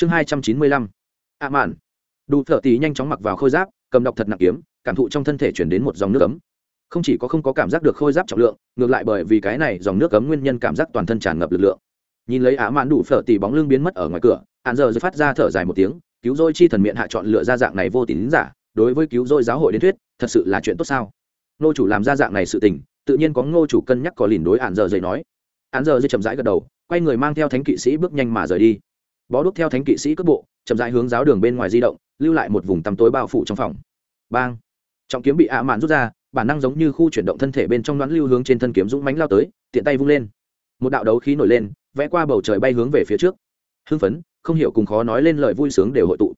chương hai trăm chín mươi lăm. Ạ mạn. Đủ thợ tí nhanh chóng mặc vào khôi giáp, cầm đọc thật nặng kiếm, cảm thụ trong thân thể chuyển đến một dòng nước ấm. Không chỉ có không có cảm giác được khôi giáp trọng lượng, ngược lại bởi vì cái này dòng nước ấm nguyên nhân cảm giác toàn thân tràn ngập lực lượng. Nhìn lấy ả mạn đủ phở tì bóng lưng biến mất ở ngoài cửa hạn giờ rồi phát ra thở dài một tiếng, cứu dôi chi thần miệng hạ chọn lựa ra dạng này vô tín giả, đối với cứu dôi giáo hội đến thuyết, thật sự là chuyện tốt sao? Ngô chủ làm ra dạng này sự tình, tự nhiên có ngô chủ cân nhắc có lìn đối hạn giờ dậy nói. Hạn giờ dậy chậm rãi gật đầu, quay người mang theo thánh kỵ sĩ bước nhanh mà rời đi bó đúc theo thánh kỵ sĩ cước bộ, chậm rãi hướng giáo đường bên ngoài di động, lưu lại một vùng tăm tối bao phủ trong phòng. Bang! Trọng kiếm bị ạ mạn rút ra, bản năng giống như khu chuyển động thân thể bên trong đoán lưu hướng trên thân kiếm dũng mánh lao tới, tiện tay vung lên. Một đạo đấu khí nổi lên, vẽ qua bầu trời bay hướng về phía trước. Hưng phấn, không hiểu cùng khó nói lên lời vui sướng đều hội tụ.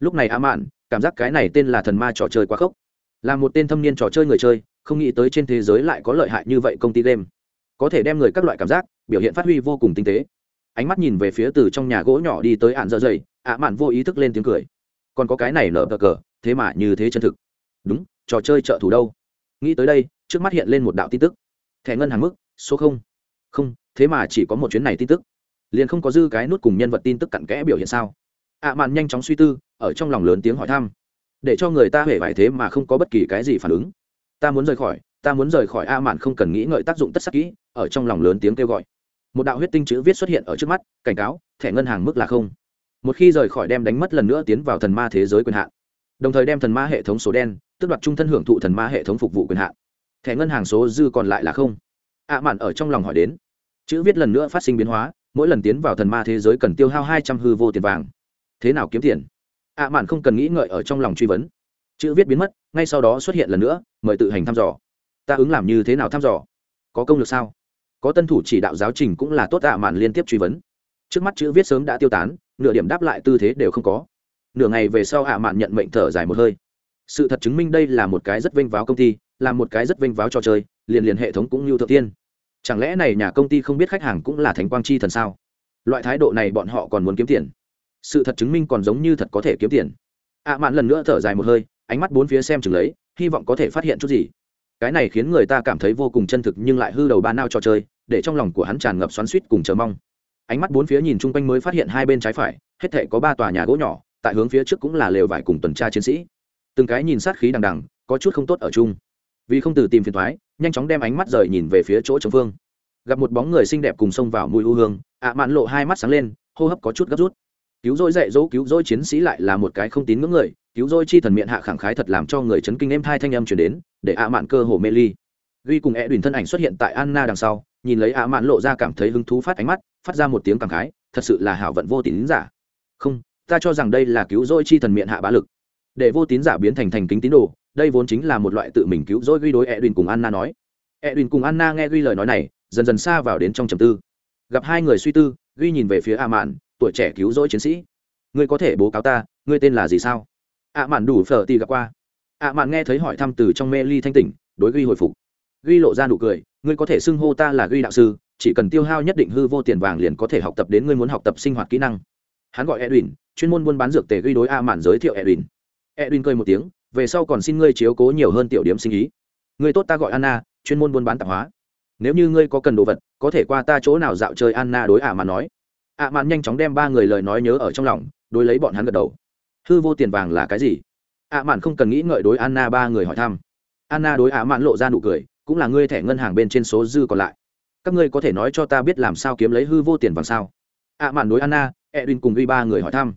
Lúc này ạ mạn, cảm giác cái này tên là thần ma trò chơi quá khốc. Là một tên thâm niên trò chơi người chơi, không nghĩ tới trên thế giới lại có lợi hại như vậy công ty game. Có thể đem người các loại cảm giác, biểu hiện phát huy vô cùng tinh tế ánh mắt nhìn về phía từ trong nhà gỗ nhỏ đi tới ạn dơ dày ạ mạn vô ý thức lên tiếng cười. Còn có cái này nở cờ cờ, thế mà như thế chân thực. Đúng, trò chơi trợ thủ đâu? Nghĩ tới đây, trước mắt hiện lên một đạo tin tức. Thẻ ngân hàng mức, số không. Không, thế mà chỉ có một chuyến này tin tức. Liền không có dư cái nút cùng nhân vật tin tức cặn kẽ biểu hiện sao? Ạ mạn nhanh chóng suy tư, ở trong lòng lớn tiếng hỏi thăm. Để cho người ta hề vải thế mà không có bất kỳ cái gì phản ứng. Ta muốn rời khỏi, ta muốn rời khỏi a mạn không cần nghĩ ngợi tác dụng tất sắc kỹ, ở trong lòng lớn tiếng kêu gọi một đạo huyết tinh chữ viết xuất hiện ở trước mắt, cảnh cáo, thẻ ngân hàng mức là không. Một khi rời khỏi đem đánh mất lần nữa tiến vào thần ma thế giới quyền hạn. Đồng thời đem thần ma hệ thống số đen tức đoạt trung thân hưởng thụ thần ma hệ thống phục vụ quyền hạn. Thẻ ngân hàng số dư còn lại là không. Ạ mạn ở trong lòng hỏi đến. Chữ viết lần nữa phát sinh biến hóa, mỗi lần tiến vào thần ma thế giới cần tiêu hao hai trăm hư vô tiền vàng. Thế nào kiếm tiền? Ạ mạn không cần nghĩ ngợi ở trong lòng truy vấn. Chữ viết biến mất, ngay sau đó xuất hiện lần nữa, mời tự hành thăm dò. Ta ứng làm như thế nào thăm dò? Có công được sao? Có tân thủ chỉ đạo giáo trình cũng là tốt ạ, mạn liên tiếp truy vấn. Trước mắt chữ viết sớm đã tiêu tán, nửa điểm đáp lại tư thế đều không có. Nửa ngày về sau ạ, mạn nhận mệnh thở dài một hơi. Sự thật chứng minh đây là một cái rất vinh váo công ty, là một cái rất vinh váo trò chơi, liền liền hệ thống cũng như thượng tiên. Chẳng lẽ này nhà công ty không biết khách hàng cũng là thánh quang chi thần sao? Loại thái độ này bọn họ còn muốn kiếm tiền. Sự thật chứng minh còn giống như thật có thể kiếm tiền. Ạ, mạn lần nữa thở dài một hơi, ánh mắt bốn phía xem chừng lấy, hy vọng có thể phát hiện chút gì cái này khiến người ta cảm thấy vô cùng chân thực nhưng lại hư đầu ba nao trò chơi, để trong lòng của hắn tràn ngập xoắn suýt cùng chờ mong. Ánh mắt bốn phía nhìn chung quanh mới phát hiện hai bên trái phải, hết thể có ba tòa nhà gỗ nhỏ, tại hướng phía trước cũng là lều vải cùng tuần tra chiến sĩ. Từng cái nhìn sát khí đằng đằng, có chút không tốt ở chung. Vì không từ tìm phiền thoái, nhanh chóng đem ánh mắt rời nhìn về phía chỗ chống phương gặp một bóng người xinh đẹp cùng xông vào mùi u hương, ạ mạn lộ hai mắt sáng lên, hô hấp có chút gấp rút cứu rỗi dạy dỗ, cứu rỗi chiến sĩ lại là một cái không tín ngưỡng người. Cứu rỗi chi thần miệng hạ khẳng khái thật làm cho người chấn kinh em hai thanh âm chuyển đến, để ạ mạn cơ hồ mê ly. Ghi cùng e đùn thân ảnh xuất hiện tại anna đằng sau, nhìn lấy ạ mạn lộ ra cảm thấy hứng thú phát ánh mắt, phát ra một tiếng cảm khái, thật sự là hảo vận vô tín giả. Không, ta cho rằng đây là cứu rỗi chi thần miệng hạ bá lực. Để vô tín giả biến thành thành kính tín đồ, đây vốn chính là một loại tự mình cứu rỗi ghi đối e đùn cùng anna nói. E đùn cùng anna nghe ghi lời nói này, dần dần xa vào đến trong trầm tư. Gặp hai người suy tư, ghi nhìn về phía a mạn tuổi trẻ cứu rỗi chiến sĩ. Ngươi có thể bố cáo ta, ngươi tên là gì sao? A mạn đủ phở tì gặp qua. A mạn nghe thấy hỏi thăm từ trong mê ly thanh tỉnh, đối ghi hồi phục. Ghi lộ ra nụ cười, ngươi có thể xưng hô ta là ghi đạo sư, chỉ cần tiêu hao nhất định hư vô tiền vàng liền có thể học tập đến ngươi muốn học tập sinh hoạt kỹ năng. Hắn gọi edwin, chuyên môn buôn bán dược tề ghi đối a mạn giới thiệu edwin. Edwin cười một tiếng, về sau còn xin ngươi chiếu cố nhiều hơn tiểu điểm sinh ý. Ngươi tốt ta gọi anna, chuyên môn buôn bán tạp hóa. Nếu như ngươi có cần đồ vật, có thể qua ta chỗ nào dạo chơi anna đối ả mà nói ạ mạn nhanh chóng đem ba người lời nói nhớ ở trong lòng, đối lấy bọn hắn gật đầu. Hư vô tiền vàng là cái gì? ạ mạn không cần nghĩ ngợi đối anna ba người hỏi thăm. Anna đối ạ mạn lộ ra nụ cười, cũng là ngươi thẻ ngân hàng bên trên số dư còn lại. Các ngươi có thể nói cho ta biết làm sao kiếm lấy hư vô tiền vàng sao? ạ mạn đối anna, edwin cùng ghi ba người hỏi thăm.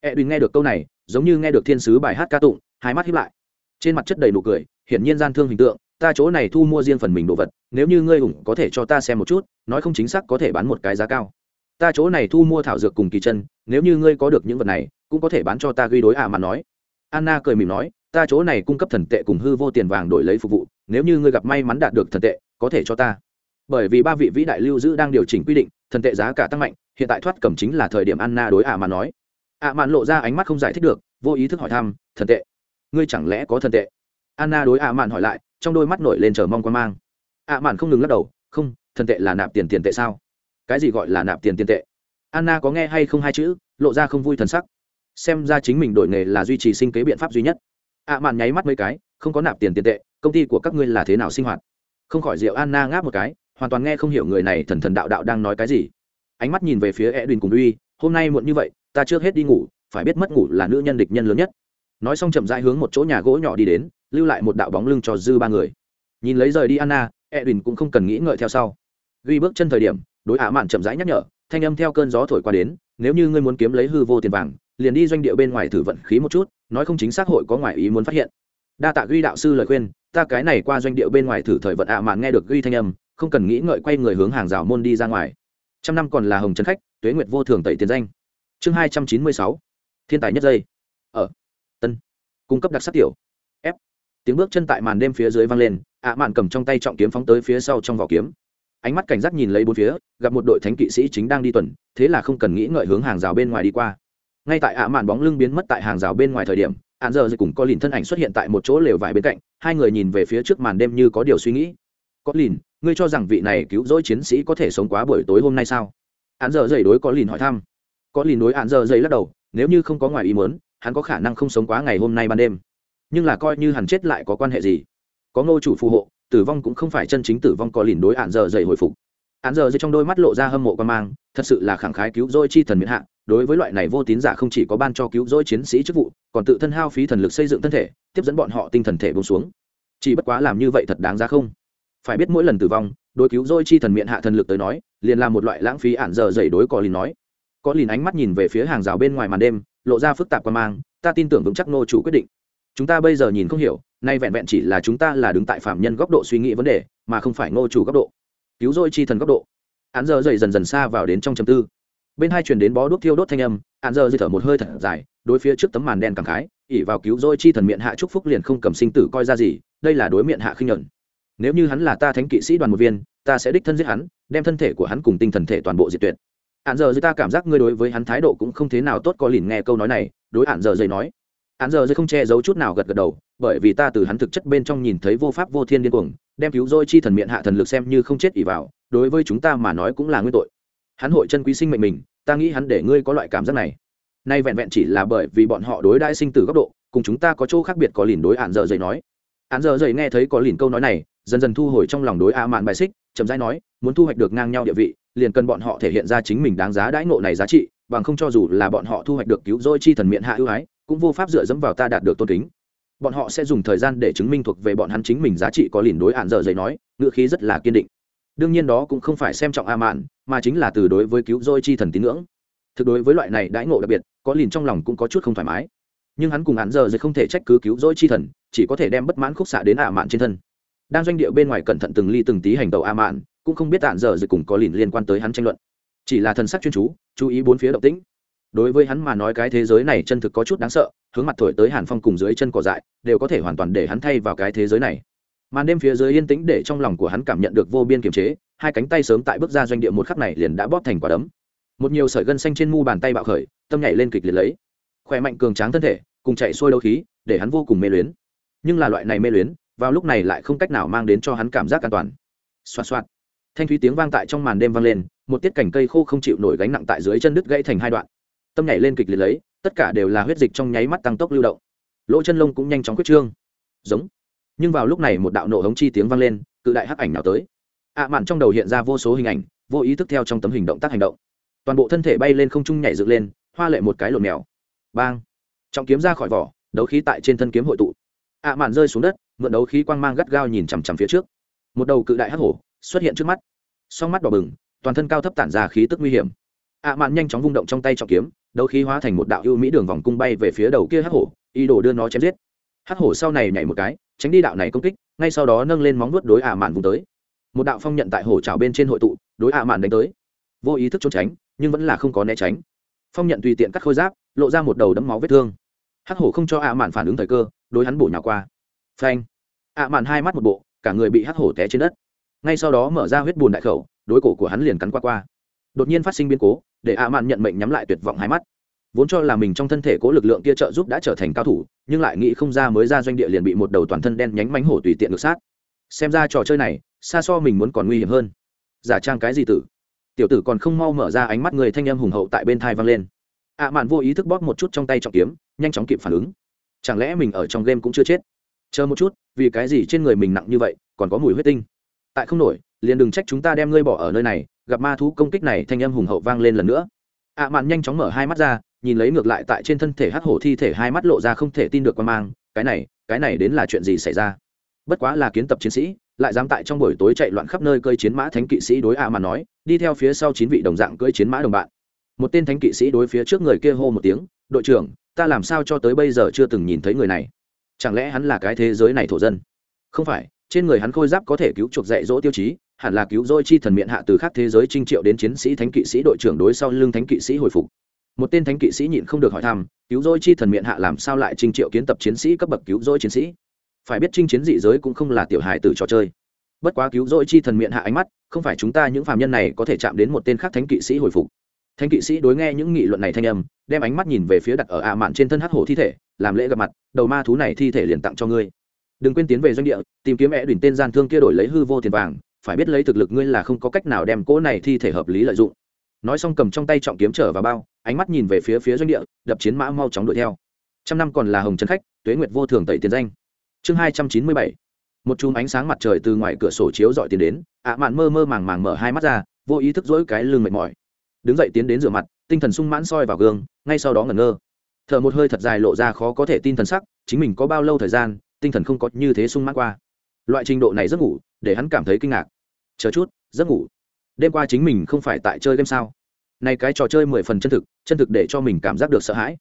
Edwin nghe được câu này, giống như nghe được thiên sứ bài hát ca tụng, hai mắt hiếp lại. Trên mặt chất đầy nụ cười, hiển nhiên gian thương hình tượng, ta chỗ này thu mua riêng phần mình đồ vật, nếu như ngươi ủng có thể cho ta xem một chút, nói không chính xác có thể bán một cái giá cao ta chỗ này thu mua thảo dược cùng kỳ chân, nếu như ngươi có được những vật này, cũng có thể bán cho ta ghi đối à mà nói. Anna cười mỉm nói, ta chỗ này cung cấp thần tệ cùng hư vô tiền vàng đổi lấy phục vụ, nếu như ngươi gặp may mắn đạt được thần tệ, có thể cho ta. Bởi vì ba vị vĩ đại lưu giữ đang điều chỉnh quy định, thần tệ giá cả tăng mạnh, hiện tại thoát cầm chính là thời điểm anna đối à mà nói. Ạ mạn lộ ra ánh mắt không giải thích được, vô ý thức hỏi thăm, thần tệ? Ngươi chẳng lẽ có thần tệ? Anna đối ạ mạn hỏi lại, trong đôi mắt nổi lên chờ mong quan mang. Ạ mạn không ngừng lắc đầu, không, thần tệ là nạp tiền tiền tệ sao? Cái gì gọi là nạp tiền tiền tệ? Anna có nghe hay không hai chữ, lộ ra không vui thần sắc. Xem ra chính mình đổi nghề là duy trì sinh kế biện pháp duy nhất. Ạ mạn nháy mắt mấy cái, không có nạp tiền tiền tệ, công ty của các ngươi là thế nào sinh hoạt? Không khỏi rượu anna ngáp một cái, hoàn toàn nghe không hiểu người này thần thần đạo đạo đang nói cái gì. Ánh mắt nhìn về phía edwin cùng uy, hôm nay muộn như vậy, ta trước hết đi ngủ, phải biết mất ngủ là nữ nhân địch nhân lớn nhất. Nói xong chậm rãi hướng một chỗ nhà gỗ nhỏ đi đến, lưu lại một đạo bóng lưng cho dư ba người. Nhìn lấy rời đi anna, edwin cũng không cần nghĩ ngợi theo sau. Ghi bước chân thời điểm đối ả mạn chậm rãi nhắc nhở, thanh âm theo cơn gió thổi qua đến, nếu như ngươi muốn kiếm lấy hư vô tiền vàng, liền đi doanh địa bên ngoài thử vận khí một chút, nói không chính xác hội có ngoại ý muốn phát hiện. Đa tạ ghi đạo sư lời khuyên, ta cái này qua doanh địa bên ngoài thử thời vận ạ mạn nghe được ghi thanh âm, không cần nghĩ ngợi quay người hướng hàng rào môn đi ra ngoài. Trăm năm còn là hồng trấn khách, tuế nguyệt vô thường tẩy tiền danh. Chương hai trăm chín mươi sáu, thiên tài nhất giây. Ở. Tân. Cung cấp đặc sắc tiểu. F. Tiếng bước chân tại màn đêm phía dưới vang lên ạ mạn cầm trong tay trọng kiếm phóng tới phía sau trong vỏ kiếm ánh mắt cảnh giác nhìn lấy bốn phía, gặp một đội thánh kỵ sĩ chính đang đi tuần, thế là không cần nghĩ ngợi hướng hàng rào bên ngoài đi qua. Ngay tại ạ mạn bóng lưng biến mất tại hàng rào bên ngoài thời điểm hạn giờ cùng có lìn thân ảnh xuất hiện tại một chỗ lều vải bên cạnh, hai người nhìn về phía trước màn đêm như có điều suy nghĩ. Có lìn ngươi cho rằng vị này cứu rỗi chiến sĩ có thể sống quá buổi tối hôm nay sao? Hạn giờ dày đối có lìn hỏi thăm. Có lìn đối hạn giờ dày lắc đầu, nếu như không có ngoài ý muốn, hắn có khả năng không sống quá ngày hôm nay ban đêm. Nhưng là coi như hắn chết lại có quan hệ gì? Có ngô chủ phù hộ tử vong cũng không phải chân chính tử vong có lìn đối ạn giờ dày hồi phục. Ạn giờ dày trong đôi mắt lộ ra hâm mộ quan mang, thật sự là khẳng khái cứu rỗi chi thần miễn hạ, đối với loại này vô tín giả không chỉ có ban cho cứu rỗi chiến sĩ chức vụ, còn tự thân hao phí thần lực xây dựng thân thể, tiếp dẫn bọn họ tinh thần thể bông xuống. Chỉ bất quá làm như vậy thật đáng giá không? Phải biết mỗi lần tử vong, đối cứu rỗi chi thần miễn hạ thần lực tới nói, liền là một loại lãng phí ản giờ dày đối có lìn nói. Có lìn ánh mắt nhìn về phía hàng rào bên ngoài màn đêm, lộ ra phức tạp quan mang, ta tin tưởng vững chắc nô chủ quyết định. Chúng ta bây giờ nhìn không hiểu nay vẹn vẹn chỉ là chúng ta là đứng tại phạm nhân góc độ suy nghĩ vấn đề, mà không phải ngô chủ góc độ. Cứu rỗi chi thần góc độ. Án giờ dậy dần dần xa vào đến trong chầm tư. Bên hai truyền đến bó đuốc thiêu đốt thanh âm, án giờ dậy thở một hơi thật dài, đối phía trước tấm màn đen cảm khái, ỉ vào cứu rỗi chi thần miệng hạ chúc phúc liền không cầm sinh tử coi ra gì, đây là đối miệng hạ khinh nhuận. Nếu như hắn là ta thánh kỵ sĩ đoàn một viên, ta sẽ đích thân giết hắn, đem thân thể của hắn cùng tinh thần thể toàn bộ diệt tuyệt. Hạn giờ dây ta cảm giác ngươi đối với hắn thái độ cũng không thế nào tốt, có lìn nghe câu nói này, đối hạn giờ dây nói. Hạn giờ dây không che giấu chút nào gật gật đầu bởi vì ta từ hắn thực chất bên trong nhìn thấy vô pháp vô thiên điên cuồng, đem cứu dôi chi thần miệng hạ thần lực xem như không chết ỉ vào, đối với chúng ta mà nói cũng là nguyên tội. Hắn hội chân quý sinh mệnh mình, ta nghĩ hắn để ngươi có loại cảm giác này. Nay vẹn vẹn chỉ là bởi vì bọn họ đối đãi sinh từ góc độ, cùng chúng ta có chỗ khác biệt có lìn đối hạn giờ dây nói. Hạn giờ dây nghe thấy có lìn câu nói này, dần dần thu hồi trong lòng đối a mạn bài xích, chậm rãi nói, muốn thu hoạch được ngang nhau địa vị, liền cần bọn họ thể hiện ra chính mình đáng giá đãi ngộ này giá trị, bằng không cho dù là bọn họ thu hoạch được cứu rỗi chi thần miệng hạ ưu ái, cũng vô pháp dựa dẫm vào ta đạt được tôn kính bọn họ sẽ dùng thời gian để chứng minh thuộc về bọn hắn chính mình giá trị có liền đối hạn dở dày nói, ngữ khí rất là kiên định. Đương nhiên đó cũng không phải xem trọng a mạn, mà chính là từ đối với cứu dôi chi thần tín ngưỡng. Thực đối với loại này đãi ngộ đặc biệt, có liền trong lòng cũng có chút không thoải mái. Nhưng hắn cùng hạn giờ dày không thể trách cứ cứu dôi chi thần, chỉ có thể đem bất mãn khúc xạ đến a mạn trên thân. Đang doanh địa bên ngoài cẩn thận từng ly từng tí hành tàu a mạn, cũng không biết hạn giờ dày cùng có liền liên quan tới hắn tranh luận. Chỉ là thần sắc chuyên chú chú ý bốn phía động tĩnh. Đối với hắn mà nói cái thế giới này chân thực có chút đáng sợ hướng mặt thổi tới hàn phong cùng dưới chân cỏ dại, đều có thể hoàn toàn để hắn thay vào cái thế giới này. Màn đêm phía dưới yên tĩnh để trong lòng của hắn cảm nhận được vô biên kiềm chế, hai cánh tay sớm tại bước ra doanh địa một khắc này liền đã bóp thành quả đấm. Một nhiều sợi gân xanh trên mu bàn tay bạo khởi, tâm nhảy lên kịch liệt lấy. Khỏe mạnh cường tráng thân thể, cùng chạy xuôi đấu khí, để hắn vô cùng mê luyến. Nhưng là loại này mê luyến, vào lúc này lại không cách nào mang đến cho hắn cảm giác an toàn. Xoa xoa thanh thúy tiếng vang tại trong màn đêm vang lên, một tiết cảnh cây khô không chịu nổi gánh nặng tại dưới chân đứt gãy thành hai đoạn. Tâm nhảy lên kịch liệt lấy tất cả đều là huyết dịch trong nháy mắt tăng tốc lưu động. Lỗ chân lông cũng nhanh chóng quyết trương. Giống. Nhưng vào lúc này một đạo nổ hống chi tiếng vang lên, cự đại hắc ảnh nào tới. Ạ à mạn trong đầu hiện ra vô số hình ảnh, vô ý thức theo trong tấm hình động tác hành động. Toàn bộ thân thể bay lên không trung nhảy dựng lên, hoa lệ một cái lộn mèo. Bang. Trọng kiếm ra khỏi vỏ, đấu khí tại trên thân kiếm hội tụ. Ạ à mạn rơi xuống đất, mượn đấu khí quang mang gắt gao nhìn chằm chằm phía trước. Một đầu cự đại hắc hổ xuất hiện trước mắt. Song mắt đỏ bừng, toàn thân cao thấp tản ra khí tức nguy hiểm. Ạ mạn nhanh chóng vung động trong tay trọng kiếm đấu khí hóa thành một đạo ưu mỹ đường vòng cung bay về phía đầu kia hắc hổ, ý đồ đưa nó chém giết. Hắc hổ sau này nhảy một cái, tránh đi đạo này công kích, ngay sau đó nâng lên móng vuốt đối ả mạn vùng tới. Một đạo phong nhận tại hổ trào bên trên hội tụ, đối ả mạn đánh tới. Vô ý thức trốn tránh, nhưng vẫn là không có né tránh. Phong nhận tùy tiện cắt khôi giáp, lộ ra một đầu đấm máu vết thương. Hắc hổ không cho ả mạn phản ứng thời cơ, đối hắn bổ nhào qua. Phanh! Ả mạn hai mắt một bộ, cả người bị hắc hổ té trên đất. Ngay sau đó mở ra huyết bùn đại khẩu, đối cổ của hắn liền cắn qua qua đột nhiên phát sinh biến cố, để ạ mạn nhận mệnh nhắm lại tuyệt vọng hai mắt. Vốn cho là mình trong thân thể cố lực lượng kia trợ giúp đã trở thành cao thủ, nhưng lại nghĩ không ra mới ra doanh địa liền bị một đầu toàn thân đen nhánh mánh hổ tùy tiện ngược sát. Xem ra trò chơi này, xa so mình muốn còn nguy hiểm hơn. Giả trang cái gì tử? Tiểu tử còn không mau mở ra ánh mắt người thanh em hùng hậu tại bên thai văng lên. Ạ mạn vô ý thức bóp một chút trong tay trọng kiếm, nhanh chóng kịp phản ứng. Chẳng lẽ mình ở trong game cũng chưa chết? Chờ một chút, vì cái gì trên người mình nặng như vậy, còn có mùi huyết tinh? Tại không nổi, liền đừng trách chúng ta đem ngươi bỏ ở nơi này gặp ma thú công kích này thanh âm hùng hậu vang lên lần nữa. Ạ mạn nhanh chóng mở hai mắt ra, nhìn lấy ngược lại tại trên thân thể hắc hổ thi thể hai mắt lộ ra không thể tin được quan mang, cái này cái này đến là chuyện gì xảy ra? Bất quá là kiến tập chiến sĩ, lại dám tại trong buổi tối chạy loạn khắp nơi cơi chiến mã thánh kỵ sĩ đối ạ mà nói, đi theo phía sau chín vị đồng dạng cưỡi chiến mã đồng bạn. Một tên thánh kỵ sĩ đối phía trước người kia hô một tiếng, đội trưởng, ta làm sao cho tới bây giờ chưa từng nhìn thấy người này? Chẳng lẽ hắn là cái thế giới này thổ dân? Không phải, trên người hắn khôi giáp có thể cứu chuộc dạy dỗ tiêu chí hẳn là cứu rỗi chi thần miệng hạ từ khác thế giới trinh triệu đến chiến sĩ thánh kỵ sĩ đội trưởng đối sau lưng thánh kỵ sĩ hồi phục. Một tên thánh kỵ sĩ nhịn không được hỏi thăm, cứu rỗi chi thần miệng hạ làm sao lại trinh triệu kiến tập chiến sĩ cấp bậc cứu rỗi chiến sĩ? Phải biết trinh chiến dị giới cũng không là tiểu hài từ trò chơi. Bất quá cứu rỗi chi thần miệng hạ ánh mắt, không phải chúng ta những phàm nhân này có thể chạm đến một tên khác thánh kỵ sĩ hồi phục. Thánh kỵ sĩ đối nghe những nghị luận này thanh âm, đem ánh mắt nhìn về phía đặt ở ạ mạn trên thân hắc hổ thi thể, làm lễ gặp mặt, đầu ma thú này thi thể liền tặng cho ngươi. Đừng quên tiến về doanh địa, tìm kiếm mẹ đỉnh tên gian thương kia đổi lấy hư vô tiền vàng phải biết lấy thực lực ngươi là không có cách nào đem cỗ này thi thể hợp lý lợi dụng. Nói xong cầm trong tay trọng kiếm trở vào bao, ánh mắt nhìn về phía phía doanh địa, đập chiến mã mau chóng đuổi theo. Trăm năm còn là hồng trấn khách, tuế nguyệt vô thường tẩy tiền danh. Chương hai trăm chín mươi bảy. Một chùm ánh sáng mặt trời từ ngoài cửa sổ chiếu dọi tiến đến, ạ mạn mơ mơ màng màng mở hai mắt ra, vô ý thức dỗi cái lưng mệt mỏi. Đứng dậy tiến đến rửa mặt, tinh thần sung mãn soi vào gương, ngay sau đó ngẩn ngơ. Thở một hơi thật dài lộ ra khó có thể tin thần sắc, chính mình có bao lâu thời gian, tinh thần không có như thế sung mãn qua. Loại trình độ này giấc ngủ, để hắn cảm thấy kinh ngạc chờ chút, giấc ngủ. Đêm qua chính mình không phải tại chơi game sao? Này cái trò chơi mười phần chân thực chân thực để cho mình cảm giác được sợ hãi.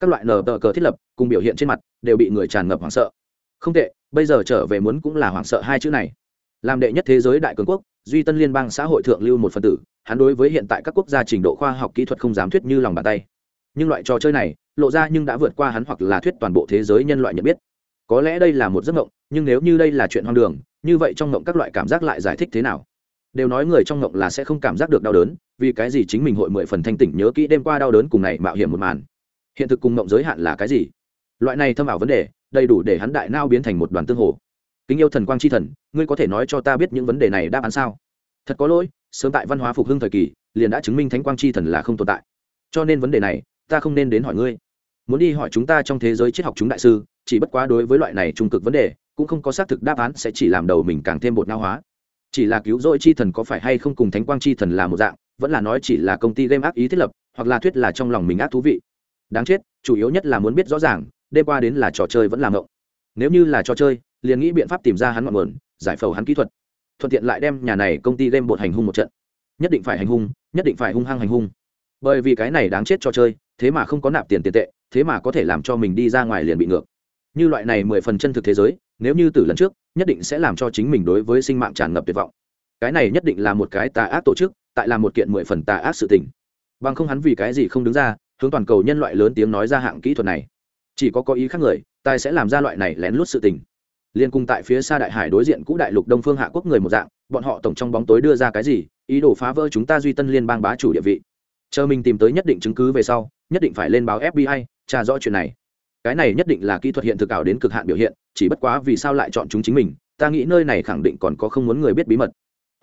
Các loại nờ tờ cờ thiết lập, cùng biểu hiện trên mặt, đều bị người tràn ngập hoảng sợ. Không tệ, bây giờ trở về muốn cũng là hoảng sợ hai chữ này. Làm đệ nhất thế giới đại cường quốc, duy tân liên bang xã hội thượng lưu một phần tử, hắn đối với hiện tại các quốc gia trình độ khoa học kỹ thuật không dám thuyết như lòng bàn tay. Nhưng loại trò chơi này, lộ ra nhưng đã vượt qua hắn hoặc là thuyết toàn bộ thế giới nhân loại nhận biết. Có lẽ đây là một giấc mộng, nhưng nếu như đây là chuyện hoang đường như vậy trong ngộng các loại cảm giác lại giải thích thế nào? Đều nói người trong ngộng là sẽ không cảm giác được đau đớn, vì cái gì chính mình hội mười phần thanh tỉnh nhớ kỹ đêm qua đau đớn cùng này mạo hiểm một màn. Hiện thực cùng ngộng giới hạn là cái gì? Loại này thâm ảo vấn đề, đầy đủ để hắn đại nao biến thành một đoàn tương hồ. Kính yêu thần quang c h i thần, ngươi có thể nói cho ta biết những vấn đề này đáp án sao? Thật có lỗi, sớm tại văn hóa phục hưng thời kỳ, liền đã chứng minh thánh quang c h i thần là không tồn tại. Cho nên vấn đề này, ta không nên đến hỏi ngươi. Muốn đi hỏi chúng ta trong thế giới triết học chúng đại sư, chỉ bất quá đối với loại này trung cực vấn đề cũng không có xác thực đáp án sẽ chỉ làm đầu mình càng thêm bột nao hóa. Chỉ là cứu rỗi chi thần có phải hay không cùng thánh quang chi thần là một dạng, vẫn là nói chỉ là công ty game ác ý thiết lập, hoặc là thuyết là trong lòng mình ác thú vị. Đáng chết, chủ yếu nhất là muốn biết rõ ràng, đêm qua đến là trò chơi vẫn là ngộng nếu như là trò chơi, liền nghĩ biện pháp tìm ra hắn ngọn nguồn, giải phẫu hắn kỹ thuật. Thuận tiện lại đem nhà này công ty game bột hành hung một trận. Nhất định phải hành hung, nhất định phải hung hăng hành hung. Bởi vì cái này đáng chết trò chơi, thế mà không có nạp tiền tiền tệ, thế mà có thể làm cho mình đi ra ngoài liền bị ngược như loại này mười phần chân thực thế giới, nếu như từ lần trước, nhất định sẽ làm cho chính mình đối với sinh mạng tràn ngập tuyệt vọng. Cái này nhất định là một cái tà ác tổ chức, tại là một kiện mười phần tà ác sự tình. Bằng không hắn vì cái gì không đứng ra, hướng toàn cầu nhân loại lớn tiếng nói ra hạng kỹ thuật này. Chỉ có có ý khác người, tài sẽ làm ra loại này lén lút sự tình. Liên cùng tại phía xa đại hải đối diện cũ đại lục đông phương hạ quốc người một dạng, bọn họ tổng trong bóng tối đưa ra cái gì, ý đồ phá vỡ chúng ta duy tân liên bang bá chủ địa vị. Chờ mình tìm tới nhất định chứng cứ về sau, nhất định phải lên báo fbi tra rõ chuyện này cái này nhất định là kỹ thuật hiện thực ảo đến cực hạn biểu hiện, chỉ bất quá vì sao lại chọn chúng chính mình, ta nghĩ nơi này khẳng định còn có không muốn người biết bí mật.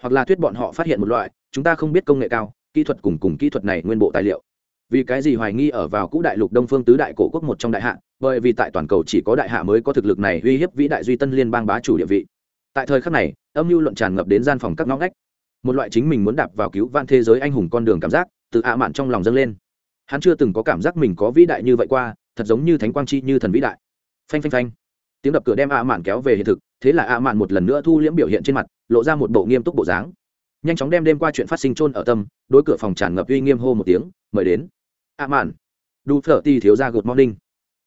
Hoặc là thuyết bọn họ phát hiện một loại, chúng ta không biết công nghệ cao, kỹ thuật cùng cùng kỹ thuật này nguyên bộ tài liệu. Vì cái gì hoài nghi ở vào cũ đại lục đông phương tứ đại cổ quốc một trong đại hạ, bởi vì tại toàn cầu chỉ có đại hạ mới có thực lực này uy hiếp vĩ đại duy tân liên bang bá chủ địa vị. Tại thời khắc này, âm mưu luận tràn ngập đến gian phòng các ngõ ngách. Một loại chính mình muốn đạp vào cứu van thế giới anh hùng con đường cảm giác, từ ạ mạn trong lòng dâng lên. Hắn chưa từng có cảm giác mình có vĩ đại như vậy qua thật giống như thánh quang chi như thần vĩ đại. Phanh phanh phanh. Tiếng đập cửa đem ạ mạn kéo về hiện thực, thế là ạ mạn một lần nữa thu liễm biểu hiện trên mặt, lộ ra một bộ nghiêm túc bộ dáng. Nhanh chóng đem đêm qua chuyện phát sinh trôn ở tâm, đối cửa phòng tràn ngập uy nghiêm hô một tiếng, mời đến. Ạ mạn đu phở ti thiếu ra gột morning.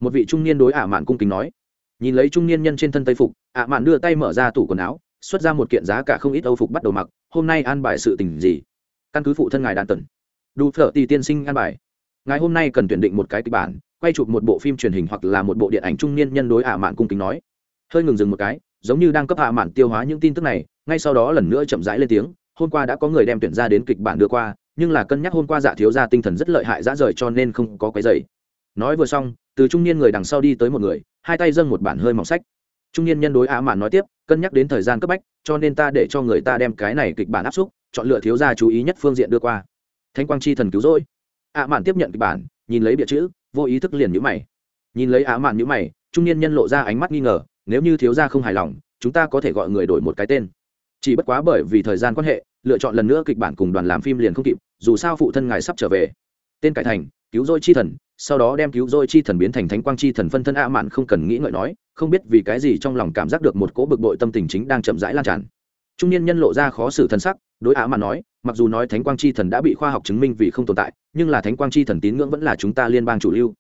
Một vị trung niên đối ạ mạn cung kính nói. Nhìn lấy trung niên nhân trên thân tây phục ạ mạn đưa tay mở ra tủ quần áo, xuất ra một kiện giá cả không ít âu phục bắt đầu mặc, hôm nay an bài sự tình gì? Căn cứ phụ thân ngài đàn tần đu phở ti tiên sinh an bài. Ngài hôm nay cần tuyển định một cái kịch bản quay chụp một bộ phim truyền hình hoặc là một bộ điện ảnh trung niên nhân đối ạ mạn cung kính nói. Hơi ngừng dừng một cái, giống như đang cấp ạ mạn tiêu hóa những tin tức này, ngay sau đó lần nữa chậm rãi lên tiếng, hôm qua đã có người đem tuyển ra đến kịch bản đưa qua, nhưng là cân nhắc hôm qua dạ thiếu gia tinh thần rất lợi hại dã rời cho nên không có cái dày nói vừa xong, từ trung niên người đằng sau đi tới một người, hai tay dâng một bản hơi mỏng sách. Trung niên nhân đối á mạn nói tiếp, cân nhắc đến thời gian cấp bách, cho nên ta để cho người ta đem cái này kịch bản áp xúc, chọn lựa thiếu gia chú ý nhất phương diện đưa qua. Thanh quang chi thần cứu rỗi. Ạ mạn tiếp nhận kịch bản, nhìn lấy bịa chữ vô ý thức liền nhữ mày. Nhìn lấy á mạn nhữ mày, trung niên nhân lộ ra ánh mắt nghi ngờ, nếu như thiếu gia không hài lòng, chúng ta có thể gọi người đổi một cái tên. Chỉ bất quá bởi vì thời gian quan hệ, lựa chọn lần nữa kịch bản cùng đoàn làm phim liền không kịp, dù sao phụ thân ngài sắp trở về. Tên cải thành, cứu rỗi chi thần, sau đó đem cứu rỗi chi thần biến thành thánh quang chi thần phân thân ạ mạn không cần nghĩ ngợi nói, không biết vì cái gì trong lòng cảm giác được một cỗ bực bội tâm tình chính đang chậm rãi lan tràn. Trung niên nhân lộ ra khó xử thân sắc, đối ạ mạn nói mặc dù nói thánh quang chi thần đã bị khoa học chứng minh vì không tồn tại, nhưng là thánh quang chi thần tín ngưỡng vẫn là chúng ta liên bang chủ lưu.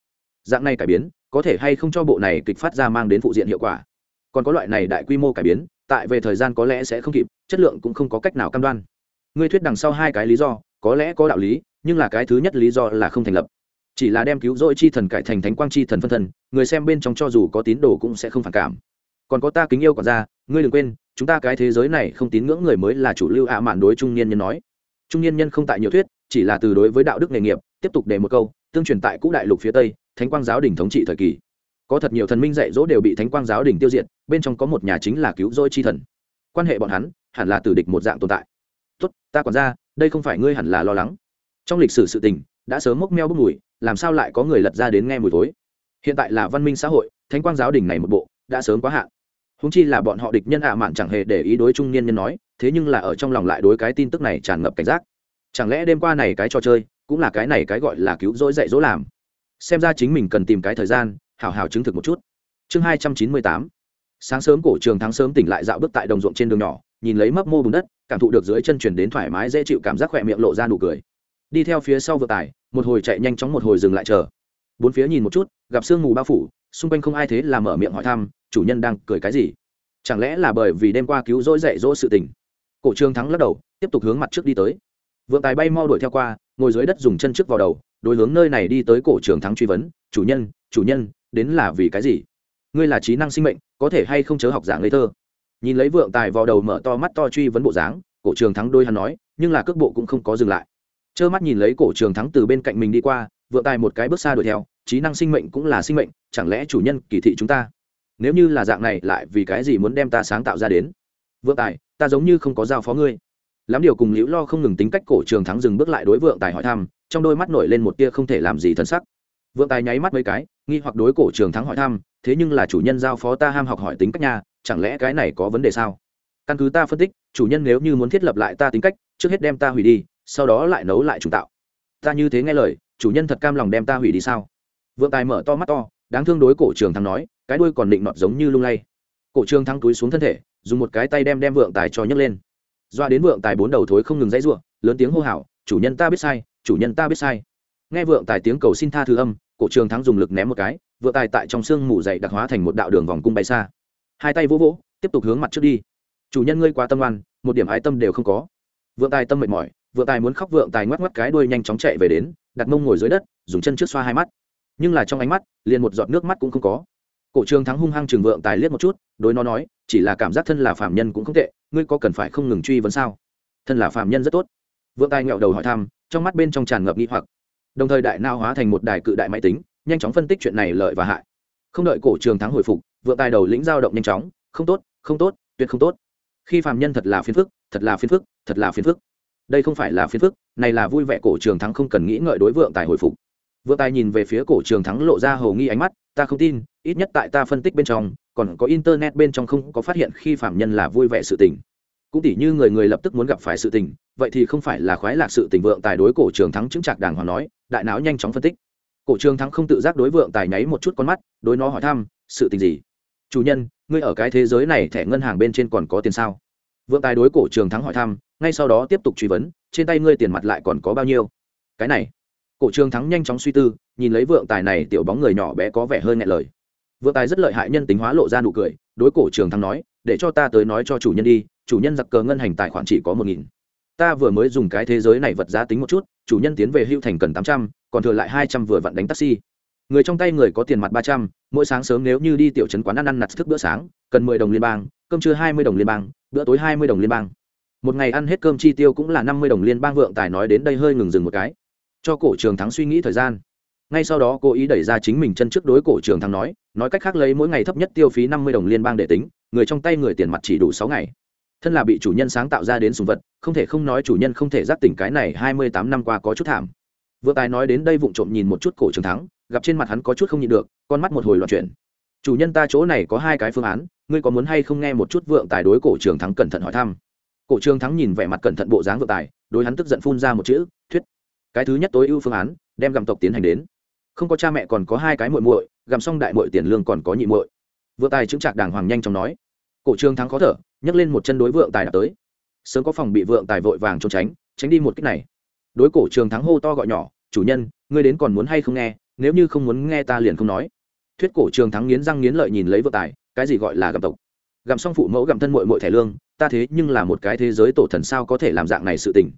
Dạng này cải biến, có thể hay không cho bộ này kịch phát ra mang đến phụ diện hiệu quả? Còn có loại này đại quy mô cải biến, tại về thời gian có lẽ sẽ không kịp, chất lượng cũng không có cách nào cam đoan. Ngươi thuyết đằng sau hai cái lý do, có lẽ có đạo lý, nhưng là cái thứ nhất lý do là không thành lập. Chỉ là đem cứu rỗi chi thần cải thành thánh quang chi thần phân thân, người xem bên trong cho dù có tín đồ cũng sẽ không phản cảm. Còn có ta kính yêu còn ra ngươi đừng quên, chúng ta cái thế giới này không tín ngưỡng người mới là chủ lưu ạ mạn đối trung niên nhân nói trung niên nhân không tại nhiều thuyết, chỉ là từ đối với đạo đức nghề nghiệp, tiếp tục để một câu, tương truyền tại cũ đại lục phía tây, thánh quang giáo đình thống trị thời kỳ. Có thật nhiều thần minh dạy dỗ đều bị thánh quang giáo đình tiêu diệt, bên trong có một nhà chính là cứu rỗi chi thần. Quan hệ bọn hắn, hẳn là tử địch một dạng tồn tại. Tốt, ta còn ra đây không phải ngươi hẳn là lo lắng. Trong lịch sử sự tình, đã sớm mốc meo bốc mùi, làm sao lại có người lật ra đến nghe mùi thối? Hiện tại là văn minh xã hội, thánh quang giáo đình này một bộ, đã sớm quá hạn. Húng chi là bọn họ địch nhân ạ mạn chẳng hề để ý đối trung niên nhân nói thế nhưng là ở trong lòng lại đối cái tin tức này tràn ngập cảnh giác. Chẳng lẽ đêm qua này cái trò chơi cũng là cái này cái gọi là cứu rỗi dạy dỗ làm? Xem ra chính mình cần tìm cái thời gian hào hào chứng thực một chút. Chương hai trăm chín mươi tám. Sáng sớm cổ trường thắng sớm tỉnh lại dạo bước tại đồng ruộng trên đường nhỏ, nhìn lấy mấp mô bùn đất, cảm thụ được dưới chân chuyển đến thoải mái dễ chịu cảm giác khỏe miệng lộ ra nụ cười. Đi theo phía sau vừa tải, một hồi chạy nhanh chóng một hồi dừng lại chờ. Bốn phía nhìn một chút, gặp sương mù bao phủ, xung quanh không ai thế là mở miệng hỏi thăm, chủ nhân đang cười cái gì? Chẳng lẽ là bởi vì đêm qua cứu rỗi dạy dỗ sự tình? Cổ trương thắng lắc đầu, tiếp tục hướng mặt trước đi tới. Vượng tài bay mau đuổi theo qua, ngồi dưới đất dùng chân trước vào đầu, đối hướng nơi này đi tới cổ trường thắng truy vấn, chủ nhân chủ nhân, đến là vì cái gì? Ngươi là trí năng sinh mệnh, có thể hay không chớ học giả ngây thơ? Nhìn lấy vượng tài vào đầu mở to mắt to truy vấn bộ dáng, cổ trường thắng đôi hắn nói, nhưng là cước bộ cũng không có dừng lại. Trơ mắt nhìn lấy cổ trường thắng từ bên cạnh mình đi qua, vượng tài một cái bước xa đuổi theo, trí năng sinh mệnh cũng là sinh mệnh, chẳng lẽ chủ nhân kỳ thị chúng ta? Nếu như là dạng này, lại vì cái gì muốn đem ta sáng tạo ra đến? Vượng tài, ta giống như không có giao phó ngươi. Lắm điều cùng liễu lo không ngừng tính cách cổ trường thắng dừng bước lại đối vượng tài hỏi thăm, trong đôi mắt nổi lên một tia không thể làm gì thân sắc. Vượng tài nháy mắt mấy cái, nghi hoặc đối cổ trường thắng hỏi thăm, thế nhưng là chủ nhân giao phó ta ham học hỏi tính cách nhà chẳng lẽ cái này có vấn đề sao? Căn cứ ta phân tích, chủ nhân nếu như muốn thiết lập lại ta tính cách, trước hết đem ta hủy đi, sau đó lại nấu lại trùng tạo. Ta như thế nghe lời, chủ nhân thật cam lòng đem ta hủy đi sao? Vượng tài mở to mắt to, đáng thương đối cổ trường thắng nói, cái đuôi còn định nọt giống như lung lay. Cổ trường thắng túi xuống thân thể dùng một cái tay đem đem vượng tài cho nhấc lên. Doa đến vượng tài bốn đầu thối không ngừng dãy ruộng lớn tiếng hô hào, chủ nhân ta biết sai, chủ nhân ta biết sai. Nghe vượng tài tiếng cầu xin tha thứ âm, cổ trường thắng dùng lực ném một cái, vượng tài tại trong sương mù dậy đặc hóa thành một đạo đường vòng cung bay xa. Hai tay vỗ vỗ, tiếp tục hướng mặt trước đi. Chủ nhân ngươi quá tâm oan, một điểm ái tâm đều không có. Vượng tài tâm mệt mỏi, vượng tài muốn khóc vượng tài ngoắc ngoắc cái đuôi nhanh chóng chạy về đến, đặt mông ngồi dưới đất, dùng chân trước xoa hai mắt. Nhưng là trong ánh mắt, liền một giọt nước mắt cũng không có cổ trường thắng hung hăng Trường vượng tài liếc một chút, đối nó nói, chỉ là cảm giác thân là phạm nhân cũng không tệ, ngươi có cần phải không ngừng truy vấn sao? Thân là phạm nhân rất tốt. Vượng tài nghẹo đầu hỏi thăm, trong mắt bên trong tràn ngập nghi hoặc. Đồng thời đại nao hóa thành một đài cự đại máy tính, nhanh chóng phân tích chuyện này lợi và hại. Không đợi cổ trường thắng hồi phục, vượng tài đầu lĩnh dao động nhanh chóng, không tốt không tốt, tuyệt không tốt. Khi phạm nhân thật là phiền phức, thật là phiền phức, thật là phiền phức. Đây không phải là phiền phức, này là vui vẻ cổ trường thắng không cần nghĩ ngợi đối vượng tài hồi phục. Vượng tài nhìn về phía cổ trường thắng lộ ra hầu nghi ánh mắt, ta không tin ít nhất tại ta phân tích bên trong, còn có internet bên trong không có phát hiện khi phạm nhân là vui vẻ sự tình. Cũng tỉ như người người lập tức muốn gặp phải sự tình, vậy thì không phải là khoái lạc sự tình vượng tài đối cổ trường thắng chứng trạc đàng hoàng nói, đại não nhanh chóng phân tích. Cổ trường thắng không tự giác đối vượng tài nháy một chút con mắt, đối nó hỏi thăm, sự tình gì? Chủ nhân, ngươi ở cái thế giới này thẻ ngân hàng bên trên còn có tiền sao? Vượng tài đối cổ trường thắng hỏi thăm, ngay sau đó tiếp tục truy vấn, trên tay ngươi tiền mặt lại còn có bao nhiêu? Cái này, cổ trường thắng nhanh chóng suy tư, nhìn lấy vượng tài này tiểu bóng người nhỏ bé có vẻ hơn ngại lời vượng tài rất lợi hại nhân tính hóa lộ ra nụ cười, đối cổ trường thắng nói, để cho ta tới nói cho chủ nhân đi, chủ nhân giặc cờ ngân hành tài khoản chỉ có một nghìn. Ta vừa mới dùng cái thế giới này vật giá tính một chút, chủ nhân tiến về hưu thành cần tám trăm, còn thừa lại hai trăm vừa vặn đánh taxi. Người trong tay người có tiền mặt ba trăm, mỗi sáng sớm nếu như đi tiểu trấn quán ăn ăn nặt thức bữa sáng, cần mười đồng liên bang, cơm trưa hai mươi đồng liên bang, bữa tối hai mươi đồng liên bang. Một ngày ăn hết cơm chi tiêu cũng là năm mươi đồng liên bang vượng tài nói đến đây hơi ngừng dừng một cái. Cho cổ trường thắng suy nghĩ thời gian. Ngay sau đó, cô ý đẩy ra chính mình chân trước đối cổ trường thắng nói nói cách khác lấy mỗi ngày thấp nhất tiêu phí năm mươi đồng liên bang để tính, người trong tay người tiền mặt chỉ đủ sáu ngày. Thân là bị chủ nhân sáng tạo ra đến sùng vật, không thể không nói chủ nhân không thể giác tỉnh cái này hai mươi tám năm qua có chút thảm. Vượng tài nói đến đây vụng trộm nhìn một chút cổ trường thắng, gặp trên mặt hắn có chút không nhịn được, con mắt một hồi loạn chuyển. Chủ nhân ta chỗ này có hai cái phương án, ngươi có muốn hay không nghe một chút vượng tài đối cổ trường thắng cẩn thận hỏi thăm? Cổ trường thắng nhìn vẻ mặt cẩn thận bộ dáng vượng tài, đối hắn tức giận phun ra một chữ, thuyết. Cái thứ nhất tối ưu phương án, đem gặm tộc tiến hành đến. Không có cha mẹ còn có hai cái muội muội gặm xong đại muội tiền lương còn có nhị muội. Vượng tài chứng trạc đàng hoàng nhanh chóng nói. Cổ trường thắng khó thở, nhấc lên một chân đối vượng tài đã tới. Sớm có phòng bị vượng tài vội vàng trốn tránh tránh đi một cách này. Đối cổ trường thắng hô to gọi nhỏ, chủ nhân, ngươi đến còn muốn hay không nghe? Nếu như không muốn nghe ta liền không nói. Thuyết cổ trường thắng nghiến răng nghiến lợi nhìn lấy vượng tài, cái gì gọi là gặm tộc? Gặm xong phụ mẫu gặm thân mội mội thẻ lương, ta thế nhưng là một cái thế giới tổ thần sao có thể làm dạng này sự tình?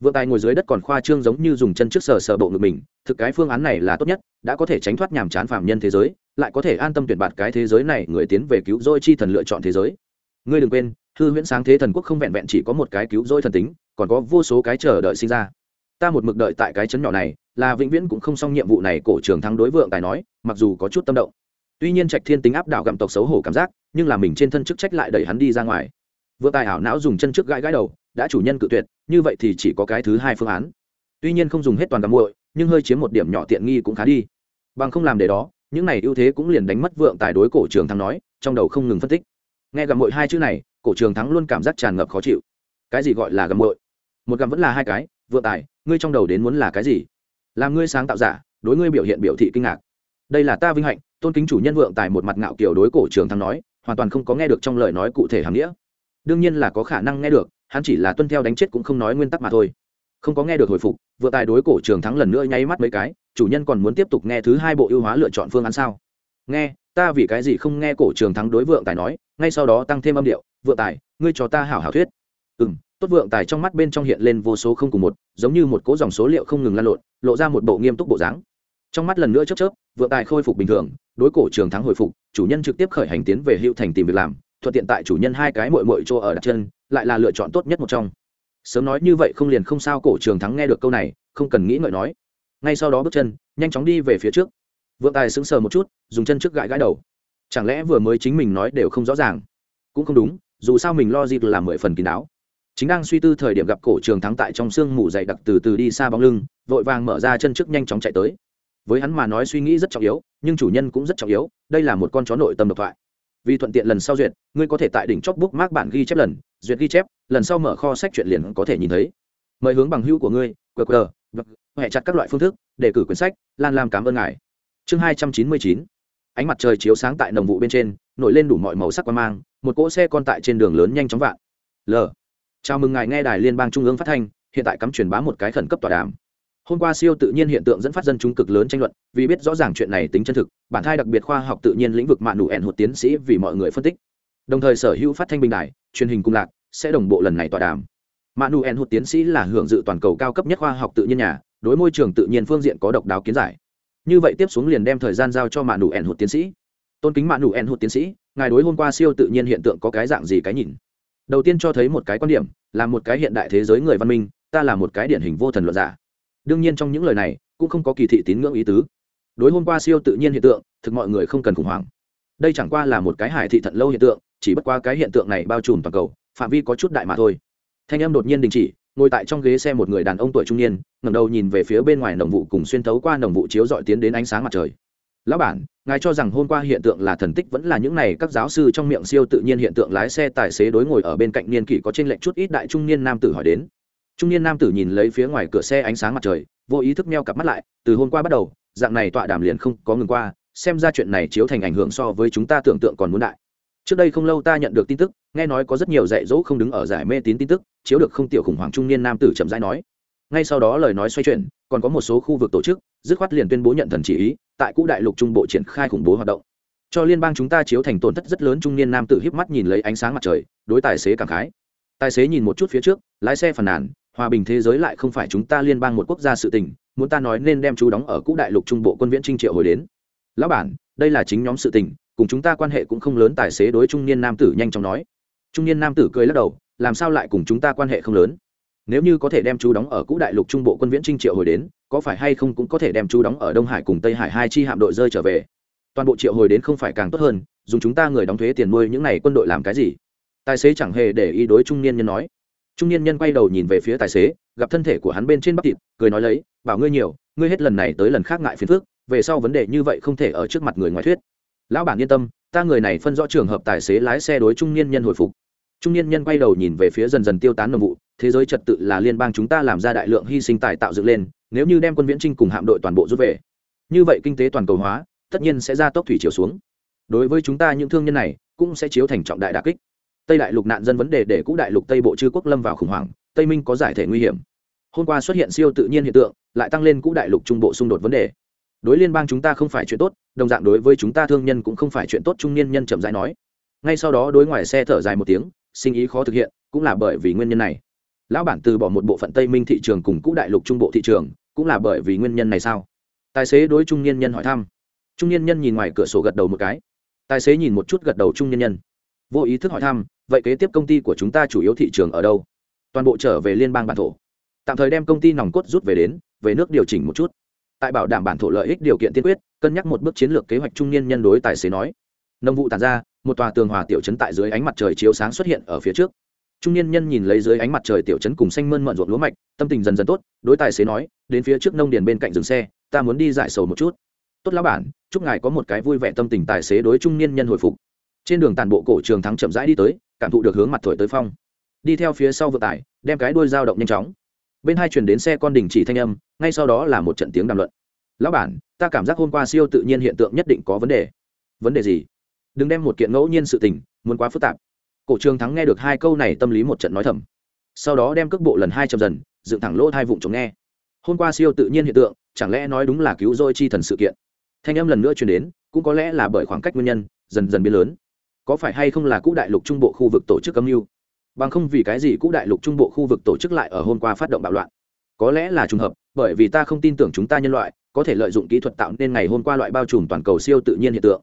Vượng tài ngồi dưới đất còn khoa trương giống như dùng chân trước sờ sờ bộ ngực mình, thực cái phương án này là tốt nhất đã có thể tránh thoát nhàm chán phạm nhân thế giới, lại có thể an tâm tuyển bạt cái thế giới này, người tiến về cứu rỗi chi thần lựa chọn thế giới. Ngươi đừng quên, hư huyễn sáng thế thần quốc không vẹn vẹn chỉ có một cái cứu rỗi thần tính, còn có vô số cái chờ đợi sinh ra. Ta một mực đợi tại cái chấn nhỏ này, là vĩnh viễn cũng không xong nhiệm vụ này, cổ trường thắng đối vượng tài nói, mặc dù có chút tâm động. Tuy nhiên trạch thiên tính áp đảo gặm tộc xấu hổ cảm giác, nhưng là mình trên thân chức trách lại đẩy hắn đi ra ngoài. Vượng tài ảo não dùng chân trước gãi gãi đầu, đã chủ nhân cự tuyệt, như vậy thì chỉ có cái thứ hai phương án. Tuy nhiên không dùng hết toàn gặm muội, nhưng hơi chiếm một điểm nhỏ tiện nghi cũng khá đi bằng không làm để đó, những này ưu thế cũng liền đánh mất vượng tài đối cổ trường thắng nói, trong đầu không ngừng phân tích. Nghe gặm muội hai chữ này, cổ trường thắng luôn cảm giác tràn ngập khó chịu. Cái gì gọi là gặm muội? Một gặm vẫn là hai cái, vượng tài, ngươi trong đầu đến muốn là cái gì? Làm ngươi sáng tạo giả, đối ngươi biểu hiện biểu thị kinh ngạc. Đây là ta vinh hạnh, tôn kính chủ nhân vượng tài một mặt ngạo kiểu đối cổ trường thắng nói, hoàn toàn không có nghe được trong lời nói cụ thể hàm nghĩa. Đương nhiên là có khả năng nghe được, hắn chỉ là tuân theo đánh chết cũng không nói nguyên tắc mà thôi không có nghe được hồi phục, vừa tài đối cổ trường thắng lần nữa nháy mắt mấy cái, chủ nhân còn muốn tiếp tục nghe thứ hai bộ ưu hóa lựa chọn phương án sao? Nghe, ta vì cái gì không nghe cổ trường thắng đối vượng tài nói, ngay sau đó tăng thêm âm điệu, vượng tài, ngươi cho ta hảo hảo thuyết. Ừ m tốt vượng tài trong mắt bên trong hiện lên vô số không cùng một, giống như một cỗ dòng số liệu không ngừng lan lộn, lộ ra một bộ nghiêm túc bộ dáng. Trong mắt lần nữa chớp chớp, vượng tài khôi phục bình thường, đối cổ trường thắng hồi phục, chủ nhân trực tiếp khởi hành tiến về hữu thành tìm việc làm, thuận tiện tại chủ nhân hai cái mội mội chỗ ở đặt chân, lại là lựa chọn tốt nhất một trong sớm nói như vậy không liền không sao cổ trường thắng nghe được câu này, không cần nghĩ ngợi nói. Ngay sau đó bước chân, nhanh chóng đi về phía trước. Vượng tài sững sờ một chút, dùng chân trước gãi gãi đầu. Chẳng lẽ vừa mới chính mình nói đều không rõ ràng? Cũng không đúng, dù sao mình lo dịp là mười phần kín đáo. Chính đang suy tư thời điểm gặp cổ trường thắng tại trong sương mù dày đặc từ từ đi xa bóng lưng, vội vàng mở ra chân trước nhanh chóng chạy tới. Với hắn mà nói suy nghĩ rất trọng yếu, nhưng chủ nhân cũng rất trọng yếu, đây là một con chó nội tâm độc thoại. Vì thuận tiện lần sau duyệt, ngươi có thể tại đỉnh chóp bút mác bản ghi chép lần duyệt ghi chép, lần sau mở kho sách chuyện liền có thể nhìn thấy. Mời hướng bằng hữu của ngươi qr hệ chặt các loại phương thức để cử quyển sách, lan lam cảm ơn ngài. Chương hai trăm chín mươi chín. Ánh mặt trời chiếu sáng tại nồng vụ bên trên, nổi lên đủ mọi màu sắc quan mang, một cỗ xe con tại trên đường lớn nhanh chóng vạn. L. Chào mừng ngài nghe đài liên bang trung ương phát thanh, hiện tại cắm truyền bá một cái khẩn cấp tọa đàm. Hôm qua siêu tự nhiên hiện tượng dẫn phát dân chúng cực lớn tranh luận, vì biết rõ ràng chuyện này tính chân thực, bản thai đặc biệt khoa học tự nhiên lĩnh vực mạng nụ ẻn hụt tiến sĩ vì mọi người phân tích. Đồng thời sở hữu phát thanh bình đài truyền hình cung lạc, sẽ đồng bộ lần này tọa đàm. Manuel hụt tiến sĩ là hưởng dự toàn cầu cao cấp nhất khoa học tự nhiên nhà, đối môi trường tự nhiên phương diện có độc đáo kiến giải. Như vậy tiếp xuống liền đem thời gian giao cho Manuel hụt tiến sĩ. Tôn kính Manuel hụt tiến sĩ, ngài đối hôm qua siêu tự nhiên hiện tượng có cái dạng gì cái nhìn? Đầu tiên cho thấy một cái quan điểm, là một cái hiện đại thế giới người văn minh, ta là một cái điển hình vô thần luận giả. Đương nhiên trong những lời này, cũng không có kỳ thị tín ngưỡng ý tứ. Đối hôm qua siêu tự nhiên hiện tượng, thực mọi người không cần khủng hoảng. Đây chẳng qua là một cái hải thị thận lâu hiện tượng chỉ bất qua cái hiện tượng này bao trùm toàn cầu, phạm vi có chút đại mà thôi. Thanh em đột nhiên đình chỉ, ngồi tại trong ghế xe một người đàn ông tuổi trung niên, ngẩng đầu nhìn về phía bên ngoài nồng vụ cùng xuyên thấu qua nồng vụ chiếu dọi tiến đến ánh sáng mặt trời. Lão bản, ngài cho rằng hôm qua hiện tượng là thần tích vẫn là những này các giáo sư trong miệng siêu tự nhiên hiện tượng lái xe tài xế đối ngồi ở bên cạnh niên kỷ có trên lệnh chút ít đại trung niên nam tử hỏi đến. Trung niên nam tử nhìn lấy phía ngoài cửa xe ánh sáng mặt trời, vô ý thức meo cặp mắt lại, từ hôm qua bắt đầu, dạng này tọa đàm liền không có ngừng qua, xem ra chuyện này chiếu thành ảnh hưởng so với chúng ta tưởng tượng còn muốn đại trước đây không lâu ta nhận được tin tức, nghe nói có rất nhiều dạy dỗ không đứng ở giải mê tín tin tức, chiếu được không tiểu khủng hoảng trung niên nam tử chậm rãi nói. Ngay sau đó lời nói xoay chuyển, còn có một số khu vực tổ chức, dứt khoát liền tuyên bố nhận thần chỉ ý, tại cũ đại lục trung bộ triển khai khủng bố hoạt động. Cho liên bang chúng ta chiếu thành tổn thất rất lớn trung niên nam tử híp mắt nhìn lấy ánh sáng mặt trời, đối tài xế cảm khái. Tài xế nhìn một chút phía trước, lái xe phàn nàn, hòa bình thế giới lại không phải chúng ta liên bang một quốc gia sự tình, muốn ta nói nên đem chú đóng ở cũ đại lục trung bộ quân viễn trinh triệu hồi đến. Lão bản, đây là chính nhóm sự tình cùng chúng ta quan hệ cũng không lớn, tài xế đối trung niên nam tử nhanh chóng nói. Trung niên nam tử cười lắc đầu, làm sao lại cùng chúng ta quan hệ không lớn? Nếu như có thể đem chú đóng ở cũ đại lục trung bộ quân viễn trinh triệu hồi đến, có phải hay không cũng có thể đem chú đóng ở đông hải cùng tây hải hai chi hạm đội rơi trở về? Toàn bộ triệu hồi đến không phải càng tốt hơn, dùng chúng ta người đóng thuế tiền nuôi những n à y quân đội làm cái gì? Tài xế chẳng hề để ý đối trung niên nhân nói. Trung niên nhân quay đầu nhìn về phía tài xế, gặp thân thể của hắn bên trên bắp thịt, cười nói lấy, bảo ngươi nhiều, ngươi hết lần này tới lần khác ngại phiền phước về sau vấn đề như vậy không thể ở trước mặt người ngoài thuyết lão bản yên tâm, ta người này phân rõ trường hợp tài xế lái xe đối trung niên nhân hồi phục. Trung niên nhân quay đầu nhìn về phía dần dần tiêu tán nồng vụ, thế giới trật tự là liên bang chúng ta làm ra đại lượng hy sinh tài tạo dựng lên, nếu như đem quân viễn trinh cùng hạm đội toàn bộ rút về. Như vậy kinh tế toàn cầu hóa, tất nhiên sẽ ra tốc thủy chiều xuống. Đối với chúng ta những thương nhân này, cũng sẽ chiếu thành trọng đại đà kích. Tây đại lục nạn dân vấn đề để cũ đại lục tây bộ chư quốc lâm vào khủng hoảng, tây minh có giải thể nguy hiểm. Hôm qua xuất hiện siêu tự nhiên hiện tượng, lại tăng lên cũ đại lục trung bộ xung đột vấn đề đối liên bang chúng ta không phải chuyện tốt, đồng dạng đối với chúng ta thương nhân cũng không phải chuyện tốt, trung niên nhân chậm rãi nói. Ngay sau đó đối ngoài xe thở dài một tiếng, sinh ý khó thực hiện, cũng là bởi vì nguyên nhân này. Lão bản từ bỏ một bộ phận tây minh thị trường cùng cũ đại lục trung bộ thị trường, cũng là bởi vì nguyên nhân này sao? Tài xế đối trung niên nhân hỏi thăm. Trung niên nhân nhìn ngoài cửa sổ gật đầu một cái. Tài xế nhìn một chút gật đầu trung niên nhân. Vô ý thức hỏi thăm, vậy kế tiếp công ty của chúng ta chủ yếu thị trường ở đâu? Toàn bộ trở về liên bang bản thổ. Tạm thời đem công ty nòng cốt rút về đến, về nước điều chỉnh một chút tại bảo đảm bản thổ lợi ích điều kiện tiên quyết, cân nhắc một bước chiến lược kế hoạch trung niên nhân đối tài xế nói. Nông vụ tàn ra, một tòa tường hòa tiểu trấn tại dưới ánh mặt trời chiếu sáng xuất hiện ở phía trước. Trung niên nhân nhìn lấy dưới ánh mặt trời tiểu trấn cùng xanh mơn mận ruộng lúa mạch, tâm tình dần dần tốt, đối tài xế nói, đến phía trước nông điền bên cạnh dừng xe, ta muốn đi giải sầu một chút. Tốt lão bản, chúc ngài có một cái vui vẻ tâm tình, tài xế đối trung niên nhân hồi phục. Trên đường tàn bộ cổ trường thắng chậm rãi đi tới, cảm thụ được hướng mặt thổi tới phong. Đi theo phía sau vừa tải, đem cái đuôi dao động nhanh chóng bên hai chuyển đến xe con đình chỉ thanh âm, ngay sau đó là một trận tiếng đàm luận. Lão bản, ta cảm giác hôm qua siêu tự nhiên hiện tượng nhất định có vấn đề. Vấn đề gì? Đừng đem một kiện ngẫu nhiên sự tình, muốn quá phức tạp. Cổ trường thắng nghe được hai câu này tâm lý một trận nói thầm. Sau đó đem cước bộ lần hai chậm dần, dựng thẳng lỗ hai vụng chống nghe. Hôm qua siêu tự nhiên hiện tượng, chẳng lẽ nói đúng là cứu rỗi chi thần sự kiện? Thanh âm lần nữa chuyển đến, cũng có lẽ là bởi khoảng cách nguyên nhân, dần dần biến lớn. Có phải hay không là cũ đại lục trung bộ khu vực tổ chức âm mưu? Bằng không vì cái gì cũ đại lục trung bộ khu vực tổ chức lại ở hôm qua phát động bạo loạn. Có lẽ là trùng hợp, bởi vì ta không tin tưởng chúng ta nhân loại, có thể lợi dụng kỹ thuật tạo nên ngày hôm qua loại bao trùm toàn cầu siêu tự nhiên hiện tượng.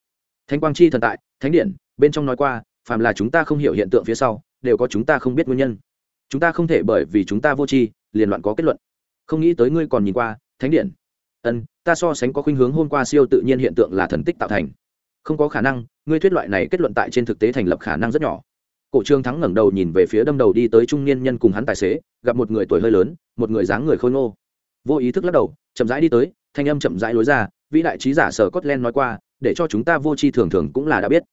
Thanh quang chi thần tại, thánh điện, bên trong nói qua, phàm là chúng ta không hiểu hiện tượng phía sau, đều có chúng ta không biết nguyên nhân. Chúng ta không thể bởi vì chúng ta vô tri, liền loạn có kết luận. Không nghĩ tới ngươi còn nhìn qua, thánh điện. Ân, ta so sánh có khuynh hướng hôm qua siêu tự nhiên hiện tượng là thần tích tạo thành. Không có khả năng, ngươi thuyết loại này kết luận tại trên thực tế thành lập khả năng rất nhỏ cổ trương thắng ngẩng đầu nhìn về phía đâm đầu đi tới trung niên nhân cùng hắn tài xế, gặp một người tuổi hơi lớn, một người dáng người khôi ngô. Vô ý thức lắc đầu, chậm rãi đi tới, thanh âm chậm rãi lối ra, vĩ đại trí giả sở cốt len nói qua, để cho chúng ta vô tri thường thường cũng là đã biết.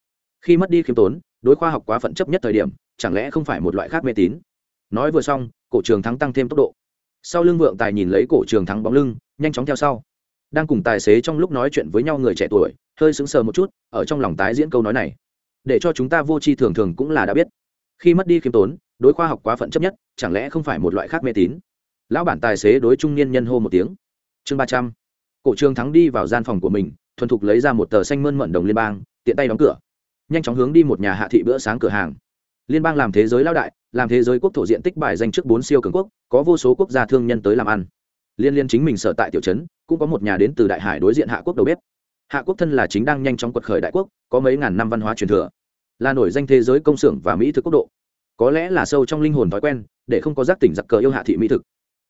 Khi mất đi khiêm tốn, đối khoa học quá phận chấp nhất thời điểm, chẳng lẽ không phải một loại khác mê tín? Nói vừa xong, cổ trường thắng tăng thêm tốc độ. Sau lưng vượng tài nhìn lấy cổ trường thắng bóng lưng, nhanh chóng theo sau. Đang cùng tài xế trong lúc nói chuyện với nhau người trẻ tuổi, hơi sững sờ một chút, ở trong lòng tái diễn câu nói này để cho chúng ta vô tri thường thường cũng là đã biết. Khi mất đi khiêm tốn, đối khoa học quá phận chấp nhất, chẳng lẽ không phải một loại khác mê tín? Lão bản tài xế đối trung niên nhân hô một tiếng. Chương ba trăm. Cổ trường thắng đi vào gian phòng của mình, thuần thục lấy ra một tờ xanh mơn mận đồng liên bang, tiện tay đóng cửa. Nhanh chóng hướng đi một nhà hạ thị bữa sáng cửa hàng. Liên bang làm thế giới lao đại, làm thế giới quốc thổ diện tích bài danh trước bốn siêu cường quốc, có vô số quốc gia thương nhân tới làm ăn. Liên liên chính mình sở tại tiểu trấn, cũng có một nhà đến từ đại hải đối diện hạ quốc đầu bếp hạ quốc thân là chính đang nhanh chóng quật khởi đại quốc, có mấy ngàn năm văn hóa truyền thừa. Là nổi danh thế giới công xưởng và mỹ thực quốc độ. Có lẽ là sâu trong linh hồn thói quen, để không có giác tỉnh giặc cờ yêu hạ thị mỹ thực.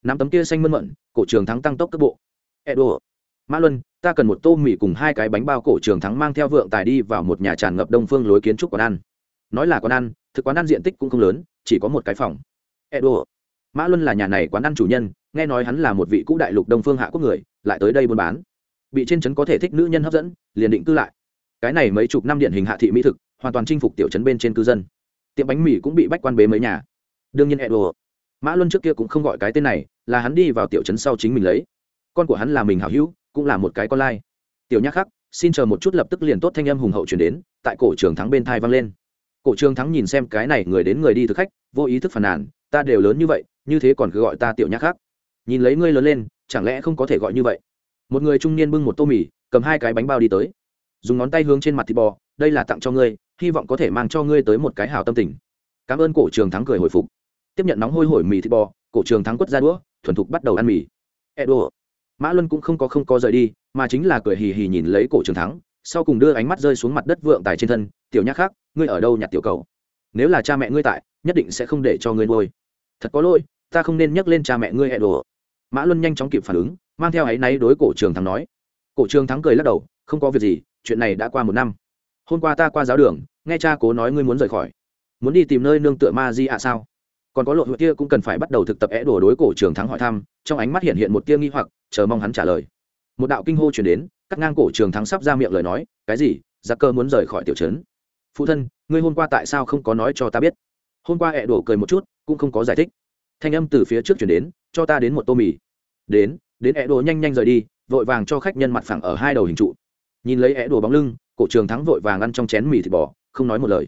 Nắm tấm kia xanh mơn mận, cổ trường thắng tăng tốc cấp bộ. Edo. Mã luân, ta cần một tô mì cùng hai cái bánh bao cổ trường thắng mang theo vượng tài đi vào một nhà tràn ngập đông phương lối kiến trúc quán ăn. Nói là quán ăn, thực quán ăn diện tích cũng không lớn, chỉ có một cái phòng. Edo. Mã luân là nhà này quán ăn chủ nhân, nghe nói hắn là một vị cũ đại lục đông phương hạ quốc người, lại tới đây buôn bán bị trên trấn có thể thích nữ nhân hấp dẫn, liền định cư lại. Cái này mấy chục năm điển hình hạ thị mỹ thực, hoàn toàn chinh phục tiểu trấn bên trên cư dân. Tiệm bánh mì cũng bị bách quan bế mấy nhà. Đương nhiên edo. Mã luân trước kia cũng không gọi cái tên này, là hắn đi vào tiểu trấn sau chính mình lấy. Con của hắn là mình hảo hữu, cũng là một cái con lai. Tiểu nhắc khắc, xin chờ một chút lập tức liền tốt thanh âm hùng hậu chuyển đến, tại cổ trường thắng bên thai vang lên. Cổ trường thắng nhìn xem cái này người đến người đi thực khách, vô ý thức phàn nàn, ta đều lớn như vậy, như thế còn cứ gọi ta tiểu nhắc khắc. Nhìn lấy ngươi lớn lên, chẳng lẽ không có thể gọi như vậy? Một người trung niên bưng một tô mì, cầm hai cái bánh bao đi tới. Dùng ngón tay hướng trên mặt thịt bò, đây là tặng cho ngươi, hy vọng có thể mang cho ngươi tới một cái hào tâm tình. Cảm ơn cổ trường thắng cười hồi phục. Tiếp nhận nóng hôi hổi mì thịt bò, cổ trường thắng quất ra đũa, thuần thục bắt đầu ăn mì. Edo. Mã luân cũng không có không có rời đi, mà chính là cười hì hì nhìn lấy cổ trường thắng, sau cùng đưa ánh mắt rơi xuống mặt đất vượng tài trên thân, tiểu nhắc khác, ngươi ở đâu nhặt tiểu cầu? Nếu là cha mẹ ngươi tại, nhất định sẽ không để cho ngươi nuôi. Thật có lỗi, ta không nên nhắc lên cha mẹ ngươi, edo mã luân nhanh chóng kịp phản ứng, mang theo áy náy đối cổ trường thắng nói. Cổ trường thắng cười lắc đầu, không có việc gì, chuyện này đã qua một năm. Hôm qua ta qua giáo đường, nghe cha cố nói ngươi muốn rời khỏi. Muốn đi tìm nơi nương tựa ma di ạ sao? Còn có lộ hữu kia cũng cần phải bắt đầu thực tập é đổ đối cổ trường thắng hỏi thăm, trong ánh mắt hiện hiện một tia nghi hoặc, chờ mong hắn trả lời. Một đạo kinh hô chuyển đến, cắt ngang cổ trường thắng sắp ra miệng lời nói, cái gì? Giặc cơ muốn rời khỏi tiểu trấn? Phụ thân, ngươi hôm qua tại sao không có nói cho ta biết? Hôm qua hẹ đổ cười một chút, cũng không có giải thích thanh âm từ phía trước chuyển đến, cho ta đến một tô mì. Đến đến é đồ nhanh nhanh rời đi, vội vàng cho khách nhân mặt phẳng ở hai đầu hình trụ. Nhìn lấy é đồ bóng lưng, cổ trường thắng vội vàng ăn trong chén mì thịt bò, không nói một lời.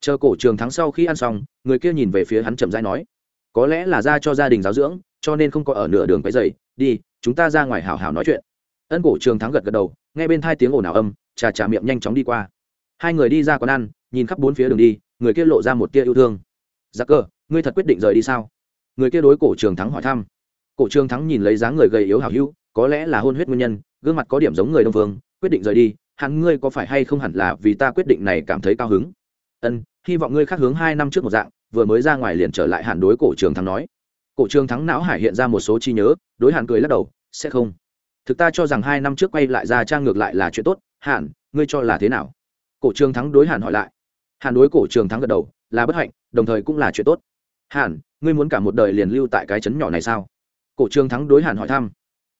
Chờ cổ trường thắng sau khi ăn xong, người kia nhìn về phía hắn chậm dai nói, có lẽ là ra cho gia đình giáo dưỡng, cho nên không có ở nửa đường cái dày đi, chúng ta ra ngoài hào hào nói chuyện. Ân cổ trường thắng gật gật đầu, nghe bên thai tiếng ồn ào âm trà trà miệng nhanh chóng đi qua. Hai người đi ra quán ăn, nhìn khắp bốn phía đường đi, người kia lộ ra một tia yêu thương. Giặc cơ, ngươi thật quyết định rời đi sao? Người kia đối cổ trường thắng hỏi thăm. Cổ trường thắng nhìn lấy dáng người gầy yếu hảo hữu, có lẽ là hôn huyết nguyên nhân, gương mặt có điểm giống người đông phương quyết định rời đi hắn ngươi có phải hay không hẳn là vì ta quyết định này cảm thấy cao hứng? Ân, hy vọng ngươi khác hướng hai năm trước một dạng, vừa mới ra ngoài liền trở lại hàn đối cổ trường thắng nói. Cổ trường thắng não hải hiện ra một số chi nhớ, đối hàn cười lắc đầu, sẽ không. Thực ta cho rằng hai năm trước quay lại ra trang ngược lại là chuyện tốt hàn ngươi cho là thế nào? Cổ trường thắng đối hàn hỏi lại. Hàn đối cổ trường thắng gật đầu, là bất hạnh, đồng thời cũng là chuyện tốt. Hàn ngươi muốn cả một đời liền lưu tại cái trấn nhỏ này sao? Cổ trường thắng đối hàn hỏi thăm.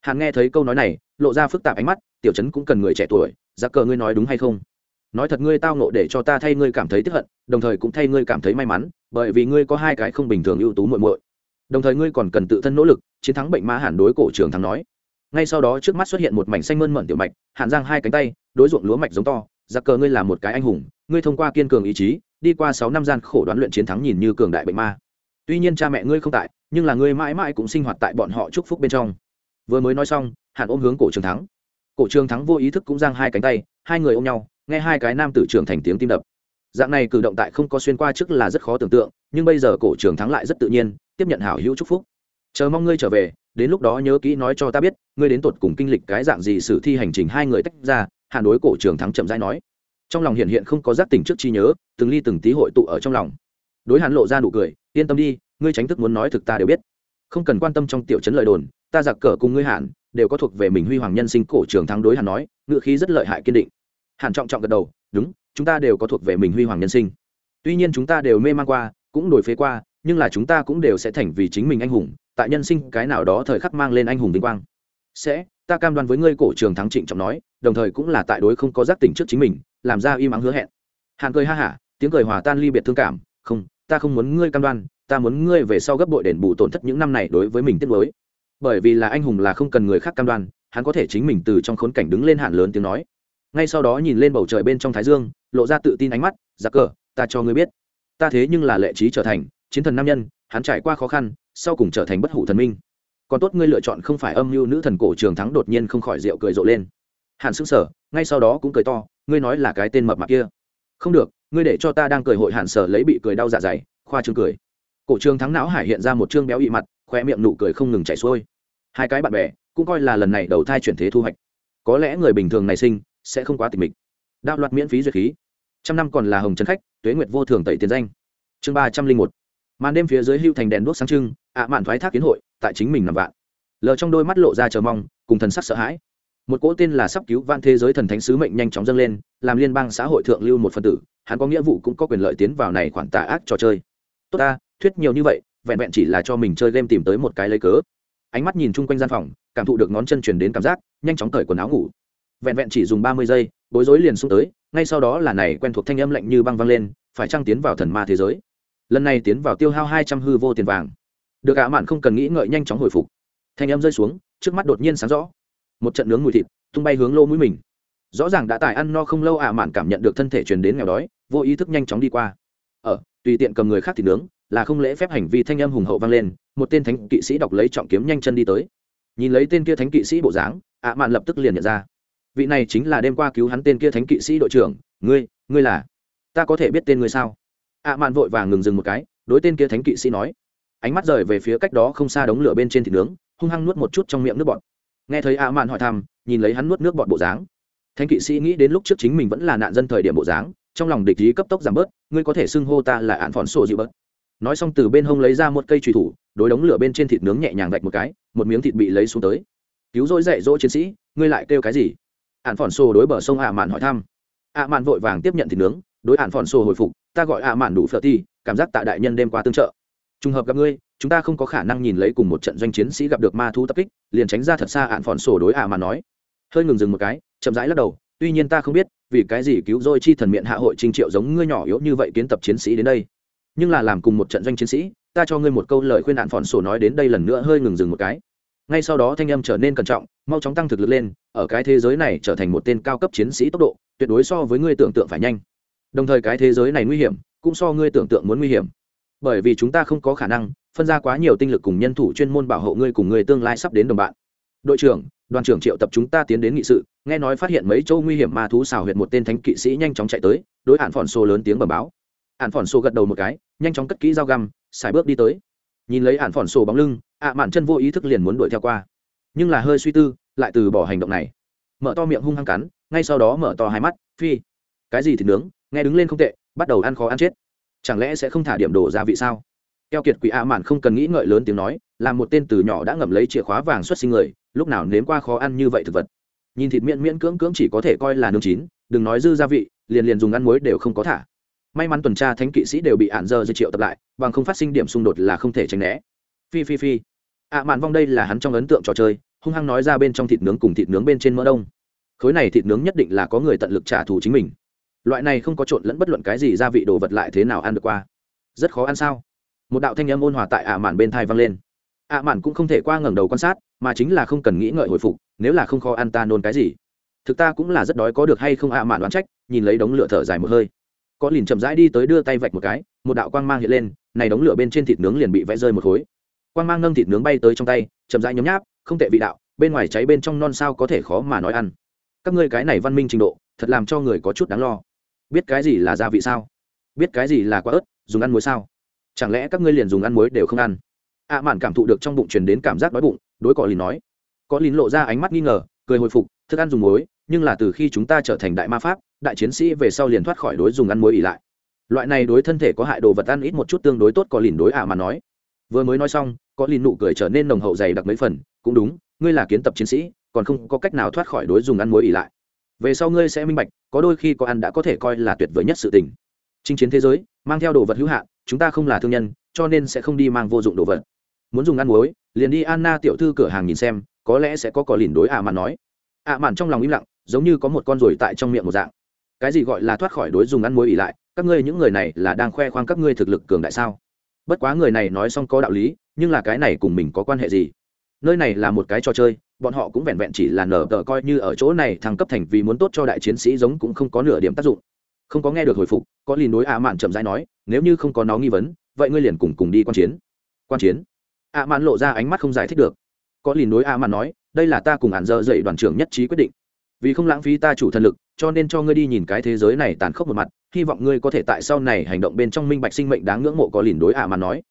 Hàn nghe thấy câu nói này, lộ ra phức tạp ánh mắt, tiểu trấn cũng cần người trẻ tuổi, giá cờ ngươi nói đúng hay không? Nói thật ngươi tao nộ để cho ta thay ngươi cảm thấy tiếp hận, đồng thời cũng thay ngươi cảm thấy may mắn, bởi vì ngươi có hai cái không bình thường ưu tú muội muội. Đồng thời ngươi còn cần tự thân nỗ lực, chiến thắng bệnh ma hàn đối cổ trường thắng nói. Ngay sau đó trước mắt xuất hiện một mảnh xanh mơn mận tiểu mạch, hàn giang hai cánh tay, đối ruộng lúa mạch giống to giặc cờ ngươi là một cái anh hùng, ngươi thông qua kiên cường ý chí, đi qua sáu năm gian khổ đoán luyện chiến thắng nhìn như cường đại bệnh ma tuy nhiên cha mẹ ngươi không tại, nhưng là ngươi mãi mãi cũng sinh hoạt tại bọn họ chúc phúc bên trong. Vừa mới nói xong, hàn ôm hướng cổ trường thắng. Cổ trường thắng vô ý thức cũng giang hai cánh tay, hai người ôm nhau, nghe hai cái nam tử trưởng thành tiếng tim đập. Dạng này cử động tại không có xuyên qua trước là rất khó tưởng tượng, nhưng bây giờ cổ trường thắng lại rất tự nhiên, tiếp nhận hảo hữu chúc phúc. Chờ mong ngươi trở về, đến lúc đó nhớ kỹ nói cho ta biết, ngươi đến tột cùng kinh lịch cái dạng gì sử thi hành trình hai người tách ra, hàn đối cổ trường thắng chậm rãi nói. Trong lòng hiện hiện không có giác tỉnh trước chi nhớ, từng ly từng tí hội tụ ở trong lòng đối hàn lộ ra nụ cười, yên tâm đi, ngươi tránh thức muốn nói thực ta đều biết. Không cần quan tâm trong tiểu chấn lời đồn, ta giặc cờ cùng ngươi hàn đều có thuộc về mình huy hoàng nhân sinh cổ trường thắng đối hàn nói ngự khí rất lợi hại kiên định. Hàn trọng trọng gật đầu, đúng, chúng ta đều có thuộc về mình huy hoàng nhân sinh. Tuy nhiên chúng ta đều mê man qua, cũng đổi phế qua, nhưng là chúng ta cũng đều sẽ thành vì chính mình anh hùng, tại nhân sinh cái nào đó thời khắc mang lên anh hùng vinh quang. Sẽ, ta cam đoan với ngươi, cổ trường thắng trịnh trọng nói, đồng thời cũng là tại đối không có giác tỉnh trước chính mình, làm ra im ắng hứa hẹn. Hàn cười ha hả, tiếng cười hòa tan ly biệt thương cảm, không ta không muốn ngươi cam đoan, ta muốn ngươi về sau gấp bội đền bù tổn thất những năm này đối với mình tiếc nuối. bởi vì là anh hùng là không cần người khác cam đoan, hắn có thể chính mình từ trong khốn cảnh đứng lên hạn lớn tiếng nói. Ngay sau đó nhìn lên bầu trời bên trong thái dương, lộ ra tự tin ánh mắt, giặc cờ, ta cho ngươi biết, ta thế nhưng là lệ trí trở thành chiến thần nam nhân, hắn trải qua khó khăn, sau cùng trở thành bất hủ thần minh. Còn tốt ngươi lựa chọn không phải âm mưu nữ thần cổ trường thắng đột nhiên không khỏi rượu cười rộ lên. Hàn sững sờ, ngay sau đó cũng cười to, ngươi nói là cái tên mập mạp kia không được, ngươi để cho ta đang cười hội hàn sở lấy bị cười đau dạ dày, khoa trương cười. Cổ trương thắng não hải hiện ra một chương béo ị mặt khoe miệng nụ cười không ngừng chảy xuôi. Hai cái bạn bè, cũng coi là lần này đầu thai chuyển thế thu hoạch. Có lẽ người bình thường này sinh, sẽ không quá tịch mịch. Đạo loạt miễn phí duyệt khí. Trăm năm còn là hồng trấn khách, tuế nguyệt vô thường tẩy tiền danh. Chương ba trăm linh một. Màn đêm phía dưới hưu thành đèn đuốc sáng trưng, ạ mạn thoái thác kiến hội, tại chính mình nằm vạn. Lờ trong đôi mắt lộ ra chờ mong, cùng thần sắc sợ hãi một cỗ tên là sắp cứu van thế giới thần thánh sứ mệnh nhanh chóng dâng lên, làm liên bang xã hội thượng lưu một phân tử, hắn có nghĩa vụ cũng có quyền lợi tiến vào này khoản tà ác trò chơi. Tốt ta, thuyết nhiều như vậy, vẹn vẹn chỉ là cho mình chơi game tìm tới một cái lấy cớ. Ánh mắt nhìn chung quanh gian phòng, cảm thụ được ngón chân truyền đến cảm giác, nhanh chóng cởi quần áo ngủ. Vẹn vẹn chỉ dùng ba mươi giây, bối rối liền xuống tới, ngay sau đó là này quen thuộc thanh âm lạnh như băng văng lên, phải trăng tiến vào thần ma thế giới? Lần này tiến vào tiêu hao hai trăm hư vô tiền vàng. Được ạ, mạn không cần nghĩ ngợi, nhanh chóng hồi phục. Thanh âm rơi xuống, trước mắt đột nhiên sáng rõ một trận nướng mùi thịt, tung bay hướng lô mũi mình. Rõ ràng đã tài ăn no không lâu ạ, mạn cảm nhận được thân thể truyền đến nghèo đói, vô ý thức nhanh chóng đi qua. Ở, tùy tiện cầm người khác thì nướng, là không lễ phép hành vi thanh âm hùng hậu vang lên, một tên thánh kỵ sĩ đọc lấy trọng kiếm nhanh chân đi tới. Nhìn lấy tên kia thánh kỵ sĩ bộ dáng, ạ, mạn lập tức liền nhận ra. Vị này chính là đêm qua cứu hắn tên kia thánh kỵ sĩ đội trưởng, ngươi ngươi là? Ta có thể biết tên ngươi sao? Ạ, mạn vội vàng ngừng dừng một cái, đối tên kia thánh kỵ sĩ nói. Ánh mắt rời về phía cách đó không xa đống lửa bên trên thịt nướng, hung hăng nuốt một chút trong miệng nước bọt nghe thấy ạ mạn hỏi thăm, nhìn lấy hắn nuốt nước bọt bộ dáng. Thánh kỵ sĩ nghĩ đến lúc trước chính mình vẫn là nạn dân thời điểm bộ dáng, trong lòng địch ý cấp tốc giảm bớt, ngươi có thể xưng hô ta là ạn phòn sổ dịu bớt. Nói xong từ bên hông lấy ra một cây trùy thủ, đối đống lửa bên trên thịt nướng nhẹ nhàng gạch một cái, một miếng thịt bị lấy xuống tới. Cứu rỗi dạy dỗ chiến sĩ, ngươi lại kêu cái gì? Ạn phòn sổ đối bờ sông ạ mạn hỏi thăm. Ạ mạn vội vàng tiếp nhận thịt nướng, đối ạn phòn sổ hồi phục, ta gọi ạ mạn đủ phở ti, cảm giác tại đại nhân đêm qua tương trợ. Trùng hợp gặp ngươi chúng ta không có khả năng nhìn lấy cùng một trận doanh chiến sĩ gặp được ma thu tập kích, liền tránh ra thật xa ạn phòn sổ đối ạ mà nói. Hơi ngừng dừng một cái, chậm rãi lắc đầu, tuy nhiên ta không biết, vì cái gì cứu rồi chi thần miệng hạ hội trình triệu giống ngươi nhỏ yếu như vậy kiến tập chiến sĩ đến đây. Nhưng là làm cùng một trận doanh chiến sĩ, ta cho ngươi một câu lời khuyên ạn phòn sổ nói đến đây lần nữa hơi ngừng dừng một cái. Ngay sau đó thanh âm trở nên cẩn trọng, mau chóng tăng thực lực lên, ở cái thế giới này trở thành một tên cao cấp chiến sĩ tốc độ, tuyệt đối so với ngươi tưởng tượng phải nhanh. Đồng thời cái thế giới này nguy hiểm, cũng so ngươi tưởng tượng muốn nguy hiểm bởi vì chúng ta không có khả năng phân ra quá nhiều tinh lực cùng nhân thủ chuyên môn bảo hộ ngươi cùng người tương lai sắp đến đồng bạn. Đội trưởng, đoàn trưởng triệu tập chúng ta tiến đến nghị sự, nghe nói phát hiện mấy châu nguy hiểm ma thú xào huyệt một tên thánh kỵ sĩ nhanh chóng chạy tới, đối hạn phòn xô lớn tiếng bẩm báo. Hạn phòn xô gật đầu một cái, nhanh chóng cất kỹ dao găm, xài bước đi tới. Nhìn lấy hạn phòn xô bóng lưng, ạ mạn chân vô ý thức liền muốn đuổi theo qua. Nhưng là hơi suy tư, lại từ bỏ hành động này. Mở to miệng hung hăng cắn, ngay sau đó mở to hai mắt, phi. Cái gì thì nướng, nghe đứng lên không tệ, bắt đầu ăn khó ăn chết chẳng lẽ sẽ không thả điểm đổ gia vị sao? Keo kiệt quỷ ạ mạn không cần nghĩ ngợi lớn tiếng nói, là một tên từ nhỏ đã ngậm lấy chìa khóa vàng xuất sinh người, lúc nào nếm qua khó ăn như vậy thực vật. Nhìn thịt miễn miễn cưỡng cưỡng chỉ có thể coi là nướng chín, đừng nói dư gia vị, liền liền dùng ăn muối đều không có thả. May mắn tuần tra thánh kỵ sĩ đều bị ạn dơ dư triệu tập lại, bằng không phát sinh điểm xung đột là không thể tránh né. Phi phi phi. Ạ mạn vong đây là hắn trong ấn tượng trò chơi, hung hăng nói ra bên trong thịt nướng cùng thịt nướng bên trên mỡ đông. Khối này thịt nướng nhất định là có người tận lực trả thù chính mình loại này không có trộn lẫn bất luận cái gì gia vị đồ vật lại thế nào ăn được qua. Rất khó ăn sao? Một đạo thanh âm ôn hòa tại ạ mạn bên thai vang lên. ạ mạn cũng không thể qua ngẩng đầu quan sát, mà chính là không cần nghĩ ngợi hồi phục, nếu là không khó ăn ta nôn cái gì. Thực ta cũng là rất đói có được hay không ạ mạn đoán trách, nhìn lấy đống lửa thở dài một hơi. Có liền chậm rãi đi tới đưa tay vạch một cái, một đạo quang mang hiện lên, này đống lửa bên trên thịt nướng liền bị vẽ rơi một khối. Quang mang nâng thịt nướng bay tới trong tay, chậm rãi nhấm nháp, không tệ vị đạo, bên ngoài cháy bên trong non sao có thể khó mà nói ăn. Các ngươi cái này văn minh trình độ, thật làm cho người có chút đáng lo biết cái gì là gia vị sao? Biết cái gì là quả ớt, dùng ăn muối sao? Chẳng lẽ các ngươi liền dùng ăn muối đều không ăn? Ạ à mạn cảm thụ được trong bụng truyền đến cảm giác đói bụng, đối cọ lìn nói. Có lìn lộ ra ánh mắt nghi ngờ, cười hồi phục, thức ăn dùng muối, nhưng là từ khi chúng ta trở thành đại ma pháp, đại chiến sĩ về sau liền thoát khỏi đối dùng ăn muối ỉ lại. Loại này đối thân thể có hại đồ vật ăn ít một chút tương đối tốt, có lìn đối ạ mà nói. Vừa mới nói xong, có lìn nụ cười trở nên nồng hậu dày đặc mấy phần, cũng đúng, ngươi là kiến tập chiến sĩ, còn không có cách nào thoát khỏi đối dùng ăn muối ỉ lại về sau ngươi sẽ minh bạch, có đôi khi có ăn đã có thể coi là tuyệt vời nhất sự tình. Chinh chiến thế giới, mang theo đồ vật hữu hạn, chúng ta không là thương nhân, cho nên sẽ không đi mang vô dụng đồ vật. Muốn dùng ăn muối, liền đi anna tiểu thư cửa hàng nhìn xem, có lẽ sẽ có cỏ lìn đối ạ à mạn nói. Ạ à mạn trong lòng im lặng, giống như có một con ruồi tại trong miệng một dạng. Cái gì gọi là thoát khỏi đối dùng ăn muối ỉ lại, các ngươi những người này là đang khoe khoang các ngươi thực lực cường đại sao? Bất quá người này nói xong có đạo lý, nhưng là cái này cùng mình có quan hệ gì? Nơi này là một cái trò chơi, bọn họ cũng vẹn vẹn chỉ là nở tờ coi như ở chỗ này thăng cấp thành vì muốn tốt cho đại chiến sĩ giống cũng không có nửa điểm tác dụng. Không có nghe được hồi phục, có lìn đối ạ mạn chậm rãi nói, nếu như không có nó nghi vấn, vậy ngươi liền cùng cùng đi quan chiến. Quan chiến? ạ mạn lộ ra ánh mắt không giải thích được. Có lìn đối ạ mạn nói, đây là ta cùng ạn dơ dậy đoàn trưởng nhất trí quyết định. Vì không lãng phí ta chủ thần lực, cho nên cho ngươi đi nhìn cái thế giới này tàn khốc một mặt, hy vọng ngươi có thể tại sau này hành động bên trong minh bạch sinh mệnh đáng ngưỡng mộ có lìn đối ạ mạn nói.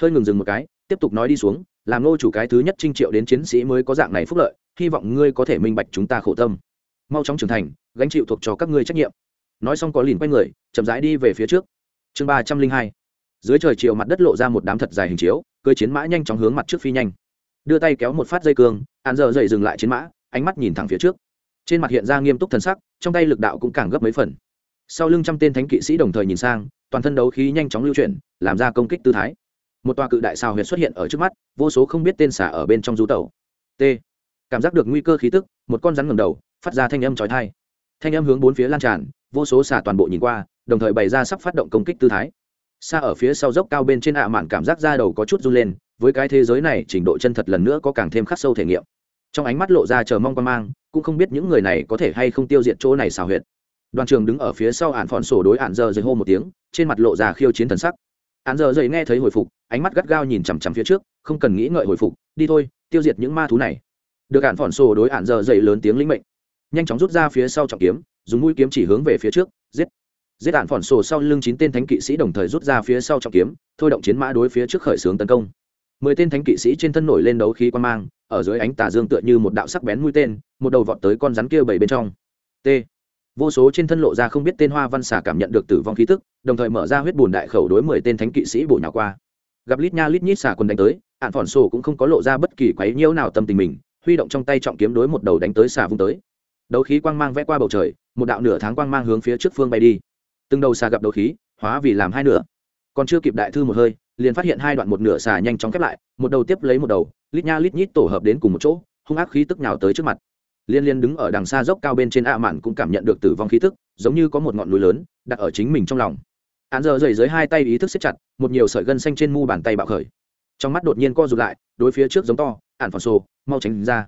Hơi ngừng dừng một cái, tiếp tục nói đi xuống làm nô chủ cái thứ nhất trinh triệu đến chiến sĩ mới có dạng này phúc lợi, hy vọng ngươi có thể minh bạch chúng ta khổ tâm. Mau chóng trưởng thành, gánh chịu thuộc cho các ngươi trách nhiệm. Nói xong có lìn quay người, chậm rãi đi về phía trước. Chương ba trăm linh hai. Dưới trời chiều mặt đất lộ ra một đám thật dài hình chiếu, cưới chiến mã nhanh chóng hướng mặt trước phi nhanh. Đưa tay kéo một phát dây cương hạn giờ dậy dừng lại chiến mã, ánh mắt nhìn thẳng phía trước. Trên mặt hiện ra nghiêm túc thần sắc, trong tay lực đạo cũng càng gấp mấy phần. Sau lưng trăm tên thánh kỵ sĩ đồng thời nhìn sang, toàn thân đấu khí nhanh chóng lưu chuyển, làm ra công kích tư thái một tòa cự đại sao huyệt xuất hiện ở trước mắt, vô số không biết tên xả ở bên trong du tàu t. Cảm giác được nguy cơ khí tức, một con rắn ngầm đầu, phát ra thanh âm trói thai thanh âm hướng bốn phía lan tràn, vô số xả toàn bộ nhìn qua, đồng thời bày ra sắp phát động công kích tư thái. Xa ở phía sau dốc cao bên trên ạ mạn cảm giác da đầu có chút run lên, với cái thế giới này, trình độ chân thật lần nữa có càng thêm khắc sâu thể nghiệm. Trong ánh mắt lộ ra chờ mong quan mang, cũng không biết những người này có thể hay không tiêu diệt chỗ này xào huyệt. Đoàn trường đứng ở phía sau ạn phòn sổ đối ạn giờ dày hô một tiếng, trên mặt lộ ra khiêu chiến thần sắc án giờ dậy nghe thấy hồi phục, ánh mắt gắt gao nhìn chằm chằm phía trước, không cần nghĩ ngợi hồi phục, đi thôi, tiêu diệt những ma thú này. Được ạn phỏn sổ đối ạn giờ dậy lớn tiếng lĩnh mệnh. Nhanh chóng rút ra phía sau trọng kiếm, dùng mũi kiếm chỉ hướng về phía trước, giết. Giết đạn phỏn sổ sau lưng chín tên thánh kỵ sĩ đồng thời rút ra phía sau trọng kiếm, thôi động chiến mã đối phía trước khởi xướng tấn công. Mười tên thánh kỵ sĩ trên thân nổi lên đấu khí quan mang, ở dưới ánh tà dương tựa như một đạo sắc bén mũi tên, một đầu vọt tới con rắn kia bảy bên trong. T vô số trên thân lộ ra không biết tên hoa văn xà cảm nhận được tử vong khí tức, đồng thời mở ra huyết bùn đại khẩu đối mười tên thánh kỵ sĩ bổ nhào qua. Gặp lít nha lít nhít xà quân đánh tới ạn phòn sổ cũng không có lộ ra bất kỳ quấy nhiễu nào tâm tình mình, huy động trong tay trọng kiếm đối một đầu đánh tới xà vung tới. Đấu khí quang mang vẽ qua bầu trời, một đạo nửa tháng quang mang hướng phía trước phương bay đi. Từng đầu xà gặp đấu khí, hóa vì làm hai nửa. Còn chưa kịp đại thư một hơi, liền phát hiện hai đoạn một nửa xà nhanh chóng khép lại, một đầu tiếp lấy một đầu, lít nha lít nhít tổ hợp đến cùng một chỗ, hung ác khí tức nhào tới trước mặt liên liên đứng ở đằng xa dốc cao bên trên a mạn cũng cảm nhận được tử vong khí tức, giống như có một ngọn núi lớn, đặt ở chính mình trong lòng. Hắn giờ dày dưới hai tay ý thức xếp chặt, một nhiều sợi gân xanh trên mu bàn tay bạo khởi. Trong mắt đột nhiên co rụt lại, đối phía trước giống to ạn phòn sô mau tránh ra.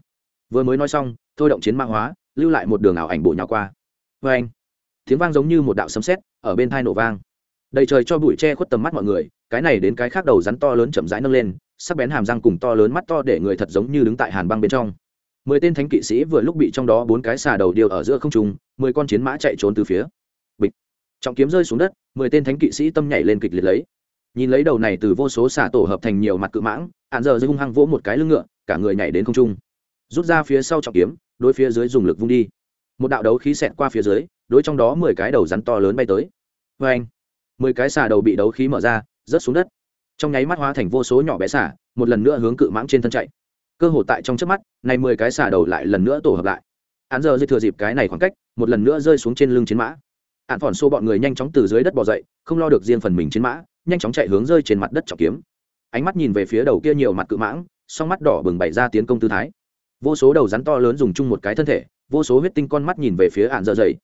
Vừa mới nói xong, thôi động chiến mã hóa, lưu lại một đường ảo ảnh bộ nhào qua. Vê anh, tiếng vang giống như một đạo sấm sét, ở bên thai nổ vang. Đầy trời cho bụi che khuất tầm mắt mọi người, cái này đến cái khác đầu rắn to lớn chậm rãi nâng lên, sắc bén hàm răng cùng to lớn mắt to để người thật giống như đứng tại hàn băng bên trong mười tên thánh kỵ sĩ vừa lúc bị trong đó bốn cái xà đầu điều ở giữa không trung, mười con chiến mã chạy trốn từ phía. Bịch. Trọng kiếm rơi xuống đất, mười tên thánh kỵ sĩ tâm nhảy lên kịch liệt lấy. Nhìn lấy đầu này từ vô số xà tổ hợp thành nhiều mặt cự mãng, hạn giờ dây hung hăng vỗ một cái lưng ngựa, cả người nhảy đến không trung. Rút ra phía sau trọng kiếm, đối phía dưới dùng lực vung đi. Một đạo đấu khí xẹt qua phía dưới, đối trong đó mười cái đầu rắn to lớn bay tới. Vê anh, mười cái xà đầu bị đấu khí mở ra, rớt xuống đất. Trong nháy mắt hóa thành vô số nhỏ bé xà, một lần nữa hướng cự mãng trên thân chạy cơ hồ tại trong trước mắt, này mười cái xà đầu lại lần nữa tổ hợp lại. Hắn giờ dây thừa dịp cái này khoảng cách, một lần nữa rơi xuống trên lưng chiến mã. Hắn phỏn xô bọn người nhanh chóng từ dưới đất bò dậy, không lo được riêng phần mình chiến mã, nhanh chóng chạy hướng rơi trên mặt đất trọng kiếm. Ánh mắt nhìn về phía đầu kia nhiều mặt cự mãng, song mắt đỏ bừng bày ra tiến công tư thái. Vô số đầu rắn to lớn dùng chung một cái thân thể, vô số huyết tinh con mắt nhìn về phía ạn dơ dày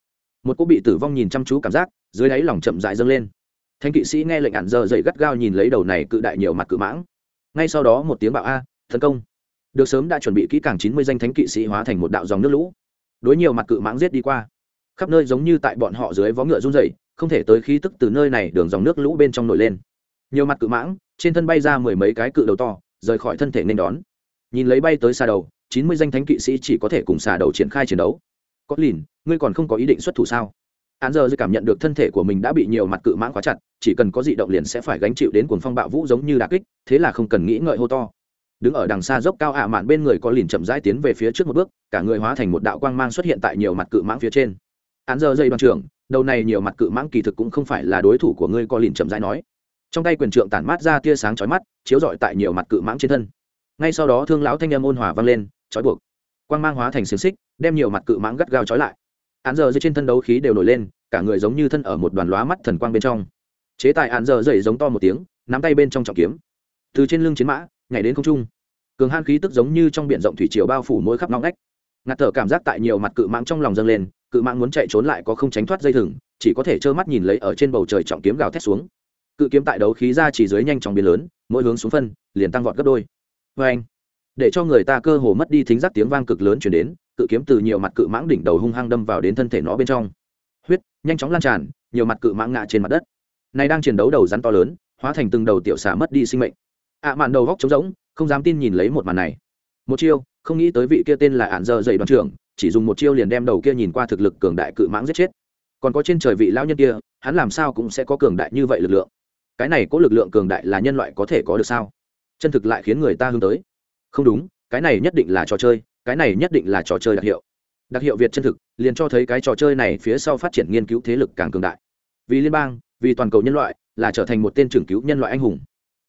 một cô bị tử vong nhìn chăm chú cảm giác, dưới đáy lòng chậm dại dâng lên. Thanh kỵ sĩ nghe lệnh ạn dơ dày gắt gao nhìn lấy đầu này cự đại nhiều mặt cự mãng. Ngay sau đó một tiếng bạo a, tấn công được sớm đã chuẩn bị kỹ càng chín mươi danh thánh kỵ sĩ hóa thành một đạo dòng nước lũ. Đối nhiều mặt cự mãng giết đi qua. Khắp nơi giống như tại bọn họ dưới vó ngựa run rẩy, không thể tới khí tức từ nơi này đường dòng nước lũ bên trong nổi lên. Nhiều mặt cự mãng, trên thân bay ra mười mấy cái cự đầu to, rời khỏi thân thể nên đón. Nhìn lấy bay tới xa đầu, chín mươi danh thánh kỵ sĩ chỉ có thể cùng xà đầu triển khai chiến đấu. Có lìn, ngươi còn không có ý định xuất thủ sao? Án giờ dư cảm nhận được thân thể của mình đã bị nhiều mặt cự mãng khóa chặt, chỉ cần có dị động liền sẽ phải gánh chịu đến cuồng phong bạo vũ giống như đà kích, thế là không cần nghĩ ngợi hô to đứng ở đằng xa dốc cao ạ à mạn bên người có lìn chậm rãi tiến về phía trước một bước, cả người hóa thành một đạo quang mang xuất hiện tại nhiều mặt cự mãng phía trên. Án giờ dây đoàn trưởng, đầu này nhiều mặt cự mãng kỳ thực cũng không phải là đối thủ của ngươi, có lìn chậm rãi nói. Trong tay quyền trượng tản mát ra tia sáng chói mắt, chiếu rọi tại nhiều mặt cự mãng trên thân. Ngay sau đó thương lão thanh âm ôn hòa vang lên chói buộc. Quang mang hóa thành xiềng xích, đem nhiều mặt cự mãng gắt gao chói lại. Án giờ dưới trên thân đấu khí đều nổi lên, cả người giống như thân ở một đoàn lóa mắt thần quang bên trong. Chế tài án giờ dậy giống to một tiếng, nắm tay bên trong trọng kiếm. Từ trên lưng chiến mã, nhảy đến không trung cường han khí tức giống như trong biển rộng thủy chiều bao phủ mỗi khắp nóng nách ngạt thở cảm giác tại nhiều mặt cự mãng trong lòng dâng lên cự mãng muốn chạy trốn lại có không tránh thoát dây thừng chỉ có thể trơ mắt nhìn lấy ở trên bầu trời trọng kiếm gào thét xuống. Cự kiếm tại đấu khí ra chỉ dưới nhanh chóng biến lớn mỗi hướng xuống phân liền tăng vọt gấp đôi. Vê anh để cho người ta cơ hồ mất đi thính giác tiếng vang cực lớn chuyển đến cự kiếm từ nhiều mặt cự mãng đỉnh đầu hung hăng đâm vào đến thân thể nó bên trong. Huyết nhanh chóng lan tràn nhiều mặt cự mãng ngã trên mặt đất. Này đang chiến đấu đầu rắn to lớn hóa thành từng đầu tiểu xà mất đi sinh mệnh. Ạ à, mạn đầu góc trống rỗng không dám tin nhìn lấy một màn này. Một chiêu, không nghĩ tới vị kia tên là ạn dơ dậy đoàn trưởng, chỉ dùng một chiêu liền đem đầu kia nhìn qua thực lực cường đại cự mãng giết chết. Còn có trên trời vị lão nhân kia, hắn làm sao cũng sẽ có cường đại như vậy lực lượng? Cái này có lực lượng cường đại là nhân loại có thể có được sao? Chân thực lại khiến người ta hướng tới. Không đúng, cái này nhất định là trò chơi, cái này nhất định là trò chơi đặc hiệu. Đặc hiệu việt chân thực, liền cho thấy cái trò chơi này phía sau phát triển nghiên cứu thế lực càng cường đại. Vì liên bang, vì toàn cầu nhân loại, là trở thành một tên trưởng cứu nhân loại anh hùng.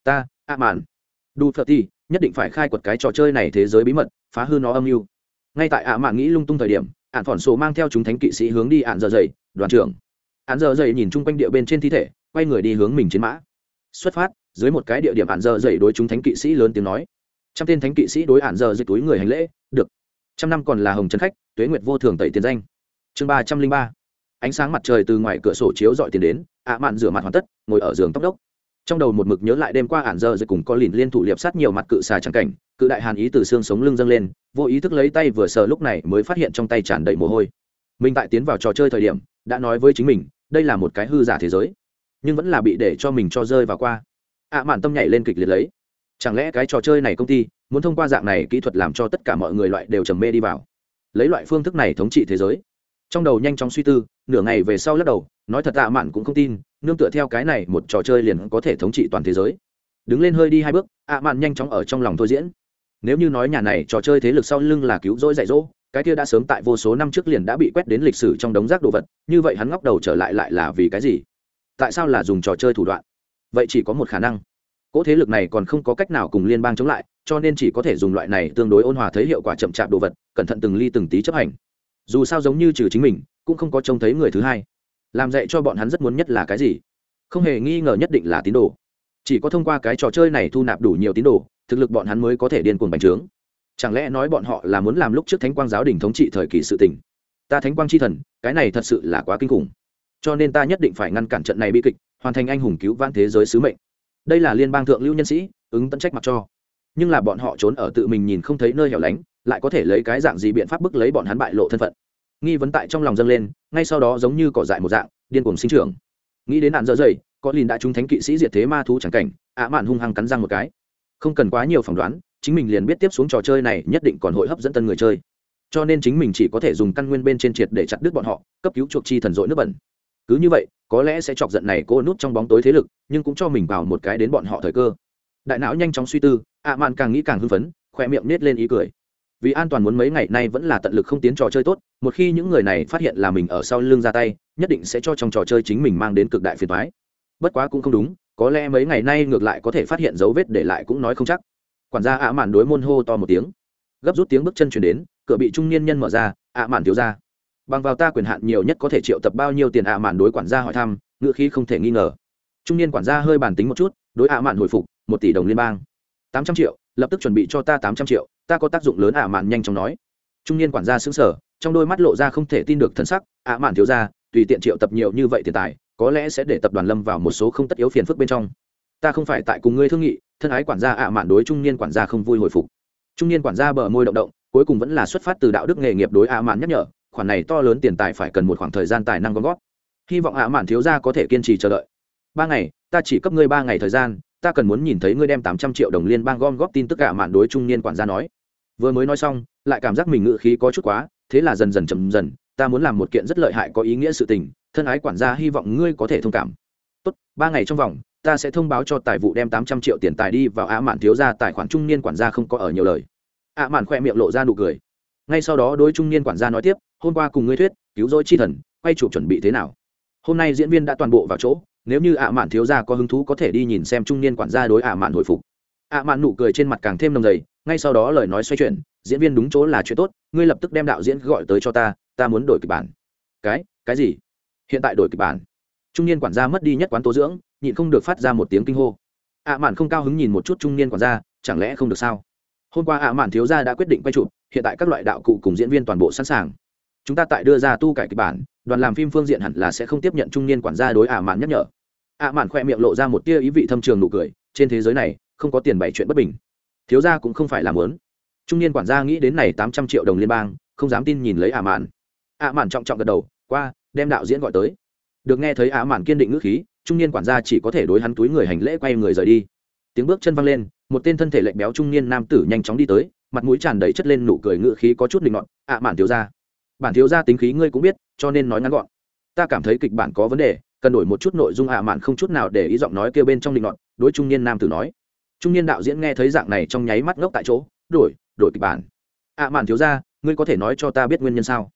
Ta a màn đu phật ti nhất định phải khai quật cái trò chơi này thế giới bí mật, phá hư nó âm mưu. Ngay tại ạ mạn nghĩ lung tung thời điểm, ạn phỏn số mang theo chúng thánh kỵ sĩ hướng đi ạn giờ dày đoàn trưởng. Ạn giờ dày nhìn chung quanh địa bên trên thi thể, quay người đi hướng mình chiến mã. Xuất phát, dưới một cái địa điểm ạn giờ dày đối chúng thánh kỵ sĩ lớn tiếng nói. Trăm tên thánh kỵ sĩ đối ạn giờ dày túi người hành lễ, được. Trăm năm còn là hồng trấn khách, tuế nguyệt vô thường tẩy tiền danh. Chương ba trăm linh ba. Ánh sáng mặt trời từ ngoài cửa sổ chiếu dọi tiền đến, ạ mạn rửa mặt hoàn tất, ngồi ở giường tóc đốc trong đầu một mực nhớ lại đêm qua ản giờ rồi cùng con lìn liên thủ liệp sát nhiều mặt cự xà trắng cảnh, cự đại hàn ý từ xương sống lưng dâng lên, vô ý thức lấy tay vừa sờ lúc này mới phát hiện trong tay tràn đầy mồ hôi. Mình tại tiến vào trò chơi thời điểm, đã nói với chính mình, đây là một cái hư giả thế giới, nhưng vẫn là bị để cho mình cho rơi vào qua. Ạ mạn tâm nhảy lên kịch liệt lấy. Chẳng lẽ cái trò chơi này công ty, muốn thông qua dạng này kỹ thuật làm cho tất cả mọi người loại đều trầm mê đi vào? Lấy loại phương thức này thống trị thế giới. Trong đầu nhanh chóng suy tư nửa ngày về sau lắc đầu, nói thật ạ à, mạn cũng không tin, nương tựa theo cái này một trò chơi liền có thể thống trị toàn thế giới. Đứng lên hơi đi hai bước, ạ, mạn nhanh chóng ở trong lòng thôi diễn. Nếu như nói nhà này trò chơi thế lực sau lưng là cứu rỗi dạy dỗ, cái kia đã sớm tại vô số năm trước liền đã bị quét đến lịch sử trong đống rác đồ vật, như vậy hắn ngóc đầu trở lại lại là vì cái gì? Tại sao là dùng trò chơi thủ đoạn? Vậy chỉ có một khả năng. Cỗ thế lực này còn không có cách nào cùng liên bang chống lại, cho nên chỉ có thể dùng loại này tương đối ôn hòa thấy hiệu quả chậm chạp đồ vật, cẩn thận từng ly từng tí chấp hành. Dù sao giống như trừ chính mình cũng không có trông thấy người thứ hai. Làm dạy cho bọn hắn rất muốn nhất là cái gì? Không hề nghi ngờ nhất định là tín đồ. Chỉ có thông qua cái trò chơi này thu nạp đủ nhiều tín đồ, thực lực bọn hắn mới có thể điên cuồng bành trướng. Chẳng lẽ nói bọn họ là muốn làm lúc trước thánh quang giáo đình thống trị thời kỳ sự tình? Ta thánh quang c h i thần, cái này thật sự là quá kinh khủng. Cho nên ta nhất định phải ngăn cản trận này bi kịch, hoàn thành anh hùng cứu vãn thế giới sứ mệnh. Đây là liên bang thượng lưu nhân sĩ, ứng tận trách mặc cho. Nhưng là bọn họ trốn ở tự mình nhìn không thấy nơi hẻo lánh, lại có thể lấy cái dạng gì biện pháp bức lấy bọn hắn bại lộ thân phận? Nghi vấn tại trong lòng dâng lên, ngay sau đó giống như cỏ dại một dạng, điên cuồng sinh trưởng. Nghĩ đến nạn dở dày có lìn đã trúng thánh kỵ sĩ diệt thế ma thú chẳng cảnh, ạ mạn hung hăng cắn răng một cái. Không cần quá nhiều phỏng đoán, chính mình liền biết tiếp xuống trò chơi này nhất định còn hội hấp dẫn tân người chơi. Cho nên chính mình chỉ có thể dùng căn nguyên bên trên triệt để chặt đứt bọn họ, cấp cứu chuộc chi thần dội nước bẩn. Cứ như vậy, có lẽ sẽ chọc giận này cô nút trong bóng tối thế lực, nhưng cũng cho mình vào một cái đến bọn họ thời cơ. Đại não nhanh chóng suy tư, ạ mạn càng nghĩ càng hưng phấn khỏe miệng nết lên ý cười vì an toàn muốn mấy ngày nay vẫn là tận lực không tiến trò chơi tốt, một khi những người này phát hiện là mình ở sau lưng ra tay, nhất định sẽ cho trong trò chơi chính mình mang đến cực đại phiền thoái bất quá cũng không đúng, có lẽ mấy ngày nay ngược lại có thể phát hiện dấu vết để lại cũng nói không chắc. Quản gia ạ mạn đối môn hô to một tiếng. Gấp rút tiếng bước chân chuyển đến, cửa bị trung niên nhân mở ra, ạ mạn thiếu ra bằng vào ta quyền hạn nhiều nhất có thể triệu tập bao nhiêu tiền ạ mạn đối quản gia hỏi thăm ngựa khí không thể nghi ngờ. Trung niên quản gia hơi bàn tính một chút, đối ạ mạn hồi phục, một tỷ đồng liên bang. Tám trăm triệu, lập tức chuẩn bị cho ta tám trăm triệu ta có tác dụng lớn ạ mạn nhanh chóng nói. Trung niên quản gia xứng sở trong đôi mắt lộ ra không thể tin được thân sắc. ạ mạn thiếu ra tùy tiện triệu tập nhiều như vậy tiền tài, có lẽ sẽ để tập đoàn lâm vào một số không tất yếu phiền phức bên trong. Ta không phải tại cùng ngươi thương nghị, thân ái quản gia ạ mạn đối trung niên quản gia không vui hồi phục. Trung niên quản gia bờ môi động động, cuối cùng vẫn là xuất phát từ đạo đức nghề nghiệp đối ạ mạn nhắc nhở, khoản này to lớn tiền tài phải cần một khoảng thời gian tài năng gom góp. Hy vọng ạ mạn thiếu gia có thể kiên trì chờ đợi. Ba ngày, ta chỉ cấp ngươi ba ngày thời gian, ta cần muốn nhìn thấy ngươi đem tám trăm triệu đồng liên bang gom góp tin tức ạ mạn đối trung niên quản gia nói vừa mới nói xong, lại cảm giác mình ngự khí có chút quá, thế là dần dần chậm dần, ta muốn làm một kiện rất lợi hại có ý nghĩa sự tình, thân ái quản gia hy vọng ngươi có thể thông cảm. Tốt, ba ngày trong vòng, ta sẽ thông báo cho tài vụ đem tám trăm triệu tiền tài đi vào ạ mạn thiếu gia tài khoản trung niên quản gia không có ở nhiều lời. ạ mạn khoe miệng lộ ra nụ cười. Ngay sau đó đối trung niên quản gia nói tiếp, hôm qua cùng ngươi thuyết, cứu rỗi chi thần, quay chụp chuẩn bị thế nào? Hôm nay diễn viên đã toàn bộ vào chỗ, nếu như ạ mạn thiếu gia có hứng thú có thể đi nhìn xem trung niên quản gia đối ạ mạn hồi phục. ạ mạn nụ cười trên mặt càng thêm nồng dày ngay sau đó lời nói xoay chuyển, diễn viên đúng chỗ là chuyện tốt, ngươi lập tức đem đạo diễn gọi tới cho ta ta muốn đổi kịch bản. Cái cái gì? Hiện tại đổi kịch bản. Trung niên quản gia mất đi nhất quán tố dưỡng, nhịn không được phát ra một tiếng kinh hô. Ạ mạn không cao hứng nhìn một chút trung niên quản gia, chẳng lẽ không được sao? Hôm qua ạ mạn thiếu gia đã quyết định quay chụp, hiện tại các loại đạo cụ cùng diễn viên toàn bộ sẵn sàng. Chúng ta tại đưa ra tu cải kịch bản, đoàn làm phim phương diện hẳn là sẽ không tiếp nhận trung niên quản gia đối ả mạn nhắc nhở. Ả mạn khoe miệng lộ ra một tia ý vị thâm trường nụ cười, trên thế giới này, không có tiền bày chuyện bất bình thiếu gia cũng không phải làm lớn trung niên quản gia nghĩ đến này tám trăm triệu đồng liên bang, không dám tin nhìn lấy ả mạn. Ả mạn trọng trọng gật đầu, qua, đem đạo diễn gọi tới. Được nghe thấy ả mạn kiên định ngữ khí, trung niên quản gia chỉ có thể đối hắn túi người hành lễ quay người rời đi. Tiếng bước chân văng lên, một tên thân thể lệch béo trung niên nam tử nhanh chóng đi tới, mặt mũi tràn đầy chất lên nụ cười ngữ khí có chút linh ngọn ạ mạn thiếu gia, bản thiếu gia tính khí ngươi cũng biết, cho nên nói ngắn gọn. Ta cảm thấy kịch bản có vấn đề, cần đổi một chút nội dung ạ mạn không chút nào để ý giọng nói kêu bên trong linh ngọn đối trung niên nam tử nói trung niên đạo diễn nghe thấy dạng này trong nháy mắt ngốc tại chỗ, đổi đổi kịch bản. Ạ mạn thiếu gia, ngươi có thể nói cho ta biết nguyên nhân sao?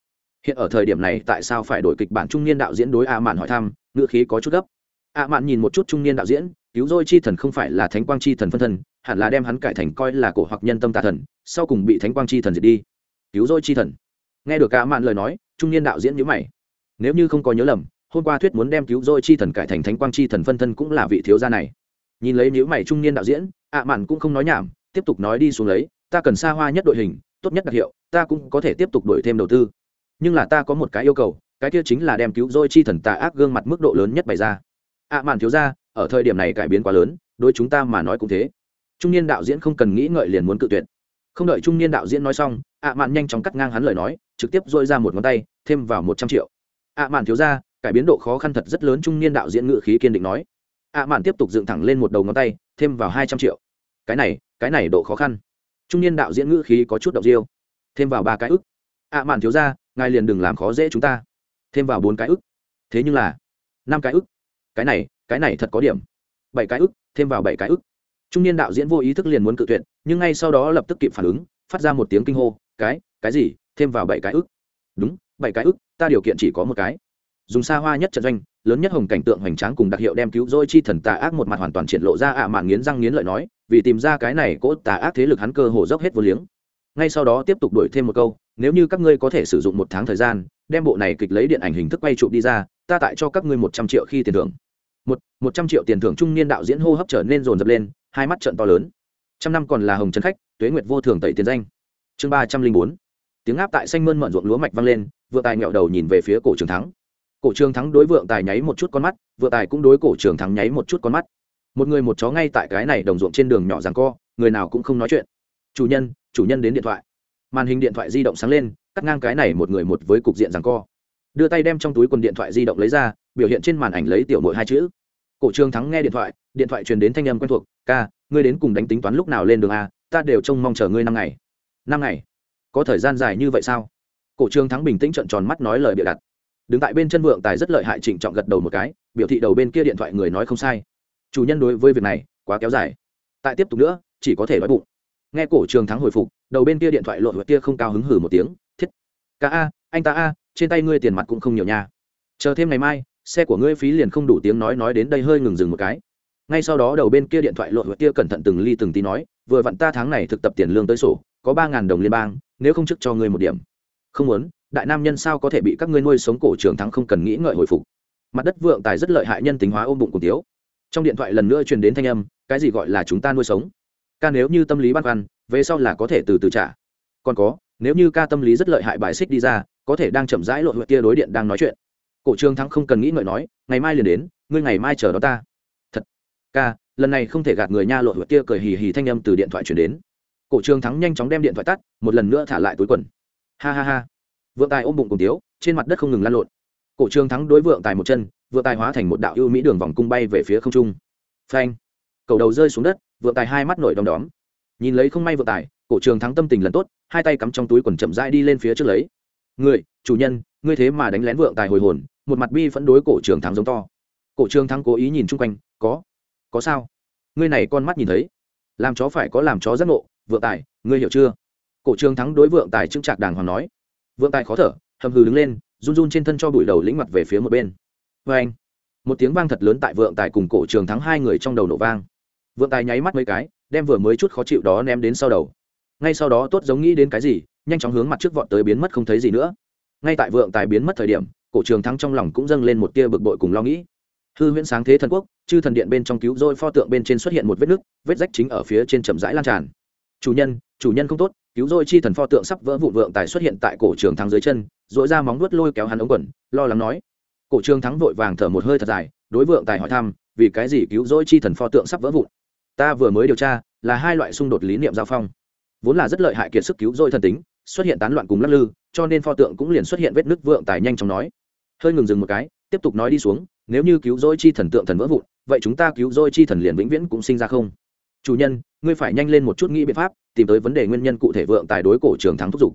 Hiện ở thời điểm này, tại sao phải đổi kịch bản? Trung niên đạo diễn đối ạ mạn hỏi thăm, ngữ khí có chút gấp. Ạ mạn nhìn một chút trung niên đạo diễn, cứu dôi chi thần không phải là thánh quang chi thần phân thân, hẳn là đem hắn cải thành coi là cổ hoặc nhân tâm tà thần, sau cùng bị thánh quang chi thần diệt đi. Cứu dôi chi thần? Nghe được cả mạn lời nói, trung niên đạo diễn nhữ mày. Nếu như không có nhớ lầm, hôm qua thuyết muốn đem cứu dôi chi thần cải thành thánh quang chi thần phân thân cũng là vị thiếu gia này nhìn lấy nhữ mày trung niên đạo diễn, ạ mạn cũng không nói nhảm, tiếp tục nói đi xuống lấy, ta cần xa hoa nhất đội hình, tốt nhất đặc hiệu, ta cũng có thể tiếp tục đổi thêm đầu tư. Nhưng là ta có một cái yêu cầu, cái kia chính là đem cứu dôi chi thần tà ác gương mặt mức độ lớn nhất bày ra. Ạ mạn thiếu ra, ở thời điểm này cải biến quá lớn, đối chúng ta mà nói cũng thế. Trung niên đạo diễn không cần nghĩ ngợi liền muốn cự tuyệt. Không đợi trung niên đạo diễn nói xong, ạ mạn nhanh chóng cắt ngang hắn lời nói, trực tiếp dôi ra một ngón tay, thêm vào một trăm triệu. Ạ mạn thiếu ra, cải biến độ khó khăn thật rất lớn, trung niên đạo diễn ngự khí kiên định nói ạ mạn tiếp tục dựng thẳng lên một đầu ngón tay, thêm vào hai trăm triệu. Cái này cái này độ khó khăn. Trung niên đạo diễn ngữ khí có chút đ ộ riêu thêm vào ba cái ức. Ạ mạn thiếu ra ngài liền đừng làm khó dễ chúng ta. Thêm vào bốn cái ức. Thế nhưng là, năm cái ức. Cái này cái này thật có điểm. Bảy cái ức, thêm vào bảy cái ức. Trung niên đạo diễn vô ý thức liền muốn cự tuyệt, nhưng ngay sau đó lập tức kịp phản ứng, phát ra một tiếng kinh hô, cái cái gì? Thêm vào bảy cái ức. Đúng, bảy cái ức, ta điều kiện chỉ có một cái. Dùng xa hoa nhất trận doanh lớn nhất hồng cảnh tượng hoành tráng cùng đặc hiệu đem cứu rỗi chi thần tà ác một mặt hoàn toàn triển lộ ra ạ à mạn nghiến răng nghiến lợi nói, vì tìm ra cái này cỗ tà ác thế lực hắn cơ hồ dốc hết vô liếng. Ngay sau đó tiếp tục đổi thêm một câu, nếu như các ngươi có thể sử dụng một tháng thời gian, đem bộ này kịch lấy điện ảnh hình thức quay chụp đi ra, ta tại cho các ngươi một trăm triệu khi tiền thưởng. Một một trăm triệu tiền thưởng trung niên đạo diễn hô hấp trở nên rồn rập lên, hai mắt trận to lớn. Trăm năm còn là hồng trần khách, tuế nguyệt vô thường tẩy tiền danh. Chương ba trăm linh bốn. Tiếng áp tại xanh mơn mận ruộng lúa mạch vang lên, vừa tài nghẹo đầu nhìn về phía cổ trường thắng cổ trường thắng đối vượng tài nháy một chút con mắt, vượng tài cũng đối cổ trường thắng nháy một chút con mắt. Một người một chó ngay tại cái này đồng ruộng trên đường nhỏ rằng co, người nào cũng không nói chuyện. Chủ nhân chủ nhân đến điện thoại. Màn hình điện thoại di động sáng lên, cắt ngang cái này một người một với cục diện rằng co. Đưa tay đem trong túi quần điện thoại di động lấy ra, biểu hiện trên màn ảnh lấy tiểu mội hai chữ. Cổ trường thắng nghe điện thoại điện thoại truyền đến thanh âm quen thuộc, ca, ngươi đến cùng đánh tính toán lúc nào lên đường a? Ta đều trông mong chờ ngươi năm ngày. Năm ngày? Có thời gian dài như vậy sao? Cổ trường thắng bình tĩnh trận tròn mắt nói lời bịa đặt đứng tại bên chân vượng tài rất lợi hại trịnh trọng gật đầu một cái, biểu thị đầu bên kia điện thoại người nói không sai. Chủ nhân đối với việc này quá kéo dài. Tại tiếp tục nữa, chỉ có thể nói bụng. Nghe cổ trường thắng hồi phục, đầu bên kia điện thoại lộn kia không cao hứng hử một tiếng, thiết. Ca a, anh ta a, trên tay ngươi tiền mặt cũng không nhiều nha. Chờ thêm ngày mai, xe của ngươi phí liền không đủ tiếng nói nói đến đây hơi ngừng dừng một cái. Ngay sau đó đầu bên kia điện thoại lộn kia cẩn thận từng ly từng tí nói, vừa vặn ta tháng này thực tập tiền lương tới sổ, có ba ngàn đồng liên bang, nếu không chức cho ngươi một điểm. Không muốn đại nam nhân sao có thể bị các ngươi nuôi sống cổ trường thắng không cần nghĩ ngợi hồi phục? Mặt đất vượng tài rất lợi hại nhân tính hóa ôm bụng cùng tiếu. Trong điện thoại lần nữa truyền đến thanh âm, cái gì gọi là chúng ta nuôi sống? Ca nếu như tâm lý băn khoăn, về sau là có thể từ từ trả. Còn có, nếu như ca tâm lý rất lợi hại bài xích đi ra, có thể đang chậm rãi lộ huyện kia đối điện đang nói chuyện. Cổ trường thắng không cần nghĩ ngợi nói, ngày mai liền đến, ngươi ngày mai chờ đó ta. Thật. Ca, lần này không thể gạt người nha lộ huyện kia cười hì hì thanh âm từ điện thoại chuyển đến. Cổ trường thắng nhanh chóng đem điện thoại tắt, một lần nữa thả lại túi quần. Ha ha ha vượng tài ôm bụng cùng tiếu, trên mặt đất không ngừng lan lộn. Cổ trường thắng đối vượng tài một chân, vượng tài hóa thành một đạo ưu mỹ đường vòng cung bay về phía không trung. Phanh! Cầu đầu rơi xuống đất, vượng tài hai mắt nổi đom đóm. Nhìn lấy không may vượng tài, cổ trường thắng tâm tình lần tốt, hai tay cắm trong túi quần chậm rãi đi lên phía trước lấy. Người chủ nhân, ngươi thế mà đánh lén vượng tài hồi hồn, một mặt bi phẫn đối cổ trường thắng giống to. Cổ trường thắng cố ý nhìn chung quanh, có có sao? Ngươi này con mắt nhìn thấy, làm chó phải có làm chó giác ngộ, vượng tài, ngươi hiểu chưa? Cổ trường thắng đối vượng tài trưng trạc đàng hoàng nói vượng tài khó thở, hầm hừ đứng lên, run run trên thân cho bụi đầu lĩnh mặt về phía một bên. Vê anh, một tiếng vang thật lớn tại vượng tài cùng cổ trường thắng hai người trong đầu nổ vang. Vượng tài nháy mắt mấy cái, đem vừa mới chút khó chịu đó ném đến sau đầu. Ngay sau đó tốt giống nghĩ đến cái gì, nhanh chóng hướng mặt trước vọt tới biến mất không thấy gì nữa. Ngay tại vượng tài biến mất thời điểm, cổ trường thắng trong lòng cũng dâng lên một tia bực bội cùng lo nghĩ. Hư huyễn sáng thế thần quốc, chư thần điện bên trong cứu rỗi pho tượng bên trên xuất hiện một vết nứt, vết rách chính ở phía trên chậm rãi lan tràn. Chủ nhân chủ nhân không tốt, cứu dôi chi thần pho tượng sắp vỡ vụn vượng tài xuất hiện tại cổ trường thắng dưới chân dội ra móng vuốt lôi kéo hắn ống quần, lo lắng nói. Cổ trường thắng vội vàng thở một hơi thật dài, đối vượng tài hỏi thăm, vì cái gì cứu rỗi chi thần pho tượng sắp vỡ vụn? Ta vừa mới điều tra, là hai loại xung đột lý niệm giao phong. Vốn là rất lợi hại kiệt sức cứu rỗi thần tính, xuất hiện tán loạn cùng lắc lư, cho nên pho tượng cũng liền xuất hiện vết nứt vượng tài nhanh chóng nói. Hơi ngừng dừng một cái, tiếp tục nói đi xuống, nếu như cứu rỗi chi thần tượng thần vỡ vụn, vậy chúng ta cứu rỗi chi thần liền vĩnh viễn cũng sinh ra không chủ nhân, ngươi phải nhanh lên một chút nghĩ biện pháp, tìm tới vấn đề nguyên nhân cụ thể vượng tài đối cổ trường thắng thúc giục.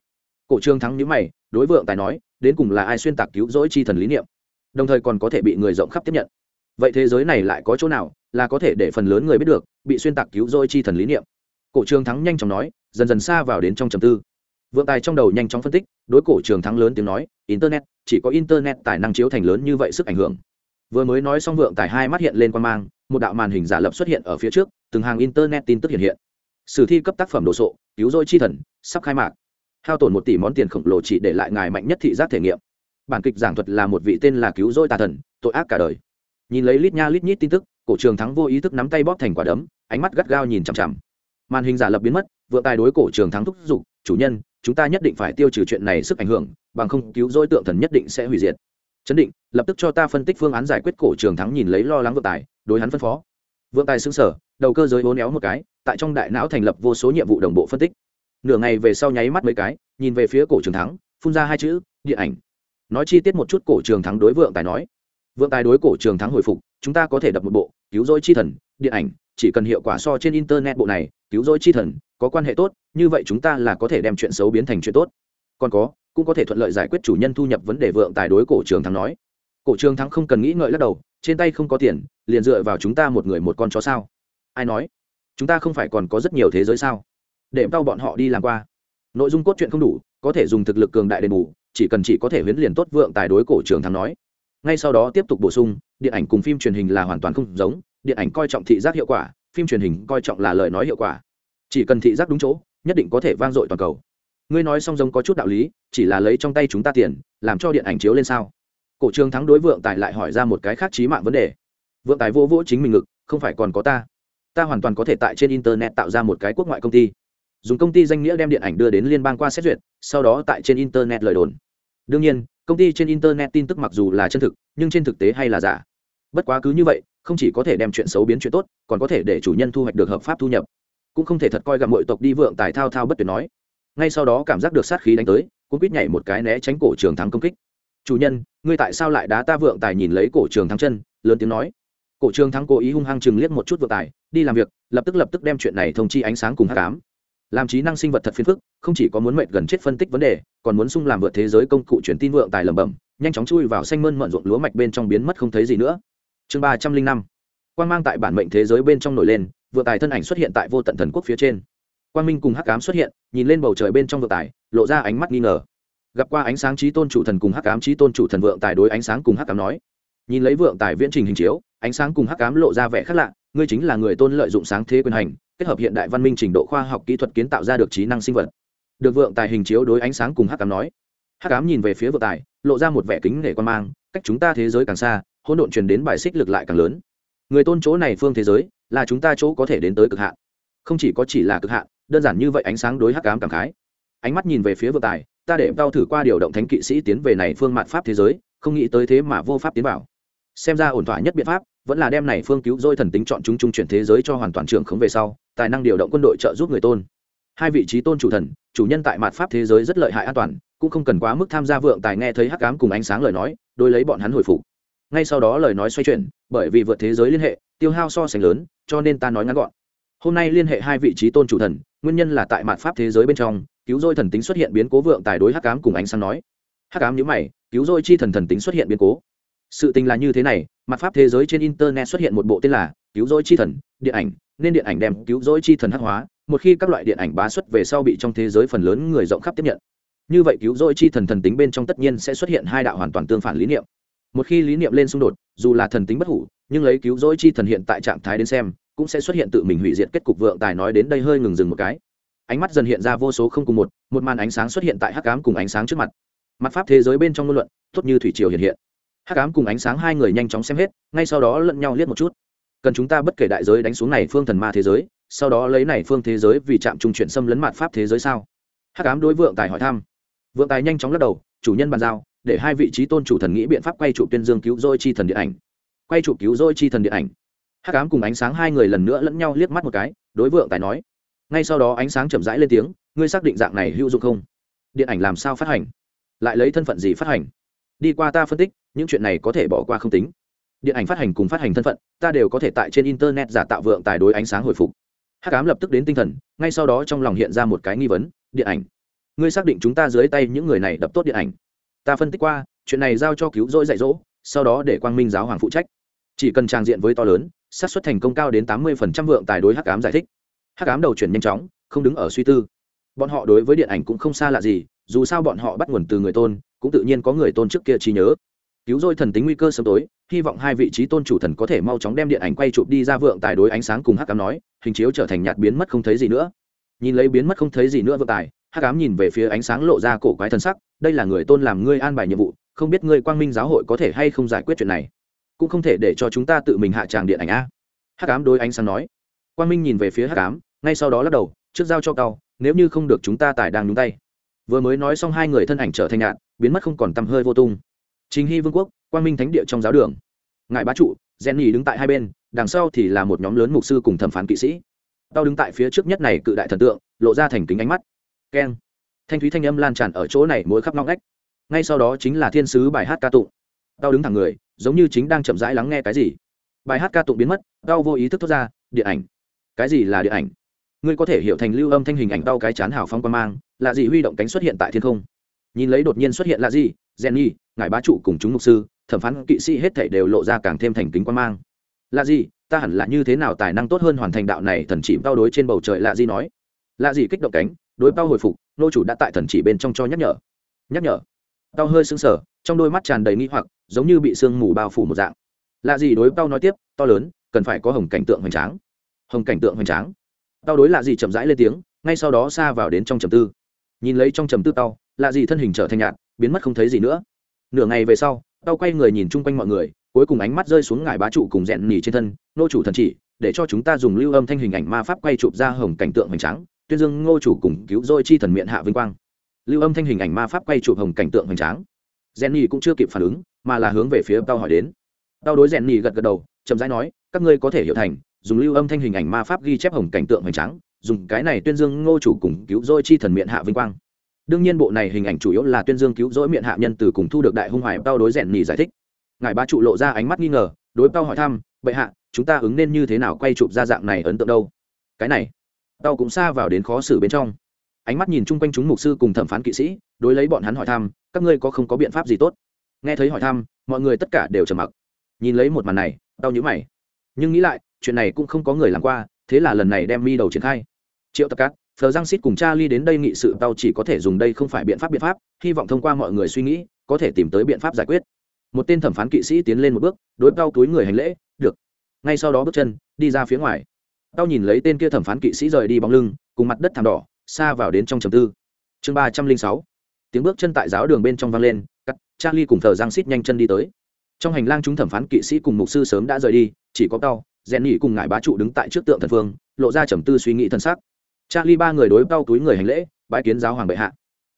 Cổ trường thắng nhữ mày, đối vượng tài nói, đến cùng là ai xuyên tạc cứu rỗi chi thần lý niệm? Đồng thời còn có thể bị người rộng khắp tiếp nhận. Vậy thế giới này lại có chỗ nào là có thể để phần lớn người biết được, bị xuyên tạc cứu rỗi chi thần lý niệm? Cổ trường thắng nhanh chóng nói, dần dần xa vào đến trong trầm tư. Vượng tài trong đầu nhanh chóng phân tích, đối cổ trường thắng lớn tiếng nói, internet, chỉ có internet tài năng chiếu thành lớn như vậy sức ảnh hưởng. Vừa mới nói xong vượng tài hai mắt hiện lên quan mang, một đạo màn hình giả lập xuất hiện ở phía trước từng hàng internet tin tức hiện hiện. Sử thi cấp tác phẩm đồ sộ, cứu rỗi chi thần, sắp khai mạc. Hao tổn một tỷ món tiền khổng lồ chỉ để lại ngài mạnh nhất thị giác thể nghiệm. Bản kịch giảng thuật là một vị tên là cứu rỗi tà thần, tội ác cả đời. Nhìn lấy lít nha lít nhít tin tức, cổ trường thắng vô ý thức nắm tay bóp thành quả đấm, ánh mắt gắt gao nhìn chằm chằm. Màn hình giả lập biến mất, vượng tài đối cổ trường thắng thúc giục, chủ nhân, chúng ta nhất định phải tiêu trừ chuyện này sức ảnh hưởng, bằng không cứu rỗi tượng thần nhất định sẽ hủy diệt. Chấn định, lập tức cho ta phân tích phương án giải quyết cổ trường thắng nhìn lấy lo lắng vượng tài, đối hắn phân phó vượng tài xứng sở, đầu cơ giới bốn éo một cái, tại trong đại não thành lập vô số nhiệm vụ đồng bộ phân tích. Nửa ngày về sau nháy mắt mấy cái, nhìn về phía cổ trường thắng, phun ra hai chữ, điện ảnh. Nói chi tiết một chút cổ trường thắng đối vượng tài nói. Vượng tài đối cổ trường thắng hồi phục, chúng ta có thể đập một bộ, cứu rỗi chi thần, điện ảnh, chỉ cần hiệu quả so trên internet bộ này, cứu rỗi chi thần, có quan hệ tốt, như vậy chúng ta là có thể đem chuyện xấu biến thành chuyện tốt. Còn có, cũng có thể thuận lợi giải quyết chủ nhân thu nhập vấn đề vượng tài đối cổ trường thắng nói cổ trường thắng không cần nghĩ ngợi lắc đầu, trên tay không có tiền, liền dựa vào chúng ta một người một con chó sao? Ai nói? Chúng ta không phải còn có rất nhiều thế giới sao? Để tao bọn họ đi làm qua. Nội dung cốt truyện không đủ, có thể dùng thực lực cường đại đền bù, chỉ cần chỉ có thể huyến liền tốt vượng tài đối cổ trường thắng nói. Ngay sau đó tiếp tục bổ sung, điện ảnh cùng phim truyền hình là hoàn toàn không giống, điện ảnh coi trọng thị giác hiệu quả, phim truyền hình coi trọng là lời nói hiệu quả. Chỉ cần thị giác đúng chỗ, nhất định có thể vang dội toàn cầu. Ngươi nói song giống có chút đạo lý, chỉ là lấy trong tay chúng ta tiền, làm cho điện ảnh chiếu lên sao? Cổ trường thắng đối vượng tài lại hỏi ra một cái khác trí mạng vấn đề. Vượng tài vô vỗ chính mình ngực, không phải còn có ta. Ta hoàn toàn có thể tại trên internet tạo ra một cái quốc ngoại công ty. Dùng công ty danh nghĩa đem điện ảnh đưa đến liên bang qua xét duyệt, sau đó tại trên internet lời đồn. Đương nhiên, công ty trên internet tin tức mặc dù là chân thực, nhưng trên thực tế hay là giả. Bất quá cứ như vậy, không chỉ có thể đem chuyện xấu biến chuyện tốt, còn có thể để chủ nhân thu hoạch được hợp pháp thu nhập. Cũng không thể thật coi gặp mọi tộc đi vượng tài thao thao bất tuyệt nói. Ngay sau đó cảm giác được sát khí đánh tới cũng quýt nhảy một cái né tránh cổ trường thắng công kích chủ nhân, ngươi tại sao lại đá ta vượng tài nhìn lấy cổ trường thắng chân? Lớn tiếng nói. Cổ trường thắng cố ý hung hăng chừng liếc một chút vượng tài, đi làm việc, lập tức lập tức đem chuyện này thông chi ánh sáng cùng hát cám. Làm trí năng sinh vật thật phiền phức, không chỉ có muốn mệnh gần chết phân tích vấn đề, còn muốn sung làm vượt thế giới công cụ truyền tin vượng tài lẩm bẩm, nhanh chóng chui vào xanh mơn mận ruộng lúa mạch bên trong biến mất không thấy gì nữa. Chương ba trăm linh năm. Quan mang tại bản mệnh thế giới bên trong nổi lên, vượng tài thân ảnh xuất hiện tại vô tận thần quốc phía trên. Quan minh cùng hắc cám xuất hiện, nhìn lên bầu trời bên trong vượng tài, lộ ra ánh mắt nghi ngờ gặp qua ánh sáng trí tôn chủ thần cùng hắc ám trí tôn chủ thần vượng tài đối ánh sáng cùng hắc ám nói. Nhìn lấy vượng tài viễn trình hình chiếu, ánh sáng cùng hắc ám lộ ra vẻ khác lạ, ngươi chính là người tôn lợi dụng sáng thế quyền hành, kết hợp hiện đại văn minh trình độ khoa học kỹ thuật kiến tạo ra được trí năng sinh vật. Được vượng tài hình chiếu đối ánh sáng cùng hắc ám nói. Hắc ám nhìn về phía vượng tài, lộ ra một vẻ kính nể quan mang, cách chúng ta thế giới càng xa, hỗn độn truyền đến bài xích lực lại càng lớn. Người tôn chỗ này phương thế giới, là chúng ta chỗ có thể đến tới cực hạn. Không chỉ có chỉ là cực hạn, đơn giản như vậy ánh sáng đối hắc ám cảm khái. Ánh mắt nhìn về phía vượng tài ta để đau thử qua điều động thánh kỵ sĩ tiến về này phương mạn pháp thế giới, không nghĩ tới thế mà vô pháp tiến vào. Xem ra ổn thỏa nhất biện pháp vẫn là đem này phương cứu dôi thần tính chọn chúng trung chuyển thế giới cho hoàn toàn trưởng khống về sau, tài năng điều động quân đội trợ giúp người tôn. Hai vị trí tôn chủ thần, chủ nhân tại mạt pháp thế giới rất lợi hại an toàn, cũng không cần quá mức tham gia vượng tài nghe thấy hắc cám cùng ánh sáng lời nói đôi lấy bọn hắn hồi phục. Ngay sau đó lời nói xoay chuyển, bởi vì vượt thế giới liên hệ, tiêu hao so sánh lớn, cho nên ta nói ngắn gọn. Hôm nay liên hệ hai vị trí tôn chủ thần, nguyên nhân là tại mạt pháp thế giới bên trong cứu dôi thần tính xuất hiện biến cố vượng tài đối hắc cám cùng ánh sáng nói. Hắc cám nhữ mày, cứu dôi chi thần thần tính xuất hiện biến cố. Sự tình là như thế này, mặt pháp thế giới trên internet xuất hiện một bộ tên là cứu rỗi chi thần, điện ảnh, nên điện ảnh đem cứu rỗi chi thần hắc hóa, một khi các loại điện ảnh bá xuất về sau bị trong thế giới phần lớn người rộng khắp tiếp nhận. Như vậy cứu rỗi chi thần thần tính bên trong tất nhiên sẽ xuất hiện hai đạo hoàn toàn tương phản lý niệm. Một khi lý niệm lên xung đột, dù là thần tính bất hủ, nhưng lấy cứu rỗi chi thần hiện tại trạng thái đến xem, cũng sẽ xuất hiện tự mình hủy diệt kết cục vượng tài nói đến đây hơi ngừng dừng một cái ánh mắt dần hiện ra vô số không cùng một một màn ánh sáng xuất hiện tại hắc ám cùng ánh sáng trước mặt. Mặt pháp thế giới bên trong ngôn luận, tốt như thủy triều hiện hiện. Hắc ám cùng ánh sáng hai người nhanh chóng xem hết, ngay sau đó lẫn nhau liếc một chút. Cần chúng ta bất kể đại giới đánh xuống này phương thần ma thế giới, sau đó lấy này phương thế giới vì chạm trung chuyển xâm lấn mặt pháp thế giới sao? Hắc ám đối vượng tài hỏi thăm. Vượng tài nhanh chóng lắc đầu, chủ nhân bàn giao, để hai vị trí tôn chủ thần nghĩ biện pháp quay trụ tuyên dương cứu dôi chi thần điện ảnh. Quay trụ cứu dôi chi thần điện ảnh. Hắc ám cùng ánh sáng hai người lần nữa lẫn nhau liếc mắt một cái, đối vượng tài nói ngay sau đó ánh sáng chậm rãi lên tiếng, ngươi xác định dạng này hữu dụng không? Điện ảnh làm sao phát hành? Lại lấy thân phận gì phát hành? Đi qua ta phân tích, những chuyện này có thể bỏ qua không tính. Điện ảnh phát hành cùng phát hành thân phận, ta đều có thể tại trên internet giả tạo vượng tài đối ánh sáng hồi phục. Hát cám lập tức đến tinh thần, ngay sau đó trong lòng hiện ra một cái nghi vấn, điện ảnh? Ngươi xác định chúng ta dưới tay những người này đập tốt điện ảnh? Ta phân tích qua, chuyện này giao cho cứu rỗi dạy dỗ, sau đó để quang minh giáo hoàng phụ trách. Chỉ cần trang diện với to lớn, xác suất thành công cao đến tám mươi vượng tài đối hắc cám giải thích hắc Ám đầu chuyển nhanh chóng, không đứng ở suy tư. Bọn họ đối với điện ảnh cũng không xa lạ gì, dù sao bọn họ bắt nguồn từ người tôn, cũng tự nhiên có người tôn trước kia trí nhớ. Cứu rỗi thần tính nguy cơ sớm tối, hy vọng hai vị trí tôn chủ thần có thể mau chóng đem điện ảnh quay chụp đi ra vượng tài đối ánh sáng cùng hắc Ám nói, hình chiếu trở thành nhạt biến mất không thấy gì nữa. Nhìn lấy biến mất không thấy gì nữa vượng tài, hắc Ám nhìn về phía ánh sáng lộ ra cổ quái thần sắc, đây là người tôn làm ngươi an bài nhiệm vụ, không biết ngươi quang minh giáo hội có thể hay không giải quyết chuyện này. Cũng không thể để cho chúng ta tự mình hạ tràng điện ảnh a. Hắc Ám đối ánh sáng nói quang minh nhìn về phía hát cám ngay sau đó lắc đầu trước giao cho cao nếu như không được chúng ta tài đang nhúng tay vừa mới nói xong hai người thân ảnh trở thành nhạn biến mất không còn tăm hơi vô tung Chính Hy Vương quốc, Quang Minh Thánh địa trong giáo đường. Ngài bá trụ, Jenny đứng tại hai bên, đằng sau thì là một nhóm lớn mục sư cùng thẩm phán kỵ sĩ. Tao đứng tại phía trước nhất này cự đại thần tượng, lộ ra thành kính ánh mắt. Keng. Thanh thúy thanh âm lan tràn ở chỗ này mỗi khắp ngóc ngách. Ngay sau đó chính là thiên sứ bài hát ca tụng. Tao đứng thẳng người, giống như chính đang chậm rãi lắng nghe cái gì. Bài hát ca tụng biến mất, tao vô ý thức thốt ra, điện ảnh. Cái gì là điện ảnh? Ngươi có thể hiểu thành lưu âm thanh hình ảnh đau cái chán hào phong quan mang, là gì huy động cánh xuất hiện tại thiên không. Nhìn lấy đột nhiên xuất hiện là gì, Jenny, ngài bá trụ cùng chúng mục sư thẩm phán kỵ sĩ hết thể đều lộ ra càng thêm thành kính quan mang. Là gì ta hẳn là như thế nào tài năng tốt hơn hoàn thành đạo này thần chỉ bao đối trên bầu trời là gì nói. Là gì kích động cánh đối bao hồi phục nô chủ đã tại thần chỉ bên trong cho nhắc nhở. Nhắc nhở. Tao hơi sững sờ trong đôi mắt tràn đầy nghi hoặc giống như bị sương mù bao phủ một dạng. Lạ gì đối tao nói tiếp to lớn cần phải có hồng cảnh tượng hoành tráng hồng cảnh tượng hoành tráng. Tao đối lạ gì chậm rãi lên tiếng, ngay sau đó xa vào đến trong trầm tư. Nhìn lấy trong trầm tư tao, lạ gì thân hình trở thành nhạt, biến mất không thấy gì nữa. Nửa ngày về sau, tao quay người nhìn chung quanh mọi người, cuối cùng ánh mắt rơi xuống ngài bá trụ cùng rẽn nỉ trên thân, nô chủ thần chỉ, để cho chúng ta dùng lưu âm thanh hình ảnh ma pháp quay chụp ra hồng cảnh tượng hoành tráng, tuyên dương ngô chủ cùng cứu dôi chi thần miệng hạ vinh quang. Lưu âm thanh hình ảnh ma pháp quay chụp hồng cảnh tượng hoành tráng. Rẽn nỉ cũng chưa kịp phản ứng, mà là hướng về phía tao hỏi đến. Tao đối rẽn nỉ gật gật đầu, chậm rãi nói, các ngươi có thể hiểu thành dùng lưu âm thanh hình ảnh ma pháp ghi chép hồng cảnh tượng hoành tráng, dùng cái này tuyên dương ngô chủ cùng cứu rỗi chi thần miệng hạ vinh quang. Đương nhiên bộ này hình ảnh chủ yếu là tuyên dương cứu rỗi miệng hạ nhân từ cùng thu được đại hung hoài tao đối rèn nhì giải thích. Ngài ba trụ lộ ra ánh mắt nghi ngờ, đối tao hỏi thăm, bệ hạ, chúng ta ứng nên như thế nào quay chụp ra dạng này ấn tượng đâu? Cái này tao cũng xa vào đến khó xử bên trong. Ánh mắt nhìn chung quanh chúng mục sư cùng thẩm phán kỵ sĩ, đối lấy bọn hắn hỏi thăm, các ngươi có không có biện pháp gì tốt? Nghe thấy hỏi thăm, mọi người tất cả đều trầm mặc. Nhìn lấy một màn này tao nhữ mày. Nhưng nghĩ lại chuyện này cũng không có người làm qua, thế là lần này đem mi đầu triển khai. Triệu tập cát Thờ giang xít cùng cha ly đến đây nghị sự, tao chỉ có thể dùng đây không phải biện pháp biện pháp, hy vọng thông qua mọi người suy nghĩ, có thể tìm tới biện pháp giải quyết. Một tên thẩm phán kỵ sĩ tiến lên một bước, đối tao túi người hành lễ, được. Ngay sau đó bước chân, đi ra phía ngoài. Tao nhìn lấy tên kia thẩm phán kỵ sĩ rời đi bóng lưng, cùng mặt đất thảm đỏ, xa vào đến trong trầm tư. Chương ba trăm linh sáu. Tiếng bước chân tại giáo đường bên trong vang lên, cắt, charlie cùng thờ giang xít nhanh chân đi tới. Trong hành lang chúng thẩm phán kỵ sĩ cùng mục sư sớm đã rời đi, chỉ có tao rèn nhỉ cùng ngài bá trụ đứng tại trước tượng thần phương lộ ra trầm tư suy nghĩ thân xác charlie ba người đối bao túi người hành lễ, bái kiến giáo hoàng bệ hạ.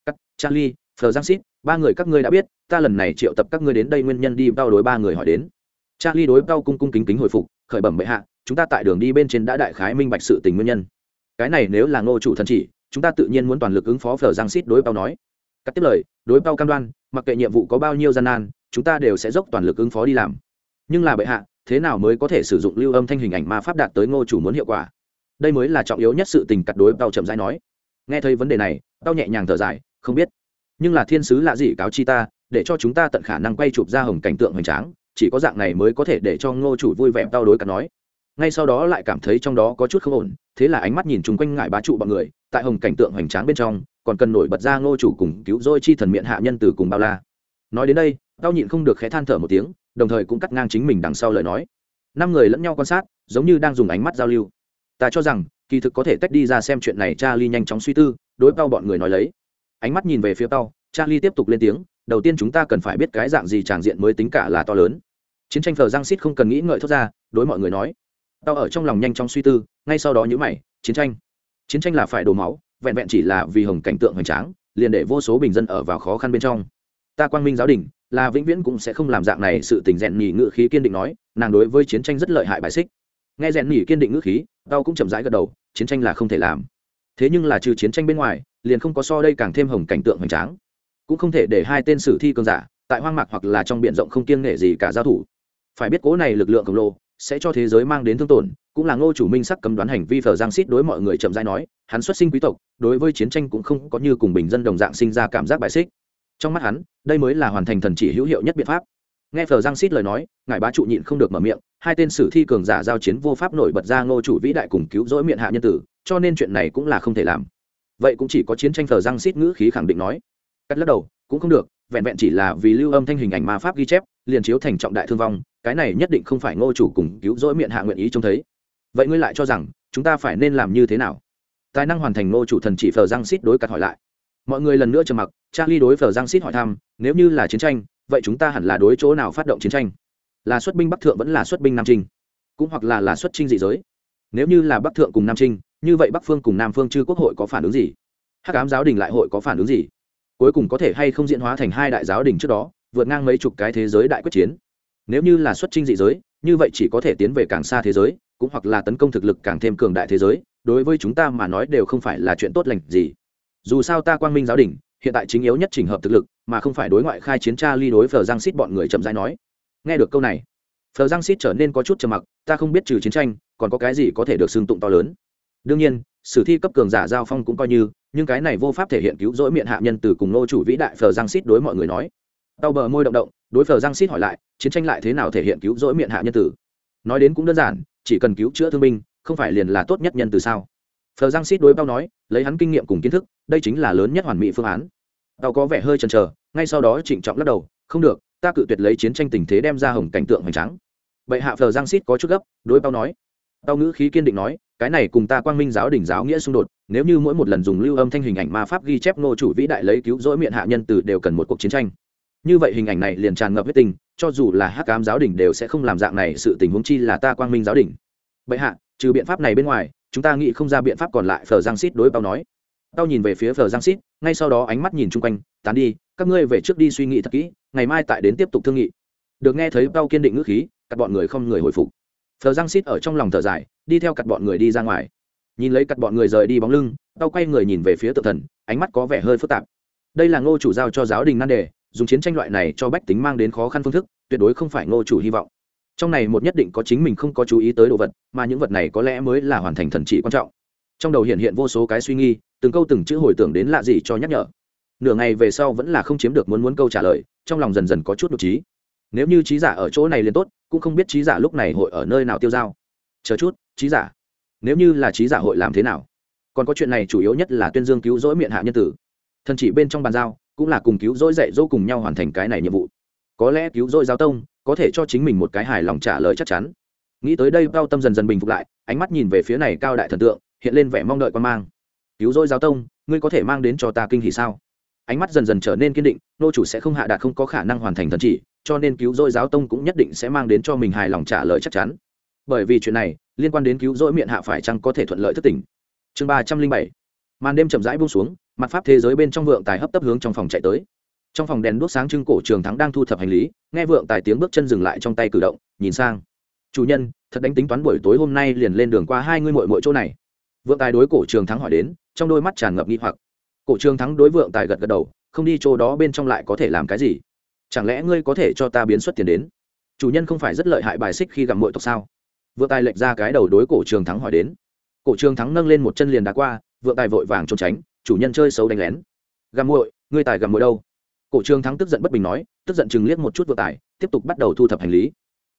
Cắt charlie, phờ giang xít ba người các ngươi đã biết, ta lần này triệu tập các ngươi đến đây nguyên nhân đi, bao đối ba người hỏi đến. Charlie đối bao cung cung kính kính hồi phục, khởi bẩm bệ hạ, chúng ta tại đường đi bên trên đã đại khái minh bạch sự tình nguyên nhân. Cái này nếu là ngô chủ thần chỉ, chúng ta tự nhiên muốn toàn lực ứng phó phờ giang xít đối bao nói. Cắt tiếp lời, đối bao cam đoan, mặc kệ nhiệm vụ có bao nhiêu gian nan, chúng ta đều sẽ dốc toàn lực ứng phó đi làm. Nhưng là bệ hạ thế nào mới có thể sử dụng lưu âm thanh hình ảnh ma pháp đạt tới ngô chủ muốn hiệu quả? Đây mới là trọng yếu nhất sự tình cặt đối bao chậm rãi nói. Nghe thấy vấn đề này, tao nhẹ nhàng thở dài, không biết. Nhưng là thiên sứ lạ gì cáo chi ta, để cho chúng ta tận khả năng quay chụp ra hồng cảnh tượng hoành tráng, chỉ có dạng này mới có thể để cho ngô chủ vui vẻ đau đối cắt nói. Ngay sau đó lại cảm thấy trong đó có chút không ổn, thế là ánh mắt nhìn chung quanh ngại bá trụ bọn người, tại hồng cảnh tượng hoành tráng bên trong, còn cần nổi bật ra ngô chủ cùng cứu dôi chi thần miệng hạ nhân từ cùng bao la. Nói đến đây, tao nhịn không được khẽ than thở một tiếng đồng thời cũng cắt ngang chính mình đằng sau lời nói. Năm người lẫn nhau quan sát, giống như đang dùng ánh mắt giao lưu. Ta cho rằng, kỳ thực có thể tách đi ra xem chuyện này charlie nhanh chóng suy tư, đối tao bọn người nói lấy. Ánh mắt nhìn về phía tao charlie tiếp tục lên tiếng, đầu tiên chúng ta cần phải biết cái dạng gì tràng diện mới tính cả là to lớn. Chiến tranh phờ giang xít không cần nghĩ ngợi thốt ra, đối mọi người nói. Tao ở trong lòng nhanh chóng suy tư, ngay sau đó nhữ mày, chiến tranh. Chiến tranh là phải đổ máu, vẹn vẹn chỉ là vì hồng cảnh tượng hoành tráng, liền để vô số bình dân ở vào khó khăn bên trong. Ta quang minh giáo đình là vĩnh viễn cũng sẽ không làm dạng này, sự tình rèn nhỉ ngự khí kiên định nói, nàng đối với chiến tranh rất lợi hại bài xích. Nghe rèn nhỉ kiên định ngữ khí, tao cũng chậm rãi gật đầu, chiến tranh là không thể làm. Thế nhưng là trừ chiến tranh bên ngoài, liền không có so đây càng thêm hồng cảnh tượng hoành tráng. Cũng không thể để hai tên sử thi cường giả, tại hoang mạc hoặc là trong b i ể n rộng không kiêng nghệ gì cả giao thủ. Phải biết cố này lực lượng khổng lồ, sẽ cho thế giới mang đến thương tổn, cũng là ngô chủ minh sắc cấm đoán hành vi phờ giang xít đối mọi người chậm rãi nói, hắn xuất sinh quý tộc, đối với chiến tranh cũng không có như cùng bình dân đồng dạng sinh ra cảm giác bài xích trong mắt hắn, đây mới là hoàn thành thần chỉ hữu hiệu nhất biện pháp. Nghe phờ giang xít lời nói, ngài bá trụ nhịn không được mở miệng, hai tên sử thi cường giả giao chiến vô pháp nổi bật ra ngô chủ vĩ đại cùng cứu rỗi miệng hạ nhân tử, cho nên chuyện này cũng là không thể làm. Vậy cũng chỉ có chiến tranh phờ giang xít ngữ khí khẳng định nói. Cắt lắc đầu, cũng không được, vẹn vẹn chỉ là vì lưu âm thanh hình ảnh ma pháp ghi chép, liền chiếu thành trọng đại thương vong, cái này nhất định không phải ngô chủ cùng cứu rỗi miệng hạ nguyện ý trông thấy. Vậy ngươi lại cho rằng, chúng ta phải nên làm như thế nào? Tài năng hoàn thành ngô chủ thần chỉ phờ giang xít đối cắt hỏi lại mọi người lần nữa trầm mặc, charlie đối phờ giang xít hỏi thăm, nếu như là chiến tranh, vậy chúng ta hẳn là đối chỗ nào phát động chiến tranh? Là xuất binh bắc thượng vẫn là xuất binh nam trinh cũng hoặc là là xuất trinh dị giới? Nếu như là bắc thượng cùng nam trinh như vậy bắc phương cùng nam phương chư quốc hội có phản ứng gì? Hát cám giáo đình lại hội có phản ứng gì? Cuối cùng có thể hay không diễn hóa thành hai đại giáo đình trước đó, vượt ngang mấy chục cái thế giới đại quyết chiến? Nếu như là xuất trinh dị giới, như vậy chỉ có thể tiến về càng xa thế giới, cũng hoặc là tấn công thực lực càng thêm cường đại thế giới, đối với chúng ta mà nói đều không phải là chuyện tốt lành gì dù sao ta quang minh giáo đình, hiện tại chính yếu nhất trình hợp thực lực, mà không phải đối ngoại khai chiến tra ly đối phờ giang xít bọn người chậm rãi nói. Nghe được câu này phờ giang xít trở nên có chút trầm mặc, ta không biết trừ chiến tranh, còn có cái gì có thể được xưng tụng to lớn. Đương nhiên, sử thi cấp cường giả giao phong cũng coi như, nhưng cái này vô pháp thể hiện cứu rỗi miệng hạ nhân từ cùng nô chủ vĩ đại phờ giang xít đối mọi người nói. Đau bờ môi động động, đối phờ giang xít hỏi lại, chiến tranh lại thế nào thể hiện cứu rỗi miệng hạ nhân tử? Nói đến cũng đơn giản, chỉ cần cứu chữa thương binh, không phải liền là tốt nhất nhân từ sao? Phờ giang xít đối bao nói, lấy hắn kinh nghiệm cùng kiến thức, đây chính là lớn nhất hoàn mỹ phương án. Tao có vẻ hơi chần chờ, ngay sau đó trịnh trọng lắc đầu, không được, ta cự tuyệt lấy chiến tranh tình thế đem ra hồng cảnh tượng hoành tráng. Bệ hạ phờ giang xít có chút gấp, đối bao nói tao ngữ khí kiên định nói, cái này cùng ta quang minh giáo đỉnh giáo nghĩa xung đột, nếu như mỗi một lần dùng lưu âm thanh hình ảnh ma pháp ghi chép ngô chủ vĩ đại lấy cứu rỗi miệng hạ nhân từ đều cần một cuộc chiến tranh. Như vậy hình ảnh này liền tràn ngập huyết tình, cho dù là hắc cám giáo đỉnh đều sẽ không làm dạng này sự tình huống chi là ta quang minh giáo đỉnh. bệ hạ, trừ biện pháp này bên ngoài chúng ta nghĩ không ra biện pháp còn lại phờ giang xít đối bao nói. Tao nhìn về phía phờ giang xít ngay sau đó ánh mắt nhìn chung quanh, tán đi, các ngươi về trước đi suy nghĩ thật kỹ, ngày mai tại đến tiếp tục thương nghị. Được nghe thấy tao kiên định ngữ khí, cắt bọn người không người hồi phục. Phờ giang xít ở trong lòng thở dài, đi theo cặp bọn người đi ra ngoài. Nhìn lấy cặp bọn người rời đi bóng lưng tao quay người nhìn về phía tự thần, ánh mắt có vẻ hơi phức tạp. Đây là ngô chủ giao cho giáo đình nan đề, dùng chiến tranh loại này cho bách tính mang đến khó khăn phương thức, tuyệt đối không phải ngô chủ hy vọng trong này một nhất định có chính mình không có chú ý tới đồ vật, mà những vật này có lẽ mới là hoàn thành thần trị quan trọng. Trong đầu hiện hiện vô số cái suy nghi từng câu từng chữ hồi tưởng đến lạ gì cho nhắc nhở. Nửa ngày về sau vẫn là không chiếm được muốn muốn câu trả lời, trong lòng dần dần có chút đ trí. Nếu như trí giả ở chỗ này liền tốt, cũng không biết trí giả lúc này hội ở nơi nào tiêu dao. Chờ chút, trí giả. Nếu như là trí giả hội làm thế nào? Còn có chuyện này chủ yếu nhất là tuyên dương cứu rỗi miệng hạ nhân tử. Thần chỉ bên trong bàn giao, cũng là cùng cứu rỗi dạy dỗ cùng nhau hoàn thành cái này nhiệm vụ. Có lẽ cứu rỗi giao tông có thể cho chính mình một cái hài lòng trả lời chắc chắn. Nghĩ tới đây cao tâm dần dần bình phục lại, ánh mắt nhìn về phía này cao đại thần tượng, hiện lên vẻ mong đợi quan mang. Cứu rỗi giáo tông, ngươi có thể mang đến cho ta kinh hỉ sao? Ánh mắt dần dần trở nên kiên định, nô chủ sẽ không hạ đạt không có khả năng hoàn thành thần chỉ, cho nên cứu rỗi giáo tông cũng nhất định sẽ mang đến cho mình hài lòng trả lời chắc chắn. Bởi vì chuyện này, liên quan đến cứu rỗi miệng hạ phải chăng có thể thuận lợi thất tỉnh chương ba trăm linh bảy. Màn đêm chậm rãi buông xuống, mặt pháp thế giới bên trong vượng tài hấp tấp hướng trong phòng chạy tới trong phòng đèn đuốc sáng trưng cổ trường thắng đang thu thập hành lý, nghe vượng tài tiếng bước chân dừng lại trong tay cử động, nhìn sang. Chủ nhân, thật đánh tính toán buổi tối hôm nay liền lên đường qua hai ngươi mội mội chỗ này. Vượng tài đối cổ trường thắng hỏi đến, trong đôi mắt tràn ngập nghi hoặc. Cổ trường thắng đối vượng tài gật gật đầu, không đi chỗ đó bên trong lại có thể làm cái gì? Chẳng lẽ ngươi có thể cho ta biến xuất tiền đến? Chủ nhân không phải rất lợi hại bài xích khi gặp mội tộc sao? Vượng tài lệch ra cái đầu đối cổ trường thắng hỏi đến. Cổ trường thắng nâng lên một chân liền đá qua, vượng tài vội vàng trốn tránh, chủ nhân chơi xấu đánh lén. Gặm muội, ngươi tài gặm muội đâu? Cổ trường thắng tức giận bất bình nói, tức giận chừng liếc một chút vượng tài, tiếp tục bắt đầu thu thập hành lý.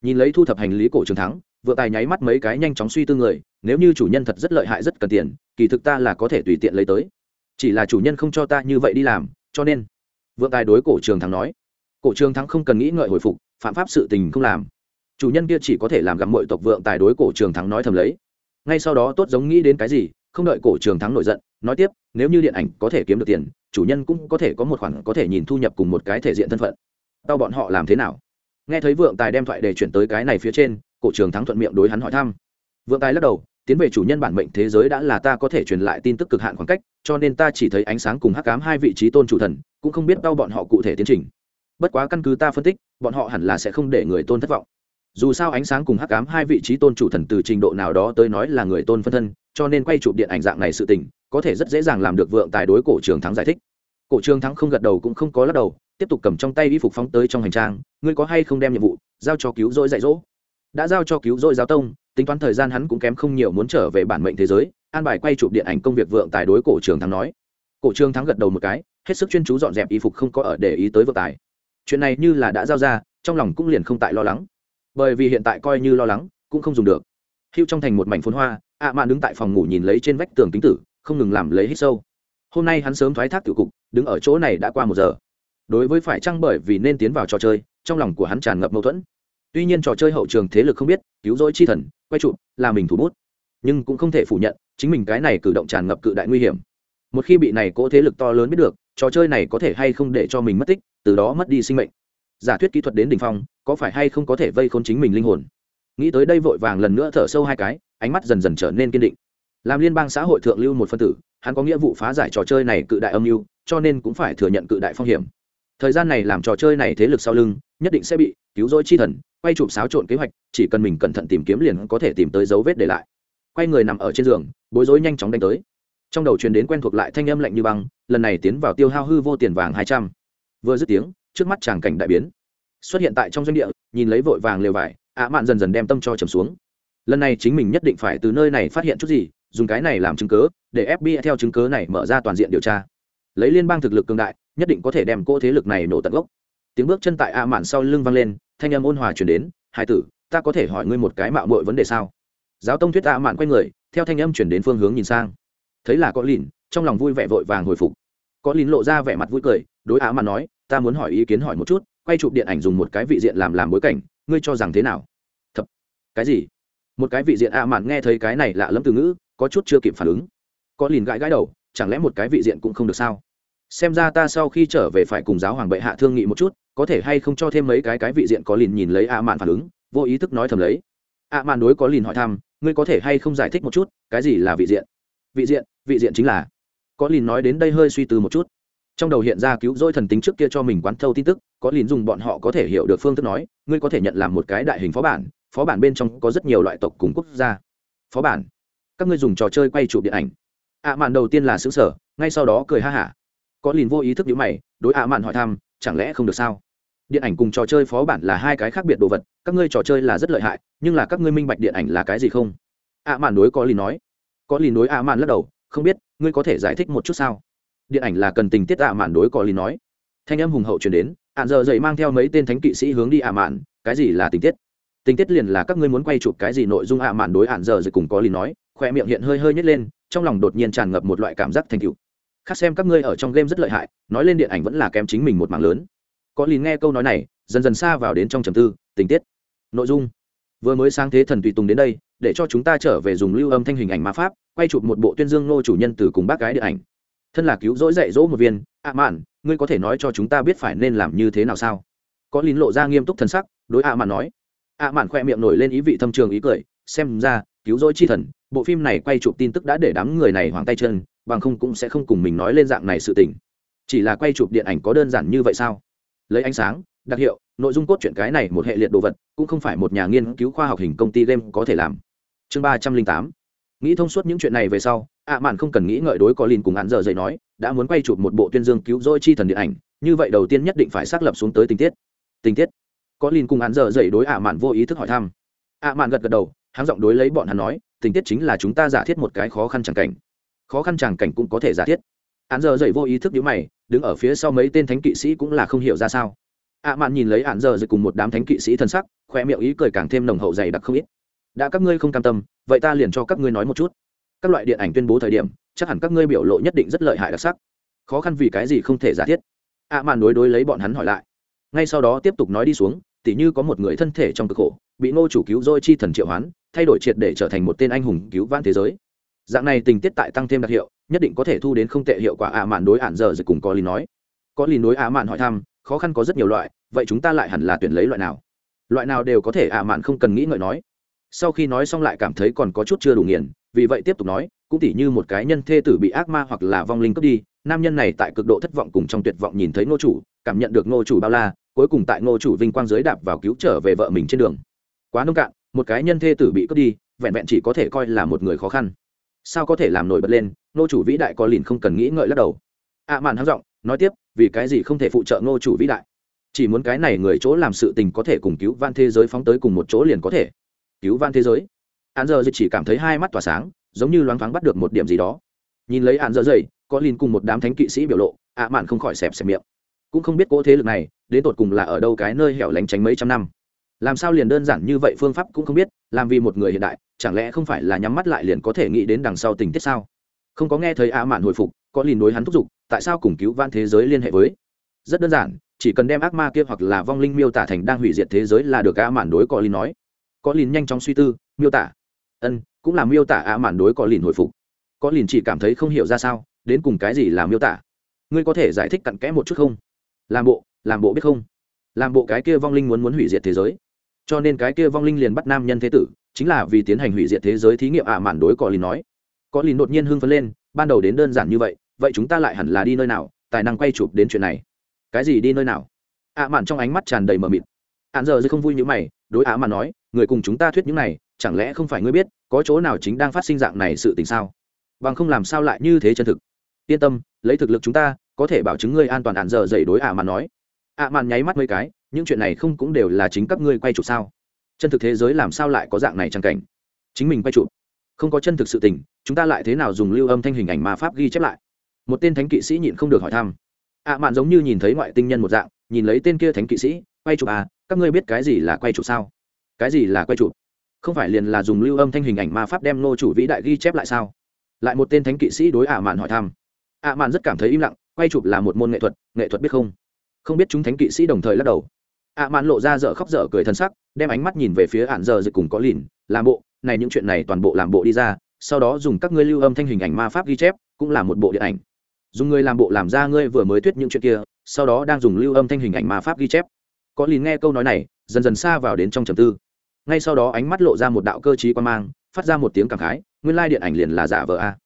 Nhìn lấy thu thập hành lý cổ trường thắng vượng tài nháy mắt mấy cái nhanh chóng suy tư người, nếu như chủ nhân thật rất lợi hại rất cần tiền, kỳ thực ta là có thể tùy tiện lấy tới. Chỉ là chủ nhân không cho ta như vậy đi làm, cho nên vượng tài đối cổ trường thắng nói. Cổ trường thắng không cần nghĩ ngợi hồi phục, phạm pháp sự tình không làm. Chủ nhân kia chỉ có thể làm gặp mọi tộc vượng tài đối cổ trường thắng nói thầm lấy. Ngay sau đó tốt giống nghĩ đến cái gì không đợi cổ trường thắng nổi giận, nói tiếp, nếu như điện ảnh có thể kiếm được tiền, chủ nhân cũng có thể có một khoản có thể nhìn thu nhập cùng một cái thể diện thân phận. Tao bọn họ làm thế nào? Nghe thấy vượng tài đem thoại để chuyển tới cái này phía trên, cổ trường thắng thuận miệng đối hắn hỏi thăm. Vượng tài lắc đầu, tiến về chủ nhân bản mệnh thế giới đã là ta có thể truyền lại tin tức cực hạn khoảng cách, cho nên ta chỉ thấy ánh sáng cùng hắc cám hai vị trí tôn chủ thần, cũng không biết đau bọn họ cụ thể tiến trình. Bất quá căn cứ ta phân tích, bọn họ hẳn là sẽ không để người tôn thất vọng dù sao ánh sáng cùng hắc cám hai vị trí tôn chủ thần từ trình độ nào đó tới nói là người tôn phân thân, cho nên quay chụp điện ảnh dạng này sự tình, có thể rất dễ dàng làm được vượng tài đối cổ trường thắng giải thích. Cổ trường thắng không gật đầu cũng không có lắc đầu, tiếp tục cầm trong tay y phục phóng tới trong hành trang, ngươi có hay không đem nhiệm vụ giao cho cứu rỗi dạy dỗ? Đã giao cho cứu rỗi giáo tông, tính toán thời gian hắn cũng kém không nhiều muốn trở về bản mệnh thế giới, an bài quay chụp điện ảnh công việc vượng tài đối cổ trường thắng nói. Cổ trường thắng gật đầu một cái, hết sức chuyên chú dọn dẹp y phục không có ở để ý tới vượng tài. Chuyện này như là đã giao ra, trong lòng cũng liền không tại lo lắng bởi vì hiện tại coi như lo lắng, cũng không dùng được. Hưu trong thành một mảnh phun hoa, ạ mạn đứng tại phòng ngủ nhìn lấy trên vách tường kính tử, không ngừng làm lấy hít sâu. Hôm nay hắn sớm thoái thác tiểu cục, đứng ở chỗ này đã qua một giờ. Đối với phải chăng bởi vì nên tiến vào trò chơi, trong lòng của hắn tràn ngập mâu thuẫn. Tuy nhiên trò chơi hậu trường thế lực không biết, cứu rỗi chi thần, quay trụ, là mình thủ bút. Nhưng cũng không thể phủ nhận, chính mình cái này cử động tràn ngập cự đại nguy hiểm. Một khi bị này cỗ thế lực to lớn biết được, trò chơi này có thể hay không để cho mình mất tích, từ đó mất đi sinh mệnh giả thuyết kỹ thuật đến đ ỉ n h phong, có phải hay không có thể vây khôn chính mình linh hồn? Nghĩ tới đây vội vàng lần nữa thở sâu hai cái, ánh mắt dần dần trở nên kiên định. Làm liên bang xã hội thượng lưu một phân tử, hắn có nghĩa vụ phá giải trò chơi này cự đại âm mưu, cho nên cũng phải thừa nhận cự đại phong hiểm. Thời gian này làm trò chơi này thế lực sau lưng, nhất định sẽ bị cứu rỗi chi thần, quay chụp xáo trộn kế hoạch, chỉ cần mình cẩn thận tìm kiếm liền có thể tìm tới dấu vết để lại. Quay người nằm ở trên giường, bối rối nhanh chóng đánh tới. Trong đầu truyền đến quen thuộc lại thanh âm lạnh như băng, lần này tiến vào tiêu hao hư vô tiền vàng hai trăm. Vừa dứt tiếng trước mắt chàng cảnh đại biến. Xuất hiện tại trong doanh địa, nhìn lấy vội vàng lều vải, ạ mạn dần dần đem tâm cho trầm xuống. Lần này chính mình nhất định phải từ nơi này phát hiện chút gì, dùng cái này làm chứng cớ để fbi theo chứng cớ này mở ra toàn diện điều tra. Lấy liên bang thực lực cường đại, nhất định có thể đem cô thế lực này nổ tận gốc. Tiếng bước chân tại ạ mạn sau lưng vang lên, thanh âm ôn hòa chuyển đến, hải tử, ta có thể hỏi ngươi một cái mạo mội vấn đề sao? Giáo tông thuyết ạ mạn quay người, theo thanh âm chuyển đến phương hướng nhìn sang. Thấy là có lìn trong lòng vui vẻ vội vàng hồi phục. Có lìn lộ ra vẻ mặt vui cười, đối ạ mạn nói ta muốn hỏi ý kiến hỏi một chút, quay chụp điện ảnh dùng một cái vị diện làm làm bối cảnh, ngươi cho rằng thế nào? Thật cái gì? Một cái vị diện ạ mạn nghe thấy cái này lạ lẫm từ ngữ, có chút chưa kịp phản ứng. Có lìn gãi gãi đầu, chẳng lẽ một cái vị diện cũng không được sao? Xem ra ta sau khi trở về phải cùng giáo hoàng bệ hạ thương nghị một chút, có thể hay không cho thêm mấy cái cái vị diện có lìn nhìn lấy ạ mạn phản ứng, vô ý thức nói thầm lấy. Ạ mạn đối có lìn hỏi thăm, ngươi có thể hay không giải thích một chút, cái gì là vị diện? Vị diện vị diện chính là. Có lìn nói đến đây hơi suy tư một chút trong đầu hiện ra cứu rỗi thần tính trước kia cho mình quán thâu tin tức, có lín dùng bọn họ có thể hiểu được phương thức nói, ngươi có thể nhận làm một cái đại hình phó bản phó bản bên trong có rất nhiều loại tộc cùng quốc gia. Phó bản. Các ngươi dùng trò chơi quay chụp điện ảnh. Ạ mạn đầu tiên là xứ sở ngay sau đó cười ha hả. Có lìn vô ý thức nhữ mày, đối ạ mạn hỏi thăm, chẳng lẽ không được sao? Điện ảnh cùng trò chơi phó bản là hai cái khác biệt đồ vật, các ngươi trò chơi là rất lợi hại, nhưng là các ngươi minh bạch điện ảnh là cái gì không? Ạ mạn đối có lìn nói. Có lìn đối ạ mạn lắc đầu, không biết, ngươi có thể giải thích một chút sao? Điện ảnh là cần tình tiết ạ mạn đối có lín nói. Thanh âm hùng hậu chuyển đến, ạn giờ dậy mang theo mấy tên thánh kỵ sĩ hướng đi ạ mạn, cái gì là tình tiết? Tình tiết liền là các ngươi muốn quay chụp cái gì nội dung ạ mạn đối ạn giờ dậy cùng có lín nói, khoe miệng hiện hơi hơi nhét lên, trong lòng đột nhiên tràn ngập một loại cảm giác thành cựu khác xem các ngươi ở trong game rất lợi hại, nói lên điện ảnh vẫn là kém chính mình một mạng lớn. Có lín nghe câu nói này, dần dần xa vào đến trong trầm tư, tình tiết, nội dung. Vừa mới sáng thế thần tùy tùng đến đây, để cho chúng ta trở về dùng lưu âm thanh hình ảnh ma pháp, quay chụp một bộ tuyên dương nô chủ nhân từ cùng bác gái điện ảnh thân là cứu rỗi dạy dỗ một viên, ạ mạn, ngươi có thể nói cho chúng ta biết phải nên làm như thế nào sao? Có lín lộ ra nghiêm túc thân sắc, đối ạ mạn nói. ạ mạn khoe miệng nổi lên ý vị thâm trường ý cười, xem ra, cứu rỗi chi thần, bộ phim này quay chụp tin tức đã để đám người này hoàng tay chân, bằng không cũng sẽ không cùng mình nói lên dạng này sự tình. Chỉ là quay chụp điện ảnh có đơn giản như vậy sao? Lấy ánh sáng, đặc hiệu, nội dung cốt truyện cái này một hệ liệt đồ vật, cũng không phải một nhà nghiên cứu khoa học hình công ty game có thể làm. Chương ba trăm linh tám nghĩ thông suốt những chuyện này về sau, ạ mạn không cần nghĩ ngợi đối có lìn cùng hắn giờ dậy nói, đã muốn quay chụp một bộ tuyên dương cứu rỗi chi thần điện ảnh, như vậy đầu tiên nhất định phải xác lập xuống tới tình tiết. Tình tiết? Có lìn cùng hắn giờ dậy đối ạ mạn vô ý thức hỏi thăm. Ạ mạn gật gật đầu hắn giọng đối lấy bọn hắn nói, tình tiết chính là chúng ta giả thiết một cái khó khăn chẳng cảnh. Khó khăn chẳng cảnh cũng có thể giả thiết. Hắn giờ dậy vô ý thức nhíu mày, đứng ở phía sau mấy tên thánh kỵ sĩ cũng là không hiểu ra sao. Ạ mạn nhìn lấy hắn giờ dậy cùng một đám thánh kỵ sĩ thân sắc, khoe miệng ý cười càng thêm nồng hậu dày đặc không ít đã các ngươi không cam tâm, vậy ta liền cho các ngươi nói một chút. Các loại điện ảnh tuyên bố thời điểm, chắc hẳn các ngươi biểu lộ nhất định rất lợi hại đặc sắc. Khó khăn vì cái gì không thể giả thiết? Ạ màn đối đối lấy bọn hắn hỏi lại. Ngay sau đó tiếp tục nói đi xuống, tỉ như có một người thân thể trong cực khổ, bị ngô chủ cứu dôi chi thần triệu hoán, thay đổi triệt để trở thành một tên anh hùng cứu vãn thế giới. Dạng này tình tiết tại tăng thêm đặc hiệu, nhất định có thể thu đến không tệ hiệu quả ạ mạn đối ạn giờ dịch cùng có lý nói. Có lý đối ạ mạn hỏi thăm, khó khăn có rất nhiều loại, vậy chúng ta lại hẳn là tuyển lấy loại nào? Loại nào đều có thể ạ mạn không cần nghĩ ngợi nói sau khi nói xong lại cảm thấy còn có chút chưa đủ nghiền, vì vậy tiếp tục nói, cũng tỉ như một cái nhân thê tử bị ác ma hoặc là vong linh cướp đi, nam nhân này tại cực độ thất vọng cùng trong tuyệt vọng nhìn thấy ngô chủ, cảm nhận được ngô chủ bao la, cuối cùng tại ngô chủ vinh quang giới đạp vào cứu trở về vợ mình trên đường. Quá nông cạn, một cái nhân thê tử bị cướp đi, vẹn vẹn chỉ có thể coi là một người khó khăn. Sao có thể làm nổi bật lên, ngô chủ vĩ đại có lìn không cần nghĩ ngợi lắc đầu. Ạ à mạn hăng giọng, nói tiếp, vì cái gì không thể phụ trợ ngô chủ vĩ đại? Chỉ muốn cái này người chỗ làm sự tình có thể cùng cứu van thế giới phóng tới cùng một chỗ liền có thể cứu van thế giới. Hắn giờ chỉ cảm thấy hai mắt tỏa sáng, giống như loáng thoáng bắt được một điểm gì đó. Nhìn lấy hắn giờ dậy, có liền cùng một đám thánh kỵ sĩ biểu lộ, ạ mạn không khỏi xẹp xẹp miệng. Cũng không biết cỗ thế lực này, đến tột cùng là ở đâu cái nơi hẻo lánh tránh mấy trăm năm. Làm sao liền đơn giản như vậy phương pháp cũng không biết, làm vì một người hiện đại, chẳng lẽ không phải là nhắm mắt lại liền có thể nghĩ đến đằng sau tình tiết sao? Không có nghe thấy ạ mạn hồi phục, có liền đối hắn thúc giục, tại sao cùng cứu van thế giới liên hệ với? Rất đơn giản, chỉ cần đem ác ma kia hoặc là vong linh miêu tả thành đang hủy diệt thế giới là được ạ mạn đối có liền nói có lìn nhanh chóng suy tư, miêu tả. Ân, cũng là miêu tả ạ mạn đối có lìn hồi phục. Có lìn chỉ cảm thấy không hiểu ra sao, đến cùng cái gì là miêu tả? Ngươi có thể giải thích cặn kẽ một chút không? Làm bộ làm bộ biết không? Làm bộ cái kia vong linh muốn muốn hủy diệt thế giới. Cho nên cái kia vong linh liền bắt nam nhân thế tử, chính là vì tiến hành hủy diệt thế giới thí nghiệm ạ mạn đối có lìn nói. Có lìn đột nhiên hưng phấn lên, ban đầu đến đơn giản như vậy vậy chúng ta lại hẳn là đi nơi nào? Tài năng quay chụp đến chuyện này. Cái gì đi nơi nào? ạ mạn trong ánh mắt tràn đầy mờ mịt. Ạn giờ dư không vui như mày, đối ạ mạn nói người cùng chúng ta thuyết những này, chẳng lẽ không phải ngươi biết, có chỗ nào chính đang phát sinh dạng này sự tình sao? Bằng không làm sao lại như thế chân thực? Yên tâm, lấy thực lực chúng ta, có thể bảo chứng ngươi an toàn hạn giờ dậy đối ạ mạn nói. ạ mạn nháy mắt mấy cái, những chuyện này không cũng đều là chính các ngươi quay chụp sao? Chân thực thế giới làm sao lại có dạng này trang cảnh? Chính mình quay chụp, không có chân thực sự tình, chúng ta lại thế nào dùng lưu âm thanh hình ảnh mà pháp ghi chép lại? Một tên thánh kỵ sĩ nhịn không được hỏi thăm. ạ mạn giống như nhìn thấy ngoại tinh nhân một dạng, nhìn lấy tên kia thánh kỵ sĩ, quay chụp à các ngươi biết cái gì là quay chụp sao? Cái gì là quay chụp? Không phải liền là dùng lưu âm thanh hình ảnh ma pháp đem nô chủ vĩ đại ghi chép lại sao? Lại một tên thánh kỵ sĩ đối ạ mạn hỏi thăm. Ạ mạn rất cảm thấy im lặng, quay chụp là một môn nghệ thuật nghệ thuật biết không? Không biết chúng thánh kỵ sĩ đồng thời lắc đầu. Ạ mạn lộ ra dở khóc dở cười thân sắc, đem ánh mắt nhìn về phía ạn giờ dịch cùng có lìn, làm bộ, này những chuyện này toàn bộ làm bộ đi ra, sau đó dùng các ngươi lưu âm thanh hình ảnh ma pháp ghi chép, cũng là một bộ điện ảnh. Dùng ngươi làm bộ làm ra ngươi vừa mới thuyết những chuyện kia, sau đó đang dùng lưu âm thanh hình ảnh ma pháp ghi chép. Có lìn nghe câu nói này, dần dần xa vào đến trong trầm tư ngay sau đó ánh mắt lộ ra một đạo cơ chí quan mang, phát ra một tiếng cảm khái, nguyên lai điện ảnh liền là giả vờ a.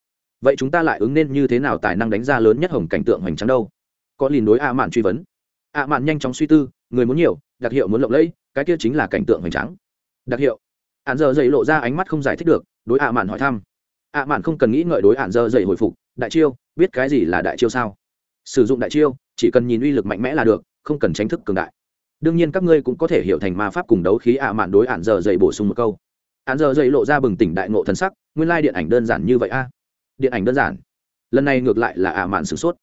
Vậy chúng ta lại ứng nên như thế nào tài năng đánh ra lớn nhất hồng cảnh tượng hoành tráng đâu? Có lìn đối a mạn truy vấn. A mạn nhanh chóng suy tư, người muốn nhiều, đặc hiệu muốn lộng lẫy, cái kia chính là cảnh tượng hoành tráng. Đặc hiệu. Ạn giờ dậy lộ ra ánh mắt không giải thích được, đối a mạn hỏi thăm. A mạn không cần nghĩ ngợi đối ạn giờ dậy hồi phục, đại chiêu, biết cái gì là đại chiêu sao? Sử dụng đại chiêu, chỉ cần nhìn uy lực mạnh mẽ là được, không cần tránh thức cường đại đương nhiên các ngươi cũng có thể hiểu thành ma pháp cùng đấu khí ạ mạn đối ạn giờ dậy bổ sung một câu. ạn giờ dậy lộ ra bừng tỉnh đại ngộ thần sắc, nguyên lai điện ảnh đơn giản như vậy a. Điện ảnh đơn giản. Lần này ngược lại là ạ mạn sửng sốt.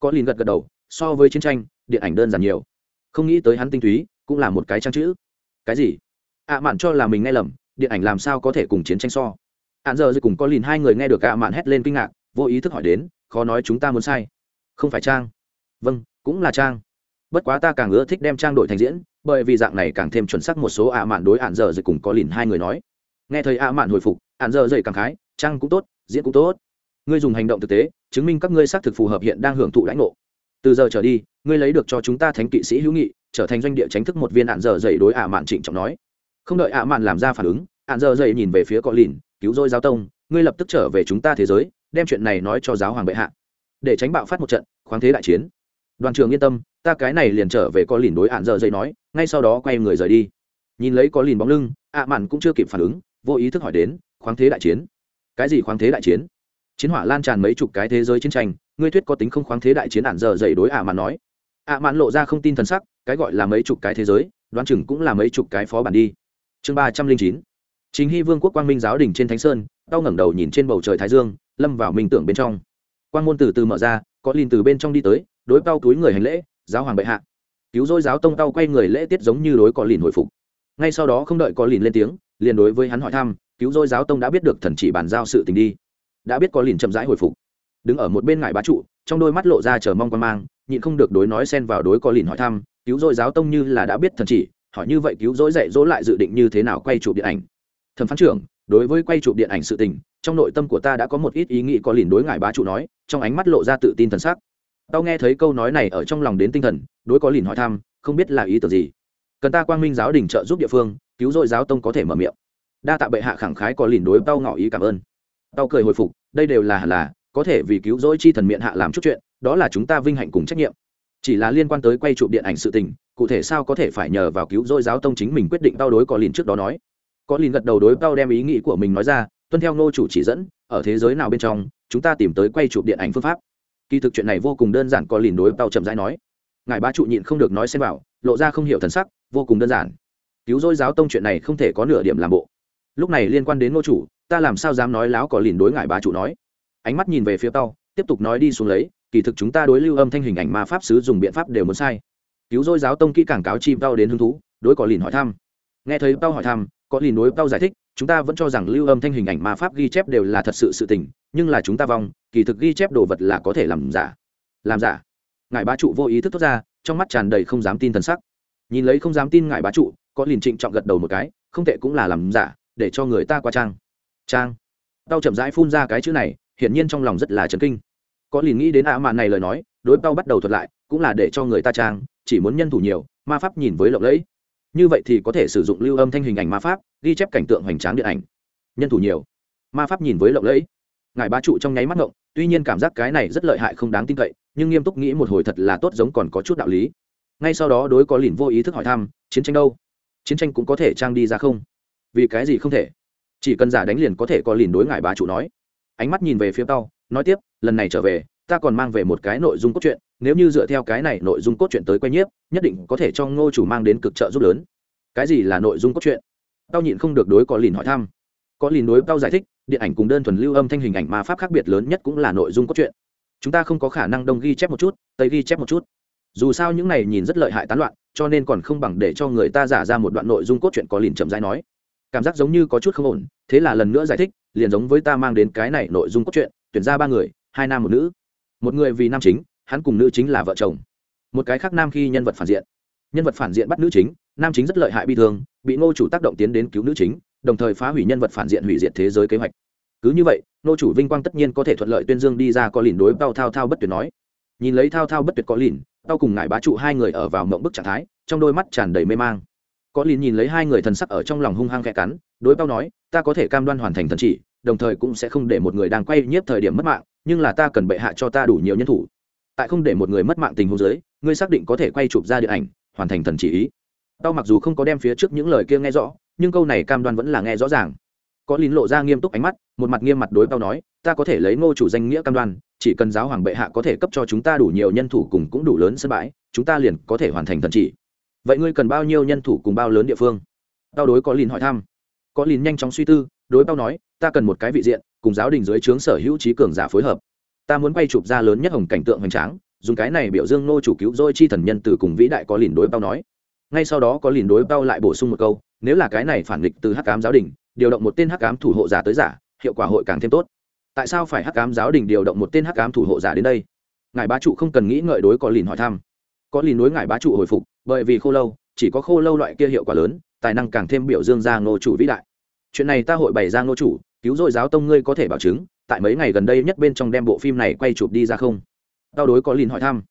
Có liền gật gật đầu, so với chiến tranh, điện ảnh đơn giản nhiều. Không nghĩ tới hắn tinh túy, cũng là một cái trang chữ. Cái gì? ạ mạn cho là mình nghe lầm, điện ảnh làm sao có thể cùng chiến tranh so? ạn giờ dậy cùng có lìn hai người nghe được ạ mạn hét lên kinh ngạc, vô ý thức hỏi đến, khó nói chúng ta muốn sai. Không phải trang. Vâng cũng là trang bất quá ta càng ưa thích đem trang đổi thành diễn, bởi vì dạng này càng thêm chuẩn xác một số ạ mạn đối ạn dở dậy cùng có lìn hai người nói. Nghe thấy ạ mạn hồi phục, ạn dở dậy càng khái, trang cũng tốt, diễn cũng tốt. Ngươi dùng hành động thực tế, chứng minh các ngươi xác thực phù hợp hiện đang hưởng thụ lãnh ngộ. Từ giờ trở đi, ngươi lấy được cho chúng ta thánh kỵ sĩ hữu nghị, trở thành doanh địa tránh thức một viên ạn dở dậy đối ạ mạn trịnh trọng nói. Không đợi ạ mạn làm ra phản ứng, ạn dở dậy nhìn về phía có lìn, cứu rỗi giáo tông, ngươi lập tức trở về chúng ta thế giới, đem chuyện này nói cho giáo hoàng bệ hạ. Để tránh bạo phát một trận, khoáng thế đại chiến. Đoàn trường yên tâm ta cái này liền trở về có lìn đối ạn dở dây nói, ngay sau đó quay người rời đi. Nhìn lấy có lìn bóng lưng, ạ mạn cũng chưa kịp phản ứng, vô ý thức hỏi đến, khoáng thế đại chiến? Cái gì khoáng thế đại chiến? Chiến hỏa lan tràn mấy chục cái thế giới chiến tranh, ngươi thuyết có tính không khoáng thế đại chiến ạn dơ dậy đối ạ mạn nói? Ạ mạn lộ ra không tin thần sắc, cái gọi là mấy chục cái thế giới, đoán chừng cũng là mấy chục cái phó bản đi. Chương ba trăm linh chín. Chính hy vương quốc quang minh giáo đình trên thánh sơn, đau ngẩng đầu nhìn trên bầu trời thái dương, lâm vào minh tưởng bên trong. Quan môn từ từ mở ra, có lìn từ bên trong đi tới, đối bao túi người hành lễ giáo hoàng bệ hạ. Cứu dôi giáo tông tao quay người lễ tiết giống như đối có lìn hồi phục. Ngay sau đó không đợi có lìn lên tiếng, liền đối với hắn hỏi thăm, cứu dôi giáo tông đã biết được thần chỉ bàn giao sự tình đi. Đã biết có lìn chậm rãi hồi phục. Đứng ở một bên ngài bá trụ, trong đôi mắt lộ ra chờ mong quan mang, nhịn không được đối nói xen vào đối có lìn hỏi thăm, cứu rỗi giáo tông như là đã biết thần chỉ, hỏi như vậy cứu dỗi dạy dỗ lại dự định như thế nào quay chụp điện ảnh. Thẩm phán trưởng, đối với quay chụp điện ảnh sự tình, trong nội tâm của ta đã có một ít ý nghĩ có lìn đối ngài bá trụ nói, trong ánh mắt lộ ra tự tin thần sắc tao nghe thấy câu nói này ở trong lòng đến tinh thần, đối có lìn hỏi thăm, không biết là ý tưởng gì. Cần ta quang minh giáo đình trợ giúp địa phương, cứu rỗi giáo tông có thể mở miệng. Đa tạ bệ hạ khẳng khái có lìn đối tao ngỏ ý cảm ơn. Tao cười hồi phục, đây đều là hẳn là, có thể vì cứu rỗi chi thần miệng hạ làm chút chuyện, đó là chúng ta vinh hạnh cùng trách nhiệm. Chỉ là liên quan tới quay chụp điện ảnh sự tình, cụ thể sao có thể phải nhờ vào cứu rỗi giáo tông chính mình quyết định tao đối có lìn trước đó nói. Có lìn gật đầu đối tao đem ý nghĩ của mình nói ra, tuân theo ngô chủ chỉ dẫn, ở thế giới nào bên trong, chúng ta tìm tới quay chụp điện ảnh phương pháp kỳ thực chuyện này vô cùng đơn giản, có lìn đối tao chậm rãi nói. Ngài ba trụ nhịn không được nói xem vào, lộ ra không hiểu thần sắc, vô cùng đơn giản. Cứu rỗi giáo tông chuyện này không thể có nửa điểm làm bộ. Lúc này liên quan đến ngô chủ, ta làm sao dám nói láo có lìn đối ngài bá trụ nói. Ánh mắt nhìn về phía tao tiếp tục nói đi xuống lấy, kỳ thực chúng ta đối lưu âm thanh hình ảnh ma pháp sứ dùng biện pháp đều muốn sai. Cứu dôi giáo tông kỹ càng cáo chi tao đến hứng thú, đối có lìn hỏi thăm. Nghe thấy tao hỏi thăm, có lìn đối tao giải thích chúng ta vẫn cho rằng lưu âm thanh hình ảnh ma pháp ghi chép đều là thật sự sự tình, nhưng là chúng ta vong, kỳ thực ghi chép đồ vật là có thể làm giả. Làm giả. Ngài bá trụ vô ý thức thốt ra, trong mắt tràn đầy không dám tin thần sắc. Nhìn lấy không dám tin ngài bá trụ, có liền trịnh trọng gật đầu một cái, không tệ cũng là làm giả, để cho người ta qua trang. Trang. Tao chậm rãi phun ra cái chữ này, hiển nhiên trong lòng rất là chấn kinh. Có liền nghĩ đến ạ mạn này lời nói, đối tao bắt đầu thuật lại, cũng là để cho người ta trang, chỉ muốn nhân thủ nhiều, ma pháp nhìn với lộng lẫy như vậy thì có thể sử dụng lưu âm thanh hình ảnh ma pháp, ghi chép cảnh tượng hoành tráng điện ảnh. Nhân thủ nhiều. Ma pháp nhìn với lộng lẫy. Ngài ba trụ trong nháy mắt ngộng, tuy nhiên cảm giác cái này rất lợi hại không đáng tin cậy, nhưng nghiêm túc nghĩ một hồi thật là tốt giống còn có chút đạo lý. Ngay sau đó đối có lìn vô ý thức hỏi thăm, chiến tranh đâu? Chiến tranh cũng có thể trang đi ra không? Vì cái gì không thể? Chỉ cần giả đánh liền có thể có lìn đối ngài bá chủ nói. Ánh mắt nhìn về phía tao nói tiếp, lần này trở về, ta còn mang về một cái nội dung cốt truyện nếu như dựa theo cái này nội dung cốt truyện tới quay nhiếp, nhất định có thể cho ngô chủ mang đến cực trợ giúp lớn. Cái gì là nội dung cốt truyện? Tao nhịn không được đối có lìn hỏi thăm. Có lìn đối tao giải thích, điện ảnh cùng đơn thuần lưu âm thanh hình ảnh ma pháp khác biệt lớn nhất cũng là nội dung cốt truyện. Chúng ta không có khả năng đông ghi chép một chút, tây ghi chép một chút. Dù sao những này nhìn rất lợi hại tán loạn, cho nên còn không bằng để cho người ta giả ra một đoạn nội dung cốt truyện có lìn chậm rãi nói. Cảm giác giống như có chút không ổn, thế là lần nữa giải thích, liền giống với ta mang đến cái này nội dung cốt truyện, tuyển ra ba người, hai nam một nữ. Một người vì nam chính hắn cùng nữ chính là vợ chồng. Một cái khác nam khi nhân vật phản diện. Nhân vật phản diện bắt nữ chính, nam chính rất lợi hại bi thương, bị ngô chủ tác động tiến đến cứu nữ chính, đồng thời phá hủy nhân vật phản diện hủy diệt thế giới kế hoạch. Cứ như vậy, ngô chủ vinh quang tất nhiên có thể thuận lợi tuyên dương đi ra có lìn đối bao thao thao bất tuyệt nói. Nhìn lấy thao thao bất tuyệt có lìn tao cùng ngài bá trụ hai người ở vào mộng bức trạng thái, trong đôi mắt tràn đầy mê mang. Có lìn nhìn lấy hai người thần sắc ở trong lòng hung hăng khẽ cắn, đối bao nói, ta có thể cam đoan hoàn thành thần chỉ, đồng thời cũng sẽ không để một người đang quay nhiếp thời điểm mất mạng, nhưng là ta cần bệ hạ cho ta đủ nhiều nhân thủ tại không để một người mất mạng tình huống dưới, ngươi xác định có thể quay chụp ra điện ảnh, hoàn thành thần chỉ ý. Tao mặc dù không có đem phía trước những lời kia nghe rõ, nhưng câu này cam đoan vẫn là nghe rõ ràng. Có lín lộ ra nghiêm túc ánh mắt, một mặt nghiêm mặt đối tao nói, ta có thể lấy ngô chủ danh nghĩa cam đoan, chỉ cần giáo hoàng bệ hạ có thể cấp cho chúng ta đủ nhiều nhân thủ cùng cũng đủ lớn sân bãi, chúng ta liền có thể hoàn thành thần chỉ. Vậy ngươi cần bao nhiêu nhân thủ cùng bao lớn địa phương? Tao đối có lín hỏi thăm. Có lín nhanh chóng suy tư, đối tao nói, ta cần một cái vị diện, cùng giáo đình dưới trướng sở hữu trí cường giả phối hợp ta muốn quay chụp ra lớn nhất hồng cảnh tượng hoành tráng, dùng cái này biểu dương nô chủ cứu dôi chi thần nhân từ cùng vĩ đại có lìn đối bao nói. Ngay sau đó có lìn đối bao lại bổ sung một câu, nếu là cái này phản nghịch từ hắc cám giáo đình, điều động một tên hắc cám thủ hộ giả tới giả, hiệu quả hội càng thêm tốt. Tại sao phải hắc cám giáo đình điều động một tên hắc cám thủ hộ giả đến đây? Ngài bá trụ không cần nghĩ ngợi đối có lìn hỏi thăm. Có lìn đối ngài bá trụ hồi phục, bởi vì khô lâu, chỉ có khô lâu loại kia hiệu quả lớn, tài năng càng thêm biểu dương ra ngô chủ vĩ đại. Chuyện này ta hội bày ra ngô chủ, cứu dội giáo tông ngươi có thể bảo chứng tại mấy ngày gần đây nhất bên trong đem bộ phim này quay chụp đi ra không? Đau đối có lìn hỏi thăm.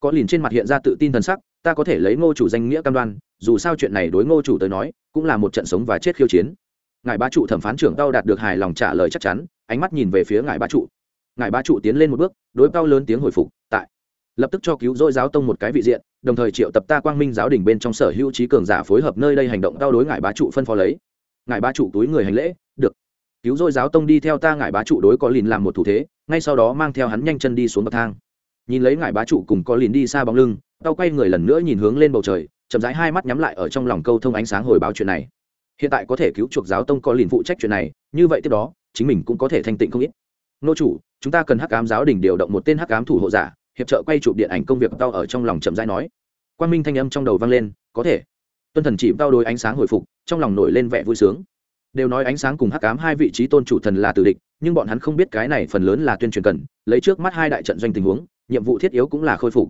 Có lìn trên mặt hiện ra tự tin thần sắc, ta có thể lấy ngô chủ danh nghĩa cam đoan, dù sao chuyện này đối ngô chủ tới nói, cũng là một trận sống và chết khiêu chiến. Ngài bá trụ thẩm phán trưởng đau đạt được hài lòng trả lời chắc chắn, ánh mắt nhìn về phía ngài bá trụ. Ngài bá trụ tiến lên một bước, đối cao lớn tiếng hồi phục, tại. Lập tức cho cứu dôi giáo tông một cái vị diện, đồng thời triệu tập ta quang minh giáo đình bên trong sở hữu trí cường giả phối hợp nơi đây hành động đau đối ngài bá trụ phân phó lấy. Ngài bá trụ túi người hành lễ, được cứu rồi giáo tông đi theo ta ngải bá trụ đối có lìn làm một thủ thế, ngay sau đó mang theo hắn nhanh chân đi xuống bậc thang. Nhìn lấy ngải bá trụ cùng có lìn đi xa bóng lưng, tao quay người lần nữa nhìn hướng lên bầu trời, chậm rãi hai mắt nhắm lại ở trong lòng câu thông ánh sáng hồi báo chuyện này. Hiện tại có thể cứu chuộc giáo tông có lìn phụ trách chuyện này, như vậy tiếp đó, chính mình cũng có thể thanh tịnh không ít. Nô chủ, chúng ta cần hắc ám giáo đình điều động một tên hắc ám thủ hộ giả, hiệp trợ quay chụp điện ảnh công việc tao ở trong lòng chậm rãi nói. Quan minh thanh âm trong đầu vang lên, có thể. Tuân thần chỉ tao đôi ánh sáng hồi phục, trong lòng nổi lên vẻ vui sướng đều nói ánh sáng cùng hắc ám hai vị trí tôn chủ thần là tử địch, nhưng bọn hắn không biết cái này phần lớn là tuyên truyền cần, lấy trước mắt hai đại trận doanh tình huống, nhiệm vụ thiết yếu cũng là khôi phục.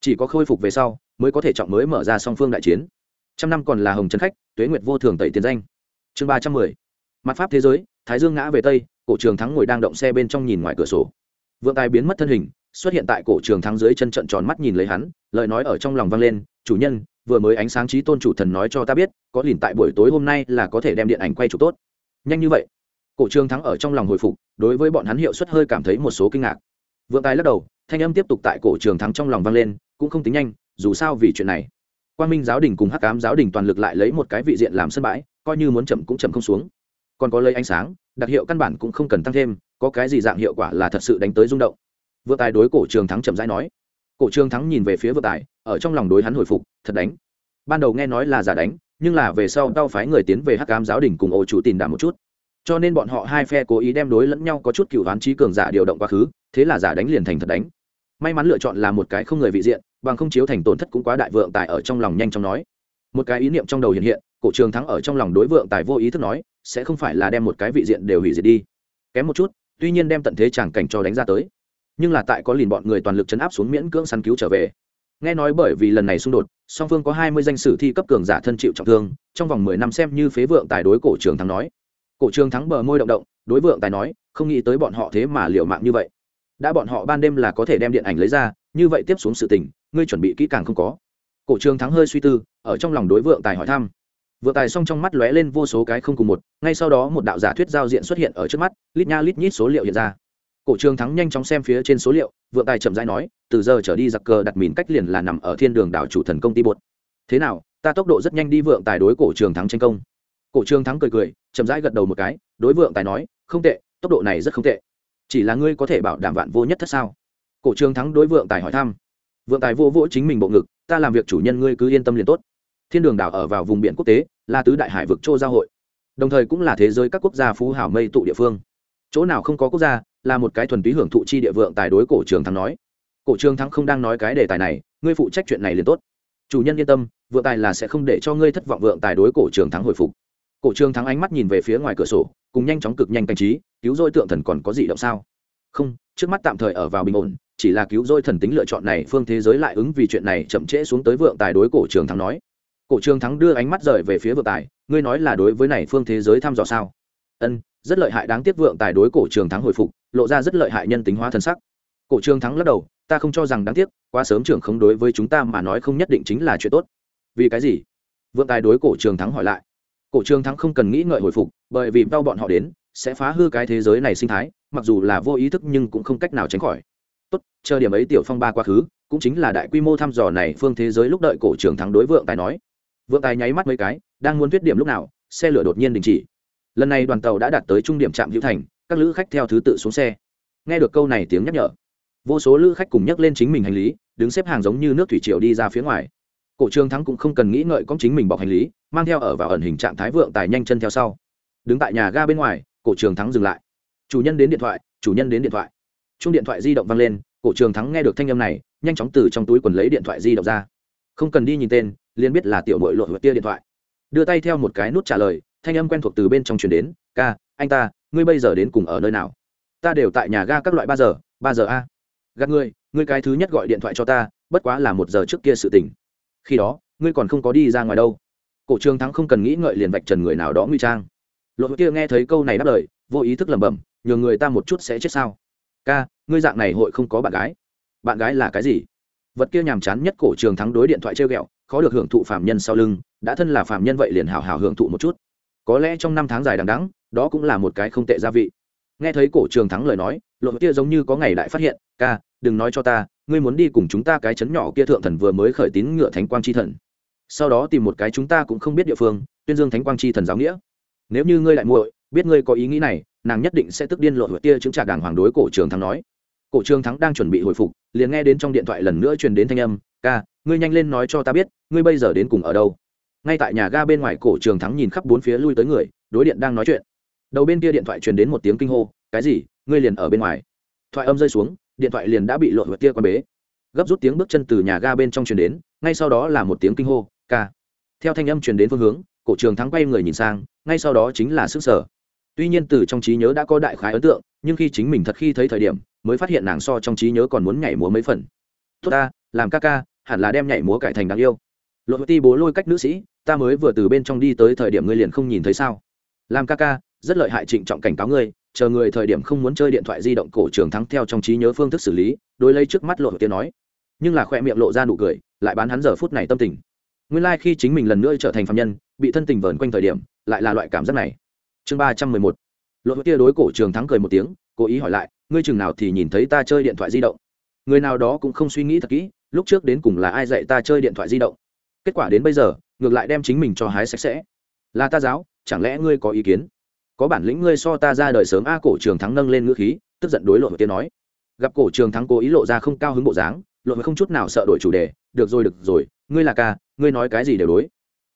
Chỉ có khôi phục về sau, mới có thể trọng mới mở ra song phương đại chiến. Trăm năm còn là hồng trấn khách, tuế nguyệt vô thường tẩy tiền danh. Chương ba trăm mười. Mặt pháp thế giới, thái dương ngã về tây, cổ trường thắng ngồi đang động xe bên trong nhìn ngoài cửa sổ. Vượng tài biến mất thân hình, xuất hiện tại cổ trường thắng dưới chân trận tròn mắt nhìn lấy hắn lời nói ở trong lòng vang lên, chủ nhân, vừa mới ánh sáng trí tôn chủ thần nói cho ta biết, có lìn tại buổi tối hôm nay là có thể đem điện ảnh quay chụp tốt. Nhanh như vậy? Cổ trường thắng ở trong lòng hồi phục, đối với bọn hắn hiệu suất hơi cảm thấy một số kinh ngạc. Vượng tài lắc đầu, thanh âm tiếp tục tại cổ trường thắng trong lòng vang lên, cũng không tính nhanh, dù sao vì chuyện này. Quan minh giáo đình cùng hắc cám giáo đình toàn lực lại lấy một cái vị diện làm sân bãi, coi như muốn chậm cũng chậm không xuống. Còn có lấy ánh sáng, đặc hiệu căn bản cũng không cần tăng thêm, có cái gì dạng hiệu quả là thật sự đánh tới rung động. Vượng tài đối cổ trường thắng chậm rãi nói cổ trường thắng nhìn về phía vượt tài, ở trong lòng đối hắn hồi phục, thật đánh. Ban đầu nghe nói là giả đánh, nhưng là về sau tao phái người tiến về hắc cám giáo đình cùng ô chủ tìm đảm một chút. Cho nên bọn họ hai phe cố ý đem đối lẫn nhau có chút cựu hoán trí cường giả điều động quá khứ, thế là giả đánh liền thành thật đánh. May mắn lựa chọn là một cái không người vị diện, bằng không chiếu thành tổn thất cũng quá đại vượng tài ở trong lòng nhanh chóng nói. Một cái ý niệm trong đầu hiện hiện, cổ trường thắng ở trong lòng đối vượng tài vô ý thức nói, sẽ không phải là đem một cái vị diện đều hủy diệt đi. Kém một chút, tuy nhiên đem tận thế chẳng cảnh cho đánh ra tới nhưng là tại có liền bọn người toàn lực chấn áp xuống miễn cưỡng săn cứu trở về. Nghe nói bởi vì lần này xung đột, song phương có hai mươi danh sử thi cấp cường giả thân chịu trọng thương, trong vòng mười năm xem như phế vượng tài đối cổ trường thắng nói. Cổ trường thắng bờ môi động động, đối vượng tài nói, không nghĩ tới bọn họ thế mà liệu mạng như vậy. Đã bọn họ ban đêm là có thể đem điện ảnh lấy ra, như vậy tiếp xuống sự tình, ngươi chuẩn bị kỹ càng không có. Cổ trường thắng hơi suy tư, ở trong lòng đối vượng tài hỏi thăm. Vượng tài xong trong mắt lóe lên vô số cái không cùng một, ngay sau đó một đạo giả thuyết giao diện xuất hiện ở trước mắt, lít nha lít nhít số liệu hiện ra cổ trường thắng nhanh chóng xem phía trên số liệu, vượng tài chậm rãi nói, từ giờ trở đi giặc cờ đặt mìn cách liền là nằm ở thiên đường đảo chủ thần công ty bột. Thế nào, ta tốc độ rất nhanh đi vượng tài đối cổ trường thắng tranh công. Cổ trường thắng cười cười, chậm rãi gật đầu một cái, đối vượng tài nói, không tệ, tốc độ này rất không tệ. Chỉ là ngươi có thể bảo đảm vạn vô nhất thất sao? Cổ trường thắng đối vượng tài hỏi thăm. Vượng tài vô vỗ chính mình bộ ngực, ta làm việc chủ nhân ngươi cứ yên tâm liền tốt. Thiên đường đảo ở vào vùng biển quốc tế, là tứ đại hải vực châu giao hội. Đồng thời cũng là thế giới các quốc gia phú hảo mây tụ địa phương. Chỗ nào không có quốc gia là một cái thuần túy hưởng thụ chi địa vượng tài đối cổ trường thắng nói. Cổ trường thắng không đang nói cái đề tài này, ngươi phụ trách chuyện này liền tốt. Chủ nhân yên tâm, vượng tài là sẽ không để cho ngươi thất vọng vượng tài đối cổ trường thắng hồi phục. Cổ trường thắng ánh mắt nhìn về phía ngoài cửa sổ, cùng nhanh chóng cực nhanh cảnh trí, cứu dôi tượng thần còn có gì động sao? Không, trước mắt tạm thời ở vào bình ổn, chỉ là cứu dôi thần tính lựa chọn này, phương thế giới lại ứng vì chuyện này chậm trễ xuống tới vượng tài đối cổ trường thắng nói. Cổ trường thắng đưa ánh mắt rời về phía vượng tài, ngươi nói là đối với này phương thế giới thăm dò sao? Ân rất lợi hại đáng tiếc vượng tài đối cổ trường thắng hồi phục, lộ ra rất lợi hại nhân tính hóa thân sắc. Cổ trường thắng lắc đầu, ta không cho rằng đáng tiếc, quá sớm trưởng không đối với chúng ta mà nói không nhất định chính là chuyện tốt. Vì cái gì? Vượng tài đối cổ trường thắng hỏi lại. Cổ trường thắng không cần nghĩ ngợi hồi phục, bởi vì đau bọn họ đến, sẽ phá hư cái thế giới này sinh thái, mặc dù là vô ý thức nhưng cũng không cách nào tránh khỏi. Tốt, chờ điểm ấy tiểu phong ba quá khứ, cũng chính là đại quy mô thăm dò này phương thế giới lúc đợi cổ trường thắng đối vượng tài nói. Vượng tài nháy mắt mấy cái, đang muốn viết điểm lúc nào, xe lửa đột nhiên đình chỉ lần này đoàn tàu đã đạt tới trung điểm trạm hữu thành, các lữ khách theo thứ tự xuống xe. Nghe được câu này tiếng nhắc nhở, vô số lữ khách cùng nhắc lên chính mình hành lý, đứng xếp hàng giống như nước thủy triều đi ra phía ngoài. Cổ trường thắng cũng không cần nghĩ ngợi con chính mình bọc hành lý, mang theo ở vào ẩn hình trạng thái vượng tài nhanh chân theo sau. Đứng tại nhà ga bên ngoài, cổ trường thắng dừng lại. Chủ nhân đến điện thoại, chủ nhân đến điện thoại. Chung điện thoại di động vang lên, cổ trường thắng nghe được thanh âm này, nhanh chóng từ trong túi quần lấy điện thoại di động ra. Không cần đi nhìn tên, liền biết là tiểu mội lội vượt tia điện thoại. Đưa tay theo một cái nút trả lời thanh âm quen thuộc từ bên trong truyền đến, ca, anh ta, ngươi bây giờ đến cùng ở nơi nào? Ta đều tại nhà ga các loại ba giờ ba giờ a. Gạt ngươi ngươi cái thứ nhất gọi điện thoại cho ta, bất quá là một giờ trước kia sự tình. Khi đó, ngươi còn không có đi ra ngoài đâu. Cổ trường thắng không cần nghĩ ngợi liền vạch trần người nào đó nguy trang. Lộ kia nghe thấy câu này đáp lời, vô ý thức lẩm bẩm nhường người ta một chút sẽ chết sao? Ca, ngươi dạng này hội không có bạn gái. Bạn gái là cái gì? Vật kia nhàm chán nhất cổ trường thắng đối điện thoại treo ghẹo, khó được hưởng thụ phạm nhân sau lưng, đã thân là phạm nhân vậy liền hào hào hưởng thụ một chút có lẽ trong năm tháng dài đằng đẵng, đó cũng là một cái không tệ gia vị. Nghe thấy cổ trường thắng lời nói lộ kia giống như có ngày lại phát hiện ca đừng nói cho ta ngươi muốn đi cùng chúng ta cái chấn nhỏ kia thượng thần vừa mới khởi tín ngựa thánh quang chi thần. Sau đó tìm một cái chúng ta cũng không biết địa phương tuyên dương thánh quang chi thần giáo nghĩa. Nếu như ngươi lại muội biết ngươi có ý nghĩ này nàng nhất định sẽ tức điên lộ tia chứng trả đảng hoàng đối cổ trường thắng nói. Cổ trường thắng đang chuẩn bị hồi phục liền nghe đến trong điện thoại lần nữa truyền đến thanh âm ca ngươi nhanh lên nói cho ta biết ngươi bây giờ đến cùng ở đâu? Ngay tại nhà ga bên ngoài cổ trường thắng nhìn khắp bốn phía lui tới người, đối điện đang nói chuyện. Đầu bên kia điện thoại truyền đến một tiếng kinh hô, cái gì? Ngươi liền ở bên ngoài? Thoại âm rơi xuống, điện thoại liền đã bị lộn vật kia quan bế. Gấp rút tiếng bước chân từ nhà ga bên trong truyền đến, ngay sau đó là một tiếng kinh hô, ca. Theo thanh âm truyền đến phương hướng, cổ trường thắng quay người nhìn sang, ngay sau đó chính là sức sở. Tuy nhiên từ trong trí nhớ đã có đại khái ấn tượng, nhưng khi chính mình thật khi thấy thời điểm, mới phát hiện nàng so trong trí nhớ còn muốn nhảy múa mấy phần. Tốt ta, làm ca ca, hẳn là đem nhảy múa cải thành đáng yêu. Lộ ti bố lôi cách nữ sĩ ta mới vừa từ bên trong đi tới thời điểm ngươi liền không nhìn thấy sao? Làm ca ca, rất lợi hại trịnh trọng cảnh cáo ngươi, chờ người thời điểm không muốn chơi điện thoại di động cổ trường thắng theo trong trí nhớ phương thức xử lý đôi lấy trước mắt lộ tiếng nói. Nhưng là khoe miệng lộ ra nụ cười, lại bán hắn giờ phút này tâm tình. Nguyên lai、like、khi chính mình lần nữa trở thành phạm nhân, bị thân tình vờn quanh thời điểm, lại là loại cảm giác này. Chương ba trăm mười một. Lộ tia đối cổ trường thắng cười một tiếng, cố ý hỏi lại, ngươi chừng nào thì nhìn thấy ta chơi điện thoại di động? Người nào đó cũng không suy nghĩ thật kỹ, lúc trước đến cùng là ai dạy ta chơi điện thoại di động? Kết quả đến bây giờ ngược lại đem chính mình cho hái sạch sẽ. Là ta giáo, chẳng lẽ ngươi có ý kiến? Có bản lĩnh ngươi so ta ra đời sớm. A, cổ trường thắng nâng lên ngữ khí, tức giận đối lộ tiên nói. Gặp cổ trường thắng cố ý lộ ra không cao hứng bộ dáng lộ không chút nào sợ đổi chủ đề. Được rồi được rồi, ngươi là ca, ngươi nói cái gì đều đối.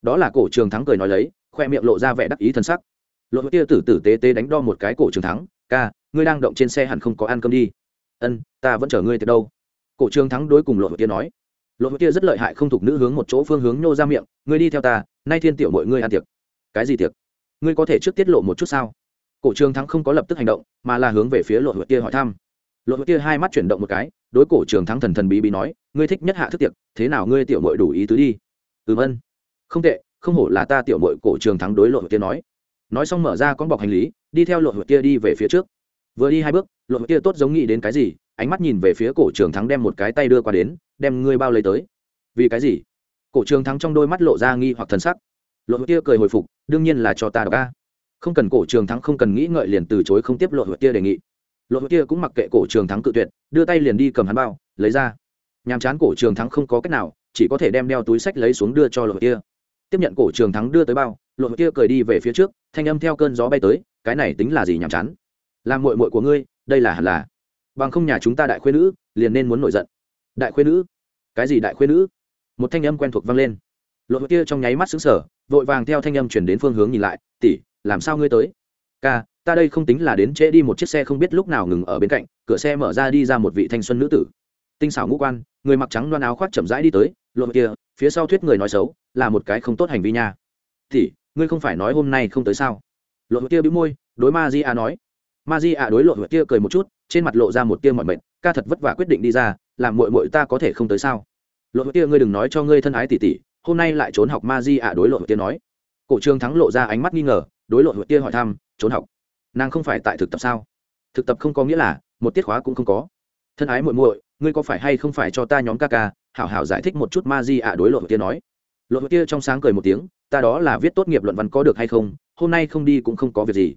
Đó là cổ trường thắng cười nói lấy, khoe miệng lộ ra vẻ đắc ý thân sắc. Lộ tia tử tử tế tế đánh đo một cái cổ trường thắng. Ca, ngươi đang động trên xe hẳn không có ăn cơm đi. Ân, ta vẫn chở ngươi từ đâu. Cổ trường thắng đối cùng lộ tia nói lộ tia rất lợi hại không thuộc nữ hướng một chỗ phương hướng nhô ra miệng, ngươi đi theo ta, nay thiên tiểu mọi ngươi ăn tiệc. Cái gì tiệc? Ngươi có thể trước tiết lộ một chút sao? Cổ trường thắng không có lập tức hành động, mà là hướng về phía lộ hữu tia hỏi thăm. Lộ hữu tia hai mắt chuyển động một cái, đối cổ trường thắng thần thần bí bí nói, ngươi thích nhất hạ thức tiệc, thế nào ngươi tiểu mội đủ ý tứ đi? Ừ vân không tệ, không hổ là ta tiểu mội cổ trường thắng đối lộ hữu tia nói. Nói xong mở ra con bọc hành lý, đi theo lộ hữu tia đi về phía trước. Vừa đi hai bước lộ hữu tia tốt giống nghĩ đến cái gì, ánh mắt nhìn về phía cổ trường thắng đem một cái tay đưa qua đến đem ngươi bao lấy tới. Vì cái gì? Cổ trường thắng trong đôi mắt lộ ra nghi hoặc thần sắc. Lộ hụt tia cười hồi phục, đương nhiên là cho ta đọc ca không cần cổ trường thắng không cần nghĩ ngợi liền từ chối không tiếp lộ hụt tia đề nghị. Lộ hụt tia cũng mặc kệ cổ trường thắng cự tuyệt, đưa tay liền đi cầm hắn bao, lấy ra. Nhàm chán cổ trường thắng không có cách nào, chỉ có thể đem đeo túi sách lấy xuống đưa cho lộ hụt tia. Tiếp nhận cổ trường thắng đưa tới bao lộ hụt tia cười đi về phía trước, thanh âm theo cơn gió bay tới, cái này tính là gì nhàm chán? Làm mội mội của ngươi, đây là hẳn là. Bằng không nhà chúng ta đại khuyên nữ, liền nên muốn nổi giận đại khuê nữ. Cái gì đại khuê nữ? Một thanh âm quen thuộc vang lên. Lộ kia trong nháy mắt xứng sở vội vàng theo thanh âm chuyển đến phương hướng nhìn lại, tỷ, làm sao ngươi tới? Ca, ta đây không tính là đến trễ đi một chiếc xe không biết lúc nào ngừng ở bên cạnh, cửa xe mở ra đi ra một vị thanh xuân nữ tử. Tinh xảo ngũ quan, người mặc trắng loan áo khoác chậm rãi đi tới lộ kia, phía sau thuyết người nói xấu, là một cái không tốt hành vi nha. Tỷ, ngươi không phải nói hôm nay không tới sao? Lộ kia bĩu môi, đối ma di a nói. Ma di a đối lộ kia cười một chút, trên mặt lộ ra một tia mọi mệnh ca thật vất vả quyết định đi ra làm muội muội ta có thể không tới sao? Lộ kia ngươi đừng nói cho ngươi thân ái tỷ tỷ, hôm nay lại trốn học ma di ạ đối lộ tiên nói. Cổ trương thắng lộ ra ánh mắt nghi ngờ, đối lộ tiên hỏi thăm, trốn học? Nàng không phải tại thực tập sao? Thực tập không có nghĩa là, một tiết khóa cũng không có. Thân ái muội muội, ngươi có phải hay không phải cho ta nhóm ca ca, hảo hảo giải thích một chút ma di ạ đối lộ tiên nói? Lộ tiên trong sáng cười một tiếng, ta đó là viết tốt nghiệp luận văn có được hay không, hôm nay không đi cũng không có việc gì.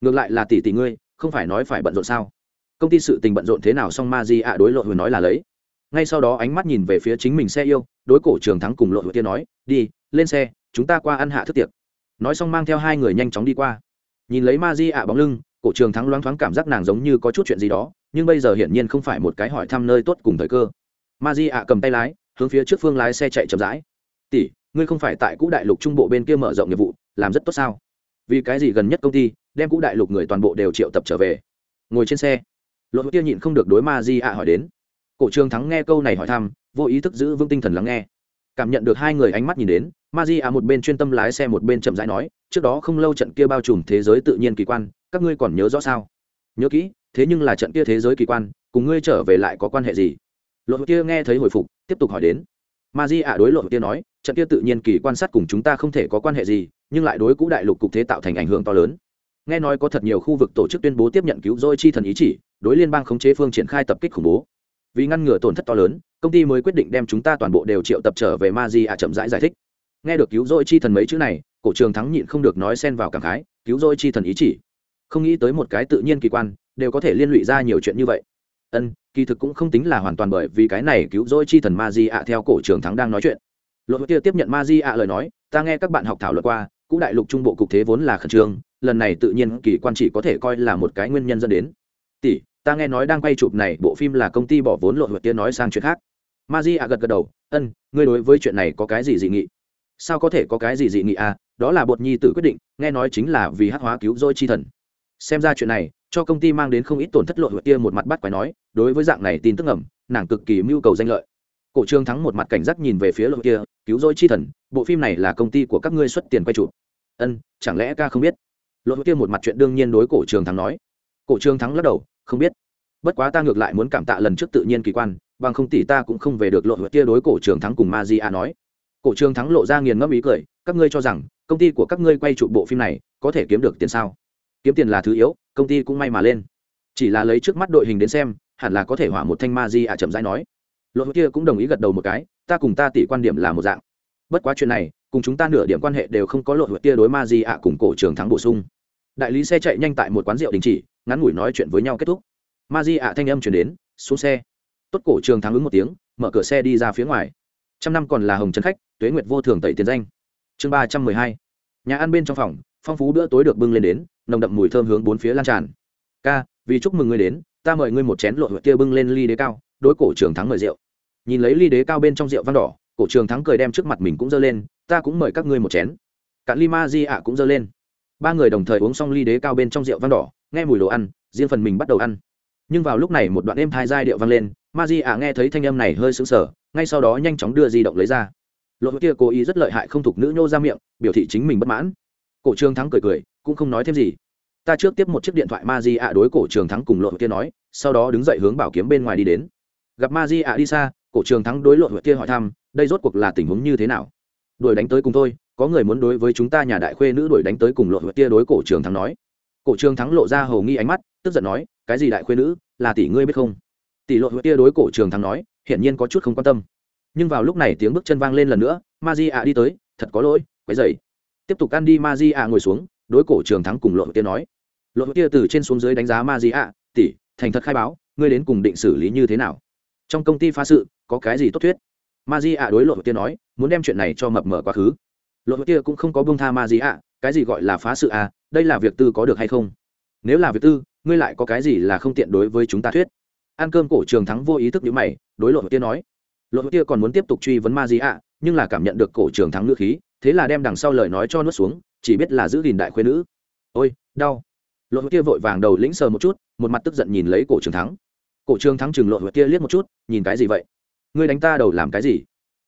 Ngược lại là tỷ tỷ ngươi, không phải nói phải bận rộn sao? Công ty sự tình bận rộn thế nào xong ma di ạ đối lộ hồi nói là lấy. Ngay sau đó ánh mắt nhìn về phía chính mình xe yêu, đối cổ trường thắng cùng lộ hồi kia nói, đi, lên xe, chúng ta qua ăn hạ thức tiệc. Nói xong mang theo hai người nhanh chóng đi qua. Nhìn lấy ma di ạ bóng lưng, cổ trường thắng loáng thoáng cảm giác nàng giống như có chút chuyện gì đó, nhưng bây giờ hiển nhiên không phải một cái hỏi thăm nơi tốt cùng thời cơ. Ma di ạ cầm tay lái, hướng phía trước phương lái xe chạy chậm rãi. Tỷ, ngươi không phải tại cũ đại lục trung bộ bên kia mở rộng nghiệp vụ, làm rất tốt sao? Vì cái gì gần nhất công ty, đem cũ đại lục người toàn bộ đều triệu tập trở về? Ngồi trên xe lộ kia nhịn không được đối ma di ạ hỏi đến. Cổ trường thắng nghe câu này hỏi thăm, vô ý thức giữ vững tinh thần lắng nghe. Cảm nhận được hai người ánh mắt nhìn đến, ma di ạ một bên chuyên tâm lái xe một bên chậm rãi nói, trước đó không lâu trận kia bao trùm thế giới tự nhiên kỳ quan, các ngươi còn nhớ rõ sao? Nhớ kỹ, thế nhưng là trận kia thế giới kỳ quan, cùng ngươi trở về lại có quan hệ gì? Lộ kia nghe thấy hồi phục, tiếp tục hỏi đến. Ma di ạ đối lộ kia nói, trận kia tự nhiên kỳ quan sát cùng chúng ta không thể có quan hệ gì, nhưng lại đối cũ đại lục cục thế tạo thành ảnh hưởng to lớn nghe nói có thật nhiều khu vực tổ chức tuyên bố tiếp nhận cứu rỗi chi thần ý chỉ, đối liên bang khống chế phương triển khai tập kích khủng bố. Vì ngăn ngừa tổn thất to lớn, công ty mới quyết định đem chúng ta toàn bộ đều triệu tập trở về ma di ạ à chậm rãi giải thích. Nghe được cứu rỗi chi thần mấy chữ này, cổ trường thắng nhịn không được nói xen vào cảm khái, cứu rỗi chi thần ý chỉ. Không nghĩ tới một cái tự nhiên kỳ quan, đều có thể liên lụy ra nhiều chuyện như vậy. Ân, kỳ thực cũng không tính là hoàn toàn bởi vì cái này cứu rỗi chi thần ma di ạ à theo cổ trường thắng đang nói chuyện. Lộ kia tiếp nhận ma di ạ à lời nói, ta nghe các bạn học thảo luận qua, cũ đại lục trung bộ cục thế vốn là khẩn trương lần này tự nhiên kỳ quan chỉ có thể coi là một cái nguyên nhân dẫn đến. Tỷ, ta nghe nói đang quay chụp này, bộ phim là công ty bỏ vốn lộ tiên nói sang chuyện khác. Ma di ạ gật gật đầu, ân, ngươi đối với chuyện này có cái gì dị nghị? Sao có thể có cái gì dị nghị à? Đó là bột nhi tử quyết định, nghe nói chính là vì hát hóa cứu rỗi chi thần. Xem ra chuyện này, cho công ty mang đến không ít tổn thất lộ kia một mặt bắt quái nói, đối với dạng này tin tức ngầm, nàng cực kỳ mưu cầu danh lợi. Cổ trương thắng một mặt cảnh giác nhìn về phía lộ kia, cứu rỗi chi thần, bộ phim này là công ty của các ngươi xuất tiền quay chụp. Ân, chẳng lẽ ca không biết? Lộ kia một mặt chuyện đương nhiên đối cổ trường thắng nói. Cổ trường thắng lắc đầu, không biết. Bất quá ta ngược lại muốn cảm tạ lần trước tự nhiên kỳ quan, bằng không tỷ ta cũng không về được lộ kia đối cổ trường thắng cùng ma di a nói. Cổ trường thắng lộ ra nghiền ngẫm ý cười, các ngươi cho rằng, công ty của các ngươi quay trụ bộ phim này, có thể kiếm được tiền sao? Kiếm tiền là thứ yếu, công ty cũng may mà lên. Chỉ là lấy trước mắt đội hình đến xem, hẳn là có thể hỏa một thanh ma di a chậm rãi nói. Lộ kia cũng đồng ý gật đầu một cái, ta cùng ta tỷ quan điểm là một dạng bất quá chuyện này, cùng chúng ta nửa điểm quan hệ đều không có lộ tia đối ma di ạ cùng cổ trường thắng bổ sung. Đại lý xe chạy nhanh tại một quán rượu đình chỉ, ngắn ngủi nói chuyện với nhau kết thúc. Ma di ạ thanh âm chuyển đến, xuống xe. Tốt cổ trường thắng ứng một tiếng, mở cửa xe đi ra phía ngoài. Trăm năm còn là hồng trấn khách, tuế nguyệt vô thường tẩy tiền danh. Chương ba trăm mười hai. Nhà ăn bên trong phòng, phong phú bữa tối được bưng lên đến, nồng đậm mùi thơm hướng bốn phía lan tràn. Ca, vì chúc mừng ngươi đến, ta mời ngươi một chén lộ kia bưng lên ly đế cao, đối cổ trường thắng mời rượu. Nhìn lấy ly đế cao bên trong rượu văn đỏ cổ trường thắng cười đem trước mặt mình cũng dơ lên, ta cũng mời các ngươi một chén. Cạn lima ma di ạ cũng dơ lên. Ba người đồng thời uống xong ly đế cao bên trong rượu vang đỏ, nghe mùi đồ ăn, riêng phần mình bắt đầu ăn. Nhưng vào lúc này một đoạn êm thai giai điệu vang lên, ma di ạ nghe thấy thanh âm này hơi sững sờ, ngay sau đó nhanh chóng đưa di động lấy ra. Lộ kia cố ý rất lợi hại không thục nữ nhô ra miệng, biểu thị chính mình bất mãn. Cổ trường thắng cười cười, cũng không nói thêm gì. Ta trước tiếp một chiếc điện thoại ma di ạ đối cổ trường thắng cùng lộ kia nói, sau đó đứng dậy hướng bảo kiếm bên ngoài đi đến. Gặp ma di ạ đi xa, cổ trường thắng đối lộ kia hỏi thăm đây rốt cuộc là tình huống như thế nào? Đuổi đánh tới cùng tôi có người muốn đối với chúng ta nhà đại khuê nữ đuổi đánh tới cùng lộ tia đối cổ trường thắng nói. Cổ trường thắng lộ ra hầu nghi ánh mắt, tức giận nói, cái gì đại khuê nữ, là tỷ ngươi biết không? Tỷ lộ tia đối cổ trường thắng nói, hiển nhiên có chút không quan tâm. Nhưng vào lúc này tiếng bước chân vang lên lần nữa ma di ạ đi tới, thật có lỗi, quấy dậy tiếp tục ăn đi ma di ạ ngồi xuống, đối cổ trường thắng cùng lộ tia nói. Lộ tia từ trên xuống dưới đánh giá ma di ạ, tỷ, thành thật khai báo, ngươi đến cùng định xử lý như thế nào? Trong công ty phá sự, có cái gì tốt thuyết? Ma di ạ đối lộ kia nói, muốn đem chuyện này cho mập mở quá khứ. Lộ kia cũng không có bông tha ma di ạ, cái gì gọi là phá sự à đây là việc tư có được hay không? Nếu là việc tư, ngươi lại có cái gì là không tiện đối với chúng ta thuyết? Ăn cơm cổ trường thắng vô ý thức nhữ mày, đối lộ kia nói. Lộ kia còn muốn tiếp tục truy vấn ma di ạ, nhưng là cảm nhận được cổ trường thắng ngữ khí, thế là đem đằng sau lời nói cho nuốt xuống, chỉ biết là giữ gìn đại khuyên nữ. Ôi, đau. Lộ kia vội vàng đầu lĩnh sờ một chút, một mặt tức giận nhìn lấy cổ trường thắng. Cổ trường thắng chừng lộ kia liếc một chút, nhìn cái gì vậy? Ngươi đánh ta đầu làm cái gì?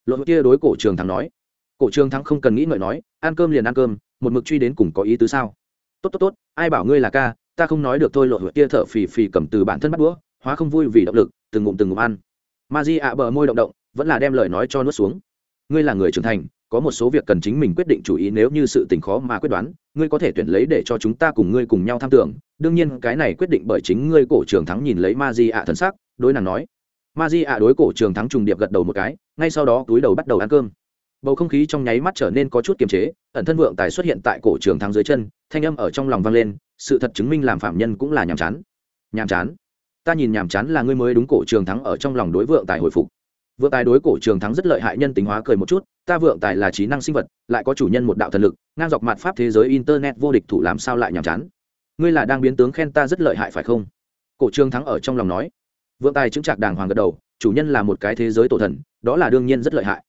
Lộ kia đối cổ trường thắng nói. Cổ trường thắng không cần nghĩ ngợi nói, ăn cơm liền ăn cơm, một mực truy đến cùng có ý tứ sao? Tốt tốt tốt, ai bảo ngươi là ca, ta không nói được thôi lộ kia thở phì phì cầm từ bản thân bắt đũa, hóa không vui vì động lực, từng ngụm từng ngụm ăn. Ma di ạ bờ môi động động, vẫn là đem lời nói cho nuốt xuống. Ngươi là người trưởng thành, có một số việc cần chính mình quyết định chủ ý, nếu như sự tình khó mà quyết đoán, ngươi có thể tuyển lấy để cho chúng ta cùng ngươi cùng nhau tham tưởng. Đương nhiên, cái này quyết định bởi chính ngươi cổ trường thắng nhìn lấy ma di ạ thân sắc, đối nàng nói ma di ạ đối cổ trường thắng trùng điệp gật đầu một cái, ngay sau đó túi đầu bắt đầu ăn cơm. Bầu không khí trong nháy mắt trở nên có chút kiềm chế, ẩn thân vượng tài xuất hiện tại cổ trường thắng dưới chân, thanh âm ở trong lòng vang lên, sự thật chứng minh làm phạm nhân cũng là nhàm chán. Nhàm chán? Ta nhìn nhàm chán là ngươi mới đúng cổ trường thắng ở trong lòng đối vượng tài hồi phục. Vượng tài đối cổ trường thắng rất lợi hại nhân tính hóa cười một chút, ta vượng tài là trí năng sinh vật, lại có chủ nhân một đạo thần lực, ngang dọc mặt pháp thế giới internet vô địch thủ làm sao lại nhàm chán? Ngươi là đang biến tướng khen ta rất lợi hại phải không? Cổ trường thắng ở trong lòng nói vượng tài chứng trạc đàng hoàng gật đầu, chủ nhân là một cái thế giới tổ thần, đó là đương nhiên rất lợi hại.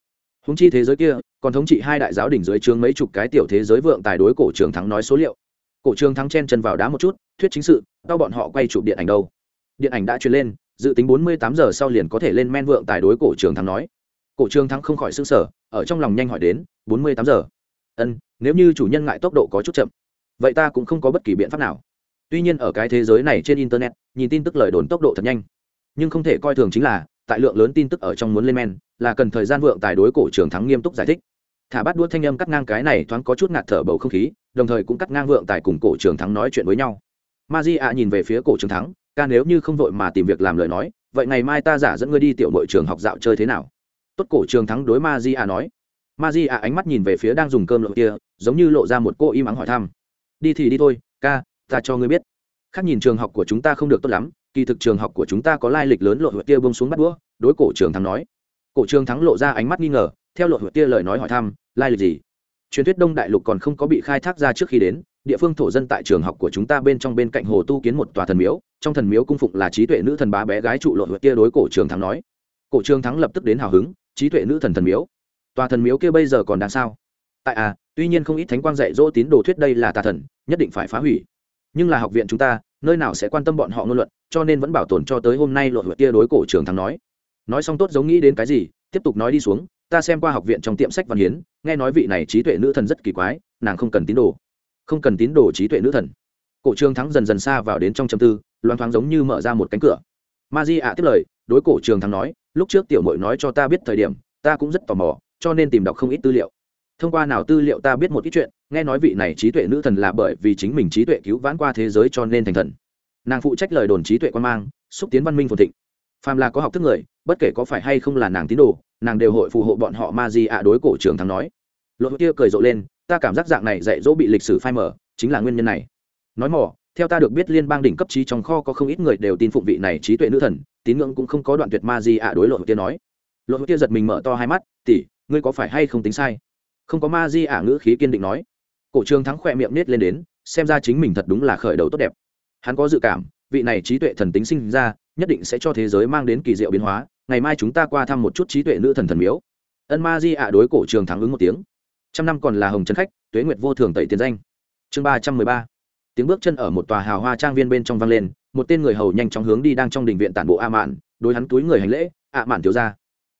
Húng chi thế giới kia, còn thống trị hai đại giáo đỉnh dưới trướng mấy chục cái tiểu thế giới vượng tài đối cổ trường thắng nói số liệu. Cổ trường thắng chen chân vào đá một chút, thuyết chính sự tao bọn họ quay chụp điện ảnh đâu. Điện ảnh đã truyền lên, dự tính bốn mươi tám giờ sau liền có thể lên men vượng tài đối cổ trường thắng nói. Cổ trường thắng không khỏi s ư n g sở ở trong lòng nhanh hỏi đến, bốn mươi tám giờ. Ân, nếu như chủ nhân ngại tốc độ có chút chậm, vậy ta cũng không có bất kỳ biện pháp nào. Tuy nhiên ở cái thế giới này trên internet, nhìn tin tức lời đồn tốc độ thật nhanh nhưng không thể coi thường chính là, tại lượng lớn tin tức ở trong muốn lên men, là cần thời gian vượng tài đối cổ trường thắng nghiêm túc giải thích. Thả bắt đua thanh âm cắt ngang cái này thoáng có chút ngạt thở bầu không khí, đồng thời cũng cắt ngang vượng tài cùng cổ trường thắng nói chuyện với nhau. Ma di ạ nhìn về phía cổ trường thắng, ca nếu như không vội mà tìm việc làm lời nói, vậy ngày mai ta giả dẫn ngươi đi tiểu đội trường học dạo chơi thế nào? Tốt cổ trường thắng đối ma di ạ nói. Ma di ạ ánh mắt nhìn về phía đang dùng cơm lộ kia, giống như lộ ra một cô im ắng hỏi thăm. Đi thì đi thôi, ca, ta cho ngươi biết. Khác nhìn trường học của chúng ta không được tốt lắm kỳ thực trường học của chúng ta có lai lịch lớn lộ hụt tia bông xuống bắt đũa, đối cổ trường thắng nói. Cổ trường thắng lộ ra ánh mắt nghi ngờ, theo lộ hụt tia lời nói hỏi thăm, lai lịch gì? Truyền thuyết đông đại lục còn không có bị khai thác ra trước khi đến, địa phương thổ dân tại trường học của chúng ta bên trong bên cạnh hồ tu kiến một tòa thần miếu, trong thần miếu cung phụng là trí tuệ nữ thần bá bé gái trụ lộ hụt tia đối cổ trường thắng nói. Cổ trường thắng lập tức đến hào hứng, trí tuệ nữ thần thần miếu. Tòa thần miếu kia bây giờ còn đang sao? Tại à tuy nhiên không ít thánh quang dạy dỗ tín đồ thuyết đây là tà thần, nhất định phải phá hủy. Nhưng là học viện chúng ta nơi nào sẽ quan tâm bọn họ ngôn luận, cho nên vẫn bảo tồn cho tới hôm nay lộ hụt tia đối cổ trường thắng nói. Nói xong tốt giống nghĩ đến cái gì, tiếp tục nói đi xuống, ta xem qua học viện trong tiệm sách văn hiến, nghe nói vị này trí tuệ nữ thần rất kỳ quái, nàng không cần tín đồ. Không cần tín đồ trí tuệ nữ thần. Cổ trường thắng dần dần xa vào đến trong châm tư loan thoáng giống như mở ra một cánh cửa. Ma di ạ tiếp lời, đối cổ trường thắng nói, lúc trước tiểu mội nói cho ta biết thời điểm, ta cũng rất tò mò, cho nên tìm đọc không ít tư liệu. Thông qua nào tư liệu ta biết một ít chuyện nghe nói vị này trí tuệ nữ thần là bởi vì chính mình trí tuệ cứu vãn qua thế giới cho nên thành thần. Nàng phụ trách lời đồn trí tuệ quan mang, xúc tiến văn minh phồn thịnh. Phàm là có học thức người, bất kể có phải hay không là nàng tín đồ, nàng đều hội phù hộ bọn họ ma di ạ đối cổ trường thắng nói. Lộ kia cười rộ lên, ta cảm giác dạng này dạy dỗ bị lịch sử phai mở chính là nguyên nhân này. Nói mỏ, theo ta được biết liên bang đỉnh cấp trí trong kho có không ít người đều tin phụng vị này trí tuệ nữ thần, tín ngưỡng cũng không có đoạn tuyệt ma di ạ đối lộ kia nói. Lộ kia giật mình mở to hai mắt tỉ ngươi có phải hay không tính sai? Không có ma di ả ngữ khí kiên định nói cổ trường thắng khỏe miệng nết lên đến, xem ra chính mình thật đúng là khởi đầu tốt đẹp. Hắn có dự cảm, vị này trí tuệ thần tính sinh ra, nhất định sẽ cho thế giới mang đến kỳ diệu biến hóa. Ngày mai chúng ta qua thăm một chút trí tuệ nữ thần thần miếu. Ân ma di ạ đối cổ trường thắng ứng một tiếng. Trăm năm còn là hồng trấn khách, tuế nguyệt vô thường tẩy tiền danh. Chương ba trăm mười ba. Tiếng bước chân ở một tòa hào hoa trang viên bên trong vang lên, một tên người hầu nhanh chóng hướng đi đang trong đình viện tản bộ a mạn, đối hắn túi người hành lễ, a mạn thiếu ra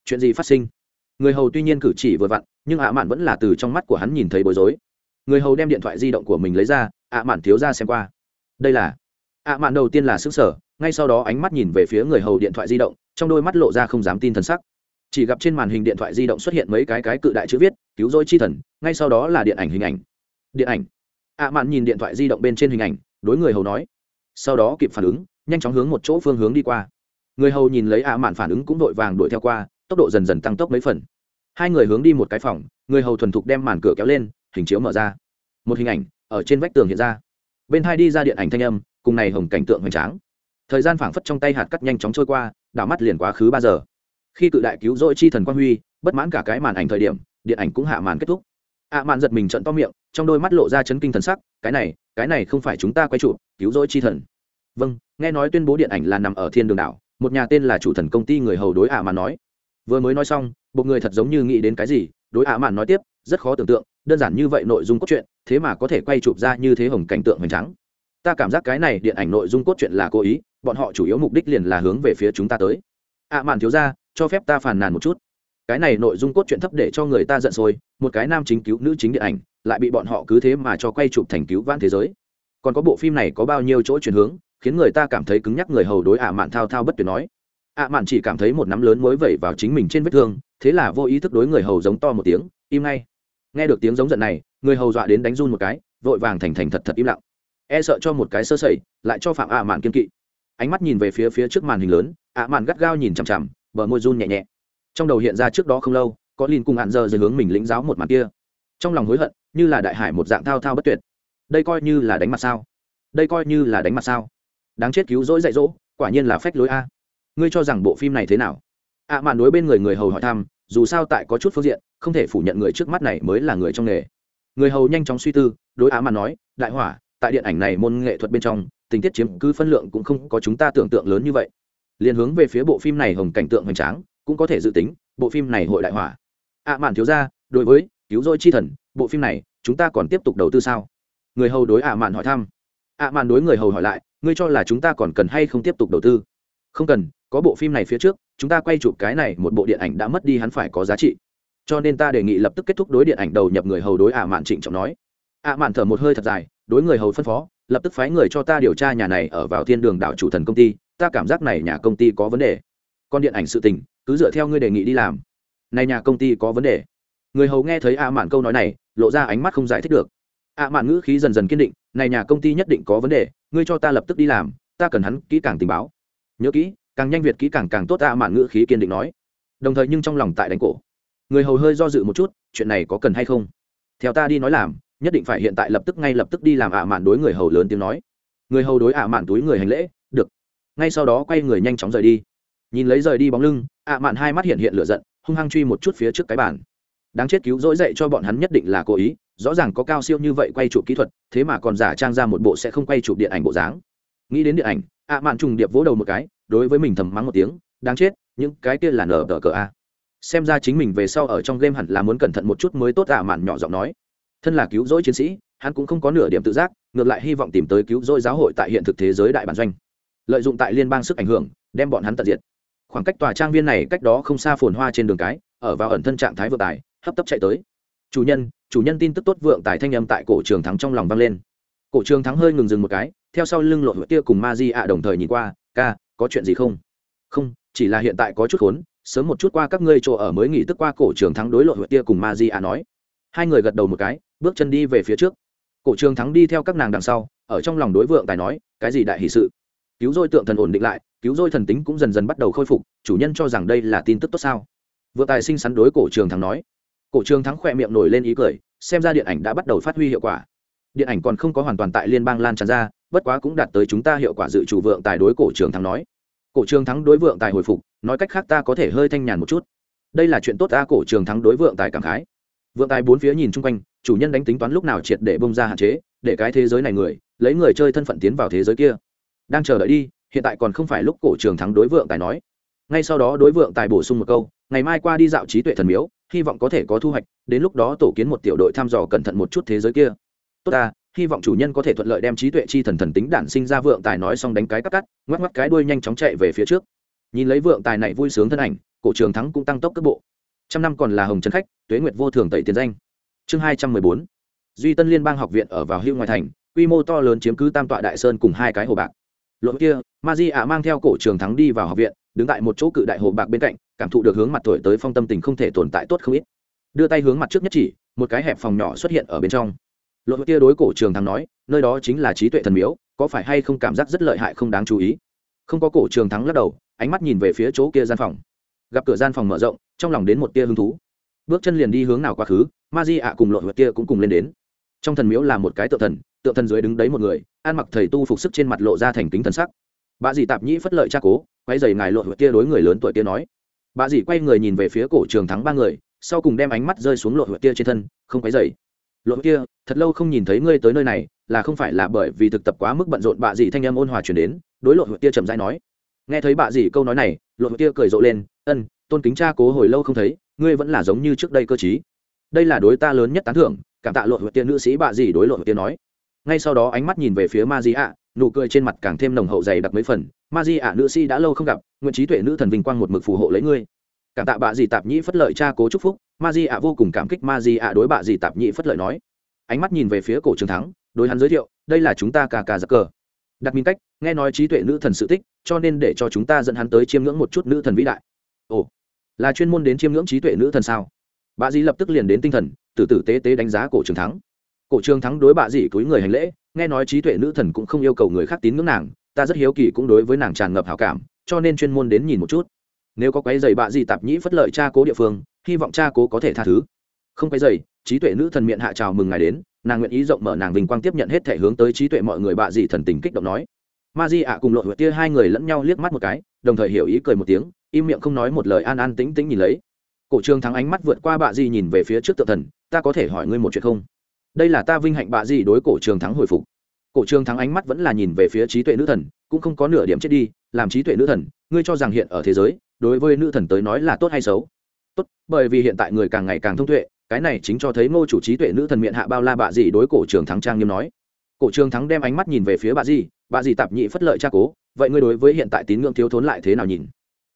chuyện gì phát sinh? Người hầu tuy nhiên cử chỉ vừa vặn, nhưng a mạn vẫn là từ trong mắt của hắn nhìn thấy bối rối người hầu đem điện thoại di động của mình lấy ra, ạ mạn thiếu ra xem qua. Đây là, ạ mạn đầu tiên là xứng sở, ngay sau đó ánh mắt nhìn về phía người hầu điện thoại di động, trong đôi mắt lộ ra không dám tin thần sắc. Chỉ gặp trên màn hình điện thoại di động xuất hiện mấy cái cái cự đại chữ viết, cứu rỗi chi thần ngay sau đó là điện ảnh hình ảnh. Điện ảnh. Ạ mạn nhìn điện thoại di động bên trên hình ảnh, đối người hầu nói. Sau đó kịp phản ứng, nhanh chóng hướng một chỗ phương hướng đi qua. Người hầu nhìn lấy ạ mạn phản ứng cũng vội vàng đuổi theo qua, tốc độ dần dần tăng tốc mấy phần. Hai người hướng đi một cái phòng, người hầu thuần thục đem màn cửa kéo lên hình chiếu mở ra. Một hình ảnh ở trên vách tường hiện ra. Bên hai đi ra điện ảnh thanh âm, cùng này hồng cảnh tượng hoành tráng. Thời gian phảng phất trong tay hạt cắt nhanh chóng trôi qua, đảo mắt liền quá khứ ba giờ. Khi cự đại cứu rỗi chi thần quang huy, bất mãn cả cái màn ảnh thời điểm, điện ảnh cũng hạ màn kết thúc. Ạ màn giật mình trận to miệng, trong đôi mắt lộ ra chấn kinh thần sắc, cái này cái này không phải chúng ta quay trụ cứu rỗi chi thần. Vâng nghe nói tuyên bố điện ảnh là nằm ở thiên đường đảo, một nhà tên là chủ thần công ty người hầu đối ạ màn nói. Vừa mới nói xong, một người thật giống như nghĩ đến cái gì, đối ạ màn nói tiếp rất khó tưởng tượng, đơn giản như vậy nội dung cốt truyện, thế mà có thể quay chụp ra như thế hồng cảnh tượng hoành trắng ta cảm giác cái này điện ảnh nội dung cốt truyện là cố ý, bọn họ chủ yếu mục đích liền là hướng về phía chúng ta tới. À, ạ màn thiếu ra cho phép ta phàn nàn một chút. Cái này nội dung cốt truyện thấp để cho người ta giận sôi, một cái nam chính cứu nữ chính điện ảnh, lại bị bọn họ cứ thế mà cho quay chụp thành cứu vãn thế giới. Còn có bộ phim này có bao nhiêu chỗ chuyển hướng, khiến người ta cảm thấy cứng nhắc người hầu đối ạ mạn thao thao bất tuyệt nói. Ạ mạn chỉ cảm thấy một nắm lớn mới vẩy vào chính mình trên vết thương, thế là vô ý thức đối người hầu giống to một tiếng, im ngay nghe được tiếng giống giận này, người hầu dọa đến đánh run một cái, vội vàng thành thành thật thật im lặng. E sợ cho một cái sơ sẩy, lại cho phạm ạ mạn kiên kỵ. Ánh mắt nhìn về phía phía trước màn hình lớn ạ mạn gắt gao nhìn chằm chằm, bờ môi run nhẹ nhẹ. Trong đầu hiện ra trước đó không lâu, có lìn cùng hạn giờ dưới hướng mình lĩnh giáo một mặt kia. Trong lòng hối hận, như là đại hải một dạng thao thao bất tuyệt. Đây coi như là đánh mặt sao? Đây coi như là đánh mặt sao? Đáng chết cứu rỗi dạy dỗ, quả nhiên là phách lối a. Ngươi cho rằng bộ phim này thế nào? Ạ mạn đối bên người người hầu hỏi thăm, dù sao tại có chút phương diện không thể phủ nhận người trước mắt này mới là người trong nghề. Người hầu nhanh chóng suy tư, đối á mà nói, đại hỏa, tại điện ảnh này môn nghệ thuật bên trong, tình tiết chiếm cứ phân lượng cũng không có chúng ta tưởng tượng lớn như vậy. Liền hướng về phía bộ phim này hồng cảnh tượng hoành tráng, cũng có thể dự tính, bộ phim này hội đại hỏa. Ạ mạn thiếu ra đối với cứu rỗi chi thần, bộ phim này, chúng ta còn tiếp tục đầu tư sao? Người hầu đối ạ mạn hỏi thăm. Ạ mạn đối người hầu hỏi lại, ngươi cho là chúng ta còn cần hay không tiếp tục đầu tư? Không cần, có bộ phim này phía trước, chúng ta quay chụp cái này một bộ điện ảnh đã mất đi hắn phải có giá trị cho nên ta đề nghị lập tức kết thúc đối điện ảnh đầu nhập người hầu đối ạ mạn trịnh trọng nói. ạ mạn thở một hơi thật dài, đối người hầu phân phó, lập tức phái người cho ta điều tra nhà này ở vào thiên đường đảo chủ thần công ty, ta cảm giác này nhà công ty có vấn đề. Còn điện ảnh sự tình, cứ dựa theo ngươi đề nghị đi làm. Này nhà công ty có vấn đề. Người hầu nghe thấy ạ mạn câu nói này, lộ ra ánh mắt không giải thích được. Ạ mạn ngữ khí dần dần kiên định, này nhà công ty nhất định có vấn đề, ngươi cho ta lập tức đi làm, ta cần hắn kỹ càng tình báo. Nhớ kỹ, càng nhanh việt kỹ càng càng tốt ạ mạn ngữ khí kiên định nói. Đồng thời nhưng trong lòng tại đánh cổ người hầu hơi do dự một chút, chuyện này có cần hay không? Theo ta đi nói làm, nhất định phải hiện tại lập tức ngay lập tức đi làm ạ mạn đối người hầu lớn tiếng nói. Người hầu đối ạ mạn túi người hành lễ, được. Ngay sau đó quay người nhanh chóng rời đi. Nhìn lấy rời đi bóng lưng, ạ mạn hai mắt hiện hiện lửa giận, hung hăng truy một chút phía trước cái bàn. Đáng chết cứu dỗi dậy cho bọn hắn nhất định là cố ý, rõ ràng có cao siêu như vậy quay chụp kỹ thuật, thế mà còn giả trang ra một bộ sẽ không quay chụp điện ảnh bộ dáng. Nghĩ đến điện ảnh, ạ mạn trùng điệp vỗ đầu một cái, đối với mình thầm mắng một tiếng, đáng chết, những cái kia là nở tờ cờ a xem ra chính mình về sau ở trong game hẳn là muốn cẩn thận một chút mới tốt à mạn nhỏ giọng nói. Thân là cứu rỗi chiến sĩ, hắn cũng không có nửa điểm tự giác, ngược lại hy vọng tìm tới cứu rỗi giáo hội tại hiện thực thế giới đại bản doanh. Lợi dụng tại liên bang sức ảnh hưởng, đem bọn hắn tận diệt. Khoảng cách tòa trang viên này cách đó không xa phồn hoa trên đường cái, ở vào ẩn thân trạng thái vượng tài, hấp tấp chạy tới. Chủ nhân chủ nhân tin tức tốt vượng tài thanh âm tại cổ trường thắng trong lòng vang lên. Cổ trường thắng hơi ngừng dừng một cái, theo sau lưng lộn tia cùng ma di ạ đồng thời nhìn qua, ca, có chuyện gì không? Không, chỉ là hiện tại có chút khốn sớm một chút qua các ngươi chỗ ở mới nghỉ tức qua cổ trường thắng đối lộn tia cùng ma di a nói. Hai người gật đầu một cái, bước chân đi về phía trước. Cổ trường thắng đi theo các nàng đằng sau, ở trong lòng đối vượng tài nói, cái gì đại hỷ sự? Cứu dôi tượng thần ổn định lại, cứu dôi thần tính cũng dần dần bắt đầu khôi phục, chủ nhân cho rằng đây là tin tức tốt sao? Vượng tài sinh sắn đối cổ trường thắng nói. Cổ trường thắng khỏe miệng nổi lên ý cười, xem ra điện ảnh đã bắt đầu phát huy hiệu quả. Điện ảnh còn không có hoàn toàn tại liên bang lan tràn ra, bất quá cũng đạt tới chúng ta hiệu quả dự chủ vượng tài đối cổ trường thắng nói cổ trường thắng đối vượng tài hồi phục, nói cách khác ta có thể hơi thanh nhàn một chút. Đây là chuyện tốt ta, cổ trường thắng đối vượng tài cảm khái. Vượng tài bốn phía nhìn chung quanh, chủ nhân đánh tính toán lúc nào triệt để bông ra hạn chế, để cái thế giới này người, lấy người chơi thân phận tiến vào thế giới kia. Đang chờ đợi đi, hiện tại còn không phải lúc cổ trường thắng đối vượng tài nói. Ngay sau đó đối vượng tài bổ sung một câu, ngày mai qua đi dạo trí tuệ thần miếu, hy vọng có thể có thu hoạch, đến lúc đó tổ kiến một tiểu đội thăm dò cẩn thận một chút thế giới kia. Tốt ta hy vọng chủ nhân có thể thuận lợi đem trí tuệ chi thần thần tính đản sinh ra vượng tài nói xong đánh cái cắt cắt, ngoắc ngoắc cái đuôi nhanh chóng chạy về phía trước. Nhìn lấy vượng tài này vui sướng thân ảnh, cổ trường thắng cũng tăng tốc cước bộ. Trăm năm còn là hồng trấn khách, tuế nguyệt vô thường tẩy tiền danh. Chương hai trăm mười bốn. Duy tân liên bang học viện ở vào hưu ngoài thành, quy mô to lớn chiếm cứ tam tọa đại sơn cùng hai cái hồ bạc. Lộn kia, ma di ạ mang theo cổ trường thắng đi vào học viện, đứng tại một chỗ cự đại hồ bạc bên cạnh, cảm thụ được hướng mặt thổi tới phong tâm tình không thể tồn tại tốt không ít. Đưa tay hướng mặt trước nhất chỉ, một cái hẹp phòng nhỏ xuất hiện ở bên trong lộn kia đối cổ trường thắng nói, nơi đó chính là trí tuệ thần miếu, có phải hay không cảm giác rất lợi hại không đáng chú ý? Không có cổ trường thắng lắc đầu, ánh mắt nhìn về phía chỗ kia gian phòng. Gặp cửa gian phòng mở rộng, trong lòng đến một tia hứng thú. Bước chân liền đi hướng nào quá khứ ma di ạ cùng lộ huyệt kia cũng cùng lên đến. Trong thần miếu là một cái tượng thần tượng thần dưới đứng đấy một người, ăn mặc thầy tu phục sức trên mặt lộ ra thành kính thần sắc. Bà dì tạp nhĩ phất lợi cha cố, quay dày ngài lộ huyệt kia đối người lớn tuổi kia nói. Bà dì quay người nhìn về phía cổ trường thắng ba người, sau cùng đem ánh mắt rơi xuống lộ huyệt kia trên thân, không quấy dày lộn kia, thật lâu không nhìn thấy ngươi tới nơi này, là không phải là bởi vì thực tập quá mức bận rộn bạ dì thanh âm ôn hòa chuyển đến, đối lộn vật kia trầm rãi nói. Nghe thấy bạ dì câu nói này, lộn vật kia cười rộ lên, ân, tôn kính cha cố hồi lâu không thấy, ngươi vẫn là giống như trước đây cơ chí đây là đối ta lớn nhất tán thưởng, cảm tạ lộn Tia nữ sĩ bạ dị đối lộn Tia nói. Ngay sau đó ánh mắt nhìn về phía ma di ạ, nụ cười trên mặt càng thêm nồng hậu dày đặc mấy phần. Ma di ạ nữ sĩ đã lâu không gặp, nguyện trí tuệ nữ thần vinh quang một mực phù hộ lấy ngươi cảm tạ bạ dì tạp nhĩ phất lợi cha cố chúc phúc, ma di ạ vô cùng cảm kích ma di ạ đối bạ dì tạp nhĩ phất lợi nói. Ánh mắt nhìn về phía cổ trường thắng, đối hắn giới thiệu, đây là chúng ta cà cà giặc cờ. Đặt minh cách, nghe nói trí tuệ nữ thần sự tích, cho nên để cho chúng ta dẫn hắn tới chiêm ngưỡng một chút nữ thần vĩ đại. Ồ, là chuyên môn đến chiêm ngưỡng trí tuệ nữ thần sao? Bà dì lập tức liền đến tinh thần, từ tử tế tế đánh giá cổ trường thắng. Cổ trường thắng đối bà dì cúi người hành lễ, nghe nói trí tuệ nữ thần cũng không yêu cầu người khác tín ngưỡng nàng, ta rất hiếu kỳ cũng đối với nàng tràn ngập hảo cảm, cho nên chuyên môn đến nhìn một chút nếu có quấy giày bà dì tạp nhĩ phất lợi cha cố địa phương, hy vọng cha cố có thể tha thứ. Không quấy giày trí tuệ nữ thần miệng hạ chào mừng ngài đến, nàng nguyện ý rộng mở nàng vinh quang tiếp nhận hết thể hướng tới trí tuệ mọi người bà dì thần tình kích động nói. Ma di ạ cùng lộ tia hai người lẫn nhau liếc mắt một cái, đồng thời hiểu ý cười một tiếng, im miệng không nói một lời an an tĩnh tĩnh nhìn lấy. Cổ trường thắng ánh mắt vượt qua bạ di nhìn về phía trước tự thần, ta có thể hỏi ngươi một chuyện không? Đây là ta vinh hạnh bạ di đối cổ trường thắng hồi phục. Cổ trường thắng ánh mắt vẫn là nhìn về phía trí tuệ nữ thần, cũng không có nửa điểm chết đi, làm trí tuệ nữ thần, ngươi cho rằng hiện ở thế giới đối với nữ thần tới nói là tốt hay xấu? Tốt, bởi vì hiện tại người càng ngày càng thông tuệ, cái này chính cho thấy ngô chủ trí tuệ nữ thần miệng hạ bao la bạ dì đối cổ trường thắng trang nghiêm nói. Cổ trường thắng đem ánh mắt nhìn về phía bạ dì bạ dì tạp nhị phất lợi cha cố, vậy ngươi đối với hiện tại tín ngưỡng thiếu thốn lại thế nào nhìn?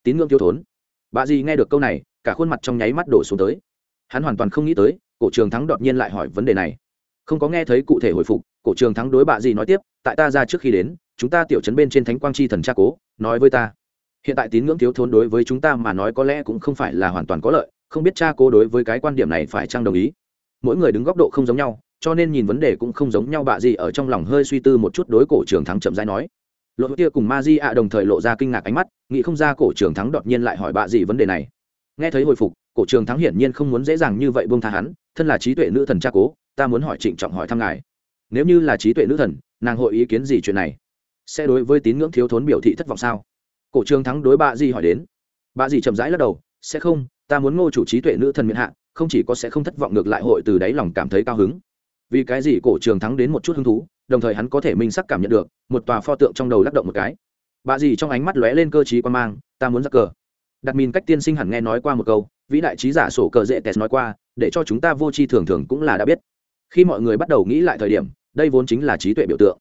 Tín ngưỡng thiếu thốn? Bạ dì nghe được câu này, cả khuôn mặt trong nháy mắt đổ xuống tới. Hắn hoàn toàn không nghĩ tới, cổ trường thắng đột nhiên lại hỏi vấn đề này. Không có nghe thấy cụ thể hồi phục, cổ trường thắng đối bạ dì nói tiếp, tại ta ra trước khi đến, chúng ta tiểu trấn bên trên thánh quang chi thần cha cố, nói với ta hiện tại tín ngưỡng thiếu thốn đối với chúng ta mà nói có lẽ cũng không phải là hoàn toàn có lợi, không biết cha cố đối với cái quan điểm này phải chăng đồng ý. Mỗi người đứng góc độ không giống nhau, cho nên nhìn vấn đề cũng không giống nhau bạ gì ở trong lòng hơi suy tư một chút đối cổ trường thắng chậm rãi nói. Lộ tia cùng ma di ạ đồng thời lộ ra kinh ngạc ánh mắt, nghĩ không ra cổ trường thắng đột nhiên lại hỏi bạ gì vấn đề này. Nghe thấy hồi phục, cổ trường thắng hiển nhiên không muốn dễ dàng như vậy buông tha hắn, thân là trí tuệ nữ thần cha cố, ta muốn hỏi trịnh trọng hỏi thăm ngài. Nếu như là trí tuệ nữ thần, nàng hội ý kiến gì chuyện này? Sẽ đối với tín ngưỡng thiếu thốn biểu thị thất vọng sao? Cổ trường thắng đối bà di hỏi đến. Bà di chậm rãi lắc đầu, sẽ không, ta muốn ngô chủ trí tuệ nữ thần miền hạ, không chỉ có sẽ không thất vọng ngược lại hội từ đáy lòng cảm thấy cao hứng. Vì cái gì cổ trường thắng đến một chút hứng thú, đồng thời hắn có thể minh sắc cảm nhận được, một tòa pho tượng trong đầu lắc động một cái. Bà gì trong ánh mắt lóe lên cơ t quan mang, ta muốn giặc cờ. Đặt mìn cách tiên sinh hẳn nghe nói qua một câu, vĩ đại trí giả sổ cờ dễ tes nói qua, để cho chúng ta vô tri thường thường cũng là đã biết. Khi mọi người bắt đầu nghĩ lại thời điểm, đây vốn chính là trí tuệ biểu tượng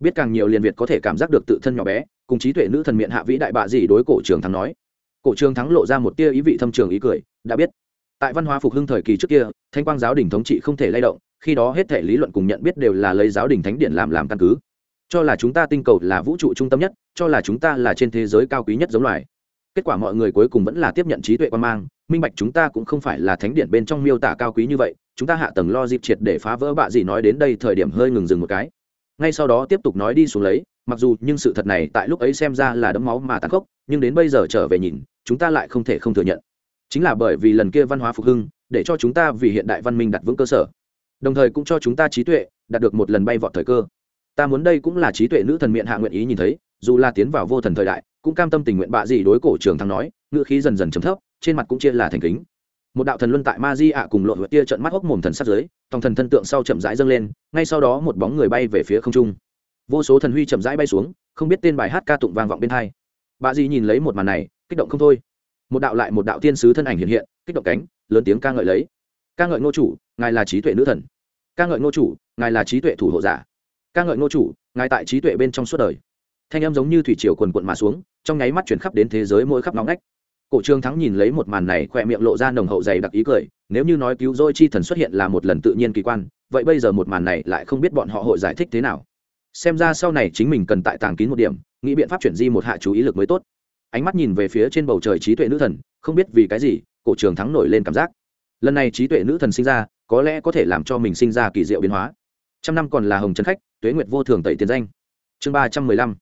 biết càng nhiều liền việt có thể cảm giác được tự thân nhỏ bé, cùng trí tuệ nữ thần miệng hạ vĩ đại bạ gì đối cổ trường thắng nói. Cổ trường thắng lộ ra một tia ý vị thâm trường ý cười, đã biết. Tại văn hóa phục hưng thời kỳ trước kia, thanh quang giáo đình thống trị không thể lay động, khi đó hết thể lý luận cùng nhận biết đều là lấy giáo đình thánh điện làm làm căn cứ. Cho là chúng ta tinh cầu là vũ trụ trung tâm nhất, cho là chúng ta là trên thế giới cao quý nhất giống loài. Kết quả mọi người cuối cùng vẫn là tiếp nhận trí tuệ quan mang, minh bạch chúng ta cũng không phải là thánh điện bên trong miêu tả cao quý như vậy, chúng ta hạ tầng lo dịp triệt để phá vỡ bạ gì nói đến đây thời điểm hơi ngừng dừng một cái ngay sau đó tiếp tục nói đi xuống lấy, mặc dù nhưng sự thật này tại lúc ấy xem ra là đấm máu mà tàn khốc, nhưng đến bây giờ trở về nhìn, chúng ta lại không thể không thừa nhận. Chính là bởi vì lần kia văn hóa phục hưng, để cho chúng ta vì hiện đại văn minh đặt vững cơ sở. Đồng thời cũng cho chúng ta trí tuệ, đạt được một lần bay vọt thời cơ. Ta muốn đây cũng là trí tuệ nữ thần miệng hạ nguyện ý nhìn thấy, dù là tiến vào vô thần thời đại, cũng cam tâm tình nguyện bạ gì đối cổ trường thắng nói, ngữ khí dần dần chấm thấp, trên mặt cũng chia là thành kính một đạo thần luân tại ma di ạ cùng lộn vượt tia trận mắt hốc mồm thần sát dưới, tòng thần thân tượng sau chậm rãi dâng lên, ngay sau đó một bóng người bay về phía không trung. Vô số thần huy chậm rãi bay xuống, không biết tên bài hát ca tụng vang vọng bên hai. Bà di nhìn lấy một màn này, kích động không thôi. Một đạo lại một đạo tiên sứ thân ảnh hiện hiện, kích động cánh, lớn tiếng ca ngợi lấy. Ca ngợi ngô chủ, ngài là trí tuệ nữ thần. Ca ngợi ngô chủ, ngài là trí tuệ thủ hộ giả. Ca ngợi ngô chủ, ngài tại trí tuệ bên trong suốt đời. Thanh em giống như thủy triều quần quận mà xuống, trong nháy mắt chuyển khắp đến thế giới mỗi khắp nóng nách cổ trương thắng nhìn lấy một màn này khoe miệng lộ ra nồng hậu dày đặc ý cười, nếu như nói cứu dôi chi thần xuất hiện là một lần tự nhiên kỳ quan, vậy bây giờ một màn này lại không biết bọn họ hội giải thích thế nào. Xem ra sau này chính mình cần tại tàng kín một điểm, nghĩ biện pháp chuyển di một hạ chú ý lực mới tốt. Ánh mắt nhìn về phía trên bầu trời trí tuệ nữ thần, không biết vì cái gì, cổ trường thắng nổi lên cảm giác. Lần này trí tuệ nữ thần sinh ra, có lẽ có thể làm cho mình sinh ra kỳ diệu biến hóa. Trăm năm còn là hồng trấn khách, tuế nguyệt vô thường tẩy tiền danh. Chương ba trăm mười lăm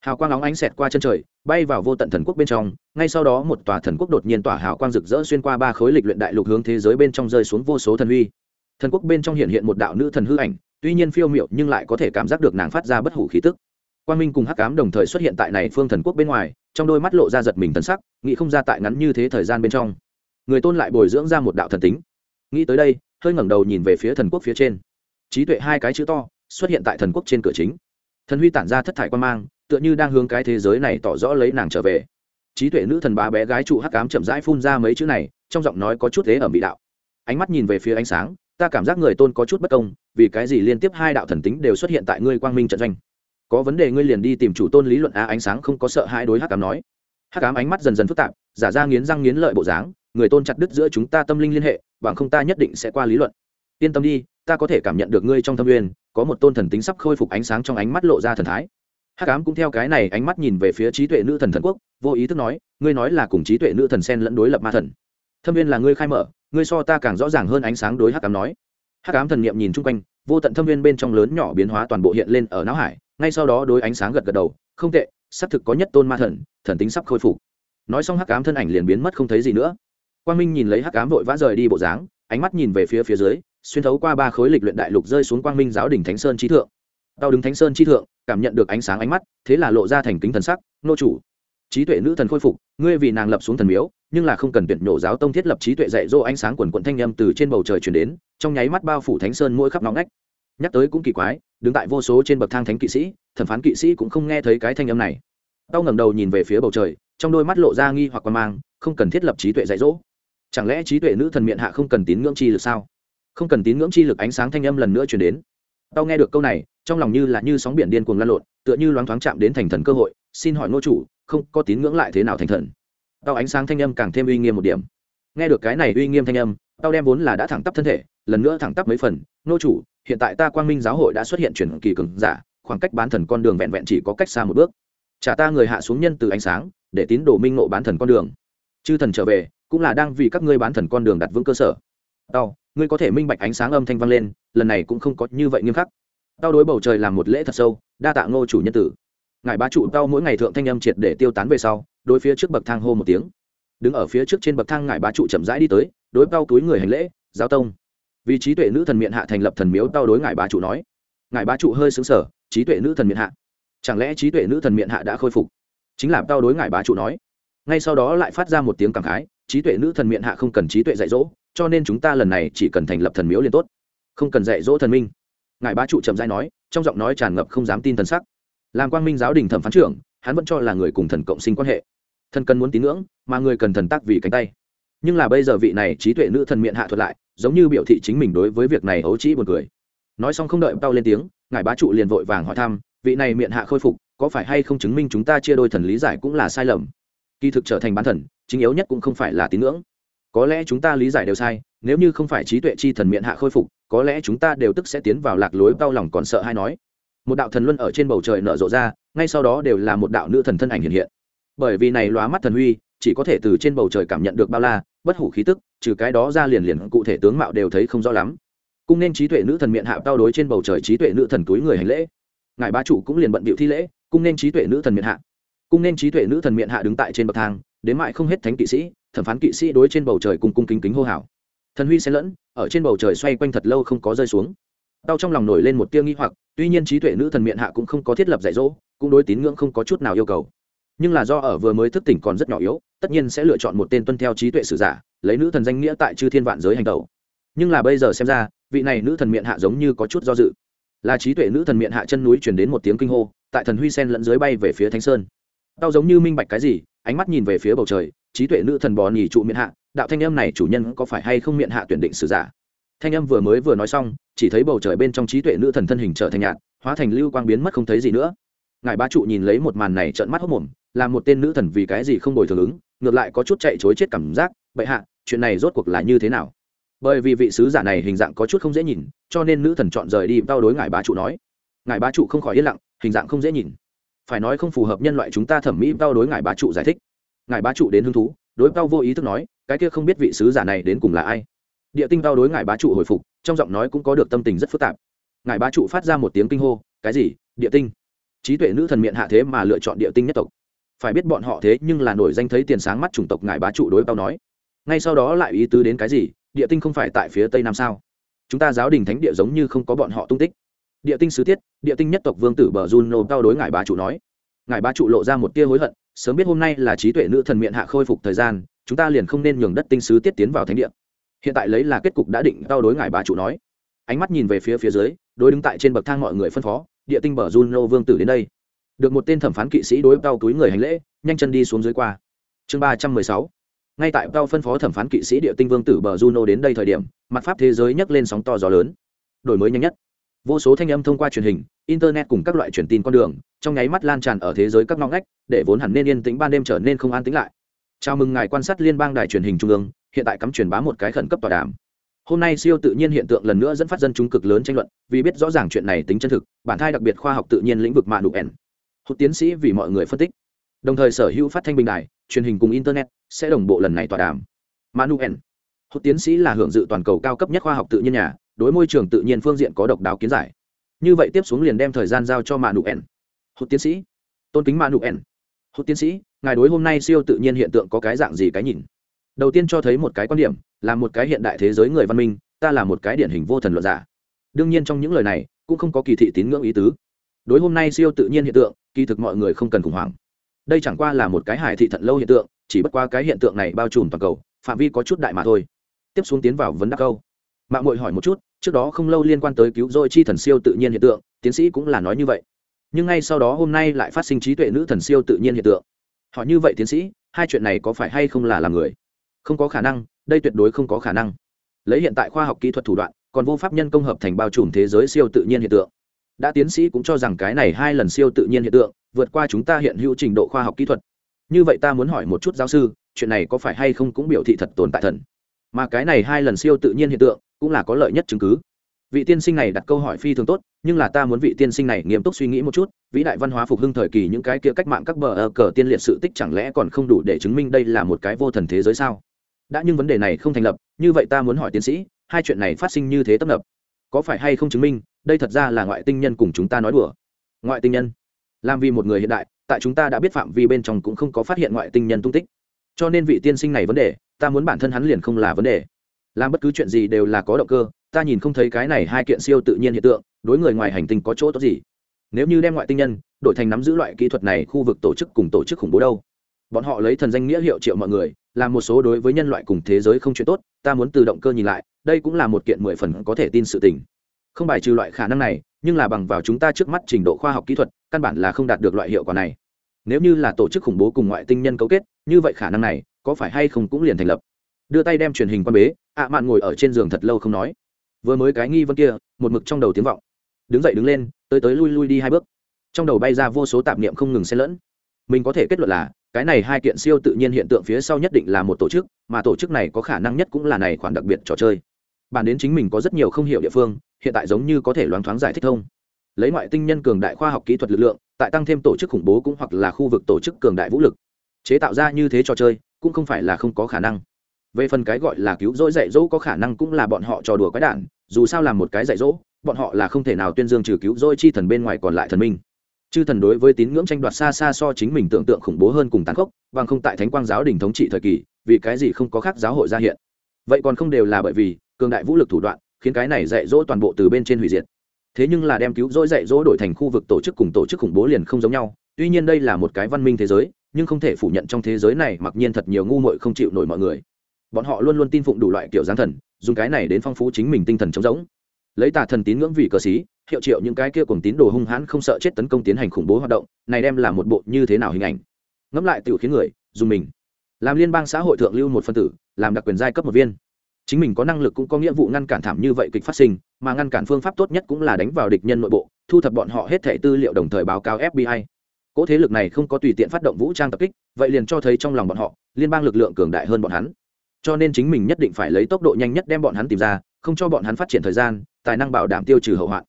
hào quang óng ánh xẹt qua chân trời, bay vào vô tận thần quốc bên trong, ngay sau đó một tòa thần quốc đột nhiên tỏa hào quang rực rỡ xuyên qua ba khối lịch luyện đại lục hướng thế giới bên trong rơi xuống vô số thần huy. Thần quốc bên trong hiện hiện một đạo nữ thần hư ảnh, tuy nhiên phiêu miệu nhưng lại có thể cảm giác được nàng phát ra bất hủ khí tức. Quang minh cùng hắc ám đồng thời xuất hiện tại này phương thần quốc bên ngoài, trong đôi mắt lộ ra giật mình thần sắc, nghĩ không ra tại ngắn như thế thời gian bên trong, người tôn lại bồi dưỡng ra một đạo thần tính. Nghĩ tới đây, hơi ngẩng đầu nhìn về phía thần quốc phía trên. Trí tuệ hai cái chữ to xuất hiện tại thần quốc trên cửa chính. Thần huy tản ra thất thải quan mang tựa như đang hướng cái thế giới này tỏ rõ lấy nàng trở về. Trí tuệ nữ thần bá bé gái trụ hắc ám chậm rãi phun ra mấy chữ này, trong giọng nói có chút thế ở bị đạo. Ánh mắt nhìn về phía ánh sáng, ta cảm giác người tôn có chút bất công, vì cái gì liên tiếp hai đạo thần tính đều xuất hiện tại ngươi quang minh trận doanh? Có vấn đề ngươi liền đi tìm chủ tôn lý luận á ánh sáng không có sợ hai đối hắc ám nói. Hắc ám ánh mắt dần dần phức tạp, giả ra nghiến răng nghiến lợi bộ dáng, người tôn chặt đứt giữa chúng ta tâm linh liên hệ, bằng không ta nhất định sẽ qua lý luận. Yên tâm đi, ta có thể cảm nhận được ngươi trong thâm uyên, có một tôn thần tính sắp khôi phục ánh sáng trong ánh mắt lộ ra thần thái hắc ám cũng theo cái này ánh mắt nhìn về phía trí tuệ nữ thần thần quốc, vô ý thức nói, ngươi nói là cùng trí tuệ nữ thần sen lẫn đối lập ma thần. Thâm viên là ngươi khai mở, ngươi so ta càng rõ ràng hơn ánh sáng đối hắc ám nói. Hắc ám thần niệm nhìn chung quanh, vô tận thâm viên bên trong lớn nhỏ biến hóa toàn bộ hiện lên ở não hải, ngay sau đó đối ánh sáng gật gật đầu, không tệ, xác thực có nhất tôn ma thần thần tính sắp khôi phục. Nói xong hắc ám thân ảnh liền biến mất không thấy gì nữa. Quang minh nhìn lấy hắc ám vội vã rời đi bộ dáng, ánh mắt nhìn về phía phía dưới, xuyên thấu qua ba khối lịch luyện đại lục rơi xuống quang minh giáo đỉnh thánh sơn trí thượng đau đứng thánh sơn chi thượng, cảm nhận được ánh sáng ánh mắt, thế là lộ ra thành kính thần sắc, nô chủ. Trí tuệ nữ thần khôi phục, ngươi vì nàng lập xuống thần miếu, nhưng là không cần tuyển nhổ giáo tông thiết lập trí tuệ dạy dỗ ánh sáng quần quận thanh â m từ trên bầu trời chuyển đến, trong nháy mắt bao phủ thánh sơn mỗi khắp nóng nách nhắc tới cũng kỳ quái, đứng tại vô số trên bậc thang thánh kỵ sĩ, thẩm phán kỵ sĩ cũng không nghe thấy cái thanh âm này. Tao ngẩng đầu nhìn về phía bầu trời, trong đôi mắt lộ ra nghi hoặc quan mang, không cần thiết lập trí tuệ dạy dỗ. Chẳng lẽ trí tuệ nữ thần miệng hạ không cần tín ngưỡng chi lực sao? Không cần tín ngưỡng chi lực, ánh sáng thanh âm lần nữa chuyển đến. Tao nghe được câu này trong lòng như là như sóng biển điên cuồng lan lộn, tựa như loáng thoáng chạm đến thành thần cơ hội, xin hỏi ngô chủ, không có tín ngưỡng lại thế nào thành thần? Tao ánh sáng thanh âm càng thêm uy nghiêm một điểm. Nghe được cái này uy nghiêm thanh âm, tao đem vốn là đã thẳng tắp thân thể, lần nữa thẳng tắp mấy phần, ngô chủ, hiện tại ta quang minh giáo hội đã xuất hiện chuyển kỳ cường giả, khoảng cách bán thần con đường vẹn vẹn chỉ có cách xa một bước. Trả ta người hạ xuống nhân từ ánh sáng, để tín đồ minh ngộ bán thần con đường. Chư thần trở về, cũng là đang vì các ngươi bán thần con đường đặt vững cơ sở. Tao, ngươi có thể minh bạch ánh sáng âm thanh vang lên, lần này cũng không có như vậy nghiêm khắc tao đối bầu trời làm một lễ thật sâu, đa tạ ngô chủ nhân tử. Ngài bá trụ tao mỗi ngày thượng thanh âm triệt để tiêu tán về sau, đối phía trước bậc thang hô một tiếng. Đứng ở phía trước trên bậc thang ngài bá trụ chậm rãi đi tới, đối tao túi người hành lễ, giao tông. Vì trí tuệ nữ thần miệng hạ thành lập thần miếu, tao đối ngài bá trụ nói. Ngài bá trụ hơi xứng sở trí tuệ nữ thần miệng hạ. Chẳng lẽ trí tuệ nữ thần miệng hạ đã khôi phục? Chính là tao đối ngài bá trụ nói. Ngay sau đó lại phát ra một tiếng cảm khái, trí tuệ nữ thần miệng hạ không cần trí tuệ dạy dỗ, cho nên chúng ta lần này chỉ cần thành lập thần miếu liền tốt. Không cần dạy dỗ thần minh ngài bá trụ trầm dai nói, trong giọng nói tràn ngập không dám tin thần sắc. Làm quang minh giáo đình thẩm phán trưởng, hắn vẫn cho là người cùng thần cộng sinh quan hệ. Thần cần muốn tín ngưỡng, mà người cần thần tác vì cánh tay. Nhưng là bây giờ vị này trí tuệ nữ thần miệng hạ thuật lại, giống như biểu thị chính mình đối với việc này ấu trĩ buồn cười. Nói xong không đợi tao lên tiếng, ngài bá trụ liền vội vàng hỏi thăm, vị này miệng hạ khôi phục, có phải hay không chứng minh chúng ta chia đôi thần lý giải cũng là sai lầm? Kỳ thực trở thành bán thần, chính yếu nhất cũng không phải là tín ngưỡng có lẽ chúng ta lý giải đều sai, nếu như không phải trí tuệ chi thần miệng hạ khôi phục, có lẽ chúng ta đều tức sẽ tiến vào lạc lối đau lòng còn sợ hay nói. Một đạo thần luân ở trên bầu trời nở rộ ra, ngay sau đó đều là một đạo nữ thần thân ảnh hiện hiện. Bởi vì này lóa mắt thần huy, chỉ có thể từ trên bầu trời cảm nhận được bao la, bất hủ khí tức, trừ cái đó ra liền liền cụ thể tướng mạo đều thấy không rõ lắm. Cung nên trí tuệ nữ thần miệng hạ đau đối trên bầu trời trí tuệ nữ thần túi người hành lễ. Ngài ba chủ cũng liền bận bịu thi lễ cung nên trí tuệ nữ thần miệng hạ. Cung nên trí tuệ nữ thần miệng hạ đứng tại trên bậc thang, đến mại không hết thánh kỵ sĩ thẩm phán kỵ sĩ đối trên bầu trời cùng cung kính kính hô hào. Thần huy xen lẫn, ở trên bầu trời xoay quanh thật lâu không có rơi xuống. Đau trong lòng nổi lên một tia nghi hoặc, tuy nhiên trí tuệ nữ thần miệng hạ cũng không có thiết lập dạy dỗ, cũng đối tín ngưỡng không có chút nào yêu cầu. Nhưng là do ở vừa mới thức tỉnh còn rất nhỏ yếu, tất nhiên sẽ lựa chọn một tên tuân theo trí tuệ sử giả, lấy nữ thần danh nghĩa tại chư thiên vạn giới hành tẩu. Nhưng là bây giờ xem ra, vị này nữ thần miệng hạ giống như có chút do dự. Là trí tuệ nữ thần miệng hạ chân núi chuyển đến một tiếng kinh hô, tại thần huy sen lẫn dưới bay về phía thánh sơn. Tao giống như minh bạch cái gì ánh mắt nhìn về phía bầu trời, trí tuệ nữ thần bò nhì trụ miệng hạ, đạo thanh âm này chủ nhân có phải hay không miệng hạ tuyển định sử giả? Thanh âm vừa mới vừa nói xong, chỉ thấy bầu trời bên trong trí tuệ nữ thần thân hình trở thành nhạt, hóa thành lưu quang biến mất không thấy gì nữa. Ngài ba trụ nhìn lấy một màn này trợn mắt hốc mồm, là một tên nữ thần vì cái gì không bồi thường ứng, ngược lại có chút chạy chối chết cảm giác, bệ hạ, chuyện này rốt cuộc là như thế nào? Bởi vì vị sứ giả này hình dạng có chút không dễ nhìn, cho nên nữ thần chọn rời đi đau đối ngài bá trụ nói. Ngài bá trụ không khỏi yên lặng, hình dạng không dễ nhìn phải nói không phù hợp nhân loại chúng ta thẩm mỹ tao đối ngài bá trụ giải thích. Ngài bá trụ đến hứng thú, đối tao vô ý thức nói, cái kia không biết vị sứ giả này đến cùng là ai. Địa tinh tao đối ngài bá trụ hồi phục, trong giọng nói cũng có được tâm tình rất phức tạp. Ngài bá trụ phát ra một tiếng kinh hô, cái gì? Địa tinh. Trí tuệ nữ thần miệng hạ thế mà lựa chọn địa tinh nhất tộc. Phải biết bọn họ thế nhưng là nổi danh thấy tiền sáng mắt chủng tộc ngài bá trụ đối tao nói. Ngay sau đó lại ý tứ đến cái gì? Địa tinh không phải tại phía tây nam sao? Chúng ta giáo đình thánh địa giống như không có bọn họ tung tích địa tinh sứ tiết, địa tinh nhất tộc vương tử bờ juno cao đối ngài bá trụ nói. Ngài bá trụ lộ ra một tia hối hận, sớm biết hôm nay là trí tuệ nữ thần miệng hạ khôi phục thời gian, chúng ta liền không nên nhường đất tinh sứ tiết tiến vào thánh địa. Hiện tại lấy là kết cục đã định, cao đối ngài bá trụ nói. Ánh mắt nhìn về phía phía dưới, đối đứng tại trên bậc thang mọi người phân phó, địa tinh bờ juno vương tử đến đây. Được một tên thẩm phán kỵ sĩ đối cao túi người hành lễ, nhanh chân đi xuống dưới qua. Chương ba trăm mười sáu. Ngay tại cao phân phó thẩm phán kỵ sĩ địa tinh vương tử bờ juno đến đây thời điểm, mặt pháp thế giới nhấc lên sóng to gió lớn. Đổi mới nhanh nhất vô số thanh âm thông qua truyền hình, internet cùng các loại truyền tin con đường, trong nháy mắt lan tràn ở thế giới các ngõ ngách, để vốn hẳn nên yên tĩnh ban đêm trở nên không an tĩnh lại. Chào mừng ngài quan sát liên bang đài truyền hình trung ương, hiện tại cắm truyền bá một cái khẩn cấp tọa đàm. Hôm nay siêu tự nhiên hiện tượng lần nữa dẫn phát dân chúng cực lớn tranh luận, vì biết rõ ràng chuyện này tính chân thực, bản thai đặc biệt khoa học tự nhiên lĩnh vực mạng đủ ẻn. Hút tiến sĩ vì mọi người phân tích. Đồng thời sở hữu phát thanh bình đài, truyền hình cùng internet sẽ đồng bộ lần này tọa đàm. Manuel hốt tiến sĩ là hưởng dự toàn cầu cao cấp nhất khoa học tự nhiên nhà đối môi trường tự nhiên phương diện có độc đáo kiến giải. Như vậy tiếp xuống liền đem thời gian giao cho manuel hốt tiến sĩ. Tôn kính manuel hốt tiến sĩ, ngài đối hôm nay siêu tự nhiên hiện tượng có cái dạng gì cái nhìn? Đầu tiên cho thấy một cái quan điểm, là một cái hiện đại thế giới người văn minh, ta là một cái điển hình vô thần luận giả. Đương nhiên trong những lời này, cũng không có kỳ thị tín ngưỡng ý tứ. Đối hôm nay siêu tự nhiên hiện tượng, kỳ thực mọi người không cần khủng hoảng. Đây chẳng qua là một cái hải thị thận lâu hiện tượng, chỉ bất qua cái hiện tượng này bao trùm toàn cầu, phạm vi có chút đại mà thôi. Tiếp xuống tiến vào vấn đắc câu mạng mội hỏi một chút, trước đó không lâu liên quan tới cứu rỗi chi thần siêu tự nhiên hiện tượng, tiến sĩ cũng là nói như vậy. Nhưng ngay sau đó hôm nay lại phát sinh trí tuệ nữ thần siêu tự nhiên hiện tượng. Họ như vậy tiến sĩ, hai chuyện này có phải hay không là làm người? Không có khả năng, đây tuyệt đối không có khả năng. Lấy hiện tại khoa học kỹ thuật thủ đoạn, còn vô pháp nhân công hợp thành bao trùm thế giới siêu tự nhiên hiện tượng. Đã tiến sĩ cũng cho rằng cái này hai lần siêu tự nhiên hiện tượng, vượt qua chúng ta hiện hữu trình độ khoa học kỹ thuật. Như vậy ta muốn hỏi một chút giáo sư, chuyện này có phải hay không cũng biểu thị thật tồn tại thần? Mà cái này hai lần siêu tự nhiên hiện tượng cũng là có lợi nhất chứng cứ. Vị tiên sinh này đặt câu hỏi phi thường tốt, nhưng là ta muốn vị tiên sinh này nghiêm túc suy nghĩ một chút, vĩ đại văn hóa phục hưng thời kỳ những cái kia cách mạng các bờ ờ, cờ tiên liệt sự tích chẳng lẽ còn không đủ để chứng minh đây là một cái vô thần thế giới sao? Đã nhưng vấn đề này không thành lập, như vậy ta muốn hỏi tiến sĩ, hai chuyện này phát sinh như thế tấp nập, có phải hay không chứng minh, đây thật ra là ngoại tinh nhân cùng chúng ta nói đùa? Ngoại tinh nhân? Làm vì một người hiện đại, tại chúng ta đã biết phạm vi bên trong cũng không có phát hiện ngoại tinh nhân tung tích. Cho nên vị tiên sinh này vấn đề, ta muốn bản thân hắn liền không là vấn đề làm bất cứ chuyện gì đều là có động cơ, ta nhìn không thấy cái này hai kiện siêu tự nhiên hiện tượng, đối người ngoài hành tinh có chỗ tốt gì. Nếu như đem ngoại tinh nhân đổi thành nắm giữ loại kỹ thuật này, khu vực tổ chức cùng tổ chức khủng bố đâu? Bọn họ lấy thần danh nghĩa hiệu triệu mọi người, làm một số đối với nhân loại cùng thế giới không chuyện tốt, ta muốn từ động cơ nhìn lại, đây cũng là một kiện mười phần có thể tin sự tình. Không bài trừ loại khả năng này, nhưng là bằng vào chúng ta trước mắt trình độ khoa học kỹ thuật, căn bản là không đạt được loại hiệu quả này. Nếu như là tổ chức khủng bố cùng ngoại tinh nhân cấu kết, như vậy khả năng này có phải hay không cũng liền thành lập. Đưa tay đem truyền hình quan bế ạ mạn ngồi ở trên giường thật lâu không nói. Vừa mới cái nghi vấn kia, một mực trong đầu tiếng vọng. Đứng dậy đứng lên, tới tới lui lui đi hai bước. Trong đầu bay ra vô số tạp niệm không ngừng xen lẫn. Mình có thể kết luận là, cái này hai kiện siêu tự nhiên hiện tượng phía sau nhất định là một tổ chức, mà tổ chức này có khả năng nhất cũng là này khoản đặc biệt trò chơi. Bản đến chính mình có rất nhiều không hiểu địa phương, hiện tại giống như có thể loáng thoáng giải thích thông. Lấy ngoại tinh nhân cường đại khoa học kỹ thuật lực lượng, tại tăng thêm tổ chức khủng bố cũng hoặc là khu vực tổ chức cường đại vũ lực. Chế tạo ra như thế trò chơi, cũng không phải là không có khả năng về phần cái gọi là cứu rỗi dạy dỗ có khả năng cũng là bọn họ trò đùa quái đản, dù sao làm một cái dạy dỗ, bọn họ là không thể nào tuyên dương trừ cứu rỗi chi thần bên ngoài còn lại thần minh. Chư thần đối với tín ngưỡng tranh đoạt xa xa so chính mình tưởng tượng khủng bố hơn cùng tàn khốc và không tại thánh quang giáo đình thống trị thời kỳ, vì cái gì không có khác giáo hội ra hiện. Vậy còn không đều là bởi vì, cường đại vũ lực thủ đoạn, khiến cái này dạy dỗ toàn bộ từ bên trên hủy diệt. Thế nhưng là đem cứu rỗi dạy dỗ đổi thành khu vực tổ chức cùng tổ chức khủng bố liền không giống nhau, tuy nhiên đây là một cái văn minh thế giới, nhưng không thể phủ nhận trong thế giới này mặc nhiên thật nhiều ngu muội không chịu nổi mọi người bọn họ luôn luôn tin phụng đủ loại kiểu giáng thần, dùng cái này đến phong phú chính mình tinh thần trống rỗng. Lấy tà thần tín ngưỡng vì cờ xí, hiệu triệu những cái kia cùng tín đồ hung hãn không sợ chết tấn công tiến hành khủng bố hoạt động, này đem là một bộ như thế nào hình ảnh? Ngẫm lại tự khiến người, dùng mình. Làm liên bang xã hội thượng lưu một phân tử, làm đặc quyền giai cấp một viên. Chính mình có năng lực cũng có nghĩa vụ ngăn cản thảm như vậy kịch phát sinh, mà ngăn cản phương pháp tốt nhất cũng là đánh vào địch nhân nội bộ, thu thập bọn họ hết thẻ tư liệu đồng thời báo cáo fbi cỗ thế lực này không có tùy tiện phát động vũ trang tập kích, vậy liền cho thấy trong lòng bọn họ, liên bang lực lượng cường đại hơn bọn hắn cho nên chính mình nhất định phải lấy tốc độ nhanh nhất đem bọn hắn tìm ra, không cho bọn hắn phát triển thời gian, tài năng bảo đảm tiêu trừ hậu hoạn.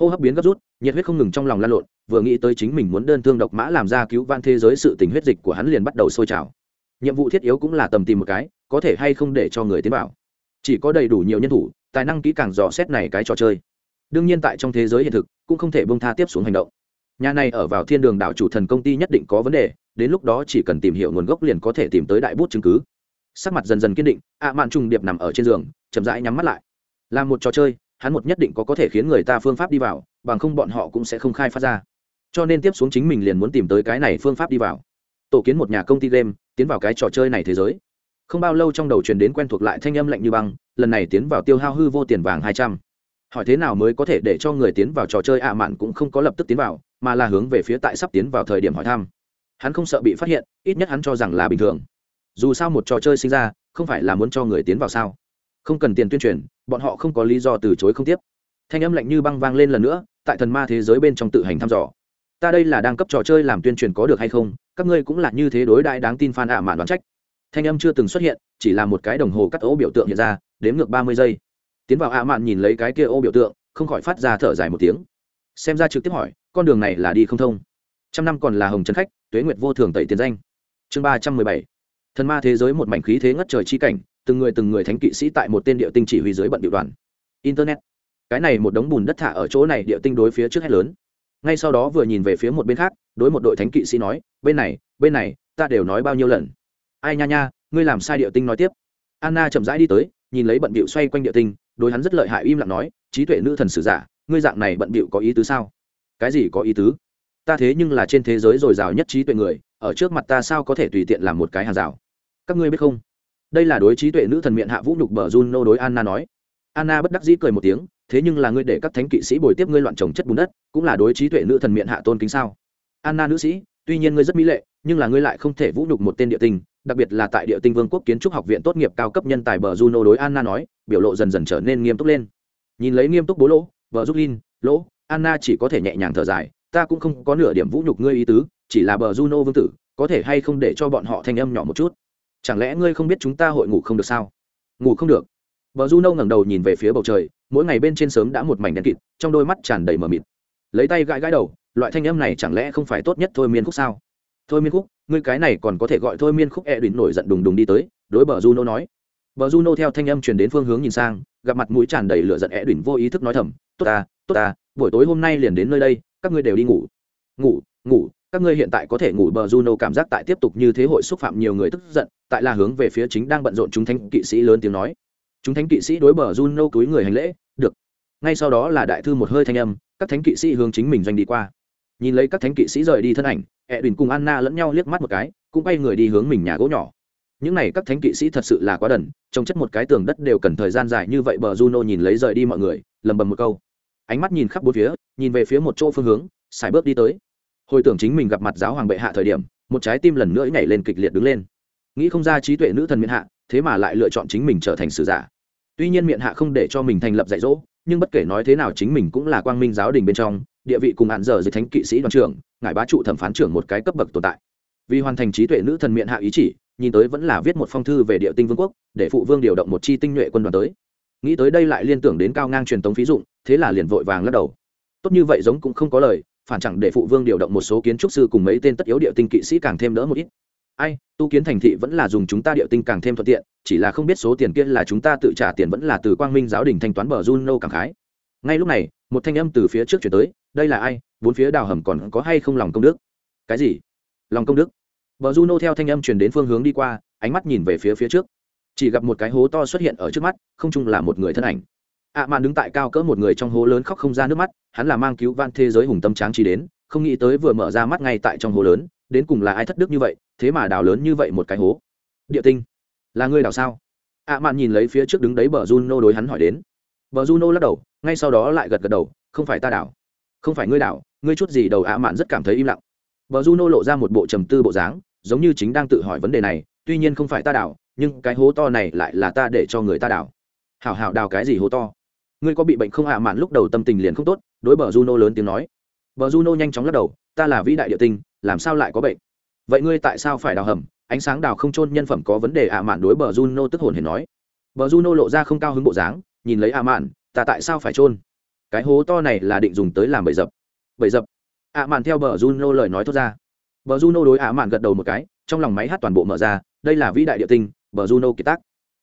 Hô hấp biến gấp rút, nhiệt huyết không ngừng trong lòng lan lộn, vừa nghĩ tới chính mình muốn đơn thương độc mã làm ra cứu van thế giới sự tình huyết dịch của hắn liền bắt đầu sôi trào. Nhiệm vụ thiết yếu cũng là tầm tìm một cái, có thể hay không để cho người tiến bảo chỉ có đầy đủ nhiều nhân thủ, tài năng kỹ càng dò xét này cái trò chơi. Đương nhiên tại trong thế giới hiện thực, cũng không thể bông tha tiếp xuống hành động. Nhà này ở vào thiên đường đạo chủ thần công ty nhất định có vấn đề, đến lúc đó chỉ cần tìm hiểu nguồn gốc liền có thể tìm tới đại bút chứng cứ sắc mặt dần dần kiên định, ạ mạn trùng điệp nằm ở trên giường, chậm rãi nhắm mắt lại. Làm một trò chơi, hắn một nhất định có có thể khiến người ta phương pháp đi vào, bằng không bọn họ cũng sẽ không khai phát ra. Cho nên tiếp xuống chính mình liền muốn tìm tới cái này phương pháp đi vào. Tổ kiến một nhà công ty game, tiến vào cái trò chơi này thế giới. Không bao lâu trong đầu truyền đến quen thuộc lại thanh âm lạnh như băng, lần này tiến vào tiêu hao hư vô tiền vàng hai trăm. Hỏi thế nào mới có thể để cho người tiến vào trò chơi ạ mạn cũng không có lập tức tiến vào, mà là hướng về phía tại sắp tiến vào thời điểm hỏi thăm. Hắn không sợ bị phát hiện, ít nhất hắn cho rằng là bình thường dù sao một trò chơi sinh ra, không phải là muốn cho người tiến vào sao? Không cần tiền tuyên truyền, bọn họ không có lý do từ chối không tiếp. Thanh âm lạnh như băng vang lên lần nữa, tại thần ma thế giới bên trong tự hành thăm dò. Ta đây là đang cấp trò chơi làm tuyên truyền có được hay không? Các ngươi cũng là như thế đối đại đáng tin fan ạ mạn đoán trách. Thanh âm chưa từng xuất hiện, chỉ là một cái đồng hồ cắt ấu biểu tượng hiện ra, đếm ngược ba mươi giây. Tiến vào ạ mạn nhìn lấy cái kia ô biểu tượng, không khỏi phát ra thở dài một tiếng. Xem ra trực tiếp hỏi, con đường này là đi không thông. Trăm năm còn là hồng trấn khách, tuế nguyệt vô thường tẩy tiền danh. Chương ba trăm mười bảy thần ma thế giới một mảnh khí thế ngất trời chi cảnh, từng người từng người thánh kỵ sĩ tại một tên địa tinh chỉ huy dưới bận điệu đoàn. Internet. Cái này một đống bùn đất thả ở chỗ này địa tinh đối phía trước hết lớn. Ngay sau đó vừa nhìn về phía một bên khác, đối một đội thánh kỵ sĩ nói, bên này bên này, ta đều nói bao nhiêu lần? Ai nha nha, ngươi làm sai địa tinh nói tiếp. Anna chậm rãi đi tới, nhìn lấy bận bịu xoay quanh địa tinh, đối hắn rất lợi hại im lặng nói, trí tuệ nữ thần sử giả, ngươi dạng này bận bịu có ý tứ sao? Cái gì có ý tứ? Ta thế nhưng là trên thế giới dồi dào nhất trí tuệ người ở trước mặt ta sao có thể tùy tiện làm một cái hàng rào? Các ngươi biết không? Đây là đối trí tuệ nữ thần miệng hạ vũ nhục bờ juno đối anna nói. Anna bất đắc dĩ cười một tiếng, thế nhưng là ngươi để các thánh kỵ sĩ bồi tiếp ngươi loạn trồng chất bùn đất, cũng là đối trí tuệ nữ thần miệng hạ tôn kính sao? Anna nữ sĩ, tuy nhiên ngươi rất mỹ lệ, nhưng là ngươi lại không thể vũ nhục một tên địa tinh, đặc biệt là tại địa tinh vương quốc kiến trúc học viện tốt nghiệp cao cấp nhân tài bờ juno đối anna nói, biểu lộ dần dần trở nên nghiêm túc lên. Nhìn lấy nghiêm túc bố lỗ vợ giúp linh lỗ, anna chỉ có thể nhẹ nhàng thở dài, ta cũng không có nửa điểm vũ nhục ngươi ý tứ chỉ là bờ juno vương tử, có thể hay không để cho bọn họ thanh âm nhỏ một chút? Chẳng lẽ ngươi không biết chúng ta hội ngủ không được sao? Ngủ không được. Bờ juno ngẩng đầu nhìn về phía bầu trời, mỗi ngày bên trên sớm đã một mảnh đen kịt, trong đôi mắt tràn đầy mờ mịt. Lấy tay gãi gãi đầu, loại thanh âm này chẳng lẽ không phải tốt nhất thôi miên khúc sao? Thôi miên khúc, ngươi cái này còn có thể gọi thôi miên khúc e đùn nổi giận đùng đùng đi tới, đối bờ juno nói. Bờ juno theo thanh âm truyền đến phương hướng nhìn sang, gặp mặt mũi tràn đầy lửa giận e đùn vô ý thức nói thầm, tốt ta tốt ta, buổi tối hôm nay liền đến nơi đây, các ngươi đều đi ngủ. Ngủ ngủ các ngươi hiện tại có thể ngủ bờ juno cảm giác tại tiếp tục như thế hội xúc phạm nhiều người tức giận, tại là hướng về phía chính đang bận rộn chúng thánh kỵ sĩ lớn tiếng nói. Chúng thánh kỵ sĩ đối bờ juno túi người hành lễ, được. Ngay sau đó là đại thư một hơi thanh âm, các thánh kỵ sĩ hướng chính mình doanh đi qua. Nhìn lấy các thánh kỵ sĩ rời đi thân ảnh, Edwin cùng anna lẫn nhau liếc mắt một cái, cũng quay người đi hướng mình nhà gỗ nhỏ. Những này các thánh kỵ sĩ thật sự là quá đần, trông chất một cái tường đất đều cần thời gian dài như vậy, bờ juno nhìn lấy rời đi mọi người, lầm bầm một câu. Ánh mắt nhìn khắp bốn phía, nhìn về phía một chỗ phương hướng xài bước đi tới hồi tưởng chính mình gặp mặt giáo hoàng bệ hạ thời điểm, một trái tim lần nữa nhảy lên kịch liệt đứng lên. Nghĩ không ra trí tuệ nữ thần miệng hạ, thế mà lại lựa chọn chính mình trở thành sử giả. Tuy nhiên miệng hạ không để cho mình thành lập dạy dỗ, nhưng bất kể nói thế nào chính mình cũng là quang minh giáo đình bên trong, địa vị cùng hạn giờ dưới thánh kỵ sĩ đoàn trưởng, ngài bá trụ thẩm phán trưởng một cái cấp bậc tồn tại. Vì hoàn thành trí tuệ nữ thần miệng hạ ý chỉ, nhìn tới vẫn là viết một phong thư về địa tinh vương quốc, để phụ vương điều động một chi tinh nhuệ quân đoàn tới. Nghĩ tới đây lại liên tưởng đến cao ngang truyền tống phí dụng, thế là liền vội vàng lắc đầu. Tốt như vậy giống cũng không có lời phản chẳng để phụ vương điều động một số kiến trúc sư cùng mấy tên tất yếu địa tinh kỵ sĩ càng thêm đỡ một ít. Ai, tu kiến thành thị vẫn là dùng chúng ta địa tinh càng thêm thuận tiện, chỉ là không biết số tiền kia là chúng ta tự trả tiền vẫn là từ quang minh giáo đình thanh toán bờ juno càng khái. Ngay lúc này, một thanh âm từ phía trước chuyển tới, đây là ai? Bốn phía đào hầm còn có hay không lòng công đức? Cái gì? Lòng công đức. Bờ juno theo thanh âm chuyển đến phương hướng đi qua, ánh mắt nhìn về phía phía trước. Chỉ gặp một cái hố to xuất hiện ở trước mắt, không chung là một người thân ảnh ạ mạn đứng tại cao cỡ một người trong hố lớn khóc không ra nước mắt, hắn là mang cứu van thế giới hùng tâm tráng trí đến, không nghĩ tới vừa mở ra mắt ngay tại trong hố lớn, đến cùng là ai thất đức như vậy, thế mà đào lớn như vậy một cái hố. Địa tinh, là ngươi đào sao? ạ mạn nhìn lấy phía trước đứng đấy bờ juno đối hắn hỏi đến. Bờ juno lắc đầu, ngay sau đó lại gật gật đầu, không phải ta đào. Không phải ngươi đào, ngươi chút gì đầu ạ mạn rất cảm thấy im lặng. Bờ juno lộ ra một bộ trầm tư bộ dáng, giống như chính đang tự hỏi vấn đề này, tuy nhiên không phải ta đào, nhưng cái hố to này lại là ta để cho người ta đào. Hảo hảo đào cái gì hố to? Ngươi có bị bệnh không ạ? Mạn lúc đầu tâm tình liền không tốt, đối bờ juno lớn tiếng nói. Bờ juno nhanh chóng lắc đầu, ta là vĩ đại địa tinh, làm sao lại có bệnh? Vậy ngươi tại sao phải đào hầm? Ánh sáng đào không trôn nhân phẩm có vấn đề ạ? Mạn đối bờ juno tức hồn hề nói. Bờ juno lộ ra không cao hứng bộ dáng, nhìn lấy ạ? Mạn, ta tại sao phải trôn cái hố to này là định dùng tới làm bẫy dập. Bẫy dập. ạ? Mạn theo bờ juno lời nói thốt ra. Bờ juno đối ạ? Mạn gật đầu một cái, trong lòng máy hát toàn bộ mở ra, đây là vĩ đại địa tinh, bờ juno kiệt tác.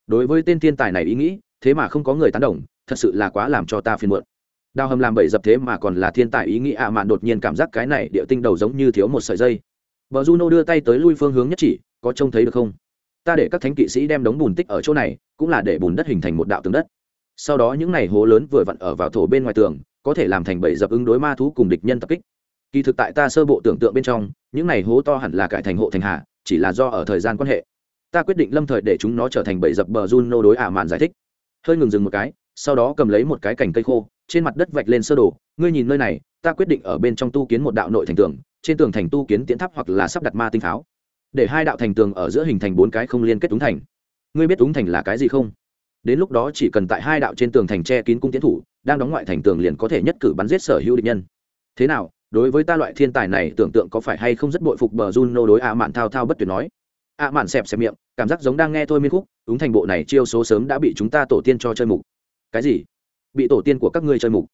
Đối với tên thiên tài này ý nghĩ, thế mà không có người tán đồng thật sự là quá làm cho ta phiền muộn đào hầm làm bảy dập thế mà còn là thiên tài ý nghĩ ạ mạn đột nhiên cảm giác cái này địa tinh đầu giống như thiếu một sợi dây Bờ Juno đưa tay tới lui phương hướng nhất chỉ, có trông thấy được không? Ta để các thánh kỵ sĩ đem đống bùn tích ở chỗ này, cũng là để bùn đất hình thành một đạo tường đất. Sau đó những này hố lớn vừa vặn ở vào thổ bên ngoài tường, có thể làm thành bảy dập ứng đối ma thú cùng địch nhân tập kích. Kỳ thực tại ta sơ bộ tưởng tượng bên trong, những này hố to hẳn là cải thành hộ thành hạ, chỉ là do ở thời gian quan hệ. Ta quyết định lâm thời để chúng nó trở thành bẫy dập bờ Juno đối ả mạn giải thích. Hơi ngừng dừng một cái, sau đó cầm lấy một cái cành cây khô, trên mặt đất vạch lên sơ đồ, ngươi nhìn nơi này, ta quyết định ở bên trong tu kiến một đạo nội thành tường, trên tường thành tu kiến tiến tháp hoặc là sắp đặt ma tinh pháo. Để hai đạo thành tường ở giữa hình thành bốn cái không liên kết túng thành. Ngươi biết túng thành là cái gì không? Đến lúc đó chỉ cần tại hai đạo trên tường thành che kín cung tiến thủ đang đóng ngoại thành tường liền có thể nhất cử bắn giết sở hữu địch nhân. Thế nào đối với ta loại thiên tài này tưởng tượng có phải hay không rất bội phục bờ Juno đối ạ mạn thao thao bất tuyệt nói. Ạ mạn xẹp xẹp miệng cảm giác giống đang nghe thôi miên khúc ứng thành bộ này chiêu số sớm đã bị chúng ta tổ tiên cho chơi mục cái gì? Bị tổ tiên của các ngươi chơi mục.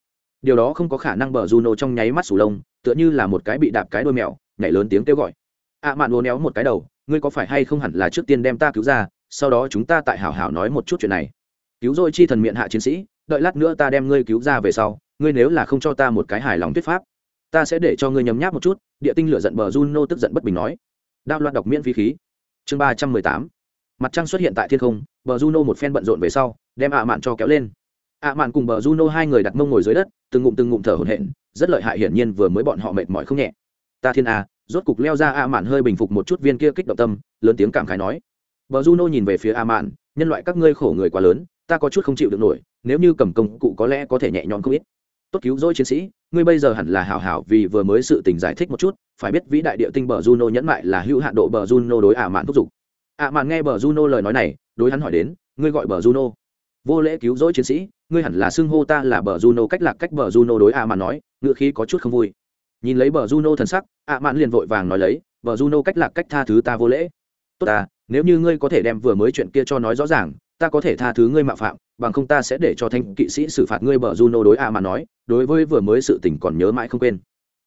Điều đó không có khả năng bờ Juno trong nháy mắt sủ lông, tựa như là một cái bị đạp cái đôi mèo, nhảy lớn tiếng kêu gọi. Ạ à mạn uốn éo một cái đầu, ngươi có phải hay không hẳn là trước tiên đem ta cứu ra, sau đó chúng ta tại hảo hảo nói một chút chuyện này. Cứu rồi chi thần miệng hạ chiến sĩ, đợi lát nữa ta đem ngươi cứu ra về sau, ngươi nếu là không cho ta một cái hài lòng thuyết pháp, ta sẽ để cho ngươi nhấm nháp một chút, địa tinh lửa giận bờ Juno tức giận bất bình nói. Đao loạt đọc miễn phí khí. Chương ba trăm mười tám. Mặt trăng xuất hiện tại thiên không bờ Juno một phen bận rộn về sau, đem ạ mạn cho kéo lên ạ mạn cùng bờ juno hai người đặt mông ngồi dưới đất, từng ngụm từng ngụm thở hổn hển, rất lợi hại hiển nhiên vừa mới bọn họ mệt mỏi không nhẹ. Ta thiên a rốt cục leo ra ạ mạn hơi bình phục một chút viên kia kích động tâm, lớn tiếng cảm khái nói. Bờ juno nhìn về phía ạ mạn, nhân loại các ngươi khổ người quá lớn, ta có chút không chịu được nổi, nếu như cầm công cụ có lẽ có thể nhẹ nhõm không ít. Tốt cứu rỗi chiến sĩ, ngươi bây giờ hẳn là hảo hảo vì vừa mới sự tình giải thích một chút, phải biết vĩ đại địa tinh bờ juno nhẫn mại là hữu hạn độ bờ juno đối ạ mạn thúc giục. ạ mạn nghe bờ juno lời nói này, đối hắn hỏi đến, ngươi gọi bờ juno? Vô lễ cứu rỗi chiến sĩ, ngươi hẳn là xưng hô ta là bờ juno cách lạc cách bờ juno đối A mạn nói ngựa khí có chút không vui. Nhìn lấy bờ juno thần sắc A mạn liền vội vàng nói lấy, bờ juno cách lạc cách tha thứ ta vô lễ. Tốt ta, nếu như ngươi có thể đem vừa mới chuyện kia cho nói rõ ràng, ta có thể tha thứ ngươi mạo phạm, bằng không ta sẽ để cho thanh kỵ sĩ xử phạt ngươi bờ juno đối a mà nói, đối với vừa mới sự tình còn nhớ mãi không quên.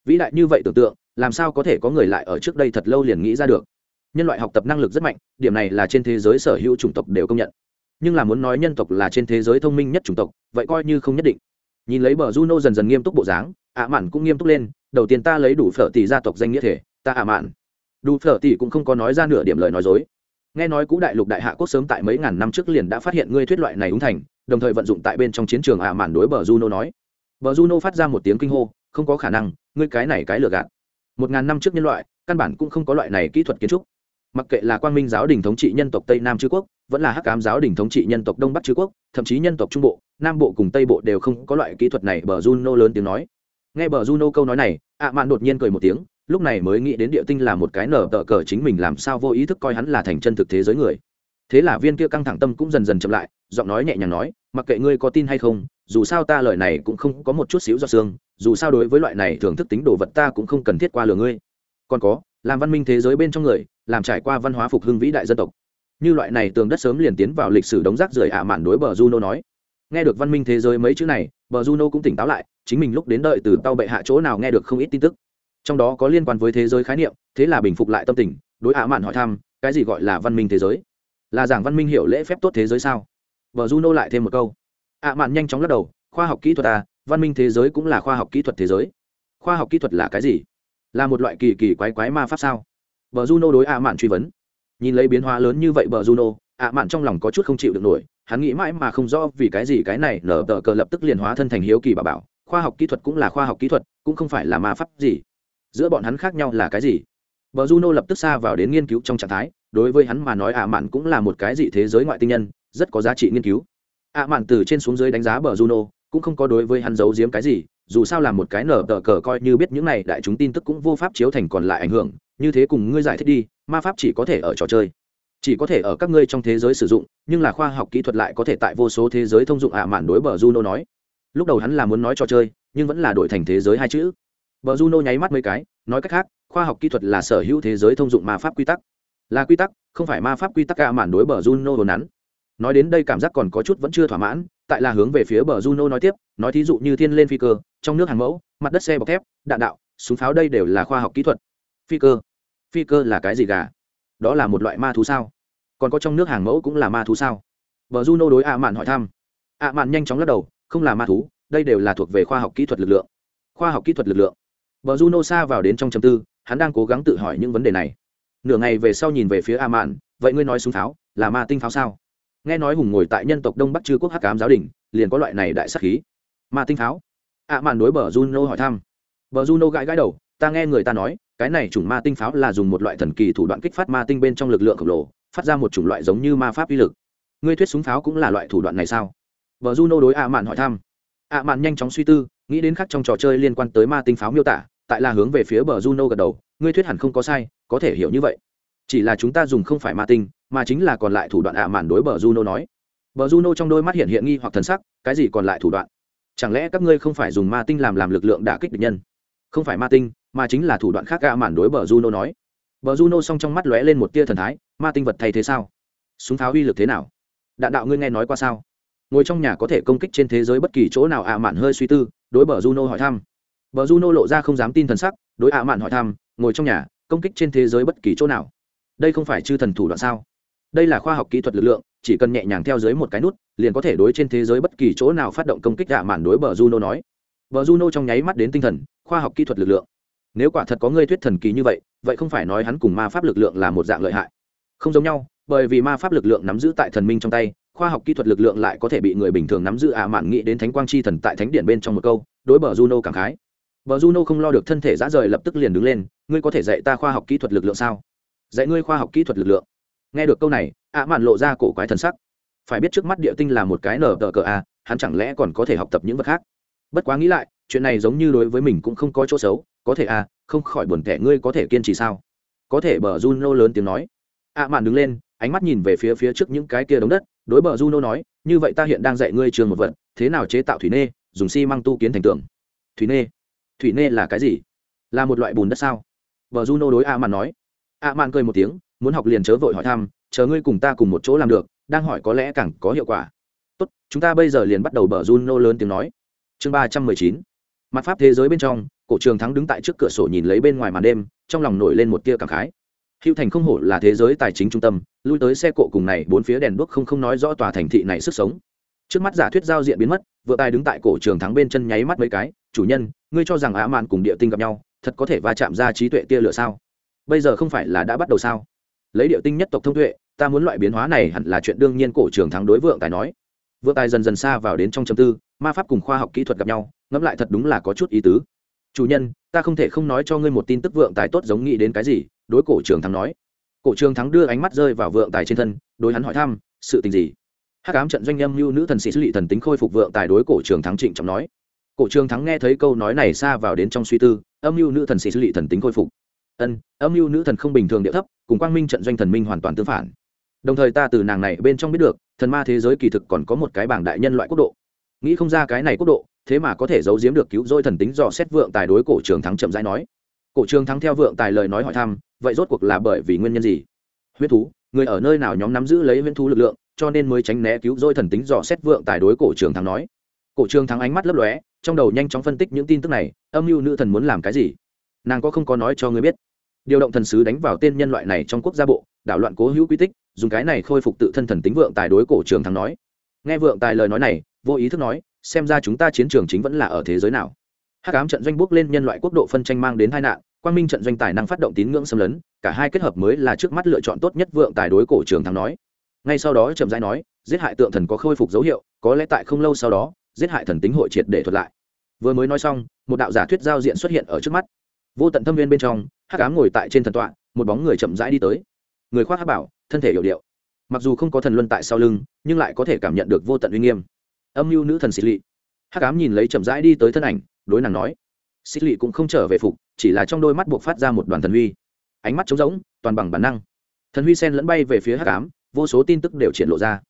Vĩ đại như vậy tưởng tượng, làm sao có thể có người lại ở trước đây thật lâu liền nghĩ ra được? Nhân loại học tập năng lực rất mạnh, điểm này là trên thế giới sở hữu chủng tộc đều công nhận nhưng là muốn nói nhân tộc là trên thế giới thông minh nhất chủng tộc, vậy coi như không nhất định. Nhìn lấy bờ juno dần dần nghiêm túc bộ dáng, ạ mạn cũng nghiêm túc lên, đầu tiên ta lấy đủ phở tỷ gia tộc danh nghĩa thể, ta ạ mạn. Đủ phở tỷ cũng không có nói ra nửa điểm lời nói dối. Nghe nói cũ đại lục đại hạ quốc sớm tại mấy ngàn năm trước liền đã phát hiện ngươi thuyết loại này ứng thành, đồng thời vận dụng tại bên trong chiến trường ạ mạn đối bờ juno nói. Bờ juno phát ra một tiếng kinh hô, không có khả năng, ngươi cái này cái lừa gạt. Một ngàn năm trước nhân loại, căn bản cũng không có loại này kỹ thuật kiến trúc. Mặc kệ là quang minh giáo đình thống trị nhân tộc tây nam chư quốc vẫn là hắc ám giáo đình thống trị nhân tộc đông bắc chư quốc, thậm chí nhân tộc trung bộ, nam bộ cùng tây bộ đều không có loại kỹ thuật này, bờ juno lớn tiếng nói. Nghe bờ juno câu nói này, ạ mạn đột nhiên cười một tiếng, lúc này mới nghĩ đến địa tinh là một cái nở tờ cờ chính mình làm sao vô ý thức coi hắn là thành chân thực thế giới người. Thế là viên kia căng thẳng tâm cũng dần dần chậm lại, giọng nói nhẹ nhàng nói, mặc kệ ngươi có tin hay không, dù sao ta lời này cũng không có một chút xíu do xương, dù sao đối với loại này thưởng thức tính đồ vật ta cũng không cần thiết qua lừa ngươi. Còn có, làm văn minh thế giới bên trong người, làm trải qua văn hóa phục hưng vĩ đại dân tộc như loại này tường đất sớm liền tiến vào lịch sử đống rác rưởi ạ mạn đối bờ juno nói. Nghe được văn minh thế giới mấy chữ này, bờ juno cũng tỉnh táo lại, chính mình lúc đến đợi từ tàu bệ hạ chỗ nào nghe được không ít tin tức. Trong đó có liên quan với thế giới khái niệm, thế là bình phục lại tâm tình, đối ạ mạn hỏi thăm, cái gì gọi là văn minh thế giới? Là giảng văn minh hiểu lễ phép tốt thế giới sao? Bờ juno lại thêm một câu. Ạ mạn nhanh chóng lắc đầu, khoa học kỹ thuật à văn minh thế giới cũng là khoa học kỹ thuật thế giới. Khoa học kỹ thuật là cái gì? Là một loại kỳ kỳ quái quái ma pháp sao? Bờ juno đối ạ mạn truy vấn nhìn lấy biến hóa lớn như vậy bờ juno ạ mạn trong lòng có chút không chịu được nổi hắn nghĩ mãi mà không rõ vì cái gì cái này nở tờ cờ lập tức liền hóa thân thành hiếu kỳ bà bảo. Khoa học kỹ thuật cũng là khoa học kỹ thuật cũng không phải là ma pháp gì. Giữa bọn hắn khác nhau là cái gì? Bờ Juno lập tức xa vào đến nghiên cứu trong trạng thái, đối với hắn mà nói ạ mạn cũng là một cái gì thế giới ngoại tinh nhân, rất có giá trị nghiên cứu. ạ mạn từ trên xuống dưới đánh giá bờ Juno, cũng không có đối với hắn giấu giếm cái gì, dù sao là một cái nở tờ cờ coi như biết những này đại chúng tin tức cũng vô pháp chiếu thành còn lại ảnh hưởng, như thế cùng ngươi giải thích đi, ma pháp chỉ có thể ở trò chơi, chỉ có thể ở các ngươi trong thế giới sử dụng, nhưng là khoa học kỹ thuật lại có thể tại vô số thế giới thông dụng ạ mạn đối bờ Juno nói. Lúc đầu hắn là muốn nói trò chơi, nhưng vẫn là đổi thành thế giới hai chữ. Bờ Juno nháy mắt mấy cái, nói cách khác, khoa học kỹ thuật là sở hữu thế giới thông dụng ma pháp quy tắc là quy tắc không phải ma pháp quy tắc ạ mạn đối bờ juno đồn nắn nói đến đây cảm giác còn có chút vẫn chưa thỏa mãn tại là hướng về phía bờ juno nói tiếp, nói thí dụ như thiên lên phi cơ, trong nước hàng mẫu, mặt đất xe bọc thép, đạn đạo, súng pháo đây đều là khoa học kỹ thuật. Phi cơ? Phi cơ là cái gì gà? Đó là một loại ma thú sao? Còn có trong nước hàng mẫu cũng là ma thú sao? Bờ juno đối ạ mạn hỏi thăm. Ạ mạn nhanh chóng lắc đầu, không là ma thú, đây đều là thuộc về khoa học kỹ thuật lực lượng. Khoa học kỹ thuật lực lượng. Bờ juno xa vào đến trong trầm tư, hắn đang cố gắng tự hỏi những vấn đề này. Nửa ngày về sau nhìn về phía a mạn, vậy ngươi nói súng pháo là ma tinh pháo sao? Nghe nói hùng ngồi tại nhân tộc đông bắc chư quốc hắc cám giáo đình liền có loại này đại sắc khí. Ma tinh pháo. A màn đối bờ juno hỏi thăm. Bờ juno gãi gãi đầu ta nghe người ta nói cái này chủng ma tinh pháo là dùng một loại thần kỳ thủ đoạn kích phát ma tinh bên trong lực lượng khổng lồ phát ra một chủng loại giống như ma pháp uy lực. Ngươi thuyết súng pháo cũng là loại thủ đoạn này sao? Bờ juno đối a mạn hỏi thăm. A mạn nhanh chóng suy tư nghĩ đến khác trong trò chơi liên quan tới ma tinh pháo miêu tả tại là hướng về phía bờ Juno gật đầu, ngươi thuyết hẳn không có sai, có thể hiểu như vậy. Chỉ là chúng ta dùng không phải ma tinh, mà chính là còn lại thủ đoạn ạ à mạn đối bờ Juno nói. Bờ Juno trong đôi mắt hiện hiện nghi hoặc thần sắc, cái gì còn lại thủ đoạn? Chẳng lẽ các ngươi không phải dùng ma tinh làm làm lực lượng đả kích địch nhân? Không phải ma tinh, mà chính là thủ đoạn khác ạ à mạn đối bờ Juno nói. Bờ Juno song trong mắt lóe lên một tia thần thái, ma tinh vật thay thế sao? Súng pháo uy lực thế nào? Đạn đạo ngươi nghe nói qua sao? Ngồi trong nhà có thể công kích trên thế giới bất kỳ chỗ nào ạ à mạn hơi suy tư, đối bờ Juno hỏi thăm Bờ Juno lộ ra không dám tin thần sắc, đối ạ mạn hỏi thăm, ngồi trong nhà, công kích trên thế giới bất kỳ chỗ nào. Đây không phải chư thần thủ đoạn sao? Đây là khoa học kỹ thuật lực lượng, chỉ cần nhẹ nhàng theo dưới một cái nút, liền có thể đối trên thế giới bất kỳ chỗ nào phát động công kích ạ mạn đối bờ Juno nói. Bờ Juno trong nháy mắt đến tinh thần, khoa học kỹ thuật lực lượng. Nếu quả thật có ngươi thuyết thần kỳ như vậy, vậy không phải nói hắn cùng ma pháp lực lượng là một dạng lợi hại. Không giống nhau, bởi vì ma pháp lực lượng nắm giữ tại thần minh trong tay, khoa học kỹ thuật lực lượng lại có thể bị người bình thường nắm giữ ạ mạn nghĩ đến thánh quang chi thần tại thánh điện bên trong một câu đối bờ juno cảm khái bờ juno không lo được thân thể dã rời lập tức liền đứng lên ngươi có thể dạy ta khoa học kỹ thuật lực lượng sao dạy ngươi khoa học kỹ thuật lực lượng. Nghe được câu này, ạ mạn lộ ra cổ quái thần sắc. Phải biết trước mắt địa tinh là một cái nở tờ cờ a, hắn chẳng lẽ còn có thể học tập những vật khác? Bất quá nghĩ lại, chuyện này giống như đối với mình cũng không có chỗ xấu, có thể a không khỏi buồn tẻ ngươi có thể kiên trì sao? Có thể bờ juno lớn tiếng nói. Ạ mạn đứng lên, ánh mắt nhìn về phía phía trước những cái kia đống đất, đối bờ juno nói, như vậy ta hiện đang dạy ngươi trường một vật, thế nào chế tạo thủy nê, dùng xi măng tu kiến thành tường. Thủy nê? Thủy nê là cái gì? Là một loại bùn đất sao? Bờ juno đối ạ mạn nói a mạn cười một tiếng, muốn học liền chớ vội hỏi thăm, chờ ngươi cùng ta cùng một chỗ làm được, đang hỏi có lẽ càng có hiệu quả. Tốt, chúng ta bây giờ liền bắt đầu bờ juno lớn tiếng nói. Chương ba trăm mười chín. Mặt pháp thế giới bên trong, cổ trường thắng đứng tại trước cửa sổ nhìn lấy bên ngoài màn đêm, trong lòng nổi lên một tia cảm khái. Hữu thành không hổ là thế giới tài chính trung tâm, lui tới xe cộ cùng này bốn phía đèn đuốc không không nói rõ tòa thành thị này sức sống. Trước mắt giả thuyết giao diện biến mất vừa tài đứng tại cổ trường thắng bên chân nháy mắt mấy cái, chủ nhân, ngươi cho rằng ạ mạn cùng địa tinh gặp nhau, thật có thể va chạm ra trí tuệ tia lửa sao? Bây giờ không phải là đã bắt đầu sao? Lấy địa tinh nhất tộc thông tuệ, ta muốn loại biến hóa này hẳn là chuyện đương nhiên, cổ trường thắng đối vượng tài nói. Vượng tài dần dần xa vào đến trong châm tư, ma pháp cùng khoa học kỹ thuật gặp nhau, ngẫm lại thật đúng là có chút ý tứ. Chủ nhân, ta không thể không nói cho ngươi một tin tức vượng tài tốt giống nghĩ đến cái gì, đối cổ trường thắng nói. Cổ trường thắng đưa ánh mắt rơi vào vượng tài trên thân, đối hắn hỏi thăm, sự tình gì? Hát cám trận doanh âm mưu nữ thần sĩ xử lý thần tính khôi phục vượng tài đối cổ trường thắng trịnh trọng nói. Cổ trường thắng nghe thấy câu nói này xa vào đến trong suy tư, âm mưu nữ thần sĩ xử lý thần tính khôi phục ân, âm mưu nữ thần không bình thường địa thấp, cùng quang minh trận doanh thần minh hoàn toàn tương phản. Đồng thời ta từ nàng này bên trong biết được, thần ma thế giới kỳ thực còn có một cái bảng đại nhân loại quốc độ. Nghĩ không ra cái này quốc độ, thế mà có thể giấu giếm được cứu rỗi thần tính dò xét vượng tài đối cổ trường thắng chậm rãi nói. Cổ trường thắng theo vượng tài lời nói hỏi thăm, vậy rốt cuộc là bởi vì nguyên nhân gì? Huyết thú, người ở nơi nào nhóm nắm giữ lấy huyết thú lực lượng, cho nên mới tránh né cứu rỗi thần tính dò xét vượng tài đối cổ trường thắng nói. Cổ trường thắng ánh mắt lấp lóe, trong đầu nhanh chóng phân tích những tin tức này, âm mưu nữ thần muốn làm cái gì? Nàng có không có nói cho người biết? Điều động thần sứ đánh vào tên nhân loại này trong quốc gia bộ, đảo loạn cố hữu quy tích, dùng cái này khôi phục tự thân thần tính vượng tài đối cổ trường thắng nói. Nghe vượng tài lời nói này, vô ý thức nói, xem ra chúng ta chiến trường chính vẫn là ở thế giới nào. Hắc ám trận doanh bước lên nhân loại quốc độ phân tranh mang đến tai nạn, quang minh trận doanh tài năng phát động tín ngưỡng xâm lấn, cả hai kết hợp mới là trước mắt lựa chọn tốt nhất vượng tài đối cổ trường thắng nói. Ngay sau đó chậm rãi nói, giết hại tượng thần có khôi phục dấu hiệu, có lẽ tại không lâu sau đó, giết hại thần tính hội triệt để thuật lại. Vừa mới nói xong, một đạo giả thuyết giao diện xuất hiện ở trước mắt vô tận thâm viên bên trong, hắc ám ngồi tại trên thần tọa, một bóng người chậm rãi đi tới. Người khoác hắc bảo, thân thể hiểu điệu. Mặc dù không có thần luân tại sau lưng, nhưng lại có thể cảm nhận được vô tận uy nghiêm. Âm mưu nữ thần xịt lị hắc ám nhìn lấy chậm rãi đi tới thân ảnh, đối nàng nói. Xịt lị cũng không trở về phục, chỉ là trong đôi mắt buộc phát ra một đoàn thần huy ánh mắt trống rỗng, toàn bằng bản năng. Thần huy sen lẫn bay về phía hắc ám, vô số tin tức đều triển lộ ra.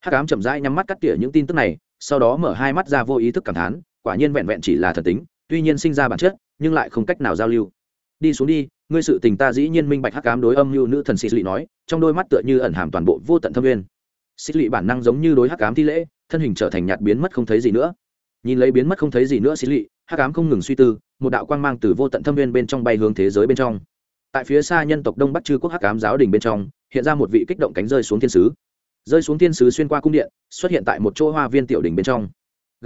Hắc ám chậm rãi nhắm mắt cắt tỉa những tin tức này, sau đó mở hai mắt ra vô ý thức cảm thán, quả nhiên vẹn vẹn chỉ là thần tính, tuy nhiên sinh ra bản chất nhưng lại không cách nào giao lưu. Đi xuống đi, ngươi sự tình ta dĩ nhiên minh bạch hắc ám đối âm mưu nữ thần xịt lị nói, trong đôi mắt tựa như ẩn hàm toàn bộ vô tận thâm nguyên. Xịt lị bản năng giống như đối hắc ám thi lễ, thân hình trở thành nhạt biến mất không thấy gì nữa. Nhìn lấy biến mất không thấy gì nữa xịt lị hắc ám không ngừng suy tư, một đạo quang mang từ vô tận thâm nguyên bên trong bay hướng thế giới bên trong. Tại phía xa nhân tộc đông bắc chư quốc hắc ám giáo đình bên trong, hiện ra một vị kích động cánh rơi xuống thiên sứ. Rơi xuống thiên sứ xuyên qua cung điện, xuất hiện tại một chỗ hoa viên tiểu đình bên trong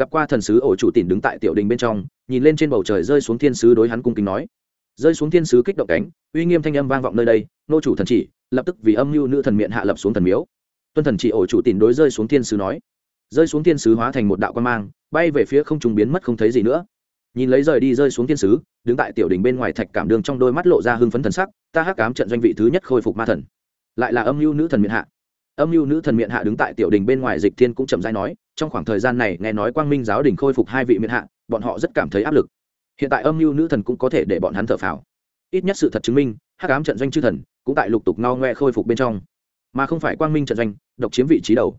gặp qua thần sứ ổ chủ tỉnh đứng tại tiểu đình bên trong, nhìn lên trên bầu trời rơi xuống thiên sứ đối hắn cung kính nói. Rơi xuống thiên sứ kích động cánh, uy nghiêm thanh âm vang vọng nơi đây, nô chủ thần chỉ, lập tức vì âm mưu nữ thần miệng hạ lập xuống thần miếu. Tuân thần chỉ ổ chủ tìm đối rơi xuống thiên sứ nói. Rơi xuống thiên sứ hóa thành một đạo quan mang, bay về phía không trung biến mất không thấy gì nữa. Nhìn lấy rời đi rơi xuống thiên sứ, đứng tại tiểu đình bên ngoài thạch cảm đường trong đôi mắt lộ ra hưng phấn thần sắc, ta hắc cám trận doanh vị thứ nhất khôi phục ma thần. Lại là âm mưu nữ thần miệng hạ. Âm mưu nữ thần miệng hạ đứng tại tiểu đình bên ngoài dịch thiên cũng chậm dai nói trong khoảng thời gian này, nghe nói quang minh giáo đình khôi phục hai vị miệng hạ, bọn họ rất cảm thấy áp lực. Hiện tại âm mưu nữ thần cũng có thể để bọn hắn thở phào. Ít nhất sự thật chứng minh, hắc ám trận doanh chư thần cũng tại lục tục ngao ngoe khôi phục bên trong. Mà không phải quang minh trận doanh độc chiếm vị trí đầu.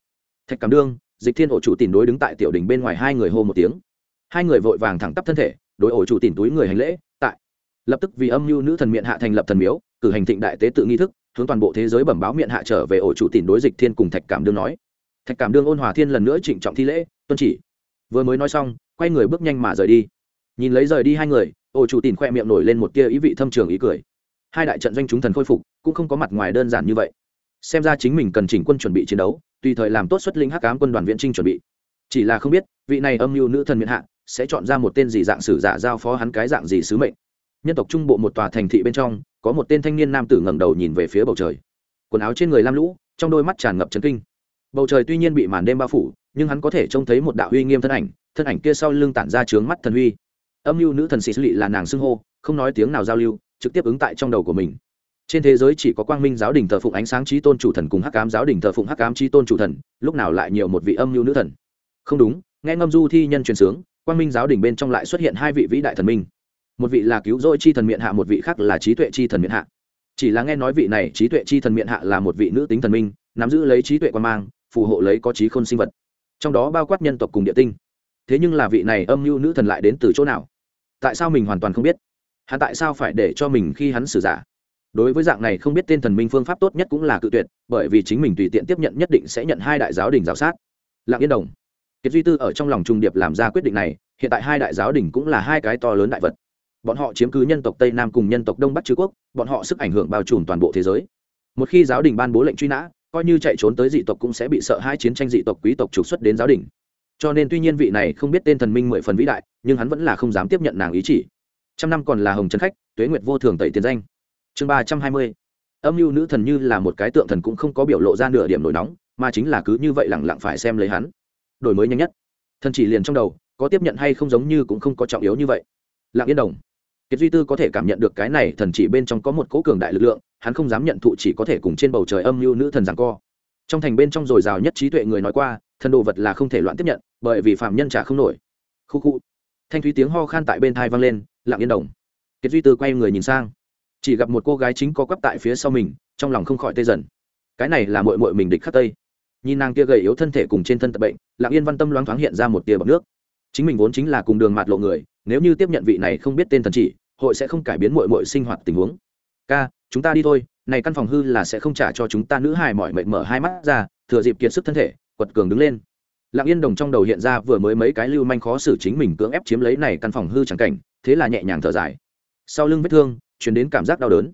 Thạch cảm đương, dịch thiên ổ chủ tìm đối đứng tại tiểu đình bên ngoài hai người hô một tiếng. Hai người vội vàng thẳng tắp thân thể, đối ổ chủ tìm túi người hành lễ, tại. Lập tức vì âm mưu nữ thần miệng hạ thành lập thần miếu, cử hành thịnh đại tế tự nghi thức, hướng toàn bộ thế giới bẩm báo miệng hạ trở về ổ chủ tìm đối dịch thiên cùng thạch cảm đương nói thạch cảm đương ôn hòa thiên lần nữa trịnh trọng thi lễ, tuân chỉ. Vừa mới nói xong, quay người bước nhanh mà rời đi. Nhìn lấy rời đi hai người, ổ chủ tìm khoe miệng nổi lên một tia ý vị thâm trường ý cười. Hai đại trận doanh chúng thần khôi phục, cũng không có mặt ngoài đơn giản như vậy. Xem ra chính mình cần chỉnh quân chuẩn bị chiến đấu, tùy thời làm tốt xuất linh hắc cám quân đoàn viện trinh chuẩn bị. Chỉ là không biết, vị này âm mưu nữ thần miễn hạ, sẽ chọn ra một tên gì dạng sử giả giao phó hắn cái dạng gì sứ mệnh. Nhân tộc trung bộ một tòa thành thị bên trong, có một tên thanh niên nam tử ngẩng đầu nhìn về phía bầu trời. Quần áo trên người lam lũ, trong đôi mắt tràn ngập trấn kinh bầu trời tuy nhiên bị màn đêm bao phủ, nhưng hắn có thể trông thấy một đạo uy nghiêm thân ảnh thân ảnh kia sau lưng tản ra trướng mắt thần huy âm mưu nữ thần sĩ lị là nàng xưng hô, không nói tiếng nào giao lưu, trực tiếp ứng tại trong đầu của mình. Trên thế giới chỉ có quang minh giáo đình thờ phụng ánh sáng trí tôn chủ thần cùng hắc cám giáo đình thờ phụng hắc cám trí tôn chủ thần, lúc nào lại nhiều một vị âm mưu nữ thần? Không đúng, nghe ngâm du thi nhân truyền sướng, quang minh giáo đình bên trong lại xuất hiện hai vị vĩ đại thần minh. Một vị là cứu rỗi chi thần miệng hạ, một vị khác là trí tuệ chi thần miệng hạ. Chỉ là nghe nói vị này trí tuệ chi thần miệng hạ là một vị nữ tính thần minh, nắm giữ lấy trí tuệ quan mang phù hộ lấy có trí khôn sinh vật. Trong đó bao quát nhân tộc cùng địa tinh. Thế nhưng là vị này âm mưu nữ thần lại đến từ chỗ nào? Tại sao mình hoàn toàn không biết? Hắn tại sao phải để cho mình khi hắn xử giả? Đối với dạng này không biết tên thần minh phương pháp tốt nhất cũng là cự tuyệt, bởi vì chính mình tùy tiện tiếp nhận nhất định sẽ nhận hai đại giáo đình giáo sát. Lạng yên đồng. Kiệt duy tư ở trong lòng trung điệp làm ra quyết định này, hiện tại hai đại giáo đình cũng là hai cái to lớn đại vật. Bọn họ chiếm cứ nhân tộc tây nam cùng nhân tộc đông bắc chư quốc, bọn họ sức ảnh hưởng bao trùm toàn bộ thế giới. Một khi giáo đình ban bố lệnh truy nã coi như chạy trốn tới dị tộc cũng sẽ bị sợ hai chiến tranh dị tộc quý tộc trục xuất đến giáo đình. Cho nên tuy nhiên vị này không biết tên thần minh mười phần vĩ đại, nhưng hắn vẫn là không dám tiếp nhận nàng ý chỉ. Trăm năm còn là hồng trấn khách, tuế nguyệt vô thường tẩy tiền danh. Chương ba trăm hai mươi. Âm mưu nữ thần như là một cái tượng thần cũng không có biểu lộ ra nửa điểm nổi nóng, mà chính là cứ như vậy lẳng lặng phải xem lấy hắn. Đổi mới nhanh nhất. Thần chỉ liền trong đầu, có tiếp nhận hay không giống như cũng không có trọng yếu như vậy. Lặng yên đồng kiệt duy tư có thể cảm nhận được cái này thần chỉ bên trong có một cố cường đại lực lượng, hắn không dám nhận thụ chỉ có thể cùng trên bầu trời âm mưu nữ thần rằng co. Trong thành bên trong dồi dào nhất trí tuệ người nói qua, thần đồ vật là không thể loạn tiếp nhận, bởi vì phạm nhân trả không nổi. Khu khu. Thanh thúy tiếng ho khan tại bên thai vang lên, lặng yên đồng. Kiệt duy tư quay người nhìn sang. Chỉ gặp một cô gái chính có quắp tại phía sau mình, trong lòng không khỏi tê dần. Cái này là mội mội mình địch khắc tây. Nhìn nàng kia gầy yếu thân thể cùng trên thân tập bệnh, lặng yên văn tâm loáng thoáng hiện ra một tia bọc nước. Chính mình vốn chính là cùng đường mạt lộ người, nếu như tiếp nhận vị này không biết tên thần chỉ hội sẽ không cải biến mội mội sinh hoạt tình huống. Ca, chúng ta đi thôi, này căn phòng hư là sẽ không trả cho chúng ta nữ hài mỏi mệt mở hai mắt ra, thừa dịp kiệt sức thân thể, quật cường đứng lên. Lặng yên đồng trong đầu hiện ra vừa mới mấy cái lưu manh khó xử chính mình cưỡng ép chiếm lấy này căn phòng hư chẳng cảnh, thế là nhẹ nhàng thở dài. Sau lưng vết thương chuyển đến cảm giác đau đớn.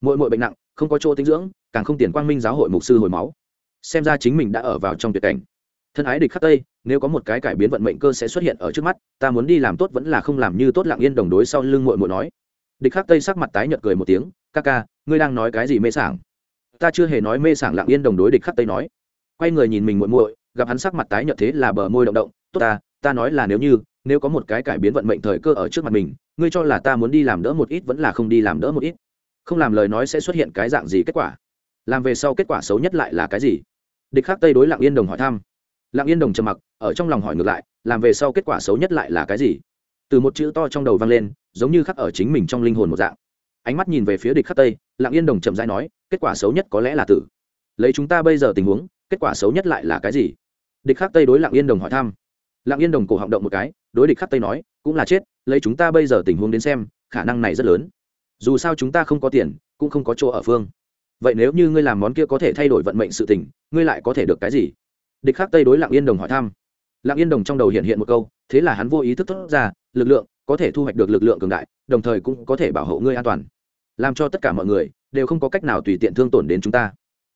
Mỗi mỗi bệnh nặng, không có chỗ tinh dưỡng, càng không tiền quang minh giáo hội mục sư hồi máu. Xem ra chính mình đã ở vào trong tuyệt cảnh thân ái địch khắc tây, nếu có một cái cải biến vận mệnh cơ sẽ xuất hiện ở trước mắt, ta muốn đi làm tốt vẫn là không làm như tốt lặng yên đồng đối sau lưng muội muội nói. Địch khắc tây sắc mặt tái nhợt cười một tiếng, ca ca, ngươi đang nói cái gì mê sảng? Ta chưa hề nói mê sảng lặng yên đồng đối địch khắc tây nói. Quay người nhìn mình muội muội, gặp hắn sắc mặt tái nhợt thế là bờ môi động động, tốt ta ta nói là nếu như, nếu có một cái cải biến vận mệnh thời cơ ở trước mặt mình, ngươi cho là ta muốn đi làm đỡ một ít vẫn là không đi làm đỡ một ít? Không làm lời nói sẽ xuất hiện cái dạng gì kết quả? Làm về sau kết quả xấu nhất lại là cái gì? Địch khắc tây đối lặng yên đồng hỏi thăm lặng yên đồng trầm mặc, ở trong lòng hỏi ngược lại, làm về sau kết quả xấu nhất lại là cái gì? Từ một chữ to trong đầu vang lên, giống như khắc ở chính mình trong linh hồn một dạng. Ánh mắt nhìn về phía địch khắc tây, lặng yên đồng chậm rãi nói, kết quả xấu nhất có lẽ là tử. Lấy chúng ta bây giờ tình huống, kết quả xấu nhất lại là cái gì? Địch khắc tây đối lặng yên đồng hỏi thăm. Lặng yên đồng cổ họng động một cái, đối địch khắc tây nói, cũng là chết, lấy chúng ta bây giờ tình huống đến xem, khả năng này rất lớn. Dù sao chúng ta không có tiền, cũng không có chỗ ở phương. Vậy nếu như ngươi làm món kia có thể thay đổi vận mệnh sự tình, ngươi lại có thể được cái gì? Địch khắc tây đối lặng yên đồng hỏi thăm lặng yên đồng trong đầu hiện hiện một câu thế là hắn vô ý thức thốt ra lực lượng có thể thu hoạch được lực lượng cường đại đồng thời cũng có thể bảo hộ ngươi an toàn làm cho tất cả mọi người đều không có cách nào tùy tiện thương tổn đến chúng ta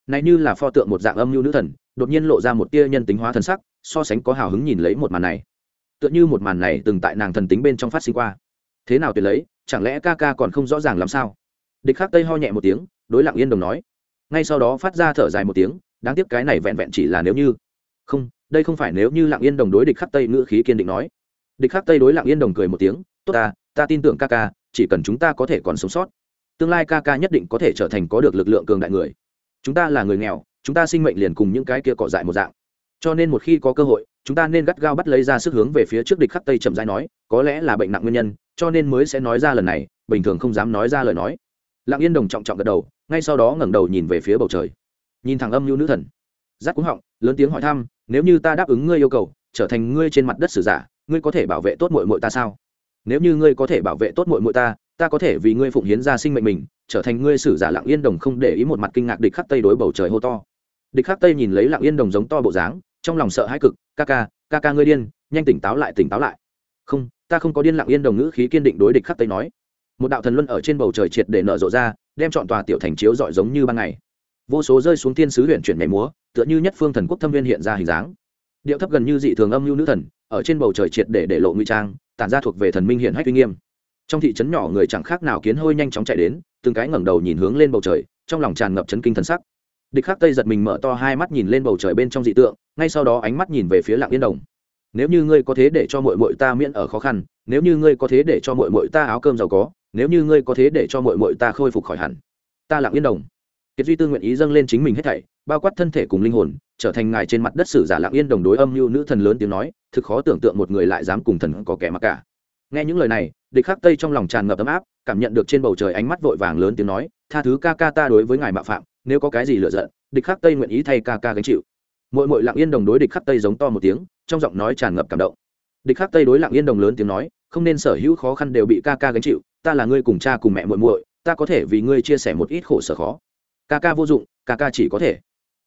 này như là pho tượng một dạng âm mưu nữ thần đột nhiên lộ ra một tia nhân tính hóa thần sắc so sánh có hào hứng nhìn lấy một màn này tựa như một màn này từng tại nàng thần tính bên trong phát sinh qua thế nào tuyệt lấy chẳng lẽ ca ca còn không rõ ràng làm sao địch khắc tây ho nhẹ một tiếng đối lặng yên đồng nói ngay sau đó phát ra thở dài một tiếng đáng tiếc cái này vẹn vẹn chỉ là nếu như không, đây không phải nếu như lặng yên đồng đối địch khắc tây ngữ khí kiên định nói. Địch khắc tây đối lặng yên đồng cười một tiếng, tốt ta ta tin tưởng ca ca, chỉ cần chúng ta có thể còn sống sót, tương lai ca ca nhất định có thể trở thành có được lực lượng cường đại người. Chúng ta là người nghèo, chúng ta sinh mệnh liền cùng những cái kia cỏ dại một dạng. Cho nên một khi có cơ hội, chúng ta nên gắt gao bắt lấy ra sức hướng về phía trước địch khắc tây chậm rãi nói, có lẽ là bệnh nặng nguyên nhân, cho nên mới sẽ nói ra lần này, bình thường không dám nói ra lời nói. Lặng yên đồng trọng trọng gật đầu, ngay sau đó ngẩng đầu nhìn về phía bầu trời. Nhìn thẳng âm nhu nữ thần. Giáp cúng họng, lớn tiếng hỏi thăm nếu như ta đáp ứng ngươi yêu cầu, trở thành ngươi trên mặt đất sử giả, ngươi có thể bảo vệ tốt mội mội ta sao? Nếu như ngươi có thể bảo vệ tốt mội mội ta ta có thể vì ngươi phụng hiến ra sinh mệnh mình, trở thành ngươi sử giả lặng yên đồng không để ý một mặt kinh ngạc địch khắc tây đối bầu trời hô to. Địch khắc tây nhìn lấy lặng yên đồng giống to bộ dáng, trong lòng sợ hãi cực, ca ca ca ca ngươi điên, nhanh tỉnh táo lại, tỉnh táo lại. Không, ta không có điên, lặng yên đồng ngữ khí kiên định đối địch khắc tây nói. Một đạo thần luân ở trên bầu trời triệt để nở rộ ra, đem chọn tòa tiểu thành chiếu rọi giống như ban ngày vô số rơi xuống thiên sứ huyện chuyển nhảy múa, tựa như nhất phương thần quốc thâm viên hiện ra hình dáng. Điệu thấp gần như dị thường âm lưu nữ thần, ở trên bầu trời triệt để để lộ nguy trang, tản ra thuộc về thần minh hiện hách uy nghiêm. Trong thị trấn nhỏ người chẳng khác nào kiến hôi nhanh chóng chạy đến, từng cái ngẩng đầu nhìn hướng lên bầu trời, trong lòng tràn ngập chấn kinh thần sắc. Địch khắc tây giật mình mở to hai mắt nhìn lên bầu trời bên trong dị tượng, ngay sau đó ánh mắt nhìn về phía lạng yên đồng. Nếu như ngươi có thế để cho mội mội ta miễn ở khó khăn, nếu như ngươi có thế để cho mội mội ta áo cơm giàu có, nếu như ngươi có thế để cho mội mội ta khôi phục khỏi hẳn, ta lạng yên đồng kiệt duy tư nguyện ý dâng lên chính mình hết thảy, bao quát thân thể cùng linh hồn, trở thành ngài trên mặt đất sử giả lạng yên đồng đối âm mưu nữ thần lớn tiếng nói, thực khó tưởng tượng một người lại dám cùng thần có kẻ mặc cả. Nghe những lời này, địch khắc tây trong lòng tràn ngập ấm áp, cảm nhận được trên bầu trời ánh mắt vội vàng lớn tiếng nói, tha thứ ca ca ta đối với ngài mạo phạm, nếu có cái gì lựa giận, địch khắc tây nguyện ý thay ca ca gánh chịu. Mỗi mỗi lặng yên đồng đối địch khắc tây giống to một tiếng, trong giọng nói tràn ngập cảm động. Địch khắc tây đối lặng yên đồng lớn tiếng nói, không nên sở hữu khó khăn đều bị ca ca gánh chịu, ta là ngươi cùng cha cùng mẹ muội muội, ta có thể vì ngươi chia sẻ một ít khổ sở khó ca ca vô dụng, ca ca chỉ có thể.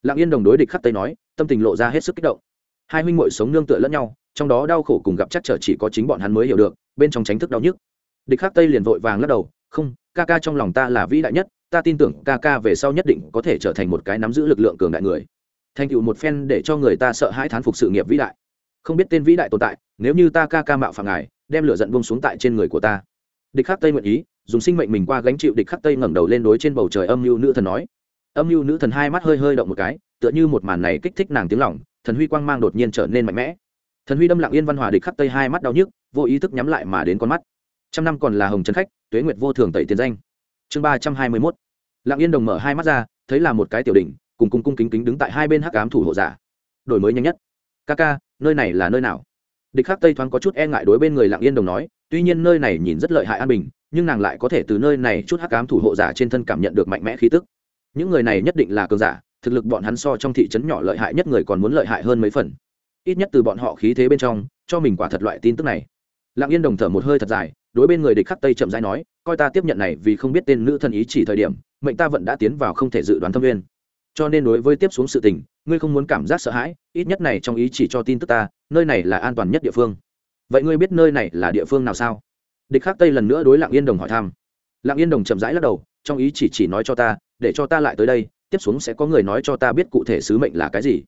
Lặng yên đồng đối địch khắc tây nói, tâm tình lộ ra hết sức kích động. Hai huynh muội sống nương tựa lẫn nhau, trong đó đau khổ cùng gặp chắc trở chỉ có chính bọn hắn mới hiểu được, bên trong tránh thức đau nhức. Địch khắc tây liền vội vàng lắc đầu, không, ca ca trong lòng ta là vĩ đại nhất, ta tin tưởng ca ca về sau nhất định có thể trở thành một cái nắm giữ lực lượng cường đại người. Thành tựu một phen để cho người ta sợ hãi thán phục sự nghiệp vĩ đại. Không biết tên vĩ đại tồn tại, nếu như ta ca ca mạo phạm ngài, đem lửa giận bông xuống tại trên người của ta. Địch khắc tây nguyện ý dùng sinh mệnh mình qua gánh chịu địch khắc tây ngẩng đầu lên đối trên bầu trời âm mưu nữ thần nói. Âm mưu nữ thần hai mắt hơi hơi động một cái, tựa như một màn này kích thích nàng tiếng lỏng thần huy quang mang đột nhiên trở nên mạnh mẽ. Thần huy đâm lặng yên văn hòa địch khắc tây hai mắt đau nhức, vô ý thức nhắm lại mà đến con mắt. Trăm năm còn là hồng trấn khách, tuế nguyệt vô thường tẩy tiền danh. Chương ba trăm hai mươi mốt. Lặng yên đồng mở hai mắt ra, thấy là một cái tiểu đỉnh, cùng cung cung kính kính đứng tại hai bên hắc ám thủ hộ giả. Đổi mới nhanh nhất. Ca ca, nơi này là nơi nào? Địch khắc tây thoáng có chút e ngại đối bên người lặng yên đồng nói, tuy nhiên nơi này nhìn rất lợi hại an bình nhưng nàng lại có thể từ nơi này chút hắc ám thủ hộ giả trên thân cảm nhận được mạnh mẽ khí tức. Những người này nhất định là cường giả, thực lực bọn hắn so trong thị trấn nhỏ lợi hại nhất người còn muốn lợi hại hơn mấy phần. Ít nhất từ bọn họ khí thế bên trong, cho mình quả thật loại tin tức này. Lặng yên đồng thở một hơi thật dài, đối bên người địch khắc tây chậm rãi nói, coi ta tiếp nhận này vì không biết tên nữ thân ý chỉ thời điểm, mệnh ta vẫn đã tiến vào không thể dự đoán thâm viên cho nên đối với tiếp xuống sự tình, ngươi không muốn cảm giác sợ hãi, ít nhất này trong ý chỉ cho tin tức ta, nơi này là an toàn nhất địa phương. Vậy ngươi biết nơi này là địa phương nào sao? Địch khắc tây lần nữa đối lặng yên đồng hỏi thăm. Lặng yên đồng chậm rãi lắc đầu, trong ý chỉ chỉ nói cho ta, để cho ta lại tới đây, tiếp xuống sẽ có người nói cho ta biết cụ thể sứ mệnh là cái gì.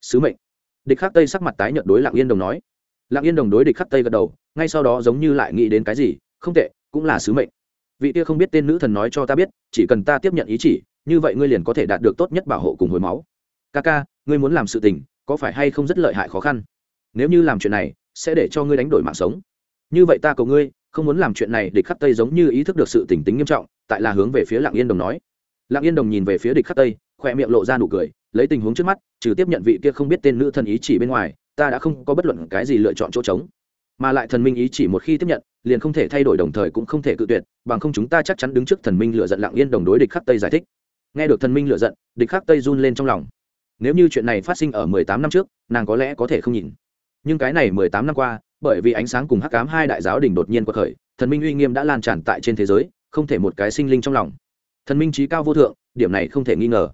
Sứ mệnh? Địch khắc tây sắc mặt tái nhợt đối lặng yên đồng nói. Lặng yên đồng đối địch khắc tây gật đầu, ngay sau đó giống như lại nghĩ đến cái gì, không tệ, cũng là sứ mệnh. Vị kia không biết tên nữ thần nói cho ta biết, chỉ cần ta tiếp nhận ý chỉ, như vậy ngươi liền có thể đạt được tốt nhất bảo hộ cùng hồi máu. Ca ca, ngươi muốn làm sự tình, có phải hay không rất lợi hại khó khăn? Nếu như làm chuyện này, sẽ để cho ngươi đánh đổi mạng sống. Như vậy ta cầu ngươi không muốn làm chuyện này, địch khắc tây giống như ý thức được sự tỉnh tính nghiêm trọng, tại là hướng về phía lạng yên đồng nói. Lạng yên đồng nhìn về phía địch khắc tây khoe miệng lộ ra nụ cười, lấy tình huống trước mắt, trừ tiếp nhận vị kia không biết tên nữ thần ý chỉ bên ngoài, ta đã không có bất luận cái gì lựa chọn chỗ trống. Mà lại thần minh ý chỉ một khi tiếp nhận, liền không thể thay đổi đồng thời cũng không thể cự tuyệt, bằng không chúng ta chắc chắn đứng trước thần minh lựa giận lạng yên đồng đối địch khắc tây giải thích. Nghe được thần minh lựa giận, địch khắc tây run lên trong lòng. Nếu như chuyện này phát sinh ở mười tám năm trước, nàng có lẽ có thể không nhìn. Nhưng cái này mười tám năm qua bởi vì ánh sáng cùng hắc ám hai đại giáo đình đột nhiên quật khởi, thần minh uy nghiêm đã lan tràn tại trên thế giới, không thể một cái sinh linh trong lòng. Thần minh trí cao vô thượng, điểm này không thể nghi ngờ.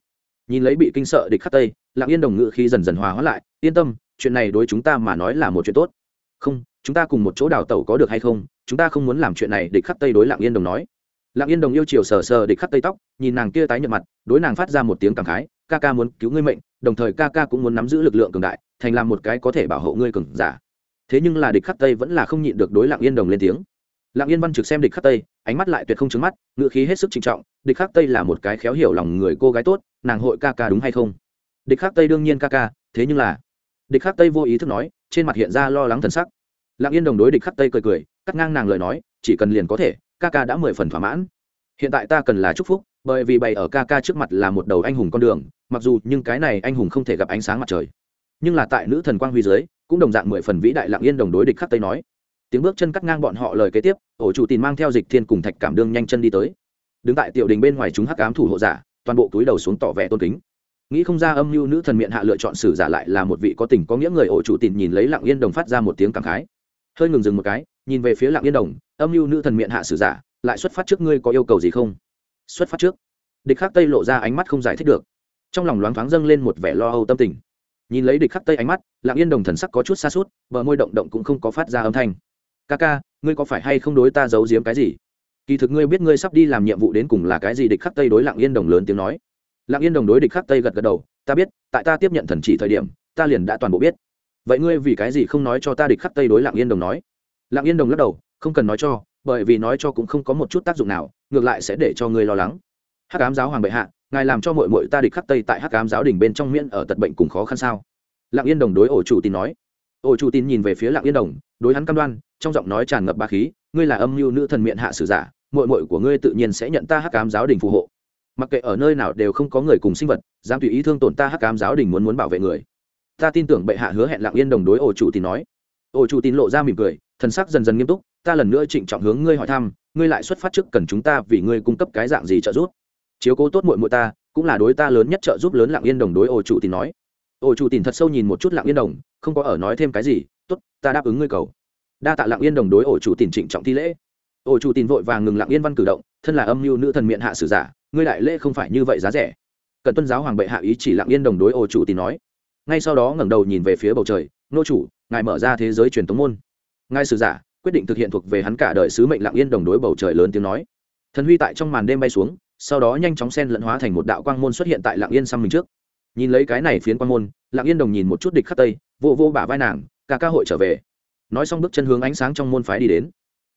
Nhìn lấy bị kinh sợ địch khắc tây, lặng yên đồng ngự khi dần dần hòa hóa lại, yên tâm, chuyện này đối chúng ta mà nói là một chuyện tốt. Không, chúng ta cùng một chỗ đào tẩu có được hay không? Chúng ta không muốn làm chuyện này, địch khắc tây đối lạng yên đồng nói. Lạng yên đồng yêu chiều sờ sờ địch khắc tây tóc, nhìn nàng kia tái nhợt mặt, đối nàng phát ra một tiếng cảm khái, ca ca muốn cứu ngươi mệnh, đồng thời ca ca cũng muốn nắm giữ lực lượng cường đại, thành làm một cái có thể bảo hộ ngươi cường giả thế nhưng là địch khắc tây vẫn là không nhịn được đối lạng yên đồng lên tiếng lạng yên văn trực xem địch khắc tây ánh mắt lại tuyệt không trứng mắt ngự khí hết sức trinh trọng địch khắc tây là một cái khéo hiểu lòng người cô gái tốt nàng hội ca ca đúng hay không địch khắc tây đương nhiên ca ca thế nhưng là địch khắc tây vô ý thức nói trên mặt hiện ra lo lắng thần sắc lạng yên đồng đối địch khắc tây cười cười cắt ngang nàng lời nói chỉ cần liền có thể ca ca đã mười phần thỏa mãn hiện tại ta cần là chúc phúc bởi vì bày ở ca ca trước mặt là một đầu anh hùng con đường mặc dù nhưng cái này anh hùng không thể gặp ánh sáng mặt trời nhưng là tại nữ thần quang huy dưới cũng đồng dạng mười phần vĩ đại lặng yên đồng đối địch khắc tây nói. Tiếng bước chân cắt ngang bọn họ lời kế tiếp, ổ chủ tìm mang theo dịch thiên cùng thạch cảm đương nhanh chân đi tới. Đứng tại tiểu đình bên ngoài chúng hắc ám thủ hộ giả, toàn bộ túi đầu xuống tỏ vẻ tôn kính. Nghĩ không ra âm mưu nữ thần miệng hạ lựa chọn sử giả lại là một vị có tình có nghĩa người ổ chủ tìm nhìn lấy lặng yên đồng phát ra một tiếng cảm khái. Hơi ngừng dừng một cái, nhìn về phía lặng yên đồng, âm mưu nữ thần miệng hạ sử giả, lại xuất phát trước ngươi có yêu cầu gì không? Xuất phát trước. Địch khắc tây lộ ra ánh mắt không giải thích được. Trong lòng loáng thoáng dâng lên một vẻ lo âu tâm tình nhìn lấy địch khắc tây ánh mắt lạng yên đồng thần sắc có chút xa suốt bờ môi động động cũng không có phát ra âm thanh. Ca ca, ngươi có phải hay không đối ta giấu giếm cái gì? Kỳ thực ngươi biết ngươi sắp đi làm nhiệm vụ đến cùng là cái gì? Địch khắc tây đối lạng yên đồng lớn tiếng nói. Lạng yên đồng đối địch khắc tây gật gật đầu. Ta biết, tại ta tiếp nhận thần chỉ thời điểm, ta liền đã toàn bộ biết. Vậy ngươi vì cái gì không nói cho ta? Địch khắc tây đối lạng yên đồng nói. Lạng yên đồng lắc đầu. Không cần nói cho, bởi vì nói cho cũng không có một chút tác dụng nào, ngược lại sẽ để cho ngươi lo lắng. Hắc ám giáo hoàng bệ hạ ngài làm cho mội mội ta địch khắc tây tại hắc cám giáo đình bên trong miễn ở tật bệnh cùng khó khăn sao? Lạng yên đồng đối ổ chủ tin nói. Ổ chủ tin nhìn về phía lạng yên đồng, đối hắn cam đoan, trong giọng nói tràn ngập ba khí, ngươi là âm mưu nữ thần miệng hạ sử giả, mội mội của ngươi tự nhiên sẽ nhận ta hắc cám giáo đình phù hộ. Mặc kệ ở nơi nào đều không có người cùng sinh vật, dám tùy ý thương tổn ta hắc cám giáo đình muốn muốn bảo vệ người. Ta tin tưởng bệ hạ hứa hẹn lạng yên đồng đối ổ chủ tin nói. Ổ chủ tin lộ ra mỉm cười, thần sắc dần dần nghiêm túc, ta lần nữa trịnh trọng hướng ngươi hỏi thăm, ngươi lại xuất phát trước cần chúng ta vì ngươi cung cấp cái dạng gì trợ giúp chiếu cố tốt muội muội ta, cũng là đối ta lớn nhất trợ giúp lớn lặng yên đồng đối ổ chủ tin nói. Ổ chủ tin thật sâu nhìn một chút lặng yên đồng, không có ở nói thêm cái gì, tốt, ta đáp ứng ngươi cầu. Đa tạ lặng yên đồng đối ổ chủ tin trịnh trọng thi lễ. Ổ chủ tin vội vàng ngừng lặng yên văn cử động, thân là âm mưu nữ thần miệng hạ sử giả, ngươi đại lễ không phải như vậy giá rẻ. Cần tuân giáo hoàng bệ hạ ý chỉ lặng yên đồng đối ổ chủ tin nói. Ngay sau đó ngẩng đầu nhìn về phía bầu trời, nô chủ, ngài mở ra thế giới truyền tống môn. Ngài sử giả quyết định thực hiện thuộc về hắn cả đời sứ mệnh lặng yên đồng đối bầu trời lớn tiếng nói. Thần huy tại trong màn đêm bay xuống sau đó nhanh chóng sen lẫn hóa thành một đạo quang môn xuất hiện tại lạng yên xăm mình trước. Nhìn lấy cái này phiến quang môn lạng yên đồng nhìn một chút địch khắc tây, vô vô bả vai nàng, cả ca hội trở về. Nói xong bước chân hướng ánh sáng trong môn phái đi đến.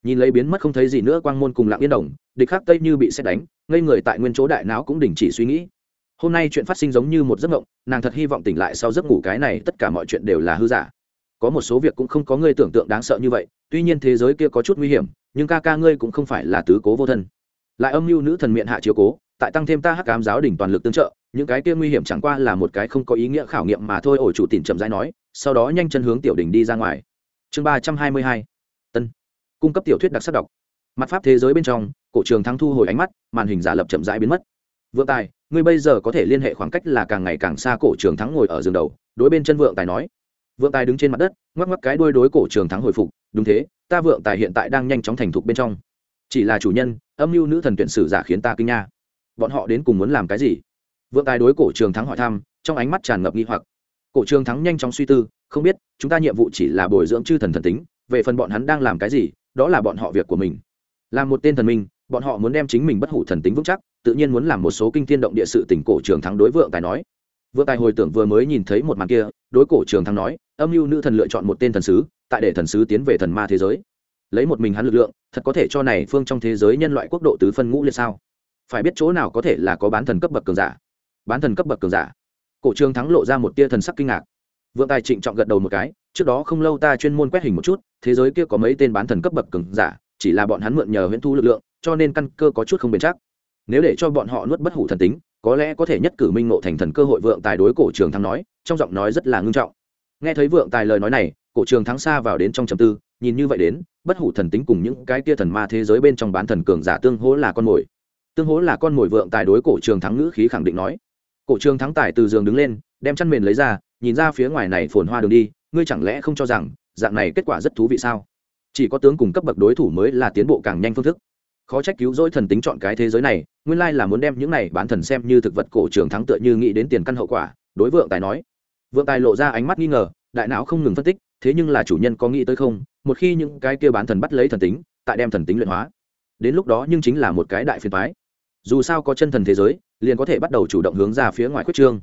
Nhìn lấy biến mất không thấy gì nữa quang môn cùng lạng yên đồng, địch khắc tây như bị xét đánh, ngây người tại nguyên chỗ đại não cũng đình chỉ suy nghĩ. Hôm nay chuyện phát sinh giống như một giấc mộng, nàng thật hy vọng tỉnh lại sau giấc ngủ cái này tất cả mọi chuyện đều là hư giả. Có một số việc cũng không có ngươi tưởng tượng đáng sợ như vậy, tuy nhiên thế giới kia có chút nguy hiểm, nhưng ca ca ngươi cũng không phải là tứ cố vô thân lại âm mưu nữ thần miệng hạ chiếu cố, tại tăng thêm ta hắc cám giáo đỉnh toàn lực tương trợ, những cái kia nguy hiểm chẳng qua là một cái không có ý nghĩa khảo nghiệm mà thôi, ổ chủ tìm chậm rãi nói, sau đó nhanh chân hướng tiểu đỉnh đi ra ngoài. Chương ba trăm hai mươi hai. Tân. Cung cấp tiểu thuyết đặc sắc đọc. Mặt pháp thế giới bên trong, cổ trường thắng thu hồi ánh mắt, màn hình giả lập chậm rãi biến mất. Vượng tài, ngươi bây giờ có thể liên hệ khoảng cách là càng ngày càng xa cổ trường thắng ngồi ở giường đầu, đối bên chân vượng tài nói. Vượng tài đứng trên mặt đất, ngoắc ngoắc cái đuôi đối cổ trường thắng hồi phục, đúng thế, ta vượng tài hiện tại đang nhanh chóng thành thục bên trong chỉ là chủ nhân, âm mưu nữ thần tuyển sử giả khiến ta kinh nha. Bọn họ đến cùng muốn làm cái gì? Vượng tài đối cổ trường thắng hỏi thăm, trong ánh mắt tràn ngập nghi hoặc. Cổ trường thắng nhanh chóng suy tư, không biết, chúng ta nhiệm vụ chỉ là bồi dưỡng chư thần thần tính, về phần bọn hắn đang làm cái gì, đó là bọn họ việc của mình. Là một tên thần minh, bọn họ muốn đem chính mình bất hủ thần tính vững chắc, tự nhiên muốn làm một số kinh thiên động địa sự tỉnh cổ trường thắng đối vượng tài nói. Vượng tài hồi tưởng vừa mới nhìn thấy một màn kia, đối cổ trường thắng nói, âm mưu nữ thần lựa chọn một tên thần sứ, tại để thần sứ tiến về thần ma thế giới lấy một mình hắn lực lượng, thật có thể cho này phương trong thế giới nhân loại quốc độ tứ phân ngũ liệt sao? Phải biết chỗ nào có thể là có bán thần cấp bậc cường giả? Bán thần cấp bậc cường giả? Cổ trường thắng lộ ra một tia thần sắc kinh ngạc. Vượng tài trịnh trọng gật đầu một cái, trước đó không lâu ta chuyên môn quét hình một chút, thế giới kia có mấy tên bán thần cấp bậc cường giả, chỉ là bọn hắn mượn nhờ huyễn thu lực lượng, cho nên căn cơ có chút không bền chắc. Nếu để cho bọn họ nuốt bất hủ thần tính, có lẽ có thể nhất cử minh ngộ thành thần cơ hội vượng tài đối cổ trường thắng nói, trong giọng nói rất là ngưng trọng. Nghe thấy vượng tài lời nói này, cổ trường thắng xa vào đến trong trầm tư nhìn như vậy đến, bất hủ thần tính cùng những cái tia thần ma thế giới bên trong bán thần cường giả tương hỗ là con mồi. Tương hỗ là con mồi vượng tài đối cổ trường thắng ngữ khí khẳng định nói. Cổ trường thắng tài từ giường đứng lên, đem chăn mền lấy ra, nhìn ra phía ngoài này phồn hoa đường đi, ngươi chẳng lẽ không cho rằng, dạng này kết quả rất thú vị sao? Chỉ có tướng cùng cấp bậc đối thủ mới là tiến bộ càng nhanh phương thức. Khó trách cứu rỗi thần tính chọn cái thế giới này, nguyên lai là muốn đem những này bán thần xem như thực vật cổ trường thắng tựa như nghĩ đến tiền căn hậu quả, đối vượng tài nói. Vượng tài lộ ra ánh mắt nghi ngờ, đại não không ngừng phân tích thế nhưng là chủ nhân có nghĩ tới không? Một khi những cái kia bán thần bắt lấy thần tính, tại đem thần tính luyện hóa, đến lúc đó nhưng chính là một cái đại phiền thoái dù sao có chân thần thế giới, liền có thể bắt đầu chủ động hướng ra phía ngoài quyết trương.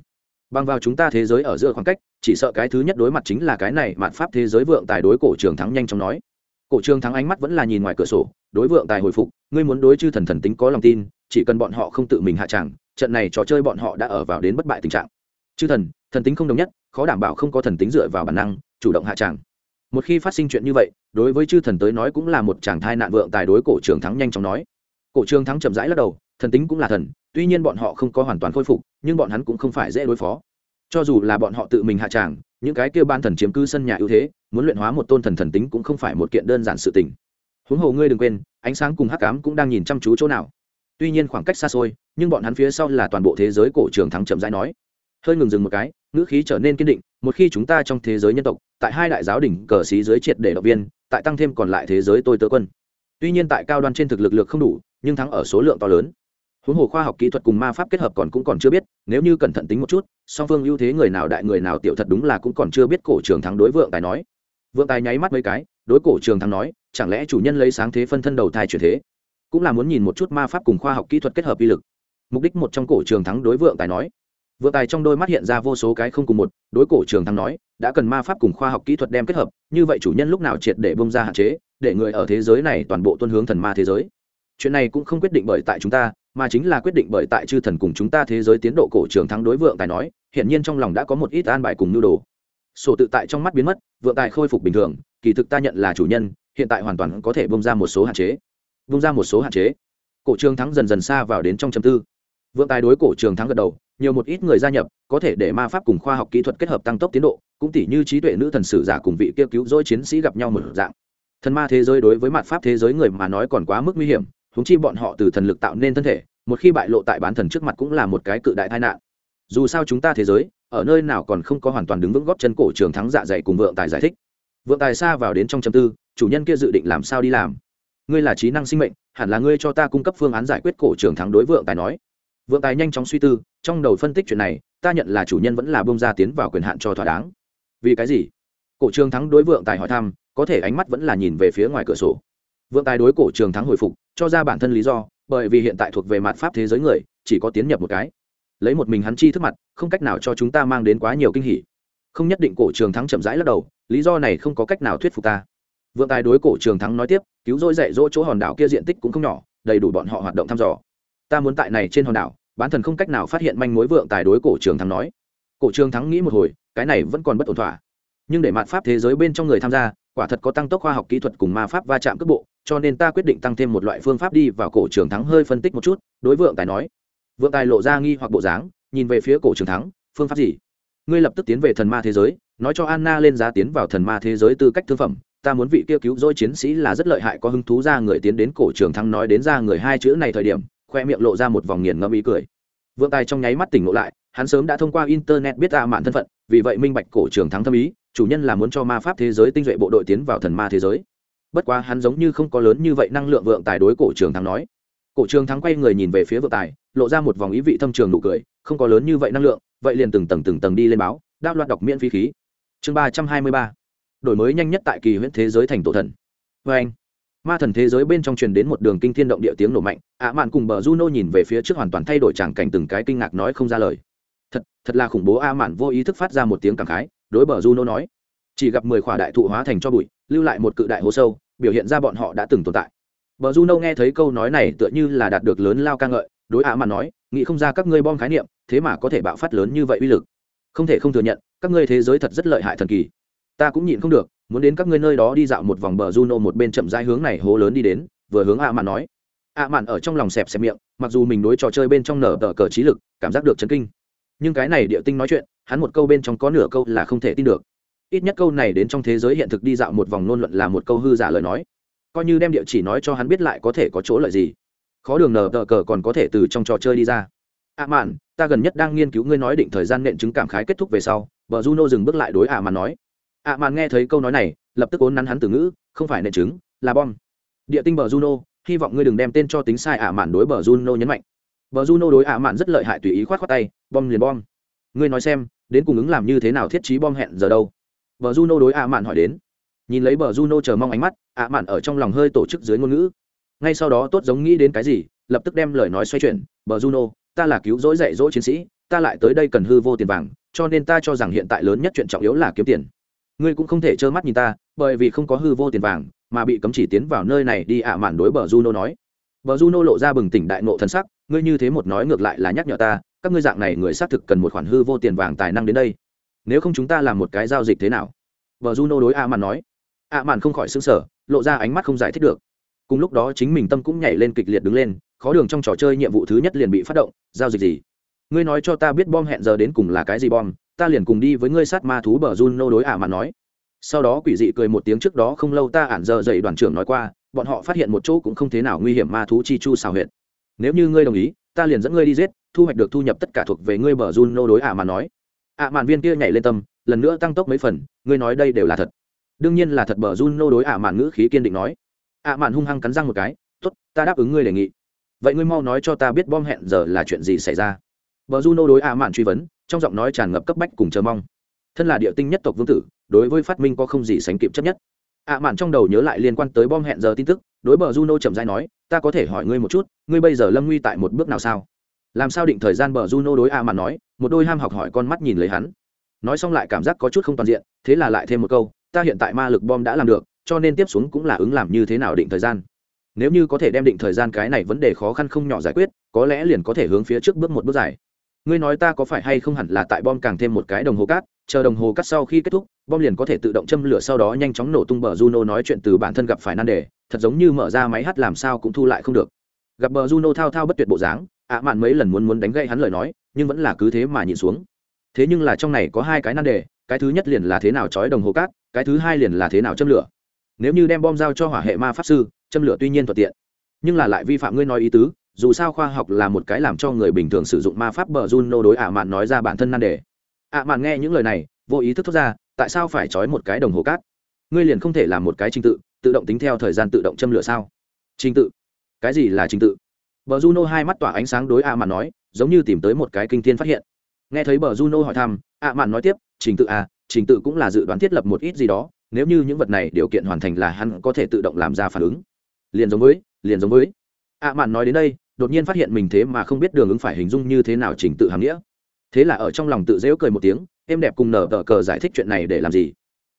Bằng vào chúng ta thế giới ở giữa khoảng cách, chỉ sợ cái thứ nhất đối mặt chính là cái này mạn pháp thế giới vượng tài đối cổ trường thắng nhanh chóng nói. Cổ trường thắng ánh mắt vẫn là nhìn ngoài cửa sổ, đối vượng tài hồi phục, ngươi muốn đối chư thần thần tính có lòng tin, chỉ cần bọn họ không tự mình hạ tràng, trận này trò chơi bọn họ đã ở vào đến bất bại tình trạng. Chư thần thần tính không đồng nhất, khó đảm bảo không có thần tính dựa vào bản năng chủ động hạ tràng. Một khi phát sinh chuyện như vậy, đối với chư thần tới nói cũng là một chàng thai nạn vượng tài đối cổ trường thắng nhanh chóng nói. Cổ trường thắng chậm rãi lắc đầu, thần tính cũng là thần, tuy nhiên bọn họ không có hoàn toàn khôi phục, nhưng bọn hắn cũng không phải dễ đối phó. Cho dù là bọn họ tự mình hạ tràng, những cái kêu ban thần chiếm cư sân nhà ưu thế, muốn luyện hóa một tôn thần thần tính cũng không phải một kiện đơn giản sự tình. Huống hồ ngươi đừng quên, ánh sáng cùng hắc ám cũng đang nhìn chăm chú chỗ nào. Tuy nhiên khoảng cách xa xôi, nhưng bọn hắn phía sau là toàn bộ thế giới cổ trường thắng chậm rãi nói. Hơi ngừng dừng một cái, ngữ khí trở nên kiên định một khi chúng ta trong thế giới nhân tộc, tại hai đại giáo đỉnh cờ xí dưới triệt để động viên, tại tăng thêm còn lại thế giới tôi tớ quân. Tuy nhiên tại cao đoan trên thực lực lực không đủ, nhưng thắng ở số lượng to lớn. Huống hồ khoa học kỹ thuật cùng ma pháp kết hợp còn cũng còn chưa biết, nếu như cẩn thận tính một chút, song phương ưu thế người nào đại người nào tiểu thật đúng là cũng còn chưa biết cổ trường thắng đối vượng tài nói. Vượng tài nháy mắt mấy cái, đối cổ trường thắng nói, chẳng lẽ chủ nhân lấy sáng thế phân thân đầu thai chuyển thế? Cũng là muốn nhìn một chút ma pháp cùng khoa học kỹ thuật kết hợp uy lực. Mục đích một trong cổ trường thắng đối vượng tài nói Vừa tài trong đôi mắt hiện ra vô số cái không cùng một, đối cổ trường thắng nói, đã cần ma pháp cùng khoa học kỹ thuật đem kết hợp, như vậy chủ nhân lúc nào triệt để bông ra hạn chế, để người ở thế giới này toàn bộ tuân hướng thần ma thế giới. Chuyện này cũng không quyết định bởi tại chúng ta, mà chính là quyết định bởi tại chư thần cùng chúng ta thế giới tiến độ cổ trường thắng đối vượng tài nói hiện nhiên trong lòng đã có một ít an bài cùng nhu đồ. Sổ tự tại trong mắt biến mất, vượng tài khôi phục bình thường, kỳ thực ta nhận là chủ nhân, hiện tại hoàn toàn có thể bông ra một số hạn chế. Bông ra một số hạn chế. Cổ trường thắng dần dần xa vào đến trong châm tư vượng tài đối cổ trường thắng gật đầu, nhiều một ít người gia nhập, có thể để ma pháp cùng khoa học kỹ thuật kết hợp tăng tốc tiến độ, cũng tỷ như trí tuệ nữ thần sử giả cùng vị kia cứu dỗi chiến sĩ gặp nhau một dạng. Thần ma thế giới đối với mặt pháp thế giới người mà nói còn quá mức nguy hiểm húng chi bọn họ từ thần lực tạo nên thân thể, một khi bại lộ tại bán thần trước mặt cũng là một cái cự đại tai nạn. Dù sao chúng ta thế giới, ở nơi nào còn không có hoàn toàn đứng vững góp chân cổ trường thắng dạ dày cùng vượng tài giải thích. Vượng tài xa vào đến trong châm tư, chủ nhân kia dự định làm sao đi làm? Ngươi là trí năng sinh mệnh, hẳn là ngươi cho ta cung cấp phương án giải quyết cổ trường thắng đối vượng tài nói vượng tài nhanh chóng suy tư, trong đầu phân tích chuyện này, ta nhận là chủ nhân vẫn là bông ra tiến vào quyền hạn cho thỏa đáng. Vì cái gì? Cổ trường thắng đối vượng tài hỏi thăm, có thể ánh mắt vẫn là nhìn về phía ngoài cửa sổ. Vượng tài đối cổ trường thắng hồi phục, cho ra bản thân lý do, bởi vì hiện tại thuộc về mặt pháp thế giới người, chỉ có tiến nhập một cái. Lấy một mình hắn chi thức mặt, không cách nào cho chúng ta mang đến quá nhiều kinh hỉ. Không nhất định cổ trường thắng chậm rãi lắc đầu, lý do này không có cách nào thuyết phục ta. Vượng tài đối cổ trường thắng nói tiếp, cứu rỗi dạy dỗ chỗ hòn đảo kia diện tích cũng không nhỏ, đầy đủ bọn họ hoạt động thăm dò. Ta muốn tại này trên hòn đảo bán thần không cách nào phát hiện manh mối vượng tài đối cổ trường thắng nói. Cổ trường thắng nghĩ một hồi, cái này vẫn còn bất ổn thỏa. Nhưng để mạt pháp thế giới bên trong người tham gia, quả thật có tăng tốc khoa học kỹ thuật cùng ma pháp va chạm cấp bộ, cho nên ta quyết định tăng thêm một loại phương pháp đi vào cổ trường thắng hơi phân tích một chút, đối vượng tài nói. Vượng tài lộ ra nghi hoặc bộ dáng, nhìn về phía cổ trường thắng, phương pháp gì? Ngươi lập tức tiến về thần ma thế giới, nói cho anna lên giá tiến vào thần ma thế giới tư cách thương phẩm, ta muốn vị kia cứu rỗi chiến sĩ là rất lợi hại, có hứng thú ra người tiến đến cổ trường thắng nói đến ra người hai chữ này thời điểm khoe miệng lộ ra một vòng nghiền ngẫm ý cười. Vượng tài trong nháy mắt tỉnh ngộ lại, hắn sớm đã thông qua internet biết ra mạn thân phận, vì vậy minh bạch cổ trường thắng thâm ý, chủ nhân là muốn cho ma pháp thế giới tinh duệ bộ đội tiến vào thần ma thế giới. Bất quá hắn giống như không có lớn như vậy năng lượng vượng tài đối cổ trường thắng nói. Cổ trường thắng quay người nhìn về phía vượng tài, lộ ra một vòng ý vị thâm trường nụ cười, không có lớn như vậy năng lượng, vậy liền từng tầng từng tầng đi lên báo, đáp loạt đọc miễn phí khí. Chương ba trăm hai mươi ba. Đổi mới nhanh nhất tại kỳ huyễn thế giới thành tổ thần. Vê anh ma thần thế giới bên trong truyền đến một đường kinh thiên động địa tiếng nổ mạnh, ạ mạn cùng bờ juno nhìn về phía trước hoàn toàn thay đổi tràng cảnh từng cái kinh ngạc nói không ra lời. Thật thật là khủng bố a mạn vô ý thức phát ra một tiếng cảm khái, đối bờ juno nói, chỉ gặp mười khỏa đại thụ hóa thành cho bụi, lưu lại một cự đại hố sâu, biểu hiện ra bọn họ đã từng tồn tại. Bờ juno nghe thấy câu nói này tựa như là đạt được lớn lao ca ngợi, đối ạ mạn nói, nghĩ không ra các ngươi bom khái niệm, thế mà có thể bạo phát lớn như vậy uy lực. Không thể không thừa nhận, các ngươi thế giới thật rất lợi hại thần kỳ. Ta cũng nhịn không được muốn đến các ngươi nơi đó đi dạo một vòng bờ juno một bên chậm rãi hướng này hố lớn đi đến, vừa hướng ạ mạn nói. Ạ mạn ở trong lòng xẹp xẹp miệng, mặc dù mình đối trò chơi bên trong nở tờ cờ trí lực, cảm giác được chấn kinh. Nhưng cái này địa tinh nói chuyện, hắn một câu bên trong có nửa câu là không thể tin được. Ít nhất câu này đến trong thế giới hiện thực đi dạo một vòng nôn luận là một câu hư giả lời nói. Coi như đem địa chỉ nói cho hắn biết lại có thể có chỗ lợi gì. Khó đường nở tờ cờ còn có thể từ trong trò chơi đi ra. Ạ mạn, ta gần nhất đang nghiên cứu ngươi nói định thời gian nện chứng cảm khái kết thúc về sau, bờ juno dừng bước lại đối ạ mạn nói ạ mạn nghe thấy câu nói này, lập tức ốn nắn hắn từ ngữ, không phải nệ chứng là bom. Địa tinh bờ juno, hy vọng ngươi đừng đem tên cho tính sai ạ mạn đối bờ juno nhấn mạnh. Bờ juno đối ạ mạn rất lợi hại tùy ý khoát khoát tay, bom liền bom. Ngươi nói xem, đến cung ứng làm như thế nào thiết trí bom hẹn giờ đâu? Bờ juno đối ạ mạn hỏi đến. Nhìn lấy bờ juno chờ mong ánh mắt, ạ mạn ở trong lòng hơi tổ chức dưới ngôn ngữ. Ngay sau đó tốt giống nghĩ đến cái gì, lập tức đem lời nói xoay chuyển. Bờ juno, ta là cứu rỗi dạy dỗ chiến sĩ, ta lại tới đây cần hư vô tiền vàng, cho nên ta cho rằng hiện tại lớn nhất chuyện trọng yếu là kiếm tiền ngươi cũng không thể trơ mắt nhìn ta, bởi vì không có hư vô tiền vàng, mà bị cấm chỉ tiến vào nơi này đi ạ à mạn đối bờ juno nói. Bờ juno lộ ra bừng tỉnh đại nộ thân sắc, ngươi như thế một nói ngược lại là nhắc nhở ta, các ngươi dạng này người xác thực cần một khoản hư vô tiền vàng tài năng đến đây. Nếu không chúng ta làm một cái giao dịch thế nào? Bờ juno đối ạ à mạn nói. ạ à mạn không khỏi xứng sở lộ ra ánh mắt không giải thích được. Cùng lúc đó chính mình tâm cũng nhảy lên kịch liệt đứng lên, khó đường trong trò chơi nhiệm vụ thứ nhất liền bị phát động, giao dịch gì? Ngươi nói cho ta biết bom hẹn giờ đến cùng là cái gì bom ta liền cùng đi với ngươi sát ma thú bờ Juno đối ả mà nói. Sau đó quỷ dị cười một tiếng trước đó không lâu ta ản giờ dậy đoàn trưởng nói qua bọn họ phát hiện một chỗ cũng không thế nào nguy hiểm ma thú chi chu xào huyệt. Nếu như ngươi đồng ý ta liền dẫn ngươi đi giết thu hoạch được thu nhập tất cả thuộc về ngươi bờ Juno đối ả mà nói. Ả mạn viên kia nhảy lên tâm lần nữa tăng tốc mấy phần ngươi nói đây đều là thật. Đương nhiên là thật bờ Juno đối ả mạn ngữ khí kiên định nói. Ả mạn hung hăng cắn răng một cái tốt ta đáp ứng ngươi đề nghị. Vậy ngươi mau nói cho ta biết bom hẹn giờ là chuyện gì xảy ra. Bờ Juno đối ạ mạn truy vấn, trong giọng nói tràn ngập cấp bách cùng chờ mong. Thân là địa tinh nhất tộc vương tử, đối với phát minh có không gì sánh kịp chấp nhất. ạ mạn trong đầu nhớ lại liên quan tới bom hẹn giờ tin tức, đối bờ Juno chậm rãi nói, ta có thể hỏi ngươi một chút, ngươi bây giờ lâm nguy tại một bước nào sao? Làm sao định thời gian bờ Juno đối ạ mạn nói, một đôi ham học hỏi con mắt nhìn lấy hắn. Nói xong lại cảm giác có chút không toàn diện, thế là lại thêm một câu, ta hiện tại ma lực bom đã làm được, cho nên tiếp xuống cũng là ứng làm như thế nào định thời gian nếu như có thể đem định thời gian cái này vấn đề khó khăn không nhỏ giải quyết có lẽ liền có thể hướng phía trước bước một bước dài ngươi nói ta có phải hay không hẳn là tại bom càng thêm một cái đồng hồ cát, chờ đồng hồ cắt sau khi kết thúc, bom liền có thể tự động châm lửa sau đó nhanh chóng nổ tung bờ juno nói chuyện từ bản thân gặp phải nan đề, thật giống như mở ra máy hát làm sao cũng thu lại không được. Gặp bờ juno thao thao bất tuyệt bộ dáng, ạ mạn mấy lần muốn muốn đánh gây hắn lời nói, nhưng vẫn là cứ thế mà nhìn xuống. Thế nhưng là trong này có hai cái nan đề, cái thứ nhất liền là thế nào trói đồng hồ cát, cái thứ hai liền là thế nào châm lửa. Nếu như đem bom giao cho hỏa hệ ma pháp sư, châm lửa tuy nhiên thuận tiện, nhưng là lại vi phạm ngươi nói ý tứ dù sao khoa học là một cái làm cho người bình thường sử dụng ma pháp bờ juno đối ạ mạn nói ra bản thân nan đề. ạ mạn nghe những lời này, vô ý thức thốt ra, tại sao phải trói một cái đồng hồ cát? Ngươi liền không thể làm một cái trình tự tự động tính theo thời gian tự động châm lửa sao? Trình tự? Cái gì là trình tự? Bờ juno hai mắt tỏa ánh sáng đối ạ mạn nói, giống như tìm tới một cái kinh thiên phát hiện. Nghe thấy bờ juno hỏi thăm, ạ mạn nói tiếp, trình tự à trình tự cũng là dự đoán thiết lập một ít gì đó, nếu như những vật này điều kiện hoàn thành là hắn có thể tự động làm ra phản ứng. Liền giống với, liền giống với ạ mạn nói đến đây, đột nhiên phát hiện mình thế mà không biết đường ứng phải hình dung như thế nào trình tự hàm nghĩa. Thế là ở trong lòng tự dễu cười một tiếng em đẹp cùng nở tờ cờ giải thích chuyện này để làm gì?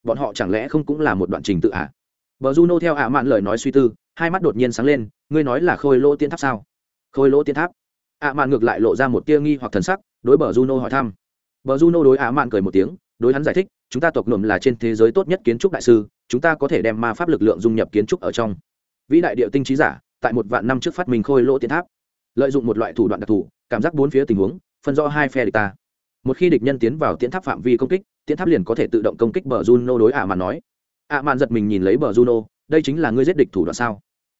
Bọn họ chẳng lẽ không cũng là một đoạn trình tự ạ à? bờ juno theo ạ mạn lời nói suy tư, hai mắt đột nhiên sáng lên, ngươi nói là khôi lỗ tiên tháp sao? Khôi lỗ tiên tháp? Ạ mạn ngược lại lộ ra một tia nghi hoặc thần sắc, đối bờ juno hỏi thăm. Bờ juno đối ạ mạn cười một tiếng, đối hắn giải thích, chúng ta tộc nộm là trên thế giới tốt nhất kiến trúc đại sư, chúng ta có thể đem ma pháp lực lượng dung nhập kiến trúc ở trong. Vĩ đại địa tinh trí giả tại một vạn năm trước phát minh khôi lỗ tiến tháp. Lợi dụng một loại thủ đoạn đặc thù, cảm giác bốn phía tình huống, phân rõ hai phe địch ta. Một khi địch nhân tiến vào tiến tháp phạm vi công kích tiến tháp liền có thể tự động công kích bờ juno đối ạ mạn nói. ạ mạn giật mình nhìn lấy bờ juno, đây chính là ngươi giết địch thủ đoạn sao?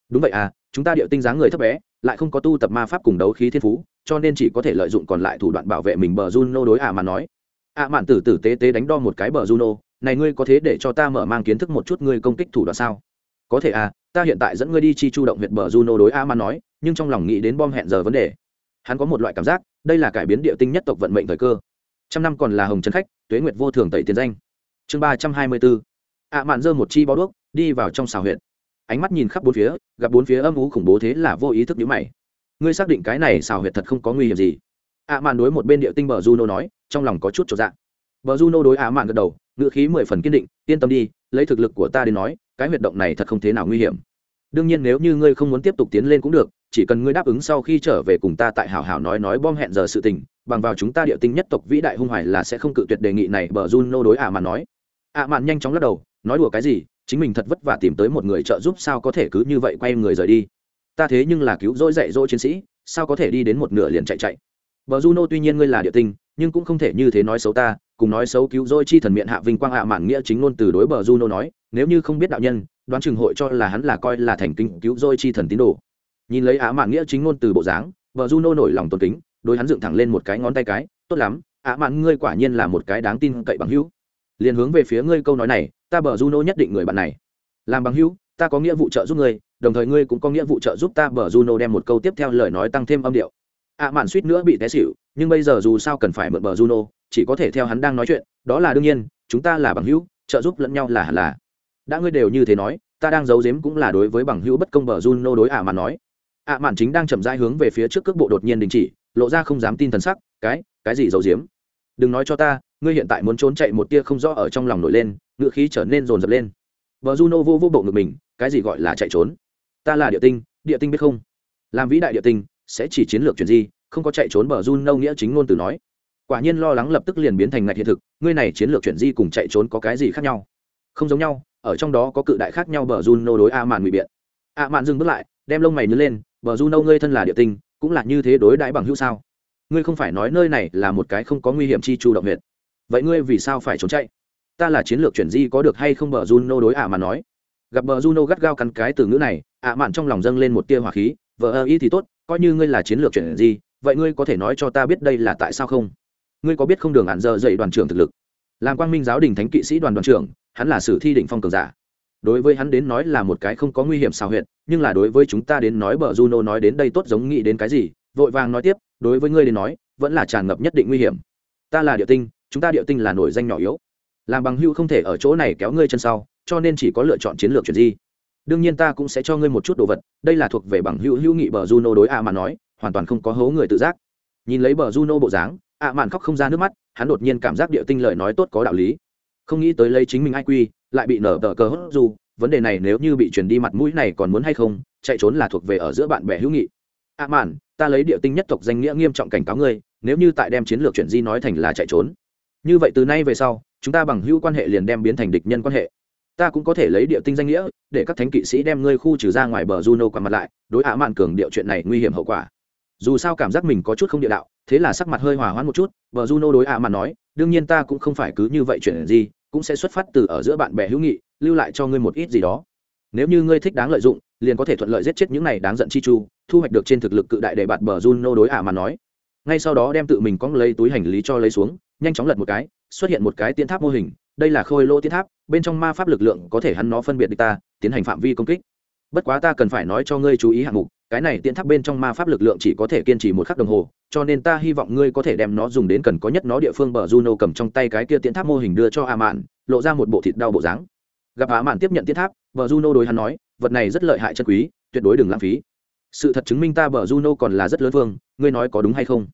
Đúng vậy à chúng ta điệu tinh dáng người thấp bé, lại không có tu tập ma pháp cùng đấu khí thiên phú, cho nên chỉ có thể lợi dụng còn lại thủ đoạn bảo vệ mình bờ juno đối ạ mạn nói. ạ mạn tử tử tế tế đánh đo một cái bờ juno, này ngươi có thế để cho ta mở mang kiến thức một chút ngươi công kích thủ đoạn sao? Có thể à ta hiện tại dẫn ngươi đi chi chu động huyện bờ juno đối a man nói, nhưng trong lòng nghĩ đến bom hẹn giờ vấn đề. Hắn có một loại cảm giác, đây là cải biến địa tinh nhất tộc vận mệnh thời cơ. Trăm năm còn là hồng trấn khách, tuế nguyệt vô thường tẩy tiền danh. Chương ba trăm hai mươi bốn ạ mạn giơ một chi bó đuốc, đi vào trong xào huyện ánh mắt nhìn khắp bốn phía, gặp bốn phía âm ú khủng bố thế là vô ý thức nhữ mày. Ngươi xác định cái này xào huyệt thật không có nguy hiểm gì? Ạ mạn đối một bên địa tinh bờ juno nói, trong lòng có chút trọn dạng bờ juno đối ạ mạn gật đầu ngự khí mười phần kiên định, yên tâm đi, lấy thực lực của ta đến nói cái huyệt động này thật không thế nào nguy hiểm. Đương nhiên nếu như ngươi không muốn tiếp tục tiến lên cũng được, chỉ cần ngươi đáp ứng sau khi trở về cùng ta tại hảo hảo nói nói bom hẹn giờ sự tình, bằng vào chúng ta địa tinh nhất tộc vĩ đại hung hoài là sẽ không cự tuyệt đề nghị này, bờ Juno đối ả mạn nói. ả mạn nhanh chóng lắc đầu, nói đùa cái gì, chính mình thật vất vả tìm tới một người trợ giúp sao có thể cứ như vậy quay người rời đi. Ta thế nhưng là cứu rỗi dạy dỗ chiến sĩ, sao có thể đi đến một nửa liền chạy chạy. Bờ Juno tuy nhiên ngươi là địa tinh, nhưng cũng không thể như thế nói xấu ta, cùng nói xấu cứu rỗi chi thần miệng hạ vinh quang ạ mạn nghĩa chính luôn từ đối bờ Juno nói nếu như không biết đạo nhân, đoán chừng hội cho là hắn là coi là thành kính cứu dôi chi thần tín đồ. Nhìn lấy á mạn nghĩa chính ngôn từ bộ dáng, vợ juno nổi lòng tôn kính, đối hắn dựng thẳng lên một cái ngón tay cái, tốt lắm, á mạn ngươi quả nhiên là một cái đáng tin cậy bằng hữu. Liền hướng về phía ngươi câu nói này, ta bờ juno nhất định người bạn này. Làm bằng hữu, ta có nghĩa vụ trợ giúp ngươi, đồng thời ngươi cũng có nghĩa vụ trợ giúp ta bờ juno đem một câu tiếp theo lời nói tăng thêm âm điệu. Ạ mạn suýt nữa bị té xỉu, nhưng bây giờ dù sao cần phải mượn bờ juno, chỉ có thể theo hắn đang nói chuyện, đó là đương nhiên, chúng ta là bằng hữu, trợ giúp lẫn nhau là hẳn là đã ngươi đều như thế nói, ta đang giấu giếm cũng là đối với bằng hữu bất công bờ juno đối ạ mạn nói. Ạ mạn chính đang chậm rãi hướng về phía trước cước bộ đột nhiên đình chỉ, lộ ra không dám tin thần sắc, cái cái gì giấu giếm? Đừng nói cho ta, ngươi hiện tại muốn trốn chạy một tia không rõ ở trong lòng nổi lên ngựa khí trở nên rồn rập lên. Bờ juno vô vô bộ ngực mình, cái gì gọi là chạy trốn? Ta là địa tinh địa tinh biết không? Làm vĩ đại địa tinh, sẽ chỉ chiến lược chuyển di, không có chạy trốn bờ juno nghĩa chính ngôn từ nói. Quả nhiên lo lắng lập tức liền biến thành ngạch hiện thực, ngươi này chiến lược chuyển di cùng chạy trốn có cái gì khác nhau? Không giống nhau ở trong đó có cự đại khác nhau bờ juno đối a mạn ngụy biện. A mạn dừng bước lại, đem lông mày nhướng lên, bờ Juno ngươi thân là địa tinh, cũng là như thế đối đãi bằng hữu sao? Ngươi không phải nói nơi này là một cái không có nguy hiểm chi chu động huyệt. Vậy ngươi vì sao phải trốn chạy? Ta là chiến lược chuyển di có được hay không? Bờ juno đối A Mạn nói. Gặp bờ juno gắt gao cắn cái từ ngữ này A mạn trong lòng dâng lên một tia hỏa khí vợ ý thì tốt, coi như ngươi là chiến lược chuyển di, vậy ngươi có thể nói cho ta biết đây là tại sao không? Ngươi có biết không đường ản giờ dậy đoàn trưởng thực lực? Làm quang minh giáo đình thánh kỵ sĩ đoàn đoàn trưởng hắn là sử thi đỉnh phong cường giả. Đối với hắn đến nói là một cái không có nguy hiểm xào huyệt, nhưng là đối với chúng ta đến nói bờ juno nói đến đây tốt giống nghĩ đến cái gì, vội vàng nói tiếp, đối với ngươi đến nói, vẫn là tràn ngập nhất định nguy hiểm. Ta là địa tinh, chúng ta địa tinh là nổi danh nhỏ yếu. Làm bằng hưu không thể ở chỗ này kéo ngươi chân sau, cho nên chỉ có lựa chọn chiến lược chuyển di. Đương nhiên ta cũng sẽ cho ngươi một chút đồ vật, đây là thuộc về bằng hữu hữu nghị bờ juno đối a mà nói, hoàn toàn không có hố người tự giác. Nhìn lấy bờ juno bộ dáng a mạn khóc không ra nước mắt, hắn đột nhiên cảm giác địa tinh lời nói tốt có đạo lý không nghĩ tới lấy chính mình ai quy lại bị nở tờ cờ hốt dù. Vấn đề này nếu như bị truyền đi mặt mũi này còn muốn hay không, chạy trốn là thuộc về ở giữa bạn bè hữu nghị. Ạ mạn, ta lấy địa tinh nhất tộc danh nghĩa nghiêm trọng cảnh cáo ngươi, nếu như tại đem chiến lược chuyển di nói thành là chạy trốn. Như vậy từ nay về sau, chúng ta bằng hữu quan hệ liền đem biến thành địch nhân quan hệ. Ta cũng có thể lấy địa tinh danh nghĩa, để các thánh kỵ sĩ đem ngươi khu trừ ra ngoài bờ juno quả mặt lại, đối ạ mạn cường điệu chuyện này nguy hiểm hậu quả. Dù sao cảm giác mình có chút không địa đạo, thế là sắc mặt hơi hòa hoãn một chút, bờ juno đối ạ mạn nói, đương nhiên ta cũng không phải cứ như vậy chuyện gì cũng sẽ xuất phát từ ở giữa bạn bè hữu nghị, lưu lại cho ngươi một ít gì đó. Nếu như ngươi thích đáng lợi dụng, liền có thể thuận lợi giết chết những này đáng giận chi chu, thu hoạch được trên thực lực cự đại để bạt bờ juno đối ả mà nói. Ngay sau đó đem tự mình cóng lấy túi hành lý cho lấy xuống, nhanh chóng lật một cái, xuất hiện một cái tiến tháp mô hình, đây là khôi lô tiến tháp, bên trong ma pháp lực lượng có thể hắn nó phân biệt địch ta, tiến hành phạm vi công kích. Bất quá ta cần phải nói cho ngươi chú ý hạng mục, cái này tiến tháp bên trong ma pháp lực lượng chỉ có thể kiên trì một khắc đồng hồ cho nên ta hy vọng ngươi có thể đem nó dùng đến cần có nhất nó địa phương bờ juno cầm trong tay cái kia tiến tháp mô hình đưa cho a mạn lộ ra một bộ thịt đau bộ dáng. Gặp a mạn tiếp nhận tiến tháp, bờ juno đối hắn nói, vật này rất lợi hại chân quý, tuyệt đối đừng lãng phí. Sự thật chứng minh ta bờ juno còn là rất lớn vương, ngươi nói có đúng hay không?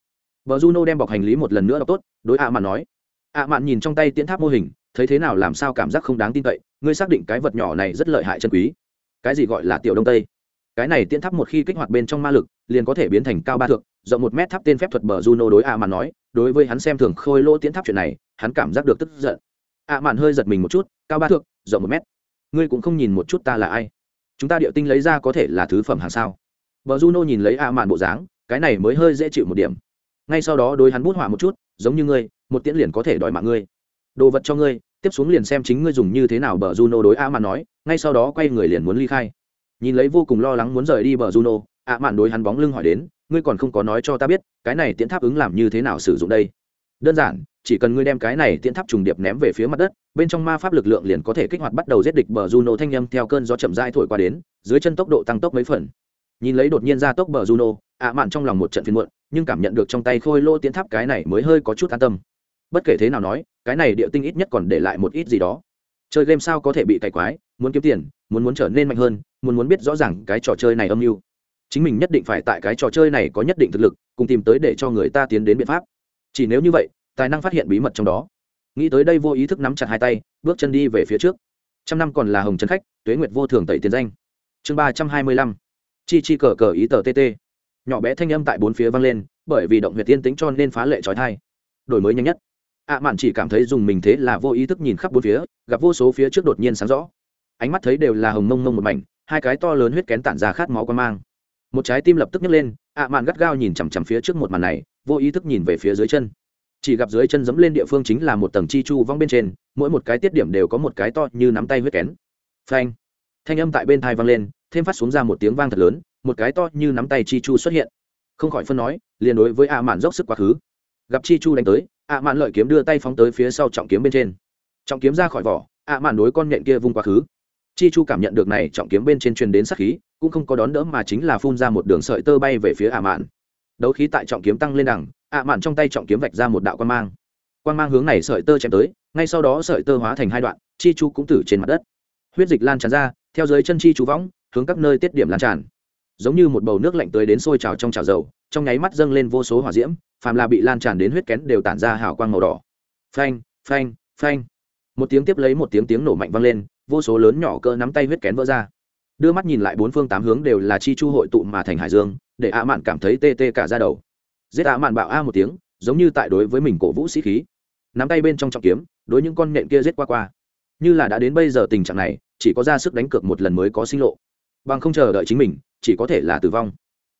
Bờ juno đem bọc hành lý một lần nữa đọc tốt, đối a mạn nói. A mạn nhìn trong tay tiến tháp mô hình, thấy thế nào làm sao cảm giác không đáng tin cậy, ngươi xác định cái vật nhỏ này rất lợi hại chân quý. Cái gì gọi là tiểu đông tây? Cái này tiến tháp một khi kích hoạt bên trong ma lực, liền có thể biến thành cao ba thượng rộng một mét tháp tên phép thuật bờ juno đối a mạn nói, đối với hắn xem thường khôi lỗ tiến tháp chuyện này, hắn cảm giác được tức giận. A mạn hơi giật mình một chút, cao ba thượng rộng một mét. Ngươi cũng không nhìn một chút ta là ai? Chúng ta điệu tinh lấy ra có thể là thứ phẩm hàng sao? Bờ juno nhìn lấy a mạn bộ dáng, cái này mới hơi dễ chịu một điểm. Ngay sau đó đối hắn bút họa một chút, giống như ngươi, một tiễn liền có thể đòi mạng ngươi. Đồ vật cho ngươi, tiếp xuống liền xem chính ngươi dùng như thế nào, bờ juno đối a mạn nói, ngay sau đó quay người liền muốn ly khai. Nhìn lấy vô cùng lo lắng muốn rời đi bờ juno, a mạn đối hắn bóng lưng hỏi đến ngươi còn không có nói cho ta biết, cái này tiễn tháp ứng làm như thế nào sử dụng đây? Đơn giản, chỉ cần ngươi đem cái này tiễn tháp trùng điệp ném về phía mặt đất, bên trong ma pháp lực lượng liền có thể kích hoạt bắt đầu giết địch bờ juno thanh â m theo cơn gió chậm rãi thổi qua đến, dưới chân tốc độ tăng tốc mấy phần. Nhìn lấy đột nhiên ra tốc bờ juno, ạ mạn trong lòng một trận phiên muộn, nhưng cảm nhận được trong tay khôi lô tiến tháp cái này mới hơi có chút an tâm. Bất kể thế nào nói, cái này địa tinh ít nhất còn để lại một ít gì đó. Chơi game sao có thể bị cày quái, muốn kiếm tiền, muốn muốn trở nên mạnh hơn, muốn muốn biết rõ ràng cái trò chơi này âm mưu chính mình nhất định phải tại cái trò chơi này có nhất định thực lực, cùng tìm tới để cho người ta tiến đến biện pháp. Chỉ nếu như vậy, tài năng phát hiện bí mật trong đó. Nghĩ tới đây vô ý thức nắm chặt hai tay, bước chân đi về phía trước. Trăm năm còn là hồng trấn khách, tuế nguyệt vô thường tẩy tiền danh. Chương ba trăm hai mươi lăm. Chi chi cờ cờ ý tờ tt nhỏ bé thanh âm tại bốn phía vang lên, bởi vì động huyệt tiên tính cho nên phá lệ trói thai. Đổi mới nhanh nhất. Ạ mạn chỉ cảm thấy dùng mình thế là vô ý thức nhìn khắp bốn phía, gặp vô số phía trước đột nhiên sáng rõ. Ánh mắt thấy đều là hồng mông mông một mảnh, hai cái to lớn huyết kén tản ra khát máu quan mang một trái tim lập tức nhấc lên, ạ mạn gắt gao nhìn chằm chằm phía trước một màn này, vô ý thức nhìn về phía dưới chân. Chỉ gặp dưới chân dẫm lên địa phương chính là một tầng chi chu vong bên trên, mỗi một cái tiết điểm đều có một cái to như nắm tay huyết kén. Phanh! Thanh âm tại bên thai vang lên, thêm phát xuống ra một tiếng vang thật lớn, một cái to như nắm tay chi chu xuất hiện. Không khỏi phân nói, liền đối với ạ mạn dốc sức quá khứ. Gặp chi chu đánh tới, ạ mạn lợi kiếm đưa tay phóng tới phía sau trọng kiếm bên trên. Trọng kiếm ra khỏi vỏ, ạ mạn đối con nhện kia vung quá khứ. Chi chu cảm nhận được này trọng kiếm bên trên truyền đến sắc khí cũng không có đón đỡ mà chính là phun ra một đường sợi tơ bay về phía ạ mạn. Đấu khí tại trọng kiếm tăng lên đẳng ạ mạn trong tay trọng kiếm vạch ra một đạo quan mang. Quan mang hướng này sợi tơ chém tới, ngay sau đó sợi tơ hóa thành hai đoạn, chi chu cũng tử trên mặt đất. Huyết dịch lan tràn ra, theo dưới chân chi chu võng, hướng các nơi tiết điểm lan tràn. Giống như một bầu nước lạnh tới đến sôi trào trong trào dầu, trong nháy mắt dâng lên vô số hỏa diễm, phàm là bị lan tràn đến huyết kén đều tản ra hào quang màu đỏ. Phanh phanh phanh. Một tiếng tiếp lấy một tiếng tiếng nổ mạnh vang lên, vô số lớn nhỏ cỡ nắm tay huyết kén vỡ ra đưa mắt nhìn lại bốn phương tám hướng đều là chi chu hội tụ mà thành hải dương, để ạ mạn cảm thấy tê tê cả ra đầu. Giết ạ mạn bạo a một tiếng, giống như tại đối với mình cổ vũ sĩ khí. Nắm tay bên trong trọng kiếm, đối những con nện kia giết qua qua. Như là đã đến bây giờ tình trạng này, chỉ có ra sức đánh cược một lần mới có sinh lộ. Bằng không chờ đợi chính mình, chỉ có thể là tử vong.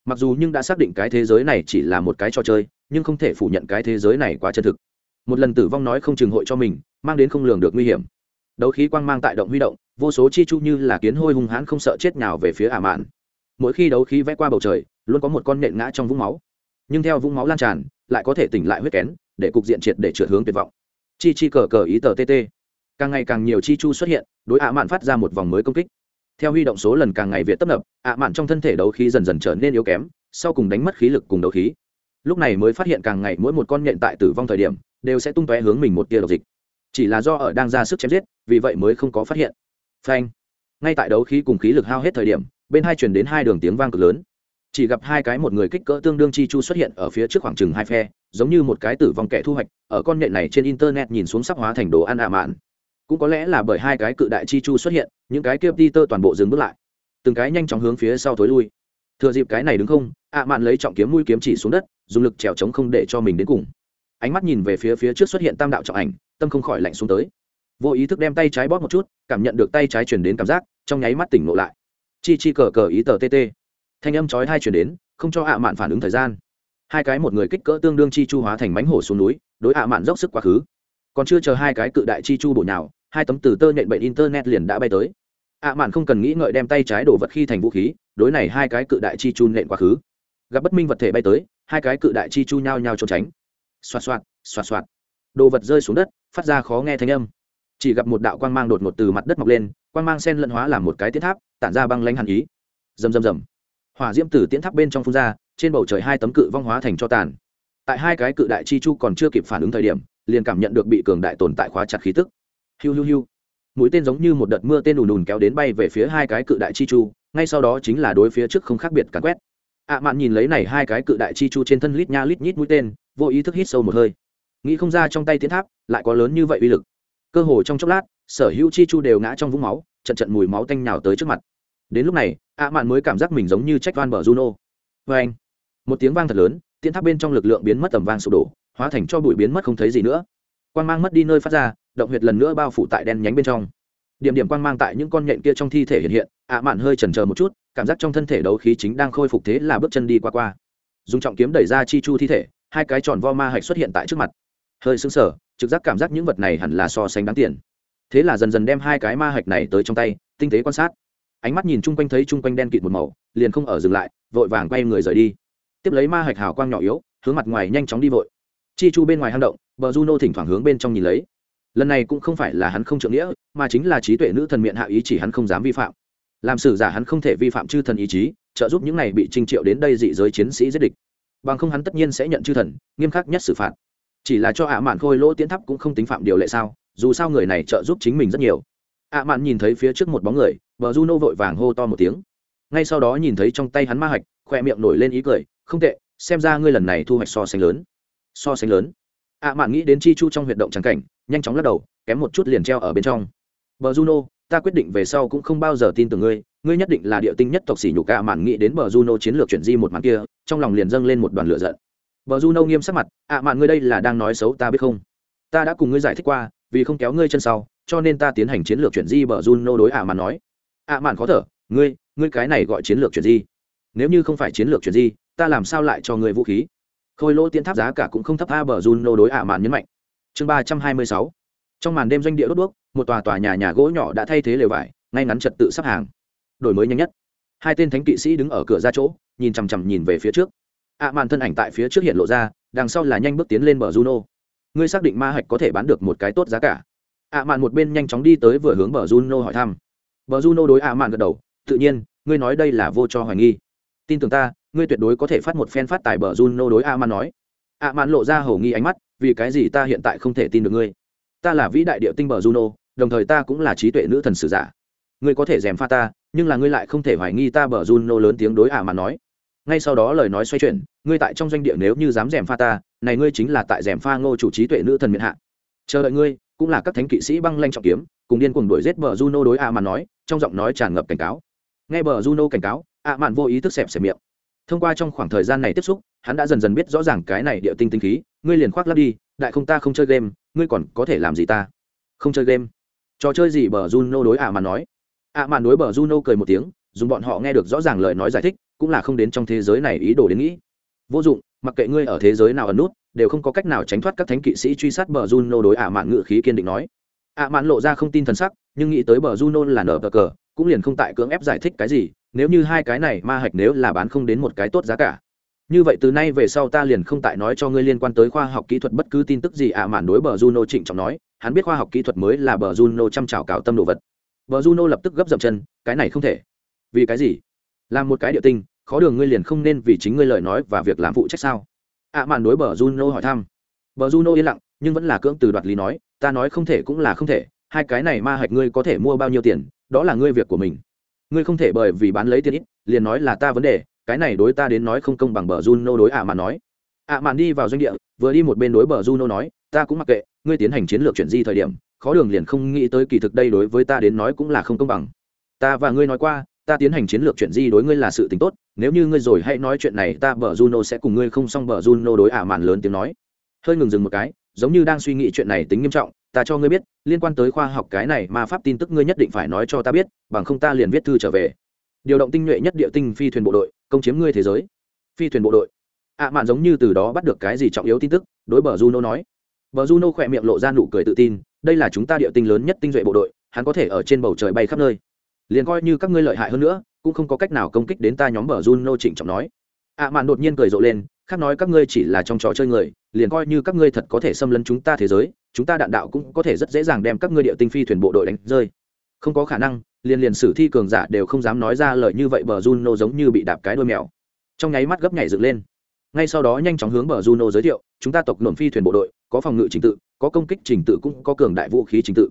Mặc dù nhưng đã xác định cái thế giới này chỉ là một cái trò chơi, nhưng không thể phủ nhận cái thế giới này quá chân thực. Một lần tử vong nói không chừng hội cho mình, mang đến không lường được nguy hiểm. Đấu khí quang mang tại động huy động vô số chi chu như là kiến hôi hung hãn không sợ chết nào về phía ả mạn. Mỗi khi đấu khí vẽ qua bầu trời, luôn có một con nện ngã trong vũng máu. Nhưng theo vũng máu lan tràn, lại có thể tỉnh lại huyết kén, để cục diện triệt để trượt hướng tuyệt vọng. Chi chi cờ cờ ý tờ tt càng ngày càng nhiều chi chu xuất hiện, đối ả mạn phát ra một vòng mới công kích. Theo huy động số lần càng ngày việt tấp nập ạ mạn trong thân thể đấu khí dần dần trở nên yếu kém, sau cùng đánh mất khí lực cùng đấu khí. Lúc này mới phát hiện càng ngày mỗi một con nhện tại tử vong thời điểm, đều sẽ tung tóe hướng mình một tia độc dịch. Chỉ là do ở đang ra sức chém giết, vì vậy mới không có phát hiện phanh. Ngay tại đấu khí cùng khí lực hao hết thời điểm, bên hai chuyển đến hai đường tiếng vang cực lớn. Chỉ gặp hai cái một người kích cỡ tương đương chi chu xuất hiện ở phía trước khoảng chừng hai phe, giống như một cái tử vong kẻ thu hoạch, ở con nhện này trên internet nhìn xuống sắc hóa thành đồ ăn ạ mạn. Cũng có lẽ là bởi hai cái cự đại chi chu xuất hiện, những cái kia peter toàn bộ dừng bước lại. Từng cái nhanh chóng hướng phía sau thối lui. Thừa dịp cái này đứng không, ạ mạn lấy trọng kiếm mũi kiếm chỉ xuống đất, dùng lực trèo trống không để cho mình đến cùng. Ánh mắt nhìn về phía phía trước xuất hiện tam đạo trọng ảnh, tâm không khỏi lạnh xuống tới vô ý thức đem tay trái bóp một chút, cảm nhận được tay trái chuyển đến cảm giác, trong nháy mắt tỉnh ngộ lại. Chi chi cờ cờ ý tờ tt thanh âm chói hai chuyển đến, không cho ạ mạn phản ứng thời gian. Hai cái một người kích cỡ tương đương chi chu hóa thành bánh hổ xuống núi, đối ạ mạn dốc sức quá khứ. Còn chưa chờ hai cái cự đại chi chu bổ nhào, hai tấm từ tơ nhện bệnh internet liền đã bay tới. Ạ mạn không cần nghĩ ngợi đem tay trái đổ vật khi thành vũ khí, đối này hai cái cự đại chi chu nện quá khứ. Gặp bất minh vật thể bay tới, hai cái cự đại chi chu nhao nhao trốn tránh. Xoạt xoạt xoạt xoạt. Đồ vật rơi xuống đất, phát ra khó nghe thanh âm chỉ gặp một đạo quang mang đột ngột từ mặt đất mọc lên, quang mang sen lẫn hóa làm một cái tiến tháp, tản ra băng lanh hàn ý. Rầm rầm rầm. Hỏa diễm từ tiến tháp bên trong phun ra, trên bầu trời hai tấm cự vong hóa thành cho tàn. Tại hai cái cự đại chi chu còn chưa kịp phản ứng thời điểm, liền cảm nhận được bị cường đại tồn tại khóa chặt khí tức. Hiu hiu hiu. Mũi tên giống như một đợt mưa tên ùn ùn kéo đến bay về phía hai cái cự đại chi chu, ngay sau đó chính là đối phía trước không khác biệt cắn quét. Ạ mạn nhìn lấy này hai cái cự đại chi chu trên thân lít nha lít nhít mũi tên, vô ý thức hít sâu một hơi. Nghĩ không ra trong tay tiến tháp, lại có lớn như vậy uy lực cơ hồ trong chốc lát, sở hữu chi chu đều ngã trong vũng máu, trận trận mùi máu tanh nhào tới trước mặt. Đến lúc này, ạ mạn mới cảm giác mình giống như trách van bờ juno. Vê anh, một tiếng vang thật lớn tiến tháp bên trong lực lượng biến mất tầm vang sụp đổ, hóa thành cho bụi biến mất không thấy gì nữa. Quan mang mất đi nơi phát ra, động huyệt lần nữa bao phủ tại đen nhánh bên trong. Điểm điểm quang mang tại những con nhện kia trong thi thể hiện hiện, ạ mạn hơi chần chờ một chút, cảm giác trong thân thể đấu khí chính đang khôi phục thế là bước chân đi qua qua. Dùng trọng kiếm đẩy ra chi chu thi thể, hai cái tròn vo ma hạch xuất hiện tại trước mặt. Hơi sững sờ trực giác cảm giác những vật này hẳn là so sánh đáng tiền. Thế là dần dần đem hai cái ma hạch này tới trong tay, tinh tế quan sát. Ánh mắt nhìn chung quanh thấy chung quanh đen kịt một màu, liền không ở dừng lại, vội vàng quay người rời đi. Tiếp lấy ma hạch hào quang nhỏ yếu, hướng mặt ngoài nhanh chóng đi vội. Chi chu bên ngoài hang động, bờ juno thỉnh thoảng hướng bên trong nhìn lấy. Lần này cũng không phải là hắn không trượng nghĩa, mà chính là trí tuệ nữ thần miệng hạ ý chỉ hắn không dám vi phạm. Làm sử giả hắn không thể vi phạm chư thần ý chí, trợ giúp những này bị trinh triệu đến đây dị giới chiến sĩ giết địch. Bằng không hắn tất nhiên sẽ nhận chư thần, nghiêm khắc nhất xử phạt chỉ là cho ạ mạn khôi lỗ tiến thắp cũng không tính phạm điều lệ sao, dù sao người này trợ giúp chính mình rất nhiều. Ạ mạn nhìn thấy phía trước một bóng người, bờ juno vội vàng hô to một tiếng. Ngay sau đó nhìn thấy trong tay hắn ma hạch, khoe miệng nổi lên ý cười, không tệ, xem ra ngươi lần này thu hoạch so sánh lớn. So sánh lớn. Ạ mạn nghĩ đến chi chu trong huyệt động trắng cảnh, nhanh chóng lắc đầu, kém một chút liền treo ở bên trong. Bờ juno, ta quyết định về sau cũng không bao giờ tin tưởng ngươi ngươi nhất định là địa tinh nhất tộc xỉ nhục. Ạ mạn nghĩ đến bờ juno chiến lược chuyển di một màn kia, trong lòng liền dâng lên một đoàn lửa giận bờ juno nghiêm sắc mặt ạ mạn ngươi đây là đang nói xấu ta biết không? Ta đã cùng ngươi giải thích qua, vì không kéo ngươi chân sau, cho nên ta tiến hành chiến lược chuyển di bờ juno đối ạ mạn nói. Ạ mạn khó thở, ngươi ngươi cái này gọi chiến lược chuyển di. Nếu như không phải chiến lược chuyển di, ta làm sao lại cho ngươi vũ khí? Khôi lỗ tiến tháp giá cả cũng không thấp, a, bờ juno đối ạ mạn nhấn mạnh. Chương ba trăm hai mươi sáu. Trong màn đêm doanh địa đốt đuốc, một tòa tòa nhà nhà gỗ nhỏ đã thay thế lều vải, ngay ngắn trật tự sắp hàng. Đổi mới nhanh nhất. Hai tên thánh kỵ sĩ đứng ở cửa ra chỗ, nhìn chằm chằm nhìn về phía trước ạ màn thân ảnh tại phía trước hiện lộ ra, đằng sau là nhanh bước tiến lên bờ juno. Ngươi xác định ma hạch có thể bán được một cái tốt giá cả. ạ màn một bên nhanh chóng đi tới vừa hướng bờ juno hỏi thăm. Bờ juno đối ạ màn gật đầu, tự nhiên, ngươi nói đây là vô cho hoài nghi. Tin tưởng ta, ngươi tuyệt đối có thể phát một phen phát tài bờ juno đối ạ màn nói. ạ màn lộ ra hầu nghi ánh mắt, vì cái gì ta hiện tại không thể tin được ngươi? Ta là vĩ đại địa tinh bờ juno, đồng thời ta cũng là trí tuệ nữ thần sử giả. Ngươi có thể dèm pha ta, nhưng là ngươi lại không thể hoài nghi ta bờ juno lớn tiếng đối ạ màn nói ngay sau đó lời nói xoay chuyển, ngươi tại trong doanh địa nếu như dám dèm pha ta, này ngươi chính là tại dèm pha ngô chủ trí tuệ nữ thần miền hạ. Chờ đợi ngươi, cũng là các thánh kỵ sĩ băng lanh trọng kiếm, cùng điên cuồng đuổi giết bờ juno đối a mạn nói, trong giọng nói tràn ngập cảnh cáo. Nghe bờ juno cảnh cáo a mạn vô ý thức xẹp xẹp miệng. Thông qua trong khoảng thời gian này tiếp xúc, hắn đã dần dần biết rõ ràng cái này địa tinh tinh khí, ngươi liền khoác lắp đi, đại không ta không chơi game, ngươi còn có thể làm gì ta? Không chơi game. Trò chơi gì bờ juno đối ạ mạn nói? Ạ mạn đối bờ juno cười một tiếng dùng bọn họ nghe được rõ ràng lời nói giải thích, cũng là không đến trong thế giới này ý đồ đến nghĩ. Vô dụng, mặc kệ ngươi ở thế giới nào ẩn nút, đều không có cách nào tránh thoát các thánh kỵ sĩ truy sát bờ juno đối ả mạn ngự khí kiên định nói. Ả mạn lộ ra không tin thần sắc, nhưng nghĩ tới bờ juno là nở bờ cờ, cũng liền không tại cưỡng ép giải thích cái gì, nếu như hai cái này ma hạch nếu là bán không đến một cái tốt giá cả. Như vậy từ nay về sau ta liền không tại nói cho ngươi liên quan tới khoa học kỹ thuật bất cứ tin tức gì ạ mạn đối bờ juno trịnh trọng nói, hắn biết khoa học kỹ thuật mới là bờ juno chăm trào cào tâm đồ vật. Bờ juno lập tức gấp dậm chân, cái này không thể vì cái gì? Làm một cái địa tinh, khó đường ngươi liền không nên vì chính ngươi lời nói và việc làm phụ trách sao? Ạ mạn đối bờ juno hỏi thăm. Bờ juno yên lặng, nhưng vẫn là cưỡng từ đoạt lý nói, ta nói không thể cũng là không thể, hai cái này ma hạch ngươi có thể mua bao nhiêu tiền, đó là ngươi việc của mình. Ngươi không thể bởi vì bán lấy tiền ít, liền nói là ta vấn đề, cái này đối ta đến nói không công bằng bờ juno đối ạ mạn nói. Ạ mạn đi vào doanh địa, vừa đi một bên đối bờ juno nói, ta cũng mặc kệ, ngươi tiến hành chiến lược chuyển di thời điểm, khó đường liền không nghĩ tới kỳ thực đây đối với ta đến nói cũng là không công bằng. Ta và ngươi nói qua ta tiến hành chiến lược chuyện gì đối ngươi là sự tính tốt, nếu như ngươi rồi hãy nói chuyện này, ta bờ juno sẽ cùng ngươi không xong bờ juno đối ả mạn lớn tiếng nói. Hơi ngừng dừng một cái, giống như đang suy nghĩ chuyện này tính nghiêm trọng, ta cho ngươi biết, liên quan tới khoa học cái này mà pháp tin tức ngươi nhất định phải nói cho ta biết, bằng không ta liền viết thư trở về. Điều động tinh nhuệ nhất địa tinh phi thuyền bộ đội, công chiếm ngươi thế giới. Phi thuyền bộ đội. Ạ mạn giống như từ đó bắt được cái gì trọng yếu tin tức, đối bờ juno nói. Bờ juno khỏe miệng lộ ra nụ cười tự tin, đây là chúng ta địa tinh lớn nhất tinh duệ bộ đội, hắn có thể ở trên bầu trời bay khắp nơi liền coi như các ngươi lợi hại hơn nữa, cũng không có cách nào công kích đến ta nhóm bờ juno trịnh trọng nói. Ạ mạn đột nhiên cười rộ lên khác nói các ngươi chỉ là trong trò chơi người, liền coi như các ngươi thật có thể xâm lấn chúng ta thế giới, chúng ta đạn đạo cũng có thể rất dễ dàng đem các ngươi địa tinh phi thuyền bộ đội đánh rơi. Không có khả năng, liền liền sử thi cường giả đều không dám nói ra lời như vậy, bờ juno giống như bị đạp cái đôi mèo. Trong nháy mắt gấp nhảy dựng lên. Ngay sau đó nhanh chóng hướng bờ juno giới thiệu, chúng ta tộc nổm phi thuyền bộ đội, có phòng ngự trình tự, có công kích trình tự cũng có cường đại vũ khí trình tự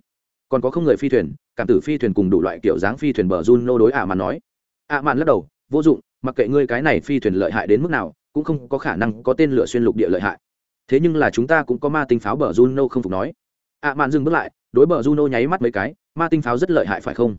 còn có không người phi thuyền, cảm tử phi thuyền cùng đủ loại kiểu dáng phi thuyền bờ juno đối ạ mạn nói. Ạ mạn lắc đầu, vô dụng, mặc kệ ngươi cái này phi thuyền lợi hại đến mức nào, cũng không có khả năng có tên lửa xuyên lục địa lợi hại. Thế nhưng là chúng ta cũng có ma tinh pháo bờ juno không phục nói. Ạ mạn dừng bước lại, đối bờ juno nháy mắt mấy cái, ma tinh pháo rất lợi hại phải không?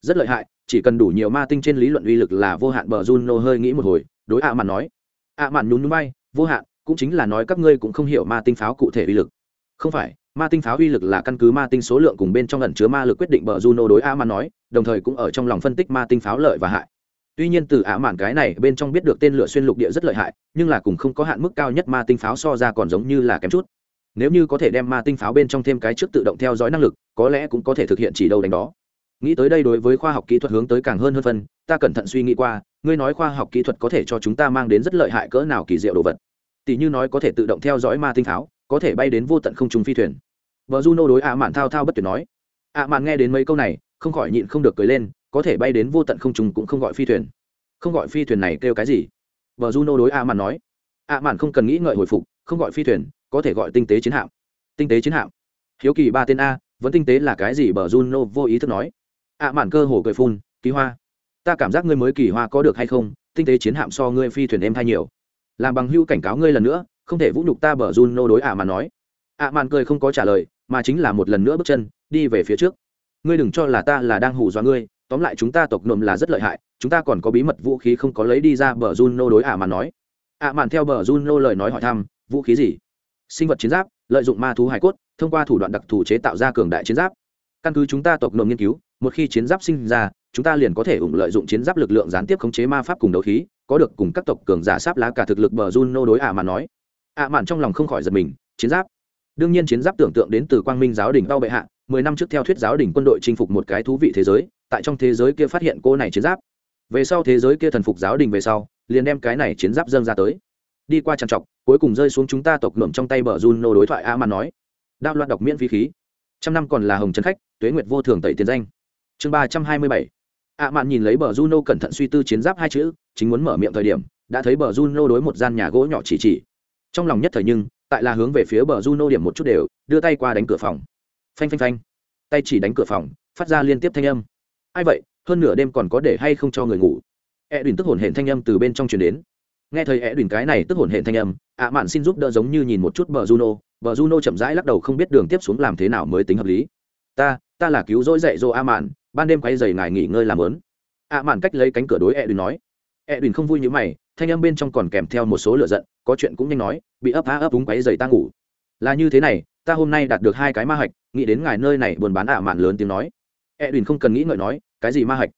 Rất lợi hại, chỉ cần đủ nhiều ma tinh trên lý luận uy lực là vô hạn. Bờ juno hơi nghĩ một hồi, đối ạ mạn nói. Ạ mạn nhún nhún bay vô hạn, cũng chính là nói các ngươi cũng không hiểu ma tinh pháo cụ thể uy lực. Không phải ma tinh pháo uy lực là căn cứ ma tinh số lượng cùng bên trong ẩn chứa ma lực quyết định bờ juno đối a man nói, đồng thời cũng ở trong lòng phân tích ma tinh pháo lợi và hại. Tuy nhiên từ ả mạn cái này bên trong biết được tên lửa xuyên lục địa rất lợi hại, nhưng là cùng không có hạn mức cao nhất ma tinh pháo so ra còn giống như là kém chút. Nếu như có thể đem ma tinh pháo bên trong thêm cái trước tự động theo dõi năng lực, có lẽ cũng có thể thực hiện chỉ đâu đánh đó. Nghĩ tới đây đối với khoa học kỹ thuật hướng tới càng hơn hơn phân, ta cẩn thận suy nghĩ qua, ngươi nói khoa học kỹ thuật có thể cho chúng ta mang đến rất lợi hại cỡ nào kỳ diệu đồ vật. Tỷ như nói có thể tự động theo dõi ma tinh pháo, có thể bay đến vô tận không trung phi thuyền vợ juno đối ạ mạn thao thao bất tuyệt nói. Ạ mạn nghe đến mấy câu này, không khỏi nhịn không được cười lên, có thể bay đến vô tận không trung cũng không gọi phi thuyền. Không gọi phi thuyền này kêu cái gì? Vợ juno đối ạ mạn nói. Ạ mạn không cần nghĩ ngợi hồi phục, không gọi phi thuyền, có thể gọi tinh tế chiến hạm. Tinh tế chiến hạm. Hiếu kỳ ba tên a, vẫn tinh tế là cái gì? Bờ juno vô ý thức nói. Ạ mạn cơ hồ cười phun, kỳ hoa, ta cảm giác ngươi mới kỳ hoa có được hay không? Tinh tế chiến hạm so ngươi phi thuyền em thay nhiều. Làm bằng hưu cảnh cáo ngươi lần nữa, không thể vũ nhục ta, bờ Juno đối ạ mạn nói. Ạ mạn cười không có trả lời mà chính là một lần nữa bước chân, đi về phía trước. Ngươi đừng cho là ta là đang hù dọa ngươi, tóm lại chúng ta tộc nộm là rất lợi hại, chúng ta còn có bí mật vũ khí không có lấy đi ra, bờ juno nô đối ạ mạn nói. Ạ mạn theo bờ juno nô lời nói hỏi thăm, vũ khí gì? Sinh vật chiến giáp, lợi dụng ma thú hải cốt, thông qua thủ đoạn đặc thù chế tạo ra cường đại chiến giáp. Căn cứ chúng ta tộc nộm nghiên cứu, một khi chiến giáp sinh ra, chúng ta liền có thể ủng lợi dụng chiến giáp lực lượng gián tiếp khống chế ma pháp cùng đấu khí, có được cùng các tộc cường giả sáp lá cả thực lực bờ juno nô đối ả à nói. Ả à mạn trong lòng không khỏi giật mình, chiến giáp đương nhiên chiến giáp tưởng tượng đến từ quang minh giáo đình đau bệ hạ, mười năm trước theo thuyết giáo đình quân đội chinh phục một cái thú vị thế giới, tại trong thế giới kia phát hiện cô này chiến giáp. Về sau thế giới kia thần phục giáo đình về sau, liền đem cái này chiến giáp dâng ra tới. Đi qua trằn trọc, cuối cùng rơi xuống chúng ta tộc ngậm trong tay bờ Juno đối thoại a mạn nói. Đao loạt đọc miễn phí khí. Trăm năm còn là hồng trấn khách, tuế nguyệt vô thường tẩy tiền danh. Chương ba trăm hai mươi bảy. A mạn nhìn lấy bờ juno cẩn thận suy tư chiến giáp hai chữ, chính muốn mở miệng thời điểm, đã thấy bờ juno đối một gian nhà gỗ nhỏ chỉ chỉ. Trong lòng nhất thời nhưng tại là hướng về phía bờ juno điểm một chút đều, đưa tay qua đánh cửa phòng. Phanh phanh phanh. Tay chỉ đánh cửa phòng, phát ra liên tiếp thanh âm. Ai vậy? Hơn nửa đêm còn có để hay không cho người ngủ? E đùn tức hồn hển thanh âm từ bên trong truyền đến. Nghe thấy e đùn cái này tức hồn hển thanh âm, ạ mạn xin giúp đỡ giống như nhìn một chút bờ juno. Bờ juno chậm rãi lắc đầu không biết đường tiếp xuống làm thế nào mới tính hợp lý. Ta ta là cứu rỗi dạy dỗ a mạn, ban đêm quay dày ngài nghỉ ngơi làm lớn a mạn cách lấy cánh cửa đối edwin nói. Edwin không vui như mày thanh âm bên trong còn kèm theo một số lựa giận, có chuyện cũng nhanh nói, bị ấp á ấp úng quấy dày ta ngủ. Là như thế này, ta hôm nay đạt được hai cái ma hạch, nghĩ đến ngài nơi này buồn bán ả mạn lớn tiếng nói. Edwin không cần nghĩ ngợi nói, cái gì ma hạch?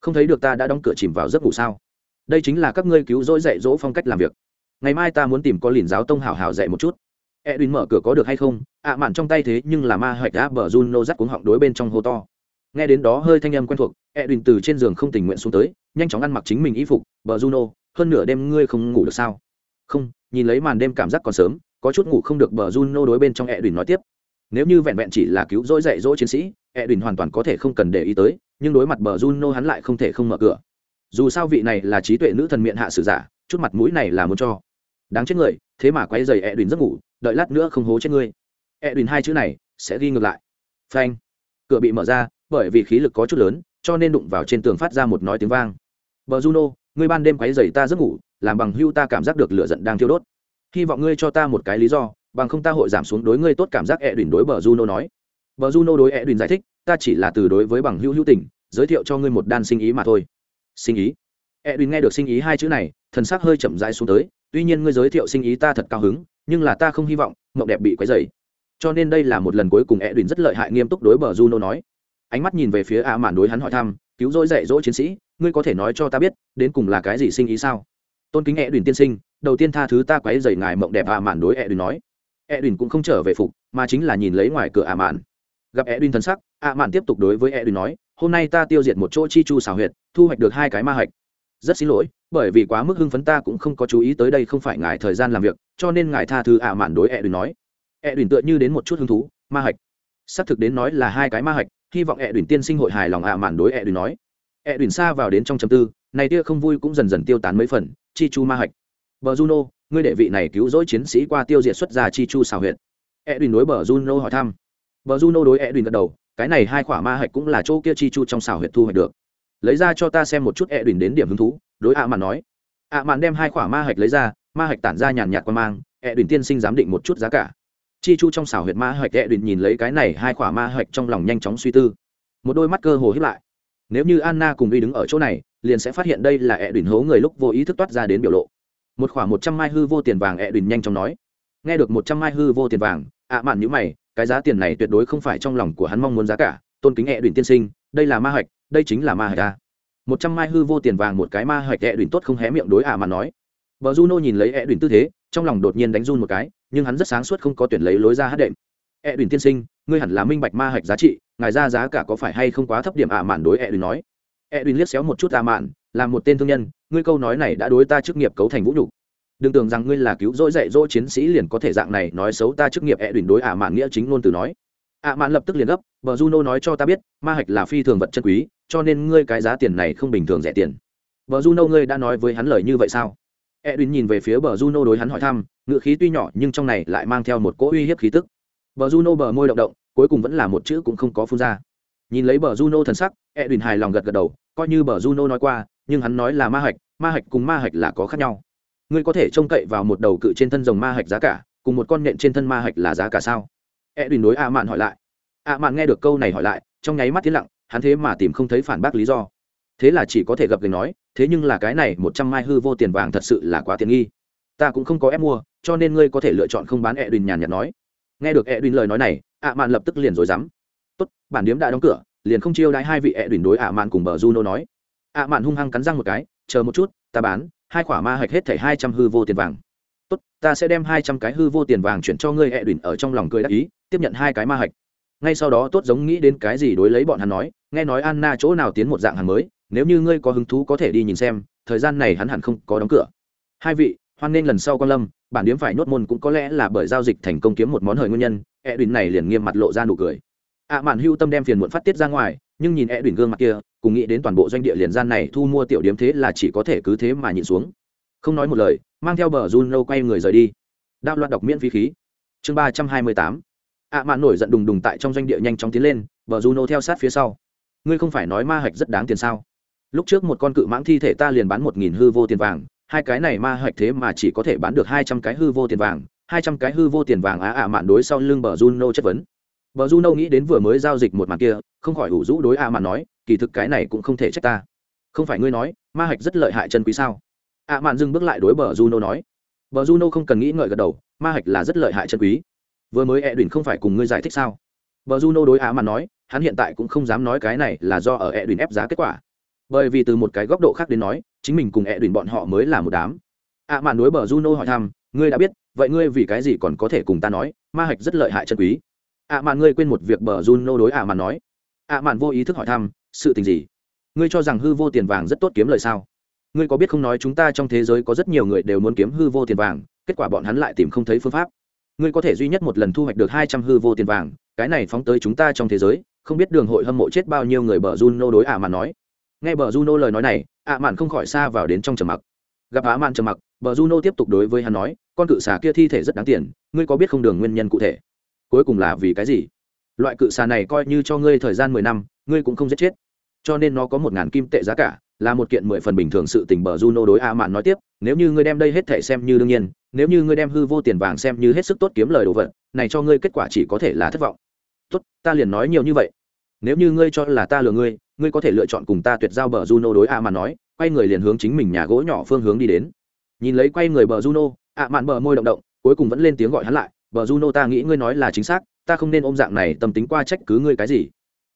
Không thấy được ta đã đóng cửa chìm vào giấc ngủ sao? Đây chính là các ngươi cứu rỗi dạy dỗ phong cách làm việc. Ngày mai ta muốn tìm có liền giáo tông hảo hảo dạy một chút. Edwin mở cửa có được hay không? Ạ mạn trong tay thế nhưng là ma hạch đã bờ run nô rắt cuống họng đối bên trong hô to. Nghe đến đó hơi thanh âm quen thuộc, edwin từ trên giường không tình nguyện xuống tới, nhanh chóng ăn mặc chính mình y phục, bờ juno hơn nửa đêm ngươi không ngủ được sao? Không, nhìn lấy màn đêm cảm giác còn sớm, có chút ngủ không được bờ juno đối bên trong edwin nói tiếp. Nếu như vẹn vẹn chỉ là cứu rỗi dạy dỗ chiến sĩ, edwin hoàn toàn có thể không cần để ý tới, nhưng đối mặt bờ juno hắn lại không thể không mở cửa. Dù sao vị này là trí tuệ nữ thần miệng hạ sử giả, chút mặt mũi này là muốn cho. Đáng chết người, thế mà quay dày edwin giấc ngủ, đợi lát nữa không hố chết ngươi. Edwin hai chữ này sẽ ghi ngược lại. Phanh. Cửa bị mở ra, bởi vì khí lực có chút lớn, cho nên đụng vào trên tường phát ra một nói tiếng vang. Bờ juno ngươi ban đêm quấy rầy ta giấc ngủ làm bằng hưu ta cảm giác được lửa giận đang thiêu đốt hy vọng ngươi cho ta một cái lý do bằng không ta hội giảm xuống đối ngươi tốt cảm giác Edwin đối bờ juno nói Bờ Juno đối Edwin giải thích, ta chỉ là từ đối với bằng hữu hữu tình, giới thiệu cho ngươi một đan sinh ý mà thôi. Sinh ý? Edwin nghe được sinh ý hai chữ này, thần sắc hơi chậm rãi xuống tới, tuy nhiên ngươi giới thiệu sinh ý ta thật cao hứng, nhưng là ta không hy vọng mộng đẹp bị quấy rầy. Cho nên đây là một lần cuối cùng Edwin rất lợi hại nghiêm túc đối bờ Juno nói. Ánh mắt nhìn về phía A Mạn đối hắn hỏi thăm, cứu rỗi dạy dỗ chiến sĩ, ngươi có thể nói cho ta biết, đến cùng là cái gì sinh ý sao? Tôn kính Edwin tiên sinh, đầu tiên tha thứ ta quấy rầy ngài mộng đẹp à Mạn đối Edwin nói. Edwin cũng không trở về phục, mà chính là nhìn lấy ngoài cửa à Mạn. Gặp edwin thân sắc ạ mạn tiếp tục đối với edwin nói hôm nay ta tiêu diệt một chỗ chi chu xào huyệt thu hoạch được hai cái ma hạch. Rất xin lỗi bởi vì quá mức hưng phấn ta cũng không có chú ý tới đây không phải ngài thời gian làm việc cho nên ngài tha thứ ạ mạn đối edwin nói. Edwin tựa như đến một chút hứng thú ma hạch. Xác thực đến nói là hai cái ma hạch hy vọng edwin tiên sinh hội hài lòng ạ mạn đối edwin nói. E edwin xa vào đến trong chấm tư này tia không vui cũng dần dần tiêu tán mấy phần chi chu ma hạch bờ juno ngươi đệ vị này cứu rỗi chiến sĩ qua tiêu diệt xuất ra chi chu xào huyệt edwin đối bờ juno hỏi thăm Bờ Juno đối E Edwin gật đầu, cái này hai quả ma hạch cũng là chỗ kia chi chu trong xảo huyệt thu hoạch được. Lấy ra cho ta xem một chút E Edwin đến điểm hứng thú, đối ạ mạn nói. ạ mạn đem hai quả ma hạch lấy ra, ma hạch tản ra nhàn nhạt quan mang, E Edwin tiên sinh giám định một chút giá cả. Chi chu trong xảo huyệt ma hạch Edwin nhìn lấy cái này hai quả ma hạch trong lòng nhanh chóng suy tư. Một đôi mắt cơ hồ híp lại. Nếu như Anna cùng đi đứng ở chỗ này, liền sẽ phát hiện đây là Edwin hố người lúc vô ý thức toát ra đến biểu lộ. Một khoảng một trăm mai hư vô tiền vàng Edwin nhanh chóng nói. Nghe được một trăm mai hư vô tiền vàng, ạ mạn nhữ mày, cái giá tiền này tuyệt đối không phải trong lòng của hắn mong muốn giá cả tôn kính hẹ đùn tiên sinh đây là ma hạch đây chính là ma hạch ta một trăm mai hư vô tiền vàng một cái ma hạch hẹ đùn tốt không hé miệng đối ạ mà nói vợ juno nhìn lấy hẹ đùn tư thế trong lòng đột nhiên đánh run một cái nhưng hắn rất sáng suốt không có tuyển lấy lối ra hát đệm hẹ đùn tiên sinh ngươi hẳn là minh bạch ma hạch giá trị, ngài ra giá cả có phải hay không quá thấp điểm ạ? À mạn đối edwin đùn nói. Edwin đùn liếc xéo một chút ả à mạn, là một tên thương nhân, ngươi câu nói này đã đối ta chức nghiệp cấu thành vũ nhục. Đừng tưởng rằng ngươi là cứu rỗi dạy dỗ chiến sĩ liền có thể dạng này nói xấu ta chức nghiệp edwin đùn đối ạ à mạn nghĩa chính ngôn từ nói. Ạ mạn lập tức liền gấp, Bờ juno nói cho ta biết, ma hạch là phi thường vật chân quý, cho nên ngươi cái giá tiền này không bình thường rẻ tiền. Bờ juno ngươi đã nói với hắn lời như vậy sao? Edwin đùn nhìn về phía bờ juno đối hắn hỏi thăm Ngựa khí tuy nhỏ nhưng trong này lại mang theo một cỗ uy hiếp khí tức bờ juno bờ môi động động, cuối cùng vẫn là một chữ cũng không có phun ra. Nhìn lấy bờ juno thần sắc E đùn hài lòng gật gật đầu, coi như bờ juno nói qua, nhưng hắn nói là ma hạch ma hạch cùng ma hạch là có khác nhau. Ngươi có thể trông cậy vào một đầu cự trên thân rồng ma hạch giá cả, cùng một con nện trên thân ma hạch là giá cả sao? Edwin đối a mạn hỏi lại. A mạn nghe được câu này hỏi lại, trong nháy mắt tiến lặng, hắn thế mà tìm không thấy phản bác lý do. Thế là chỉ có thể gặp gành nói, thế nhưng là cái này một trăm mai hư vô tiền vàng thật sự là quá tiện nghi. Ta cũng không có ép mua, cho nên ngươi có thể lựa chọn không bán edwin nhàn nhạt nói nghe được edwin lời nói này a mạn lập tức liền rồi dám tốt, bản điếm đã đóng cửa, liền không chiêu đãi hai vị edwin đối a mạn cùng bờ juno nói. A mạn hung hăng cắn răng một cái, chờ một chút, ta bán, hai quả ma hạch hết thảy hai trăm hư vô tiền vàng. Tốt, ta sẽ đem hai trăm cái hư vô tiền vàng chuyển cho ngươi, edwin, ở trong lòng cười đắc ý, tiếp nhận hai cái ma hạch. Ngay sau đó tốt giống nghĩ đến cái gì đối lấy bọn hắn nói, nghe nói anna chỗ nào tiến một dạng hàng mới, nếu như ngươi có hứng thú có thể đi nhìn xem, thời gian này hắn hẳn không có đóng cửa. Hai vị hoan nên lần sau quan lâm bản điếm phải nốt môn cũng có lẽ là bởi giao dịch thành công kiếm một món hời nguyên nhân e đùn này liền nghiêm mặt lộ ra nụ cười. Ạ à, mạn hưu tâm đem phiền muộn phát tiết ra ngoài nhưng nhìn e đùn gương mặt kia cùng nghĩ đến toàn bộ doanh địa liền gian này thu mua tiểu điếm thế là chỉ có thể cứ thế mà nhịn xuống. Không nói một lời mang theo bờ juno quay người rời đi. Đao loạt đọc miễn phí khí. Chương ba trăm hai mươi tám. Ạ mạn nổi giận đùng đùng tại trong doanh địa nhanh chóng tiến lên bờ juno theo sát phía sau. Ngươi không phải nói ma hạch rất đáng tiền sao? Lúc trước một con cự mãng thi thể ta liền bán một nghìn hư vô tiền vàng hai cái này ma hạch thế mà chỉ có thể bán được hai trăm cái hư vô tiền vàng, hai trăm cái hư vô tiền vàng á ạ mạn đối sau lưng bờ juno chất vấn. Bờ juno nghĩ đến vừa mới giao dịch một màn kia, không khỏi ủ rũ đối ạ mạn nói, kỳ thực cái này cũng không thể trách ta. Không phải ngươi nói, ma hạch rất lợi hại chân quý sao? ạ mạn dừng bước lại đối bờ juno nói. Bờ juno không cần nghĩ ngợi gật đầu, ma hạch là rất lợi hại chân quý. Vừa mới e đùn không phải cùng ngươi giải thích sao? Bờ juno đối ạ mạn nói, hắn hiện tại cũng không dám nói cái này là do ở e đùn ép giá kết quả. Bởi vì từ một cái góc độ khác đến nói chính mình cùng ẹ đùn bọn họ mới là một đám. À, ạ mạn đối bờ juno hỏi thăm, ngươi đã biết, vậy ngươi vì cái gì còn có thể cùng ta nói? Ma hạch rất lợi hại chân quý. À, ạ mạn ngươi quên một việc bờ juno đối à, ạ mạn nói. Ạ mạn vô ý thức hỏi thăm, sự tình gì? Ngươi cho rằng hư vô tiền vàng rất tốt kiếm lời sao? Ngươi có biết không nói chúng ta trong thế giới có rất nhiều người đều muốn kiếm hư vô tiền vàng, kết quả bọn hắn lại tìm không thấy phương pháp. Ngươi có thể duy nhất một lần thu hoạch được hai trăm hư vô tiền vàng, cái này phóng tới chúng ta trong thế giới, không biết đường hội hâm mộ chết bao nhiêu người bờ Juno đối ạ mạn nói nghe bờ Juno lời nói này ả mạn không khỏi xa vào đến trong trầm mặc. Gặp ạ mạn trầm mặc bờ Juno tiếp tục đối với hắn nói con cự xà kia thi thể rất đáng tiền ngươi có biết không đường nguyên nhân cụ thể? Cuối cùng là vì cái gì? Loại cự xà này coi như cho ngươi thời gian mười năm ngươi cũng không giết chết. Cho nên nó có một ngàn kim tệ giá cả là một kiện mười phần bình thường sự tình. Bờ Juno đối A Mạn nói tiếp, nếu như ngươi đem đây hết thể xem như đương nhiên, nếu như ngươi đem hư vô tiền vàng xem như hết sức tốt kiếm lời đồ vật, này cho ngươi kết quả chỉ có thể là thất vọng. tốt ta liền nói nhiều như vậy. Nếu như ngươi cho là ta lừa ngươi ngươi có thể lựa chọn cùng ta tuyệt giao bờ juno đối a mạn nói, quay người liền hướng chính mình nhà gỗ nhỏ phương hướng đi đến. Nhìn lấy quay người bờ juno a mạn bờ môi động động, cuối cùng vẫn lên tiếng gọi hắn lại, bờ juno, ta nghĩ ngươi nói là chính xác, ta không nên ôm dạng này tâm tính qua trách cứ ngươi cái gì.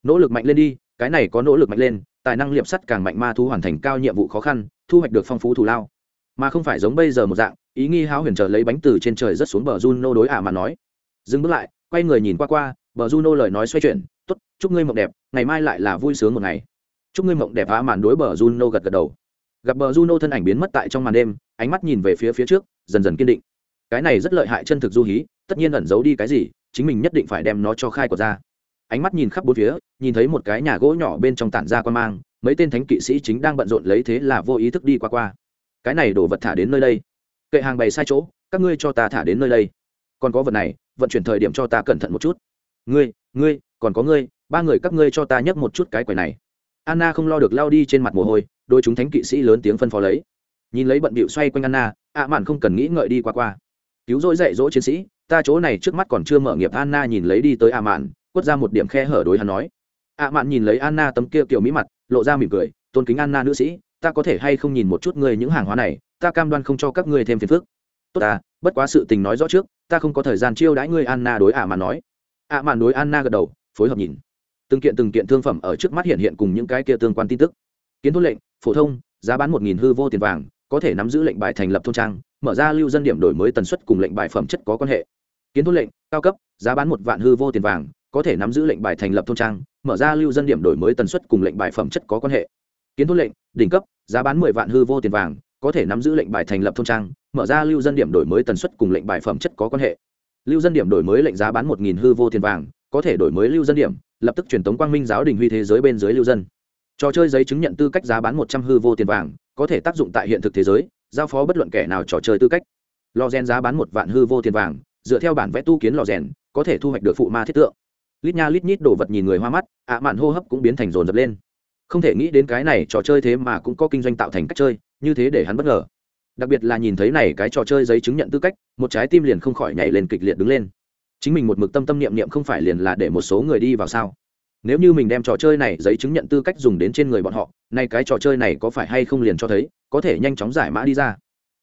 Nỗ lực mạnh lên đi, cái này có nỗ lực mạnh lên, tài năng liệp sắt càng mạnh ma thu hoàn thành cao nhiệm vụ khó khăn, thu hoạch được phong phú thù lao. Mà không phải giống bây giờ một dạng, ý nghi háo huyền chờ lấy bánh từ trên trời rất xuống bờ juno đối ả mà nói. Dừng bước lại, quay người nhìn qua qua, bờ juno lời nói xoay chuyển tốt, chúc ngươi mộng đẹp, ngày mai lại là vui sướng một ngày. Chúc ngươi mộng đẹp á màn đối bờ juno gật gật đầu. Gặp bờ juno thân ảnh biến mất tại trong màn đêm, ánh mắt nhìn về phía phía trước, dần dần kiên định. Cái này rất lợi hại chân thực du hí, tất nhiên ẩn giấu đi cái gì, chính mình nhất định phải đem nó cho khai của ra. Ánh mắt nhìn khắp bốn phía, nhìn thấy một cái nhà gỗ nhỏ bên trong tản ra quan mang, mấy tên thánh kỵ sĩ chính đang bận rộn lấy thế là vô ý thức đi qua qua. Cái này đổ vật thả đến nơi đây. Kệ hàng bày sai chỗ, các ngươi cho ta thả đến nơi đây. Còn có vật này, vận chuyển thời điểm cho ta cẩn thận một chút ngươi ngươi, còn có ngươi, ba người các ngươi cho ta nhấc một chút cái quầy này. Anna không lo được lao đi trên mặt mồ hôi, đôi chúng thánh kỵ sĩ lớn tiếng phân phó lấy. Nhìn lấy bận bịu xoay quanh anna, ạ mạn không cần nghĩ ngợi đi qua qua. Cứu rỗi dạy dỗ chiến sĩ, ta chỗ này trước mắt còn chưa mở nghiệp, anna nhìn lấy đi tới ạ mạn, quất ra một điểm khe hở đối hắn nói. Ạ mạn nhìn lấy anna tấm kia kiểu mỹ mặt, lộ ra mỉm cười, tôn kính anna nữ sĩ, ta có thể hay không nhìn một chút ngươi những hàng hóa này, ta cam đoan không cho các ngươi thêm phiền phức. Tốt ta bất quá sự tình nói rõ trước, ta không có thời gian chiêu đãi ngươi, anna đối ạ mạn nói ạ mạn đối anna gật đầu, phối hợp nhìn. Từng kiện từng kiện thương phẩm ở trước mắt hiện hiện cùng những cái kia tương quan tin tức. Kiến thôn lệnh, phổ thông, giá bán một nghìn hư vô tiền vàng, có thể nắm giữ lệnh bài thành lập thôn trang, mở ra lưu dân điểm đổi mới tần suất cùng lệnh bài phẩm chất có quan hệ. Kiến thôn lệnh, cao cấp, giá bán một vạn hư vô tiền vàng, có thể nắm giữ lệnh bài thành lập thôn trang, mở ra lưu dân điểm đổi mới tần suất cùng lệnh bài phẩm chất có quan hệ. Kiến thôn lệnh, đỉnh cấp, giá bán mười vạn hư vô tiền vàng, có thể nắm giữ lệnh bài thành lập thôn trang, mở ra lưu dân điểm đổi mới tần suất cùng lệnh bài phẩm chất có quan hệ lưu dân điểm đổi mới lệnh giá bán một nghìn hư vô tiền vàng, có thể đổi mới lưu dân điểm, lập tức truyền tống quang minh giáo đình huy thế giới bên dưới lưu dân. Trò chơi giấy chứng nhận tư cách giá bán một trăm hư vô tiền vàng, có thể tác dụng tại hiện thực thế giới, giao phó bất luận kẻ nào trò chơi tư cách. Lò rèn giá bán một vạn hư vô tiền vàng, dựa theo bản vẽ tu kiến lò rèn có thể thu hoạch được phụ ma thiết tượng. Lít nha lít nhít đồ vật nhìn người hoa mắt, ạ mạn hô hấp cũng biến thành rồn rập lên. Không thể nghĩ đến cái này trò chơi thế mà cũng có kinh doanh tạo thành cách chơi, như thế để hắn bất ngờ đặc biệt là nhìn thấy này cái trò chơi giấy chứng nhận tư cách, một trái tim liền không khỏi nhảy lên kịch liệt đứng lên. Chính mình một mực tâm tâm niệm niệm không phải liền là để một số người đi vào sao? Nếu như mình đem trò chơi này giấy chứng nhận tư cách dùng đến trên người bọn họ nay cái trò chơi này có phải hay không liền cho thấy, có thể nhanh chóng giải mã đi ra?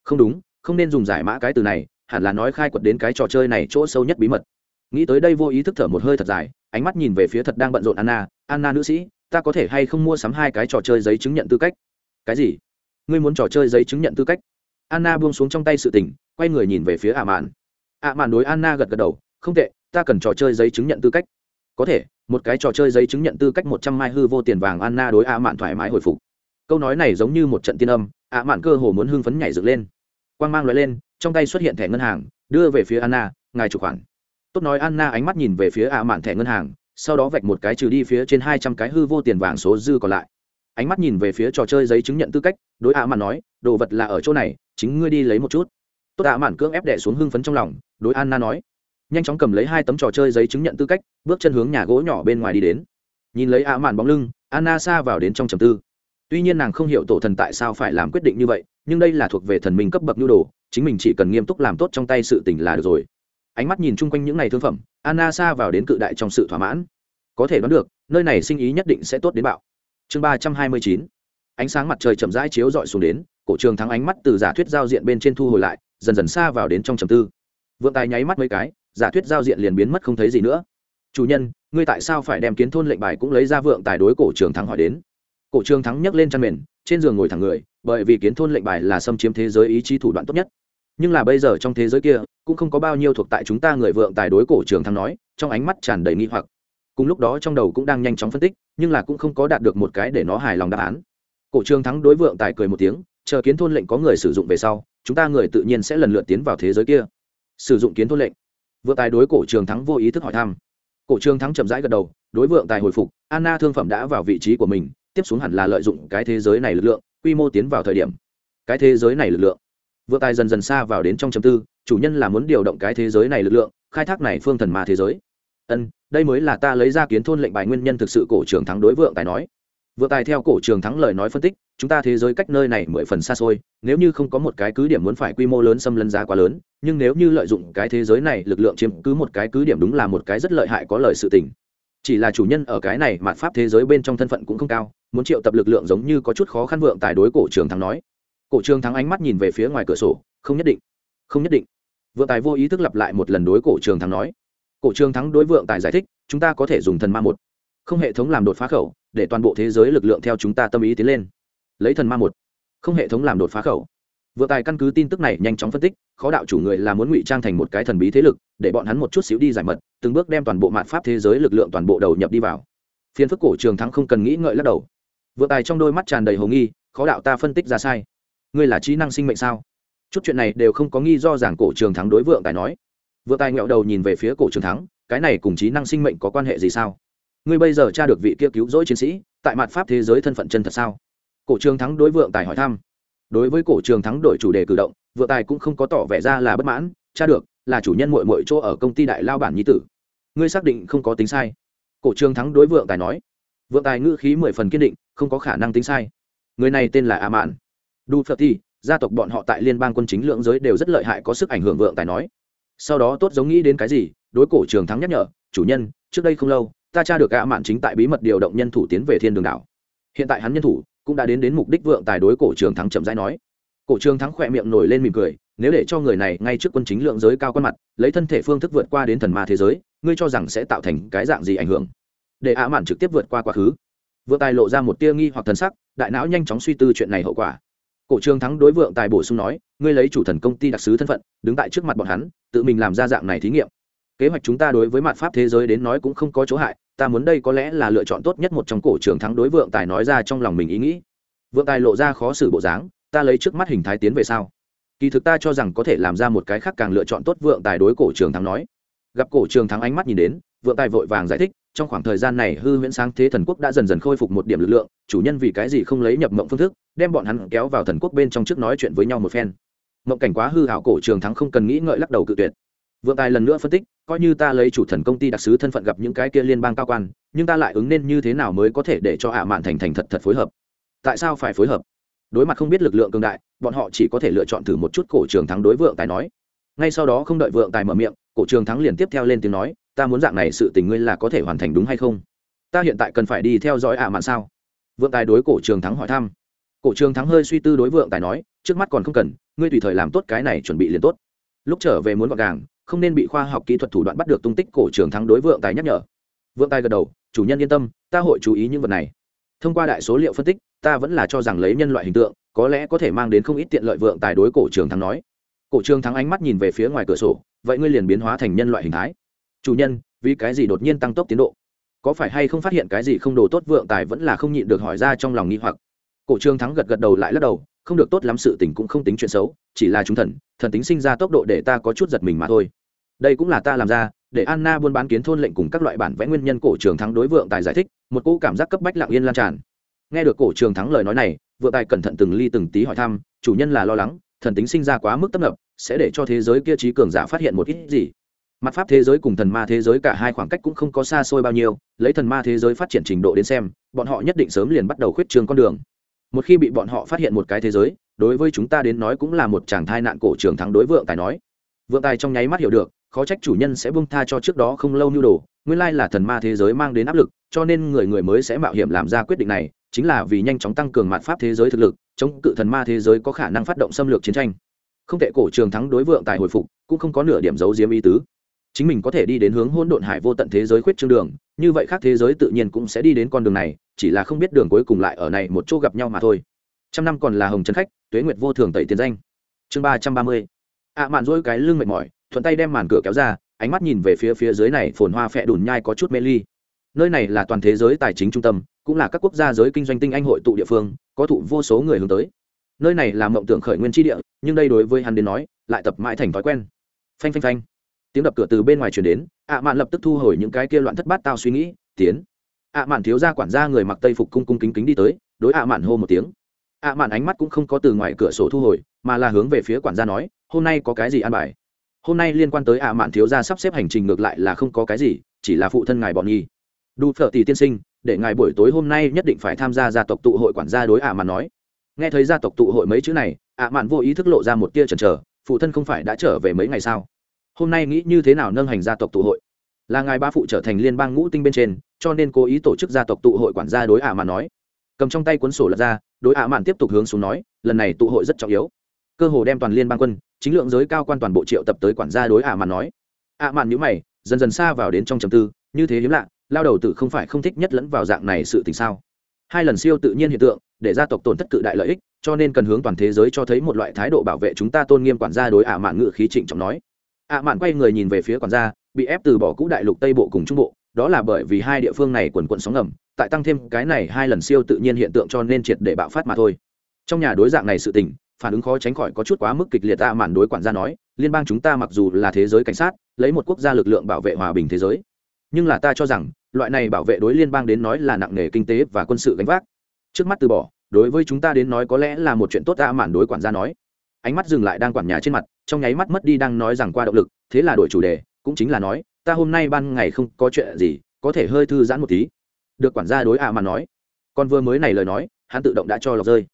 Không đúng, không nên dùng giải mã cái từ này, hẳn là nói khai quật đến cái trò chơi này chỗ sâu nhất bí mật. Nghĩ tới đây vô ý thức thở một hơi thật dài, ánh mắt nhìn về phía thật đang bận rộn anna anna nữ sĩ, ta có thể hay không mua sắm hai cái trò chơi giấy chứng nhận tư cách? Cái gì? Ngươi muốn trò chơi giấy chứng nhận tư cách? Anna buông xuống trong tay sự tình, quay người nhìn về phía ả mạn. Ả mạn đối anna gật gật đầu, không tệ, ta cần trò chơi giấy chứng nhận tư cách. Có thể, một cái trò chơi giấy chứng nhận tư cách một trăm mai hư vô tiền vàng. Anna đối ả mạn thoải mái hồi phục. Câu nói này giống như một trận tiên âm, ả mạn cơ hồ muốn hưng phấn nhảy dựng lên. Quang mang loại lên, trong tay xuất hiện thẻ ngân hàng, đưa về phía anna, ngài chủ khoản. Tốt nói anna ánh mắt nhìn về phía ả mạn thẻ ngân hàng, sau đó vạch một cái trừ đi phía trên hai trăm cái hư vô tiền vàng số dư còn lại ánh mắt nhìn về phía trò chơi giấy chứng nhận tư cách, đối ả mạn nói, đồ vật là ở chỗ này, chính ngươi đi lấy một chút. Tốt ả mạn cưỡng ép đẻ xuống hưng phấn trong lòng, đối anna nói, nhanh chóng cầm lấy hai tấm trò chơi giấy chứng nhận tư cách, bước chân hướng nhà gỗ nhỏ bên ngoài đi đến. Nhìn lấy ả mạn bóng lưng, anna xa vào đến trong trầm tư. Tuy nhiên nàng không hiểu tổ thần tại sao phải làm quyết định như vậy, nhưng đây là thuộc về thần minh cấp bậc nhu đồ, chính mình chỉ cần nghiêm túc làm tốt trong tay sự tình là được rồi. Ánh mắt nhìn chung quanh những ngày thương phẩm, anna xa vào đến cự đại trong sự thỏa mãn. Có thể đoán được, nơi này sinh ý nhất định sẽ tốt đến bạo chương ba trăm hai mươi chín. Ánh sáng mặt trời chậm rãi chiếu rọi xuống đến, cổ trường thắng ánh mắt từ giả thuyết giao diện bên trên thu hồi lại, dần dần xa vào đến trong trầm tư. Vượng tài nháy mắt mấy cái, giả thuyết giao diện liền biến mất không thấy gì nữa. Chủ nhân, ngươi tại sao phải đem kiến thôn lệnh bài cũng lấy ra vượng tài đối cổ trường thắng hỏi đến? Cổ trường thắng nhấc lên chăn mền, trên giường ngồi thẳng người, bởi vì kiến thôn lệnh bài là xâm chiếm thế giới ý chí thủ đoạn tốt nhất. Nhưng là bây giờ trong thế giới kia, cũng không có bao nhiêu thuộc tại chúng ta người vượng tài đối cổ trường thắng nói, trong ánh mắt tràn đầy nghi hoặc cùng lúc đó trong đầu cũng đang nhanh chóng phân tích, nhưng là cũng không có đạt được một cái để nó hài lòng đáp án. Cổ trường thắng đối vượng tài cười một tiếng, chờ kiến thôn lệnh có người sử dụng về sau, chúng ta người tự nhiên sẽ lần lượt tiến vào thế giới kia. Sử dụng kiến thôn lệnh. Vượng tài đối cổ trường thắng vô ý thức hỏi thăm. Cổ trường thắng chậm rãi gật đầu, đối vượng tài hồi phục, anna thương phẩm đã vào vị trí của mình, tiếp xuống hẳn là lợi dụng cái thế giới này lực lượng, quy mô tiến vào thời điểm. Cái thế giới này lực lượng. Vượng tài dần dần xa vào đến trong chấm tư, chủ nhân là muốn điều động cái thế giới này lực lượng, khai thác này phương thần ma thế giới ân, đây mới là ta lấy ra kiến thôn lệnh bài nguyên nhân thực sự cổ trường thắng đối vượng tài nói. Vượng tài theo cổ trường thắng lời nói phân tích, chúng ta thế giới cách nơi này mười phần xa xôi, nếu như không có một cái cứ điểm muốn phải quy mô lớn xâm lấn giá quá lớn, nhưng nếu như lợi dụng cái thế giới này lực lượng chiếm cứ một cái cứ điểm đúng là một cái rất lợi hại có lợi sự tình. Chỉ là chủ nhân ở cái này mạn pháp thế giới bên trong thân phận cũng không cao, muốn triệu tập lực lượng giống như có chút khó khăn vượng tài đối cổ trường thắng nói. Cổ trường thắng ánh mắt nhìn về phía ngoài cửa sổ, không nhất định, không nhất định. Vượng tài vô ý thức lặp lại một lần đối cổ trường thắng nói cổ trường thắng đối vượng tài giải thích, chúng ta có thể dùng thần ma một. Không hệ thống làm đột phá khẩu, để toàn bộ thế giới lực lượng theo chúng ta tâm ý tiến lên. Lấy thần ma một. Không hệ thống làm đột phá khẩu. Vượng tài căn cứ tin tức này nhanh chóng phân tích, khó đạo chủ người là muốn ngụy trang thành một cái thần bí thế lực, để bọn hắn một chút xíu đi giải mật, từng bước đem toàn bộ mạn pháp thế giới lực lượng toàn bộ đầu nhập đi vào. Phiên phức cổ trường thắng không cần nghĩ ngợi lắc đầu. Vượng tài trong đôi mắt tràn đầy hồ nghi, khó đạo ta phân tích ra sai. Ngươi là trí năng sinh mệnh sao? Chút chuyện này đều không có nghi do giảng cổ trường thắng đối vượng tài nói vừa tài nghẹo đầu nhìn về phía cổ trường thắng, cái này cùng trí năng sinh mệnh có quan hệ gì sao? Ngươi bây giờ tra được vị kia cứu rỗi chiến sĩ, tại mặt pháp thế giới thân phận chân thật sao? Cổ trường thắng đối vượng tài hỏi thăm. Đối với cổ trường thắng đổi chủ đề cử động, vượng tài cũng không có tỏ vẻ ra là bất mãn, tra được, là chủ nhân mội mội chỗ ở công ty đại lao bản nhi tử. Ngươi xác định không có tính sai. Cổ trường thắng đối vượng tài nói. Vượng tài ngữ khí mười phần kiên định, không có khả năng tính sai. Người này tên là a mạn. Du phật thi gia tộc bọn họ tại liên bang quân chính lượng giới đều rất lợi hại có sức ảnh hưởng vượng tài nói sau đó tốt giống nghĩ đến cái gì, đối cổ trường thắng nhắc nhở, chủ nhân, trước đây không lâu, ta tra được gã mạn chính tại bí mật điều động nhân thủ tiến về thiên đường đảo. Hiện tại hắn nhân thủ cũng đã đến đến mục đích vượng tài đối cổ trường thắng chậm rãi nói. Cổ trường thắng khỏe miệng nổi lên mỉm cười, nếu để cho người này ngay trước quân chính lượng giới cao quan mặt, lấy thân thể phương thức vượt qua đến thần ma thế giới, ngươi cho rằng sẽ tạo thành cái dạng gì ảnh hưởng? Để ạ mạn trực tiếp vượt qua quá khứ. Vượng tài lộ ra một tia nghi hoặc thần sắc, đại não nhanh chóng suy tư chuyện này hậu quả cổ trường thắng đối vượng tài bổ sung nói, ngươi lấy chủ thần công ty đặc sứ thân phận, đứng tại trước mặt bọn hắn, tự mình làm ra dạng này thí nghiệm. Kế hoạch chúng ta đối với mặt pháp thế giới đến nói cũng không có chỗ hại, ta muốn đây có lẽ là lựa chọn tốt nhất một trong cổ trường thắng đối vượng tài nói ra trong lòng mình ý nghĩ. Vượng tài lộ ra khó xử bộ dáng, ta lấy trước mắt hình thái tiến về sau kỳ thực ta cho rằng có thể làm ra một cái khác càng lựa chọn tốt vượng tài đối cổ trường thắng nói. Gặp cổ trường thắng ánh mắt nhìn đến, vượng tài vội vàng giải thích trong khoảng thời gian này hư huyễn sáng thế thần quốc đã dần dần khôi phục một điểm lực lượng, chủ nhân vì cái gì không lấy nhập mộng phương thức, đem bọn hắn kéo vào thần quốc bên trong trước nói chuyện với nhau một phen. Mộng cảnh quá hư hảo cổ trường thắng không cần nghĩ ngợi lắc đầu cự tuyệt. Vượng tài lần nữa phân tích, coi như ta lấy chủ thần công ty đặc sứ thân phận gặp những cái kia liên bang cao quan, nhưng ta lại ứng nên như thế nào mới có thể để cho hạ mạn thành thành thật thật phối hợp? Tại sao phải phối hợp? Đối mặt không biết lực lượng cường đại, bọn họ chỉ có thể lựa chọn thử một chút cổ trường thắng đối vượng tài nói. Ngay sau đó không đợi vượng tài mở miệng, cổ trường thắng liền tiếp theo lên tiếng nói ta muốn dạng này sự tình ngươi là có thể hoàn thành đúng hay không? Ta hiện tại cần phải đi theo dõi ạ mạn sao? Vượng tài đối cổ trường thắng hỏi thăm. Cổ trường thắng hơi suy tư đối vượng tài nói, trước mắt còn không cần, ngươi tùy thời làm tốt cái này chuẩn bị liền tốt. Lúc trở về muốn gọn gàng, không nên bị khoa học kỹ thuật thủ đoạn bắt được tung tích, cổ trường thắng đối vượng tài nhắc nhở. Vượng tài gật đầu, chủ nhân yên tâm, ta hội chú ý những vật này. Thông qua đại số liệu phân tích, ta vẫn là cho rằng lấy nhân loại hình tượng, có lẽ có thể mang đến không ít tiện lợi. Vượng tài đối cổ trường thắng nói. Cổ trường thắng ánh mắt nhìn về phía ngoài cửa sổ, vậy ngươi liền biến hóa thành nhân loại hình thái chủ nhân, vì cái gì đột nhiên tăng tốc tiến độ? Có phải hay không phát hiện cái gì không đồ tốt vượng tài vẫn là không nhịn được hỏi ra trong lòng nghi hoặc. Cổ trường thắng gật gật đầu lại lắc đầu, không được tốt lắm sự tình cũng không tính chuyện xấu, chỉ là chúng thần thần tính sinh ra tốc độ để ta có chút giật mình mà thôi. Đây cũng là ta làm ra, để anna buôn bán kiến thôn lệnh cùng các loại bản vẽ nguyên nhân cổ trường thắng đối vượng tài giải thích, một cỗ cảm giác cấp bách lặng yên lan tràn. Nghe được cổ trường thắng lời nói này, vượng tài cẩn thận từng ly từng tí hỏi thăm, chủ nhân là lo lắng, thần tính sinh ra quá mức tấp nập, sẽ để cho thế giới kia trí cường giả phát hiện một ít gì? Mặt pháp thế giới cùng thần ma thế giới cả hai khoảng cách cũng không có xa xôi bao nhiêu, lấy thần ma thế giới phát triển trình độ đến xem, bọn họ nhất định sớm liền bắt đầu khuyết trường con đường. Một khi bị bọn họ phát hiện một cái thế giới, đối với chúng ta đến nói cũng là một chàng thai nạn cổ trường thắng đối vượng tài nói. Vượng tài trong nháy mắt hiểu được, khó trách chủ nhân sẽ buông tha cho trước đó không lâu nhu đồ, nguyên lai là thần ma thế giới mang đến áp lực, cho nên người người mới sẽ mạo hiểm làm ra quyết định này, chính là vì nhanh chóng tăng cường mặt pháp thế giới thực lực, chống cự thần ma thế giới có khả năng phát động xâm lược chiến tranh. Không tệ cổ trường thắng đối vượng tài hồi phục, cũng không có nửa điểm giấu diếm ý tứ chính mình có thể đi đến hướng hỗn độn hải vô tận thế giới khuyết trương đường, như vậy khác thế giới tự nhiên cũng sẽ đi đến con đường này, chỉ là không biết đường cuối cùng lại ở này một chỗ gặp nhau mà thôi. Trăm năm còn là hồng trấn khách, tuế nguyệt vô thường tẩy tiền danh. Chương ba trăm ba mươi. Ạ mạn dỗi cái lưng mệt mỏi, thuận tay đem màn cửa kéo ra, ánh mắt nhìn về phía phía dưới này phồn hoa phẹ đùn nhai có chút mê ly. Nơi này là toàn thế giới tài chính trung tâm, cũng là các quốc gia giới kinh doanh tinh anh hội tụ địa phương, có thụ vô số người hướng tới. Nơi này là mộng tưởng khởi nguyên tri địa, nhưng đây đối với hắn đến nói, lại tập mãi thành thói quen. Phanh phanh phanh tiếng đập cửa từ bên ngoài chuyển đến, ạ mạn lập tức thu hồi những cái kia loạn thất bát tao suy nghĩ, tiến. ạ mạn thiếu ra quản gia người mặc tây phục cung cung kính kính đi tới, đối ạ mạn hô một tiếng. ạ mạn ánh mắt cũng không có từ ngoài cửa sổ thu hồi, mà là hướng về phía quản gia nói, hôm nay có cái gì ăn bài? Hôm nay liên quan tới ạ mạn thiếu gia sắp xếp hành trình ngược lại là không có cái gì, chỉ là phụ thân ngài bọn nhi đủ phở tỷ tiên sinh, để ngài buổi tối hôm nay nhất định phải tham gia gia tộc tụ hội quản gia đối ạ mạn nói. Nghe thấy gia tộc tụ hội mấy chữ này, ạ mạn vô ý thức lộ ra một tia chần chờ, phụ thân không phải đã trở về mấy ngày sao? Hôm nay nghĩ như thế nào nâng hành gia tộc tụ hội? Là ngài ba phụ trở thành liên bang ngũ tinh bên trên, cho nên cố ý tổ chức gia tộc tụ hội quản gia đối ạ mạn nói. Cầm trong tay cuốn sổ lật ra, đối ạ mạn tiếp tục hướng xuống nói, lần này tụ hội rất trọng yếu. Cơ hồ đem toàn liên bang quân, chính lượng giới cao quan toàn bộ triệu tập tới quản gia đối ạ mạn nói. Ạ mạn nhữ mày, dần dần xa vào đến trong trầm tư, như thế hiếm lạ, lao đầu tử không phải không thích nhất lẫn vào dạng này sự tình sao? Hai lần siêu tự nhiên hiện tượng, để gia tộc tổn thất cự đại lợi ích, cho nên cần hướng toàn thế giới cho thấy một loại thái độ bảo vệ chúng ta tôn nghiêm quản gia đối ạ mạn ngự khí trịnh trọng nói ạ mạn quay người nhìn về phía quản gia, bị ép từ bỏ cũ đại lục tây bộ cùng trung bộ, đó là bởi vì hai địa phương này quần quận sóng ngầm, tại tăng thêm cái này hai lần siêu tự nhiên hiện tượng cho nên triệt để bạo phát mà thôi. Trong nhà đối dạng này sự tình, phản ứng khó tránh khỏi có chút quá mức kịch liệt ạ mạn đối quản gia nói, liên bang chúng ta mặc dù là thế giới cảnh sát, lấy một quốc gia lực lượng bảo vệ hòa bình thế giới, nhưng là ta cho rằng, loại này bảo vệ đối liên bang đến nói là nặng nề kinh tế và quân sự gánh vác. Trước mắt từ bỏ, đối với chúng ta đến nói có lẽ là một chuyện tốt ta mạn đối quản gia nói. Ánh mắt dừng lại đang quản nhà trên mặt trong nháy mắt mất đi đang nói rằng qua động lực, thế là đổi chủ đề, cũng chính là nói, ta hôm nay ban ngày không có chuyện gì, có thể hơi thư giãn một tí. Được quản gia đối ạ mà nói. Còn vừa mới này lời nói, hắn tự động đã cho lọc rơi.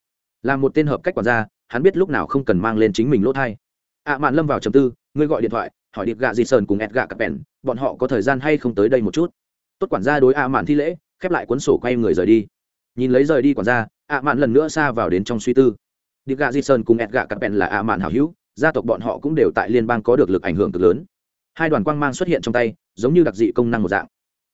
Là một tên hợp cách quản gia, hắn biết lúc nào không cần mang lên chính mình lỗ thai. ạ mạn lâm vào chầm tư, ngươi gọi điện thoại, hỏi điệp gạ dì sơn cùng ẹt gạ cặp bèn bọn họ có thời gian hay không tới đây một chút? Tốt quản gia đối ạ mạn thi lễ, khép lại cuốn sổ quay người rời đi. Nhìn lấy rời đi quản gia, ạ mạn lần nữa xa vào đến trong suy tư. Điệp gạ di sơn cùng ẹt gạ cặp bèn là ạ mạn hảo hữu gia tộc bọn họ cũng đều tại liên bang có được lực ảnh hưởng cực lớn. Hai đoàn quang mang xuất hiện trong tay, giống như đặc dị công năng một dạng.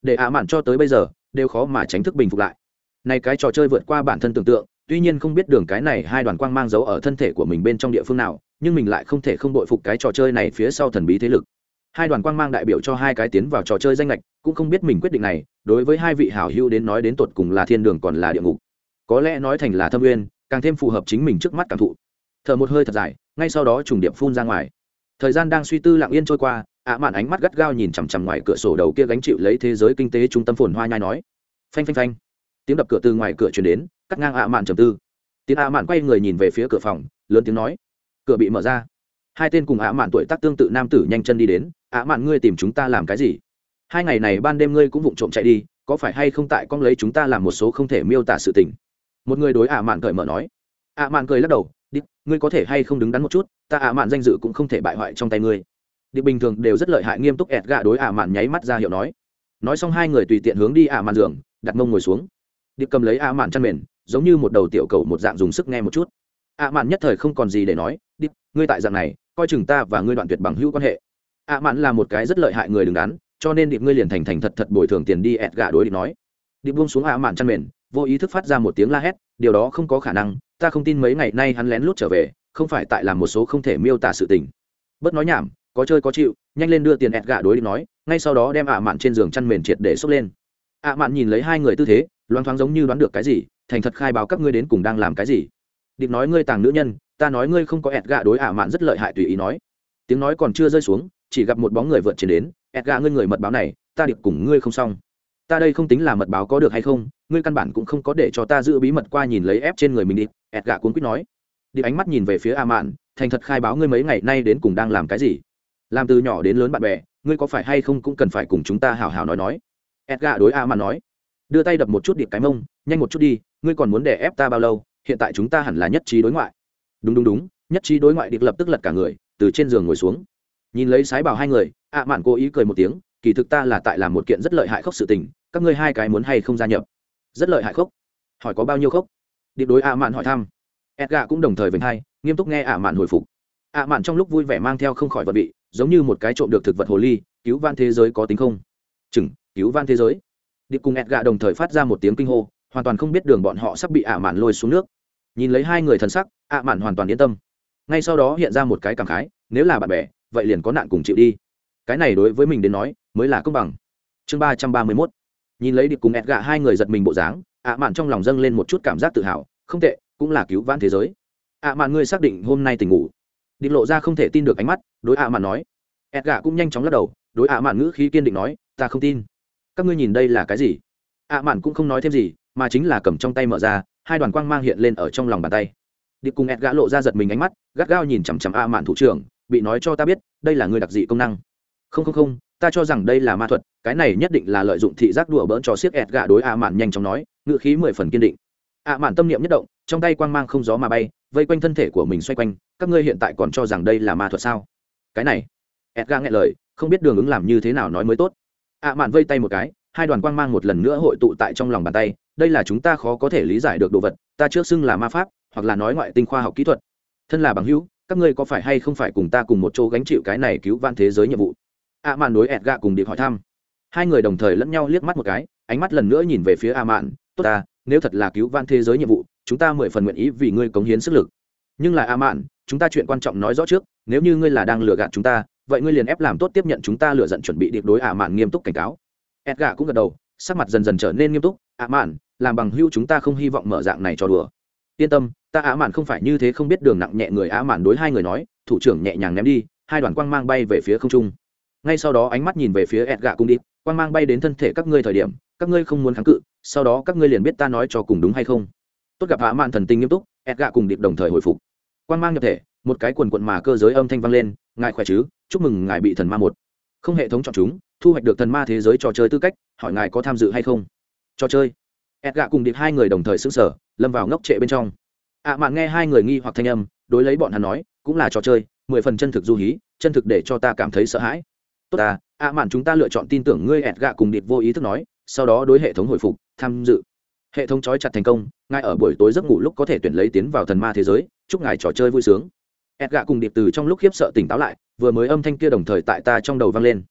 Để ạ mạn cho tới bây giờ, đều khó mà tránh thức bình phục lại. Này cái trò chơi vượt qua bản thân tưởng tượng, tuy nhiên không biết đường cái này hai đoàn quang mang giấu ở thân thể của mình bên trong địa phương nào, nhưng mình lại không thể không bội phục cái trò chơi này phía sau thần bí thế lực. Hai đoàn quang mang đại biểu cho hai cái tiến vào trò chơi danh lệch cũng không biết mình quyết định này, đối với hai vị hảo hữu đến nói đến tột cùng là thiên đường còn là địa ngục. Có lẽ nói thành là thâm uyên, càng thêm phù hợp chính mình trước mắt cảm thụ. Thở một hơi thật dài ngay sau đó trùng điệp phun ra ngoài. Thời gian đang suy tư lặng yên trôi qua, ạ mạn ánh mắt gắt gao nhìn chằm chằm ngoài cửa sổ đầu kia gánh chịu lấy thế giới kinh tế trung tâm phồn hoa nhai nói. Phanh phanh phanh. Tiếng đập cửa từ ngoài cửa chuyển đến, cắt ngang ạ mạn trầm tư. Tiếng ạ mạn quay người nhìn về phía cửa phòng, lớn tiếng nói. Cửa bị mở ra. Hai tên cùng ạ mạn tuổi tác tương tự nam tử nhanh chân đi đến, ạ mạn ngươi tìm chúng ta làm cái gì? Hai ngày này ban đêm ngươi cũng vụng trộm chạy đi, có phải hay không tại con lấy chúng ta làm một số không thể miêu tả sự tình? Một người đối ạ mạn cởi mở nói. Ạ mạn cười lắc đầu ngươi có thể hay không đứng đắn một chút, ta ạ mạn danh dự cũng không thể bại hoại trong tay ngươi. Điệp bình thường đều rất lợi hại nghiêm túc ẹt gạ đối ạ mạn nháy mắt ra hiệu nói. Nói xong hai người tùy tiện hướng đi ạ mạn giường, đặt mông ngồi xuống. Điệp cầm lấy ạ mạn chăn mền, giống như một đầu tiểu cầu một dạng dùng sức nghe một chút. ạ mạn nhất thời không còn gì để nói, điệp, ngươi tại dạng này, coi chừng ta và ngươi đoạn tuyệt bằng hữu quan hệ. ạ mạn là một cái rất lợi hại người đứng đắn, cho nên điệp ngươi liền thành thành thật thật bồi thường tiền đi ẹt gạ đối điệp nói. Điệp buông xuống ạ mạn chăn mền, vô ý thức phát ra một tiếng la hét, điều đó không có khả năng ta không tin mấy ngày nay hắn lén lút trở về, không phải tại làm một số không thể miêu tả sự tình. Bớt nói nhảm, có chơi có chịu, nhanh lên đưa tiền ẹt gạ đối đi nói, ngay sau đó đem ạ mạn trên giường chăn mền triệt để xốc lên. Ạ mạn nhìn lấy hai người tư thế loang thoáng giống như đoán được cái gì, thành thật khai báo các ngươi đến cùng đang làm cái gì. Điệp nói ngươi tàng nữ nhân, ta nói ngươi không có ẹt gạ đối ạ mạn rất lợi hại tùy ý nói. Tiếng nói còn chưa rơi xuống, chỉ gặp một bóng người vượt trên đến, ẹt gạ ngươi người mật báo này, ta điệp cùng ngươi không xong ta đây không tính là mật báo có được hay không, ngươi căn bản cũng không có để cho ta giữ bí mật qua nhìn lấy ép trên người mình đi, ẹt gà cuốn quýt nói. Đi ánh mắt nhìn về phía a mạn thành thật khai báo ngươi mấy ngày nay đến cùng đang làm cái gì? Làm từ nhỏ đến lớn bạn bè, ngươi có phải hay không cũng cần phải cùng chúng ta hào hào nói nói? ẹt gà đối a mạn nói. Đưa tay đập một chút điệp cái mông, nhanh một chút đi, ngươi còn muốn để ép ta bao lâu, hiện tại chúng ta hẳn là nhất trí đối ngoại. Đúng đúng đúng, nhất trí đối ngoại điệp lập tức lật cả người, từ trên giường ngồi xuống. Nhìn lấy sái bảo hai người ạ mạn cố ý cười một tiếng, kỳ thực ta là tại làm một kiện rất lợi hại khốc sự tình các ngươi hai cái muốn hay không gia nhập? Rất lợi hại khốc. Hỏi có bao nhiêu khốc? Điệp đối ạ mạn hỏi thăm. Edga cũng đồng thời vinh hai, nghiêm túc nghe ạ mạn hồi phục. Ạ mạn trong lúc vui vẻ mang theo không khỏi vật bị giống như một cái trộm được thực vật hồ ly, cứu van thế giới có tính không? Chừng, cứu van thế giới. Điệp cùng edga đồng thời phát ra một tiếng kinh hô, hoàn toàn không biết đường bọn họ sắp bị ạ mạn lôi xuống nước. Nhìn lấy hai người thần sắc, ạ mạn hoàn toàn yên tâm. Ngay sau đó hiện ra một cái cảm khái, nếu là bạn bè, vậy liền có nạn cùng chịu đi. Cái này đối với mình đến nói, mới là công bằng. Chương ba trăm ba mươi mốt nhìn lấy điệp cùng ẹt gạ hai người giật mình bộ dáng, ạ mạn trong lòng dâng lên một chút cảm giác tự hào, không tệ, cũng là cứu vãn thế giới. ạ mạn ngươi xác định hôm nay tỉnh ngủ. Điệp lộ ra không thể tin được ánh mắt, đối ạ mạn nói. Ẹt gạ cũng nhanh chóng lắc đầu, đối ạ mạn ngữ khí kiên định nói, ta không tin. Các ngươi nhìn đây là cái gì? ạ mạn cũng không nói thêm gì, mà chính là cầm trong tay mở ra, hai đoàn quang mang hiện lên ở trong lòng bàn tay. Điệp cùng ẹt gã lộ ra giật mình ánh mắt, gắt gao nhìn chằm chằm ạ mạn thủ trưởng, bị nói cho ta biết, đây là người đặc dị công năng. Không không không ta cho rằng đây là ma thuật, cái này nhất định là lợi dụng thị giác đùa bỡn cho siếc ẹt gạ đối ạ mạn nhanh chóng nói ngự khí mười phần kiên định. ạ mạn tâm niệm nhất động, trong tay quang mang không gió mà bay, vây quanh thân thể của mình xoay quanh, các ngươi hiện tại còn cho rằng đây là ma thuật sao? Cái này, ẹt gạ nghe lời, không biết đường ứng làm như thế nào nói mới tốt. ạ mạn vây tay một cái, hai đoàn quang mang một lần nữa hội tụ tại trong lòng bàn tay, đây là chúng ta khó có thể lý giải được đồ vật, ta trước xưng là ma pháp, hoặc là nói ngoại tinh khoa học kỹ thuật. Thân là bằng hữu, các ngươi có phải hay không phải cùng ta cùng một chỗ gánh chịu cái này cứu van thế giới nhiệm vụ? A mạn đối ẹt gạ cùng điệp hỏi thăm. Hai người đồng thời lẫn nhau liếc mắt một cái, ánh mắt lần nữa nhìn về phía a mạn. Tốt ta, nếu thật là cứu van thế giới nhiệm vụ, chúng ta mười phần nguyện ý vì ngươi cống hiến sức lực. Nhưng là a mạn, chúng ta chuyện quan trọng nói rõ trước, nếu như ngươi là đang lừa gạt chúng ta, vậy ngươi liền ép làm tốt tiếp nhận chúng ta lựa giận chuẩn bị điệp đối a mạn nghiêm túc cảnh cáo. Edgar cũng gật đầu, sắc mặt dần dần trở nên nghiêm túc. A mạn, làm bằng hưu chúng ta không hy vọng mở dạng này cho đùa. Yên tâm, ta a mạn không phải như thế không biết đường nặng nhẹ người a mạn đối hai người nói. Thủ trưởng nhẹ nhàng ném đi, hai đoàn quang mang bay về phía không trung ngay sau đó ánh mắt nhìn về phía edgar cung đi quang mang bay đến thân thể các ngươi thời điểm, các ngươi không muốn kháng cự, sau đó các ngươi liền biết ta nói cho cùng đúng hay không. Tốt gặp hạ mạn thần tình nghiêm túc, edgar cùng điệp đồng thời hồi phục. Quang mang nhập thể, một cái quần quận mà cơ giới âm thanh vang lên, ngài khỏe chứ? Chúc mừng ngài bị thần ma một. Không hệ thống chọn chúng, thu hoạch được thần ma thế giới trò chơi tư cách, hỏi ngài có tham dự hay không? Trò chơi. Edgar cùng điệp hai người đồng thời xứng sở lâm vào ngốc trệ bên trong. Ạ mạn nghe hai người nghi hoặc thanh âm, đối lấy bọn hắn nói, cũng là trò chơi, mười phần chân thực du hí, chân thực để cho ta cảm thấy sợ hãi tốt ta, ạ mạn chúng ta lựa chọn tin tưởng ngươi ẹt gạ cùng điệp vô ý thức nói, sau đó đối hệ thống hồi phục, tham dự. Hệ thống trói chặt thành công ngay ở buổi tối giấc ngủ lúc có thể tuyển lấy tiến vào thần ma thế giới, chúc ngài trò chơi vui sướng. ẹt gạ cùng điệp từ trong lúc khiếp sợ tỉnh táo lại, vừa mới âm thanh kia đồng thời tại ta trong đầu vang lên.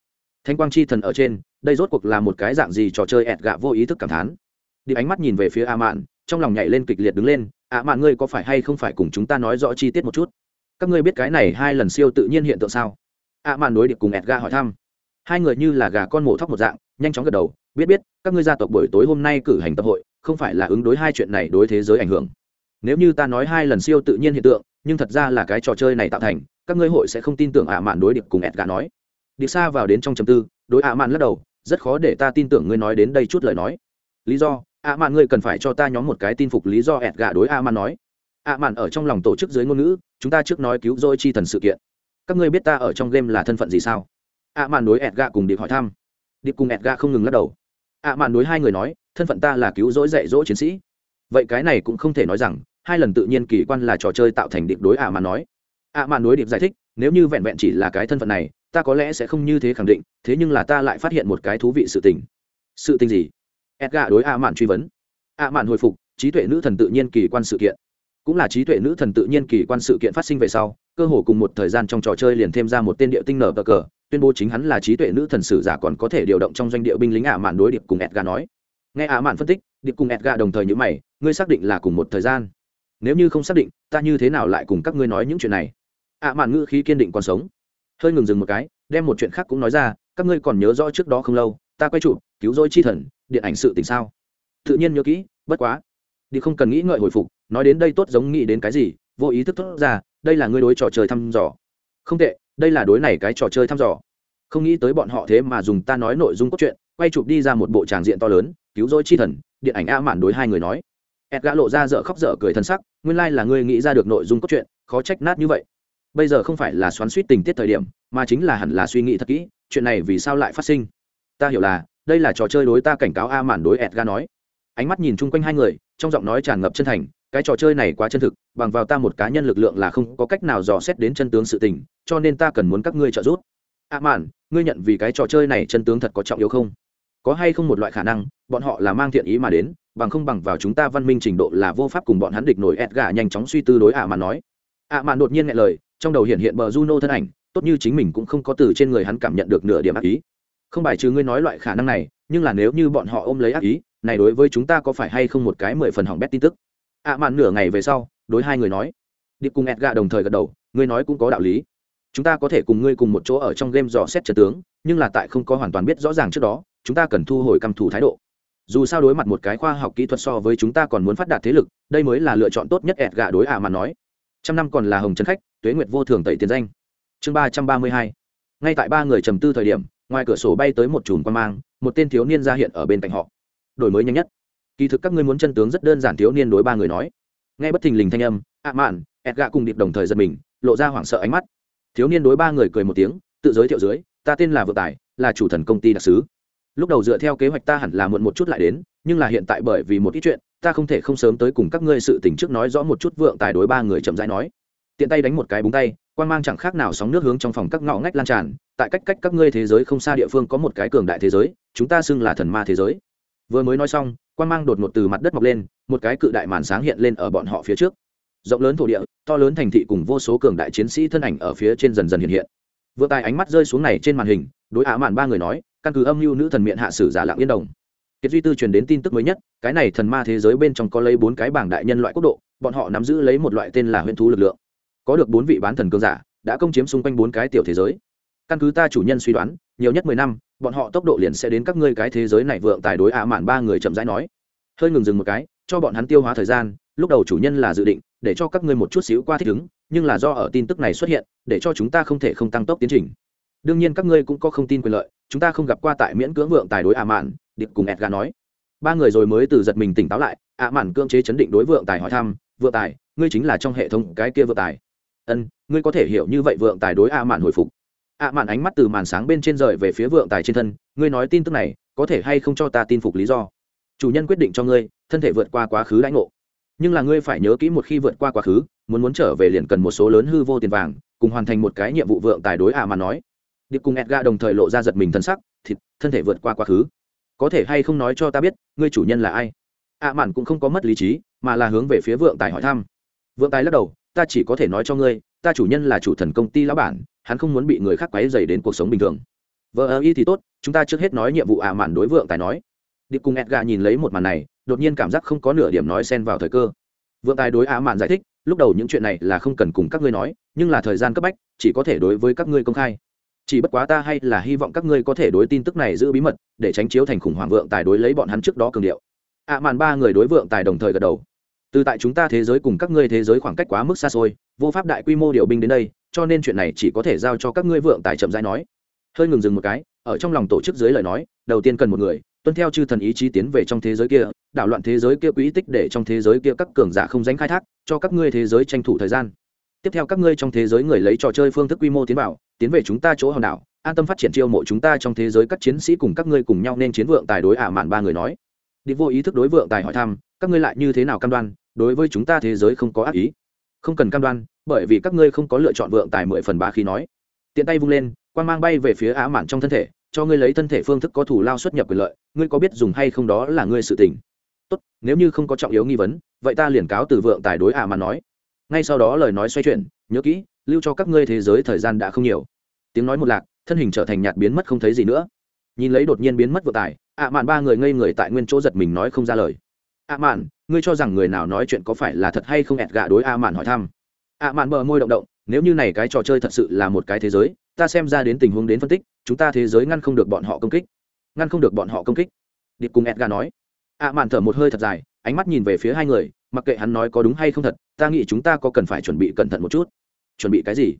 Thanh quang chi thần ở trên, đây rốt cuộc là một cái dạng gì trò chơi ẹt gạ vô ý thức cảm thán. Điệp ánh mắt nhìn về phía a mạn, trong lòng nhảy lên kịch liệt đứng lên, ạ mạn ngươi có phải hay không phải cùng chúng ta nói rõ chi tiết một chút? Các ngươi biết cái này hai lần siêu tự nhiên hiện tượng sao? Ạ mạn đối điệp cùng ẹt gạ hỏi thăm. Hai người như là gà con mổ thóc một dạng, nhanh chóng gật đầu, biết biết, các ngươi gia tộc buổi tối hôm nay cử hành tập hội, không phải là ứng đối hai chuyện này đối thế giới ảnh hưởng. Nếu như ta nói hai lần siêu tự nhiên hiện tượng, nhưng thật ra là cái trò chơi này tạo thành, các ngươi hội sẽ không tin tưởng ạ mạn đối điệp cùng ẹt gà nói. Điệp xa vào đến trong chầm tư, đối ạ mạn lắc đầu, rất khó để ta tin tưởng ngươi nói đến đây chút lời nói. Lý do, ạ mạn ngươi cần phải cho ta nhóm một cái tin phục lý do ẹt gà đối ạ mạn nói. ạ mạn ở trong lòng tổ chức dưới ngôn ngữ, chúng ta trước nói cứu dôi chi thần sự kiện các ngươi biết ta ở trong game là thân phận gì sao? Ạ mạn đối ẹt gà cùng điệp hỏi thăm. Điệp cùng ẹt gà không ngừng lắc đầu. Ạ mạn đối hai người nói, thân phận ta là cứu rỗi dạy dỗ chiến sĩ. Vậy cái này cũng không thể nói rằng, hai lần tự nhiên kỳ quan là trò chơi tạo thành điệp đối ạ mạn nói. Ạ mạn đối điệp giải thích, nếu như vẹn vẹn chỉ là cái thân phận này, ta có lẽ sẽ không như thế khẳng định, thế nhưng là ta lại phát hiện một cái thú vị sự tình. Sự tình gì? Ẹt gà đối ạ mạn truy vấn. Ạ mạn hồi phục, trí tuệ nữ thần tự nhiên kỳ quan sự kiện. Cũng là trí tuệ nữ thần tự nhiên kỳ quan sự kiện phát sinh về sau cơ hồ cùng một thời gian trong trò chơi liền thêm ra một tên địa tinh nở cờ cờ, tuyên bố chính hắn là trí tuệ nữ thần sử giả còn có thể điều động trong doanh địa binh lính ả mạn đối điệp cùng edga nói. Nghe ả mạn phân tích điệp cùng edga đồng thời như mày, ngươi xác định là cùng một thời gian. Nếu như không xác định, ta như thế nào lại cùng các ngươi nói những chuyện này? Ả mạn ngữ khí kiên định còn sống. Hơi ngừng dừng một cái, đem một chuyện khác cũng nói ra, các ngươi còn nhớ rõ trước đó không lâu, ta quay chụp, cứu rỗi chi thần, điện ảnh sự tình sao? Tự nhiên nhớ kỹ, bất quá. Đi không cần nghĩ ngợi hồi phục, nói đến đây tốt giống nghĩ đến cái gì vô ý thức thốt ra, đây là ngươi đối trò chơi thăm dò. Không tệ, đây là đối này cái trò chơi thăm dò. Không nghĩ tới bọn họ thế mà dùng ta nói nội dung cốt truyện, quay chụp đi ra một bộ tràng diện to lớn, cứu rỗi chi thần, điện ảnh a mạn đối hai người nói. Ed gã lộ ra dở khóc dở cười thân sắc, nguyên lai、like、là ngươi nghĩ ra được nội dung cốt truyện, khó trách nát như vậy. Bây giờ không phải là xoắn suýt tình tiết thời điểm, mà chính là hẳn là suy nghĩ thật kỹ, chuyện này vì sao lại phát sinh? Ta hiểu là, đây là trò chơi đối ta cảnh cáo a mạn đối ed ga nói. Ánh mắt nhìn chung quanh hai người, trong giọng nói tràn ngập chân thành cái trò chơi này quá chân thực, bằng vào ta một cá nhân lực lượng là không có cách nào dò xét đến chân tướng sự tình, cho nên ta cần muốn các ngươi trợ giúp. A mạn, ngươi nhận vì cái trò chơi này chân tướng thật có trọng yếu không? Có hay không một loại khả năng, bọn họ là mang thiện ý mà đến, bằng không bằng vào chúng ta văn minh trình độ là vô pháp cùng bọn hắn địch nổi ed gà nhanh chóng suy tư đối ạ mạn nói. Ạ mạn đột nhiên nghe lời, trong đầu hiện hiện bờ juno thân ảnh, tốt như chính mình cũng không có từ trên người hắn cảm nhận được nửa điểm ác ý. Không bài trừ ngươi nói loại khả năng này, nhưng là nếu như bọn họ ôm lấy ác ý, này đối với chúng ta có phải hay không một cái mười phần hỏng bét tin tức? Ạ mạn nửa ngày về sau, đối hai người nói. Điệp cùng edga đồng thời gật đầu, ngươi nói cũng có đạo lý. Chúng ta có thể cùng ngươi cùng một chỗ ở trong game dò xét trận tướng, nhưng là tại không có hoàn toàn biết rõ ràng trước đó, chúng ta cần thu hồi căm thù thái độ. Dù sao đối mặt một cái khoa học kỹ thuật so với chúng ta còn muốn phát đạt thế lực, đây mới là lựa chọn tốt nhất ẹt gà đối ạ à mà nói. Trăm năm còn là hồng trấn khách, tuế nguyệt vô thường tẩy tiền danh. Chương ba trăm ba mươi hai. Ngay tại ba người trầm tư thời điểm, ngoài cửa sổ bay tới một chùm quan mang, một tên thiếu niên ra hiện ở bên cạnh họ. Đổi mới nhanh nhất kỳ thực các ngươi muốn chân tướng rất đơn giản thiếu niên đối ba người nói. Nghe bất thình lình thanh âm, ạ mạn, ẹt gạ cùng điệp đồng thời giật mình, lộ ra hoảng sợ ánh mắt. Thiếu niên đối ba người cười một tiếng, tự giới thiệu dưới, ta tên là vợ tài, là chủ thần công ty đặc sứ. Lúc đầu dựa theo kế hoạch ta hẳn là muộn một chút lại đến, nhưng là hiện tại bởi vì một ít chuyện, ta không thể không sớm tới cùng các ngươi sự tình trước nói rõ một chút. Vượng tài đối ba người chậm rãi nói. Tiện tay đánh một cái búng tay, quan mang chẳng khác nào sóng nước hướng trong phòng các ngõ ngách lan tràn. Tại cách cách các ngươi thế giới không xa địa phương có một cái cường đại thế giới, chúng ta xưng là thần ma thế giới vừa mới nói xong quan mang đột ngột từ mặt đất mọc lên, một cái cự đại màn sáng hiện lên ở bọn họ phía trước. Rộng lớn thổ địa, to lớn thành thị cùng vô số cường đại chiến sĩ thân ảnh ở phía trên dần dần hiện hiện. Vừa tài ánh mắt rơi xuống này trên màn hình, đối ả màn ba người nói, căn cứ âm mưu nữ thần miệng hạ sử giả lạng yên đồng. Kiệt duy tư truyền đến tin tức mới nhất, cái này thần ma thế giới bên trong có lấy bốn cái bảng đại nhân loại quốc độ, bọn họ nắm giữ lấy một loại tên là huyễn thú lực lượng. Có được bốn vị bán thần cương giả, đã công chiếm xung quanh bốn cái tiểu thế giới. Căn cứ ta chủ nhân suy đoán, nhiều nhất mười năm bọn họ tốc độ liền sẽ đến các ngươi cái thế giới này vượng tài đối ả mạn ba người chậm rãi nói. Hơi ngừng dừng một cái, cho bọn hắn tiêu hóa thời gian, lúc đầu chủ nhân là dự định, để cho các ngươi một chút xíu qua thích ứng, nhưng là do ở tin tức này xuất hiện, để cho chúng ta không thể không tăng tốc tiến trình. Đương nhiên các ngươi cũng có không tin quyền lợi, chúng ta không gặp qua tại miễn cưỡng vượng tài đối ả mạn, điệp cùng edgar nói. Ba người rồi mới từ giật mình tỉnh táo lại ả mạn cưỡng chế chấn định đối vượng tài hỏi thăm, vượng tài, ngươi chính là trong hệ thống cái kia vượng tài. Ân ngươi có thể hiểu như vậy vượng tài đối ạ mạn hồi phục ả mạn ánh mắt từ màn sáng bên trên rời về phía vượng tài trên thân, ngươi nói tin tức này, có thể hay không cho ta tin phục lý do? Chủ nhân quyết định cho ngươi, thân thể vượt qua quá khứ lãnh ngộ. Nhưng là ngươi phải nhớ kỹ một khi vượt qua quá khứ, muốn muốn trở về liền cần một số lớn hư vô tiền vàng, cùng hoàn thành một cái nhiệm vụ vượng tài đối ả à mà nói. Điệp cùng edga đồng thời lộ ra giật mình thân sắc, thịt, thân thể vượt qua quá khứ. Có thể hay không nói cho ta biết, ngươi chủ nhân là ai? ạ à mạn cũng không có mất lý trí, mà là hướng về phía vượng tài hỏi thăm. Vượng tài lắc đầu, ta chỉ có thể nói cho ngươi, ta chủ nhân là chủ thần công ty lão bản hắn không muốn bị người khác quấy dày đến cuộc sống bình thường. Vợ ơ y thì tốt, chúng ta trước hết nói nhiệm vụ ả à mạn đối vượng tài nói. Điệp cùng edga nhìn lấy một màn này, đột nhiên cảm giác không có nửa điểm nói xen vào thời cơ. Vượng tài đối à mạn giải thích, lúc đầu những chuyện này là không cần cùng các ngươi nói, nhưng là thời gian cấp bách, chỉ có thể đối với các ngươi công khai. Chỉ bất quá ta hay là hy vọng các ngươi có thể đối tin tức này giữ bí mật, để tránh chiếu thành khủng hoảng vượng tài đối lấy bọn hắn trước đó cường điệu. Ạ mạn ba người đối vượng tài đồng thời gật đầu từ tại chúng ta thế giới cùng các ngươi thế giới khoảng cách quá mức xa xôi, vô pháp đại quy mô điều binh đến đây, cho nên chuyện này chỉ có thể giao cho các ngươi vượng tài chậm rãi nói. Hơi ngừng dừng một cái, ở trong lòng tổ chức dưới lời nói, đầu tiên cần một người, tuân theo chư thần ý chí tiến về trong thế giới kia, đảo loạn thế giới kia quỹ tích để trong thế giới kia các cường giả không dánh khai thác, cho các ngươi thế giới tranh thủ thời gian. Tiếp theo các ngươi trong thế giới người lấy trò chơi phương thức quy mô tiến vào, tiến về chúng ta chỗ hòn đảo, an tâm phát triển chiêu mộ chúng ta trong thế giới các chiến sĩ cùng các ngươi cùng nhau nên chiến vượng tài đối ả mạn ba người nói đi vô ý thức đối vượng tài hỏi thăm, các ngươi lại như thế nào cam đoan, đối với chúng ta thế giới không có ác ý? Không cần cam đoan, bởi vì các ngươi không có lựa chọn vượng tài mười phần ba khi nói. Tiện tay vung lên quan mang bay về phía á mạn trong thân thể, cho ngươi lấy thân thể phương thức có thủ lao xuất nhập quyền lợi, ngươi có biết dùng hay không đó là ngươi sự tình. Tốt, nếu như không có trọng yếu nghi vấn, vậy ta liền cáo từ vượng tài đối ả mà nói. Ngay sau đó lời nói xoay chuyển, nhớ kỹ, lưu cho các ngươi thế giới thời gian đã không nhiều. Tiếng nói một lạc, thân hình trở thành nhạt biến mất không thấy gì nữa. Nhìn lấy đột nhiên biến mất vượng tài ạ mạn ba người ngây người tại nguyên chỗ giật mình nói không ra lời. ạ mạn, ngươi cho rằng người nào nói chuyện có phải là thật hay không? Ẹt gạ đối ạ mạn hỏi thăm. ạ mạn bờ môi động động, nếu như này cái trò chơi thật sự là một cái thế giới, ta xem ra đến tình huống đến phân tích, chúng ta thế giới ngăn không được bọn họ công kích. Ngăn không được bọn họ công kích. Điệp cùng edgar nói. ạ à mạn thở một hơi thật dài, ánh mắt nhìn về phía hai người, mặc kệ hắn nói có đúng hay không thật, ta nghĩ chúng ta có cần phải chuẩn bị cẩn thận một chút. Chuẩn bị cái gì?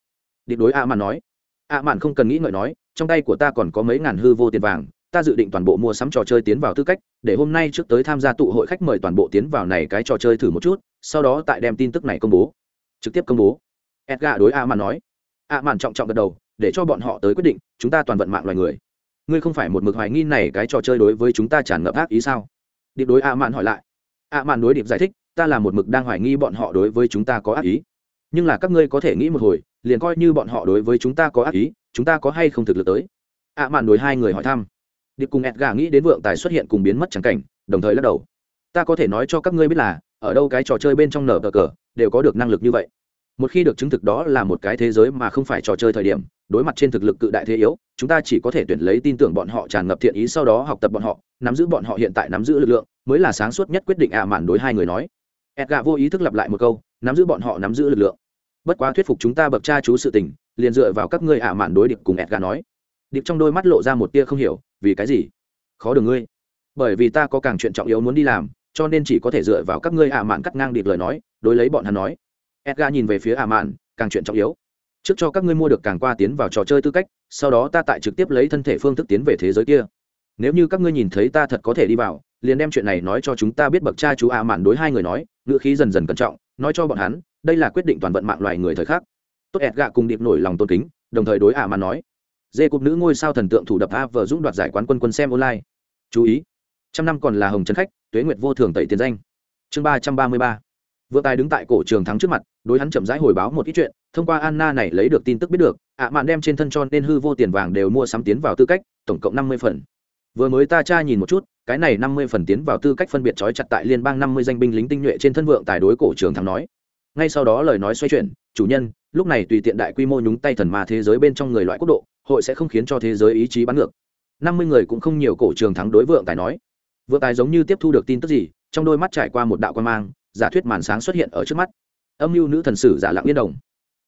Điệp đối ạ mạn nói. ạ mạn không cần nghĩ ngợi nói, trong tay của ta còn có mấy ngàn hư vô tiền vàng ta dự định toàn bộ mua sắm trò chơi tiến vào tư cách, để hôm nay trước tới tham gia tụ hội khách mời toàn bộ tiến vào này cái trò chơi thử một chút, sau đó tại đem tin tức này công bố. Trực tiếp công bố. Edgar đối a mạn nói. A mạn trọng trọng gật đầu, để cho bọn họ tới quyết định, chúng ta toàn vận mạng loài người. Ngươi không phải một mực hoài nghi này cái trò chơi đối với chúng ta tràn ngập ác ý sao? Điệp đối a mạn hỏi lại. A mạn đối điệp giải thích, ta là một mực đang hoài nghi bọn họ đối với chúng ta có ác ý. Nhưng là các ngươi có thể nghĩ một hồi, liền coi như bọn họ đối với chúng ta có ác ý, chúng ta có hay không thực lực tới? A mạn đối hai người hỏi thăm điệp cùng edgar nghĩ đến vượng tài xuất hiện cùng biến mất trắng cảnh, đồng thời lắc đầu. Ta có thể nói cho các ngươi biết là, ở đâu cái trò chơi bên trong nở cờ cờ, đều có được năng lực như vậy. Một khi được chứng thực đó là một cái thế giới mà không phải trò chơi thời điểm, đối mặt trên thực lực cự đại thế yếu, chúng ta chỉ có thể tuyển lấy tin tưởng bọn họ tràn ngập thiện ý sau đó học tập bọn họ, nắm giữ bọn họ hiện tại nắm giữ lực lượng, mới là sáng suốt nhất quyết định ạ mạn đối hai người nói. Edgar vô ý thức lặp lại một câu, nắm giữ bọn họ nắm giữ lực lượng. Bất quá thuyết phục chúng ta bậc cha chú sự tình, liền dựa vào các ngươi ạ mạn đối địch cùng Edgar nói. Điệp trong đôi mắt lộ ra một tia không hiểu vì cái gì? Khó được ngươi. Bởi vì ta có càng chuyện trọng yếu muốn đi làm, cho nên chỉ có thể dựa vào các ngươi ạ mạn cắt ngang điệp lời nói, đối lấy bọn hắn nói. Edga nhìn về phía ạ mạn, càng chuyện trọng yếu. Trước cho các ngươi mua được càng qua tiến vào trò chơi tư cách, sau đó ta tại trực tiếp lấy thân thể phương thức tiến về thế giới kia. Nếu như các ngươi nhìn thấy ta thật có thể đi vào, liền đem chuyện này nói cho chúng ta biết bậc cha chú ạ mạn đối hai người nói, ngữ khí dần dần cẩn trọng, nói cho bọn hắn, đây là quyết định toàn vận mạng loài người thời khắc. Tốt ẹt gạ cùng điệp nổi lòng tôn kính, đồng thời đối ạ mạn nói dê cục nữ ngôi sao thần tượng thủ đập a vờ dũng đoạt giải quán quân quân xem online. Chú ý, trăm năm còn là hồng trấn khách, tuế nguyệt vô thường tẩy tiền danh. Chương ba trăm ba mươi ba. Vừa tài đứng tại cổ trường thắng trước mặt, đối hắn chậm rãi hồi báo một ít chuyện, thông qua anna này lấy được tin tức biết được, ạ mạn đem trên thân cho nên hư vô tiền vàng đều mua sắm tiến vào tư cách, tổng cộng năm mươi phần. Vừa mới ta tra nhìn một chút, cái này năm mươi phần tiến vào tư cách phân biệt trói chặt tại liên bang năm mươi danh binh lính tinh nhuệ trên thân vượng tài đối cổ trường thắng nói. Ngay sau đó lời nói xoay chuyển, chủ nhân, lúc này tùy tiện đại quy mô nhúng tay thần ma thế giới bên trong người loại quốc độ hội sẽ không khiến cho thế giới ý chí bắn ngược. Năm mươi người cũng không nhiều cổ trường thắng đối vượng tài nói. Vượng tài giống như tiếp thu được tin tức gì, trong đôi mắt trải qua một đạo quan mang, giả thuyết màn sáng xuất hiện ở trước mắt. Âm mưu nữ thần sử giả lặng yên đồng.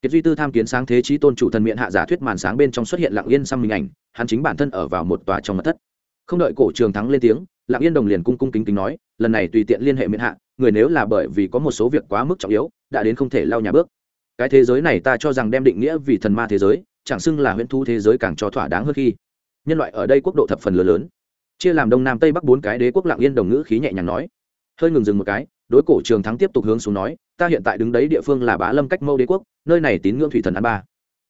Kiệt duy tư tham kiến sáng thế trí tôn chủ thần miện hạ giả thuyết màn sáng bên trong xuất hiện lặng yên xăm mình ảnh, hắn chính bản thân ở vào một tòa trong mật thất. Không đợi cổ trường thắng lên tiếng, lặng yên đồng liền cung cung kính kính nói, lần này tùy tiện liên hệ miện hạ, người nếu là bởi vì có một số việc quá mức trọng yếu, đã đến không thể lao nhà bước. Cái thế giới này ta cho rằng đem định nghĩa vì thần ma thế giới chẳng xưng là huyễn thu thế giới càng cho thỏa đáng hơn khi nhân loại ở đây quốc độ thập phần lớn lớn. Chia làm đông nam tây bắc bốn cái đế quốc lạng yên đồng ngữ khí nhẹ nhàng nói. Hơi ngừng dừng một cái, đối cổ trường thắng tiếp tục hướng xuống nói, ta hiện tại đứng đấy địa phương là bá lâm cách mẫu đế quốc, nơi này tín ngưỡng thủy thần an ba.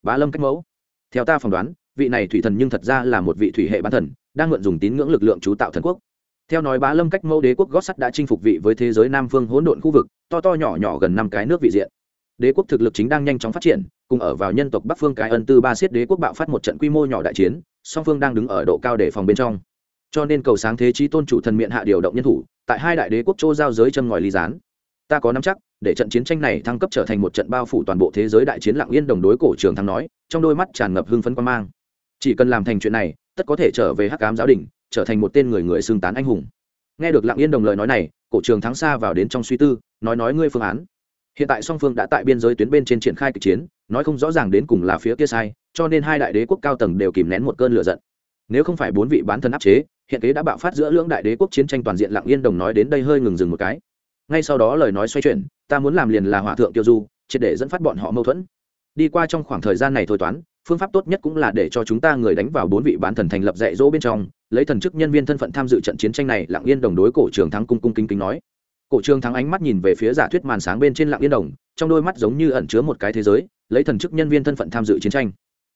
Bá lâm cách mẫu? Theo ta phỏng đoán, vị này thủy thần nhưng thật ra là một vị thủy hệ bán thần, đang mượn dùng tín ngưỡng lực lượng chú tạo thần quốc. Theo nói bá lâm cách mẫu đế quốc gót sắt đã chinh phục vị với thế giới nam phương hỗn độn khu vực, to to nhỏ nhỏ gần năm cái nước vị diện. Đế quốc thực lực chính đang nhanh chóng phát triển cùng ở vào nhân tộc bắc phương cái ân tư ba siết đế quốc bạo phát một trận quy mô nhỏ đại chiến, song phương đang đứng ở độ cao để phòng bên trong. Cho nên cầu sáng thế trí tôn chủ thần miệng hạ điều động nhân thủ, tại hai đại đế quốc châu giao giới châm ngòi ly gián. Ta có nắm chắc, để trận chiến tranh này thăng cấp trở thành một trận bao phủ toàn bộ thế giới đại chiến lặng yên đồng đối cổ trường thắng nói, trong đôi mắt tràn ngập hưng phấn quan mang. Chỉ cần làm thành chuyện này, tất có thể trở về hắc cám giáo đình, trở thành một tên người người xương tán anh hùng. Nghe được lặng yên đồng lời nói này, cổ trường thắng xa vào đến trong suy tư, nói nói ngươi phương án. Hiện tại song phương đã tại biên giới tuyến bên trên triển khai kịch chiến nói không rõ ràng đến cùng là phía kia sai, cho nên hai đại đế quốc cao tầng đều kìm nén một cơn lửa giận. Nếu không phải bốn vị bán thân áp chế, hiện kế đã bạo phát giữa lưỡng đại đế quốc chiến tranh toàn diện lặng yên đồng nói đến đây hơi ngừng dừng một cái. Ngay sau đó lời nói xoay chuyển, ta muốn làm liền là hòa thượng tiêu du, triệt để dẫn phát bọn họ mâu thuẫn. Đi qua trong khoảng thời gian này thôi toán, phương pháp tốt nhất cũng là để cho chúng ta người đánh vào bốn vị bán thần thành lập dạy dỗ bên trong, lấy thần chức nhân viên thân phận tham dự trận chiến tranh này lặng yên đồng đối cổ trường thắng cung cung kính kính nói. Cổ trường thắng ánh mắt nhìn về phía giả thuyết màn sáng bên trên lặng yên đồng, trong đôi mắt giống như ẩn chứa một cái thế giới lấy thần chức nhân viên thân phận tham dự chiến tranh.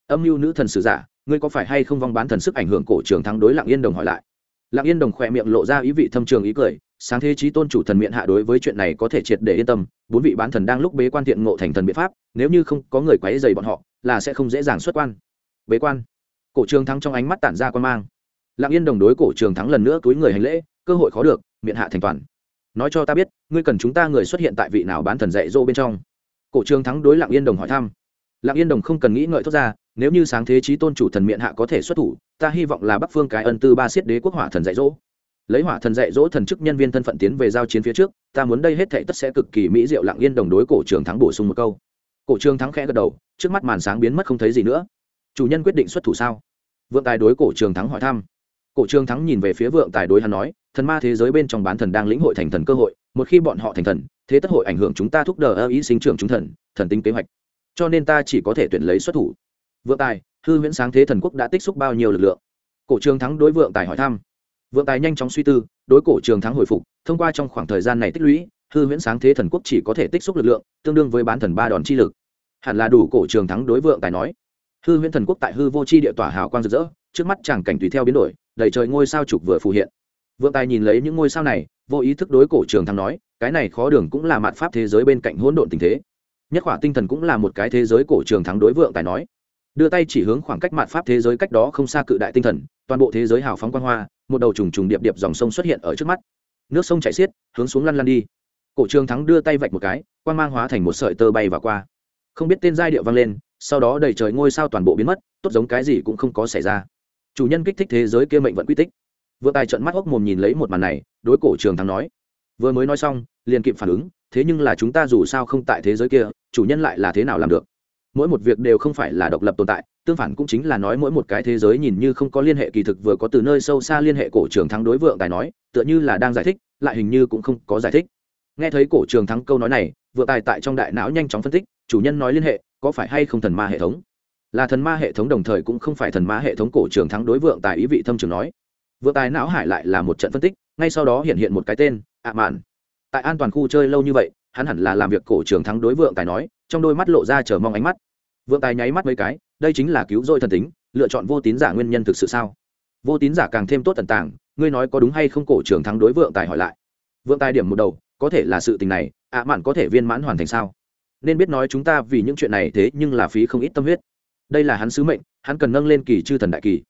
Âm mưu nữ thần sử giả, ngươi có phải hay không vong bán thần sức ảnh hưởng cổ trường thắng đối lặng yên đồng hỏi lại. Lặng yên đồng khỏe miệng lộ ra ý vị thâm trường ý cười, sáng thế trí tôn chủ thần miệng hạ đối với chuyện này có thể triệt để yên tâm, bốn vị bán thần đang lúc bế quan thiện ngộ thành thần biện pháp, nếu như không có người quấy dày bọn họ, là sẽ không dễ dàng xuất quan. Bế quan. Cổ trường thắng trong ánh mắt tản ra quan mang. Lặng yên đồng đối cổ trường thắng lần nữa túi người hành lễ, cơ hội khó được, miệng hạ thành toàn. Nói cho ta biết, ngươi cần chúng ta người xuất hiện tại vị nào bán thần dạy dỗ bên trong? Cổ trường thắng đối lặng yên đồng hỏi thăm. Lặng yên đồng không cần nghĩ ngợi thốt ra, nếu như sáng thế trí tôn chủ thần miệng hạ có thể xuất thủ, ta hy vọng là bắc phương cái ân tư ba siết đế quốc hỏa thần dạy dỗ. Lấy hỏa thần dạy dỗ thần chức nhân viên thân phận tiến về giao chiến phía trước, ta muốn đây hết thệ tất sẽ cực kỳ mỹ diệu lặng yên đồng đối cổ trường thắng bổ sung một câu. Cổ trường thắng khẽ gật đầu, trước mắt màn sáng biến mất không thấy gì nữa. Chủ nhân quyết định xuất thủ sao? Vượng tài đối cổ trường thắng hỏi thăm. Cổ trường thắng nhìn về phía vượng tài đối hắn nói, thần ma thế giới bên trong bán thần đang lĩnh hội thành thần cơ hội, một khi bọn họ thành thần thế tất hội ảnh hưởng chúng ta thúc đờ ơ ý sinh trưởng chúng thần thần tinh kế hoạch. Cho nên ta chỉ có thể tuyển lấy xuất thủ. Vượng tài, hư huyễn sáng thế thần quốc đã tích xúc bao nhiêu lực lượng? Cổ trường thắng đối vượng tài hỏi thăm. Vượng tài nhanh chóng suy tư, đối cổ trường thắng hồi phục, thông qua trong khoảng thời gian này tích lũy, hư huyễn sáng thế thần quốc chỉ có thể tích xúc lực lượng, tương đương với bán thần ba đòn chi lực. Hẳn là đủ, cổ trường thắng đối vượng tài nói. Hư huyễn thần quốc tại hư vô c h i địa tỏa hào quang rực rỡ, trước mắt chẳng cảnh tùy theo biến đổi, đầy trời ngôi sao trục vừa phù hiện. Vượng tài nhìn lấy những ngôi sao này, vô ý thức đối cổ trường thắng nói cái này khó đường cũng là mạn pháp thế giới bên cạnh hỗn độn tình thế. Nhất khỏa tinh thần cũng là một cái thế giới cổ trường thắng đối vượng tài nói. Đưa tay chỉ hướng khoảng cách mạn pháp thế giới cách đó không xa cự đại tinh thần, toàn bộ thế giới hào phóng quan hoa, một đầu trùng trùng điệp điệp dòng sông xuất hiện ở trước mắt. Nước sông chảy xiết, hướng xuống lăn lăn đi. Cổ trường thắng đưa tay vạch một cái quan mang hóa thành một sợi tơ bay và qua. Không biết tên giai điệu vang lên, sau đó đầy trời ngôi sao toàn bộ biến mất, tốt giống cái gì cũng không có xảy ra. Chủ nhân kích thích thế giới kia mệnh vận quy tích. Vừa tài trận mắt hốc mồm nhìn lấy một màn này, đối cổ trường thắng nói vừa mới nói xong, liền kịp phản ứng, thế nhưng là chúng ta dù sao không tại thế giới kia, chủ nhân lại là thế nào làm được? Mỗi một việc đều không phải là độc lập tồn tại, tương phản cũng chính là nói mỗi một cái thế giới nhìn như không có liên hệ kỳ thực vừa có từ nơi sâu xa liên hệ cổ trường thắng đối vượng tài nói, tựa như là đang giải thích, lại hình như cũng không có giải thích. Nghe thấy cổ trường thắng câu nói này, vượng tài tại trong đại não nhanh chóng phân tích, chủ nhân nói liên hệ, có phải hay không thần ma hệ thống? Là thần ma hệ thống đồng thời cũng không phải thần ma hệ thống cổ trường thắng đối vượng tài ý vị thâm trường nói. Vượng tài não hải lại là một trận phân tích, ngay sau đó hiện hiện một cái tên ạ mạn. Tại an toàn khu chơi lâu như vậy, hắn hẳn là làm việc cổ trường thắng đối vượng tài nói, trong đôi mắt lộ ra chờ mong ánh mắt. Vượng tài nháy mắt mấy cái, đây chính là cứu rỗi thần tính, lựa chọn vô tín giả nguyên nhân thực sự sao? Vô tín giả càng thêm tốt tần tàng, ngươi nói có đúng hay không cổ trường thắng đối vượng tài hỏi lại. Vượng tài điểm một đầu, có thể là sự tình này, ạ mạn có thể viên mãn hoàn thành sao? Nên biết nói chúng ta vì những chuyện này thế nhưng là phí không ít tâm huyết. Đây là hắn sứ mệnh, hắn cần nâng lên kỳ chư thần đại kỳ.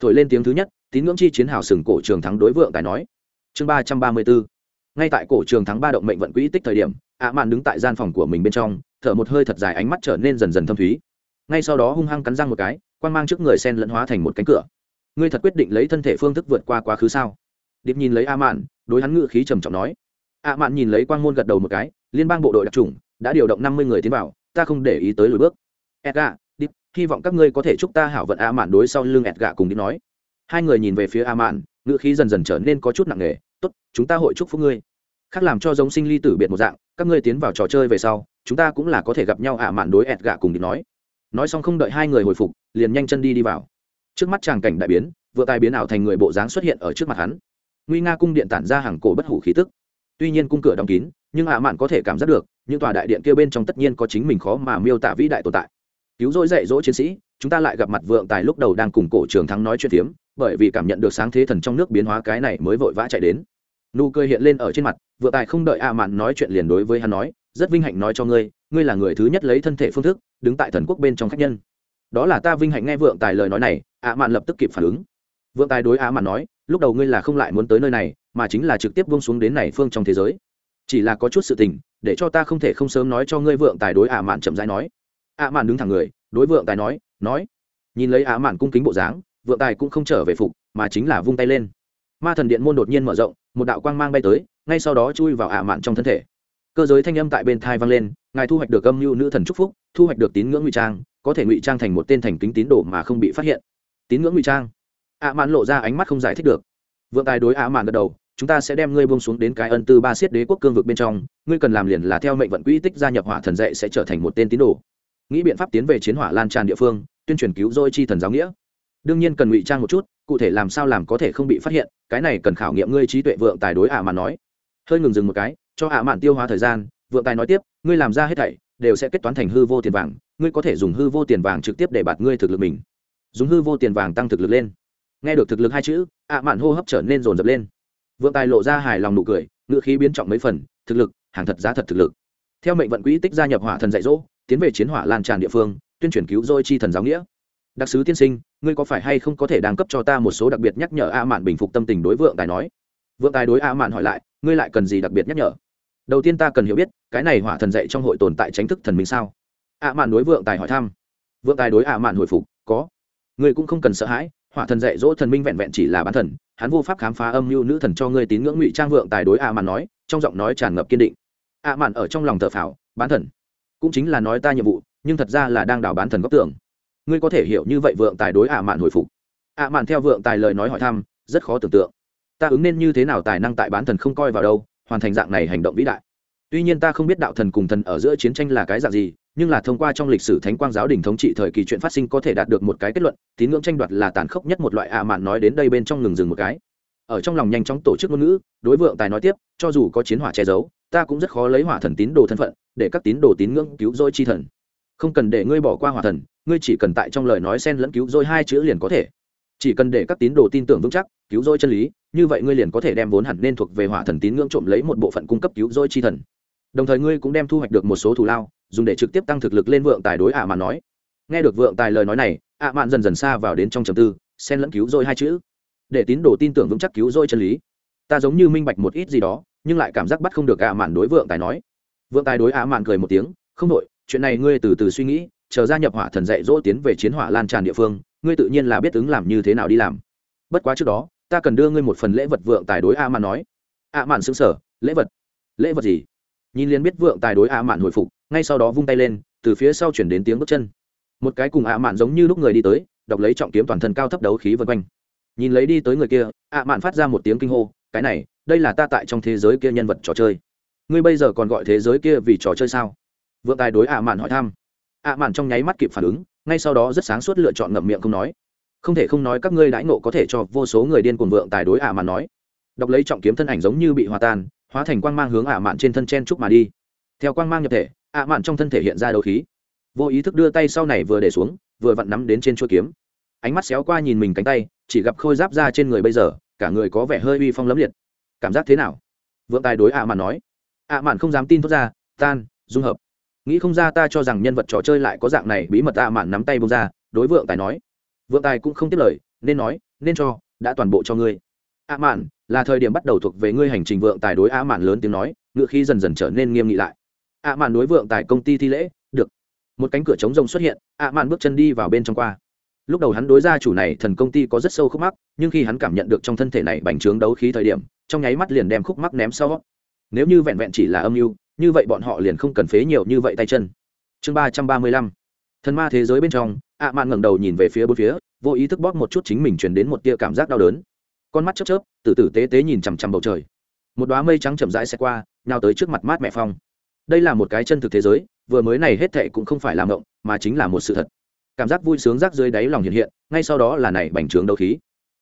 Thổi lên tiếng thứ nhất, tín ngưỡng chi chiến hào sừng cổ trường thắng đối vượng tài nói. Chương ba trăm ba mươi bốn ngay tại cổ trường thắng ba động mệnh vận quỹ tích thời điểm, ạ mạn đứng tại gian phòng của mình bên trong, thở một hơi thật dài ánh mắt trở nên dần dần thâm thúy. Ngay sau đó hung hăng cắn răng một cái quan mang trước người sen lẫn hóa thành một cánh cửa. Ngươi thật quyết định lấy thân thể phương thức vượt qua quá khứ sao? Điệp nhìn lấy a mạn, đối hắn ngự khí trầm trọng nói. A mạn nhìn lấy quang môn gật đầu một cái, liên bang bộ đội đặc trùng đã điều động năm mươi người tiến vào, ta không để ý tới lùi bước. Edga điệp, hy vọng các ngươi có thể chúc ta hảo vận a mạn đối sau lưng edga cùng đi nói. Hai người nhìn về phía a mạn ngự khí dần dần trở nên có chút nặng nề tốt, chúng ta hội chúc phúc ngươi. Khác làm cho giống sinh ly tử biệt một dạng, các ngươi tiến vào trò chơi về sau, chúng ta cũng là có thể gặp nhau ạ mạn đối ẹt gạ cùng đi nói. Nói xong không đợi hai người hồi phục, liền nhanh chân đi đi vào. Trước mắt tràng cảnh đại biến, vừa tài biến ảo thành người bộ dáng xuất hiện ở trước mặt hắn. Nguy nga cung điện tản ra hàng cổ bất hủ khí tức. Tuy nhiên cung cửa đóng kín, nhưng ạ mạn có thể cảm giác được, những tòa đại điện kia bên trong tất nhiên có chính mình khó mà miêu tả vĩ đại tồn tại. Cứu rỗi dạy dỗ chiến sĩ, chúng ta lại gặp mặt vượng tài lúc đầu đang cùng cổ trường thắng nói chuyện phiếm, bởi vì cảm nhận được sáng thế thần trong nước biến hóa cái này mới vội vã chạy đến nụ cười hiện lên ở trên mặt vượng tài không đợi ạ mạn nói chuyện liền đối với hắn nói, rất vinh hạnh nói cho ngươi ngươi là người thứ nhất lấy thân thể phương thức, đứng tại thần quốc bên trong khách nhân. Đó là ta vinh hạnh nghe vượng tài lời nói này ạ mạn lập tức kịp phản ứng. Vượng tài đối ạ mạn nói, lúc đầu ngươi là không lại muốn tới nơi này, mà chính là trực tiếp buông xuống đến này phương trong thế giới. Chỉ là có chút sự tình, để cho ta không thể không sớm nói cho ngươi. Vượng tài đối ạ mạn chậm rãi nói. Ạ mạn đứng thẳng người, đối vượng tài nói nói. Nhìn lấy ạ mạn cung kính bộ dáng, vượng tài cũng không trở về phục, mà chính là vung tay lên. Ma thần điện môn đột nhiên mở rộng một đạo quang mang bay tới, ngay sau đó chui vào ạ mạn trong thân thể. Cơ giới thanh âm tại bên thai vang lên, ngài thu hoạch được âm mưu nữ thần c phúc, thu hoạch được tín ngưỡng ngụy trang, có thể ngụy trang thành một tên thành kính tín đồ mà không bị phát hiện. Tín ngưỡng ngụy trang. Ạ mạn lộ ra ánh mắt không giải thích được. Vượng tài đối ạ mạn gật đầu, chúng ta sẽ đem ngươi buông xuống đến cái ân tư ba siết đế quốc cương vực bên trong, ngươi cần làm liền là theo mệnh vận quỹ tích gia nhập hỏa thần dạy sẽ trở thành một tên tín đồ. Nghĩ biện pháp tiến về chiến hỏa lan tràn địa phương, tuyên truyền cứu dôi chi thần giáo nghĩa đương nhiên cần ngụy trang một chút, cụ thể làm sao làm có thể không bị phát hiện, cái này cần khảo nghiệm ngươi trí tuệ vượng tài đối ạ mạn nói. Hơi ngừng dừng một cái, cho ạ mạn tiêu hóa thời gian, vượng tài nói tiếp, ngươi làm ra hết thảy, đều sẽ kết toán thành hư vô tiền vàng, ngươi có thể dùng hư vô tiền vàng trực tiếp để bạt ngươi thực lực mình. Dùng hư vô tiền vàng tăng thực lực lên. Nghe được thực lực hai chữ ạ mạn hô hấp trở nên rồn rập lên. Vượng tài lộ ra hài lòng nụ cười, ngựa khí biến trọng mấy phần, thực lực, hàng thật giá thật thực lực. Theo mệnh vận quỹ tích gia nhập hỏa thần dạy dỗ, tiến về chiến hỏa lan tràn địa phương, tuyên truyền cứu dôi chi thần giáo nghĩa đặc sứ tiên sinh, ngươi có phải hay không có thể đang cấp cho ta một số đặc biệt nhắc nhở a mạn bình phục tâm tình đối vượng tài nói? Vượng tài đối a mạn hỏi lại, ngươi lại cần gì đặc biệt nhắc nhở? Đầu tiên ta cần hiểu biết, cái này hỏa thần dạy trong hội tồn tại tránh thức thần minh sao? A mạn đối vượng tài hỏi thăm. Vượng tài đối a mạn hồi phục, có. Ngươi cũng không cần sợ hãi, hỏa thần dạy dỗ thần minh vẹn vẹn chỉ là bán thần, hắn vô pháp khám phá âm mưu nữ thần cho ngươi tín ngưỡng ngụy trang vượng tài đối a mạn nói, trong giọng nói tràn ngập kiên định. A mạn ở trong lòng thờ phào, bán thần. Cũng chính là nói ta nhiệm vụ, nhưng thật ra là đang đào bán thần góc tưởng ngươi có thể hiểu như vậy vượng tài đối ạ mạn hồi phục. Ạ mạn theo vượng tài lời nói hỏi thăm, rất khó tưởng tượng. Ta ứng nên như thế nào tài năng tại bán thần không coi vào đâu, hoàn thành dạng này hành động vĩ đại. Tuy nhiên ta không biết đạo thần cùng thần ở giữa chiến tranh là cái dạng gì, nhưng là thông qua trong lịch sử thánh quang giáo đình thống trị thời kỳ chuyện phát sinh có thể đạt được một cái kết luận, tín ngưỡng tranh đoạt là tàn khốc nhất một loại ạ mạn nói đến đây bên trong ngừng dừng một cái. Ở trong lòng nhanh chóng tổ chức ngôn ngữ, đối vượng tài nói tiếp, cho dù có chiến hỏa che giấu, ta cũng rất khó lấy hỏa thần tín đồ thân phận, để các tín đồ tín ngưỡng cứu rỗi chi thần không cần để ngươi bỏ qua hỏa thần, ngươi chỉ cần tại trong lời nói xen lẫn cứu rỗi hai chữ liền có thể. Chỉ cần để các tín đồ tin tưởng vững chắc, cứu rỗi chân lý, như vậy ngươi liền có thể đem vốn hẳn nên thuộc về hỏa thần tín ngưỡng trộm lấy một bộ phận cung cấp cứu rỗi chi thần. Đồng thời ngươi cũng đem thu hoạch được một số thù lao, dùng để trực tiếp tăng thực lực lên vượng tài đối ạ mạn nói. Nghe được vượng tài lời nói này, ạ mạn dần dần xa vào đến trong trầm tư, xen lẫn cứu rỗi hai chữ. Để tín đồ tin tưởng vững chắc cứu rỗi chân lý. Ta giống như minh bạch một ít gì đó, nhưng lại cảm giác bắt không được ạ mạn đối vượng tài nói. Vượng tài đối ạ mạn cười một tiếng, không đội chuyện này ngươi từ từ suy nghĩ, chờ gia nhập hỏa thần dạy dỗ tiến về chiến hỏa lan tràn địa phương, ngươi tự nhiên là biết ứng làm như thế nào đi làm. Bất quá trước đó, ta cần đưa ngươi một phần lễ vật vượng tài đối a mạn nói. A mạn xứng sở lễ vật? Lễ vật gì? Nhìn liền biết vượng tài đối a mạn hồi phục, ngay sau đó vung tay lên, từ phía sau chuyển đến tiếng bước chân. Một cái cùng a mạn giống như lúc người đi tới, đọc lấy trọng kiếm toàn thân cao thấp đấu khí vân quanh. Nhìn lấy đi tới người kia a mạn phát ra một tiếng kinh hô, cái này, đây là ta tại trong thế giới kia nhân vật trò chơi. Ngươi bây giờ còn gọi thế giới kia vì trò chơi sao? Vượng tài đối a mạn hỏi thăm. a mạn trong nháy mắt kịp phản ứng, ngay sau đó rất sáng suốt lựa chọn ngậm miệng không nói. Không thể không nói các ngươi đãi nộ có thể cho vô số người điên cuồng vượng tài đối ạ mạn nói. Đọc lấy trọng kiếm thân ảnh giống như bị hòa tan, hóa thành quang mang hướng ạ mạn trên thân chen trúc mà đi. Theo quang mang nhập thể, ạ mạn trong thân thể hiện ra đấu khí. Vô ý thức đưa tay sau này vừa để xuống, vừa vặn nắm đến trên chuôi kiếm. Ánh mắt xéo qua nhìn mình cánh tay, chỉ gặp khôi giáp ra trên người bây giờ, cả người có vẻ hơi uy phong lấm liệt. Cảm giác thế nào? Vượng tài đối ạ mạn nói. ạ mạn không dám tin thốt ra, tan, dung hợp nghĩ không ra ta cho rằng nhân vật trò chơi lại có dạng này, bí mật ạ mạn nắm tay bông ra, đối vượng tài nói. Vượng tài cũng không tiếp lời, nên nói, nên cho, đã toàn bộ cho ngươi. Ạ mạn, là thời điểm bắt đầu thuộc về ngươi hành trình. Vượng tài đối ạ mạn lớn tiếng nói, ngựa khi dần dần trở nên nghiêm nghị lại. Ạ mạn đối vượng tài công ty thi lễ, được. Một cánh cửa trống rông xuất hiện, ạ mạn bước chân đi vào bên trong qua. Lúc đầu hắn đối gia chủ này thần công ty có rất sâu khúc mắc, nhưng khi hắn cảm nhận được trong thân thể này bành trướng đấu khí thời điểm, trong nháy mắt liền đem khúc mắc ném sau. Nếu như vẹn vẹn chỉ là âm mưu như vậy bọn họ liền không cần phế nhiều như vậy tay chân. Chương ba trăm ba mươi lăm. Thần ma thế giới bên trong, ạ mạn ngẩng đầu nhìn về phía bốn phía, vô ý thức bóp một chút chính mình truyền đến một tia cảm giác đau đớn. Con mắt chớp chớp, từ từ tế tế nhìn chằm chằm bầu trời. Một đoá mây trắng chậm rãi xe qua nào tới trước mặt mát mẹ phong. Đây là một cái chân thực thế giới, vừa mới này hết thệ cũng không phải làm mộng, mà chính là một sự thật. Cảm giác vui sướng rác dưới đáy lòng hiện hiện, ngay sau đó là này bành trướng đấu khí.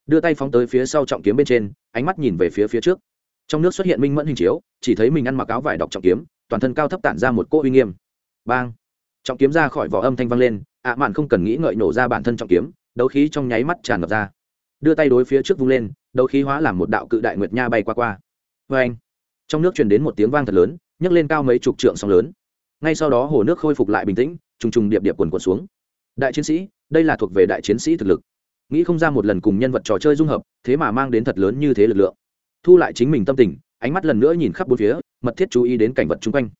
Đưa tay phóng tới phía sau trọng kiếm bên trên, ánh mắt nhìn về phía phía trước trong nước xuất hiện minh mẫn hình chiếu, chỉ thấy mình ăn mặc áo vải đọc trọng kiếm, toàn thân cao thấp tản ra một cỗ uy nghiêm. Bang! Trọng kiếm ra khỏi vỏ âm thanh vang lên, ạ mạn không cần nghĩ ngợi nổ ra bản thân trọng kiếm, đấu khí trong nháy mắt tràn ngập ra. Đưa tay đối phía trước vung lên, đấu khí hóa làm một đạo cự đại nguyệt nha bay qua qua. Vê anh trong nước truyền đến một tiếng vang thật lớn, nhấc lên cao mấy chục trượng sóng lớn. Ngay sau đó hồ nước khôi phục lại bình tĩnh, trùng trùng điệp điệp quần quần xuống. Đại chiến sĩ, đây là thuộc về đại chiến sĩ thực lực. Nghĩ không ra một lần cùng nhân vật trò chơi dung hợp, thế mà mang đến thật lớn như thế lực lượng thu lại chính mình tâm tình, ánh mắt lần nữa nhìn khắp bốn phía, mật thiết chú ý đến cảnh vật chung quanh.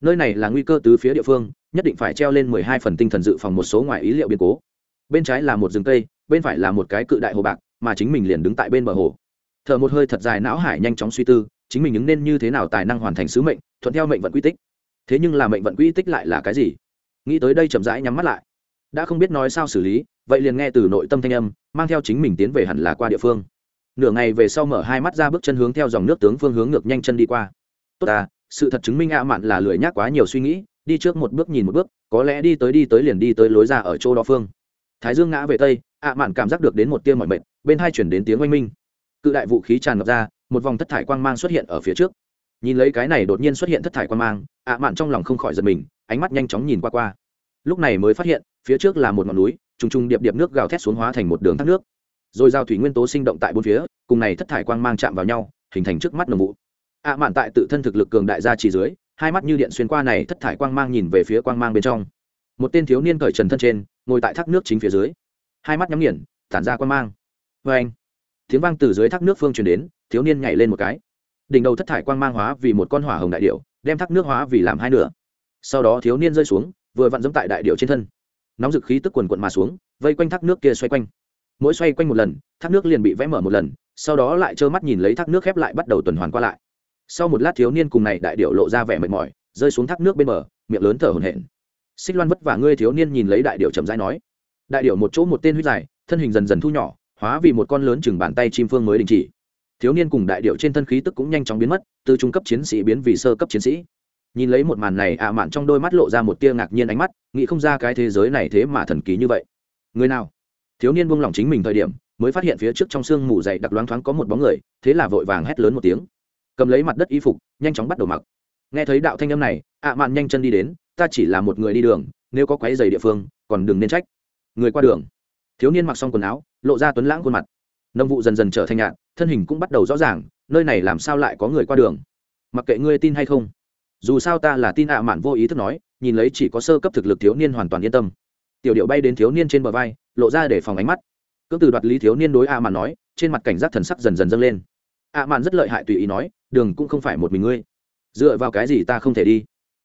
Nơi này là nguy cơ từ phía địa phương, nhất định phải treo lên mười hai phần tinh thần dự phòng một số ngoài ý liệu biến cố. Bên trái là một rừng cây, bên phải là một cái cự đại hồ bạc, mà chính mình liền đứng tại bên bờ hồ. Thở một hơi thật dài não hải nhanh chóng suy tư, chính mình ứng nên như thế nào tài năng hoàn thành sứ mệnh, thuận theo mệnh vận quy tích. Thế nhưng là mệnh vận quy tích lại là cái gì? Nghĩ tới đây chậm rãi nhắm mắt lại. Đã không biết nói sao xử lý, vậy liền nghe từ nội tâm thanh âm, mang theo chính mình tiến về hẳn là qua địa phương nửa ngày về sau mở hai mắt ra bước chân hướng theo dòng nước tướng phương hướng ngược nhanh chân đi qua. Tốt à sự thật chứng minh ạ mạn là lười nhác quá nhiều suy nghĩ, đi trước một bước nhìn một bước, có lẽ đi tới đi tới liền đi tới lối ra ở chỗ đó phương. Thái dương ngã về tây ạ mạn cảm giác được đến một tia mọi mệt, bên hai chuyển đến tiếng oanh minh. Cự đại vũ khí tràn ngập ra, một vòng thất thải quang mang xuất hiện ở phía trước. Nhìn lấy cái này đột nhiên xuất hiện thất thải quang mang ạ mạn trong lòng không khỏi giật mình, ánh mắt nhanh chóng nhìn qua qua. Lúc này mới phát hiện, phía trước là một ngọn núi, trùng trùng điệp điệp nước gào thét xuống hóa thành một đường thác nước rồi giao thủy nguyên tố sinh động tại bốn phía, cùng này thất thải quang mang chạm vào nhau, hình thành trước mắt nồng vụ. Ạ mạn tại tự thân thực lực cường đại gia chỉ dưới, hai mắt như điện xuyên qua này thất thải quang mang nhìn về phía quang mang bên trong. Một tên thiếu niên cởi trần thân trên, ngồi tại thác nước chính phía dưới. Hai mắt nhắm nghiền, tản ra quang mang. Vê anh, tiếng vang từ dưới thác nước phương truyền đến, thiếu niên nhảy lên một cái. Đỉnh đầu thất thải quang mang hóa vì một con hỏa hồng đại điệu đem thác nước hóa vì làm hai nửa. Sau đó thiếu niên rơi xuống, vừa vặn dẫm tại đại điệu trên thân. Nóng dực khí tức quần quận mà xuống, vây quanh thác nước kia xoay quanh mỗi xoay quanh một lần, thác nước liền bị vẽ mở một lần, sau đó lại trơ mắt nhìn lấy thác nước khép lại bắt đầu tuần hoàn qua lại. Sau một lát thiếu niên cùng này đại điệu lộ ra vẻ mệt mỏi, rơi xuống thác nước bên bờ, miệng lớn thở hổn hển. Xích loan vất vả ngươi thiếu niên nhìn lấy đại điệu chậm rãi nói. Đại điệu một chỗ một tên huyết dài, thân hình dần dần thu nhỏ, hóa vì một con lớn chừng bàn tay chim phương mới đình chỉ. Thiếu niên cùng đại điệu trên thân khí tức cũng nhanh chóng biến mất, từ trung cấp chiến sĩ biến vì sơ cấp chiến sĩ. Nhìn lấy một màn này, ạ mạn trong đôi mắt lộ ra một tia ngạc nhiên ánh mắt, nghĩ không ra cái thế giới này thế mà thần kỳ như vậy. Người nào? Thiếu niên buông lỏng chính mình thời điểm, mới phát hiện phía trước trong sương mù dày đặc loáng thoáng có một bóng người, thế là vội vàng hét lớn một tiếng. Cầm lấy mặt đất y phục, nhanh chóng bắt đầu mặc. Nghe thấy đạo thanh âm này, ạ mạn nhanh chân đi đến, ta chỉ là một người đi đường, nếu có quái giày địa phương, còn đừng nên trách. Người qua đường. Thiếu niên mặc xong quần áo, lộ ra tuấn lãng khuôn mặt. Nông vụ dần dần trở thành nhạn thân hình cũng bắt đầu rõ ràng, nơi này làm sao lại có người qua đường? Mặc kệ ngươi tin hay không. Dù sao ta là tin ạ mạn vô ý thức nói, nhìn lấy chỉ có sơ cấp thực lực thiếu niên hoàn toàn yên tâm. Tiểu điệu bay đến thiếu niên trên bờ vai lộ ra để phòng ánh mắt. Cưỡng từ đoạt lý thiếu niên đối a mạn nói, trên mặt cảnh giác thần sắc dần dần dâng lên. A mạn rất lợi hại tùy ý nói, đường cũng không phải một mình ngươi. Dựa vào cái gì ta không thể đi?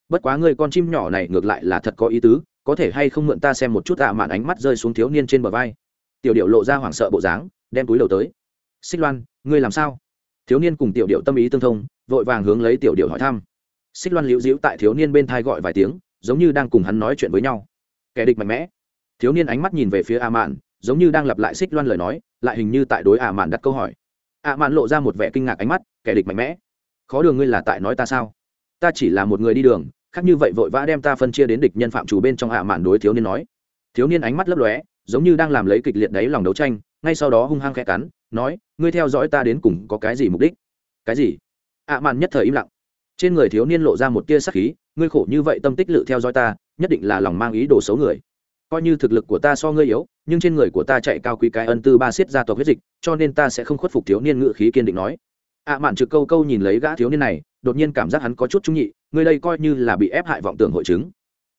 Bất quá ngươi con chim nhỏ này ngược lại là thật có ý tứ, có thể hay không mượn ta xem một chút ạ mạn ánh mắt rơi xuống thiếu niên trên bờ vai. Tiểu điệu lộ ra hoảng sợ bộ dáng, đem túi đầu tới. Xích loan, ngươi làm sao? Thiếu niên cùng tiểu điệu tâm ý tương thông, vội vàng hướng lấy tiểu điệu hỏi thăm. Xích loan liễu dĩu tại thiếu niên bên thai gọi vài tiếng, giống như đang cùng hắn nói chuyện với nhau. Kẻ địch mạnh mẽ thiếu niên ánh mắt nhìn về phía a mạn giống như đang lặp lại xích loan lời nói, lại hình như tại đối a mạn đặt câu hỏi. A mạn lộ ra một vẻ kinh ngạc ánh mắt, kẻ địch mạnh mẽ. Khó đường ngươi là tại nói ta sao? Ta chỉ là một người đi đường, khác như vậy vội vã đem ta phân chia đến địch nhân phạm chủ bên trong a mạn đối thiếu niên nói. Thiếu niên ánh mắt lấp lóe, giống như đang làm lấy kịch liệt đáy lòng đấu tranh, ngay sau đó hung hăng khẽ cắn, nói, ngươi theo dõi ta đến cùng có cái gì mục đích? Cái gì? A mạn nhất thời im lặng. Trên người thiếu niên lộ ra một tia sắc khí, ngươi khổ như vậy tâm tích lự theo dõi ta, nhất định là lòng mang ý đồ xấu người coi như thực lực của ta so ngươi yếu, nhưng trên người của ta chạy cao quý cái ân tư ba xiết gia tộc huyết dịch, cho nên ta sẽ không khuất phục thiếu niên ngự khí kiên định nói. Ạ mạn trực câu câu nhìn lấy gã thiếu niên này, đột nhiên cảm giác hắn có chút trung nhị, ngươi đây coi như là bị ép hại vọng tưởng hội chứng.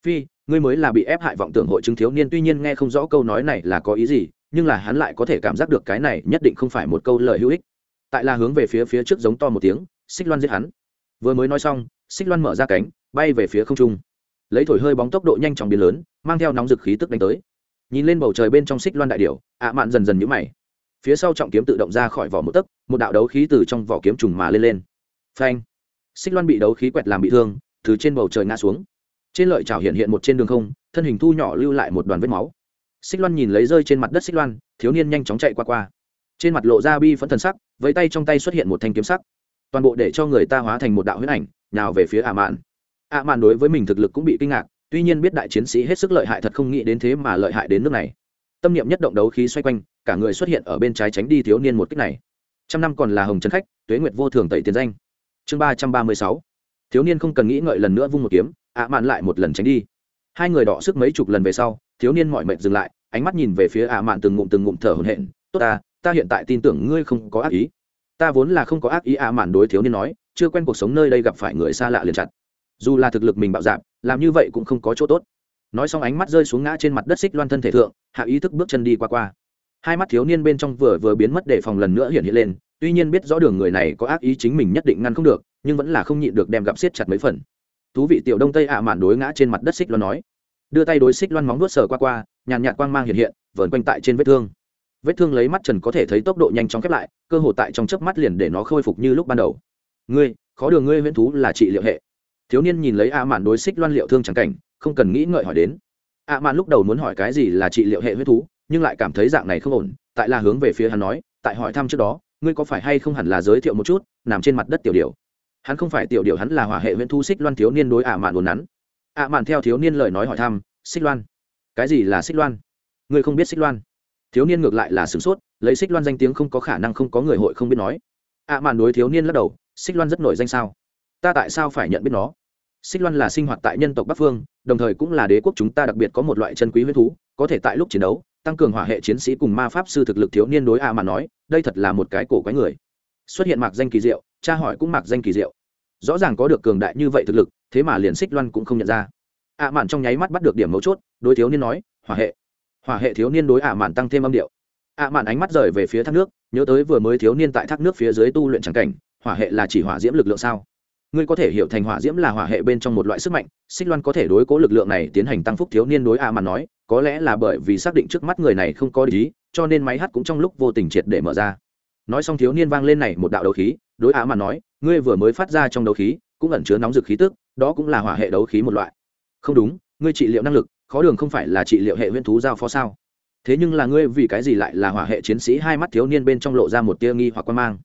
Phi, ngươi mới là bị ép hại vọng tưởng hội chứng thiếu niên, tuy nhiên nghe không rõ câu nói này là có ý gì, nhưng là hắn lại có thể cảm giác được cái này nhất định không phải một câu lời hữu ích. Tại là hướng về phía phía trước giống to một tiếng, xích loan giết hắn. Vừa mới nói xong, xích loan mở ra cánh, bay về phía không trung. Lấy thổi hơi bóng tốc độ nhanh chóng biến lớn mang theo nóng dực khí tức đánh tới. Nhìn lên bầu trời bên trong xích loan đại Điểu, ạ mạn dần dần nhũ mày. Phía sau trọng kiếm tự động ra khỏi vỏ một tấc một đạo đấu khí từ trong vỏ kiếm trùng mà lên lên. Phanh! Xích loan bị đấu khí quẹt làm bị thương từ trên bầu trời ngã xuống. Trên lợi chảo hiện hiện một trên đường không thân hình thu nhỏ lưu lại một đoàn vết máu. Xích loan nhìn lấy rơi trên mặt đất xích loan thiếu niên nhanh chóng chạy qua qua. Trên mặt lộ ra bi phẫn thần sắc với tay trong tay xuất hiện một thanh kiếm sắc. Toàn bộ để cho người ta hóa thành một đạo huyết ảnh nào về phía ả mạn. ả mạn đối với mình thực lực cũng bị kinh ngạc tuy nhiên biết đại chiến sĩ hết sức lợi hại thật không nghĩ đến thế mà lợi hại đến nước này. Tâm niệm nhất động đấu khí xoay quanh, cả người xuất hiện ở bên trái tránh đi thiếu niên một cách này. Trăm năm còn là hồng trấn khách, tuế nguyệt vô thường tẩy tiền danh. Chương ba trăm ba mươi sáu. Thiếu niên không cần nghĩ ngợi lần nữa vung một kiếm, ạ mạn lại một lần tránh đi. Hai người đọ sức mấy chục lần về sau, thiếu niên mọi mệnh dừng lại, ánh mắt nhìn về phía ạ mạn từng ngụm từng ngụm thở hổn hển. Tốt ta ta hiện tại tin tưởng ngươi không có ác ý. Ta vốn là không có ác ý, ạ mạn đối thiếu niên nói, chưa quen cuộc sống nơi đây gặp phải người xa lạ liền chặt. Dù là thực lực mình bạo dạp làm như vậy cũng không có chỗ tốt. Nói xong ánh mắt rơi xuống ngã trên mặt đất xích loan thân thể thượng, hạ ý thức bước chân đi qua qua. Hai mắt thiếu niên bên trong vừa vừa biến mất để phòng lần nữa hiện hiện lên, tuy nhiên biết rõ đường người này có ác ý chính mình nhất định ngăn không được, nhưng vẫn là không nhịn được đem gặp siết chặt mấy phần. Thú vị tiểu đông tây ạ mạn đối ngã trên mặt đất xích loan nói. Đưa tay đối xích loan móng vuốt sờ qua qua, nhàn nhạt quang mang hiện hiện, vờn quanh tại trên vết thương. Vết thương lấy mắt trần có thể thấy tốc độ nhanh chóng khép lại, cơ hồ tại trong chớp mắt liền để nó khôi phục như lúc ban đầu. Ngươi, khó đường ngươi huyễn thú là trị liệu hệ thiếu niên nhìn lấy a mạn đối xích loan liệu thương trắng cảnh, không cần nghĩ ngợi hỏi đến. A mạn lúc đầu muốn hỏi cái gì là trị liệu hệ huyết thú, nhưng lại cảm thấy dạng này không ổn, tại là hướng về phía hắn nói, tại hỏi thăm trước đó, ngươi có phải hay không hẳn là giới thiệu một chút, nằm trên mặt đất tiểu điều hắn không phải tiểu điều hắn là hỏa hệ huyễn thu xích loan thiếu niên đối ạ mạn đồn nắn. Ạ mạn theo thiếu niên lời nói hỏi thăm, xích loan? Cái gì là xích loan? Ngươi không biết xích loan? Thiếu niên ngược lại là sửng sốt, lấy xích loan danh tiếng không có khả năng không có người hội không biết nói. Ạ mạn đối thiếu niên lắc đầu, xích loan rất nổi danh sao? Ta tại sao phải nhận biết nó? Xích loan là sinh hoạt tại nhân tộc bắc phương, đồng thời cũng là đế quốc chúng ta đặc biệt có một loại chân quý huyết thú, có thể tại lúc chiến đấu, tăng cường hỏa hệ chiến sĩ cùng ma pháp sư thực lực thiếu niên đối a mà nói, đây thật là một cái cổ quái người. Xuất hiện mạc danh kỳ diệu, cha hỏi cũng mạc danh kỳ diệu. Rõ ràng có được cường đại như vậy thực lực, thế mà liền xích loan cũng không nhận ra. Ạ mạn trong nháy mắt bắt được điểm mấu chốt, đối thiếu niên nói, hỏa hệ hỏa hệ thiếu niên đối ạ mạn tăng thêm âm điệu. Ạ mạn ánh mắt rời về phía thác nước, nhớ tới vừa mới thiếu niên tại thác nước phía dưới tu luyện trắng cảnh, hỏa hệ là chỉ hỏa diễm lực lượng sao? Ngươi có thể hiểu thành hỏa diễm là hỏa hệ bên trong một loại sức mạnh, xích loan có thể đối cố lực lượng này tiến hành tăng phúc thiếu niên đối ạ mà nói, có lẽ là bởi vì xác định trước mắt người này không có lý cho nên máy hát cũng trong lúc vô tình triệt để mở ra. Nói xong thiếu niên vang lên này một đạo đấu khí, đối á mà nói, ngươi vừa mới phát ra trong đấu khí, cũng ẩn chứa nóng dực khí tức, đó cũng là hỏa hệ đấu khí một loại. Không đúng, ngươi trị liệu năng lực, khó đường không phải là trị liệu hệ huyễn thú giao phó sao? Thế nhưng là ngươi vì cái gì lại là hỏa hệ chiến sĩ hai mắt thiếu niên bên trong lộ ra một tia nghi hoặc quan mang?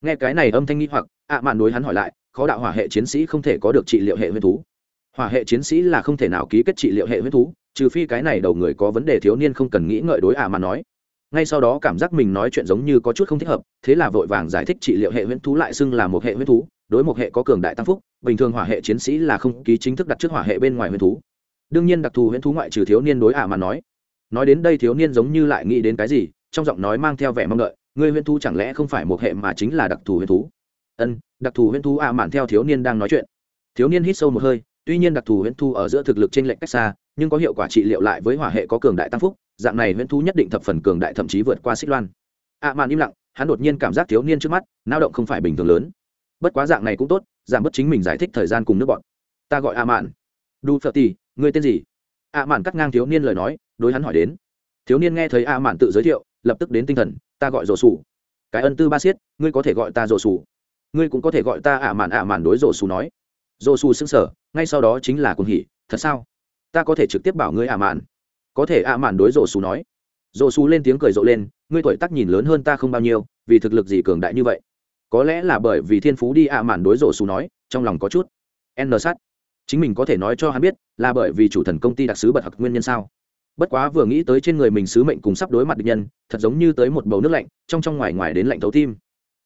Nghe cái này âm thanh nghi hoặc, ạ à mạn đối hắn hỏi lại, khó đạo hỏa hệ chiến sĩ không thể có được trị liệu hệ huyết thú. Hỏa hệ chiến sĩ là không thể nào ký kết trị liệu hệ huyết thú, trừ phi cái này đầu người có vấn đề thiếu niên không cần nghĩ ngợi đối ạ mà nói. Ngay sau đó cảm giác mình nói chuyện giống như có chút không thích hợp, thế là vội vàng giải thích trị liệu hệ huyễn thú lại xưng là một hệ huyễn thú, đối một hệ có cường đại tăng phúc, bình thường hỏa hệ chiến sĩ là không ký chính thức đặt trước hỏa hệ bên ngoài huyễn thú. Đương nhiên đặc thù huyễn thú ngoại trừ thiếu niên đối ả mà nói. Nói đến đây thiếu niên giống như lại nghĩ đến cái gì, trong giọng nói mang theo vẻ mong đợi. Ngươi huyễn thú chẳng lẽ không phải một hệ mà chính là đặc thù huyễn thú? Ân, đặc thù huyễn thú A mạn theo thiếu niên đang nói chuyện. Thiếu niên hít sâu một hơi, tuy nhiên đặc thù huyễn Thú ở giữa thực lực trên lệnh cách xa, nhưng có hiệu quả trị liệu lại với hỏa hệ có cường đại tăng phúc, dạng này huyễn Thú nhất định thập phần cường đại thậm chí vượt qua xích loan. Ạ, mạn im lặng, hắn đột nhiên cảm giác thiếu niên trước mắt, nao động không phải bình thường lớn. Bất quá dạng này cũng tốt, giảm bớt chính mình giải thích thời gian cùng nước bọn. Ta gọi ạ, mạn. Đu phật tì người tên gì? Ạ, mạn cắt ngang thiếu niên lời nói, đối hắn hỏi đến. Thiếu niên nghe thấy A mạn tự giới thiệu, lập tức đến tinh thần ta gọi rổ sủ. Cái ân tư ba siết ngươi có thể gọi ta rổ sủ. Ngươi cũng có thể gọi ta ạ mạn ạ mạn đối rổ sủ nói. Rổ sủ xưng sở ngay sau đó chính là cuồng hỉ, thật sao? Ta có thể trực tiếp bảo ngươi ạ mạn. Có thể ả mạn đối rổ xù nói. Rổ xù lên tiếng cười rộ lên, ngươi tuổi tác nhìn lớn hơn ta không bao nhiêu, vì thực lực gì cường đại như vậy? Có lẽ là bởi vì thiên phú đi ả mạn đối rổ xù nói, trong lòng có chút. N sát. Chính mình có thể nói cho hắn biết, là bởi vì chủ thần công ty đặc sứ bật học nguyên nhân sao? Bất quá vừa nghĩ tới trên người mình sứ mệnh cùng sắp đối mặt địch nhân, thật giống như tới một bầu nước lạnh, trong trong ngoài ngoài đến lạnh thấu tim.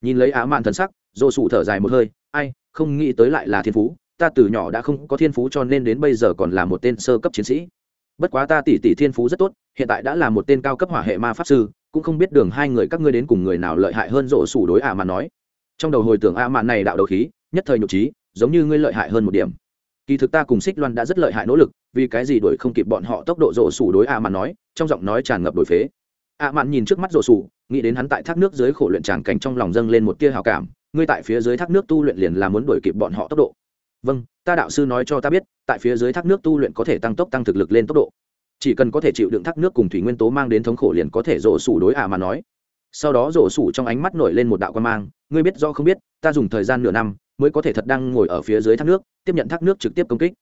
Nhìn lấy á mạn thần sắc dồ sụ thở dài một hơi, ai, không nghĩ tới lại là thiên phú, ta từ nhỏ đã không có thiên phú cho nên đến bây giờ còn là một tên sơ cấp chiến sĩ. Bất quá ta tỷ tỷ thiên phú rất tốt, hiện tại đã là một tên cao cấp hỏa hệ ma pháp sư, cũng không biết đường hai người các ngươi đến cùng người nào lợi hại hơn rộ sủ đối ả mà nói. Trong đầu hồi tưởng a mạn này đạo đầu khí, nhất thời nhục trí, giống như ngươi lợi hại hơn một điểm kỳ thực ta cùng xích loan đã rất lợi hại nỗ lực, vì cái gì đuổi không kịp bọn họ tốc độ rổ sủ đối a mạn nói, trong giọng nói tràn ngập đổi phế. A mạn nhìn trước mắt rổ sủ, nghĩ đến hắn tại thác nước dưới khổ luyện tràng cảnh trong lòng dâng lên một tia hào cảm, ngươi tại phía dưới thác nước tu luyện liền là muốn đuổi kịp bọn họ tốc độ. Vâng ta đạo sư nói cho ta biết, tại phía dưới thác nước tu luyện có thể tăng tốc tăng thực lực lên tốc độ. Chỉ cần có thể chịu đựng thác nước cùng thủy nguyên tố mang đến thống khổ liền có thể rổ sủ đối ả mà nói. Sau đó rổ sủ trong ánh mắt nổi lên một đạo quan mang, ngươi biết do không biết, ta dùng thời gian nửa năm mới có thể thật đang ngồi ở phía dưới thác nước, tiếp nhận thác nước trực tiếp công kích.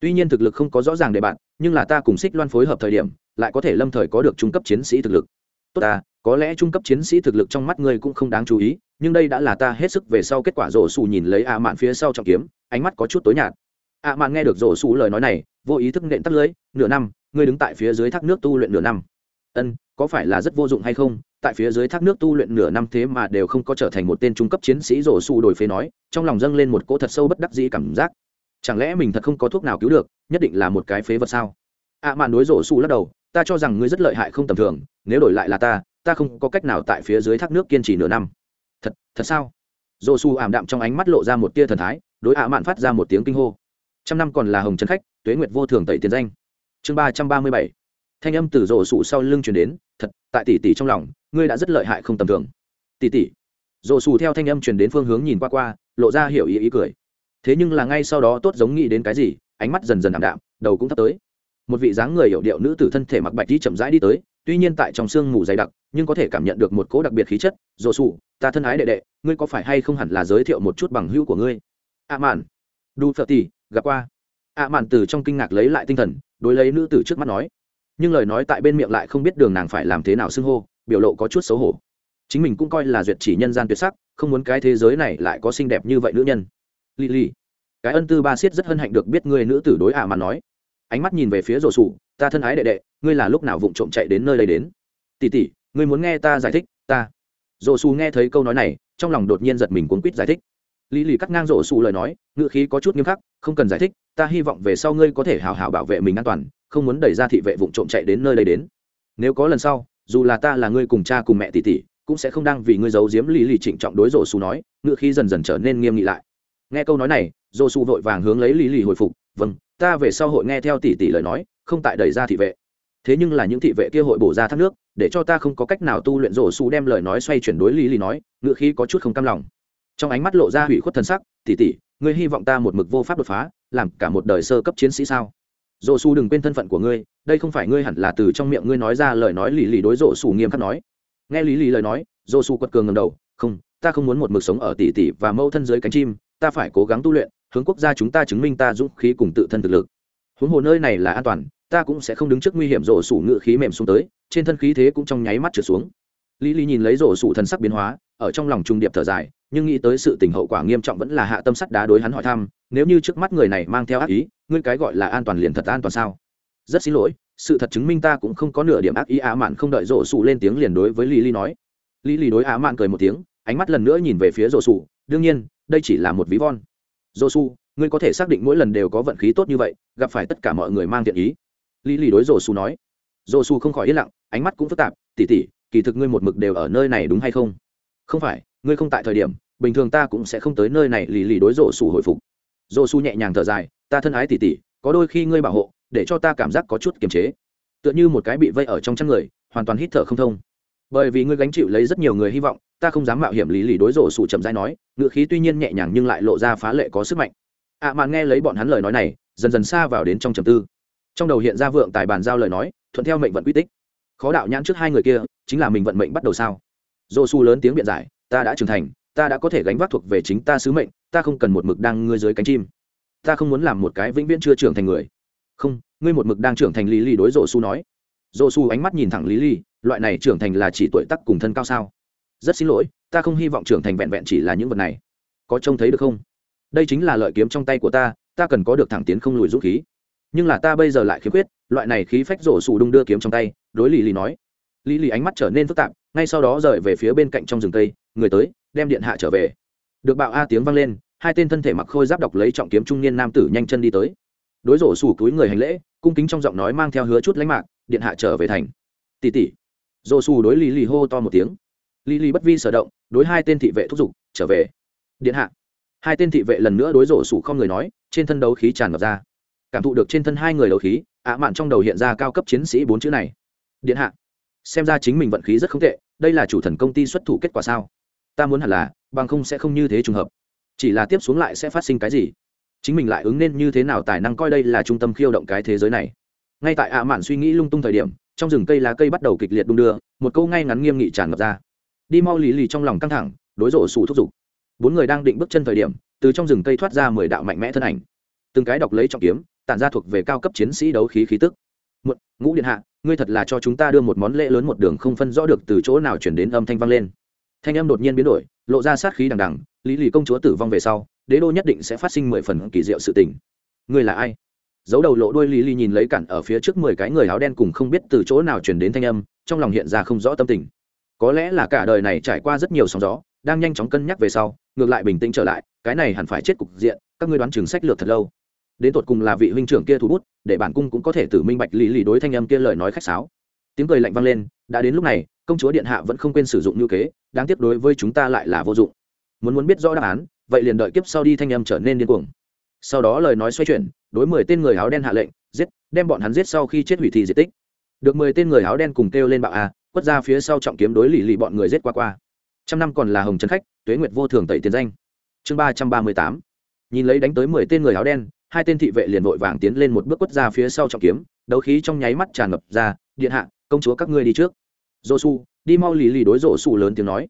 Tuy nhiên thực lực không có rõ ràng để bạn, nhưng là ta cùng xích loan phối hợp thời điểm, lại có thể lâm thời có được trung cấp chiến sĩ thực lực. Tốt ta, có lẽ trung cấp chiến sĩ thực lực trong mắt ngươi cũng không đáng chú ý, nhưng đây đã là ta hết sức về sau kết quả rổ xù nhìn lấy ạ mạn phía sau trọng kiếm, ánh mắt có chút tối nhạt. Ạ mạn nghe được rổ xù lời nói này, vô ý thức nện tắt lưới, nửa năm, ngươi đứng tại phía dưới thác nước tu luyện nửa năm. Ân, có phải là rất vô dụng hay không? Tại phía dưới thác nước tu luyện nửa năm thế mà đều không có trở thành một tên trung cấp chiến sĩ rổ xù đổi phế nói, trong lòng dâng lên một cỗ thật sâu bất đắc dĩ cảm giác. Chẳng lẽ mình thật không có thuốc nào cứu được, nhất định là một cái phế vật sao? Ạ mạn đối rổ xù lắc đầu, ta cho rằng ngươi rất lợi hại không tầm thường, nếu đổi lại là ta ta không có cách nào tại phía dưới thác nước kiên trì nửa năm. Thật thật sao? Rổ su ảm đạm trong ánh mắt lộ ra một tia thần thái, đối ạ mạn phát ra một tiếng kinh hô. Trăm năm còn là hồng trấn khách, tuế nguyệt vô thường tẩy tiền danh. Chương ba trăm ba mươi bảy thanh âm từ rổ sụ sau lưng chuyển đến thật tại tỷ tỷ trong lòng ngươi đã rất lợi hại không tầm thường. Tỷ tỷ? Rổ sụ theo thanh âm chuyển đến phương hướng nhìn qua qua lộ ra hiểu ý ý cười. Thế nhưng là ngay sau đó tốt giống nghĩ đến cái gì ánh mắt dần dần ảm đạm đầu cũng thấp tới. Một vị dáng người hiểu điệu nữ tử thân thể mặc bạch đi chậm rãi đi tới tuy nhiên tại trong sương mù dày đặc nhưng có thể cảm nhận được một cỗ đặc biệt khí chất. Rổ sụ ta thân ái đệ đệ ngươi có phải hay không hẳn là giới thiệu một chút bằng hữu của ngươi? A mạn. Đu phật tỷ, gặp qua. A mạn từ trong kinh ngạc lấy lại tinh thần đối lấy nữ tử trước mắt nói nhưng lời nói tại bên miệng lại không biết đường nàng phải làm thế nào xưng hô, biểu lộ có chút xấu hổ. Chính mình cũng coi là duyệt chỉ nhân gian tuyệt sắc, không muốn cái thế giới này lại có xinh đẹp như vậy nữ nhân. Lì lì cái ân tư ba siết rất hân hạnh được biết người nữ tử đối ả mà nói. Ánh mắt nhìn về phía rổ sủ, ta thân ái đệ đệ, ngươi là lúc nào vụng trộm chạy đến nơi đây đến? Tỉ tỉ ngươi muốn nghe ta giải thích, ta. Rổ sủ nghe thấy câu nói này, trong lòng đột nhiên giật mình cuốn quýt giải thích. Lý lì cắt ngang rổ sủ lời nói, ngữ khí có chút nghiêm khắc, không cần giải thích, ta hy vọng về sau ngươi có thể hào hào bảo vệ mình an toàn không muốn đẩy ra thị vệ vụng trộm chạy đến nơi đây đến. Nếu có lần sau, dù là ta là ngươi cùng cha cùng mẹ tỷ tỷ, cũng sẽ không đang vì ngươi giấu giếm lý lì trịnh trọng đối rổ xù nói, ngựa khi dần dần trở nên nghiêm nghị lại. Nghe câu nói này rổ xù vội vàng hướng lấy lý lì hồi phục vâng ta về sau hội nghe theo tỷ tỷ lời nói, không tại đẩy ra thị vệ. Thế nhưng là những thị vệ kia hội bổ ra thác nước, để cho ta không có cách nào tu luyện rổ xù đem lời nói xoay chuyển đối lý lì nói, ngựa khí có chút không cam lòng. Trong ánh mắt lộ ra hủy khuất thần sắc, tỷ tỷ, ngươi hy vọng ta một mực vô pháp đột phá, làm cả một đời sơ cấp chiến sĩ sao? Dồ xù đừng quên thân phận của ngươi, đây không phải ngươi hẳn là từ trong miệng ngươi nói ra lời nói lì lì đối dồ xù nghiêm khắc nói. Nghe lý lì lời nói dồ xù quật cường ngầm đầu, không, ta không muốn một mực sống ở tỷ tỷ và mâu thân dưới cánh chim, ta phải cố gắng tu luyện, hướng quốc gia chúng ta chứng minh ta dũng khí cùng tự thân thực lực. Huống hồ nơi này là an toàn, ta cũng sẽ không đứng trước nguy hiểm. Rổ sủ ngự khí mềm xuống tới, trên thân khí thế cũng trong nháy mắt trượt xuống. Lý lý nhìn lấy rổ sủ thần sắc biến hóa, ở trong lòng trung điệp thở dài, nhưng nghĩ tới sự tình hậu quả nghiêm trọng vẫn là hạ tâm sắt đá đối hắn hỏi thăm, nếu như trước mắt người này mang theo ác ý ngươi cái gọi là an toàn liền thật an toàn sao? Rất xin lỗi, sự thật chứng minh ta cũng không có nửa điểm ác ý á mạn không đợi rổ sủ lên tiếng liền đối với lý lý nói. Lý lý đối á mạn cười một tiếng, ánh mắt lần nữa nhìn về phía rổ sủ. Đương nhiên, đây chỉ là một ví von. Rổ sủ, ngươi có thể xác định mỗi lần đều có vận khí tốt như vậy, gặp phải tất cả mọi người mang thiện ý. Lý lý đối rổ sủ nói. Rổ sủ không khỏi yên lặng, ánh mắt cũng phức tạp. Tỉ tỉ, kỳ thực ngươi một mực đều ở nơi này đúng hay không? Không phải, ngươi không tại thời điểm, bình thường ta cũng sẽ không tới nơi này lì lì đối rổ sủ hồi phục. Rổ sủ nhẹ nhàng thở dài ta thân ái tỉ tỉ, có đôi khi ngươi bảo hộ, để cho ta cảm giác có chút kiềm chế. Tựa như một cái bị vây ở trong chăn người, hoàn toàn hít thở không thông. Bởi vì ngươi gánh chịu lấy rất nhiều người hy vọng, ta không dám mạo hiểm lý lì đối rổ sụ chậm dai nói ngựa khí tuy nhiên nhẹ nhàng nhưng lại lộ ra phá lệ có sức mạnh. Ạ à mạn nghe lấy bọn hắn lời nói này, dần dần xa vào đến trong trầm tư. Trong đầu hiện ra vượng tài bàn giao lời nói, thuận theo mệnh vận quy tích. Khó đạo nhãn trước hai người kia, chính là mình vận mệnh bắt đầu sao? Dô su lớn tiếng biện giải, ta đã trưởng thành, ta đã có thể gánh vác thuộc về chính ta sứ mệnh, ta không cần một mực đang ngươi dưới cánh chim ta không muốn làm một cái vĩnh viễn chưa trưởng thành người. Không ngươi một mực đang trưởng thành lý lý đối dô su nói. Dô su ánh mắt nhìn thẳng lý lý loại này trưởng thành là chỉ tuổi tác cùng thân cao sao? Rất xin lỗi ta không hy vọng trưởng thành vẹn vẹn chỉ là những vật này. Có trông thấy được không? Đây chính là lợi kiếm trong tay của ta ta cần có được thẳng tiến không lùi dũng khí. Nhưng là ta bây giờ lại khiếm khuyết loại này khí phách rổ sù đung đưa kiếm trong tay đối lì lì nói. Lý lì ánh mắt trở nên phức tạp ngay sau đó rời về phía bên cạnh trong rừng tây, người tới đem điện hạ trở về. Được bạo a tiếng vang lên hai tên thân thể mặc khôi giáp đọc lấy trọng kiếm trung niên nam tử nhanh chân đi tới. Đối rổ sủ túi người hành lễ, cung kính trong giọng nói mang theo hứa chút lãnh mạc, điện hạ trở về thành. Tỷ tỷ. Rổ sủ đối lý lì hô to một tiếng. Lý lì bất vi sở động, đối hai tên thị vệ thúc giục, trở về. Điện hạ. Hai tên thị vệ lần nữa đối rổ sủ không người nói, trên thân đấu khí tràn ngập ra. Cảm thụ được trên thân hai người đấu khí, ạ mạn trong đầu hiện ra cao cấp chiến sĩ bốn chữ này. Điện hạ. Xem ra chính mình vận khí rất không tệ, đây là chủ thần công ty xuất thủ kết quả sao? Ta muốn hẳn là, bằng không sẽ không như thế trùng hợp chỉ là tiếp xuống lại sẽ phát sinh cái gì? Chính mình lại ứng nên như thế nào tài năng coi đây là trung tâm khiêu động cái thế giới này? Ngay tại ạ mạn suy nghĩ lung tung thời điểm, trong rừng cây lá cây bắt đầu kịch liệt đung đưa, một câu ngay ngắn nghiêm nghị tràn ngập ra. Đi mau lì lì trong lòng căng thẳng, đối rộ sủ thúc giục. Bốn người đang định bước chân thời điểm, từ trong rừng cây thoát ra mười đạo mạnh mẽ thân ảnh. Từng cái đọc lấy trọng kiếm, tản ra thuộc về cao cấp chiến sĩ đấu khí khí tức. Một, ngũ điện hạ, ngươi thật là cho chúng ta đưa một món lễ lớn một đường không phân rõ được từ chỗ nào chuyển đến âm thanh vang lên. Thanh âm đột nhiên biến đổi, lộ ra sát khí đằng đằng lý lì công chúa tử vong về sau, đế đô nhất định sẽ phát sinh mười phần kỳ diệu sự tình. Ngươi là ai? Giấu đầu lộ đuôi lý lì nhìn lấy cản ở phía trước mười cái người áo đen cùng không biết từ chỗ nào chuyển đến thanh âm, trong lòng hiện ra không rõ tâm tình. Có lẽ là cả đời này trải qua rất nhiều sóng gió, đang nhanh chóng cân nhắc về sau, ngược lại bình tĩnh trở lại, cái này hẳn phải chết cục diện, các ngươi đoán chừng sách lược thật lâu. Đến tột cùng là vị huynh trưởng kia thu bút, để bản cung cũng có thể tử minh bạch lý lì đối thanh âm kia lời nói khách sáo. Tiếng cười lạnh vang lên, đã đến lúc này, công chúa điện hạ vẫn không quên sử dụng như kế, đáng tiếc đối với chúng ta lại là vô dụng muốn muốn biết rõ đáp án, vậy liền đợi kiếp sau đi thanh âm trở nên điên cuồng. Sau đó lời nói xoay chuyển, đối mười tên người áo đen hạ lệnh, giết, đem bọn hắn giết sau khi chết hủy thi di tích. Được mười tên người áo đen cùng kêu lên bạo a quất ra phía sau trọng kiếm đối lì lì bọn người giết qua qua. Trăm năm còn là hồng trấn khách, tuế nguyệt vô thường tẩy tiền danh. Chương ba trăm ba mươi tám. Nhìn lấy đánh tới mười tên người áo đen, hai tên thị vệ liền vội vàng tiến lên một bước quất ra phía sau trọng kiếm, đấu khí trong nháy mắt tràn ngập ra, điện hạ, công chúa các ngươi đi trước. Dô su, đi mau lì lì đối rổ su lớn tiếng nói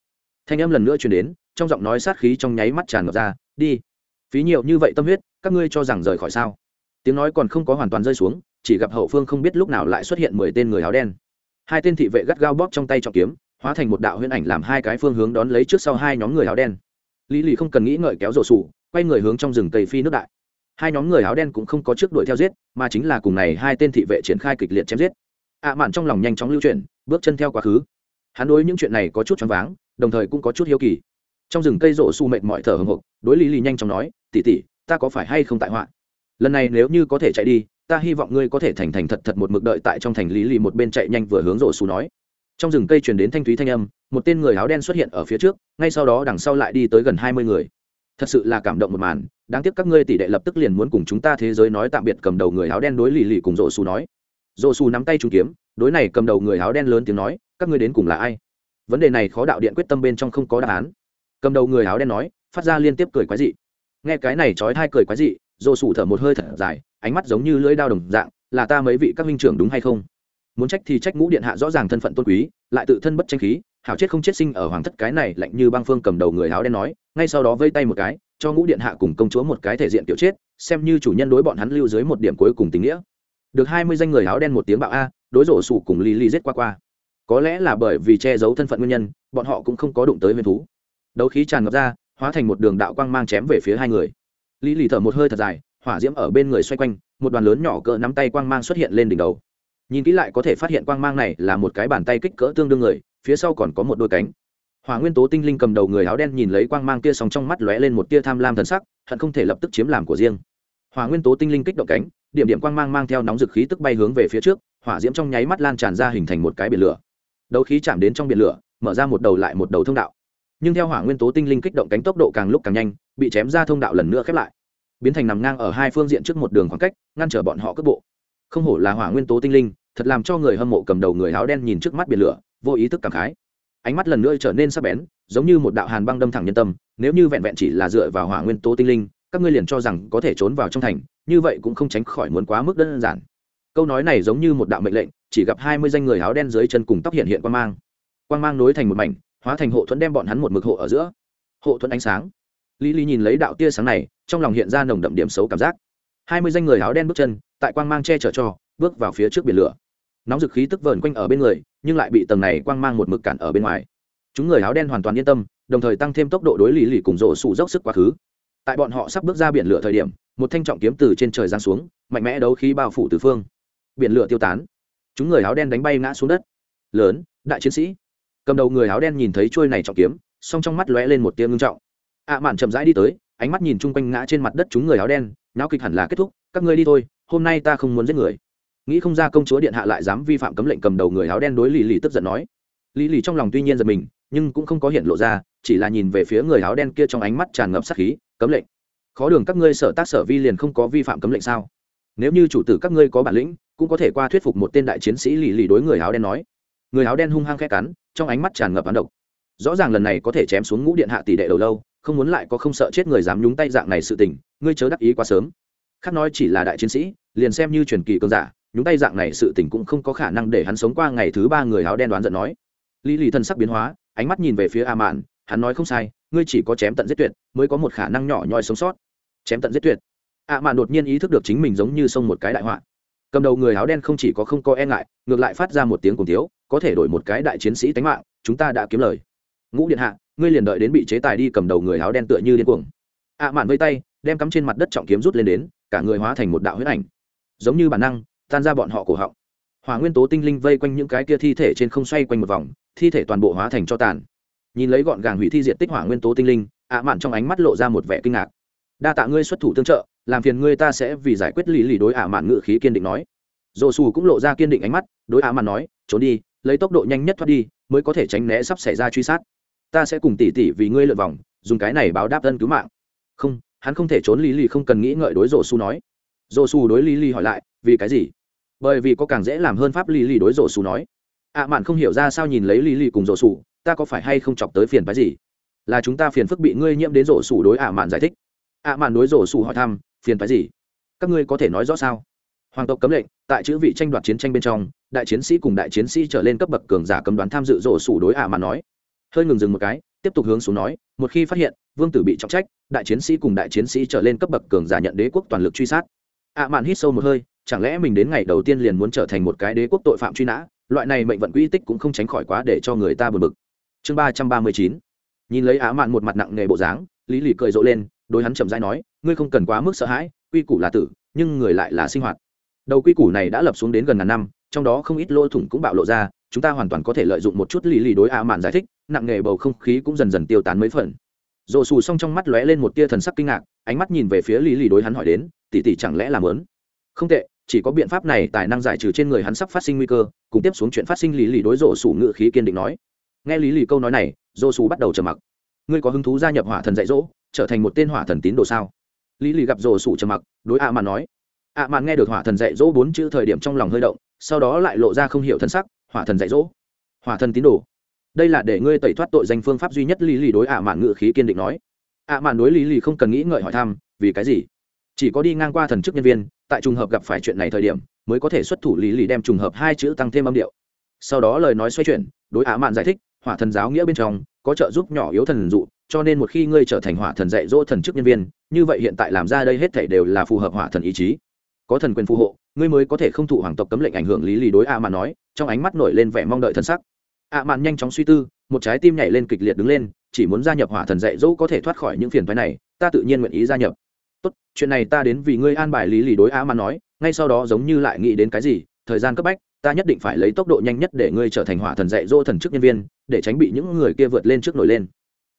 thanh âm lần nữa truyền đến, trong giọng nói sát khí trong nháy mắt tràn ngập ra, đi, phí nhiều như vậy tâm huyết, các ngươi cho rằng rời khỏi sao? Tiếng nói còn không có hoàn toàn rơi xuống, chỉ gặp hậu phương không biết lúc nào lại xuất hiện mười tên người áo đen. Hai tên thị vệ gắt gao bóp trong tay trọng kiếm, hóa thành một đạo huyễn ảnh làm hai cái phương hướng đón lấy trước sau hai nhóm người áo đen. Lý lì không cần nghĩ ngợi kéo rổ sủ, quay người hướng trong rừng tây phi nước đại. Hai nhóm người áo đen cũng không có trước đuổi theo giết, mà chính là cùng này hai tên thị vệ triển khai kịch liệt chém giết. Ạ mạn trong lòng nhanh chóng lưu chuyển, bước chân theo quá khứ. Hắn đối những chuyện này có chút choáng váng đồng thời cũng có chút hiếu kỳ. Trong rừng cây rổ su mệt mỏi thở hồng hộc, đối lý lì nhanh chóng nói tỉ tỉ ta có phải hay không tại họa? Lần này nếu như có thể chạy đi, ta hy vọng ngươi có thể thành thành thật thật một mực đợi tại trong thành lý lì một bên chạy nhanh vừa hướng rổ su nói. Trong rừng cây truyền đến thanh thúy thanh âm, một tên người áo đen xuất hiện ở phía trước, ngay sau đó đằng sau lại đi tới gần hai mươi người. Thật sự là cảm động một màn, đáng tiếc các ngươi tỷ đệ lập tức liền muốn cùng chúng ta thế giới nói tạm biệt cầm đầu người áo đen đối lì lì cùng rổ su nói. Rổ su nắm tay trung kiếm, đối này cầm đầu người áo đen lớn tiếng nói, các ngươi đến cùng là ai? Vấn đề này khó đạo điện quyết tâm bên trong không có đáp án. Cầm đầu người áo đen nói, phát ra liên tiếp cười quái dị. Nghe cái này trói thai cười quái dị dồ sủ thở một hơi thở dài, ánh mắt giống như lưỡi đao đồng dạng, là ta mấy vị các minh trưởng đúng hay không? Muốn trách thì trách ngũ điện hạ rõ ràng thân phận tôn quý, lại tự thân bất tranh khí, hảo chết không chết sinh ở hoàng thất cái này lạnh như băng phương cầm đầu người áo đen nói, ngay sau đó vây tay một cái, cho ngũ điện hạ cùng công chúa một cái thể diện kiểu chết, xem như chủ nhân đối bọn hắn lưu dưới một điểm cuối cùng tình nghĩa. Được hai mươi danh người áo đen một tiếng bạo a, đối rổ sủ cùng lì lì giết qua qua có lẽ là bởi vì che giấu thân phận nguyên nhân, bọn họ cũng không có đụng tới huyền thú. Đấu khí tràn ngập ra, hóa thành một đường đạo quang mang chém về phía hai người. Lý lì thở một hơi thật dài, hỏa diễm ở bên người xoay quanh, một đoàn lớn nhỏ cỡ nắm tay quang mang xuất hiện lên đỉnh đầu. Nhìn kỹ lại có thể phát hiện quang mang này là một cái bàn tay kích cỡ tương đương người, phía sau còn có một đôi cánh. Hỏa nguyên tố tinh linh cầm đầu người áo đen nhìn lấy quang mang kia sòng trong mắt lóe lên một tia tham lam thần sắc, hận không thể lập tức chiếm làm của riêng. Hỏa nguyên tố tinh linh kích động cánh, điểm điểm quang mang mang theo nóng dực khí tức bay hướng về phía trước, hỏa diễm trong nháy mắt lan tràn ra hình thành một cái biển lửa đấu khí chạm đến trong biển lửa, mở ra một đầu lại một đầu thông đạo. Nhưng theo hỏa nguyên tố tinh linh kích động cánh tốc độ càng lúc càng nhanh, bị chém ra thông đạo lần nữa khép lại. Biến thành nằm ngang ở hai phương diện trước một đường khoảng cách, ngăn trở bọn họ cất bộ. Không hổ là hỏa nguyên tố tinh linh, thật làm cho người hâm mộ cầm đầu người áo đen nhìn trước mắt biển lửa, vô ý thức cảm khái. Ánh mắt lần nữa trở nên sắc bén, giống như một đạo hàn băng đâm thẳng nhân tâm, nếu như vẹn vẹn chỉ là dựa vào hỏa nguyên tố tinh linh, các ngươi liền cho rằng có thể trốn vào trong thành, như vậy cũng không tránh khỏi muốn quá mức đơn giản. Câu nói này giống như một đạo mệnh lệnh chỉ gặp hai mươi danh người áo đen dưới chân cùng tóc hiện hiện quan mang. Quan mang nối thành một mảnh, hóa thành hộ thuẫn đem bọn hắn một mực hộ ở giữa. Hộ thuẫn ánh sáng. Lý lý nhìn lấy đạo tia sáng này, trong lòng hiện ra nồng đậm điểm xấu cảm giác. Hai mươi danh người áo đen bước chân, tại quang mang che chở cho, bước vào phía trước biển lửa. Nóng dực khí tức vờn quanh ở bên người, nhưng lại bị tầng này quang mang một mực cản ở bên ngoài. Chúng người áo đen hoàn toàn yên tâm, đồng thời tăng thêm tốc độ đối lý lì cùng rộ sụ dốc sức quá khứ. Tại bọn họ sắp bước ra biển lửa thời điểm, một thanh trọng kiếm từ trên trời giáng xuống, mạnh mẽ đấu khí bao phủ từ phương. Biển lửa tiêu tán chúng người áo đen đánh bay ngã xuống đất. Lớn, đại chiến sĩ. Cầm đầu người áo đen nhìn thấy trôi này trọng kiếm, song trong mắt lóe lên một tia ngưng trọng. Ạ à mạn chậm rãi đi tới, ánh mắt nhìn chung quanh ngã trên mặt đất chúng người áo đen, náo kịch hẳn là kết thúc, các ngươi đi thôi, hôm nay ta không muốn giết người. Nghĩ không ra công chúa điện hạ lại dám vi phạm cấm lệnh cầm đầu người áo đen đối lì lì tức giận nói. Lì lì trong lòng tuy nhiên giật mình, nhưng cũng không có hiện lộ ra, chỉ là nhìn về phía người áo đen kia trong ánh mắt tràn ngập sát khí, cấm lệnh, khó đường các ngươi sở tác sở vi liền không có vi phạm cấm lệnh sao? Nếu như chủ tử các ngươi có bản lĩnh cũng có thể qua thuyết phục một tên đại chiến sĩ lì lì đối người áo đen nói. Người áo đen hung hăng khét cắn, trong ánh mắt tràn ngập hắn độc. Rõ ràng lần này có thể chém xuống ngũ điện hạ tỷ đệ đầu lâu, không muốn lại có không sợ chết người dám nhúng tay dạng này sự tình, ngươi chớ đắc ý quá sớm. Khác nói chỉ là đại chiến sĩ, liền xem như truyền kỳ cơn giả, nhúng tay dạng này sự tình cũng không có khả năng để hắn sống qua ngày thứ ba người áo đen đoán giận nói. Lý lì thân sắc biến hóa, ánh mắt nhìn về phía a mạn, hắn nói không sai, ngươi chỉ có chém tận giết tuyệt, mới có một khả năng nhỏ nhoi sống sót. Chém tận giết tuyệt. A mạn đột nhiên ý thức được chính mình giống như sông một cái đại họa cầm đầu người áo đen không chỉ có không có e ngại ngược lại phát ra một tiếng cùng thiếu có thể đổi một cái đại chiến sĩ tánh mạng chúng ta đã kiếm lời. Ngũ điện hạ ngươi liền đợi đến bị chế tài đi cầm đầu người áo đen tựa như điên cuồng. Ạ, mạn vây tay đem cắm trên mặt đất trọng kiếm rút lên đến cả người hóa thành một đạo huyết ảnh. Giống như bản năng tan ra bọn họ cổ họng. Hỏa nguyên tố tinh linh vây quanh những cái kia thi thể trên không xoay quanh một vòng thi thể toàn bộ hóa thành cho tàn. Nhìn lấy gọn gàng hủy thi diện tích hỏa nguyên tố tinh linh ạ mạn trong ánh mắt lộ ra một vẻ kinh ngạc. Đa tạ ngươi xuất thủ tương trợ làm phiền ngươi ta sẽ vì giải quyết lì lì đối ả mạn ngự khí kiên định nói. Dồ xù cũng lộ ra kiên định ánh mắt, đối ả mạn nói, trốn đi, lấy tốc độ nhanh nhất thoát đi, mới có thể tránh né sắp xảy ra truy sát. Ta sẽ cùng tỉ tỉ vì ngươi lượt vòng, dùng cái này báo đáp ân cứu mạng. Không, hắn không thể trốn lý lì không cần nghĩ ngợi đối dồ xù nói. Dồ xù đối lý lì hỏi lại, vì cái gì? Bởi vì có càng dễ làm hơn pháp lý lì đối dồ xù nói. Ạ mạn không hiểu ra sao nhìn lấy lý lì cùng dồ xù ta có phải hay không chọc tới phiền phái gì? Là chúng ta phiền phức bị ngươi nhiễm đến rổ Sủ đối ạ mạn giải thích. Ạ mạn đối rổ Sủ hỏi thăm phiền phái gì? Các ngươi có thể nói rõ sao? Hoàng tộc cấm lệnh, tại chữ vị tranh đoạt chiến tranh bên trong, đại chiến sĩ cùng đại chiến sĩ trở lên cấp bậc cường giả cấm đoán tham dự rổ sủ đối ạ mạn nói. Hơi ngừng dừng một cái, tiếp tục hướng xuống nói, một khi phát hiện, vương tử bị trọng trách, đại chiến sĩ cùng đại chiến sĩ trở lên cấp bậc cường giả nhận đế quốc toàn lực truy sát. Ạ mạn hít sâu một hơi, chẳng lẽ mình đến ngày đầu tiên liền muốn trở thành một cái đế quốc tội phạm truy nã? Loại này mệnh vận quỹ tích cũng không tránh khỏi quá để cho người ta bực bực. Chương ba trăm ba mươi chín. Nhìn lấy ạ mạn một mặt nặng nề bộ dáng, lý lì cười rộ lên, đối hắn chậm dãi nói ngươi không cần quá mức sợ hãi, quy củ là tử, nhưng người lại là sinh hoạt. Đầu quy củ này đã lập xuống đến gần ngàn năm, trong đó không ít lỗ thủng cũng bạo lộ ra, chúng ta hoàn toàn có thể lợi dụng một chút lý lì đối ạ mạn giải thích, nặng nghề bầu không khí cũng dần dần tiêu tán mấy phần. Rồ xù xong trong mắt lóe lên một tia thần sắc kinh ngạc, ánh mắt nhìn về phía lý lì đối hắn hỏi đến, tỷ tỷ chẳng lẽ là mớn không tệ, chỉ có biện pháp này tài năng giải trừ trên người hắn sắp phát sinh nguy cơ, cùng tiếp xuống chuyện phát sinh lý lì đối rồ xù ngự khí kiên định nói. Nghe lý lì câu nói này, rồ xù bắt đầu trầm mặc. Ngươi có hứng thú gia nhập hỏa thần dạy dỗ, trở thành một tên hỏa thần tín đồ sao? Lý lì gặp rồ sủ trầm mặc, đối ạ mạn nói. ạ mạn nghe được hỏa thần dạy dỗ bốn chữ thời điểm trong lòng hơi động, sau đó lại lộ ra không hiểu thân sắc, hỏa thần dạy dỗ. Hỏa thần tín đồ. Đây là để ngươi tẩy thoát tội danh phương pháp duy nhất lý lì đối ạ mạn ngự khí kiên định nói. ạ mạn đối lý lì không cần nghĩ ngợi hỏi thăm, vì cái gì? Chỉ có đi ngang qua thần chức nhân viên, tại trùng hợp gặp phải chuyện này thời điểm, mới có thể xuất thủ lý lì đem trùng hợp hai chữ tăng thêm âm điệu. Sau đó lời nói xoay chuyển, đối ạ mạn giải thích, hỏa thần giáo nghĩa bên trong, có trợ giúp nhỏ yếu thần dụ cho nên một khi ngươi trở thành hỏa thần dạy dỗ thần chức nhân viên, như vậy hiện tại làm ra đây hết thảy đều là phù hợp hỏa thần ý chí. Có thần quyền phù hộ, ngươi mới có thể không thụ hoàng tộc cấm lệnh ảnh hưởng lý lì đối a mạn nói, trong ánh mắt nổi lên vẻ mong đợi thân sắc. A mạn nhanh chóng suy tư, một trái tim nhảy lên kịch liệt đứng lên, chỉ muốn gia nhập hỏa thần dạy dỗ có thể thoát khỏi những phiền phái này, ta tự nhiên nguyện ý gia nhập. Tốt, chuyện này ta đến vì ngươi an bài lý lì đối a mạn nói, ngay sau đó giống như lại nghĩ đến cái gì, thời gian cấp bách, ta nhất định phải lấy tốc độ nhanh nhất để ngươi trở thành hỏa thần dạy dỗ thần chức nhân viên, để tránh bị những người kia vượt lên trước nổi lên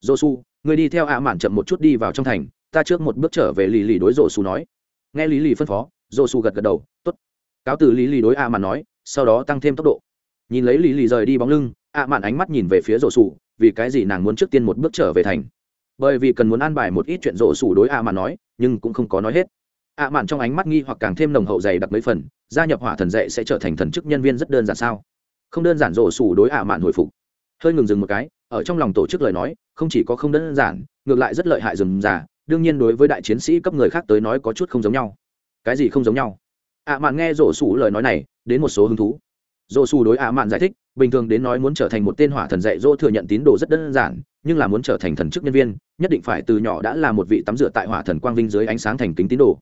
dô su người đi theo ạ mạn chậm một chút đi vào trong thành, ta trước một bước trở về lì lì đối dô su nói. Nghe lý lì phân phó dô su gật gật đầu, tốt. Cáo từ lý lì đối ạ mạn nói, sau đó tăng thêm tốc độ. Nhìn lấy lý lì rời đi bóng lưng, ạ mạn ánh mắt nhìn về phía dô sủ vì cái gì nàng muốn trước tiên một bước trở về thành? Bởi vì cần muốn an bài một ít chuyện dô sủ đối ạ mạn nói, nhưng cũng không có nói hết. Ạ mạn trong ánh mắt nghi hoặc càng thêm nồng hậu dày đặc mấy phần, gia nhập hỏa thần dạy sẽ trở thành thần chức nhân viên rất đơn giản sao? Không đơn giản rổ sủ đối ạ mạn hồi phục. Hơi ngừng dừng một cái ở trong lòng tổ chức lời nói, không chỉ có không đơn giản, ngược lại rất lợi hại dừng già, đương nhiên đối với đại chiến sĩ cấp người khác tới nói có chút không giống nhau. Cái gì không giống nhau? Ạ mạn nghe rổ sủ lời nói này, đến một số hứng thú. Rổ su đối ạ mạn giải thích, bình thường đến nói muốn trở thành một tên hỏa thần dạy dỗ thừa nhận tín đồ rất đơn giản, nhưng là muốn trở thành thần chức nhân viên, nhất định phải từ nhỏ đã là một vị tắm rửa tại hỏa thần quang vinh dưới ánh sáng thành kính tín đồ.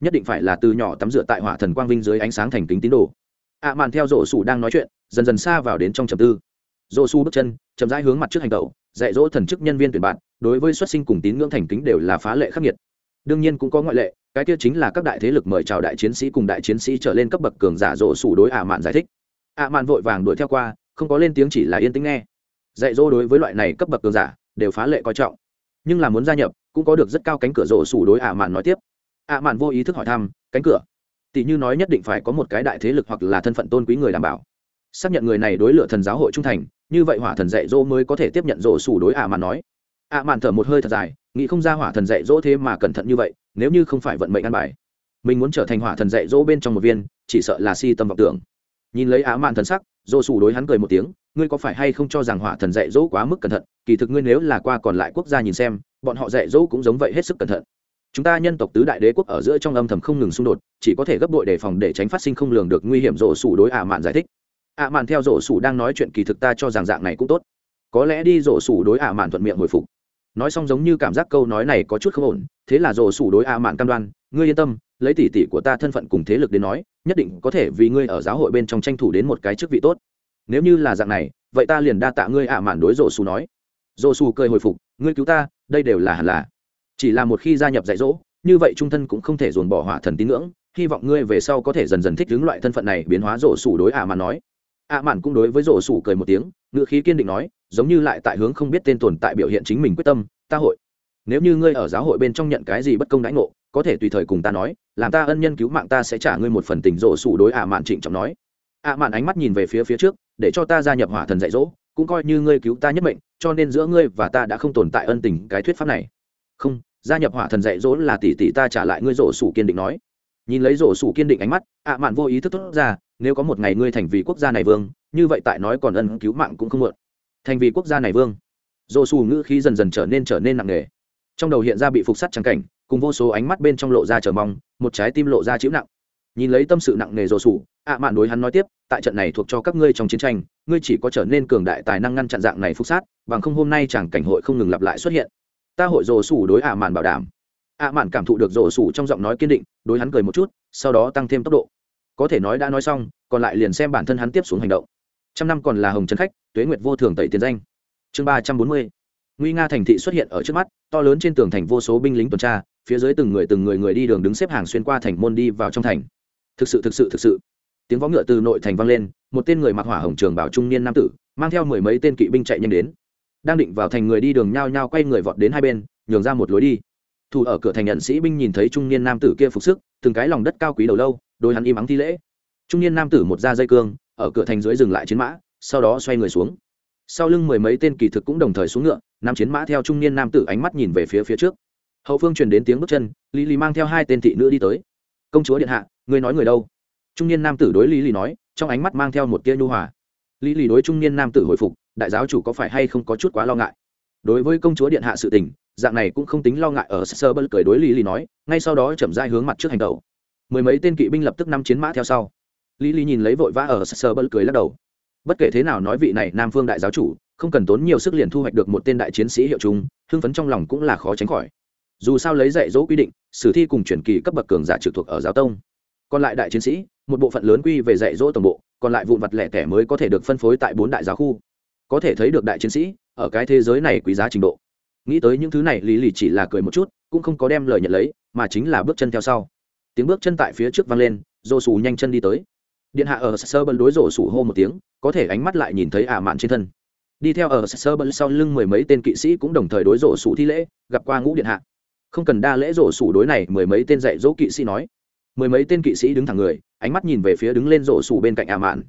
Nhất định phải là từ nhỏ tắm rửa tại hỏa thần quang vinh dưới ánh sáng thành kính tín đồ. Ạ mạn theo rổ su đang nói chuyện, dần dần xa vào đến trong trầm tư dô su bước chân, chậm rãi hướng mặt trước hành tẩu, dạy dỗ thần chức nhân viên tuyển bạn, đối với xuất sinh cùng tín ngưỡng thành kính đều là phá lệ khắc nghiệt. Đương nhiên cũng có ngoại lệ, cái kia chính là các đại thế lực mời chào đại chiến sĩ cùng đại chiến sĩ trở lên cấp bậc cường giả dỗ sủ đối ả mạn giải thích. Ạ mạn vội vàng đuổi theo qua, không có lên tiếng chỉ là yên tĩnh nghe. Dạy dỗ đối với loại này cấp bậc cường giả, đều phá lệ coi trọng. Nhưng là muốn gia nhập, cũng có được rất cao cánh cửa rổ sủ đối ạ mạn nói tiếp. Ạ mạn vô ý thức hỏi thăm, cánh cửa? Tỷ như nói nhất định phải có một cái đại thế lực hoặc là thân phận tôn quý người đảm bảo. Xác nhận người này đối lựa thần giáo hội trung thành như vậy hỏa thần dạy dỗ mới có thể tiếp nhận rổ sủ đối ạ mạn nói. ạ mạn thở một hơi thật dài, nghĩ không ra hỏa thần dạy dỗ thế mà cẩn thận như vậy, nếu như không phải vận mệnh ăn bài. Mình muốn trở thành hỏa thần dạy dỗ bên trong một viên, chỉ sợ là si tâm vọng tưởng. Nhìn lấy ạ mạn thần sắc, rổ sủ đối hắn cười một tiếng, ngươi có phải hay không cho rằng hỏa thần dạy dỗ quá mức cẩn thận, kỳ thực ngươi nếu là qua còn lại quốc gia nhìn xem, bọn họ dạy dỗ cũng giống vậy hết sức cẩn thận. Chúng ta nhân tộc tứ đại đế quốc ở giữa trong âm thầm không ngừng xung đột, chỉ có thể gấp đội đề phòng để tránh phát sinh không lường được nguy hiểm rổ sủ đối ả mạn giải thích ả mạn theo rổ sủ đang nói chuyện kỳ thực ta cho rằng dạng này cũng tốt. Có lẽ đi rổ sủ đối ả mạn thuận miệng hồi phục. Nói xong giống như cảm giác câu nói này có chút không ổn, thế là rổ sủ đối ả mạn cam đoan, ngươi yên tâm, lấy tỷ tỷ của ta thân phận cùng thế lực đến nói, nhất định có thể vì ngươi ở giáo hội bên trong tranh thủ đến một cái chức vị tốt. Nếu như là dạng này, vậy ta liền đa tạ ngươi ạ mạn đối rổ sủ nói. Rổ sủ cười hồi phục, ngươi cứu ta, đây đều là hẳn là. Chỉ là một khi gia nhập dạy dỗ, như vậy trung thân cũng không thể dồn bỏ hỏa thần tín ngưỡng, hy vọng ngươi về sau có thể dần dần thích ứng loại thân phận này biến hóa rổ sủ đối ạ mạn nói ạ mạn cũng đối với rổ sủ cười một tiếng ngựa khí kiên định nói, giống như lại tại hướng không biết tên tồn tại biểu hiện chính mình quyết tâm, ta hội, nếu như ngươi ở giáo hội bên trong nhận cái gì bất công đãi ngộ, có thể tùy thời cùng ta nói, làm ta ân nhân cứu mạng ta sẽ trả ngươi một phần tình rổ sủ đối ạ mạn trịnh trọng nói. Ạ mạn ánh mắt nhìn về phía phía trước, để cho ta gia nhập hỏa thần dạy dỗ, cũng coi như ngươi cứu ta nhất mệnh, cho nên giữa ngươi và ta đã không tồn tại ân tình cái thuyết pháp này. Không, gia nhập hỏa thần dạy dỗ là tỷ tỷ ta trả lại ngươi rổ sủ kiên định nói nhìn lấy rổ sủ kiên định ánh mắt, ạ mạn vô ý thức thốt ra, nếu có một ngày ngươi thành vì quốc gia này vương, như vậy tại nói còn ân cứu mạng cũng không mượn thành vì quốc gia này vương? Rổ sủ ngữ khí dần dần trở nên trở nên nặng nề. Trong đầu hiện ra bị phục sắt trắng cảnh, cùng vô số ánh mắt bên trong lộ ra chờ mong, một trái tim lộ ra chịu nặng. Nhìn lấy tâm sự nặng nề rổ sủ, ạ mạn đối hắn nói tiếp, tại trận này thuộc cho các ngươi trong chiến tranh, ngươi chỉ có trở nên cường đại tài năng ngăn chặn dạng này phục sát, bằng không hôm nay chẳng cảnh hội không ngừng lặp lại xuất hiện. Ta hội rổ sủ đối ạ mạn bảo đảm ạ mạn cảm thụ được rổ sủ trong giọng nói kiên định, đối hắn cười một chút, sau đó tăng thêm tốc độ. Có thể nói đã nói xong, còn lại liền xem bản thân hắn tiếp xuống hành động. Trăm năm còn là hồng trấn khách, tuế nguyệt vô thường tẩy tiền danh. Chương ba trăm bốn mươi. Nguy nga thành thị xuất hiện ở trước mắt, to lớn trên tường thành vô số binh lính tuần tra, phía dưới từng người từng người người đi đường đứng xếp hàng xuyên qua thành môn đi vào trong thành. Thực sự thực sự thực sự. Tiếng võ ngựa từ nội thành vang lên, một tên người mặc hỏa hồng trường bảo trung niên nam tử, mang theo mười mấy tên kỵ binh chạy nhanh đến. Đang định vào thành người đi đường nhao nhao quay người vọt đến hai bên, nhường ra một lối đi thủ ở cửa thành nhận sĩ binh nhìn thấy trung niên nam tử kia phục sức, từng cái lòng đất cao quý đầu lâu, đôi hắn im ắng thi lễ. Trung niên nam tử một da dây cương, ở cửa thành dưới dừng lại chiến mã, sau đó xoay người xuống. Sau lưng mười mấy tên kỳ thực cũng đồng thời xuống ngựa, nam chiến mã theo trung niên nam tử ánh mắt nhìn về phía phía trước. Hậu phương truyền đến tiếng bước chân, lý lý mang theo hai tên thị nữ đi tới. Công chúa điện hạ người nói người đâu? Trung niên nam tử đối lý lý nói, trong ánh mắt mang theo một tia nhu hòa. Lý lý đối trung niên nam tử hồi phục, đại giáo chủ có phải hay không có chút quá lo ngại? Đối với công chúa điện hạ sự tình dạng này cũng không tính lo ngại ở sơ bơ cười đối lý lý nói, ngay sau đó chậm dai hướng mặt trước hành tàu mười mấy tên kỵ binh lập tức năm chiến mã theo sau. Lý lý nhìn lấy vội vã ở sơ bơ cười lắc đầu. Bất kể thế nào nói vị này nam phương đại giáo chủ, không cần tốn nhiều sức liền thu hoạch được một tên đại chiến sĩ hiệu chúng, hưng phấn trong lòng cũng là khó tránh khỏi. Dù sao lấy dạy dỗ quy định, sử thi cùng chuyển kỳ cấp bậc cường giả trực thuộc ở giáo tông. Còn lại đại chiến sĩ, một bộ phận lớn quy về dạy dỗ tổng bộ, còn lại vụn vặt lẻ tẻ mới có thể được phân phối tại bốn đại giáo khu. Có thể thấy được đại chiến sĩ, ở cái thế giới này quý giá trình độ nghĩ tới những thứ này, lý lì chỉ là cười một chút, cũng không có đem lời nhận lấy, mà chính là bước chân theo sau. Tiếng bước chân tại phía trước vang lên rổ sủ nhanh chân đi tới. Điện hạ ở sơ bân đối rổ sủ hô một tiếng, có thể ánh mắt lại nhìn thấy ả mạn trên thân. Đi theo ở sơ bân sau lưng mười mấy tên kỵ sĩ cũng đồng thời đối rổ sủ thi lễ, gặp qua ngũ điện hạ. Không cần đa lễ rổ sủ đối này mười mấy tên dạy dỗ kỵ sĩ nói. Mười mấy tên kỵ sĩ đứng thẳng người, ánh mắt nhìn về phía đứng lên rổ sủ bên cạnh ả mạn.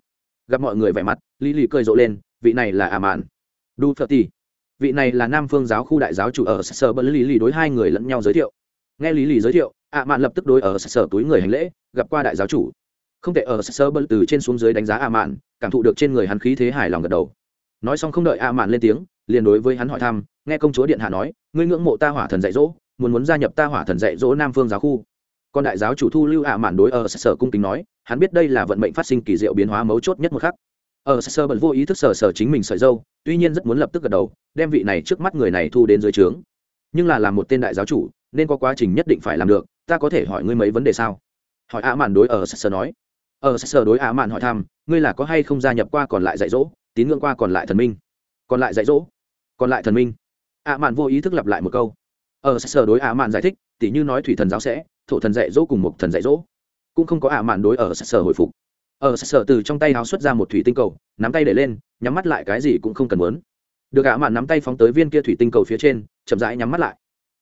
Gặp mọi người vẻ mặt, lý lì cười rộ lên, vị này là ả mạn. Đu phật tì vị này là nam phương giáo khu đại giáo chủ ở sở bờ lý lì đối hai người lẫn nhau giới thiệu. Nghe lý lì giới thiệu, ạ mạn lập tức đối ở sở túi người hành lễ, gặp qua đại giáo chủ. Không thể ở sở bờ từ trên xuống dưới đánh giá ạ mạn, cảm thụ được trên người hắn khí thế hài lòng gật đầu. Nói xong không đợi ạ mạn lên tiếng, liền đối với hắn hỏi thăm, nghe công chúa điện hạ nói, ngươi ngưỡng mộ ta hỏa thần dạy dỗ, muốn muốn gia nhập ta hỏa thần dạy dỗ nam phương giáo khu. Còn đại giáo chủ thu lưu ạ mạn đối ở sở cung kính nói, hắn biết đây là vận mệnh phát sinh kỳ diệu biến hóa mấu chốt nhất một khắc. Ở sở bận vô ý thức sở sở chính mình sợi dâu tuy nhiên rất muốn lập tức gật đầu, đem vị này trước mắt người này thu đến dưới trướng. Nhưng là làm một tên đại giáo chủ, nên có quá trình nhất định phải làm được, ta có thể hỏi ngươi mấy vấn đề sao? Hỏi ạ mạn đối ở sơ nói. Ở sơ đối ạ mạn hỏi thăm, ngươi là có hay không gia nhập qua còn lại dạy dỗ, tín ngưỡng qua còn lại thần minh? Còn lại dạy dỗ? Còn lại thần minh? Ạ mạn vô ý thức lặp lại một câu. Ở sơ đối ạ mạn giải thích, tỉ như nói thủy thần giáo sẽ, thổ thần dạy dỗ cùng một thần dạy dỗ. Cũng không có ạ mạn đối ở sơ hồi phục ở sở từ trong tay háo xuất ra một thủy tinh cầu, nắm tay để lên, nhắm mắt lại cái gì cũng không cần muốn. Được ả mạn nắm tay phóng tới viên kia thủy tinh cầu phía trên, chậm rãi nhắm mắt lại.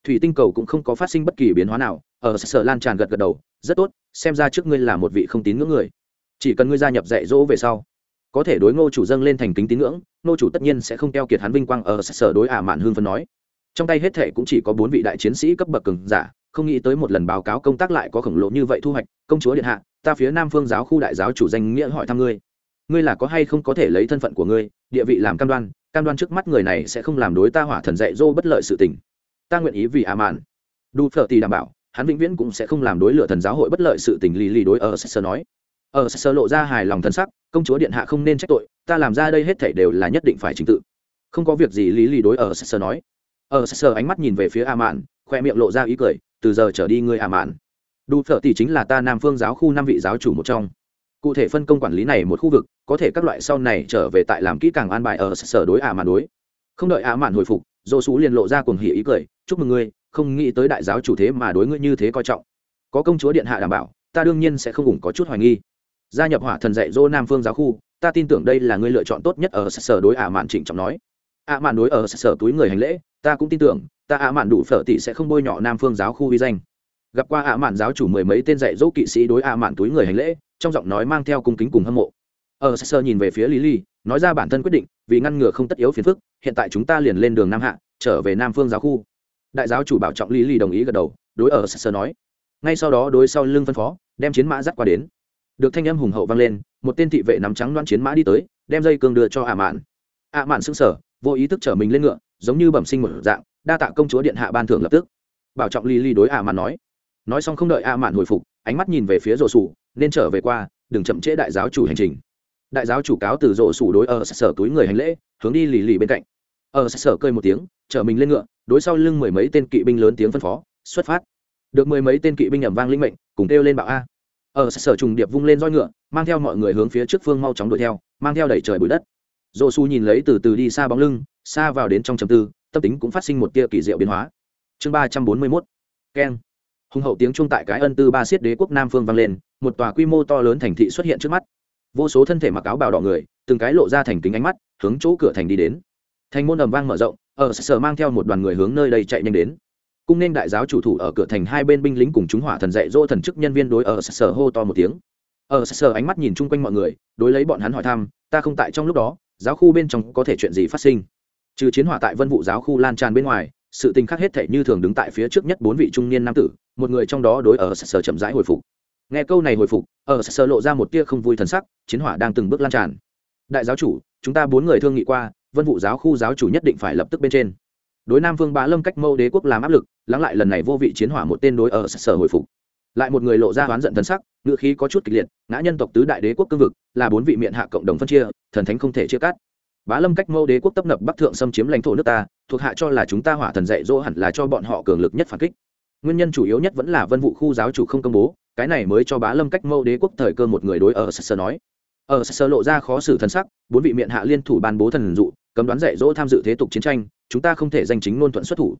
Thủy tinh cầu cũng không có phát sinh bất kỳ biến hóa nào. Ở sở lan tràn gật gật đầu, rất tốt, xem ra trước ngươi là một vị không tín ngưỡng người. Chỉ cần ngươi gia nhập dạy dỗ về sau, có thể đối ngô chủ dâng lên thành kính tín ngưỡng, ngô chủ tất nhiên sẽ không keo kiệt hắn vinh quang. Ở sở đối ả mạn hương phân nói. Trong tay hết thể cũng chỉ có bốn vị đại chiến sĩ cấp bậc cường giả, không nghĩ tới một lần báo cáo công tác lại có khổng lồ như vậy thu hoạch, công chúa điện hạ ta phía nam phương giáo khu đại giáo chủ danh nghĩa hỏi thăm ngươi. Ngươi là có hay không có thể lấy thân phận của ngươi, địa vị làm cam đoan cam đoan trước mắt người này sẽ không làm đối ta hỏa thần dạy dô bất lợi sự tình. Ta nguyện ý vì a mạn đu phở tì đảm bảo, hắn vĩnh viễn cũng sẽ không làm đối lựa thần giáo hội bất lợi sự tình lì lì đối ở sơ nói. Ở sơ lộ ra hài lòng thân sắc, công chúa điện hạ không nên trách tội, ta làm ra đây hết thể đều là nhất định phải chính tự. Không có việc gì lý lì đối ở sơ nói. Ở sơ ánh mắt nhìn về phía a mạn khoe miệng lộ ra ý cười, từ giờ trở đi ngươi a mạn đủ phở tỷ chính là ta nam phương giáo khu năm vị giáo chủ một trong. Cụ thể phân công quản lý này một khu vực, có thể các loại sau này trở về tại làm kỹ càng an bài ở sở đối ả mạn đối. Không đợi ả mạn hồi phục, dô sú liền lộ ra cuồng hỉ ý cười, chúc mừng ngươi, không nghĩ tới đại giáo chủ thế mà đối ngươi như thế coi trọng. Có công chúa điện hạ đảm bảo, ta đương nhiên sẽ không cùng có chút hoài nghi. Gia nhập hỏa thần dạy dô nam phương giáo khu, ta tin tưởng đây là ngươi lựa chọn tốt nhất ở sở đối ả mạn trịnh trọng nói. Ả mạn đối ở sở túi người hành lễ, ta cũng tin tưởng, ta ả mạn đủ phở tỷ sẽ không bôi nhọ nam phương giáo khu uy danh gặp qua ả mạn giáo chủ mười mấy tên dạy dỗ kỵ sĩ đối ả mạn túi người hành lễ, trong giọng nói mang theo cung kính cùng hâm mộ. Ờ, ở sơ nhìn về phía lý ly nói ra bản thân quyết định, vì ngăn ngừa không tất yếu phiền phức, hiện tại chúng ta liền lên đường nam hạ, trở về nam phương giáo khu. Đại giáo chủ bảo trọng lý ly đồng ý gật đầu, đối ở sơ nói. Ngay sau đó đối sau lưng phân phó, đem chiến mã dắt qua đến. Được thanh âm hùng hậu vang lên, một tên thị vệ nắm trắng đoan chiến mã đi tới, đem dây cương đưa cho ạ mạn. Ạ mạn sững sờ, vô ý thức trở mình lên ngựa, giống như bẩm sinh một dạng, đa tạ công chúa điện hạ ban thưởng lập tức. Bảo trọng lý ly đối ạ mạn nói nói xong không đợi a mạn hồi phục, ánh mắt nhìn về phía rổ sủ, nên trở về qua, đừng chậm trễ đại giáo chủ hành trình. Đại giáo chủ cáo từ rổ sủ đối ở sở túi người hành lễ, hướng đi lì lì bên cạnh. Ở sở cơi một tiếng, chở mình lên ngựa, đối sau lưng mười mấy tên kỵ binh lớn tiếng phân phó, xuất phát. Được mười mấy tên kỵ binh ẩm vang linh mệnh, cùng kêu lên bạo a. Ở sở trùng điệp vung lên roi ngựa, mang theo mọi người hướng phía trước phương mau chóng đuổi theo, mang theo đẩy trời bụi đất. Dồ su nhìn lấy từ từ đi xa bóng lưng, xa vào đến trong trầm tư, tâm tính cũng phát sinh một tia kỳ diệu biến hóa. Chương ba trăm bốn mươi mốt. Keng hùng hậu tiếng chuông tại cái ân tư ba siết đế quốc nam phương vang lên, một tòa quy mô to lớn thành thị xuất hiện trước mắt. Vô số thân thể mặc áo bào đỏ người, từng cái lộ ra thành kính ánh mắt, hướng chỗ cửa thành đi đến. Thành môn ầm vang mở rộng, ở sở mang theo một đoàn người hướng nơi đây chạy nhanh đến. Cung nên đại giáo chủ thủ ở cửa thành hai bên binh lính cùng chúng hỏa thần dạy dỗ thần chức nhân viên đối ở sở hô to một tiếng. Ở sở ánh mắt nhìn chung quanh mọi người, đối lấy bọn hắn hỏi thăm, ta không tại trong lúc đó, giáo khu bên trong có thể chuyện gì phát sinh? Trừ chiến hỏa tại vân vụ giáo khu lan tràn bên ngoài sự tình khác hết thể như thường đứng tại phía trước nhất bốn vị trung niên nam tử, một người trong đó đối ở sở chậm rãi hồi phục. Nghe câu này hồi phục, ở sở lộ ra một tia không vui thần sắc, chiến hỏa đang từng bước lan tràn. Đại giáo chủ, chúng ta bốn người thương nghị qua, vân vụ giáo khu giáo chủ nhất định phải lập tức bên trên. Đối nam vương bá lâm cách mâu đế quốc làm áp lực, lắng lại lần này vô vị chiến hỏa một tên đối ở sở hồi phục. Lại một người lộ ra oán giận thần sắc ngựa khí có chút kịch liệt, ngã nhân tộc tứ đại đế quốc cương vực, là bốn vị miệng hạ cộng đồng phân chia, thần thánh không thể chia cắt. Bá lâm cách mâu đế quốc tấp nập bắc thượng xâm chiếm lãnh thổ nước ta thuộc hạ cho là chúng ta hỏa thần dạy dỗ hẳn là cho bọn họ cường lực nhất phản kích. Nguyên nhân chủ yếu nhất vẫn là vân vụ khu giáo chủ không công bố, cái này mới cho bá lâm cách mâu đế quốc thời cơ một người đối ở sơ nói. Ở sơ lộ ra khó xử thần sắc, bốn vị miệng hạ liên thủ ban bố thần dụ, cấm đoán dạy dỗ tham dự thế tục chiến tranh, chúng ta không thể danh chính ngôn thuận xuất thủ.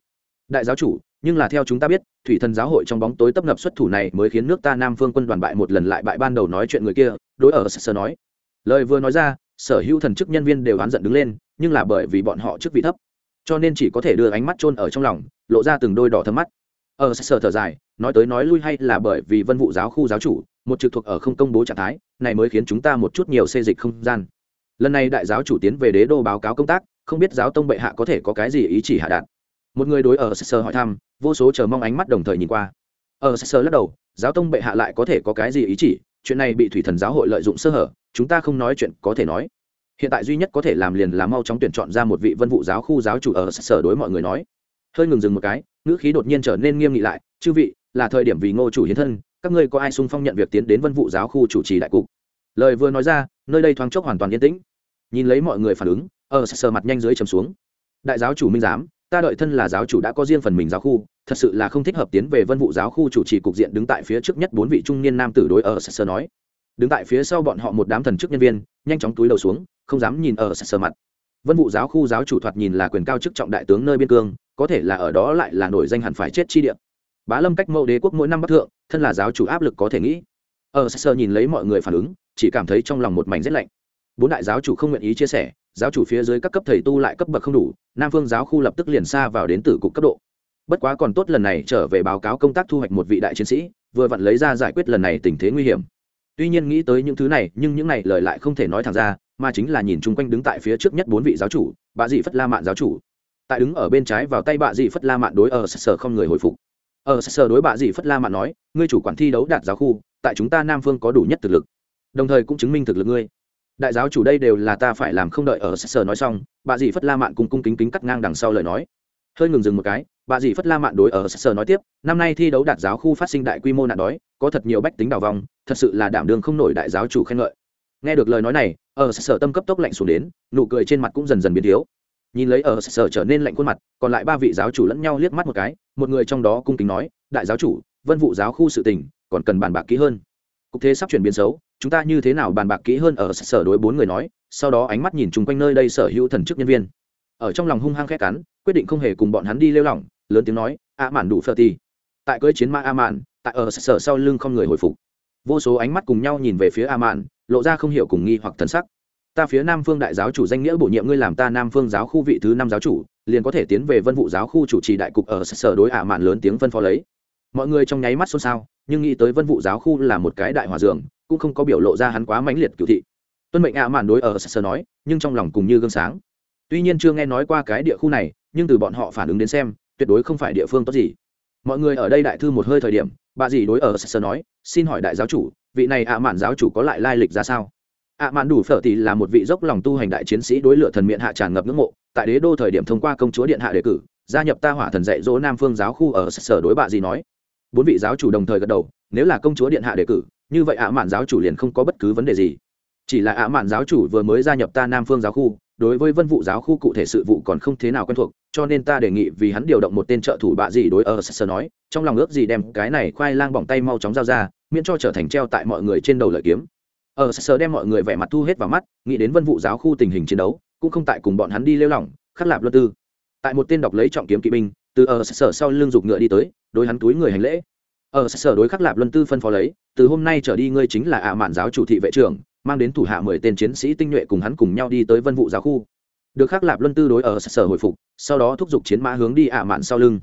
Đại giáo chủ, nhưng là theo chúng ta biết, thủy thần giáo hội trong bóng tối tấp nập xuất thủ này mới khiến nước ta nam phương quân đoàn bại một lần lại bại ban đầu nói chuyện người kia, đối ở sơ nói. Lời vừa nói ra, sở hữu thần chức nhân viên đều oán giận đứng lên, nhưng là bởi vì bọn họ chức vị thấp cho nên chỉ có thể đưa ánh mắt chôn ở trong lòng, lộ ra từng đôi đỏ thâm mắt. Ờ, ở sở thở dài, nói tới nói lui hay là bởi vì vân vụ giáo khu giáo chủ, một trực thuộc ở không công bố trạng thái, này mới khiến chúng ta một chút nhiều xê dịch không gian. Lần này đại giáo chủ tiến về đế đô báo cáo công tác, không biết giáo tông bệ hạ có thể có cái gì ý chỉ hạ đạn một người đối ở sơ hỏi thăm, vô số chờ mong ánh mắt đồng thời nhìn qua. Ờ, ở sơ lắc đầu, giáo tông bệ hạ lại có thể có cái gì ý chỉ, chuyện này bị thủy thần giáo hội lợi dụng sơ hở, chúng ta không nói chuyện có thể nói hiện tại duy nhất có thể làm liền là mau chóng tuyển chọn ra một vị vân vụ giáo khu giáo chủ ở sở đối mọi người nói. Hơi ngừng dừng một cái, ngữ khí đột nhiên trở nên nghiêm nghị lại, chư vị, là thời điểm vì ngô chủ hiến thân, các ngươi có ai xung phong nhận việc tiến đến vân vụ giáo khu chủ trì đại cục? Lời vừa nói ra, nơi đây thoáng chốc hoàn toàn yên tĩnh. Nhìn lấy mọi người phản ứng, ở sờ mặt nhanh dưới chầm xuống. Đại giáo chủ minh giám, ta đợi thân là giáo chủ đã có riêng phần mình giáo khu, thật sự là không thích hợp tiến về vân vụ giáo khu chủ trì cục diện đứng tại phía trước nhất bốn vị trung niên nam tử đối ở sờ nói đứng tại phía sau bọn họ một đám thần chức nhân viên, nhanh chóng túi đầu xuống, không dám nhìn ở sờ mặt. Vân vụ giáo khu giáo chủ thoạt nhìn là quyền cao chức trọng đại tướng nơi biên cương, có thể là ở đó lại là nổi danh hẳn phải chết chi địa. Bá lâm cách mẫu đế quốc mỗi năm bắc thượng, thân là giáo chủ áp lực có thể nghĩ. Ở sờ nhìn lấy mọi người phản ứng, chỉ cảm thấy trong lòng một mảnh rét lạnh. Bốn đại giáo chủ không nguyện ý chia sẻ, giáo chủ phía dưới các cấp thầy tu lại cấp bậc không đủ, nam phương giáo khu lập tức liền xa vào đến tử cục cấp độ. Bất quá còn tốt lần này trở về báo cáo công tác thu hoạch một vị đại chiến sĩ, vừa vặn lấy ra giải quyết lần này tình thế nguy hiểm tuy nhiên nghĩ tới những thứ này, nhưng những này lời lại không thể nói thẳng ra, mà chính là nhìn chung quanh đứng tại phía trước nhất bốn vị giáo chủ bà dị phất la mạn giáo chủ. Tại đứng ở bên trái vào tay bà dị phất la mạn đối ở sở không người hồi phục. Ở sở đối bà dị phất la mạn nói, ngươi chủ quản thi đấu đạt giáo khu, tại chúng ta nam phương có đủ nhất thực lực. Đồng thời cũng chứng minh thực lực ngươi. Đại giáo chủ đây đều là ta phải làm không đợi ở sở nói xong bà dị phất la mạn cùng cung kính kính cắt ngang đằng sau lời nói. Hơi ngừng dừng một cái bà dì phất la mạn đối ở sở nói tiếp, năm nay thi đấu đạt giáo khu phát sinh đại quy mô nạn đói, có thật nhiều bách tính đào vòng thật sự là đảm đương không nổi đại giáo chủ khen ngợi. Nghe được lời nói này, ở sở tâm cấp tốc lạnh xuống đến, nụ cười trên mặt cũng dần dần biến thiếu. Nhìn lấy ở sở trở nên lạnh khuôn mặt, còn lại ba vị giáo chủ lẫn nhau liếc mắt một cái, một người trong đó cung kính nói, đại giáo chủ, vân vụ giáo khu sự tình, còn cần bàn bạc kỹ hơn. Cục thế sắp chuyển biến xấu, chúng ta như thế nào bàn bạc kỹ hơn ở sở đối bốn người nói, sau đó ánh mắt nhìn chung quanh nơi đây sở hữu thần chức nhân viên. Ở trong lòng hung hăng khét cắn, quyết định không hề cùng bọn hắn đi lêu lỏng lớn tiếng nói, a mạn đủ phơ ti tại cưỡi chiến mã a mạn, tại ở sở sau lưng không người hồi phục. Vô số ánh mắt cùng nhau nhìn về phía a mạn, lộ ra không hiểu cùng nghi hoặc thần sắc. Ta phía nam phương đại giáo chủ danh nghĩa bổ nhiệm ngươi làm ta nam phương giáo khu vị thứ năm giáo chủ, liền có thể tiến về vân vụ giáo khu chủ trì đại cục ở sở đối ả mạn lớn tiếng phân phó lấy. Mọi người trong nháy mắt xôn xao, nhưng nghĩ tới vân vụ giáo khu là một cái đại hòa dường, cũng không có biểu lộ ra hắn quá mãnh liệt cựu thị. Tuân mệnh ả mạn đối ở sở nói, nhưng trong lòng cùng như gương sáng. Tuy nhiên chưa nghe nói qua cái địa khu này, nhưng từ bọn họ phản ứng đến xem tuyệt đối không phải địa phương tốt gì. Mọi người ở đây đại thư một hơi thời điểm, bà dì đối ở sơ nói, xin hỏi đại giáo chủ, vị này ạ mạn giáo chủ có lại lai lịch ra sao? Ạ mạn đủ phở tỷ là một vị dốc lòng tu hành đại chiến sĩ đối lửa thần miệng hạ tràn ngập ngưỡng mộ, tại đế đô thời điểm thông qua công chúa điện hạ đề cử, gia nhập ta hỏa thần dạy dỗ nam phương giáo khu ở sở đối bà dì nói. Bốn vị giáo chủ đồng thời gật đầu, nếu là công chúa điện hạ đề cử, như vậy ạ mạn giáo chủ liền không có bất cứ vấn đề gì. Chỉ là ạ mạn giáo chủ vừa mới gia nhập ta nam phương giáo khu đối với vân vụ giáo khu cụ thể sự vụ còn không thế nào quen thuộc, cho nên ta đề nghị vì hắn điều động một tên trợ thủ bạ gì đối ở sơ nói, trong lòng ước gì đem cái này khoai lang bỏng tay mau chóng giao ra, miễn cho trở thành treo tại mọi người trên đầu lợi kiếm. Ở sơ đem mọi người vẻ mặt thu hết vào mắt, nghĩ đến vân vụ giáo khu tình hình chiến đấu, cũng không tại cùng bọn hắn đi lêu lỏng, khắc lạp luân tư. Tại một tên đọc lấy trọng kiếm kỵ binh, từ ở sở sau lưng dục ngựa đi tới, đối hắn túi người hành lễ. Ở sở đối khắc lạp luân tư phân phó lấy, từ hôm nay trở đi ngươi chính là ạ mạn giáo chủ thị vệ trưởng mang đến thủ hạ mười tên chiến sĩ tinh nhuệ cùng hắn cùng nhau đi tới vân vụ giáo khu. Được khắc lạp luân tư đối ở sở hồi phục, sau đó thúc giục chiến mã hướng đi ả mạn sau lưng.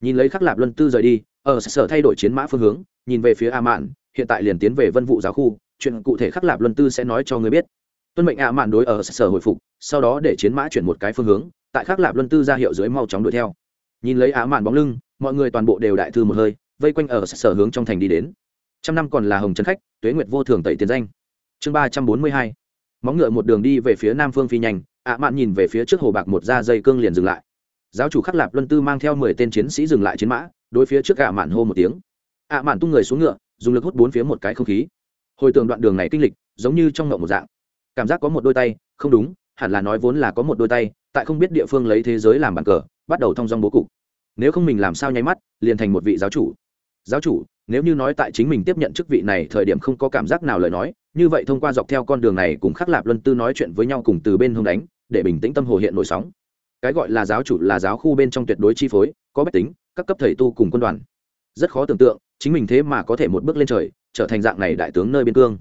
Nhìn lấy khắc lạp luân tư rời đi, ở sở thay đổi chiến mã phương hướng, nhìn về phía ả mạn, hiện tại liền tiến về vân vụ giáo khu. Chuyện cụ thể khắc lạp luân tư sẽ nói cho người biết. Tuân mệnh ả mạn đối ở sở hồi phục, sau đó để chiến mã chuyển một cái phương hướng, tại khắc lạp luân tư ra hiệu dưới mau chóng đuổi theo. Nhìn lấy ả mạn bóng lưng, mọi người toàn bộ đều đại thư một hơi, vây quanh ở sở hướng trong thành đi đến. Trăm năm còn là hồng trấn khách, tuế nguyệt vô thường tẩy tiền danh chương ba trăm bốn mươi hai. Móng ngựa một đường đi về phía nam phương phi nhanh, ạ mạn nhìn về phía trước hồ bạc một da dây cương liền dừng lại. Giáo chủ khắc lạp luân tư mang theo mười tên chiến sĩ dừng lại chiến mã, đối phía trước ạ mạn hô một tiếng. Ạ mạn tung người xuống ngựa, dùng lực hút bốn phía một cái không khí. Hồi tưởng đoạn đường này kinh lịch, giống như trong ngậu một dạng. Cảm giác có một đôi tay, không đúng, hẳn là nói vốn là có một đôi tay, tại không biết địa phương lấy thế giới làm bàn cờ, bắt đầu thong dong bố cục. Nếu không mình làm sao nháy mắt, liền thành một vị giáo chủ. Giáo chủ nếu như nói tại chính mình tiếp nhận chức vị này thời điểm không có cảm giác nào lời nói, như vậy thông qua dọc theo con đường này cùng khắc lạp luân tư nói chuyện với nhau cùng từ bên hông đánh, để bình tĩnh tâm hồ hiện nổi sóng. Cái gọi là giáo chủ là giáo khu bên trong tuyệt đối chi phối, có bách tính, các cấp thầy tu cùng quân đoàn. Rất khó tưởng tượng, chính mình thế mà có thể một bước lên trời, trở thành dạng này đại tướng nơi biên cương.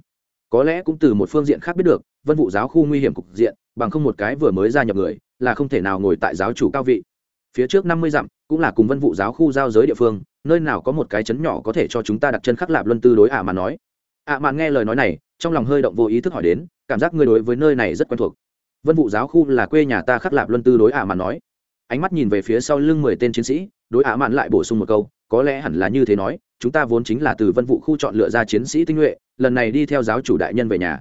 Có lẽ cũng từ một phương diện khác biết được, vân vụ giáo khu nguy hiểm cục diện, bằng không một cái vừa mới gia nhập người, là không thể nào ngồi tại giáo chủ cao vị. Phía trước năm mươi dặm cũng là cùng vân vụ giáo khu giao giới địa phương nơi nào có một cái chấn nhỏ có thể cho chúng ta đặt chân khắc lạp luân tư đối ả mà nói. ạ, mạn nghe lời nói này trong lòng hơi động vô ý thức hỏi đến cảm giác ngươi đối với nơi này rất quen thuộc. Vân vụ giáo khu là quê nhà ta khắc lạp luân tư đối ả mạn nói. Ánh mắt nhìn về phía sau lưng mười tên chiến sĩ đối ả mạn lại bổ sung một câu có lẽ hẳn là như thế nói chúng ta vốn chính là từ vân vụ khu chọn lựa ra chiến sĩ tinh nhuệ lần này đi theo giáo chủ đại nhân về nhà.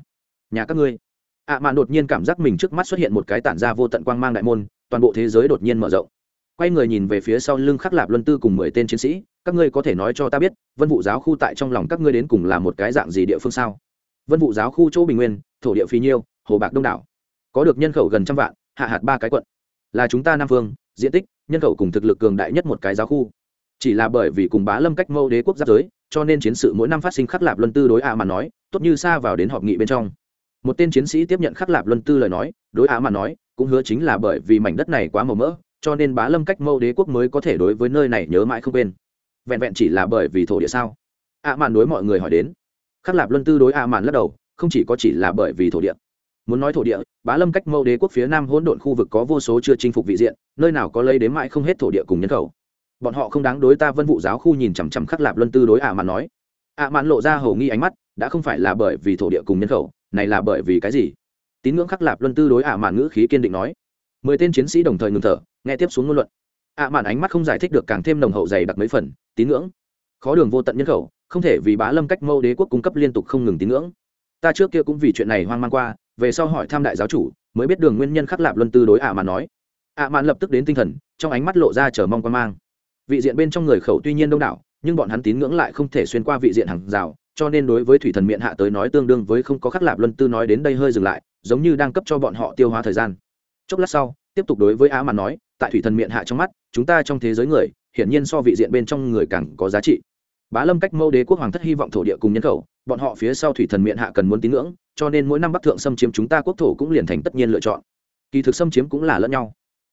Nhà các ngươi. ạ mạn đột nhiên cảm giác mình trước mắt xuất hiện một cái tản ra vô tận quang mang đại môn toàn bộ thế giới đột nhiên mở rộng quay người nhìn về phía sau lưng khắc lạp luân tư cùng mười tên chiến sĩ, các ngươi có thể nói cho ta biết, vân vụ giáo khu tại trong lòng các ngươi đến cùng là một cái dạng gì địa phương sao? Vân vụ giáo khu chỗ bình nguyên, thổ địa phi nhiêu, hồ bạc đông đảo. Có được nhân khẩu gần trăm vạn, hạ hạt ba cái quận. Là chúng ta nam phương diện tích, nhân khẩu cùng thực lực cường đại nhất một cái giáo khu. Chỉ là bởi vì cùng bá lâm cách mâu đế quốc giáp giới, cho nên chiến sự mỗi năm phát sinh khắc lạp luân tư đối ạ mà nói, tốt như xa vào đến họp nghị bên trong. Một tên chiến sĩ tiếp nhận khắc lạp luân tư lời nói, đối ạ mà nói, cũng hứa chính là bởi vì mảnh đất này quá màu mỡ cho nên bá lâm cách mâu đế quốc mới có thể đối với nơi này nhớ mãi không quên. Vẹn vẹn chỉ là bởi vì thổ địa sao? Ạ mạn đối mọi người hỏi đến. Khắc lạp luân tư đối ạ mạn lắc đầu, không chỉ có chỉ là bởi vì thổ địa. Muốn nói thổ địa, bá lâm cách mâu đế quốc phía nam hỗn độn khu vực có vô số chưa chinh phục vị diện, nơi nào có lấy đến mãi không hết thổ địa cùng nhân khẩu. Bọn họ không đáng đối ta vân vụ giáo khu nhìn chằm chằm khắc lạp luân tư đối ạ mạn nói. Ạ mạn lộ ra hầu nghi ánh mắt, đã không phải là bởi vì thổ địa cùng nhân khẩu, này là bởi vì cái gì? Tín ngưỡng khắc lạp luân tư đối ả mạn ngữ khí kiên định nói. Mười tên chiến sĩ đồng thời ngừng thở nghe tiếp xuống ngôn luận. Ả mạn ánh mắt không giải thích được càng thêm nồng hậu dày đặc mấy phần, tín ngưỡng. Khó đường vô tận nhân khẩu, không thể vì bá lâm cách mâu đế quốc cung cấp liên tục không ngừng tín ngưỡng. Ta trước kia cũng vì chuyện này hoang mang qua, về sau hỏi thăm đại giáo chủ, mới biết đường nguyên nhân khắc lạp luân tư đối ả mạn nói. Ả mạn lập tức đến tinh thần, trong ánh mắt lộ ra chờ mong quan mang. Vị diện bên trong người khẩu tuy nhiên đông đảo, nhưng bọn hắn tín ngưỡng lại không thể xuyên qua vị diện hàng rào, cho nên đối với thủy thần miệng hạ tới nói tương đương với không có khắc lạp luân tư nói đến đây hơi dừng lại, giống như đang cấp cho bọn họ tiêu hóa thời gian. Chốc lát sau, tiếp tục đối với á mà nói tại thủy thần miệng hạ trong mắt, chúng ta trong thế giới người, hiển nhiên so vị diện bên trong người càng có giá trị. Bá lâm cách mâu đế quốc hoàng thất hy vọng thổ địa cùng nhân khẩu, bọn họ phía sau thủy thần miệng hạ cần muốn tín ngưỡng, cho nên mỗi năm bắc thượng xâm chiếm chúng ta quốc thổ cũng liền thành tất nhiên lựa chọn. Kỳ thực xâm chiếm cũng là lẫn nhau.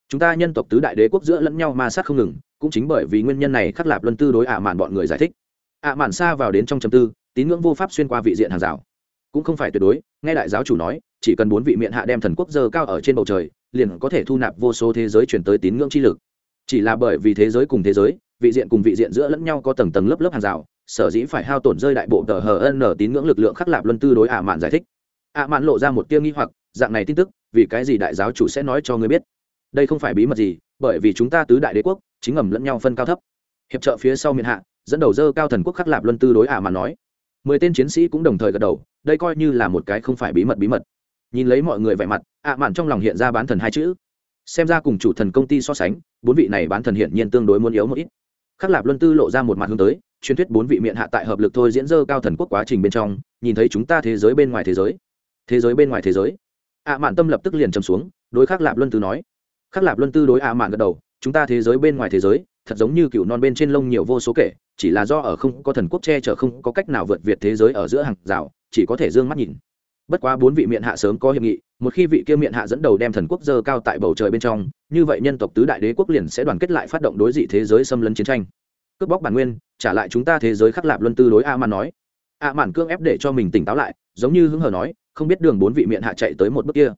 Chúng ta nhân tộc tứ đại đế quốc giữa lẫn nhau ma sát không ngừng, cũng chính bởi vì nguyên nhân này khắc lạp luân tư đối ạ mạn bọn người giải thích. Ạ mạn xa vào đến trong chầm tư, tín ngưỡng vô pháp xuyên qua vị diện hàng rào. Cũng không phải tuyệt đối, nghe đại giáo chủ nói chỉ cần bốn vị miệng hạ đem thần quốc dơ cao ở trên bầu trời, liền có thể thu nạp vô số thế giới chuyển tới tín ngưỡng chi lực. Chỉ là bởi vì thế giới cùng thế giới, vị diện cùng vị diện giữa lẫn nhau có tầng tầng lớp lớp hàng rào, sở dĩ phải hao tổn rơi đại bộ tờ hờ nở tín ngưỡng lực lượng khắc lạp luân tư đối ạ mạn giải thích. ạ mạn lộ ra một tiêu nghi hoặc, dạng này tin tức, vì cái gì đại giáo chủ sẽ nói cho người biết? Đây không phải bí mật gì, bởi vì chúng ta tứ đại đế quốc, chính ngầm lẫn nhau phân cao thấp. Hiệp trợ phía sau miền hạ, dẫn đầu dơ cao thần quốc khắc lạp luân tư đối ả mà nói. Mười tên chiến sĩ cũng đồng thời gật đầu, đây coi như là một cái không phải bí mật bí mật nhìn lấy mọi người vẻ mặt, ạ mạn trong lòng hiện ra bán thần hai chữ. Xem ra cùng chủ thần công ty so sánh, bốn vị này bán thần hiển nhiên tương đối muốn yếu một ít. Khắc lạp luân tư lộ ra một mặt hướng tới, truyền thuyết bốn vị miệng hạ tại hợp lực thôi diễn dơ cao thần quốc quá trình bên trong, nhìn thấy chúng ta thế giới bên ngoài thế giới. Thế giới bên ngoài thế giới. Ạ mạn tâm lập tức liền trầm xuống, đối khắc lạp luân tư nói. Khắc lạp luân tư đối ạ mạn gật đầu, chúng ta thế giới bên ngoài thế giới, thật giống như cựu non bên trên lông nhiều vô số kể, chỉ là do ở không có thần quốc che chở không có cách nào vượt việt thế giới ở giữa hàng rào, chỉ có thể d ư ơ n g mắt nhìn bất quá bốn vị miệng hạ sớm có hiệp nghị, một khi vị kia miệng hạ dẫn đầu đem thần quốc dơ cao tại bầu trời bên trong, như vậy nhân tộc tứ đại đế quốc liền sẽ đoàn kết lại phát động đối dị thế giới xâm lấn chiến tranh. Cướp bóc bản nguyên, trả lại chúng ta thế giới khắc lạp luân tư đối a mạn nói. A mạn cương ép để cho mình tỉnh táo lại, giống như hứng hờ nói, không biết đường bốn vị miệng hạ chạy tới một bước kia.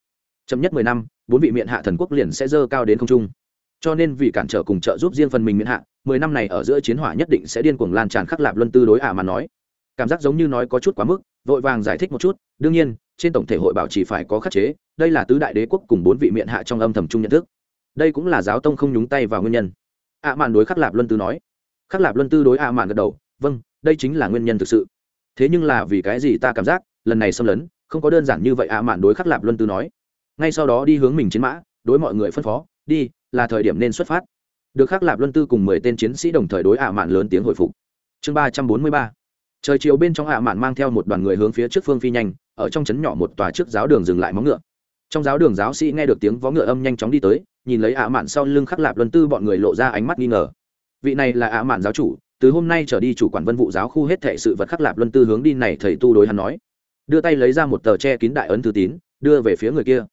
Chậm nhất mười năm, bốn vị miệng hạ thần quốc liền sẽ dơ cao đến không trung. Cho nên vì cản trở cùng trợ giúp riêng phần mình miễn hạ, mười năm này ở giữa chiến hỏa nhất định sẽ điên cuồng lan tràn khắc lạp luân tư đối ả mà nói. Cảm giác giống như nói có chút quá mức vội vàng giải thích một chút, đương nhiên, trên tổng thể hội bảo chỉ phải có khắc chế, đây là tứ đại đế quốc cùng bốn vị miệng hạ trong âm thầm chung nhận thức. Đây cũng là giáo tông không nhúng tay vào nguyên nhân. Ạ mạn đối khắc lạp luân tư nói. Khắc lạp luân tư đối ạ mạn gật đầu vâng đây chính là nguyên nhân thực sự. Thế nhưng là vì cái gì ta cảm giác, lần này xâm lấn, không có đơn giản như vậy. Ạ mạn đối khắc lạp luân tư nói. Ngay sau đó đi hướng mình chiến mã, đối mọi người phân phó, đi, là thời điểm nên xuất phát. Được khắc lạp luân tư cùng mười tên chiến sĩ đồng thời đối ạ mạn lớn tiếng hồi phục. Chương ba trăm bốn mươi ba trời chiều bên trong ạ mạn mang theo một đoàn người hướng phía trước phương phi nhanh, ở trong trấn nhỏ một tòa trước giáo đường dừng lại móng ngựa. Trong giáo đường giáo sĩ nghe được tiếng vó ngựa âm nhanh chóng đi tới, nhìn lấy ạ mạn sau lưng khắc lạp luân tư bọn người lộ ra ánh mắt nghi ngờ. Vị này là ạ mạn giáo chủ, từ hôm nay trở đi chủ quản vân vụ giáo khu hết thệ sự vật khắc lạp luân tư hướng đi này thầy tu đối hắn nói. Đưa tay lấy ra một tờ che kín đại ấn thư tín, đưa về phía người kia.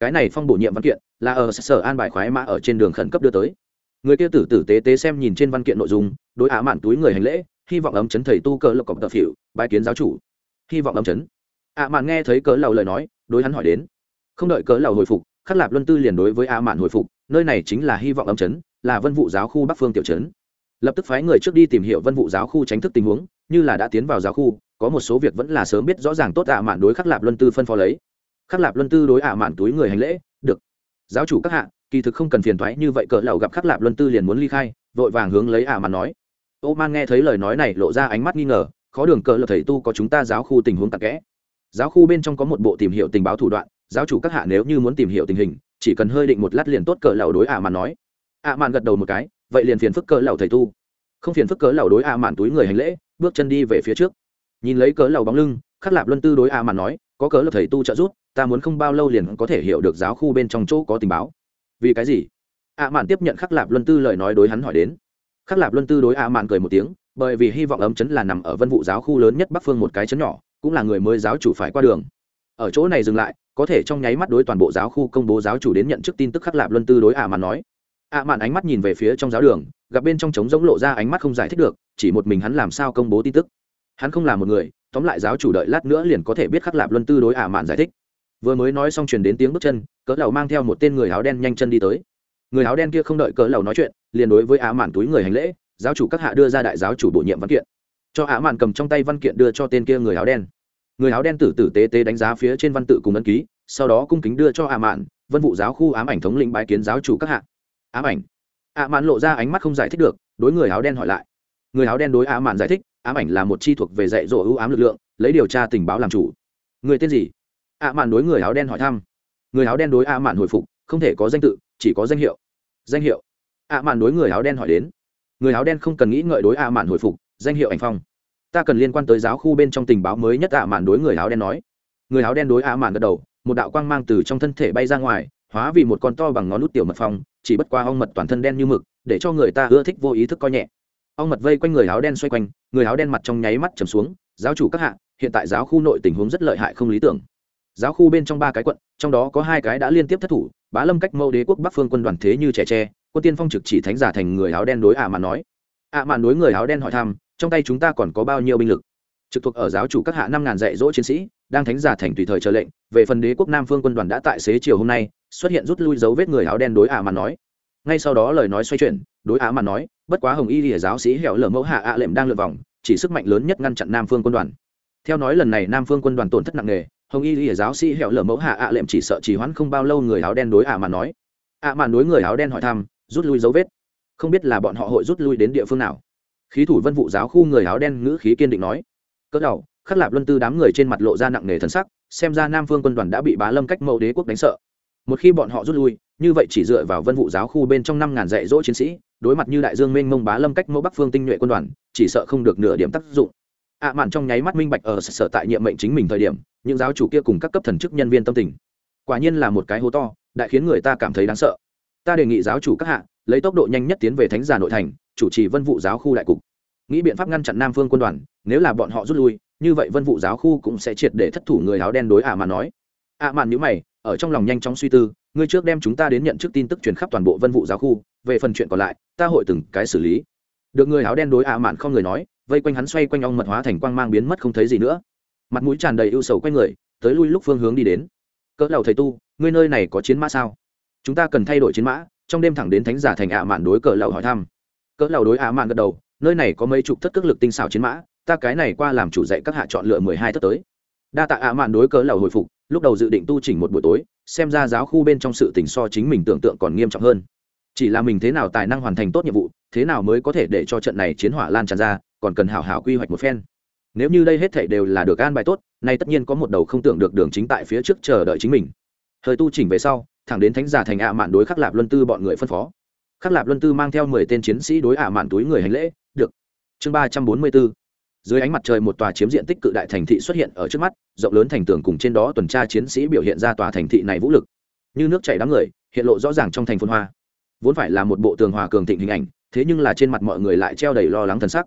Cái này phong bổ nhiệm văn kiện, là ở sở an bài khoái mã ở trên đường khẩn cấp đưa tới. Người kia tử tử tế tế xem nhìn trên văn kiện nội dung, đối ả mạn túi người hành lễ hy vọng ấm chấn thầy tu cờ lộc cọc tập hiệu bái kiến giáo chủ. Hy vọng ấm chấn. Ả mạn nghe thấy cớ lầu lời nói, đối hắn hỏi đến. Không đợi cớ lầu hồi phục, khắc lạp luân tư liền đối với ả mạn hồi phục, nơi này chính là hy vọng ấm chấn, là vân vụ giáo khu bắc phương tiểu chấn lập tức phái người trước đi tìm hiểu vân vụ giáo khu tránh thức tình huống, như là đã tiến vào giáo khu, có một số việc vẫn là sớm biết rõ ràng tốt ả mạn đối khắc lạp luân tư phân phó lấy. Khắc lạp luân tư đối ạ mạn túi người hành lễ, được. Giáo chủ các hạ, kỳ thực không cần phiền thoái như vậy cỡ lầu gặp khắc lạp luân tư liền muốn ly khai, vội vàng hướng lấy ạ mạn nói ô man nghe thấy lời nói này lộ ra ánh mắt nghi ngờ, khó đường cỡ lập thầy tu có chúng ta giáo khu tình huống tặc kẽ. Giáo khu bên trong có một bộ tìm hiểu tình báo thủ đoạn, giáo chủ các hạ nếu như muốn tìm hiểu tình hình, chỉ cần hơi định một lát liền tốt cỡ lầu đối ả mạn nói. Ả mạn gật đầu một cái, vậy liền phiền phức cỡ lầu thầy tu. Không phiền phức cỡ lầu đối ả mạn túi người hành lễ, bước chân đi về phía trước. Nhìn lấy cỡ lầu bóng lưng, khắc lạp luân tư đối ả mạn nói, có cỡ lầu thầy tu trợ giúp, ta muốn không bao lâu liền có thể hiểu được giáo khu bên trong chỗ có tình báo. Vì cái gì? ạ mạn tiếp nhận khắc lạp luân tư lời nói đối hắn hỏi đến khắc lạp luân tư đối a mạn cười một tiếng, bởi vì hy vọng ấm chấn là nằm ở vân vụ giáo khu lớn nhất bắc phương một cái chấn nhỏ, cũng là người mới giáo chủ phải qua đường. Ở chỗ này dừng lại, có thể trong nháy mắt đối toàn bộ giáo khu công bố giáo chủ đến nhận chức tin tức khắc lạp luân tư đối ạ mạn nói. Ạ mạn ánh mắt nhìn về phía trong giáo đường, gặp bên trong trống giống lộ ra ánh mắt không giải thích được, chỉ một mình hắn làm sao công bố tin tức. Hắn không là một người, tóm lại giáo chủ đợi lát nữa liền có thể biết khắc lạp luân tư đối ả mạn giải thích. Vừa mới nói xong truyền đến tiếng bước chân, cỡ lầu mang theo một tên người áo đen nhanh chân đi tới. Người áo đen kia không đợi cỡ lầu nói chuyện liền đối với ả mạn túi người hành lễ, giáo chủ các hạ đưa ra đại giáo chủ bổ nhiệm văn kiện. Cho ả mạn cầm trong tay văn kiện đưa cho tên kia người áo đen. Người áo đen tử tử tế tế đánh giá phía trên văn tự cùng ấn ký, sau đó cung kính đưa cho ạ mạn, vân vụ giáo khu ám ảnh thống lĩnh bái kiến giáo chủ các hạ. Ám ảnh. Ạ mạn lộ ra ánh mắt không giải thích được, đối người áo đen hỏi lại. Người áo đen đối ạ mạn giải thích, ám ảnh là một chi thuộc về dạy dỗ ưu ám lực lượng, lấy điều tra tình báo làm chủ. Người tên gì? Ạ mạn đối người áo đen hỏi thăm. Người áo đen đối ạ mạn hồi phục, không thể có danh tự, chỉ có danh hiệu. Danh hiệu ạ mạn đối người áo đen hỏi đến. Người áo đen không cần nghĩ ngợi đối ạ mạn hồi phục, danh hiệu ảnh phong. Ta cần liên quan tới giáo khu bên trong tình báo mới nhất ạ mạn đối người áo đen nói. Người áo đen đối ạ mạn gật đầu, một đạo quang mang từ trong thân thể bay ra ngoài, hóa vì một con to bằng ngón nút tiểu mật phong, chỉ bất qua ong mật toàn thân đen như mực, để cho người ta ưa thích vô ý thức coi nhẹ. Ong mật vây quanh người áo đen xoay quanh, người áo đen mặt trong nháy mắt trầm xuống, giáo chủ các hạ, hiện tại giáo khu nội tình huống rất lợi hại không lý tưởng. Giáo khu bên trong ba cái quận, trong đó có hai cái đã liên tiếp thất thủ, bá lâm cách mẫu đế quốc bắc phương quân đoàn thế như trẻ tre quân tiên phong trực chỉ thánh giả thành người áo đen đối ạ mạn nói. ạ mạn đối người áo đen hỏi thăm, trong tay chúng ta còn có bao nhiêu binh lực? Trực thuộc ở giáo chủ các hạ năm ngàn dạy dỗ chiến sĩ, đang thánh giả thành tùy thời chờ lệnh, về phần đế quốc nam phương quân đoàn đã tại xế chiều hôm nay, xuất hiện rút lui dấu vết người áo đen đối ạ mạn nói. Ngay sau đó lời nói xoay chuyển, đối ạ mà nói, bất quá hồng y lìa giáo sĩ hẻo lở mẫu hạ ạ lệm đang lượt vòng, chỉ sức mạnh lớn nhất ngăn chặn nam phương quân đoàn. Theo nói lần này nam phương quân đoàn tổn thất nặng nề, hồng y lìa giáo sĩ hẻo lở mẫu hạ ạ lệm chỉ sợ chỉ hoãn không bao lâu người áo đen đối ạ mà nói. ạ màn đối người áo đen hỏi thăm rút lui dấu vết. Không biết là bọn họ hội rút lui đến địa phương nào. Khí thủ vân vụ giáo khu người áo đen ngữ khí kiên định nói. Cỡ đầu, khắc lạp luân tư đám người trên mặt lộ ra nặng nề thân sắc, xem ra nam phương quân đoàn đã bị bá lâm cách mẫu đế quốc đánh sợ. Một khi bọn họ rút lui, như vậy chỉ dựa vào vân vụ giáo khu bên trong năm ngàn dạy dỗ chiến sĩ, đối mặt như đại dương mênh mông bá lâm cách mẫu bắc phương tinh nhuệ quân đoàn, chỉ sợ không được nửa điểm tác dụng. Ạ mạn trong nháy mắt minh bạch ở sở tại nhiệm mệnh chính mình thời điểm, những giáo chủ kia cùng các cấp thần chức nhân viên tâm tình. Quả nhiên là một cái hố to, đại khiến người ta cảm thấy đáng sợ ta đề nghị giáo chủ các hạ, lấy tốc độ nhanh nhất tiến về thánh giả nội thành, chủ trì vân vụ giáo khu đại cục. Nghĩ biện pháp ngăn chặn nam phương quân đoàn, nếu là bọn họ rút lui, như vậy vân vụ giáo khu cũng sẽ triệt để thất thủ người áo đen đối ạ mạn nói. Ạ mạn nhữ mày, ở trong lòng nhanh chóng suy tư, ngươi trước đem chúng ta đến nhận trước tin tức truyền khắp toàn bộ vân vụ giáo khu, về phần chuyện còn lại, ta hội từng cái xử lý. Được người áo đen đối ạ mạn không người nói, vây quanh hắn xoay quanh ong mật hóa thành quang mang biến mất không thấy gì nữa. Mặt mũi tràn đầy ưu sầu quanh người, tới lui lúc phương hướng đi đến. Cỡ đầu thầy tu, ngươi nơi này có chiến mã sao? Chúng ta cần thay đổi chiến mã, trong đêm thẳng đến thánh giả thành ạ mạn đối cỡ lầu hỏi thăm. Cỡ lầu đối ạ mạn gật đầu, nơi này có mấy chục thất cước lực tinh xảo chiến mã, ta cái này qua làm chủ dạy các hạ chọn lựa mười hai thất tới. Đa tạ ạ mạn đối cỡ lầu hồi phục, lúc đầu dự định tu chỉnh một buổi tối, xem ra giáo khu bên trong sự tình so chính mình tưởng tượng còn nghiêm trọng hơn. Chỉ là mình thế nào tài năng hoàn thành tốt nhiệm vụ, thế nào mới có thể để cho trận này chiến hỏa lan tràn ra, còn cần hảo hảo quy hoạch một phen. Nếu như đây hết thảy đều là được an bài tốt, nay tất nhiên có một đầu không tưởng được đường chính tại phía trước chờ đợi chính mình. Thời tu chỉnh về sau thẳng đến thánh giả thành ạ mạn đối khắc lạp luân tư bọn người phân phó. Khắc lạp luân tư mang theo mười tên chiến sĩ đối ạ mạn túi người hành lễ, được. Chương ba trăm bốn mươi bốn. Dưới ánh mặt trời một tòa chiếm diện tích cự đại thành thị xuất hiện ở trước mắt, rộng lớn thành tường cùng trên đó tuần tra chiến sĩ biểu hiện ra tòa thành thị này vũ lực. Như nước chảy đám người, hiện lộ rõ ràng trong thành phun hoa. Vốn phải là một bộ tường hòa cường thịnh hình ảnh, thế nhưng là trên mặt mọi người lại treo đầy lo lắng thần sắc.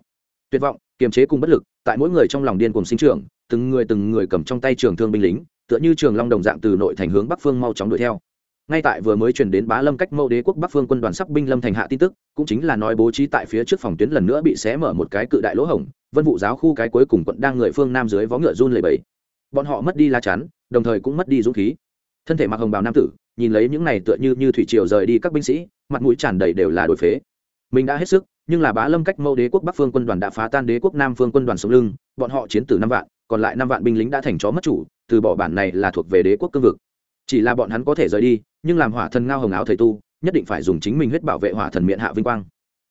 Tuyệt vọng, kiềm chế cùng bất lực, tại mỗi người trong lòng điên cùng sinh trưởng, từng người từng người cầm trong tay trường thương binh lính, tựa như trường long đồng dạng từ nội thành hướng bắc phương mau chóng đuổi theo ngay tại vừa mới chuyển đến bá lâm cách mẫu đế quốc bắc phương quân đoàn sắp binh lâm thành hạ tin tức, cũng chính là nói bố trí tại phía trước phòng tuyến lần nữa bị xé mở một cái cự đại lỗ hổng, vân vụ giáo khu cái cuối cùng quận đang người phương nam dưới vó ngựa run lầy bầy bọn họ mất đi lá chắn, đồng thời cũng mất đi dũng khí. Thân thể mặc hồng bào nam tử, nhìn lấy những này tựa như như thủy triều rời đi các binh sĩ, mặt mũi tràn đầy đều là đổi phế. Mình đã hết sức, nhưng là bá lâm cách mẫu đế quốc bắc phương quân đoàn đã phá tan đế quốc nam phương quân đoàn sống lưng, bọn họ chiến tử năm vạn, còn lại năm vạn binh lính đã thành chó mất chủ, từ bỏ bản này là thuộc về đế quốc cương vực chỉ là bọn hắn có thể rời đi, nhưng làm hỏa thần ngao hồng áo thầy tu, nhất định phải dùng chính mình huyết bảo vệ hỏa thần miệng hạ vinh quang.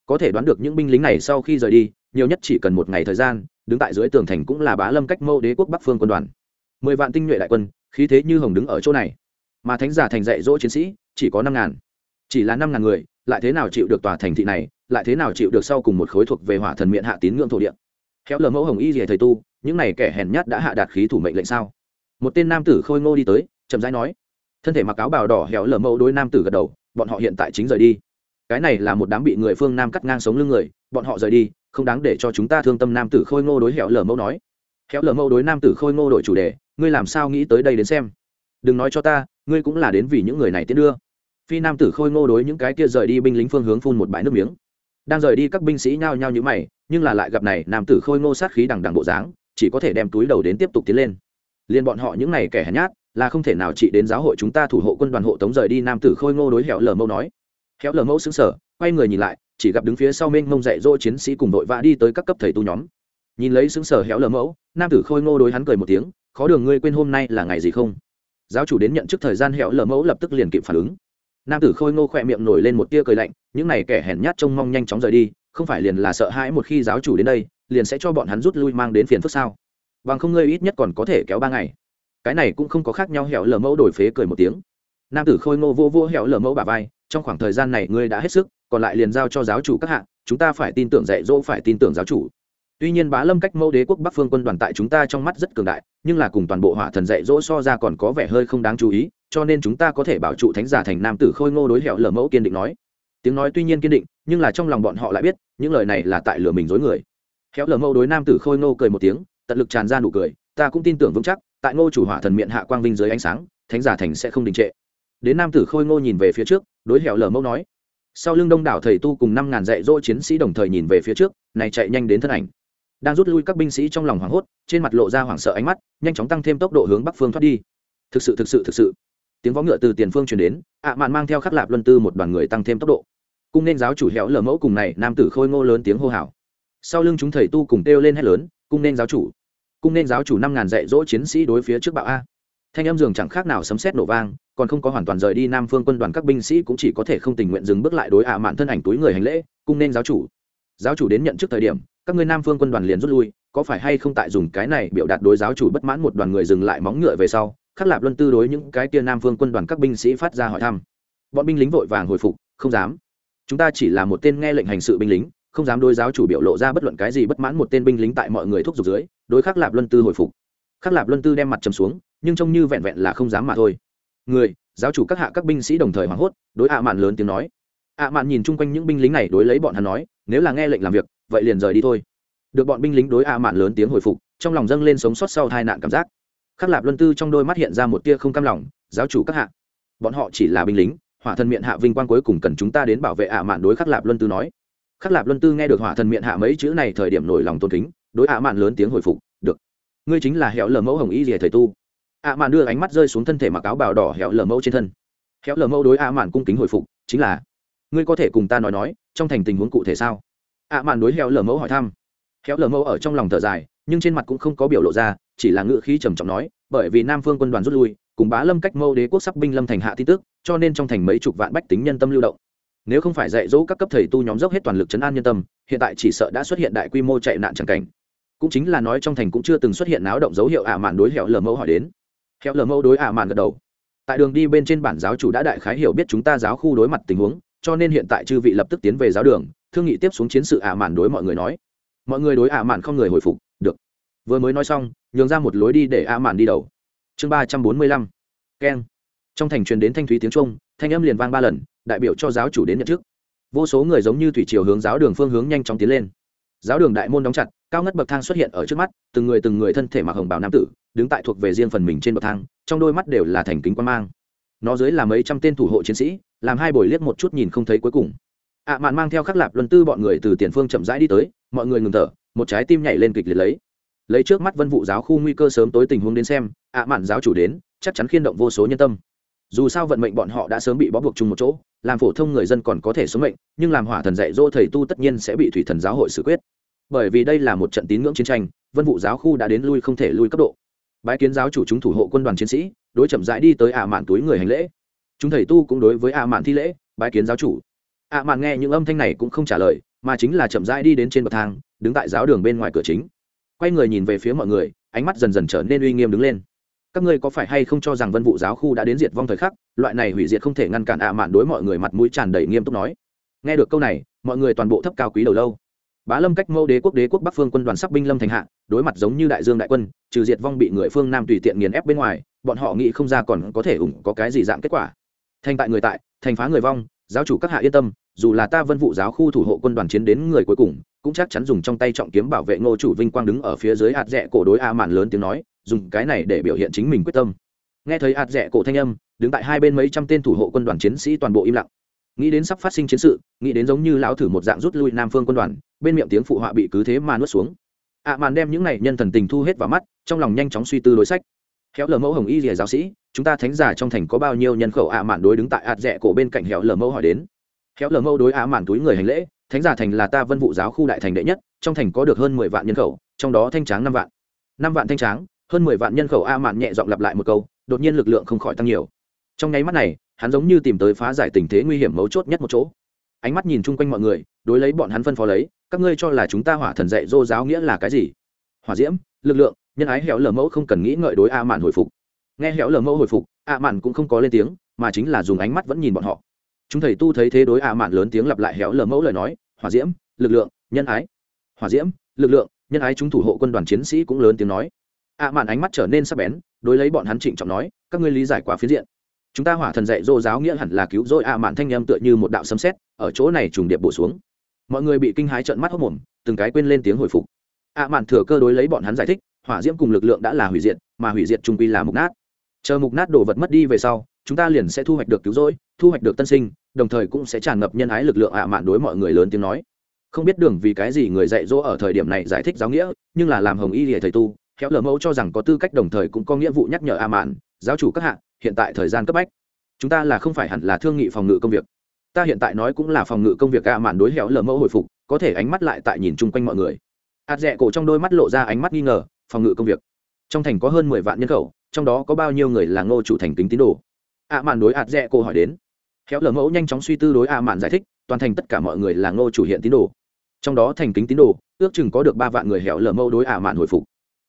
Có thể đoán được những binh lính này sau khi rời đi, nhiều nhất chỉ cần một ngày thời gian, đứng tại dưới tường thành cũng là bá lâm cách mâu đế quốc bắc phương quân đoàn. Mười vạn tinh nhuệ đại quân, khí thế như hồng đứng ở chỗ này. Mà thánh giả thành dạy dỗ chiến sĩ, chỉ có năm ngàn. Chỉ là năm ngàn người, lại thế nào chịu được tòa thành thị này, lại thế nào chịu được sau cùng một khối thuộc về hỏa thần miệng hạ tín ngưỡng thổ địa? Khéo lờ mẫu hồng y rìa thầy tu, những này kẻ hèn nhát đã hạ đạt khí thủ mệnh lệnh sao? Một tên nam tử khôi ngô đi tới chậm rãi nói, thân thể mặc áo bào đỏ héo lở mẫu đối nam tử gật đầu, bọn họ hiện tại chính rời đi. Cái này là một đám bị người phương nam cắt ngang sống lưng người, bọn họ rời đi, không đáng để cho chúng ta thương tâm nam tử khôi ngô đối hẻo lở mẫu nói. Héo lở mẫu đối nam tử khôi ngô đổi chủ đề, ngươi làm sao nghĩ tới đây đến xem? Đừng nói cho ta, ngươi cũng là đến vì những người này tiến đưa. Phi nam tử khôi ngô đối những cái kia rời đi binh lính phương hướng phun một bãi nước miếng. Đang rời đi các binh sĩ nhao nhao như mày, nhưng là lại gặp này, nam tử khôi ngô sát khí đằng đằng bộ dáng, chỉ có thể đem túi đầu đến tiếp tục tiến lên. Liền bọn họ những này kẻ hèn nhát là không thể nào trị đến giáo hội chúng ta thủ hộ quân đoàn hộ tống rời đi nam tử khôi ngô đối hẻo lờ mẫu nói. Hẻo lờ mẫu xứng sở quay người nhìn lại, chỉ gặp đứng phía sau mênh mông dạy dỗ chiến sĩ cùng đội vã đi tới các cấp thầy tu nhóm. Nhìn lấy xứng sở héo lờ mẫu, nam tử khôi ngô đối hắn cười một tiếng, khó đường ngươi quên hôm nay là ngày gì không? Giáo chủ đến nhận chức thời gian hẹo lờ mẫu lập tức liền kịp phản ứng. Nam tử khôi ngô khỏe miệng nổi lên một tia cười lạnh, những này kẻ hèn nhát trông mong nhanh chóng rời đi, không phải liền là sợ hãi một khi giáo chủ đến đây, liền sẽ cho bọn hắn rút lui mang đến phiền phức sao? Bằng không ngươi ít nhất còn có thể kéo ba ngày cái này cũng không có khác nhau hẹo lờ mẫu đổi phế cười một tiếng. Nam tử khôi ngô vô vô hẹo lờ mẫu bà vai, trong khoảng thời gian này ngươi đã hết sức, còn lại liền giao cho giáo chủ các hạng chúng ta phải tin tưởng dạy dỗ, phải tin tưởng giáo chủ. Tuy nhiên bá lâm cách mẫu đế quốc bắc phương quân đoàn tại chúng ta trong mắt rất cường đại, nhưng là cùng toàn bộ hỏa thần dạy dỗ so ra còn có vẻ hơi không đáng chú ý, cho nên chúng ta có thể bảo trụ thánh giả thành nam tử khôi ngô đối hẹo lờ mẫu kiên định nói. Tiếng nói tuy nhiên kiên định, nhưng là trong lòng bọn họ lại biết, những lời này là tại lừa mình dối người. Hẹo lờ mẫu đối nam tử khôi ngô cười một tiếng, tận lực tràn ra nụ cười, ta cũng tin tưởng vững chắc tại ngô chủ hỏa thần miệng hạ quang vinh dưới ánh sáng, thánh giả thành sẽ không đình trệ. Đến nam tử khôi ngô nhìn về phía trước, đối hẹo lờ mẫu nói, sau lưng đông đảo thầy tu cùng năm ngàn dạy dỗ chiến sĩ đồng thời nhìn về phía trước, này chạy nhanh đến thân ảnh. Đang rút lui các binh sĩ trong lòng hoảng hốt, trên mặt lộ ra hoảng sợ ánh mắt, nhanh chóng tăng thêm tốc độ hướng bắc phương thoát đi. Thực sự thực sự thực sự. Tiếng võ ngựa từ tiền phương truyền đến, ạ à mạn mang theo khắc lạp luân tư một đoàn người tăng thêm tốc độ. Cung nên giáo chủ hẻo lờ mẫu cùng này, nam tử khôi ngô lớn tiếng hô hào. Sau lưng chúng thầy tu cùng kêu lên hét lớn, cung nên giáo chủ cung nên giáo chủ năm ngàn dạy dỗ chiến sĩ đối phía trước bạo a. Thanh âm dường chẳng khác nào sấm sét nổ vang, còn không có hoàn toàn rời đi nam phương quân đoàn các binh sĩ cũng chỉ có thể không tình nguyện dừng bước lại đối ạ mạn thân ảnh túi người hành lễ, cung nên giáo chủ. Giáo chủ đến nhận trước thời điểm, các ngươi nam phương quân đoàn liền rút lui, có phải hay không tại dùng cái này biểu đạt đối giáo chủ bất mãn một đoàn người dừng lại móng ngựa về sau, khắc lạp luân tư đối những cái tia nam phương quân đoàn các binh sĩ phát ra hỏi thăm. Bọn binh lính vội vàng hồi phục, không dám. Chúng ta chỉ là một tên nghe lệnh hành sự binh lính, không dám đối giáo chủ biểu lộ ra bất luận cái gì bất mãn một tên binh lính tại mọi người thúc giục dưới đối khắc lạp luân tư hồi phục. Khắc lạp luân tư đem mặt trầm xuống, nhưng trông như vẹn vẹn là không dám mà thôi. Người, giáo chủ các hạ các binh sĩ đồng thời hoảng hốt, đối ạ mạn lớn tiếng nói. Ạ mạn nhìn chung quanh những binh lính này đối lấy bọn hắn nói, nếu là nghe lệnh làm việc, vậy liền rời đi thôi. Được bọn binh lính đối ạ mạn lớn tiếng hồi phục, trong lòng dâng lên sống sót sau tai nạn cảm giác. Khắc lạp luân tư trong đôi mắt hiện ra một tia không cam lòng, giáo chủ các hạ, bọn họ chỉ là binh lính, hỏa thần miệng hạ vinh quang cuối cùng cần chúng ta đến bảo vệ ạ mạn đối khắc lạp luân tư nói. Khắc lạp luân tư nghe được hỏa thần miệng hạ mấy chữ này thời điểm nổi lòng tôn kính đối ạ mạn lớn tiếng hồi phục, được. Ngươi chính là hẻo lờ mẫu hồng y rìa thầy tu. ạ mạn đưa ánh mắt rơi xuống thân thể mặc áo bào đỏ hẻo lờ mẫu trên thân. Hẻo lờ mẫu đối ạ mạn cung kính hồi phục, chính là, ngươi có thể cùng ta nói nói, trong thành tình huống cụ thể sao? ạ mạn đối hẻo lờ mẫu hỏi thăm. Hẻo lờ mẫu ở trong lòng thở dài, nhưng trên mặt cũng không có biểu lộ ra, chỉ là ngự khí trầm trọng nói, bởi vì nam phương quân đoàn rút lui, cùng bá lâm cách mâu đế quốc sắc binh lâm thành hạ tin tức, cho nên trong thành mấy chục vạn bách tính nhân tâm lưu động. Nếu không phải dạy dỗ các cấp thầy tu nhóm dốc hết toàn lực chấn an nhân tâm, hiện tại chỉ sợ đã xuất hiện đại quy mô chạy nạn chẳng cảnh cũng chính là nói trong thành cũng chưa từng xuất hiện náo động dấu hiệu ả mạn đối hẹo lờ mẫu hỏi đến. Hẹo lờ mẫu đối ả mạn gật đầu. Tại đường đi bên trên bản giáo chủ đã đại khái hiểu biết chúng ta giáo khu đối mặt tình huống, cho nên hiện tại chư vị lập tức tiến về giáo đường, thương nghị tiếp xuống chiến sự ả mạn đối mọi người nói. Mọi người đối ả mạn không người hồi phục, được. Vừa mới nói xong, nhường ra một lối đi để ả mạn đi đầu. Chương ba trăm bốn mươi lăm. Keng. Trong thành truyền đến thanh thúy tiếng trung, thanh âm liền vang ba lần, đại biểu cho giáo chủ đến nhận chức. Vô số người giống như thủy triều hướng giáo đường phương hướng nhanh chóng tiến lên giáo đường đại môn đóng chặt, cao ngất bậc thang xuất hiện ở trước mắt, từng người từng người thân thể mặc hồng bào nam tử, đứng tại thuộc về riêng phần mình trên bậc thang, trong đôi mắt đều là thành kính quan mang. Nó dưới là mấy trăm tên thủ hộ chiến sĩ, làm hai buổi liếc một chút nhìn không thấy cuối cùng. Ạ mạn mang theo khắc lạp luân tư bọn người từ tiền phương chậm rãi đi tới, mọi người ngừng thở, một trái tim nhảy lên kịch liệt lấy. Lấy trước mắt vân vụ giáo khu nguy cơ sớm tối tình huống đến xem, ạ mạn giáo chủ đến, chắc chắn khiên động vô số nhân tâm. Dù sao vận mệnh bọn họ đã sớm bị bó buộc chung một chỗ làm phổ thông người dân còn có thể sống mệnh, nhưng làm hỏa thần dạy dỗ thầy tu tất nhiên sẽ bị thủy thần giáo hội xử quyết. Bởi vì đây là một trận tín ngưỡng chiến tranh, vân vụ giáo khu đã đến lui không thể lui cấp độ. Bái kiến giáo chủ chúng thủ hộ quân đoàn chiến sĩ, đối chậm rãi đi tới ạ mạn túi người hành lễ. Chúng thầy tu cũng đối với ạ mạn thi lễ, bái kiến giáo chủ. Ạ mạn nghe những âm thanh này cũng không trả lời, mà chính là chậm rãi đi đến trên bậc thang, đứng tại giáo đường bên ngoài cửa chính. Quay người nhìn về phía mọi người, ánh mắt dần dần trở nên uy nghiêm đứng lên các ngươi có phải hay không cho rằng vân vụ giáo khu đã đến diệt vong thời khắc, loại này hủy diệt không thể ngăn cản ạ mạn đối mọi người mặt mũi tràn đầy nghiêm túc nói. Nghe được câu này, mọi người toàn bộ thấp cao quý đầu lâu. Bá lâm cách mâu đế quốc đế quốc bắc phương quân đoàn sắc binh lâm thành hạ, đối mặt giống như đại dương đại quân, trừ diệt vong bị người phương nam tùy tiện nghiền ép bên ngoài, bọn họ nghĩ không ra còn có thể ủng có cái gì dạng kết quả. Thành tại người tại, thành phá người vong, giáo chủ các hạ yên tâm, dù là ta vân vụ giáo khu thủ hộ quân đoàn chiến đến người cuối cùng, cũng chắc chắn dùng trong tay trọng kiếm bảo vệ ngô chủ vinh quang đứng ở phía dưới hạt rẽ cổ đối a mạn lớn tiếng nói dùng cái này để biểu hiện chính mình quyết tâm. Nghe thấy ạt rẽ cổ thanh âm, đứng tại hai bên mấy trăm tên thủ hộ quân đoàn chiến sĩ toàn bộ im lặng. Nghĩ đến sắp phát sinh chiến sự, nghĩ đến giống như lão thử một dạng rút lui nam phương quân đoàn, bên miệng tiếng phụ họa bị cứ thế mà nuốt xuống. Ạ màn đem những này nhân thần tình thu hết vào mắt, trong lòng nhanh chóng suy tư đối sách. Khéo lờ mẫu hồng y rìa giáo sĩ, chúng ta thánh giả trong thành có bao nhiêu nhân khẩu ạ màn đối đứng tại ạt rẽ cổ bên cạnh khéo lờ mẫu hỏi đến. Khéo lờ mẫu đối ạ màn túi người hành lễ, thánh giả thành là ta vân vụ giáo khu đại thành đệ nhất, trong thành có được hơn mười vạn nhân khẩu, trong đó thanh tráng năm vạn. Năm vạn thanh tráng hơn mười vạn nhân khẩu a mạn nhẹ giọng lặp lại một câu, đột nhiên lực lượng không khỏi tăng nhiều. Trong nháy mắt này, hắn giống như tìm tới phá giải tình thế nguy hiểm mấu chốt nhất một chỗ. Ánh mắt nhìn chung quanh mọi người, đối lấy bọn hắn phân phó lấy, các ngươi cho là chúng ta hỏa thần dạy dô giáo nghĩa là cái gì? Hỏa diễm, lực lượng, nhân ái hẻo lờ mẫu không cần nghĩ ngợi đối a mạn hồi phục. Nghe hẻo lờ mẫu hồi phục, a mạn cũng không có lên tiếng, mà chính là dùng ánh mắt vẫn nhìn bọn họ. Chúng thầy tu thấy thế đối a mạn lớn tiếng lặp lại hẻo lờ mẫu lời nói, hỏa diễm, lực lượng, nhân ái. Hỏa diễm, lực lượng, nhân ái chúng thủ hộ quân đoàn chiến sĩ cũng lớn tiếng nói a mạn ánh mắt trở nên sắc bén, đối lấy bọn hắn trịnh trọng nói, các ngươi lý giải quá phiến diện. Chúng ta hỏa thần dạy dô giáo nghĩa hẳn là cứu rỗi a mạn thanh em tựa như một đạo sấm sét, ở chỗ này trùng điệp bổ xuống. Mọi người bị kinh hái trợn mắt hốc mồm, từng cái quên lên tiếng hồi phục. a mạn thừa cơ đối lấy bọn hắn giải thích, hỏa diễm cùng lực lượng đã là hủy diệt, mà hủy diệt trung quy là mục nát. Chờ mục nát đồ vật mất đi về sau, chúng ta liền sẽ thu hoạch được cứu rỗi, thu hoạch được tân sinh, đồng thời cũng sẽ tràn ngập nhân ái lực lượng ạ mạn đối mọi người lớn tiếng nói. Không biết đường vì cái gì người dạy dỗ ở thời điểm này giải thích giáo nghĩa, nhưng là làm hồng y lìa thầy tu khéo lờ mẫu cho rằng có tư cách đồng thời cũng có nghĩa vụ nhắc nhở a mạn, giáo chủ các hạ, hiện tại thời gian cấp bách. Chúng ta là không phải hẳn là thương nghị phòng ngự công việc. Ta hiện tại nói cũng là phòng ngự công việc a mạn đối héo lờ mẫu hồi phục, có thể ánh mắt lại tại nhìn chung quanh mọi người. Hạt rẽ cổ trong đôi mắt lộ ra ánh mắt nghi ngờ, phòng ngự công việc. Trong thành có hơn mười vạn nhân khẩu, trong đó có bao nhiêu người là ngô chủ thành kính tín đồ? A mạn đối hạt rẽ cổ hỏi đến. Khéo lờ mẫu nhanh chóng suy tư đối a mạn giải thích, toàn thành tất cả mọi người là ngô chủ hiện tín đồ. Trong đó thành kính tín đồ, ước chừng có được ba vạn người hẻo lờ mẫu đối a mạn hồi phục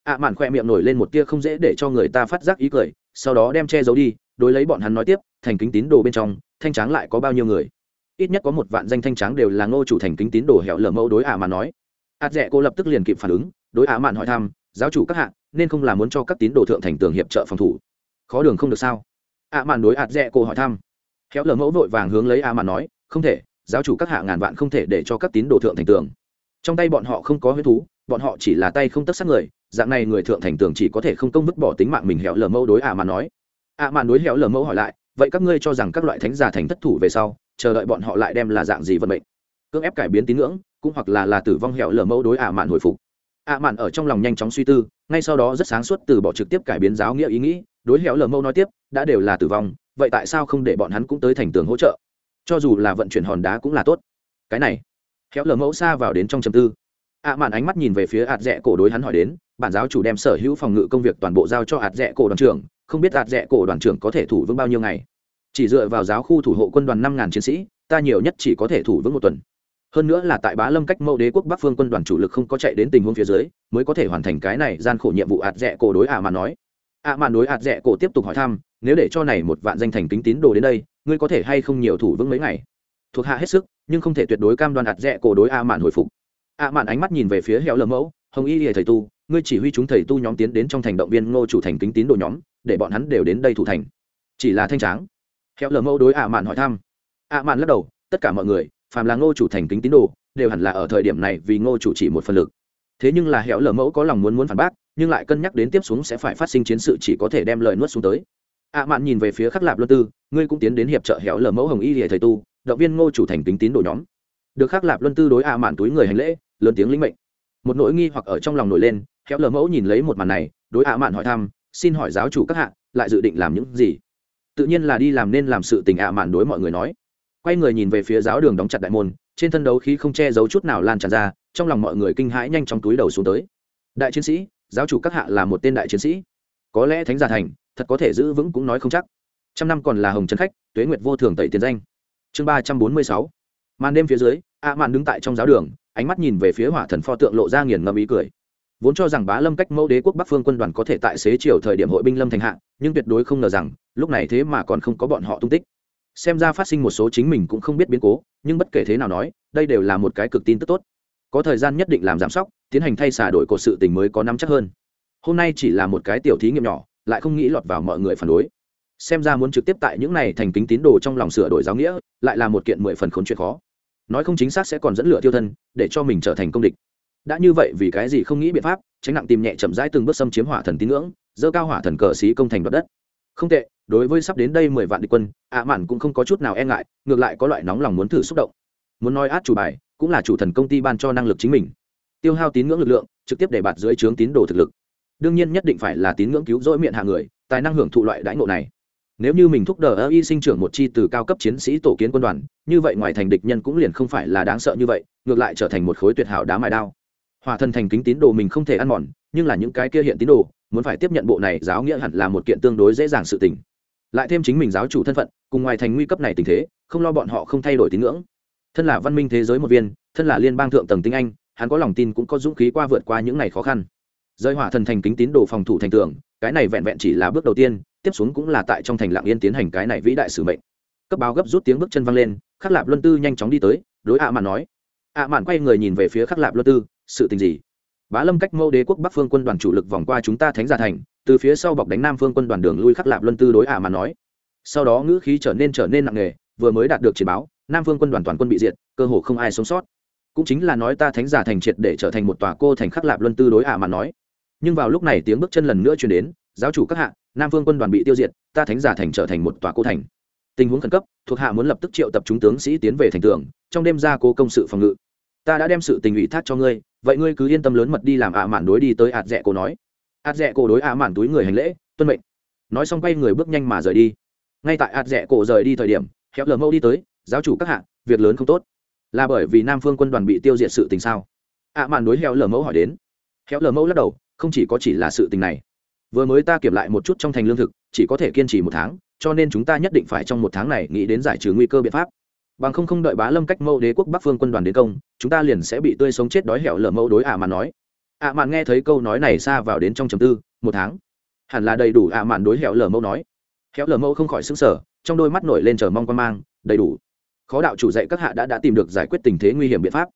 a mạn khoe miệng nổi lên một tia không dễ để cho người ta phát giác ý cười, sau đó đem che giấu đi, đối lấy bọn hắn nói tiếp, thành kính tín đồ bên trong, thanh tráng lại có bao nhiêu người? Ít nhất có một vạn danh thanh tráng đều là ngô chủ thành kính tín đồ hẻo lở mẫu đối ả mà nói. Ạt rẽ cô lập tức liền kịp phản ứng, đối ả mạn hỏi thăm, giáo chủ các hạng nên không là muốn cho các tín đồ thượng thành tường hiệp trợ phòng thủ? Khó đường không được sao? ạ mạn đối ạt rẽ cô hỏi thăm. Hẹo lở mẫu vội vàng hướng lấy ả mạn nói, không thể, giáo chủ các hạ ngàn vạn không thể để cho các tín đồ thượng thành tường. Trong tay bọn họ không có huyết thú, bọn họ chỉ là tay không tất sát người dạng này người thượng thành tường chỉ có thể không công vứt bỏ tính mạng mình hẻo lờ mẫu đối ạ mà nói. ạ mà đối hẻo lờ mẫu hỏi lại, vậy các ngươi cho rằng các loại thánh giả thành thất thủ về sau, chờ đợi bọn họ lại đem là dạng gì vận mệnh? Cưỡng ép cải biến tín ngưỡng, cũng hoặc là là tử vong hẻo lở mẫu đối ạ mạn hồi phục. ạ mạn ở trong lòng nhanh chóng suy tư, ngay sau đó rất sáng suốt từ bỏ trực tiếp cải biến giáo nghĩa ý nghĩ, đối hẻo lở mẫu nói tiếp, đã đều là tử vong, vậy tại sao không để bọn hắn cũng tới thành tường hỗ trợ? Cho dù là vận chuyển hòn đá cũng là tốt. Cái này, hẻo lở mẫu xa vào đến trong chầm tư ả mạn ánh mắt nhìn về phía ạt rẽ cổ đối hắn hỏi đến, bản giáo chủ đem sở hữu phòng ngự công việc toàn bộ giao cho ạt rẽ cổ đoàn trưởng, không biết ạt rẽ cổ đoàn trưởng có thể thủ vững bao nhiêu ngày? Chỉ dựa vào giáo khu thủ hộ quân đoàn năm ngàn chiến sĩ, ta nhiều nhất chỉ có thể thủ vững một tuần. Hơn nữa là tại bá lâm cách mẫu đế quốc bắc phương quân đoàn chủ lực không có chạy đến tình huống phía dưới, mới có thể hoàn thành cái này gian khổ nhiệm vụ ạt rẽ cổ đối ạ à nói. ạ à mạn đối ạt rẽ cổ tiếp tục hỏi thăm, nếu để cho này một vạn danh thành kính tín đồ đến đây, ngươi có thể hay không nhiều thủ vững mấy ngày? Thuộc hạ hết sức, nhưng không thể tuyệt đối cam đoan ạt rẽ cổ đối ạ mạn hồi phục ạ mạn ánh mắt nhìn về phía hẻo lờ mẫu, hồng y hề thầy tu, ngươi chỉ huy chúng thầy tu nhóm tiến đến trong thành động viên ngô chủ thành kính tín đồ nhóm, để bọn hắn đều đến đây thủ thành. Chỉ là thanh tráng. Hẻo lờ mẫu đối ạ mạn hỏi thăm. Ạ mạn lắc đầu, tất cả mọi người, phàm là ngô chủ thành kính tín đồ, đều hẳn là ở thời điểm này vì ngô chủ chỉ một phần lực. Thế nhưng là hẻo lờ mẫu có lòng muốn muốn phản bác, nhưng lại cân nhắc đến tiếp xuống sẽ phải phát sinh chiến sự chỉ có thể đem lời nuốt xuống tới. Ạ mạn nhìn về phía khắc lạp luân tư, ngươi cũng tiến đến hiệp trợ hẻo lờ mẫu hồng y hề thầy tu, động viên ngô chủ thành kính tín đồ nhóm được khắc lạp luân tư đối ạ mạn túi người hành lễ, lớn tiếng lĩnh mệnh. Một nỗi nghi hoặc ở trong lòng nổi lên, khéo lờ mẫu nhìn lấy một màn này, đối ạ mạn hỏi thăm, xin hỏi giáo chủ các hạ, lại dự định làm những gì? Tự nhiên là đi làm nên làm sự tình ạ mạn đối mọi người nói. Quay người nhìn về phía giáo đường đóng chặt đại môn, trên thân đấu khí không che giấu chút nào lan tràn ra, trong lòng mọi người kinh hãi nhanh trong túi đầu xuống tới. Đại chiến sĩ, giáo chủ các hạ là một tên đại chiến sĩ. Có lẽ thánh giả thành, thật có thể giữ vững cũng nói không chắc. Trăm năm còn là hồng trấn khách, tuế nguyệt vô thường tẩy tiền danh. Chương ba trăm bốn mươi sáu màn đêm phía dưới, a mạn đứng tại trong giáo đường, ánh mắt nhìn về phía hỏa thần pho tượng lộ ra nghiền ngâm ý cười. Vốn cho rằng bá lâm cách mẫu đế quốc bắc phương quân đoàn có thể tại xế chiều thời điểm hội binh lâm thành hạ, nhưng tuyệt đối không ngờ rằng, lúc này thế mà còn không có bọn họ tung tích. Xem ra phát sinh một số chính mình cũng không biết biến cố, nhưng bất kể thế nào nói, đây đều là một cái cực tin tức tốt. Có thời gian nhất định làm giảm sóc, tiến hành thay xả đổi cột sự tình mới có năm chắc hơn. Hôm nay chỉ là một cái tiểu thí nghiệm nhỏ, lại không nghĩ lọt vào mọi người phản đối. Xem ra muốn trực tiếp tại những này thành kính tín đồ trong lòng sửa đổi giáo nghĩa, lại là một kiện mười phần khốn chuyện khó nói không chính xác sẽ còn dẫn lửa tiêu thân, để cho mình trở thành công địch. Đã như vậy vì cái gì không nghĩ biện pháp, tránh nặng tìm nhẹ chậm rãi từng bước xâm chiếm hỏa thần tín ngưỡng, dơ cao hỏa thần cờ xí công thành đoạt đất. Không tệ, đối với sắp đến đây mười vạn địch quân, ạ mạn cũng không có chút nào e ngại, ngược lại có loại nóng lòng muốn thử xúc động. Muốn nói át chủ bài, cũng là chủ thần công ty ban cho năng lực chính mình. Tiêu hao tín ngưỡng lực lượng, trực tiếp để bạt dưới trướng tín đồ thực lực. Đương nhiên nhất định phải là tín ngưỡng cứu rỗi miệng hạ người, tài năng hưởng thụ loại đãi ngộ này nếu như mình thúc đờ ơ y sinh trưởng một chi từ cao cấp chiến sĩ tổ kiến quân đoàn, như vậy ngoài thành địch nhân cũng liền không phải là đáng sợ như vậy, ngược lại trở thành một khối tuyệt hảo đá mài đao. Hòa thần thành kính tín đồ mình không thể ăn mòn, nhưng là những cái kia hiện tín đồ, muốn phải tiếp nhận bộ này giáo nghĩa hẳn là một kiện tương đối dễ dàng sự tình. Lại thêm chính mình giáo chủ thân phận, cùng ngoài thành nguy cấp này tình thế, không lo bọn họ không thay đổi tín ngưỡng. Thân là văn minh thế giới một viên, thân là liên bang thượng tầng tinh anh, hắn có lòng tin cũng có dũng khí qua vượt qua những ngày khó khăn. Rơi hỏa thần thành kính tín đồ phòng thủ thành tường, cái này vẹn vẹn chỉ là bước đầu tiên tiếp xuống cũng là tại trong thành lạng yên tiến hành cái này vĩ đại sử mệnh. Cấp báo gấp rút tiếng bước chân văng lên, khắc lạp luân tư nhanh chóng đi tới, đối ạ mạn nói. ạ mạn quay người nhìn về phía khắc lạp luân tư, sự tình gì? Bá lâm cách mẫu đế quốc bắc phương quân đoàn chủ lực vòng qua chúng ta thánh gia thành, từ phía sau bọc đánh nam phương quân đoàn đường lui khắc lạp luân tư đối ạ mạn nói. Sau đó ngữ khí trở nên trở nên nặng nề, vừa mới đạt được chỉ báo, nam phương quân đoàn toàn quân bị diệt, cơ hồ không ai sống sót. Cũng chính là nói ta thánh giả thành triệt để trở thành một tòa cô thành khắc lạp luân tư đối ạ mạn nói. Nhưng vào lúc này tiếng bước chân lần nữa chuyển đến giáo chủ các hạ, nam phương quân đoàn bị tiêu diệt, ta thánh giả thành trở thành một tòa cô thành. Tình huống khẩn cấp, thuộc hạ muốn lập tức triệu tập chúng tướng sĩ tiến về thành tường, trong đêm ra cố công sự phòng ngự. Ta đã đem sự tình ủy thác cho ngươi, vậy ngươi cứ yên tâm lớn mật đi làm ạ à mạn đối đi tới ạt rẽ cổ nói. Ạt rẽ cổ đối ạ à mạn túi người hành lễ, tuân mệnh. Nói xong quay người bước nhanh mà rời đi. Ngay tại ạt rẽ cổ rời đi thời điểm khéo lờ mẫu đi tới, giáo chủ các hạ, việc lớn không tốt. Là bởi vì nam phương quân đoàn bị tiêu diệt sự tình sao? ạ à mạn đối hẹo lờ mẫu hỏi đến. Hẹo lờ mẫu lắc đầu, không chỉ có chỉ là sự tình này vừa mới ta kiểm lại một chút trong thành lương thực, chỉ có thể kiên trì một tháng, cho nên chúng ta nhất định phải trong một tháng này nghĩ đến giải trừ nguy cơ biện pháp. Bằng không không đợi bá lâm cách mẫu đế quốc bắc phương quân đoàn đến công, chúng ta liền sẽ bị tươi sống chết đói hẻo lở mẫu đối ả mạn nói. ạ mạn nghe thấy câu nói này xa vào đến trong chầm tư, một tháng. Hẳn là đầy đủ ạ mạn đối hẻo lở mẫu nói. Hẻo lở mẫu không khỏi xứng sở trong đôi mắt nổi lên chờ mong quan mang, đầy đủ. Khó đạo chủ dạy các hạ đã đã tìm được giải quyết tình thế nguy hiểm biện pháp.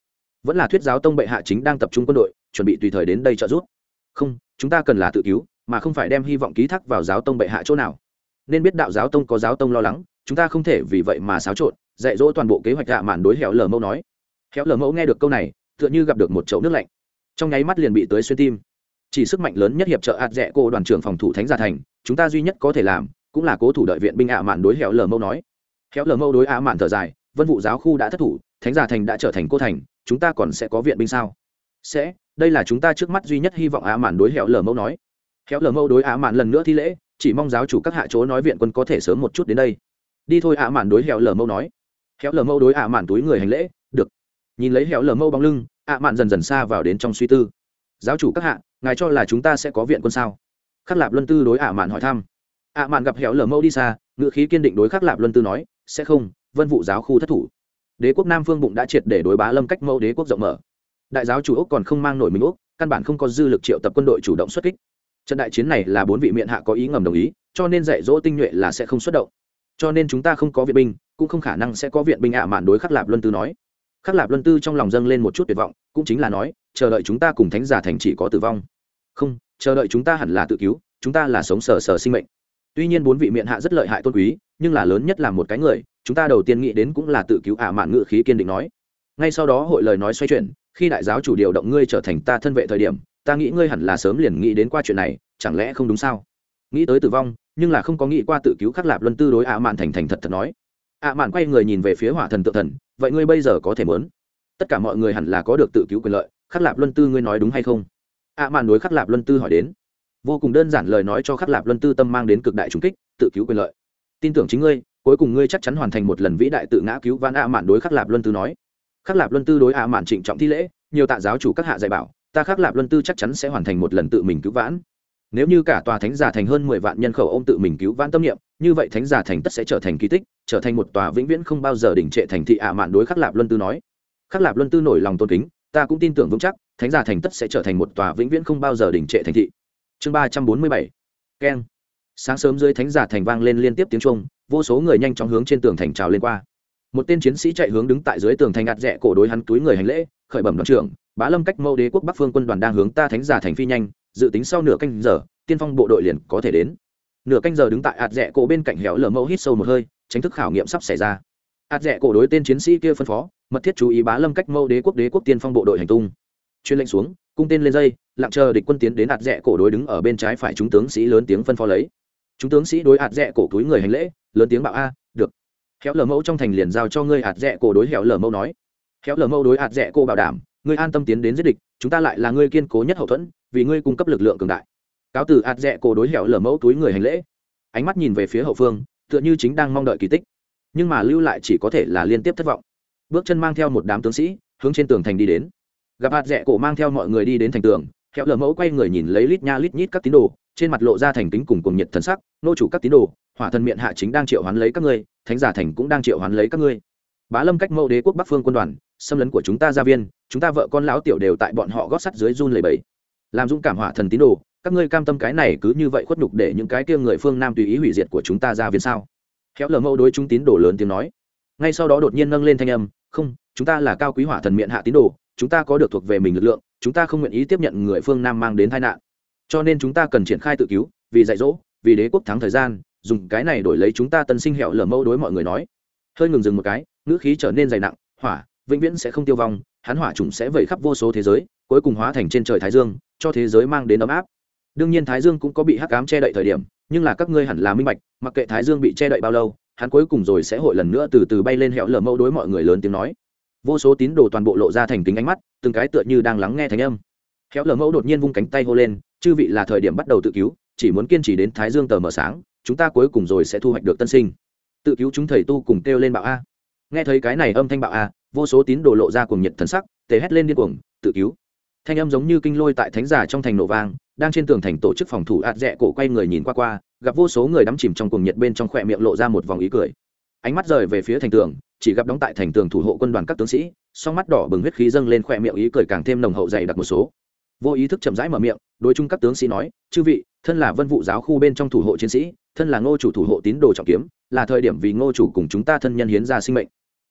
Vẫn là thuyết giáo tông bệ hạ chính đang tập trung quân đội, chuẩn bị tùy thời đến đây trợ giúp. Không, chúng ta cần là tự cứu mà không phải đem hy vọng ký thác vào giáo tông bệ hạ chỗ nào. Nên biết đạo giáo tông có giáo tông lo lắng, chúng ta không thể vì vậy mà xáo trộn, dạy dỗ toàn bộ kế hoạch hạ mạn đối hẻo lờ mẫu nói. Hẻo lờ mẫu nghe được câu này, tựa như gặp được một chậu nước lạnh. Trong nháy mắt liền bị tới xuyên tim. Chỉ sức mạnh lớn nhất hiệp trợ ạt rẽ cô đoàn trưởng phòng thủ thánh gia thành, chúng ta duy nhất có thể làm, cũng là cố thủ đợi viện binh ạ mạn đối hẻo lờ mẫu nói. Hẻo lờ mẫu đối ạ mạn thở dài, vân vụ giáo khu đã thất thủ, thánh gia thành đã trở thành cô thành, chúng ta còn sẽ có viện binh sao? Sẽ, đây là chúng ta trước mắt duy nhất hy vọng ạ mạn đối hẻo lờ mẫu nói. Khéo lờ mâu đối ạ mạn lần nữa thi lễ, chỉ mong giáo chủ các hạ chỗ nói viện quân có thể sớm một chút đến đây. Đi thôi ạ mạn đối hẻo lờ mâu nói. Khéo lờ mâu đối ạ mạn túi người hành lễ, được. Nhìn lấy hẻo lờ mâu bóng lưng ạ mạn dần dần xa vào đến trong suy tư. Giáo chủ các hạ, ngài cho là chúng ta sẽ có viện quân sao? Khắc lạp luân tư đối ạ mạn hỏi thăm. Ạ mạn gặp hẻo lờ mâu đi xa ngựa khí kiên định đối khắc lạp luân tư nói, sẽ không, vân vụ giáo khu thất thủ. Đế quốc nam phương bụng đã triệt để đối bá lâm cách mẫu đế quốc rộng mở. Đại giáo chủ úc còn không mang nổi mình úc, căn bản không có dư lực triệu tập quân đội chủ động xuất kích trận đại chiến này là bốn vị miệng hạ có ý ngầm đồng ý, cho nên dạy dỗ tinh nhuệ là sẽ không xuất động. Cho nên chúng ta không có viện binh, cũng không khả năng sẽ có viện binh ạ mạn đối khắc lạp luân tư nói. Khắc lạp luân tư trong lòng dâng lên một chút tuyệt vọng, cũng chính là nói, chờ đợi chúng ta cùng thánh giả thành chỉ có tử vong. Không, chờ đợi chúng ta hẳn là tự cứu, chúng ta là sống sờ sờ sinh mệnh. Tuy nhiên bốn vị miệng hạ rất lợi hại tôn quý, nhưng là lớn nhất là một cái người, chúng ta đầu tiên nghĩ đến cũng là tự cứu ả mạn ngự khí kiên định nói. Ngay sau đó hội lời nói xoay chuyển, khi đại giáo chủ điều động ngươi trở thành ta thân vệ thời điểm ta nghĩ ngươi hẳn là sớm liền nghĩ đến qua chuyện này, chẳng lẽ không đúng sao? Nghĩ tới tử vong, nhưng là không có nghĩ qua tự cứu khắc lạp luân tư đối ạ mạn thành thành thật thật nói. Ạ mạn quay người nhìn về phía hỏa thần tự thần, vậy ngươi bây giờ có thể mớn tất cả mọi người hẳn là có được tự cứu quyền lợi, khắc lạp luân tư ngươi nói đúng hay không? Ạ mạn đối khắc lạp luân tư hỏi đến. Vô cùng đơn giản lời nói cho khắc lạp luân tư tâm mang đến cực đại trung kích, tự cứu quyền lợi. Tin tưởng chính ngươi, cuối cùng ngươi chắc chắn hoàn thành một lần vĩ đại tự ngã cứu van ạ mạn đối khắc lạp luân tư nói. Khắc lạp luân tư đối ạ mạn trịnh trọng thi lễ, nhiều tạ giáo chủ các hạ dạy bảo ta khắc lạp luân tư chắc chắn sẽ hoàn thành một lần tự mình cứu vãn. Nếu như cả tòa thánh giả thành hơn mười vạn nhân khẩu ô m tự mình cứu vãn tâm niệm, như vậy thánh giả thành tất sẽ trở thành kỳ tích, trở thành một tòa vĩnh viễn không bao giờ đỉnh trệ thành thị ạ mạn đối khắc lạp luân tư nói. Khắc lạp luân tư nổi lòng tôn kính, ta cũng tin tưởng vững chắc, thánh giả thành tất sẽ trở thành một tòa vĩnh viễn không bao giờ đỉnh trệ thành thị. Chương ba trăm bốn mươi bảy. Keng. Sáng sớm dưới thánh giả thành vang lên liên tiếp tiếng trung vô số người nhanh chóng hướng trên tường thành trào lên qua. Một tên chiến sĩ chạy hướng đứng tại dưới tường thành ngạt rẽ cổ đối hắn túi người hành lễ, khởi bẩm đoàn trưởng bá lâm cách mâu đế quốc bắc phương quân đoàn đang hướng ta thánh giả thành phi nhanh, dự tính sau nửa canh giờ, tiên phong bộ đội liền có thể đến. Nửa canh giờ đứng tại ạt rẽ cổ bên cạnh héo lở mẫu hít sâu một hơi, tránh thức khảo nghiệm sắp xảy ra. Ạt rẽ cổ đối tên chiến sĩ kia phân phó, mật thiết chú ý bá lâm cách mâu đế quốc đế quốc tiên phong bộ đội hành tung. Chuyên lệnh xuống, cung tên lên dây, lặng chờ địch quân tiến đến ạt rẽ cổ đối đứng ở bên trái phải chúng tướng sĩ lớn tiếng phân phó lấy. Chúng tướng sĩ đối ạt rẽ cổ túi người hành lễ, lớn tiếng bảo a, được. Héo lở mẫu trong thành liền giao cho ngươi ạt rẽ cổ đối héo lở mẫu nói. Héo lở mẫu đối ạt rẽ cổ bảo đảm ngươi an tâm tiến đến giết địch, chúng ta lại là ngươi kiên cố nhất hậu thuẫn, vì ngươi cung cấp lực lượng cường đại. Cáo từ ạt rẽ cổ đối hẻo lở mẫu túi người hành lễ. Ánh mắt nhìn về phía hậu phương, tựa như chính đang mong đợi kỳ tích. Nhưng mà lưu lại chỉ có thể là liên tiếp thất vọng. Bước chân mang theo một đám tướng sĩ, hướng trên tường thành đi đến. Gặp hạt rẽ cổ mang theo mọi người đi đến thành tường hẹo lờ mẫu quay người nhìn lấy lít nha lít nhít các tín đồ, trên mặt lộ ra thành kính cùng cùng nhiệt thần sắc, nô chủ các tín đồ, hỏa thần miệng hạ chính đang triệu hoán lấy các ngươi, thánh giả thành cũng đang triệu hoán lấy các ngươi. Bá lâm cách mẫu đế quốc bắc phương quân đoàn, xâm lấn của chúng ta gia viên chúng ta vợ con lão tiểu đều tại bọn họ gót sắt dưới run lầy bầy làm dũng cảm hỏa thần tín đồ, các ngươi cam tâm cái này cứ như vậy khuất nhục để những cái kia người phương nam tùy ý hủy diệt của chúng ta ra viên sao? Khéo lờ mẫu đối chúng tín đồ lớn tiếng nói. Ngay sau đó đột nhiên nâng lên thanh âm, không, chúng ta là cao quý hỏa thần miệng hạ tín đồ, chúng ta có được thuộc về mình lực lượng, chúng ta không nguyện ý tiếp nhận người phương nam mang đến tai nạn. Cho nên chúng ta cần triển khai tự cứu, vì dạy dỗ, vì đế quốc thắng thời gian, dùng cái này đổi lấy chúng ta tân sinh hẹo lở mẫu đối mọi người nói. Hơi ngừng dừng một cái, ngữ khí trở nên dày nặng, hỏa, vĩnh viễn sẽ không tiêu vong hắn hỏa trùng sẽ vẩy khắp vô số thế giới, cuối cùng hóa thành trên trời thái dương, cho thế giới mang đến ấm áp. Đương nhiên thái dương cũng có bị hắc ám che đậy thời điểm, nhưng là các ngươi hẳn là minh bạch, mặc kệ thái dương bị che đậy bao lâu, hắn cuối cùng rồi sẽ hội lần nữa từ từ bay lên hẹo lở mẫu đối mọi người lớn tiếng nói. Vô số tín đồ toàn bộ lộ ra thành kính ánh mắt, từng cái tựa như đang lắng nghe thanh âm. Hẻo lở mẫu đột nhiên vung cánh tay hô lên, chư vị là thời điểm bắt đầu tự cứu, chỉ muốn kiên trì đến thái dương tờ mờ sáng, chúng ta cuối cùng rồi sẽ thu hoạch được tân sinh. Tự cứu chúng thầy tu cùng kêu lên bạo a. Nghe thấy cái này âm thanh bạo a vô số tín đồ lộ ra cùng nhiệt thần sắc, tề hét lên điên cuồng, tự cứu. Thanh âm giống như kinh lôi tại thánh giả trong thành nổ vang, đang trên tường thành tổ chức phòng thủ ạt rẽ cổ quay người nhìn qua qua, gặp vô số người đắm chìm trong cuồng nhiệt bên trong khỏe miệng lộ ra một vòng ý cười. Ánh mắt rời về phía thành tường, chỉ gặp đóng tại thành tường thủ hộ quân đoàn các tướng sĩ, song mắt đỏ bừng huyết khí dâng lên khỏe miệng ý cười càng thêm nồng hậu dày đặc một số. Vô ý thức chậm rãi mở miệng, đối chung các tướng sĩ nói, chư vị, thân là vân vụ giáo khu bên trong thủ hộ chiến sĩ, thân là ngô chủ thủ hộ tín đồ trọng kiếm, là thời điểm vì ngô chủ cùng chúng ta thân nhân hiến ra sinh mệnh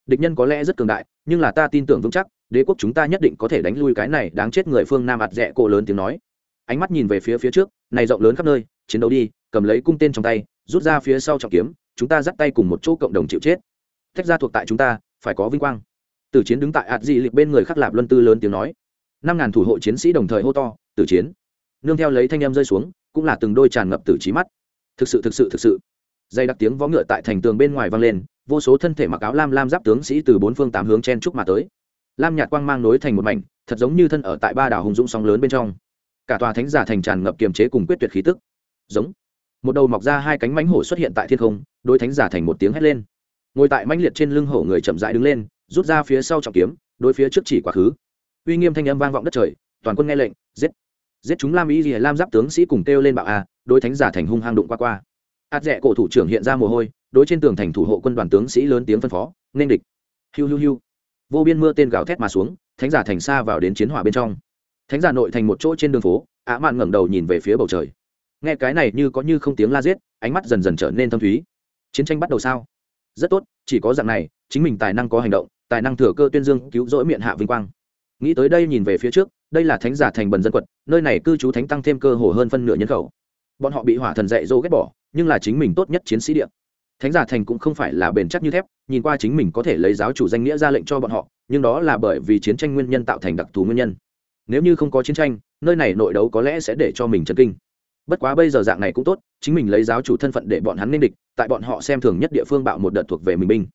địch nhân có lẽ rất cường đại, nhưng là ta tin tưởng vững chắc, đế quốc chúng ta nhất định có thể đánh lui cái này đáng chết người phương nam ạt rẽ cổ lớn tiếng nói. Ánh mắt nhìn về phía phía trước, này rộng lớn khắp nơi, chiến đấu đi, cầm lấy cung tên trong tay, rút ra phía sau trọng kiếm, chúng ta dắt tay cùng một chỗ cộng đồng chịu chết. Thách ra thuộc tại chúng ta, phải có vinh quang. Tử chiến đứng tại ạt dị lịch bên người khắc lạp luân tư lớn tiếng nói. Năm ngàn thủ hộ chiến sĩ đồng thời hô to, Tử chiến! Nương theo lấy thanh em rơi xuống, cũng là từng đôi tràn ngập tử trí mắt. Thực sự thực sự thực sự. Dây đặc tiếng vó ngựa tại thành tường bên ngoài vang lên vô số thân thể mặc áo lam lam giáp tướng sĩ từ bốn phương tám hướng chen trúc mà tới. Lam nhạt quang mang nối thành một mảnh, thật giống như thân ở tại ba đảo hùng dũng sóng lớn bên trong. Cả tòa thánh giả thành tràn ngập kiềm chế cùng quyết tuyệt khí tức. Giống. Một đầu mọc ra hai cánh mánh hổ xuất hiện tại thiên không, đôi thánh giả thành một tiếng hét lên. Ngồi tại mãnh liệt trên lưng hổ người chậm rãi đứng lên, rút ra phía sau trọng kiếm đôi phía trước chỉ quá khứ. Uy nghiêm thanh âm vang vọng đất trời, toàn quân nghe lệnh, giết. Giết chúng lam ý gì lam giáp tướng sĩ cùng kêu lên bạo a, đôi thánh giả thành hung hăng đụng qua qua. Ạt rẽ cổ thủ trưởng hiện ra mồ hôi đối trên tường thành thủ hộ quân đoàn tướng sĩ lớn tiếng phân phó, nên địch. Hiu hiu hiu. Vô biên mưa tên gào thét mà xuống, thánh giả thành xa vào đến chiến hỏa bên trong. Thánh giả nội thành một chỗ trên đường phố ả mạn ngẩng đầu nhìn về phía bầu trời. Nghe cái này như có như không tiếng la giết, ánh mắt dần dần trở nên thâm thúy. Chiến tranh bắt đầu sao? Rất tốt, chỉ có dạng này, chính mình tài năng có hành động, tài năng thừa cơ tuyên dương cứu rỗi miệng hạ vinh quang. Nghĩ tới đây nhìn về phía trước, đây là thánh giả thành bần dân quật nơi này cư trú thánh tăng thêm cơ hồ hơn phân nửa nhân khẩu. Bọn họ bị hỏa thần dạy dỗ ghét bỏ, nhưng là chính mình tốt nhất chiến sĩ điện thánh giả thành cũng không phải là bền chắc như thép, nhìn qua chính mình có thể lấy giáo chủ danh nghĩa ra lệnh cho bọn họ, nhưng đó là bởi vì chiến tranh nguyên nhân tạo thành đặc thù nguyên nhân. Nếu như không có chiến tranh, nơi này nội đấu có lẽ sẽ để cho mình chân kinh. Bất quá bây giờ dạng này cũng tốt, chính mình lấy giáo chủ thân phận để bọn hắn nên địch, tại bọn họ xem thường nhất địa phương bạo một đợt thuộc về mình binh.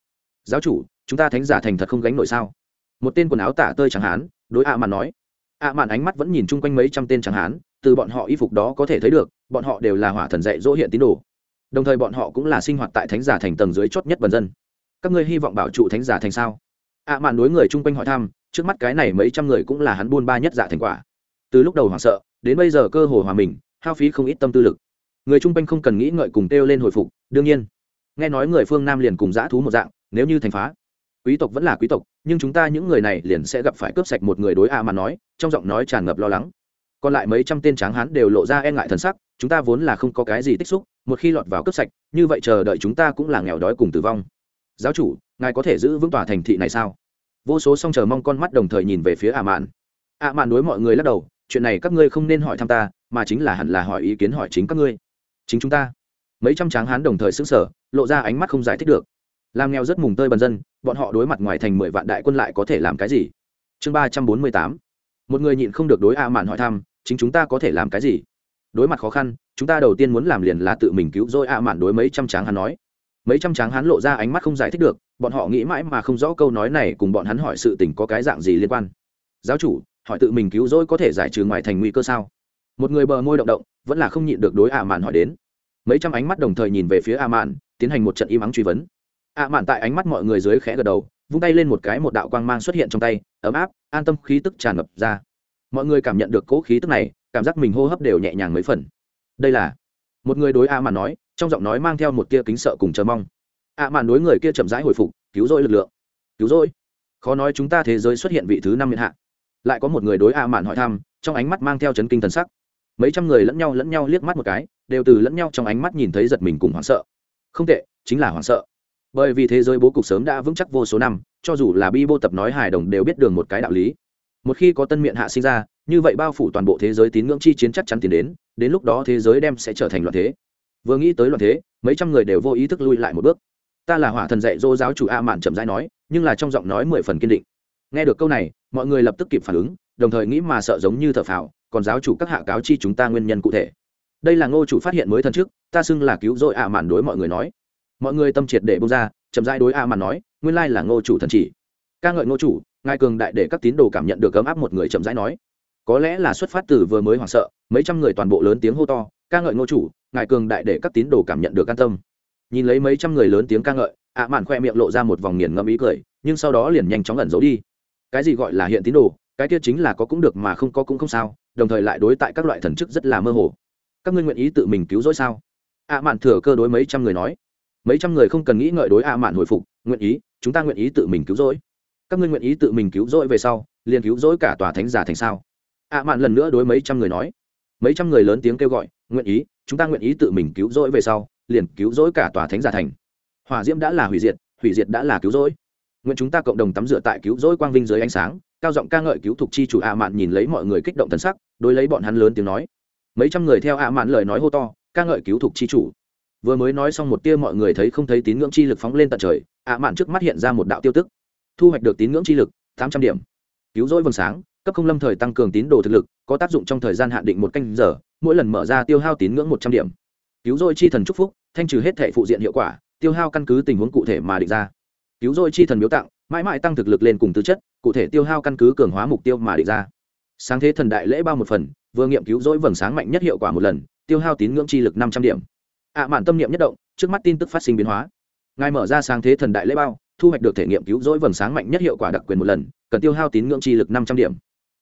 Giáo chủ, chúng ta thánh giả thành thật không gánh nổi sao? Một tên quần áo tả tơi chẳng hán, đối ạ mạn nói. Ạ mạn ánh mắt vẫn nhìn chung quanh mấy trăm tên chẳng hán, từ bọn họ y phục đó có thể thấy được, bọn họ đều là hỏa thần dạy dỗ hiện tín đồ đồng thời bọn họ cũng là sinh hoạt tại thánh giả thành tầng dưới chót nhất bần dân. Các ngươi hy vọng bảo trụ thánh giả thành sao? Ạ mạn đối người chung quanh hỏi thăm, trước mắt cái này mấy trăm người cũng là hắn buôn ba nhất giả thành quả. Từ lúc đầu hoảng sợ, đến bây giờ cơ hồ hòa mình, hao phí không ít tâm tư lực. Người chung quanh không cần nghĩ ngợi cùng kêu lên hồi phục, đương nhiên. Nghe nói người phương nam liền cùng dã thú một dạng, nếu như thành phá, quý tộc vẫn là quý tộc, nhưng chúng ta những người này liền sẽ gặp phải cướp sạch một người đối a mạn nói, trong giọng nói tràn ngập lo lắng. Còn lại mấy trăm tên tráng hán đều lộ ra e ngại thần sắc chúng ta vốn là không có cái gì tích xúc, một khi lọt vào cướp sạch, như vậy chờ đợi chúng ta cũng là nghèo đói cùng tử vong. Giáo chủ, ngài có thể giữ vững tòa thành thị này sao? Vô số song chờ mong con mắt đồng thời nhìn về phía a mạn. A mạn đối mọi người lắc đầu, chuyện này các ngươi không nên hỏi thăm ta, mà chính là hẳn là hỏi ý kiến hỏi chính các ngươi. Chính chúng ta. Mấy trăm tráng hán đồng thời xứng sở lộ ra ánh mắt không giải thích được. Làm nghèo rất mùng tơi bần dân, bọn họ đối mặt ngoài thành mười vạn đại quân lại có thể làm cái gì? Chương ba trăm bốn mươi tám. Một người nhịn không được đối a mạn hỏi thăm, chính chúng ta có thể làm cái gì? Đối mặt khó khăn, chúng ta đầu tiên muốn làm liền là tự mình cứu rỗi a mạn đối mấy trăm tráng hắn nói. Mấy trăm tráng hắn lộ ra ánh mắt không giải thích được, bọn họ nghĩ mãi mà không rõ câu nói này cùng bọn hắn hỏi sự tình có cái dạng gì liên quan. Giáo chủ, hỏi tự mình cứu rỗi có thể giải trừ ngoài thành nguy cơ sao? Một người bờ môi động động, vẫn là không nhịn được đối a mạn hỏi đến. Mấy trăm ánh mắt đồng thời nhìn về phía a mạn, tiến hành một trận im ắng truy vấn. A mạn tại ánh mắt mọi người dưới khẽ gật đầu, vung tay lên một cái một đạo quang mang xuất hiện trong tay, ấm áp, an tâm khí tức tràn ngập ra mọi người cảm nhận được cỗ khí tức này, cảm giác mình hô hấp đều nhẹ nhàng mấy phần. Đây là, một người đối a mạn nói, trong giọng nói mang theo một tia kính sợ cùng chờ mong. A mạn đối người kia chậm rãi hồi phục, cứu rỗi lực lượng. Cứu rỗi? Khó nói chúng ta thế giới xuất hiện vị thứ năm miền hạ. Lại có một người đối a mạn hỏi thăm, trong ánh mắt mang theo chấn kinh thần sắc. Mấy trăm người lẫn nhau lẫn nhau liếc mắt một cái, đều từ lẫn nhau trong ánh mắt nhìn thấy giật mình cùng hoảng sợ. Không tệ, chính là hoảng sợ. Bởi vì thế giới bố cục sớm đã vững chắc vô số năm, cho dù là bi bô tập nói hài đồng đều biết đường một cái đạo lý một khi có tân miệng hạ sinh ra, như vậy bao phủ toàn bộ thế giới tín ngưỡng chi chiến chắc chắn tiến đến đến lúc đó thế giới đem sẽ trở thành loạn thế. Vừa nghĩ tới loạn thế, mấy trăm người đều vô ý thức lui lại một bước. Ta là hỏa thần dạy dỗ giáo chủ a mạn chậm rãi nói, nhưng là trong giọng nói mười phần kiên định. Nghe được câu này, mọi người lập tức kịp phản ứng, đồng thời nghĩ mà sợ giống như thợ phào, còn giáo chủ các hạ cáo chi chúng ta nguyên nhân cụ thể. Đây là ngô chủ phát hiện mới thân trước, ta xưng là cứu rỗi a mạn đối mọi người nói. Mọi người tâm triệt để bông ra, chậm rãi đối a mạn nói, nguyên lai là ngô chủ thần chỉ. Ca ngợi ngô chủ ngài cường đại để các tín đồ cảm nhận được ấm áp một người chậm rãi nói. Có lẽ là xuất phát từ vừa mới hoảng sợ, mấy trăm người toàn bộ lớn tiếng hô to, ca ngợi ngô chủ, ngài cường đại để các tín đồ cảm nhận được an tâm. Nhìn lấy mấy trăm người lớn tiếng ca ngợi, ạ mạn khoe miệng lộ ra một vòng nghiền ngẫm ý cười, nhưng sau đó liền nhanh chóng ẩn giấu đi. Cái gì gọi là hiện tín đồ, cái kia chính là có cũng được mà không có cũng không sao, đồng thời lại đối tại các loại thần chức rất là mơ hồ. Các ngươi nguyện ý tự mình cứu rỗi sao? Ạ mạn thừa cơ đối mấy trăm người nói. Mấy trăm người không cần nghĩ ngợi đối ạ mạn hồi phục, nguyện ý, chúng ta nguyện ý tự mình cứu rỗi các ngươi nguyện ý tự mình cứu rỗi về sau, liền cứu rỗi cả tòa thánh giả thành sao? Ạ mạn lần nữa đối mấy trăm người nói. Mấy trăm người lớn tiếng kêu gọi, nguyện ý, chúng ta nguyện ý tự mình cứu rỗi về sau, liền cứu rỗi cả tòa thánh giả thành. Hỏa diễm đã là hủy diệt hủy diệt đã là cứu rỗi. Nguyện chúng ta cộng đồng tắm rửa tại cứu rỗi quang vinh dưới ánh sáng, cao giọng ca ngợi cứu thục chi chủ ạ mạn nhìn lấy mọi người kích động thân sắc, đối lấy bọn hắn lớn tiếng nói. Mấy trăm người theo ạ mạn lời nói hô to, ca ngợi cứu thục chi chủ. Vừa mới nói xong một tia mọi người thấy không thấy tín ngưỡng chi lực phóng lên tận trời ạ mạn trước mắt hiện ra một đạo tiêu tức thu hoạch được tín ngưỡng chi lực, tám trăm điểm. Cứu rỗi vầng sáng, cấp không lâm thời tăng cường tín đồ thực lực, có tác dụng trong thời gian hạn định một canh giờ, mỗi lần mở ra tiêu hao tín ngưỡng một trăm điểm. Cứu rỗi chi thần chúc phúc, thanh trừ hết thể phụ diện hiệu quả, tiêu hao căn cứ tình huống cụ thể mà định ra. Cứu rỗi chi thần miếu tặng mãi mãi tăng thực lực lên cùng tư chất, cụ thể tiêu hao căn cứ cường hóa mục tiêu mà định ra. Sáng thế thần đại lễ bao một phần, vừa nghiệm cứu rỗi vầng sáng mạnh nhất hiệu quả một lần, tiêu hao tín ngưỡng chi lực năm trăm điểm. Ạ mạn tâm niệm nhất động, trước mắt tin tức phát sinh biến hóa. Ngài mở ra sáng thế thần đại lễ bao thu hoạch được thể nghiệm cứu rỗi vầng sáng mạnh nhất hiệu quả đặc quyền một lần, cần tiêu hao tín ngưỡng chi lực năm trăm điểm.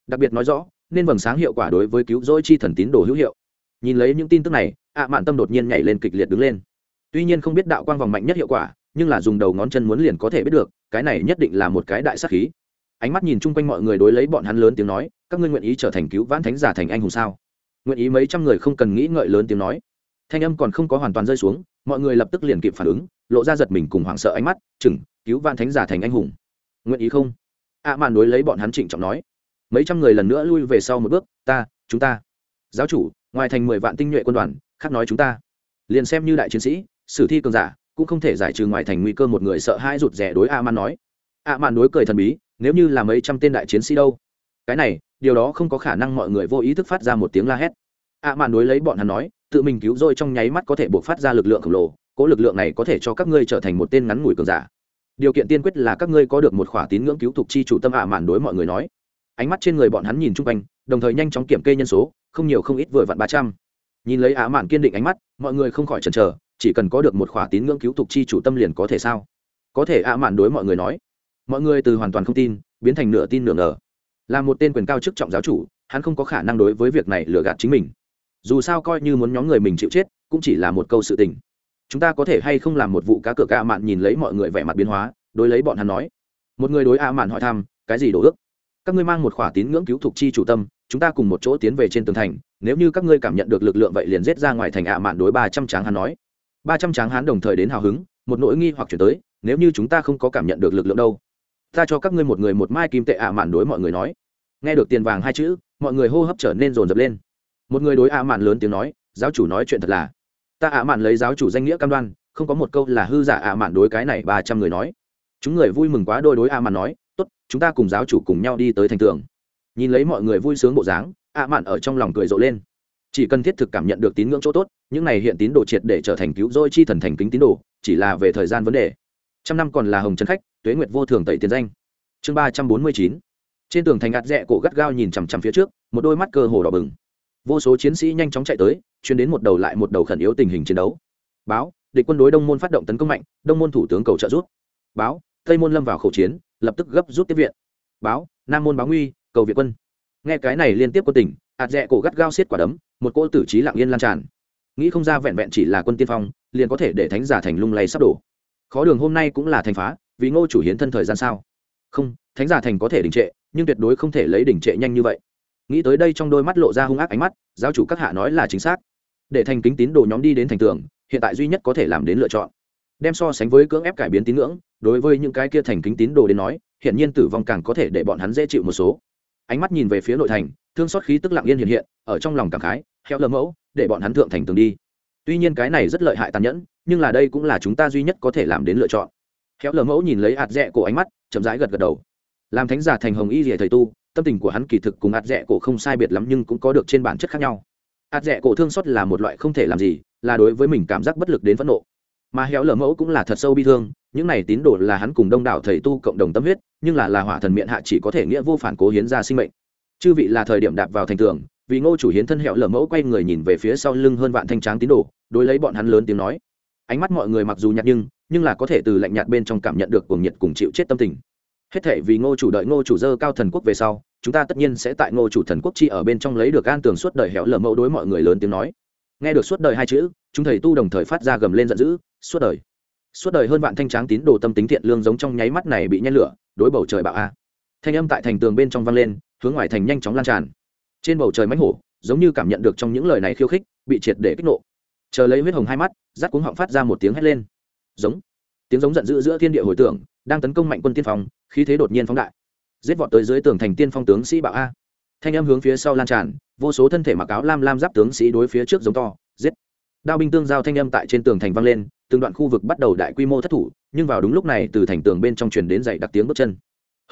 Đặc biệt nói rõ, nên vầng sáng hiệu quả đối với cứu rỗi chi thần tín đồ hữu hiệu. Nhìn lấy những tin tức này, ạ mạn tâm đột nhiên nhảy lên kịch liệt đứng lên. Tuy nhiên không biết đạo quang vòng mạnh nhất hiệu quả, nhưng là dùng đầu ngón chân muốn liền có thể biết được, cái này nhất định là một cái đại sắc khí. Ánh mắt nhìn chung quanh mọi người đối lấy bọn hắn lớn tiếng nói, các ngươi nguyện ý trở thành cứu vãn thánh giả thành anh hùng sao? Nguyện ý mấy trăm người không cần nghĩ ngợi lớn tiếng nói. Thanh âm còn không có hoàn toàn rơi xuống, mọi người lập tức liền kịp phản ứng, lộ ra giật mình cùng hoảng sợ ánh mắt, chừng cứu vãn thánh giả thành anh hùng. Nguyện ý không? Ạ mạn đối lấy bọn hắn trịnh trọng nói. Mấy trăm người lần nữa lui về sau một bước, ta, chúng ta. Giáo chủ, ngoài thành mười vạn tinh nhuệ quân đoàn, khác nói chúng ta. Liền xem như đại chiến sĩ, sử thi cường giả, cũng không thể giải trừ ngoài thành nguy cơ một người sợ hãi rụt rè đối a man nói. A man đối cười thần bí, nếu như là mấy trăm tên đại chiến sĩ đâu? Cái này, điều đó không có khả năng mọi người vô ý thức phát ra một tiếng la hét. A man đối lấy bọn hắn nói, tự mình cứu rồi trong nháy mắt có thể buộc phát ra lực lượng khổng lồ cỗ lực lượng này có thể cho các ngươi trở thành một tên ngắn ngủi cường giả điều kiện tiên quyết là các ngươi có được một khỏa tín ngưỡng cứu thục chi chủ tâm ạ mạn đối mọi người nói. Ánh mắt trên người bọn hắn nhìn chung quanh, đồng thời nhanh chóng kiểm kê nhân số, không nhiều không ít vừa vặn ba trăm. Nhìn lấy ạ mạn kiên định ánh mắt, mọi người không khỏi chần chờ, chỉ cần có được một khỏa tín ngưỡng cứu thục chi chủ tâm liền có thể sao? Có thể ạ mạn đối mọi người nói. Mọi người từ hoàn toàn không tin, biến thành nửa tin nửa ngờ. Là một tên quyền cao chức trọng giáo chủ, hắn không có khả năng đối với việc này lừa gạt chính mình. Dù sao coi như muốn nhóm người mình chịu chết, cũng chỉ là một câu sự tình chúng ta có thể hay không làm một vụ cá cược ạ mạn nhìn lấy mọi người vẻ mặt biến hóa, đối lấy bọn hắn nói. Một người đối ạ mạn hỏi thăm, cái gì đổ ước? Các ngươi mang một khỏa tín ngưỡng cứu thục chi chủ tâm, chúng ta cùng một chỗ tiến về trên tường thành, nếu như các ngươi cảm nhận được lực lượng vậy liền giết ra ngoài thành ạ mạn đối ba trăm tráng hắn nói. Ba trăm tráng hắn đồng thời đến hào hứng, một nỗi nghi hoặc chuyển tới, nếu như chúng ta không có cảm nhận được lực lượng đâu? Ta cho các ngươi một người một mai kim tệ ạ mạn đối mọi người nói. Nghe được tiền vàng hai chữ, mọi người hô hấp trở nên rồn rập lên. Một người đối ạ mạn lớn tiếng nói, giáo chủ nói chuyện thật là ta ạ mạn lấy giáo chủ danh nghĩa cam đoan, không có một câu là hư giả ạ mạn đối cái này ba trăm người nói. Chúng người vui mừng quá đôi đối ạ mạn nói, tốt, chúng ta cùng giáo chủ cùng nhau đi tới thành tường. Nhìn lấy mọi người vui sướng bộ dáng, ạ mạn ở trong lòng cười rộ lên. Chỉ cần thiết thực cảm nhận được tín ngưỡng chỗ tốt, những này hiện tín đồ triệt để trở thành cứu rỗi chi thần thành kính tín đồ, chỉ là về thời gian vấn đề. Trăm năm còn là hồng trấn khách, tuế nguyệt vô thường tẩy tiền danh. Chương ba trăm bốn mươi chín. Trên tường thành ạt rẽ cổ gắt gao nhìn chằm chằm phía trước, một đôi mắt cơ hồ đỏ bừng. Vô số chiến sĩ nhanh chóng chạy tới chuyến đến một đầu lại một đầu khẩn yếu tình hình chiến đấu. Báo, địch quân đối đông môn phát động tấn công mạnh, đông môn thủ tướng cầu trợ rút. Báo, tây môn lâm vào khẩu chiến, lập tức gấp rút tiếp viện. Báo, nam môn báo nguy, cầu viện quân. Nghe cái này liên tiếp quân tỉnh ạt rẽ cổ gắt gao xiết quả đấm, một cỗ tử trí lặng yên lan tràn. Nghĩ không ra vẹn vẹn chỉ là quân tiên phong, liền có thể để thánh giả thành lung lay sắp đổ. Khó đường hôm nay cũng là thành phá, vì ngô chủ hiến thân thời gian sao? Không, thánh giả thành có thể đình trệ, nhưng tuyệt đối không thể lấy đình trệ nhanh như vậy. Nghĩ tới đây trong đôi mắt lộ ra hung ác ánh mắt, giáo chủ các hạ nói là chính xác để thành kính tín đồ nhóm đi đến thành tường, hiện tại duy nhất có thể làm đến lựa chọn. Đem so sánh với cưỡng ép cải biến tín ngưỡng, đối với những cái kia thành kính tín đồ đến nói hiện nhiên tử vong càng có thể để bọn hắn dễ chịu một số. Ánh mắt nhìn về phía nội thành, thương xót khí tức lặng yên hiện hiện, ở trong lòng cảm khái heo lơ mẫu, để bọn hắn thượng thành tường đi. Tuy nhiên cái này rất lợi hại tàn nhẫn, nhưng là đây cũng là chúng ta duy nhất có thể làm đến lựa chọn. Khéo lơ mẫu nhìn lấy hạt rẽ cổ ánh mắt, chậm rãi gật gật đầu. Làm thánh giả thành hồng y rỉa thầy tu, tâm tình của hắn kỳ thực cùng hạt rẽ cổ không sai biệt lắm nhưng cũng có được trên bản chất khác nhau ạt rẻ cổ thương xót là một loại không thể làm gì, là đối với mình cảm giác bất lực đến phẫn nộ. Mà héo lở mẫu cũng là thật sâu bi thương, những này tín đồ là hắn cùng đông đảo thầy tu cộng đồng tâm huyết, nhưng là là hỏa thần miệng hạ chỉ có thể nghĩa vô phản cố hiến ra sinh mệnh. Chư vị là thời điểm đạp vào thành tường, vì ngô chủ hiến thân hẹo lở mẫu quay người nhìn về phía sau lưng hơn vạn thanh tráng tín đồ, đối lấy bọn hắn lớn tiếng nói. Ánh mắt mọi người mặc dù nhạt nhưng nhưng là có thể từ lạnh nhạt bên trong cảm nhận được cuồng nhiệt cùng chịu chết tâm tình hết thể vì ngô chủ đợi ngô chủ dơ cao thần quốc về sau, chúng ta tất nhiên sẽ tại ngô chủ thần quốc chi ở bên trong lấy được an tường suốt đời hẻo lở mẫu đối mọi người lớn tiếng nói. Nghe được suốt đời hai chữ, chúng thầy tu đồng thời phát ra gầm lên giận dữ, suốt đời suốt đời hơn vạn thanh tráng tín đồ tâm tính thiện lương giống trong nháy mắt này bị nhen lửa, đối bầu trời bạo a. Thanh âm tại thành tường bên trong vang lên, hướng ngoài thành nhanh chóng lan tràn. Trên bầu trời mánh hổ, giống như cảm nhận được trong những lời này khiêu khích, bị triệt để kích nộ. Chờ lấy huyết hồng hai mắt rát cuống họng phát ra một tiếng hét lên. Giống, tiếng giống giận dữ giữa thiên địa hồi tưởng, đang tấn công mạnh quân tiên phong khí thế đột nhiên phóng đại. Giết vọt tới dưới tường thành tiên phong tướng sĩ bạo a. Thanh âm hướng phía sau lan tràn, vô số thân thể mặc áo lam lam giáp tướng sĩ đối phía trước giống to, giết. Đao binh tương giao thanh âm tại trên tường thành vang lên, từng đoạn khu vực bắt đầu đại quy mô thất thủ, nhưng vào đúng lúc này từ thành tường bên trong truyền đến dậy đặc tiếng bước chân.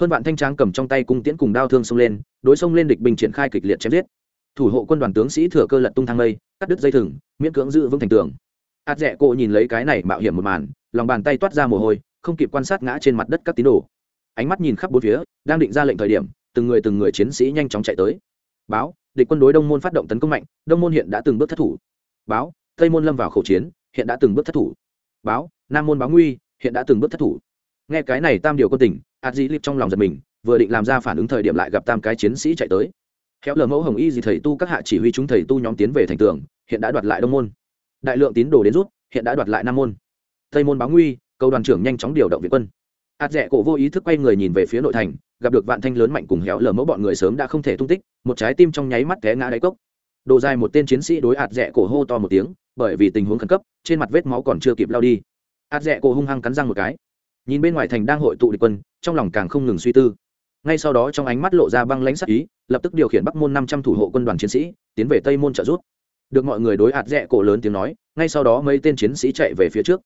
Hơn vạn thanh tráng cầm trong tay cung tiễn cùng đao thương xông lên, đối xông lên địch binh triển khai kịch liệt chém giết. Thủ hộ quân đoàn tướng sĩ thừa cơ lật tung thang mây, cắt đứt dây thừng, miễn cưỡng giữ vững thành tường. Ạt rẽ cô nhìn lấy cái này mạo hiểm một màn, lòng bàn tay toát ra mồ hôi, không kịp quan sát ngã trên mặt đất các tín đồ ánh mắt nhìn khắp bốn phía, đang định ra lệnh thời điểm, từng người từng người chiến sĩ nhanh chóng chạy tới. Báo, địch quân đối đông môn phát động tấn công mạnh, đông môn hiện đã từng bước thất thủ. Báo, tây môn lâm vào khẩu chiến, hiện đã từng bước thất thủ. Báo, nam môn báo nguy, hiện đã từng bước thất thủ. Nghe cái này tam điều quân tình ạt dĩ Lập trong lòng giật mình, vừa định làm ra phản ứng thời điểm lại gặp tam cái chiến sĩ chạy tới. Khéo lờ mẫu hồng y gì thầy tu các hạ chỉ huy chúng thầy tu nhóm tiến về thành tường, hiện đã đoạt lại đông môn. Đại lượng tín đồ đến rút, hiện đã đoạt lại nam môn. Tây môn báo nguy, cầu đoàn trưởng nhanh chóng điều động viện quân ạt rẽ cổ vô ý thức quay người nhìn về phía nội thành, gặp được vạn thanh lớn mạnh cùng héo lở mẫu bọn người sớm đã không thể tung tích, một trái tim trong nháy mắt té ngã đáy cốc. Đồ dài một tên chiến sĩ đối ạt rẽ cổ hô to một tiếng, bởi vì tình huống khẩn cấp, trên mặt vết máu còn chưa kịp lao đi. Ạt rẽ cổ hung hăng cắn răng một cái. Nhìn bên ngoài thành đang hội tụ địch quân, trong lòng càng không ngừng suy tư. Ngay sau đó trong ánh mắt lộ ra băng lãnh sắc ý, lập tức điều khiển bắc môn năm trăm thủ hộ quân đoàn chiến sĩ, tiến về tây môn trợ rút được mọi người đối hạt rẽ cổ lớn tiếng nói, ngay sau đó mấy tên chiến sĩ chạy về phía trước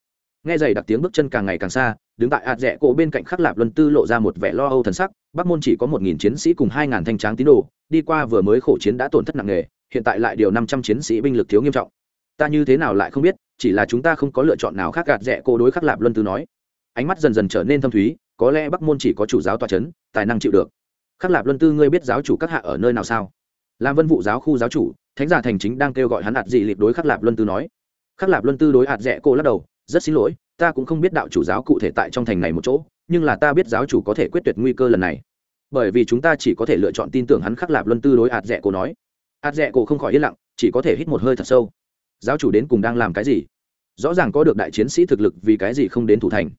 nghe giày đặc tiếng bước chân càng ngày càng xa, đứng tại hạt rẽ cổ bên cạnh khắc lạp luân tư lộ ra một vẻ lo âu thần sắc, bắc môn chỉ có một nghìn chiến sĩ cùng hai ngàn thanh tráng tín đồ, đi qua vừa mới khổ chiến đã tổn thất nặng nề, hiện tại lại điều năm trăm chiến sĩ binh lực thiếu nghiêm trọng. Ta như thế nào lại không biết, chỉ là chúng ta không có lựa chọn nào khác gạt rẽ cổ đối khắc lạp luân tư nói. Ánh mắt dần dần trở nên thâm thúy, có lẽ bắc môn chỉ có chủ giáo tòa c h ấ n tài năng chịu được. Khắc lạp luân tư, ngươi biết giáo chủ các hạ ở nơi nào sao? Làm vân vụ giáo khu giáo chủ, thánh giả thành chính đang kêu gọi hắn ạt dị Liệt đối khắc lạp luân tư nói. Khắc lạp luân tư đối ạt rẽ cô lắc đầu rất xin lỗi, ta cũng không biết đạo chủ giáo cụ thể tại trong thành này một chỗ, nhưng là ta biết giáo chủ có thể quyết tuyệt nguy cơ lần này. Bởi vì chúng ta chỉ có thể lựa chọn tin tưởng hắn khắc lạp luân tư đối ạt rẽ cô nói. Ạt rẽ cô không khỏi yên lặng, chỉ có thể hít một hơi thật sâu. Giáo chủ đến cùng đang làm cái gì? Rõ ràng có được đại chiến sĩ thực lực vì cái gì không đến thủ thành.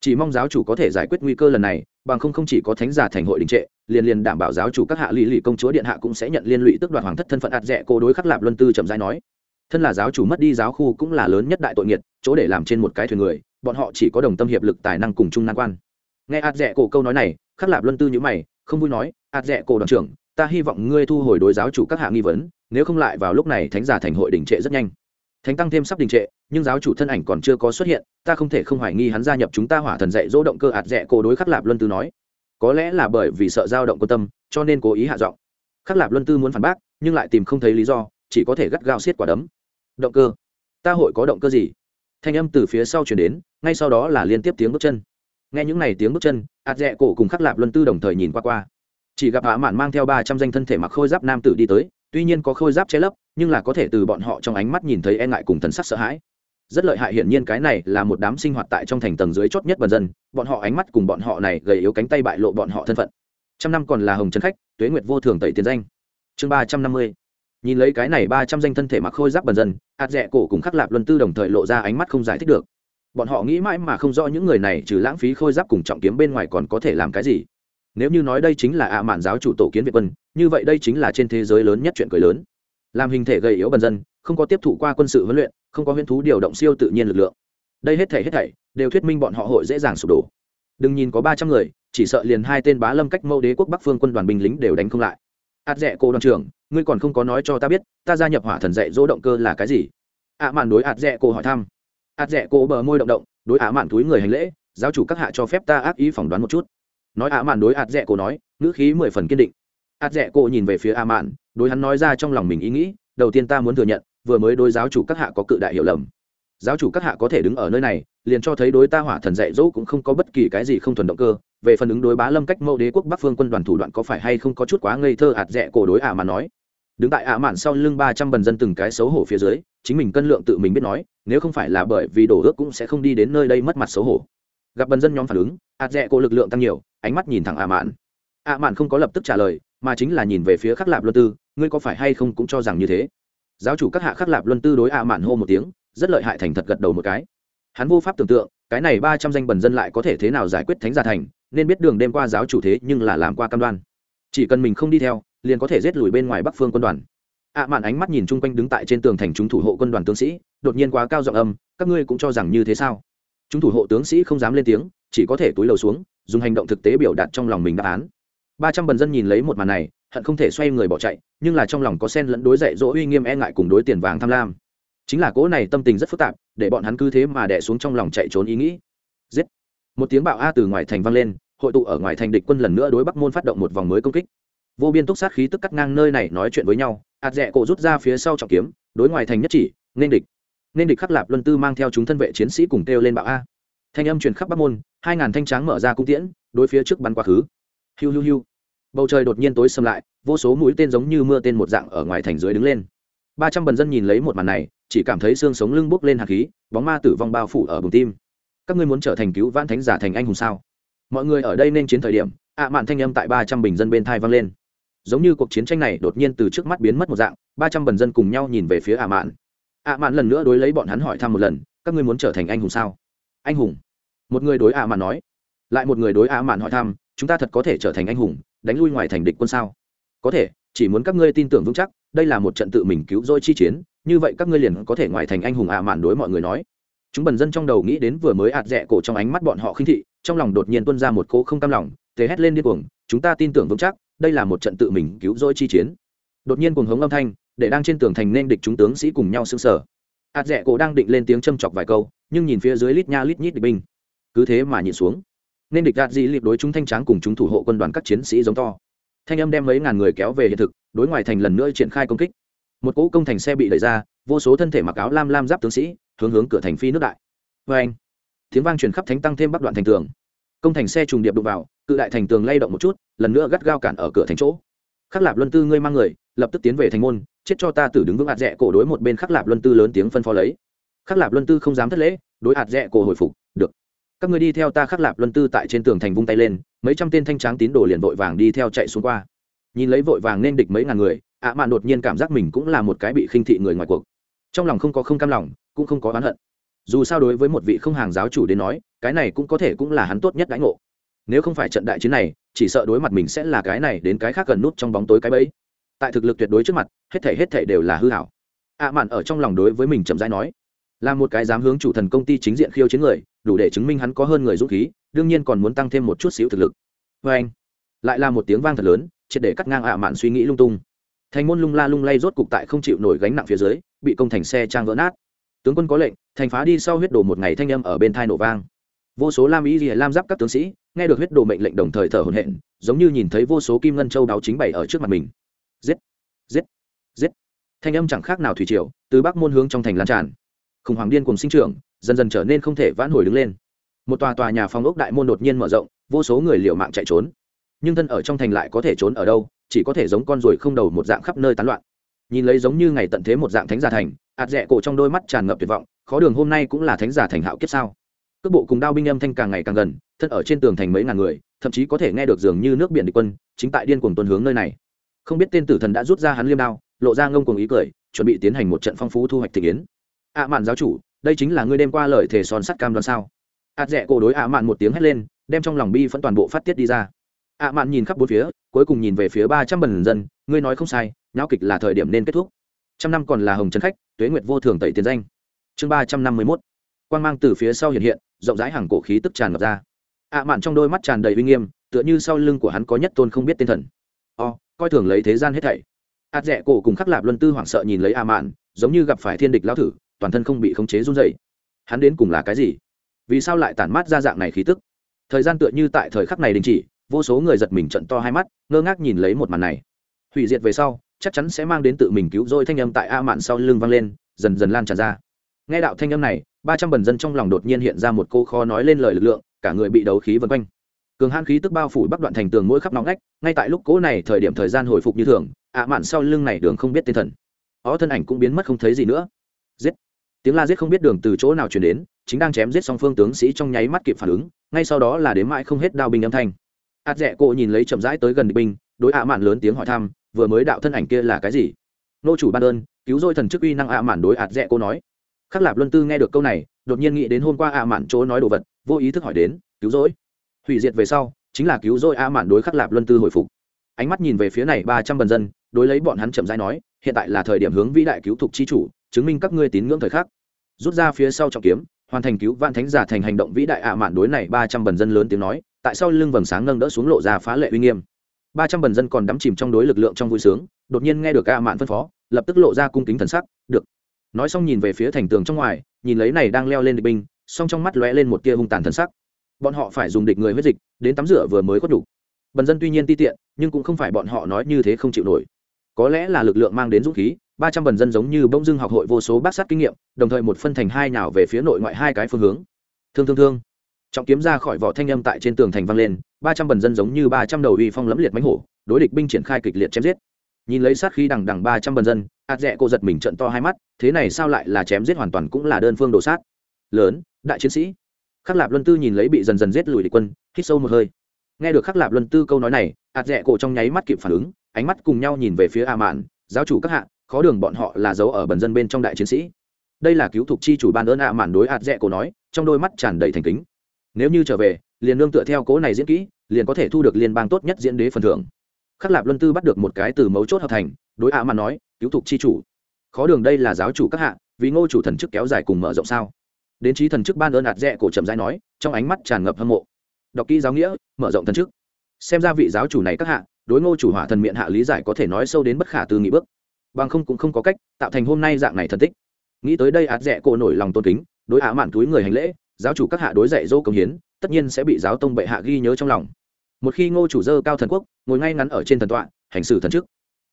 Chỉ mong giáo chủ có thể giải quyết nguy cơ lần này, bằng không không chỉ có thánh giả thành hội đình trệ, liền liền đảm bảo giáo chủ các hạ lì lì công chúa điện hạ cũng sẽ nhận liên lụy tức đoạt hoàng thất thân phận ạt rẽ cô đối khắc lạp luân tư chậm rãi nói thân là giáo chủ mất đi giáo khu cũng là lớn nhất đại tội nghiệt, chỗ để làm trên một cái thuyền người, bọn họ chỉ có đồng tâm hiệp lực tài năng cùng chung nan quan. Nghe ạt rẽ cổ câu nói này, khắc lạp luân tư nhữ mày, không vui nói, ạt rẽ cổ đoàn trưởng, ta hy vọng ngươi thu hồi đối giáo chủ các hạ nghi vấn, nếu không lại vào lúc này thánh giả thành hội đình trệ rất nhanh. Thánh tăng thêm sắp đình trệ, nhưng giáo chủ thân ảnh còn chưa có xuất hiện, ta không thể không hoài nghi hắn gia nhập chúng ta hỏa thần dạy dỗ động cơ, ạt rẽ cổ đối khắc lạp luân tư nói. Có lẽ là bởi vì sợ dao động quan tâm, cho nên cố ý hạ giọng. Khắc lạp luân tư muốn phản bác, nhưng lại tìm không thấy lý do chỉ có thể gắt gao xiết quả đấm. Động cơ. Ta hội có động cơ gì? Thanh âm từ phía sau chuyển đến, ngay sau đó là liên tiếp tiếng bước chân. Nghe những n à y tiếng bước chân ạt rẽ cổ cùng khắc lạp luân tư đồng thời nhìn qua qua. Chỉ gặp hạ mạn mang theo ba trăm danh thân thể mặc khôi giáp nam tử đi tới, tuy nhiên có khôi giáp che lấp, nhưng là có thể từ bọn họ trong ánh mắt nhìn thấy e ngại cùng thần sắc sợ hãi. Rất lợi hại hiển nhiên cái này là một đám sinh hoạt tại trong thành tầng dưới chót nhất bần dân, bọn họ ánh mắt cùng bọn họ này gầy yếu cánh tay bại lộ bọn họ thân phận. Trăm năm còn là hồng trấn khách, tuế nguyệt vô thường tẩy tiền danh. Chương ba trăm năm mươi nhìn lấy cái này ba trăm danh thân thể mặc khôi giáp bần dân ạt rẽ cổ cùng khắc lạp luân tư đồng thời lộ ra ánh mắt không giải thích được. Bọn họ nghĩ mãi mà không rõ những người này trừ lãng phí khôi giáp cùng trọng kiếm bên ngoài còn có thể làm cái gì. Nếu như nói đây chính là ạ mạn giáo chủ tổ kiến việt quân, như vậy đây chính là trên thế giới lớn nhất chuyện cười lớn. Làm hình thể gây yếu bần dân, không có tiếp thụ qua quân sự huấn luyện, không có huyễn thú điều động siêu tự nhiên lực lượng. Đây hết thảy hết thảy đều thuyết minh bọn họ hội dễ dàng sụp đổ. Đừng nhìn có ba trăm người, chỉ sợ liền hai tên bá lâm cách mẫu đế quốc bắc phương quân đoàn binh lính đều đánh không lại ạt rẽ cô đoàn trưởng, ngươi còn không có nói cho ta biết, ta gia nhập hỏa thần dạy dỗ động cơ là cái gì? Ạ mạn đối ạt rẽ cô hỏi thăm. Ạt rẽ cô bờ môi động động, đối ạ mạn túi người hành lễ, giáo chủ các hạ cho phép ta ác ý phỏng đoán một chút. Nói ạ mạn đối ạt rẽ cô nói, ngữ khí mười phần kiên định. Ạt rẽ cô nhìn về phía ạ mạn, đối hắn nói ra trong lòng mình ý nghĩ, đầu tiên ta muốn thừa nhận, vừa mới đối giáo chủ các hạ có cự đại hiểu lầm giáo chủ các hạ có thể đứng ở nơi này, liền cho thấy đối ta hỏa thần dạy dỗ cũng không có bất kỳ cái gì không thuần động cơ. Về phần ứng đối bá lâm cách mẫu đế quốc bắc phương quân đoàn thủ đoạn có phải hay không có chút quá ngây thơ hạt rẽ cổ đối ả mà nói. Đứng tại ả mạn sau lưng ba trăm bần dân từng cái xấu hổ phía dưới, chính mình cân lượng tự mình biết nói, nếu không phải là bởi vì đổ ước cũng sẽ không đi đến nơi đây mất mặt xấu hổ. Gặp bần dân nhóm phản ứng, hạt rẽ cổ lực lượng tăng nhiều, ánh mắt nhìn thẳng ả mạn. Ả mạn không có lập tức trả lời, mà chính là nhìn về phía khắc lạp luân tư, ngươi có phải hay không cũng cho rằng như thế? Giáo chủ các hạ khắc lạp luân tư đối ả mạn hô một tiếng rất lợi hại thành thật gật đầu một cái. Hắn vô pháp tưởng tượng, cái này ba trăm danh bần dân lại có thể thế nào giải quyết thánh gia thành, nên biết đường đêm qua giáo chủ thế nhưng là làm qua cam đoan. Chỉ cần mình không đi theo, liền có thể giết lùi bên ngoài bắc phương quân đoàn. Ạ à mạn ánh mắt nhìn chung quanh đứng tại trên tường thành chúng thủ hộ quân đoàn tướng sĩ, đột nhiên quá cao giọng âm, các ngươi cũng cho rằng như thế sao? Chúng thủ hộ tướng sĩ không dám lên tiếng, chỉ có thể túi lầu xuống, dùng hành động thực tế biểu đạt trong lòng mình đáp án. Ba trăm bần dân nhìn lấy một màn này, hận không thể xoay người bỏ chạy, nhưng là trong lòng có sen lẫn đối dạy dỗ uy nghiêm e ngại cùng đối tiền vàng tham lam chính là cỗ này tâm tình rất phức tạp, để bọn hắn cứ thế mà đẻ xuống trong lòng chạy trốn ý nghĩ. Giết! Một tiếng bạo a từ ngoài thành vang lên, hội tụ ở ngoài thành địch quân lần nữa đối bắc môn phát động một vòng mới công kích. Vô biên túc sát khí tức cắt ngang nơi này nói chuyện với nhau ạt rẽ cổ rút ra phía sau trọng kiếm, đối ngoài thành nhất chỉ, nên địch. Nên địch khắc lạp luân tư mang theo chúng thân vệ chiến sĩ cùng kêu lên bạo a. Thanh âm truyền khắp bắc môn, hai ngàn thanh tráng mở ra cung tiễn, đối phía trước bắn quá khứ. Hiu hiu hiu. Bầu trời đột nhiên tối xâm lại, vô số mũi tên giống như mưa tên một dạng ở ngoài thành dưới đứng lên ba trăm bần dân nhìn lấy một màn này, chỉ cảm thấy xương sống lưng bốc lên hạt khí, bóng ma tử vong bao phủ ở bùng tim. Các ngươi muốn trở thành cứu vãn thánh giả thành anh hùng sao? Mọi người ở đây nên chiến thời điểm, ạ mạn thanh âm tại ba trăm bình dân bên thai vang lên. Giống như cuộc chiến tranh này đột nhiên từ trước mắt biến mất một dạng, ba trăm bần dân cùng nhau nhìn về phía ạ mạn. Ạ mạn lần nữa đối lấy bọn hắn hỏi thăm một lần, các ngươi muốn trở thành anh hùng sao? Anh hùng. Một người đối ạ mạn nói. Lại một người đối ạ mạn hỏi thăm, chúng ta thật có thể trở thành anh hùng, đánh lui ngoài thành địch quân sao? Có thể, chỉ muốn các ngươi tin tưởng vững chắc đây là một trận tự mình cứu rỗi chi chiến, như vậy các ngươi liền có thể ngoài thành anh hùng ạ mạn đối mọi người nói. Chúng bần dân trong đầu nghĩ đến vừa mới ạt rẽ cổ trong ánh mắt bọn họ khinh thị, trong lòng đột nhiên tuân ra một cỗ không cam lòng thế hét lên điên cuồng, chúng ta tin tưởng vững chắc, đây là một trận tự mình cứu rỗi chi chiến. Đột nhiên cuồng hống âm thanh, để đang trên tường thành nên địch chúng tướng sĩ cùng nhau sững sờ. Ạt rẽ cổ đang định lên tiếng châm chọc vài câu, nhưng nhìn phía dưới lít nha lít nhít địch binh. Cứ thế mà nhìn xuống. Nên địch đạt dị liệt đối chúng thanh tráng cùng chúng thủ hộ quân đoàn các chiến sĩ giống to thanh âm đem mấy ngàn người kéo về hiện thực, đối ngoài thành lần nữa triển khai công kích. Một cỗ công thành xe bị đẩy ra, vô số thân thể mặc áo lam lam giáp tướng sĩ, hướng hướng cửa thành phi nước đại. Vê anh, tiếng vang truyền khắp thánh tăng thêm bắc đoạn thành tường. Công thành xe trùng điệp đụng vào, cự đại thành tường lay động một chút, lần nữa gắt gao cản ở cửa thành chỗ. Khắc lạp luân tư ngươi mang người, lập tức tiến về thành môn, chết cho ta tử đứng vững hạt rẽ cổ đối một bên khắc lạp luân tư lớn tiếng phân phó lấy. Khắc lạp luân tư không dám thất lễ, đối hạt rẽ cổ hồi phục, được các ngươi đi theo ta khắc lạp luân tư tại trên tường thành vung tay lên, mấy trăm tên thanh tráng tín đồ liền vội vàng đi theo chạy xuống qua. Nhìn lấy vội vàng nên địch mấy ngàn người, ạ mạn đột nhiên cảm giác mình cũng là một cái bị khinh thị người ngoài cuộc. Trong lòng không có không cam lòng, cũng không có oán hận. Dù sao đối với một vị không hàng giáo chủ đến nói, cái này cũng có thể cũng là hắn tốt nhất đãi ngộ. Nếu không phải trận đại chiến này, chỉ sợ đối mặt mình sẽ là cái này đến cái khác gần nút trong bóng tối cái bẫy. Tại thực lực tuyệt đối trước mặt, hết thể hết thể đều là hư hảo. Ạ mạn ở trong lòng đối với mình chậm rãi nói là một cái dám hướng chủ thần công ty chính diện khiêu chiến người, đủ để chứng minh hắn có hơn người dũng khí, đương nhiên còn muốn tăng thêm một chút xíu thực lực. Vê anh, lại là một tiếng vang thật lớn, triệt để cắt ngang ạ mạn suy nghĩ lung tung. Thành môn lung la lung lay rốt cục tại không chịu nổi gánh nặng phía dưới, bị công thành xe trang vỡ nát. Tướng quân có lệnh, thành phá đi sau huyết đồ một ngày thanh âm ở bên thai nổ vang. Vô số lam ý gì lam giáp các tướng sĩ, nghe được huyết đồ mệnh lệnh đồng thời thở hổn hển, giống như nhìn thấy vô số kim ngân châu đáo chính bày ở trước mặt mình. Giết giết giết. Thanh âm chẳng khác nào thủy triều, từ bắc môn hướng trong thành lan tràn khủng hoảng điên cùng sinh trưởng, dần dần trở nên không thể vãn hồi đứng lên. Một tòa tòa nhà phòng ốc đại môn đột nhiên mở rộng, vô số người liều mạng chạy trốn. Nhưng thân ở trong thành lại có thể trốn ở đâu, chỉ có thể giống con ruồi không đầu một dạng khắp nơi tán loạn. Nhìn lấy giống như ngày tận thế một dạng thánh giả thành ạt rẽ cổ trong đôi mắt tràn ngập tuyệt vọng, khó đường hôm nay cũng là thánh giả thành hạo kiếp sao? Cước bộ cùng đao binh âm thanh càng ngày càng gần, thân ở trên tường thành mấy ngàn người, thậm chí có thể nghe được dường như nước biển địch quân, chính tại điên cuồng tuần hướng nơi này. Không biết tên tử thần đã rút ra hắn liêm đao, lộ ra ngông cuồng ý cười, chuẩn bị tiến hành một trận phong phú thu hoạch thị kiến ạ mạn giáo chủ, đây chính là ngươi đêm qua lời thề son sắt cam đoan sao? Ạt rẽ cổ đối ạ mạn một tiếng hét lên, đem trong lòng bi phẫn toàn bộ phát tiết đi ra. Ạ mạn nhìn khắp bốn phía, cuối cùng nhìn về phía ba trăm bần dân, ngươi nói không sai, nháo kịch là thời điểm nên kết thúc. Trăm năm còn là hồng trấn khách, tuế nguyệt vô thường tẩy tiền danh. Chương ba trăm năm mươi mốt. Quan g mang từ phía sau hiện hiện, rộng rãi hàng cổ khí tức tràn ngập ra. Ạ mạn trong đôi mắt tràn đầy uy nghiêm, tựa như sau lưng của hắn có nhất tôn không biết tên thần. O, coi thường lấy thế gian hết thảy. Ạt rẽ cổ cùng khắc lạp luân tư hoảng sợ nhìn lấy ạ mạn, giống như gặp phải thiên địch lao thử toàn thân không bị khống chế run dày hắn đến cùng là cái gì? Vì sao lại tản mát ra dạng này khí tức? Thời gian tựa như tại thời khắc này đình chỉ, vô số người giật mình trận to hai mắt, ngơ ngác nhìn lấy một màn này. Hủy diệt về sau, chắc chắn sẽ mang đến tự mình cứu rỗi thanh âm tại a mạn sau lưng vang lên, dần dần lan tràn ra. Nghe đạo thanh âm này, ba trăm bần dân trong lòng đột nhiên hiện ra một cô kho nói lên lời lực lượng, cả người bị đấu khí vân quanh. Cường han khí tức bao phủ bắc đoạn thành tường mỗi khắp nóng ngách, ngay tại lúc cố này thời điểm thời gian hồi phục như thường ạ mạn sau lưng này đường không biết tên thần. Ó thân ảnh cũng biến mất không thấy gì nữa. Giết! Tiếng la giết không biết đường từ chỗ nào truyền đến, chính đang chém giết song phương tướng sĩ trong nháy mắt kịp phản ứng, ngay sau đó là đến mãi không hết đao binh âm thanh. Ạt rẽ cô nhìn lấy chậm rãi tới gần địch binh, đối ạ mạn lớn tiếng hỏi thăm, vừa mới đạo thân ảnh kia là cái gì? Nô chủ ban ơn, cứu rồi thần chức uy năng ạ mạn, đối ạt rẽ cô nói. Khắc lạp luân tư nghe được câu này, đột nhiên nghĩ đến hôm qua ạ mạn chỗ nói đồ vật, vô ý thức hỏi đến, cứu rồi. hủy diệt về sau, chính là cứu rồi ạ mạn đối khắc lạp luân tư hồi phục. Ánh mắt nhìn về phía này ba trăm bần dân, đối lấy bọn hắn chậm rãi nói, hiện tại là thời điểm hướng vĩ đại cứu thục chi chủ chứng minh các ngươi tín ngưỡng thời khắc. Rút ra phía sau trọng kiếm, hoàn thành cứu vạn thánh giả thành hành động vĩ đại ạ mạn đối này ba trăm bần dân lớn tiếng nói, tại sao lưng vầng sáng nâng đỡ xuống lộ ra phá lệ uy nghiêm. ba trăm bần dân còn đắm chìm trong đối lực lượng trong vui sướng, đột nhiên nghe được ạ mạn phân phó, lập tức lộ ra cung kính thần sắc, được. Nói xong nhìn về phía thành tường trong ngoài, nhìn lấy này đang leo lên địch binh, song trong mắt lóe lên một tia hung tàn thần sắc. Bọn họ phải dùng địch người huyết dịch, đến tắm rửa vừa mới có đủ. Bần dân tuy nhiên ti tiện, nhưng cũng không phải bọn họ nói như thế không chịu nổi. Có lẽ là lực lượng mang đến dũng khí ba trăm bần dân giống như bỗng dưng học hội vô số bác sát kinh nghiệm, đồng thời một phân thành hai nào về phía nội ngoại hai cái phương hướng. Thương thương thương. Trọng kiếm ra khỏi vỏ thanh âm tại trên tường thành vang lên, ba trăm bần dân giống như ba trăm đầu uy phong lẫm liệt mánh hổ, đối địch binh triển khai kịch liệt chém giết. Nhìn lấy sát khí đằng đằng ba trăm bần dân, ạt rẽ cô giật mình trận to hai mắt, thế này sao lại là chém giết hoàn toàn cũng là đơn phương đồ sát. Lớn, đại chiến sĩ. Khắc lạp luân tư nhìn lấy bị dần dần giết lùi địch quân, hít sâu một hơi. Nghe được khắc lạp luân tư câu nói này, ạt rẽ cổ trong nháy mắt kịp phản ứng, ánh mắt cùng nhau nhìn về phía a mạn, giáo chủ các hạ khó đường bọn họ là giấu ở bần dân bên trong đại chiến sĩ. Đây là cứu thục chi chủ ban ơn ạ màn đối ạt rẽ cổ nói, trong đôi mắt tràn đầy thành kính. Nếu như trở về, liền nương tựa theo cố này diễn kỹ, liền có thể thu được liên bang tốt nhất diễn đế phần thưởng. Khắc lạp luân tư bắt được một cái từ mấu chốt hợp thành, đối ạ mạn nói, cứu thục chi chủ, khó đường đây là giáo chủ các hạ, vì ngô chủ thần chức kéo dài cùng mở rộng sao? Đến trí thần chức ban ơn ạt rẽ cổ chậm rãi nói, trong ánh mắt tràn ngập hâm mộ. Đọc kỹ giáo nghĩa, mở rộng thần chức. Xem ra vị giáo chủ này các hạ, đối ngô chủ hỏa thần miệng hạ lý giải có thể nói sâu đến bất khả tư nghị bước bằng không cũng không có cách tạo thành hôm nay dạng này thần tích. Nghĩ tới đây ạt rẽ cổ nổi lòng tôn kính, đối ả mạn túi người hành lễ, giáo chủ các hạ đối dạy dỗ công hiến, tất nhiên sẽ bị giáo tông bệ hạ ghi nhớ trong lòng. Một khi ngô chủ dơ cao thần quốc, ngồi ngay ngắn ở trên thần tọa, hành xử thần chức.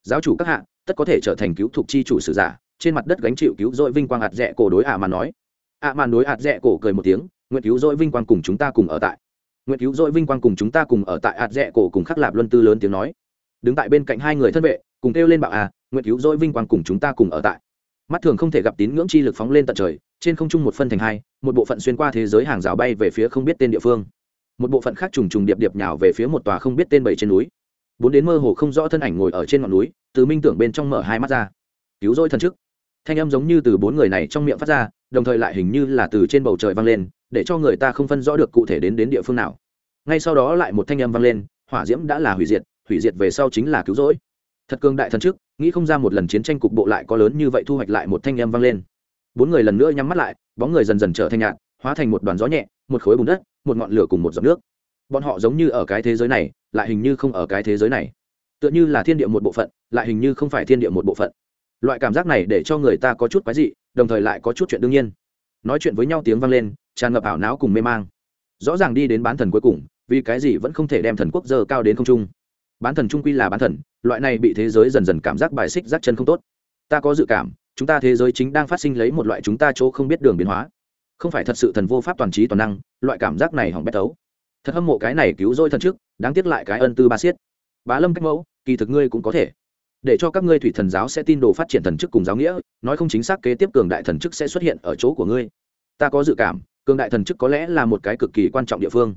Giáo chủ các hạ tất có thể trở thành cứu thục chi chủ sử giả, trên mặt đất gánh chịu cứu dội vinh quang ạt rẽ cổ đối ả mạn nói. Ả mạn đối ạt rẽ cổ cười một tiếng, nguyện cứu dội vinh quang cùng chúng ta cùng ở tại. Nguyện cứu dội vinh quang cùng chúng ta cùng ở tại, ạt rẽ cổ cùng khắc lạp luân tư lớn tiếng nói. Đứng tại bên cạnh hai người thân vệ cùng kêu lên bạo à nguyện cứu dỗi vinh quang cùng chúng ta cùng ở tại. Mắt thường không thể gặp tín ngưỡng chi lực phóng lên tận trời, trên không trung một phân thành hai, một bộ phận xuyên qua thế giới hàng rào bay về phía không biết tên địa phương. Một bộ phận khác trùng trùng điệp điệp nhào về phía một tòa không biết tên bảy trên núi. Bốn đến mơ hồ không rõ thân ảnh ngồi ở trên ngọn núi, từ minh tưởng bên trong mở hai mắt ra. Cứu rỗi thần chức. Thanh âm giống như từ bốn người này trong miệng phát ra, đồng thời lại hình như là từ trên bầu trời vang lên, để cho người ta không phân rõ được cụ thể đến đến địa phương nào. Ngay sau đó lại một thanh âm vang lên, hỏa diễm đã là hủy diệt hủy diệt về sau chính là cứu rỗi thật cường đại thần trước, nghĩ không ra một lần chiến tranh cục bộ lại có lớn như vậy thu hoạch lại một thanh âm vang lên. Bốn người lần nữa nhắm mắt lại, bóng người dần dần trở thành nhạt, hóa thành một đoàn gió nhẹ, một khối bùn đất, một ngọn lửa cùng một giọt nước. Bọn họ giống như ở cái thế giới này, lại hình như không ở cái thế giới này. Tựa như là thiên địa một bộ phận, lại hình như không phải thiên địa một bộ phận. Loại cảm giác này để cho người ta có chút quái dị, đồng thời lại có chút chuyện đương nhiên. Nói chuyện với nhau tiếng vang lên, tràn ngập ảo não cùng mê mang. Rõ ràng đi đến bán thần cuối cùng, vì cái gì vẫn không thể đem thần quốc dơ cao đến không trung? Bán thần trung quy là bán thần, loại này bị thế giới dần dần cảm giác bài xích rác chân không tốt. Ta có dự cảm, chúng ta thế giới chính đang phát sinh lấy một loại chúng ta chỗ không biết đường biến hóa. Không phải thật sự thần vô pháp toàn trí toàn năng, loại cảm giác này hỏng bét tấu thật hâm mộ cái này cứu rỗi thần trước, đáng tiếc lại cái ân tư ba siết bá lâm cách mẫu, kỳ thực ngươi cũng có thể. Để cho các ngươi thủy thần giáo sẽ tin đồ phát triển thần chức cùng giáo nghĩa, nói không chính xác kế tiếp cường đại thần chức sẽ xuất hiện ở chỗ của ngươi. Ta có dự cảm, cường đại thần chức có lẽ là một cái cực kỳ quan trọng địa phương.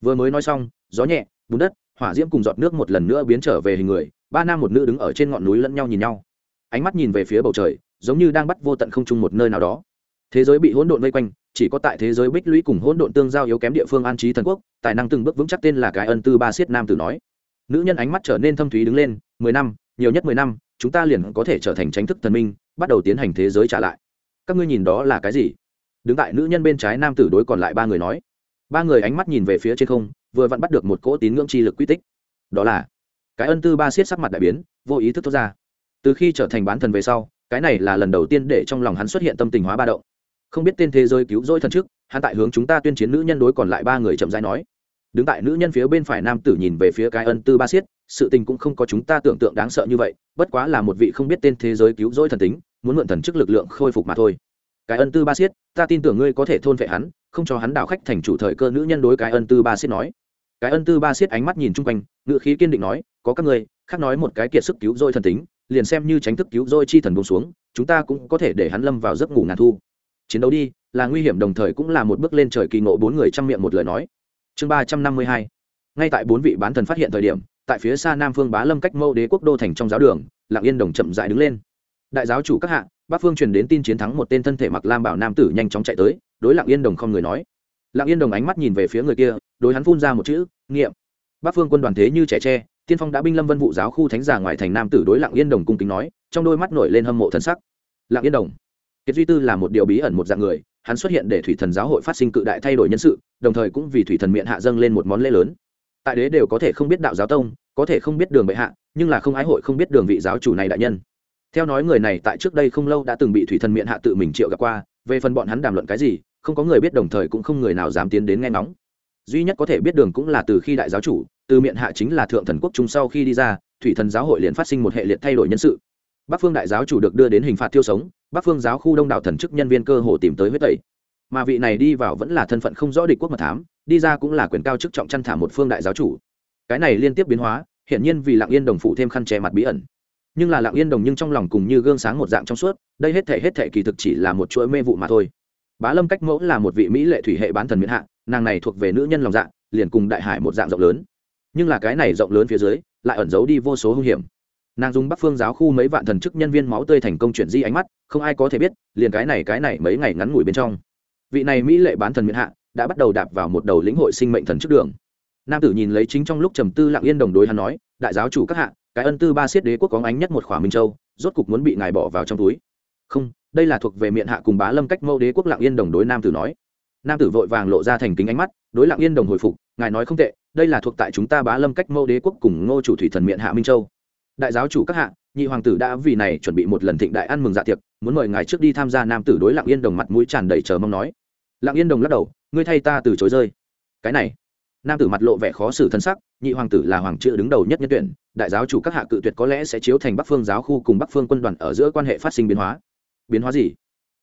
Vừa mới nói xong, gió nhẹ, bùn đất hỏa diễm cùng giọt nước một lần nữa biến trở về hình người, ba nam một nữ đứng ở trên ngọn núi lẫn nhau nhìn nhau. Ánh mắt nhìn về phía bầu trời, giống như đang bắt vô tận không chung một nơi nào đó. Thế giới bị hỗn độn vây quanh, chỉ có tại thế giới bích lũy cùng hỗn độn tương giao yếu kém địa phương an trí thần quốc, tài năng từng bước vững chắc tên là cái ân tư ba siết nam tử nói. Nữ nhân ánh mắt trở nên thâm thúy đứng lên, mười năm, nhiều nhất mười năm, chúng ta liền có thể trở thành tránh thức thần minh, bắt đầu tiến hành thế giới trả lại. Các ngươi nhìn đó là cái gì? Đứng tại nữ nhân bên trái nam tử đối còn lại ba người nói ba người ánh mắt nhìn về phía trên không, vừa vặn bắt được một cỗ tín ngưỡng chi lực quy tích. Đó là, cái ân tư ba siết sắc mặt đại biến, vô ý thức thoát ra. Từ khi trở thành bán thần về sau, cái này là lần đầu tiên để trong lòng hắn xuất hiện tâm tình hóa ba động. Không biết tên thế giới cứu rỗi thần trước, hắn tại hướng chúng ta tuyên chiến nữ nhân đối còn lại ba người chậm rãi nói. Đứng tại nữ nhân phía bên phải nam tử nhìn về phía cái ân tư ba siết, sự tình cũng không có chúng ta tưởng tượng đáng sợ như vậy, bất quá là một vị không biết tên thế giới cứu rỗi thần tính, muốn mượn thần chức lực lượng khôi phục mà thôi. Cái ân tư ba siết, ta tin tưởng ngươi có thể thôn vệ hắn không cho hắn đảo khách thành chủ thời cơ nữ nhân đối cái ân tư ba siết nói. Cái ân tư ba siết ánh mắt nhìn chung quanh ngự khí kiên định nói, có các ngươi, khác nói một cái kiệt sức cứu dôi thần tính, liền xem như tránh thức cứu dôi chi thần buông xuống, chúng ta cũng có thể để hắn lâm vào giấc ngủ ngàn thu. Chiến đấu đi, là nguy hiểm đồng thời cũng là một bước lên trời kỳ ngộ bốn người chăm miệng một lời nói. Chương ba trăm năm mươi hai, ngay tại bốn vị bán thần phát hiện thời điểm, tại phía xa nam phương bá lâm cách mâu đế quốc đô thành trong giáo đường lạng yên đồng chậm dại đứng lên. Đại giáo chủ các hạ bác phương truyền đến tin chiến thắng một tên thân thể mặc lam bảo nam tử nhanh chóng chạy tới đối lạng yên đồng không người nói. Lạng yên đồng ánh mắt nhìn về phía người kia, đối hắn phun ra một chữ, nghiệm. Bác phương quân đoàn thế như trẻ tre, tiên phong đã binh lâm vân vụ giáo khu thánh giả ngoài thành nam tử đối lạng yên đồng cung kính nói, trong đôi mắt nổi lên hâm mộ thần sắc. Lạng yên đồng. Kiệt duy tư là một điều bí ẩn một dạng người, hắn xuất hiện để thủy thần giáo hội phát sinh cự đại thay đổi nhân sự, đồng thời cũng vì thủy thần miệng hạ dâng lên một món lễ lớn. Tại đế đều có thể không biết đạo giáo tông, có thể không biết đường bệ hạ, nhưng là không ái hội không biết đường vị giáo chủ này đại nhân. Theo nói người này tại trước đây không lâu đã từng bị thủy thần miệng hạ tự mình triệu gặp qua về phần bọn hắn đàm luận cái gì, không có người biết, đồng thời cũng không người nào dám tiến đến nghe nóng duy nhất có thể biết đường cũng là từ khi đại giáo chủ, từ miệng hạ chính là thượng thần quốc trung sau khi đi ra, thủy thần giáo hội liền phát sinh một hệ liệt thay đổi nhân sự. Bắc phương đại giáo chủ được đưa đến hình phạt tiêu sống, bắc phương giáo khu đông đảo thần chức nhân viên cơ hồ tìm tới huyết tẩy. Mà vị này đi vào vẫn là thân phận không rõ địch quốc mật thám, đi ra cũng là quyền cao chức trọng chăn thả một phương đại giáo chủ. Cái này liên tiếp biến hóa, hiển nhiên vì lặng yên đồng phụ thêm khăn che mặt bí ẩn nhưng là lặng yên đồng nhưng trong lòng cùng như gương sáng một dạng trong suốt, đây hết thể hết thể kỳ thực chỉ là một chuỗi mê vụ mà thôi. Bá lâm cách mẫu là một vị mỹ lệ thủy hệ bán thần miễn hạ, nàng này thuộc về nữ nhân lòng dạng liền cùng đại hải một dạng rộng lớn. Nhưng là cái này rộng lớn phía dưới, lại ẩn giấu đi vô số hung hiểm. Nàng dùng bắc phương giáo khu mấy vạn thần chức nhân viên máu tươi thành công chuyển di ánh mắt, không ai có thể biết, liền cái này cái này mấy ngày ngắn ngủi bên trong. Vị này mỹ lệ bán thần miễn hạ, đã bắt đầu đạp vào một đầu lĩnh hội sinh mệnh thần trước đường. Nam tử nhìn lấy chính trong lúc trầm tư lặng yên đồng đối hắn nói, đại giáo chủ các hạ cái ân tư ba siết đế quốc có ánh nhất một khỏa minh châu, rốt cục muốn bị ngài bỏ vào trong túi. Không, đây là thuộc về miệng hạ cùng bá lâm cách mẫu đế quốc lạng yên đồng đối nam tử nói. Nam tử vội vàng lộ ra thành kính ánh mắt, đối lạng yên đồng hồi phục, ngài nói không tệ, đây là thuộc tại chúng ta bá lâm cách mẫu đế quốc cùng ngô chủ thủy thần miệng hạ minh châu. Đại giáo chủ các hạ, nhị hoàng tử đã vì này chuẩn bị một lần thịnh đại ăn mừng dạ tiệc, muốn mời ngài trước đi tham gia nam tử đối lạng yên đồng mặt mũi tràn đầy chờ mong nói. Lạng yên đồng lắc đầu, ngươi thay ta từ chối rơi. Cái này nam tử mặt lộ vẻ khó xử thân sắc, nhị hoàng tử là hoàng chữ đứng đầu nhất nhân tuyển, đại giáo chủ các hạ cự tuyệt có lẽ sẽ chiếu thành bắc phương giáo khu cùng bắc phương quân đoàn ở giữa quan hệ phát sinh biến hóa. Biến hóa gì?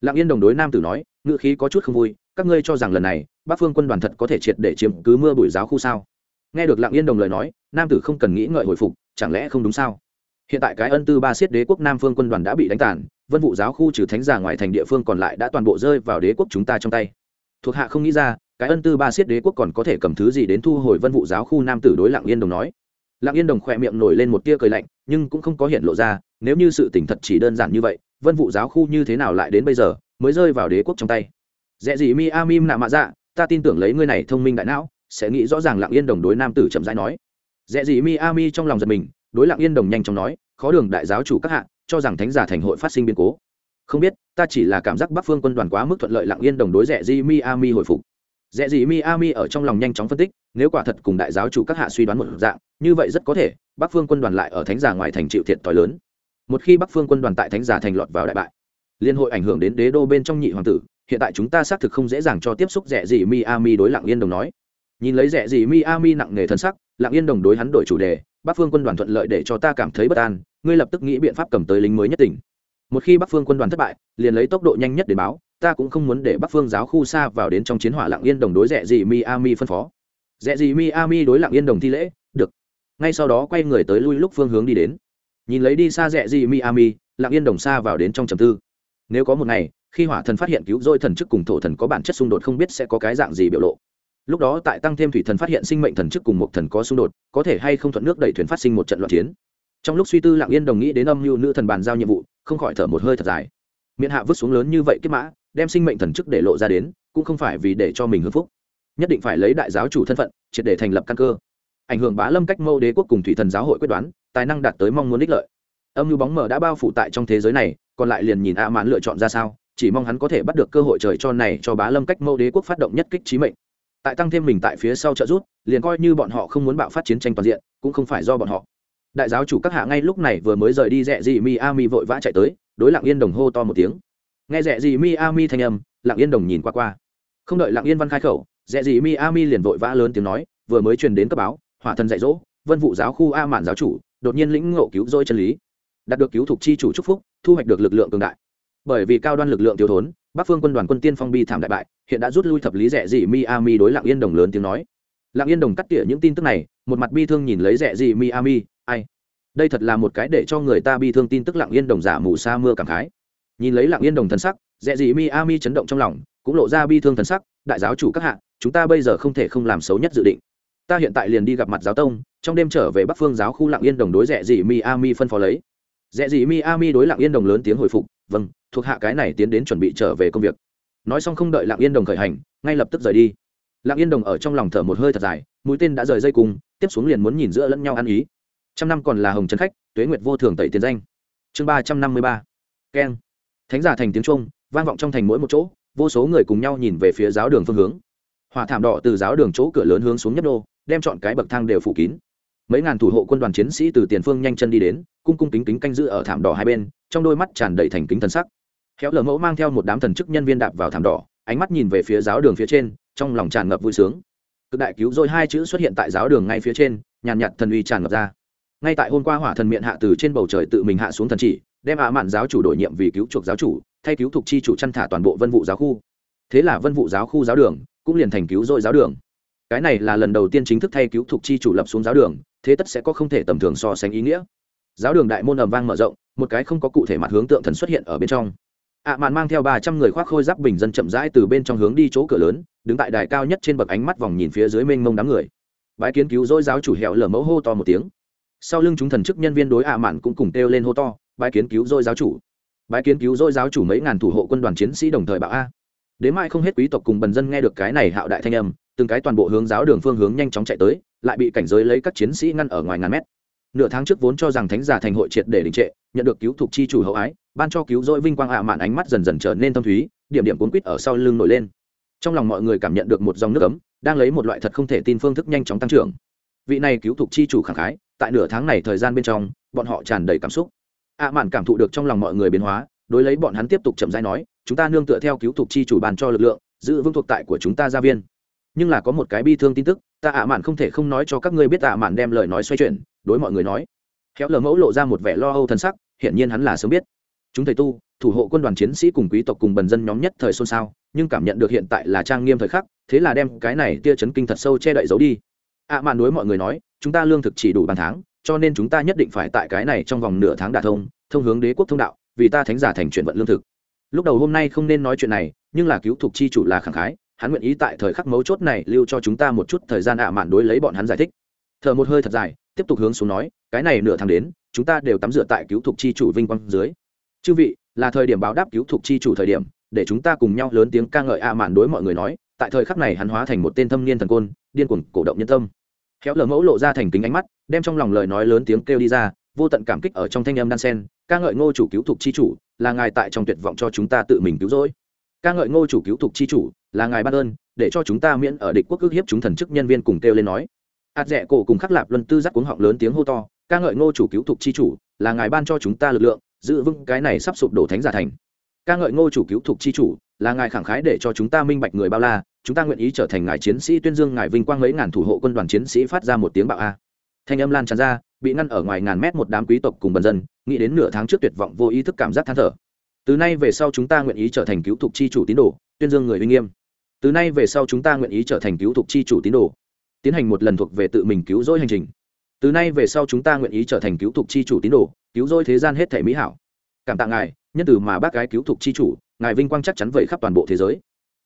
Lặng yên đồng đối nam tử nói ngựa khí có chút không vui, các ngươi cho rằng lần này, bắc phương quân đoàn thật có thể triệt để chiếm cứ mưa bụi giáo khu sao? Nghe được lặng yên đồng lời nói, nam tử không cần nghĩ ngợi hồi phục, chẳng lẽ không đúng sao? Hiện tại cái ân tư ba siết đế quốc nam phương quân đoàn đã bị đánh tàn, vân vụ giáo khu trừ thánh giả ngoài thành địa phương còn lại đã toàn bộ rơi vào đế quốc chúng ta trong tay. Thuộc hạ không nghĩ ra cái ân tư ba siết đế quốc còn có thể cầm thứ gì đến thu hồi vân vụ giáo khu nam tử đối lạng yên đồng nói. Lạng yên đồng khỏe miệng nổi lên một tia cười lạnh, nhưng cũng không có hiện lộ ra, nếu như sự tỉnh thật chỉ đơn giản như vậy, vân vụ giáo khu như thế nào lại đến bây giờ, mới rơi vào đế quốc trong tay. Dễ gì mi a mim nạ mạ dạ ta tin tưởng lấy ngươi này thông minh đại não, sẽ nghĩ rõ ràng lạng yên đồng đối nam tử chậm rãi nói. Dễ gì mi a mi trong lòng giật mình, đối lạng yên đồng nhanh chóng nói, khó đường đại giáo chủ các hạ, cho rằng thánh giả thành hội phát sinh biến cố. Không biết, ta chỉ là cảm giác bắc phương quân đoàn quá mức thuận lợi lạng yên đồng đối rẻ di mi a mi hồi phục. Rẽ gì Miami ở trong lòng nhanh chóng phân tích, nếu quả thật cùng đại giáo chủ các hạ suy đoán một dạng, như vậy rất có thể, bắc phương quân đoàn lại ở thánh giả ngoài thành chịu thiệt t lớn. Một khi bắc phương quân đoàn tại thánh giả thành lọt vào đại bại, liên hội ảnh hưởng đến đế đô bên trong nhị hoàng tử, hiện tại chúng ta xác thực không dễ dàng cho tiếp xúc rẻ gì Miami đối lạng yên đồng nói. Nhìn lấy rẻ gì Miami nặng nề thân sắc, lạng yên đồng đối hắn đổi chủ đề, bắc phương quân đoàn thuận lợi để cho ta cảm thấy bất an, ngươi lập tức nghĩ biện pháp cầm tới lính mới nhất tỉnh. Một khi bắc phương quân đoàn thất bại, liền lấy tốc độ nhanh nhất để báo ta cũng không muốn để bắc phương giáo khu xa vào đến trong chiến hỏa lạng yên đồng đối rẻ gì Miami phân phó. Rẻ gì Miami đối lạng yên đồng thi lễ, được. Ngay sau đó quay người tới lui lúc phương hướng đi đến. Nhìn lấy đi xa rẻ gì Miami lạng yên đồng xa vào đến trong trầm tư. Nếu có một ngày, khi hỏa thần phát hiện cứu dôi thần chức cùng thổ thần có bản chất xung đột không biết sẽ có cái dạng gì biểu lộ. Lúc đó tại tăng thêm thủy thần phát hiện sinh mệnh thần chức cùng một thần có xung đột, có thể hay không thuận nước đẩy thuyền phát sinh một trận loạn chiến. Trong lúc suy tư lặng yên đồng nghĩ đến âm mưu nữ thần bàn giao nhiệm vụ, không khỏi thở một hơi thật dài. Miệng hạ vứt xuống lớn như vậy kết mã đem sinh mệnh thần chức để lộ ra đến, cũng không phải vì để cho mình hưng phúc. Nhất định phải lấy đại giáo chủ thân phận, triệt để thành lập căn cơ. Ảnh hưởng bá lâm cách mâu đế quốc cùng thủy thần giáo hội quyết đoán, tài năng đạt tới mong muốn ích lợi. Âm mưu bóng mờ đã bao phủ tại trong thế giới này, còn lại liền nhìn a mãn lựa chọn ra sao, chỉ mong hắn có thể bắt được cơ hội trời cho này cho bá lâm cách mâu đế quốc phát động nhất kích trí mệnh. Tại tăng thêm mình tại phía sau trợ rút liền coi như bọn họ không muốn bạo phát chiến tranh toàn diện, cũng không phải do bọn họ. Đại giáo chủ các hạ ngay lúc này vừa mới rời đi rẽ dị mi a mi vội vã chạy tới, đối lặng yên đồng hô to một tiếng nghe rẻ gì Miami thanh âm, lặng yên đồng nhìn qua qua. Không đợi lặng yên văn khai khẩu, rẻ gì Miami liền vội vã lớn tiếng nói, vừa mới truyền đến cấp báo, hỏa thần dạy dỗ, vân vụ giáo khu a mạn giáo chủ, đột nhiên lĩnh ngộ cứu dôi chân lý. Đạt được cứu thục chi chủ chúc phúc, thu hoạch được lực lượng cường đại. Bởi vì cao đoan lực lượng thiếu thốn, bắc phương quân đoàn quân tiên phong bi thảm đại bại, hiện đã rút lui thập lý rẻ gì miami đối lạng yên đồng lớn tiếng nói. Lạng yên đồng cắt tỉa những tin tức này, một mặt bi thương nhìn lấy rẻ gì miami ai? Đây thật là một cái để cho người ta bi thương tin tức lạng yên đồng giả mù sa mưa cảm khái nhìn lấy lặng yên đồng thần sắc, dẹ dị mi a mi chấn động trong lòng, cũng lộ ra bi thương thần sắc, đại giáo chủ các hạ, chúng ta bây giờ không thể không làm xấu nhất dự định. Ta hiện tại liền đi gặp mặt giáo tông, trong đêm trở về bắc phương giáo khu lặng yên đồng đối dẹ dị mi a mi phân phó lấy. Dẹ dị mi a mi đối lặng yên đồng lớn tiếng hồi phục vâng thuộc hạ cái này tiến đến chuẩn bị trở về công việc. Nói xong không đợi lặng yên đồng khởi hành, ngay lập tức rời đi. Lặng yên đồng ở trong lòng thở một hơi thật dài, mũi tên đã rời dây cùng tiếp xuống liền muốn nhìn giữa lẫn nhau ăn ý. Trăm năm còn là hồng trấn khách, tuế nguyệt vô thường tẩy tiền danh. Chương ba trăm năm mươi ba. Keng thánh giả thành tiếng trung, vang vọng trong thành mỗi một chỗ, vô số người cùng nhau nhìn về phía giáo đường phương hướng. Hỏa thảm đỏ từ giáo đường chỗ cửa lớn hướng xuống nhấp đô đem chọn cái bậc thang đều phủ kín. Mấy ngàn thủ hộ quân đoàn chiến sĩ từ tiền phương nhanh chân đi đến, cung cung kính kính canh giữ ở thảm đỏ hai bên, trong đôi mắt tràn đầy thành kính thần sắc. Khéo lờ mẫu mang theo một đám thần chức nhân viên đạp vào thảm đỏ, ánh mắt nhìn về phía giáo đường phía trên, trong lòng tràn ngập vui sướng. Cực đại cứu rồi hai chữ xuất hiện tại giáo đường ngay phía trên, nhàn nhạt thần uy tràn ngập ra. Ngay tại hôm qua hỏa thần miệng hạ từ trên bầu trời tự mình hạ xuống thần chỉ đem ạ mạn giáo chủ đổi nhiệm vì cứu chuộc giáo chủ, thay cứu thuộc chi chủ chăn thả toàn bộ vân vụ giáo khu. Thế là vân vụ giáo khu giáo đường cũng liền thành cứu dội giáo đường. Cái này là lần đầu tiên chính thức thay cứu thuộc chi chủ lập xuống giáo đường, thế tất sẽ có không thể tầm thường so sánh ý nghĩa. Giáo đường đại môn ầm vang mở rộng, một cái không có cụ thể mặt hướng tượng thần xuất hiện ở bên trong. Ạ mạn mang theo ba trăm người khoác khôi giáp bình dân chậm rãi từ bên trong hướng đi chỗ cửa lớn, đứng tại đài cao nhất trên bậc ánh mắt vòng nhìn phía dưới mênh mông đám người. Bái kiến cứu dỗi giáo chủ hẹo lở mẫu hô to một tiếng. Sau lưng chúng thần chức nhân viên đối ạ mạn cũng cùng kêu lên hô to bái kiến cứu dỗi giáo chủ. Bái kiến cứu dỗi giáo chủ mấy ngàn thủ hộ quân đoàn chiến sĩ đồng thời bảo a. Đến mai không hết quý tộc cùng bần dân nghe được cái này hạo đại thanh âm, từng cái toàn bộ hướng giáo đường phương hướng nhanh chóng chạy tới, lại bị cảnh giới lấy các chiến sĩ ngăn ở ngoài ngàn mét. Nửa tháng trước vốn cho rằng thánh giả thành hội triệt để đình trệ, nhận được cứu thuộc chi chủ hậu ái, ban cho cứu rỗi vinh quang ạ mạn ánh mắt dần dần trở nên tâm thúy, điểm điểm cuốn quýt ở sau lưng nổi lên. Trong lòng mọi người cảm nhận được một dòng nước ấm, đang lấy một loại thật không thể tin phương thức nhanh chóng tăng trưởng. Vị này cứu thuộc chi chủ khẳng khái, tại nửa tháng này thời gian bên trong, bọn họ tràn đầy cảm xúc ạ mạn cảm thụ được trong lòng mọi người biến hóa, đối lấy bọn hắn tiếp tục chậm rãi nói, chúng ta nương tựa theo cứu thuộc chi chủ bàn cho lực lượng, giữ vững thuộc tại của chúng ta gia viên. Nhưng là có một cái bi thương tin tức, ta ạ mạn không thể không nói cho các ngươi biết ạ mạn đem lời nói xoay chuyển, đối mọi người nói. Khéo lờ mẫu lộ ra một vẻ lo âu thân sắc, hiển nhiên hắn là sớm biết. Chúng thầy tu, thủ hộ quân đoàn chiến sĩ cùng quý tộc cùng bần dân nhóm nhất thời xôn xao, nhưng cảm nhận được hiện tại là trang nghiêm thời khắc, thế là đem cái này tia chấn kinh thật sâu che đậy giấu đi. ạ mạn đối mọi người nói, chúng ta lương thực chỉ đủ bàn tháng cho nên chúng ta nhất định phải tại cái này trong vòng nửa tháng đả thông thông hướng đế quốc thông đạo, vì ta thánh giả thành chuyển vận lương thực. Lúc đầu hôm nay không nên nói chuyện này, nhưng là cứu thục chi chủ là khẳng khái, hắn nguyện ý tại thời khắc mấu chốt này lưu cho chúng ta một chút thời gian ạ mạn đối lấy bọn hắn giải thích. Thở một hơi thật dài, tiếp tục hướng xuống nói, cái này nửa tháng đến, chúng ta đều tắm rửa tại cứu thục chi chủ vinh quang dưới. Chư vị, là thời điểm báo đáp cứu thục chi chủ thời điểm, để chúng ta cùng nhau lớn tiếng ca ngợi ạ mạn đối mọi người nói, tại thời khắc này hắn hóa thành một tên thâm niên thần côn, điên cuồng cổ động nhân tâm khéo lờ mẫu lộ ra thành kính ánh mắt, đem trong lòng lời nói lớn tiếng kêu đi ra, vô tận cảm kích ở trong thanh âm đan sen, ca ngợi ngô chủ cứu thuộc chi chủ, là ngài tại trong tuyệt vọng cho chúng ta tự mình cứu rỗi. Ca ngợi ngô chủ cứu thuộc chi chủ, là ngài ban ơn, để cho chúng ta miễn ở địch quốc ước hiếp chúng thần chức nhân viên cùng kêu lên nói. Ạt rẽ cổ cùng khắc lạp luân tư giác cuống họng lớn tiếng hô to, ca ngợi ngô chủ cứu thuộc chi chủ, là ngài ban cho chúng ta lực lượng, giữ vững cái này sắp sụp đổ thánh giả thành. Ca ngợi ngô chủ cứu thuộc chi chủ là ngài khẳng khái để cho chúng ta minh bạch người bao la, chúng ta nguyện ý trở thành ngài chiến sĩ tuyên dương ngài vinh quang mấy ngàn thủ hộ quân đoàn chiến sĩ phát ra một tiếng bạo a. Thanh âm lan tràn ra, bị ngăn ở ngoài ngàn mét một đám quý tộc cùng bần dân, nghĩ đến nửa tháng trước tuyệt vọng vô ý thức cảm giác than thở. Từ nay về sau chúng ta nguyện ý trở thành cứu thục chi chủ tín đồ, tuyên dương người uy nghiêm. Từ nay về sau chúng ta nguyện ý trở thành cứu thục chi chủ tín đồ, tiến hành một lần thuộc về tự mình cứu rỗi hành trình. Từ nay về sau chúng ta nguyện ý trở thành cứu thục chi chủ tín đồ, cứu rỗi thế gian hết thể mỹ hảo. Cảm tạ ngài, nhân từ mà bác gái cứu thục chi chủ ngài vinh quang chắc chắn vẩy khắp toàn bộ thế giới.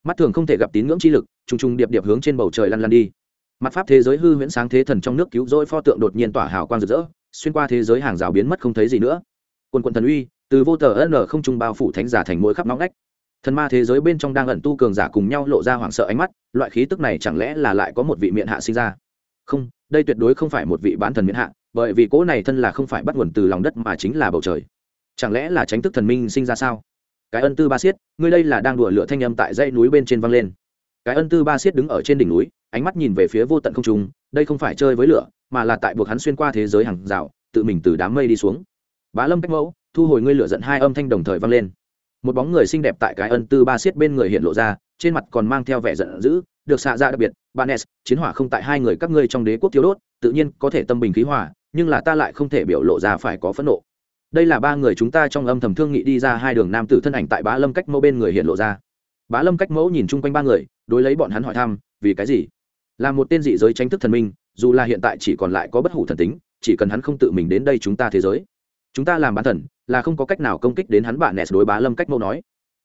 Mắt thường không thể gặp tín ngưỡng chi lực, trùng trùng điệp điệp hướng trên bầu trời lăn lăn đi. Mặt pháp thế giới hư huyễn sáng thế thần trong nước cứu rỗi pho tượng đột nhiên tỏa hào quang rực rỡ, xuyên qua thế giới hàng rào biến mất không thấy gì nữa. Quần quần thần uy, từ vô tờ n không trung bao phủ thánh giả thành mỗi khắp nóng nách thần ma thế giới bên trong đang ẩn tu cường giả cùng nhau lộ ra hoảng sợ ánh mắt, loại khí tức này chẳng lẽ là lại có một vị miệng hạ sinh ra? Không, đây tuyệt đối không phải một vị bán thần miệng hạ, bởi vì cỗ này thân là không phải bắt nguồn từ lòng đất mà chính là bầu trời. Chẳng lẽ là tránh thức thần minh sinh ra sao? Cái ân tư ba siết ngươi đây là đang đùa lửa thanh âm tại dãy núi bên trên văng lên. Cái ân tư ba siết đứng ở trên đỉnh núi, ánh mắt nhìn về phía vô tận không trung, đây không phải chơi với lửa, mà là tại buộc hắn xuyên qua thế giới hàng rào, tự mình từ đám mây đi xuống. Bá lâm cách mẫu, thu hồi ngươi lửa giận hai âm thanh đồng thời vang lên. Một bóng người xinh đẹp tại cái ân tư ba siết bên người hiện lộ ra, trên mặt còn mang theo vẻ giận dữ, được xạ ra đặc biệt banes chiến hỏa không tại hai người các ngươi trong đế quốc thiếu đốt, tự nhiên có thể tâm bình khí hỏa nhưng là ta lại không thể biểu lộ ra phải có phẫn nộ đây là ba người chúng ta trong âm thầm thương nghị đi ra hai đường nam tử thân ảnh tại bá lâm cách mẫu bên người hiện lộ ra. Bá lâm cách mẫu nhìn chung quanh ba người, đối lấy bọn hắn hỏi thăm, vì cái gì? Là một tên dị giới tranh thức thần minh, dù là hiện tại chỉ còn lại có bất hủ thần tính, chỉ cần hắn không tự mình đến đây chúng ta thế giới. Chúng ta làm bán thần, là không có cách nào công kích đến hắn bạn nes đối bá lâm cách mẫu nói.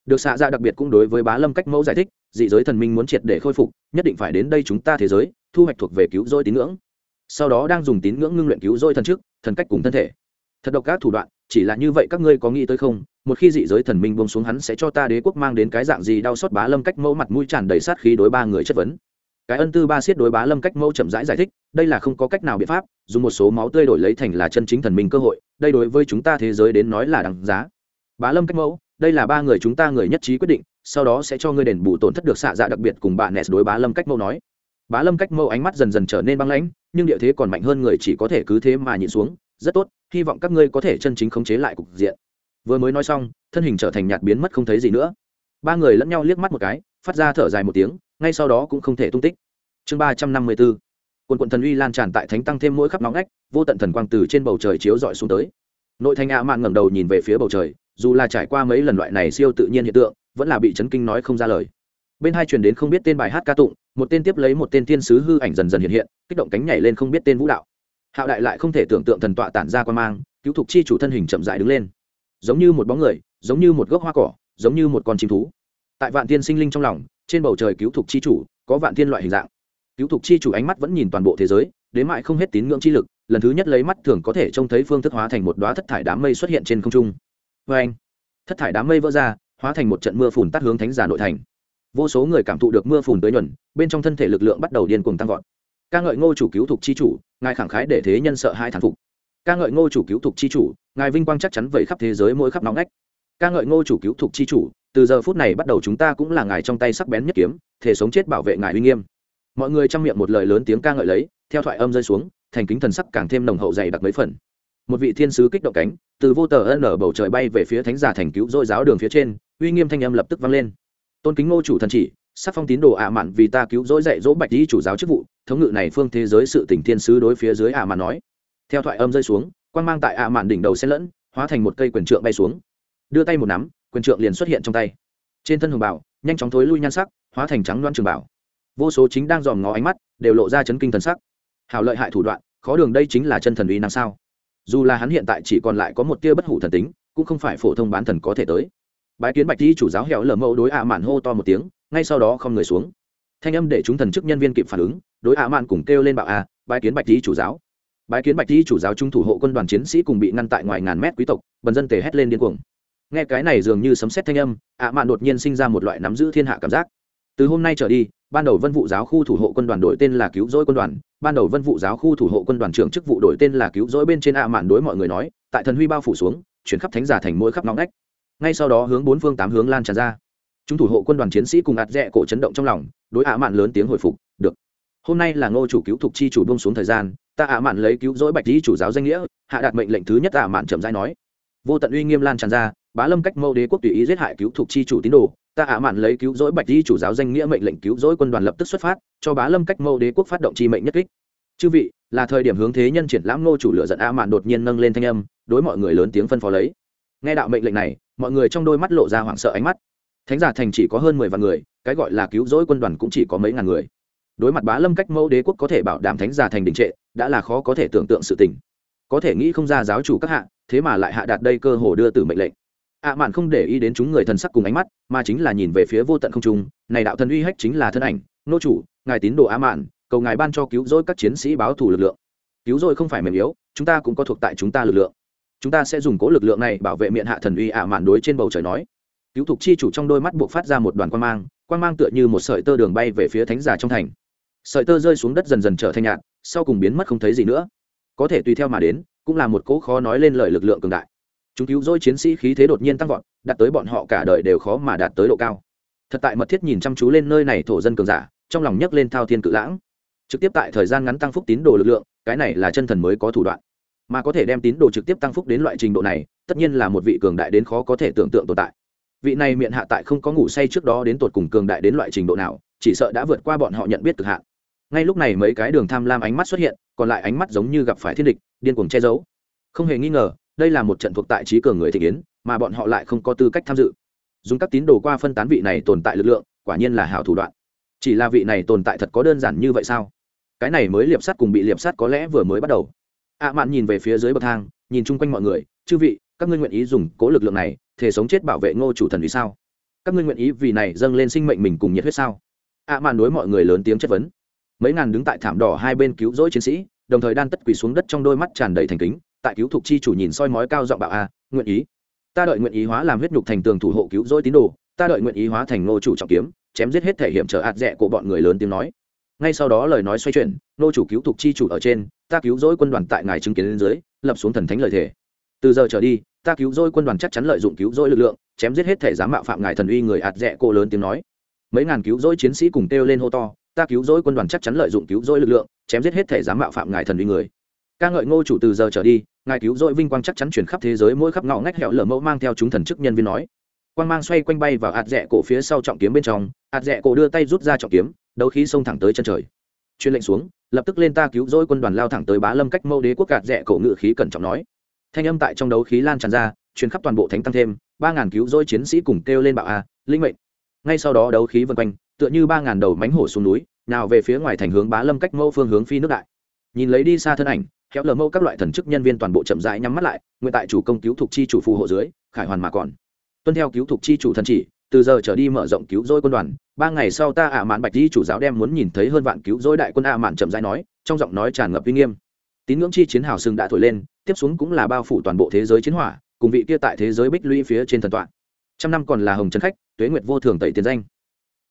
Được xạ ra đặc biệt cũng đối với bá lâm cách mẫu giải thích, dị giới thần minh muốn triệt để khôi phục, nhất định phải đến đây chúng ta thế giới, thu hoạch thuộc về cứu rỗi tín ngưỡng. Sau đó đang dùng tín ngưỡng ngưng luyện cứu rỗi thần trước, thần cách cùng thân thể. Thật độc các thủ đoạn chỉ là như vậy các ngươi có nghĩ tới không? Một khi dị giới thần minh buông xuống hắn sẽ cho ta đế quốc mang đến cái dạng gì đau xót bá lâm cách mẫu mặt mũi tràn đầy sát khí đối ba người chất vấn. Cái ân tư ba siết đối bá lâm cách mẫu chậm rãi giải, giải thích đây là không có cách nào biện pháp dùng một số máu tươi đổi lấy thành là chân chính thần minh cơ hội đây đối với chúng ta thế giới đến nói là đằng giá. Bá lâm cách mẫu đây là ba người chúng ta người nhất trí quyết định sau đó sẽ cho ngươi đền bù tổn thất được xạ dạ đặc biệt cùng bạn nes đối bá lâm cách mẫu nói. Bá lâm cách mẫu ánh mắt dần dần trở nên băng lãnh nhưng địa thế còn mạnh hơn người chỉ có thể cứ thế mà nhịn xuống rất tốt, hy vọng các ngươi có thể chân chính khống chế lại cục diện. Vừa mới nói xong, thân hình trở thành nhạt biến mất không thấy gì nữa. Ba người lẫn nhau liếc mắt một cái, phát ra thở dài một tiếng, ngay sau đó cũng không thể tung tích. Chương ba trăm năm mươi bốn, quần quận thần uy lan tràn tại thánh tăng thêm mỗi khắp nóng ngách, vô tận thần quang từ trên bầu trời chiếu dọi xuống tới. Nội thành ạ mạng ngẩng đầu nhìn về phía bầu trời, dù là trải qua mấy lần loại này siêu tự nhiên hiện tượng, vẫn là bị chấn kinh nói không ra lời. Bên hai truyền đến không biết tên bài hát ca tụng, một tên tiếp lấy một tên thiên sứ hư ảnh dần dần hiện hiện, kích động cánh nhảy lên không biết tên vũ đạo hạo đại lại không thể tưởng tượng thần tọa tản ra quan mang, cứu thục chi chủ thân hình chậm dại đứng lên. Giống như một bóng người, giống như một gốc hoa cỏ, giống như một con chim thú. Tại vạn thiên sinh linh trong lòng, trên bầu trời cứu thục chi chủ, có vạn thiên loại hình dạng. Cứu thục chi chủ ánh mắt vẫn nhìn toàn bộ thế giới, đến mại không hết tín ngưỡng chi lực, lần thứ nhất lấy mắt thường có thể trông thấy phương thức hóa thành một đoá thất thải đám mây xuất hiện trên không trung. Vê anh, thất thải đám mây vỡ ra, hóa thành một trận mưa phùn tắt hướng thánh giả nội thành. Vô số người cảm thụ được mưa phùn tới nhuần, bên trong thân thể lực lượng bắt đầu điên cuồng tăng vọt ca ngợi ngô chủ cứu thục chi chủ, ngài khẳng khái để thế nhân sợ hai thán phục. Ca ngợi ngô chủ cứu thục chi chủ, ngài vinh quang chắc chắn vẩy khắp thế giới mỗi khắp nóng nách ca ngợi ngô chủ cứu thục chi chủ, từ giờ phút này bắt đầu chúng ta cũng là ngài trong tay sắc bén nhất kiếm, thể sống chết bảo vệ ngài uy nghiêm. Mọi người trong miệng một lời lớn tiếng ca ngợi lấy, theo thoại âm rơi xuống, thành kính thần sắc càng thêm nồng hậu dày đặc mấy phần. Một vị thiên sứ kích động cánh, từ vô tờ ân ở bầu trời bay về phía thánh giả thành cứu dội giáo đường phía trên, uy nghiêm thanh âm lập tức vang lên. Tôn kính ngô chủ thần chỉ sắc phong tín đồ ạ mạn vì ta cứu rỗi dạy dỗ bạch lý chủ giáo chức vụ, thống ngự này phương thế giới sự tỉnh thiên sứ đối phía dưới ạ mạn nói. Theo thoại âm rơi xuống quan mang tại ạ mạn đỉnh đầu xen lẫn, hóa thành một cây quyền trượng bay xuống. Đưa tay một nắm, quyền trượng liền xuất hiện trong tay. Trên thân hồng bảo, nhanh chóng thối lui nhan sắc, hóa thành trắng loan trường bảo. Vô số chính đang dòm ngó ánh mắt, đều lộ ra chấn kinh thần sắc. Hào lợi hại thủ đoạn, khó đường đây chính là chân thần uy năng sao? Dù là hắn hiện tại chỉ còn lại có một tia bất hủ thần tính, cũng không phải phổ thông bán thần có thể tới. Bái kiến bạch di chủ giáo hẻo lở mẫu đối ạ mạn hô to một tiếng ngay sau đó không người xuống. Thanh âm để chúng thần chức nhân viên kịp phản ứng, đối ạ mạn cùng kêu lên bạo a, bái kiến bạch di chủ giáo. Bái kiến bạch di chủ giáo trung thủ hộ quân đoàn chiến sĩ cùng bị ngăn tại ngoài ngàn mét quý tộc, bần dân tề hét lên điên cuồng. Nghe cái này dường như sấm xét thanh âm, ạ mạn đột nhiên sinh ra một loại nắm giữ thiên hạ cảm giác. Từ hôm nay trở đi, ban đầu vân vụ giáo khu thủ hộ quân đoàn đổi tên là cứu rỗi quân đoàn, ban đầu vân vụ giáo khu thủ hộ quân đoàn trưởng chức vụ đổi tên là cứu rỗi bên trên ạ mạn đối mọi người nói, tại thần huy bao phủ xuống, chuyển khắp thánh giả thành mỗi khắp nóng nách ngay sau đó hướng bốn phương tám hướng lan tràn ra chúng thủ hộ quân đoàn chiến sĩ cùng ạt rẽ cổ chấn động trong lòng, đối ạ mạn lớn tiếng hồi phục, được, hôm nay là ngô chủ cứu thục chi chủ bông xuống thời gian, ta ạ mạn lấy cứu rỗi bạch lý chủ giáo danh nghĩa, hạ đạt mệnh lệnh thứ nhất ạ mạn chậm rãi nói. Vô tận uy nghiêm lan tràn ra, bá lâm cách mâu đế quốc tùy ý giết hại cứu thục chi chủ tín đồ, ta ạ mạn lấy cứu rỗi bạch lý chủ giáo danh nghĩa mệnh lệnh cứu rỗi quân đoàn lập tức xuất phát, cho bá lâm cách mâu đế quốc phát động chi mệnh nhất kích. Chư vị, là thời điểm hướng thế nhân triển lãm ngô chủ lựa giận ạ mạn đột nhiên nâng lên thanh âm, đối mọi người lớn tiếng phân phó lấy. Nghe đạo mệnh lệnh này, mọi người trong đôi mắt lộ ra hoảng sợ ánh mắt thánh giả thành chỉ có hơn mười vạn người, cái gọi là cứu rỗi quân đoàn cũng chỉ có mấy ngàn người. Đối mặt bá lâm cách mẫu đế quốc có thể bảo đảm thánh giả thành đình trệ, đã là khó có thể tưởng tượng sự tình. Có thể nghĩ không ra giáo chủ các hạ, thế mà lại hạ đạt đây cơ hồ đưa từ mệnh lệnh. Ạ à mạn không để ý đến chúng người thần sắc cùng ánh mắt, mà chính là nhìn về phía vô tận không trung, này đạo thần uy hách chính là thân ảnh. Nô chủ, ngài tín đồ ạ mạn, cầu ngài ban cho cứu rỗi các chiến sĩ báo thù lực lượng. Cứu rỗi không phải mềm yếu, chúng ta cũng có thuộc tại chúng ta lực lượng. Chúng ta sẽ dùng cố lực lượng này bảo vệ miệng hạ thần uy ả mạn đối trên bầu trời nói cứu thục chi chủ trong đôi mắt buộc phát ra một đoàn quan mang quan mang tựa như một sợi tơ đường bay về phía thánh giả trong thành. Sợi tơ rơi xuống đất dần dần trở thành nhạt, sau cùng biến mất không thấy gì nữa. Có thể tùy theo mà đến, cũng là một cỗ khó nói lên lời lực lượng cường đại. Chúng cứu dỗi chiến sĩ khí thế đột nhiên tăng vọt, đạt tới bọn họ cả đời đều khó mà đạt tới độ cao. Thật tại mật thiết nhìn chăm chú lên nơi này thổ dân cường giả, trong lòng nhấc lên thao thiên cự lãng. Trực tiếp tại thời gian ngắn tăng phúc tín đồ lực lượng, cái này là chân thần mới có thủ đoạn. Mà có thể đem tín đồ trực tiếp tăng phúc đến loại trình độ này, tất nhiên là một vị cường đại đến khó có thể tưởng tượng tồn tại vị này miệng hạ tại không có ngủ say trước đó đến tột cùng cường đại đến loại trình độ nào, chỉ sợ đã vượt qua bọn họ nhận biết cực hạn. Ngay lúc này mấy cái đường tham lam ánh mắt xuất hiện, còn lại ánh mắt giống như gặp phải thiên địch, điên cuồng che giấu. Không hề nghi ngờ, đây là một trận thuộc tại trí cường người thị kiến, mà bọn họ lại không có tư cách tham dự. Dùng các tín đồ qua phân tán vị này tồn tại lực lượng, quả nhiên là hảo thủ đoạn. Chỉ là vị này tồn tại thật có đơn giản như vậy sao? Cái này mới liệp sắt cùng bị liệp sắt có lẽ vừa mới bắt đầu. Ạ à mạn nhìn về phía dưới bậc thang, nhìn chung quanh mọi người, chư vị các ngươi nguyện ý dùng cố lực lượng này thể sống chết bảo vệ ngô chủ thần vì sao? Các ngươi nguyện ý vì này dâng lên sinh mệnh mình cùng nhiệt huyết sao? Ạ à mạn đối mọi người lớn tiếng chất vấn. Mấy ngàn đứng tại thảm đỏ hai bên cứu rỗi chiến sĩ, đồng thời đan tất quỳ xuống đất trong đôi mắt tràn đầy thành kính, tại cứu thục chi chủ nhìn soi mói cao giọng bạo a, nguyện ý. Ta đợi nguyện ý hóa làm huyết nhục thành tường thủ hộ cứu rỗi tín đồ, ta đợi nguyện ý hóa thành ngô chủ trọng kiếm, chém giết hết thể hiểm trở ạt rẻ của bọn người lớn tiếng nói. Ngay sau đó lời nói xoay chuyển nô chủ cứu thục chi chủ ở trên, ta cứu rỗi quân đoàn tại ngài chứng kiến lên dưới, lập xuống thần thánh lời thề. Từ giờ trở đi ta cứu rỗi quân đoàn chắc chắn lợi dụng cứu rỗi lực lượng, chém giết hết thể dám mạo phạm ngài thần uy người ạt rẽ cô lớn tiếng nói. Mấy ngàn cứu rỗi chiến sĩ cùng kêu lên hô to, ta cứu rỗi quân đoàn chắc chắn lợi dụng cứu rỗi lực lượng, chém giết hết thể dám mạo phạm ngài thần uy người. Ca ngợi ngô chủ từ giờ trở đi, ngài cứu rỗi vinh quang chắc chắn chuyển khắp thế giới, mỗi khắp ngõ ngách hẻo lở mẫu mang theo chúng thần chức nhân viên nói. Quang mang xoay quanh bay vào ạt rẽ cổ phía sau trọng kiếm bên trong, ạt rẽ cổ đưa tay rút ra trọng kiếm, đấu khí xông thẳng tới chân trời. Chuyên lệnh xuống, lập tức lên ta cứu rỗi quân đoàn lao thẳng tới bá lâm cách mâu đế quốc gạt rẽ cổ ngự khí cẩn trọng nói thanh âm tại trong đấu khí lan tràn ra chuyến khắp toàn bộ thánh tăng thêm, ba ngàn cứu rỗi chiến sĩ cùng kêu lên bạo a, linh mệnh. Ngay sau đó đấu khí vân quanh, tựa như ba ngàn đầu mánh hổ xuống núi, nào về phía ngoài thành hướng bá lâm cách mâu phương hướng phi nước đại. Nhìn lấy đi xa thân ảnh kéo lờ mâu các loại thần chức nhân viên toàn bộ chậm rãi nhắm mắt lại, nguyện tại chủ công cứu thuộc chi chủ phù hộ dưới, khải hoàn mà còn. Tuân theo cứu thuộc chi chủ thần chỉ, từ giờ trở đi mở rộng cứu rỗi quân đoàn, ba ngày sau ta ạ mạn bạch di chủ giáo đem muốn nhìn thấy hơn vạn cứu rỗi đại quân ạ mạn chậm rãi nói, trong giọng nói tràn ngập uy nghiêm. Tín ngưỡng chi chiến hào sừng đã thổi lên tiếp xuống cũng là bao phủ toàn bộ thế giới chiến hỏa, cùng vị kia tại thế giới bích lũy phía trên thần tọa. Trăm năm còn là hồng trấn khách, tuế nguyệt vô thường tẩy tiền danh.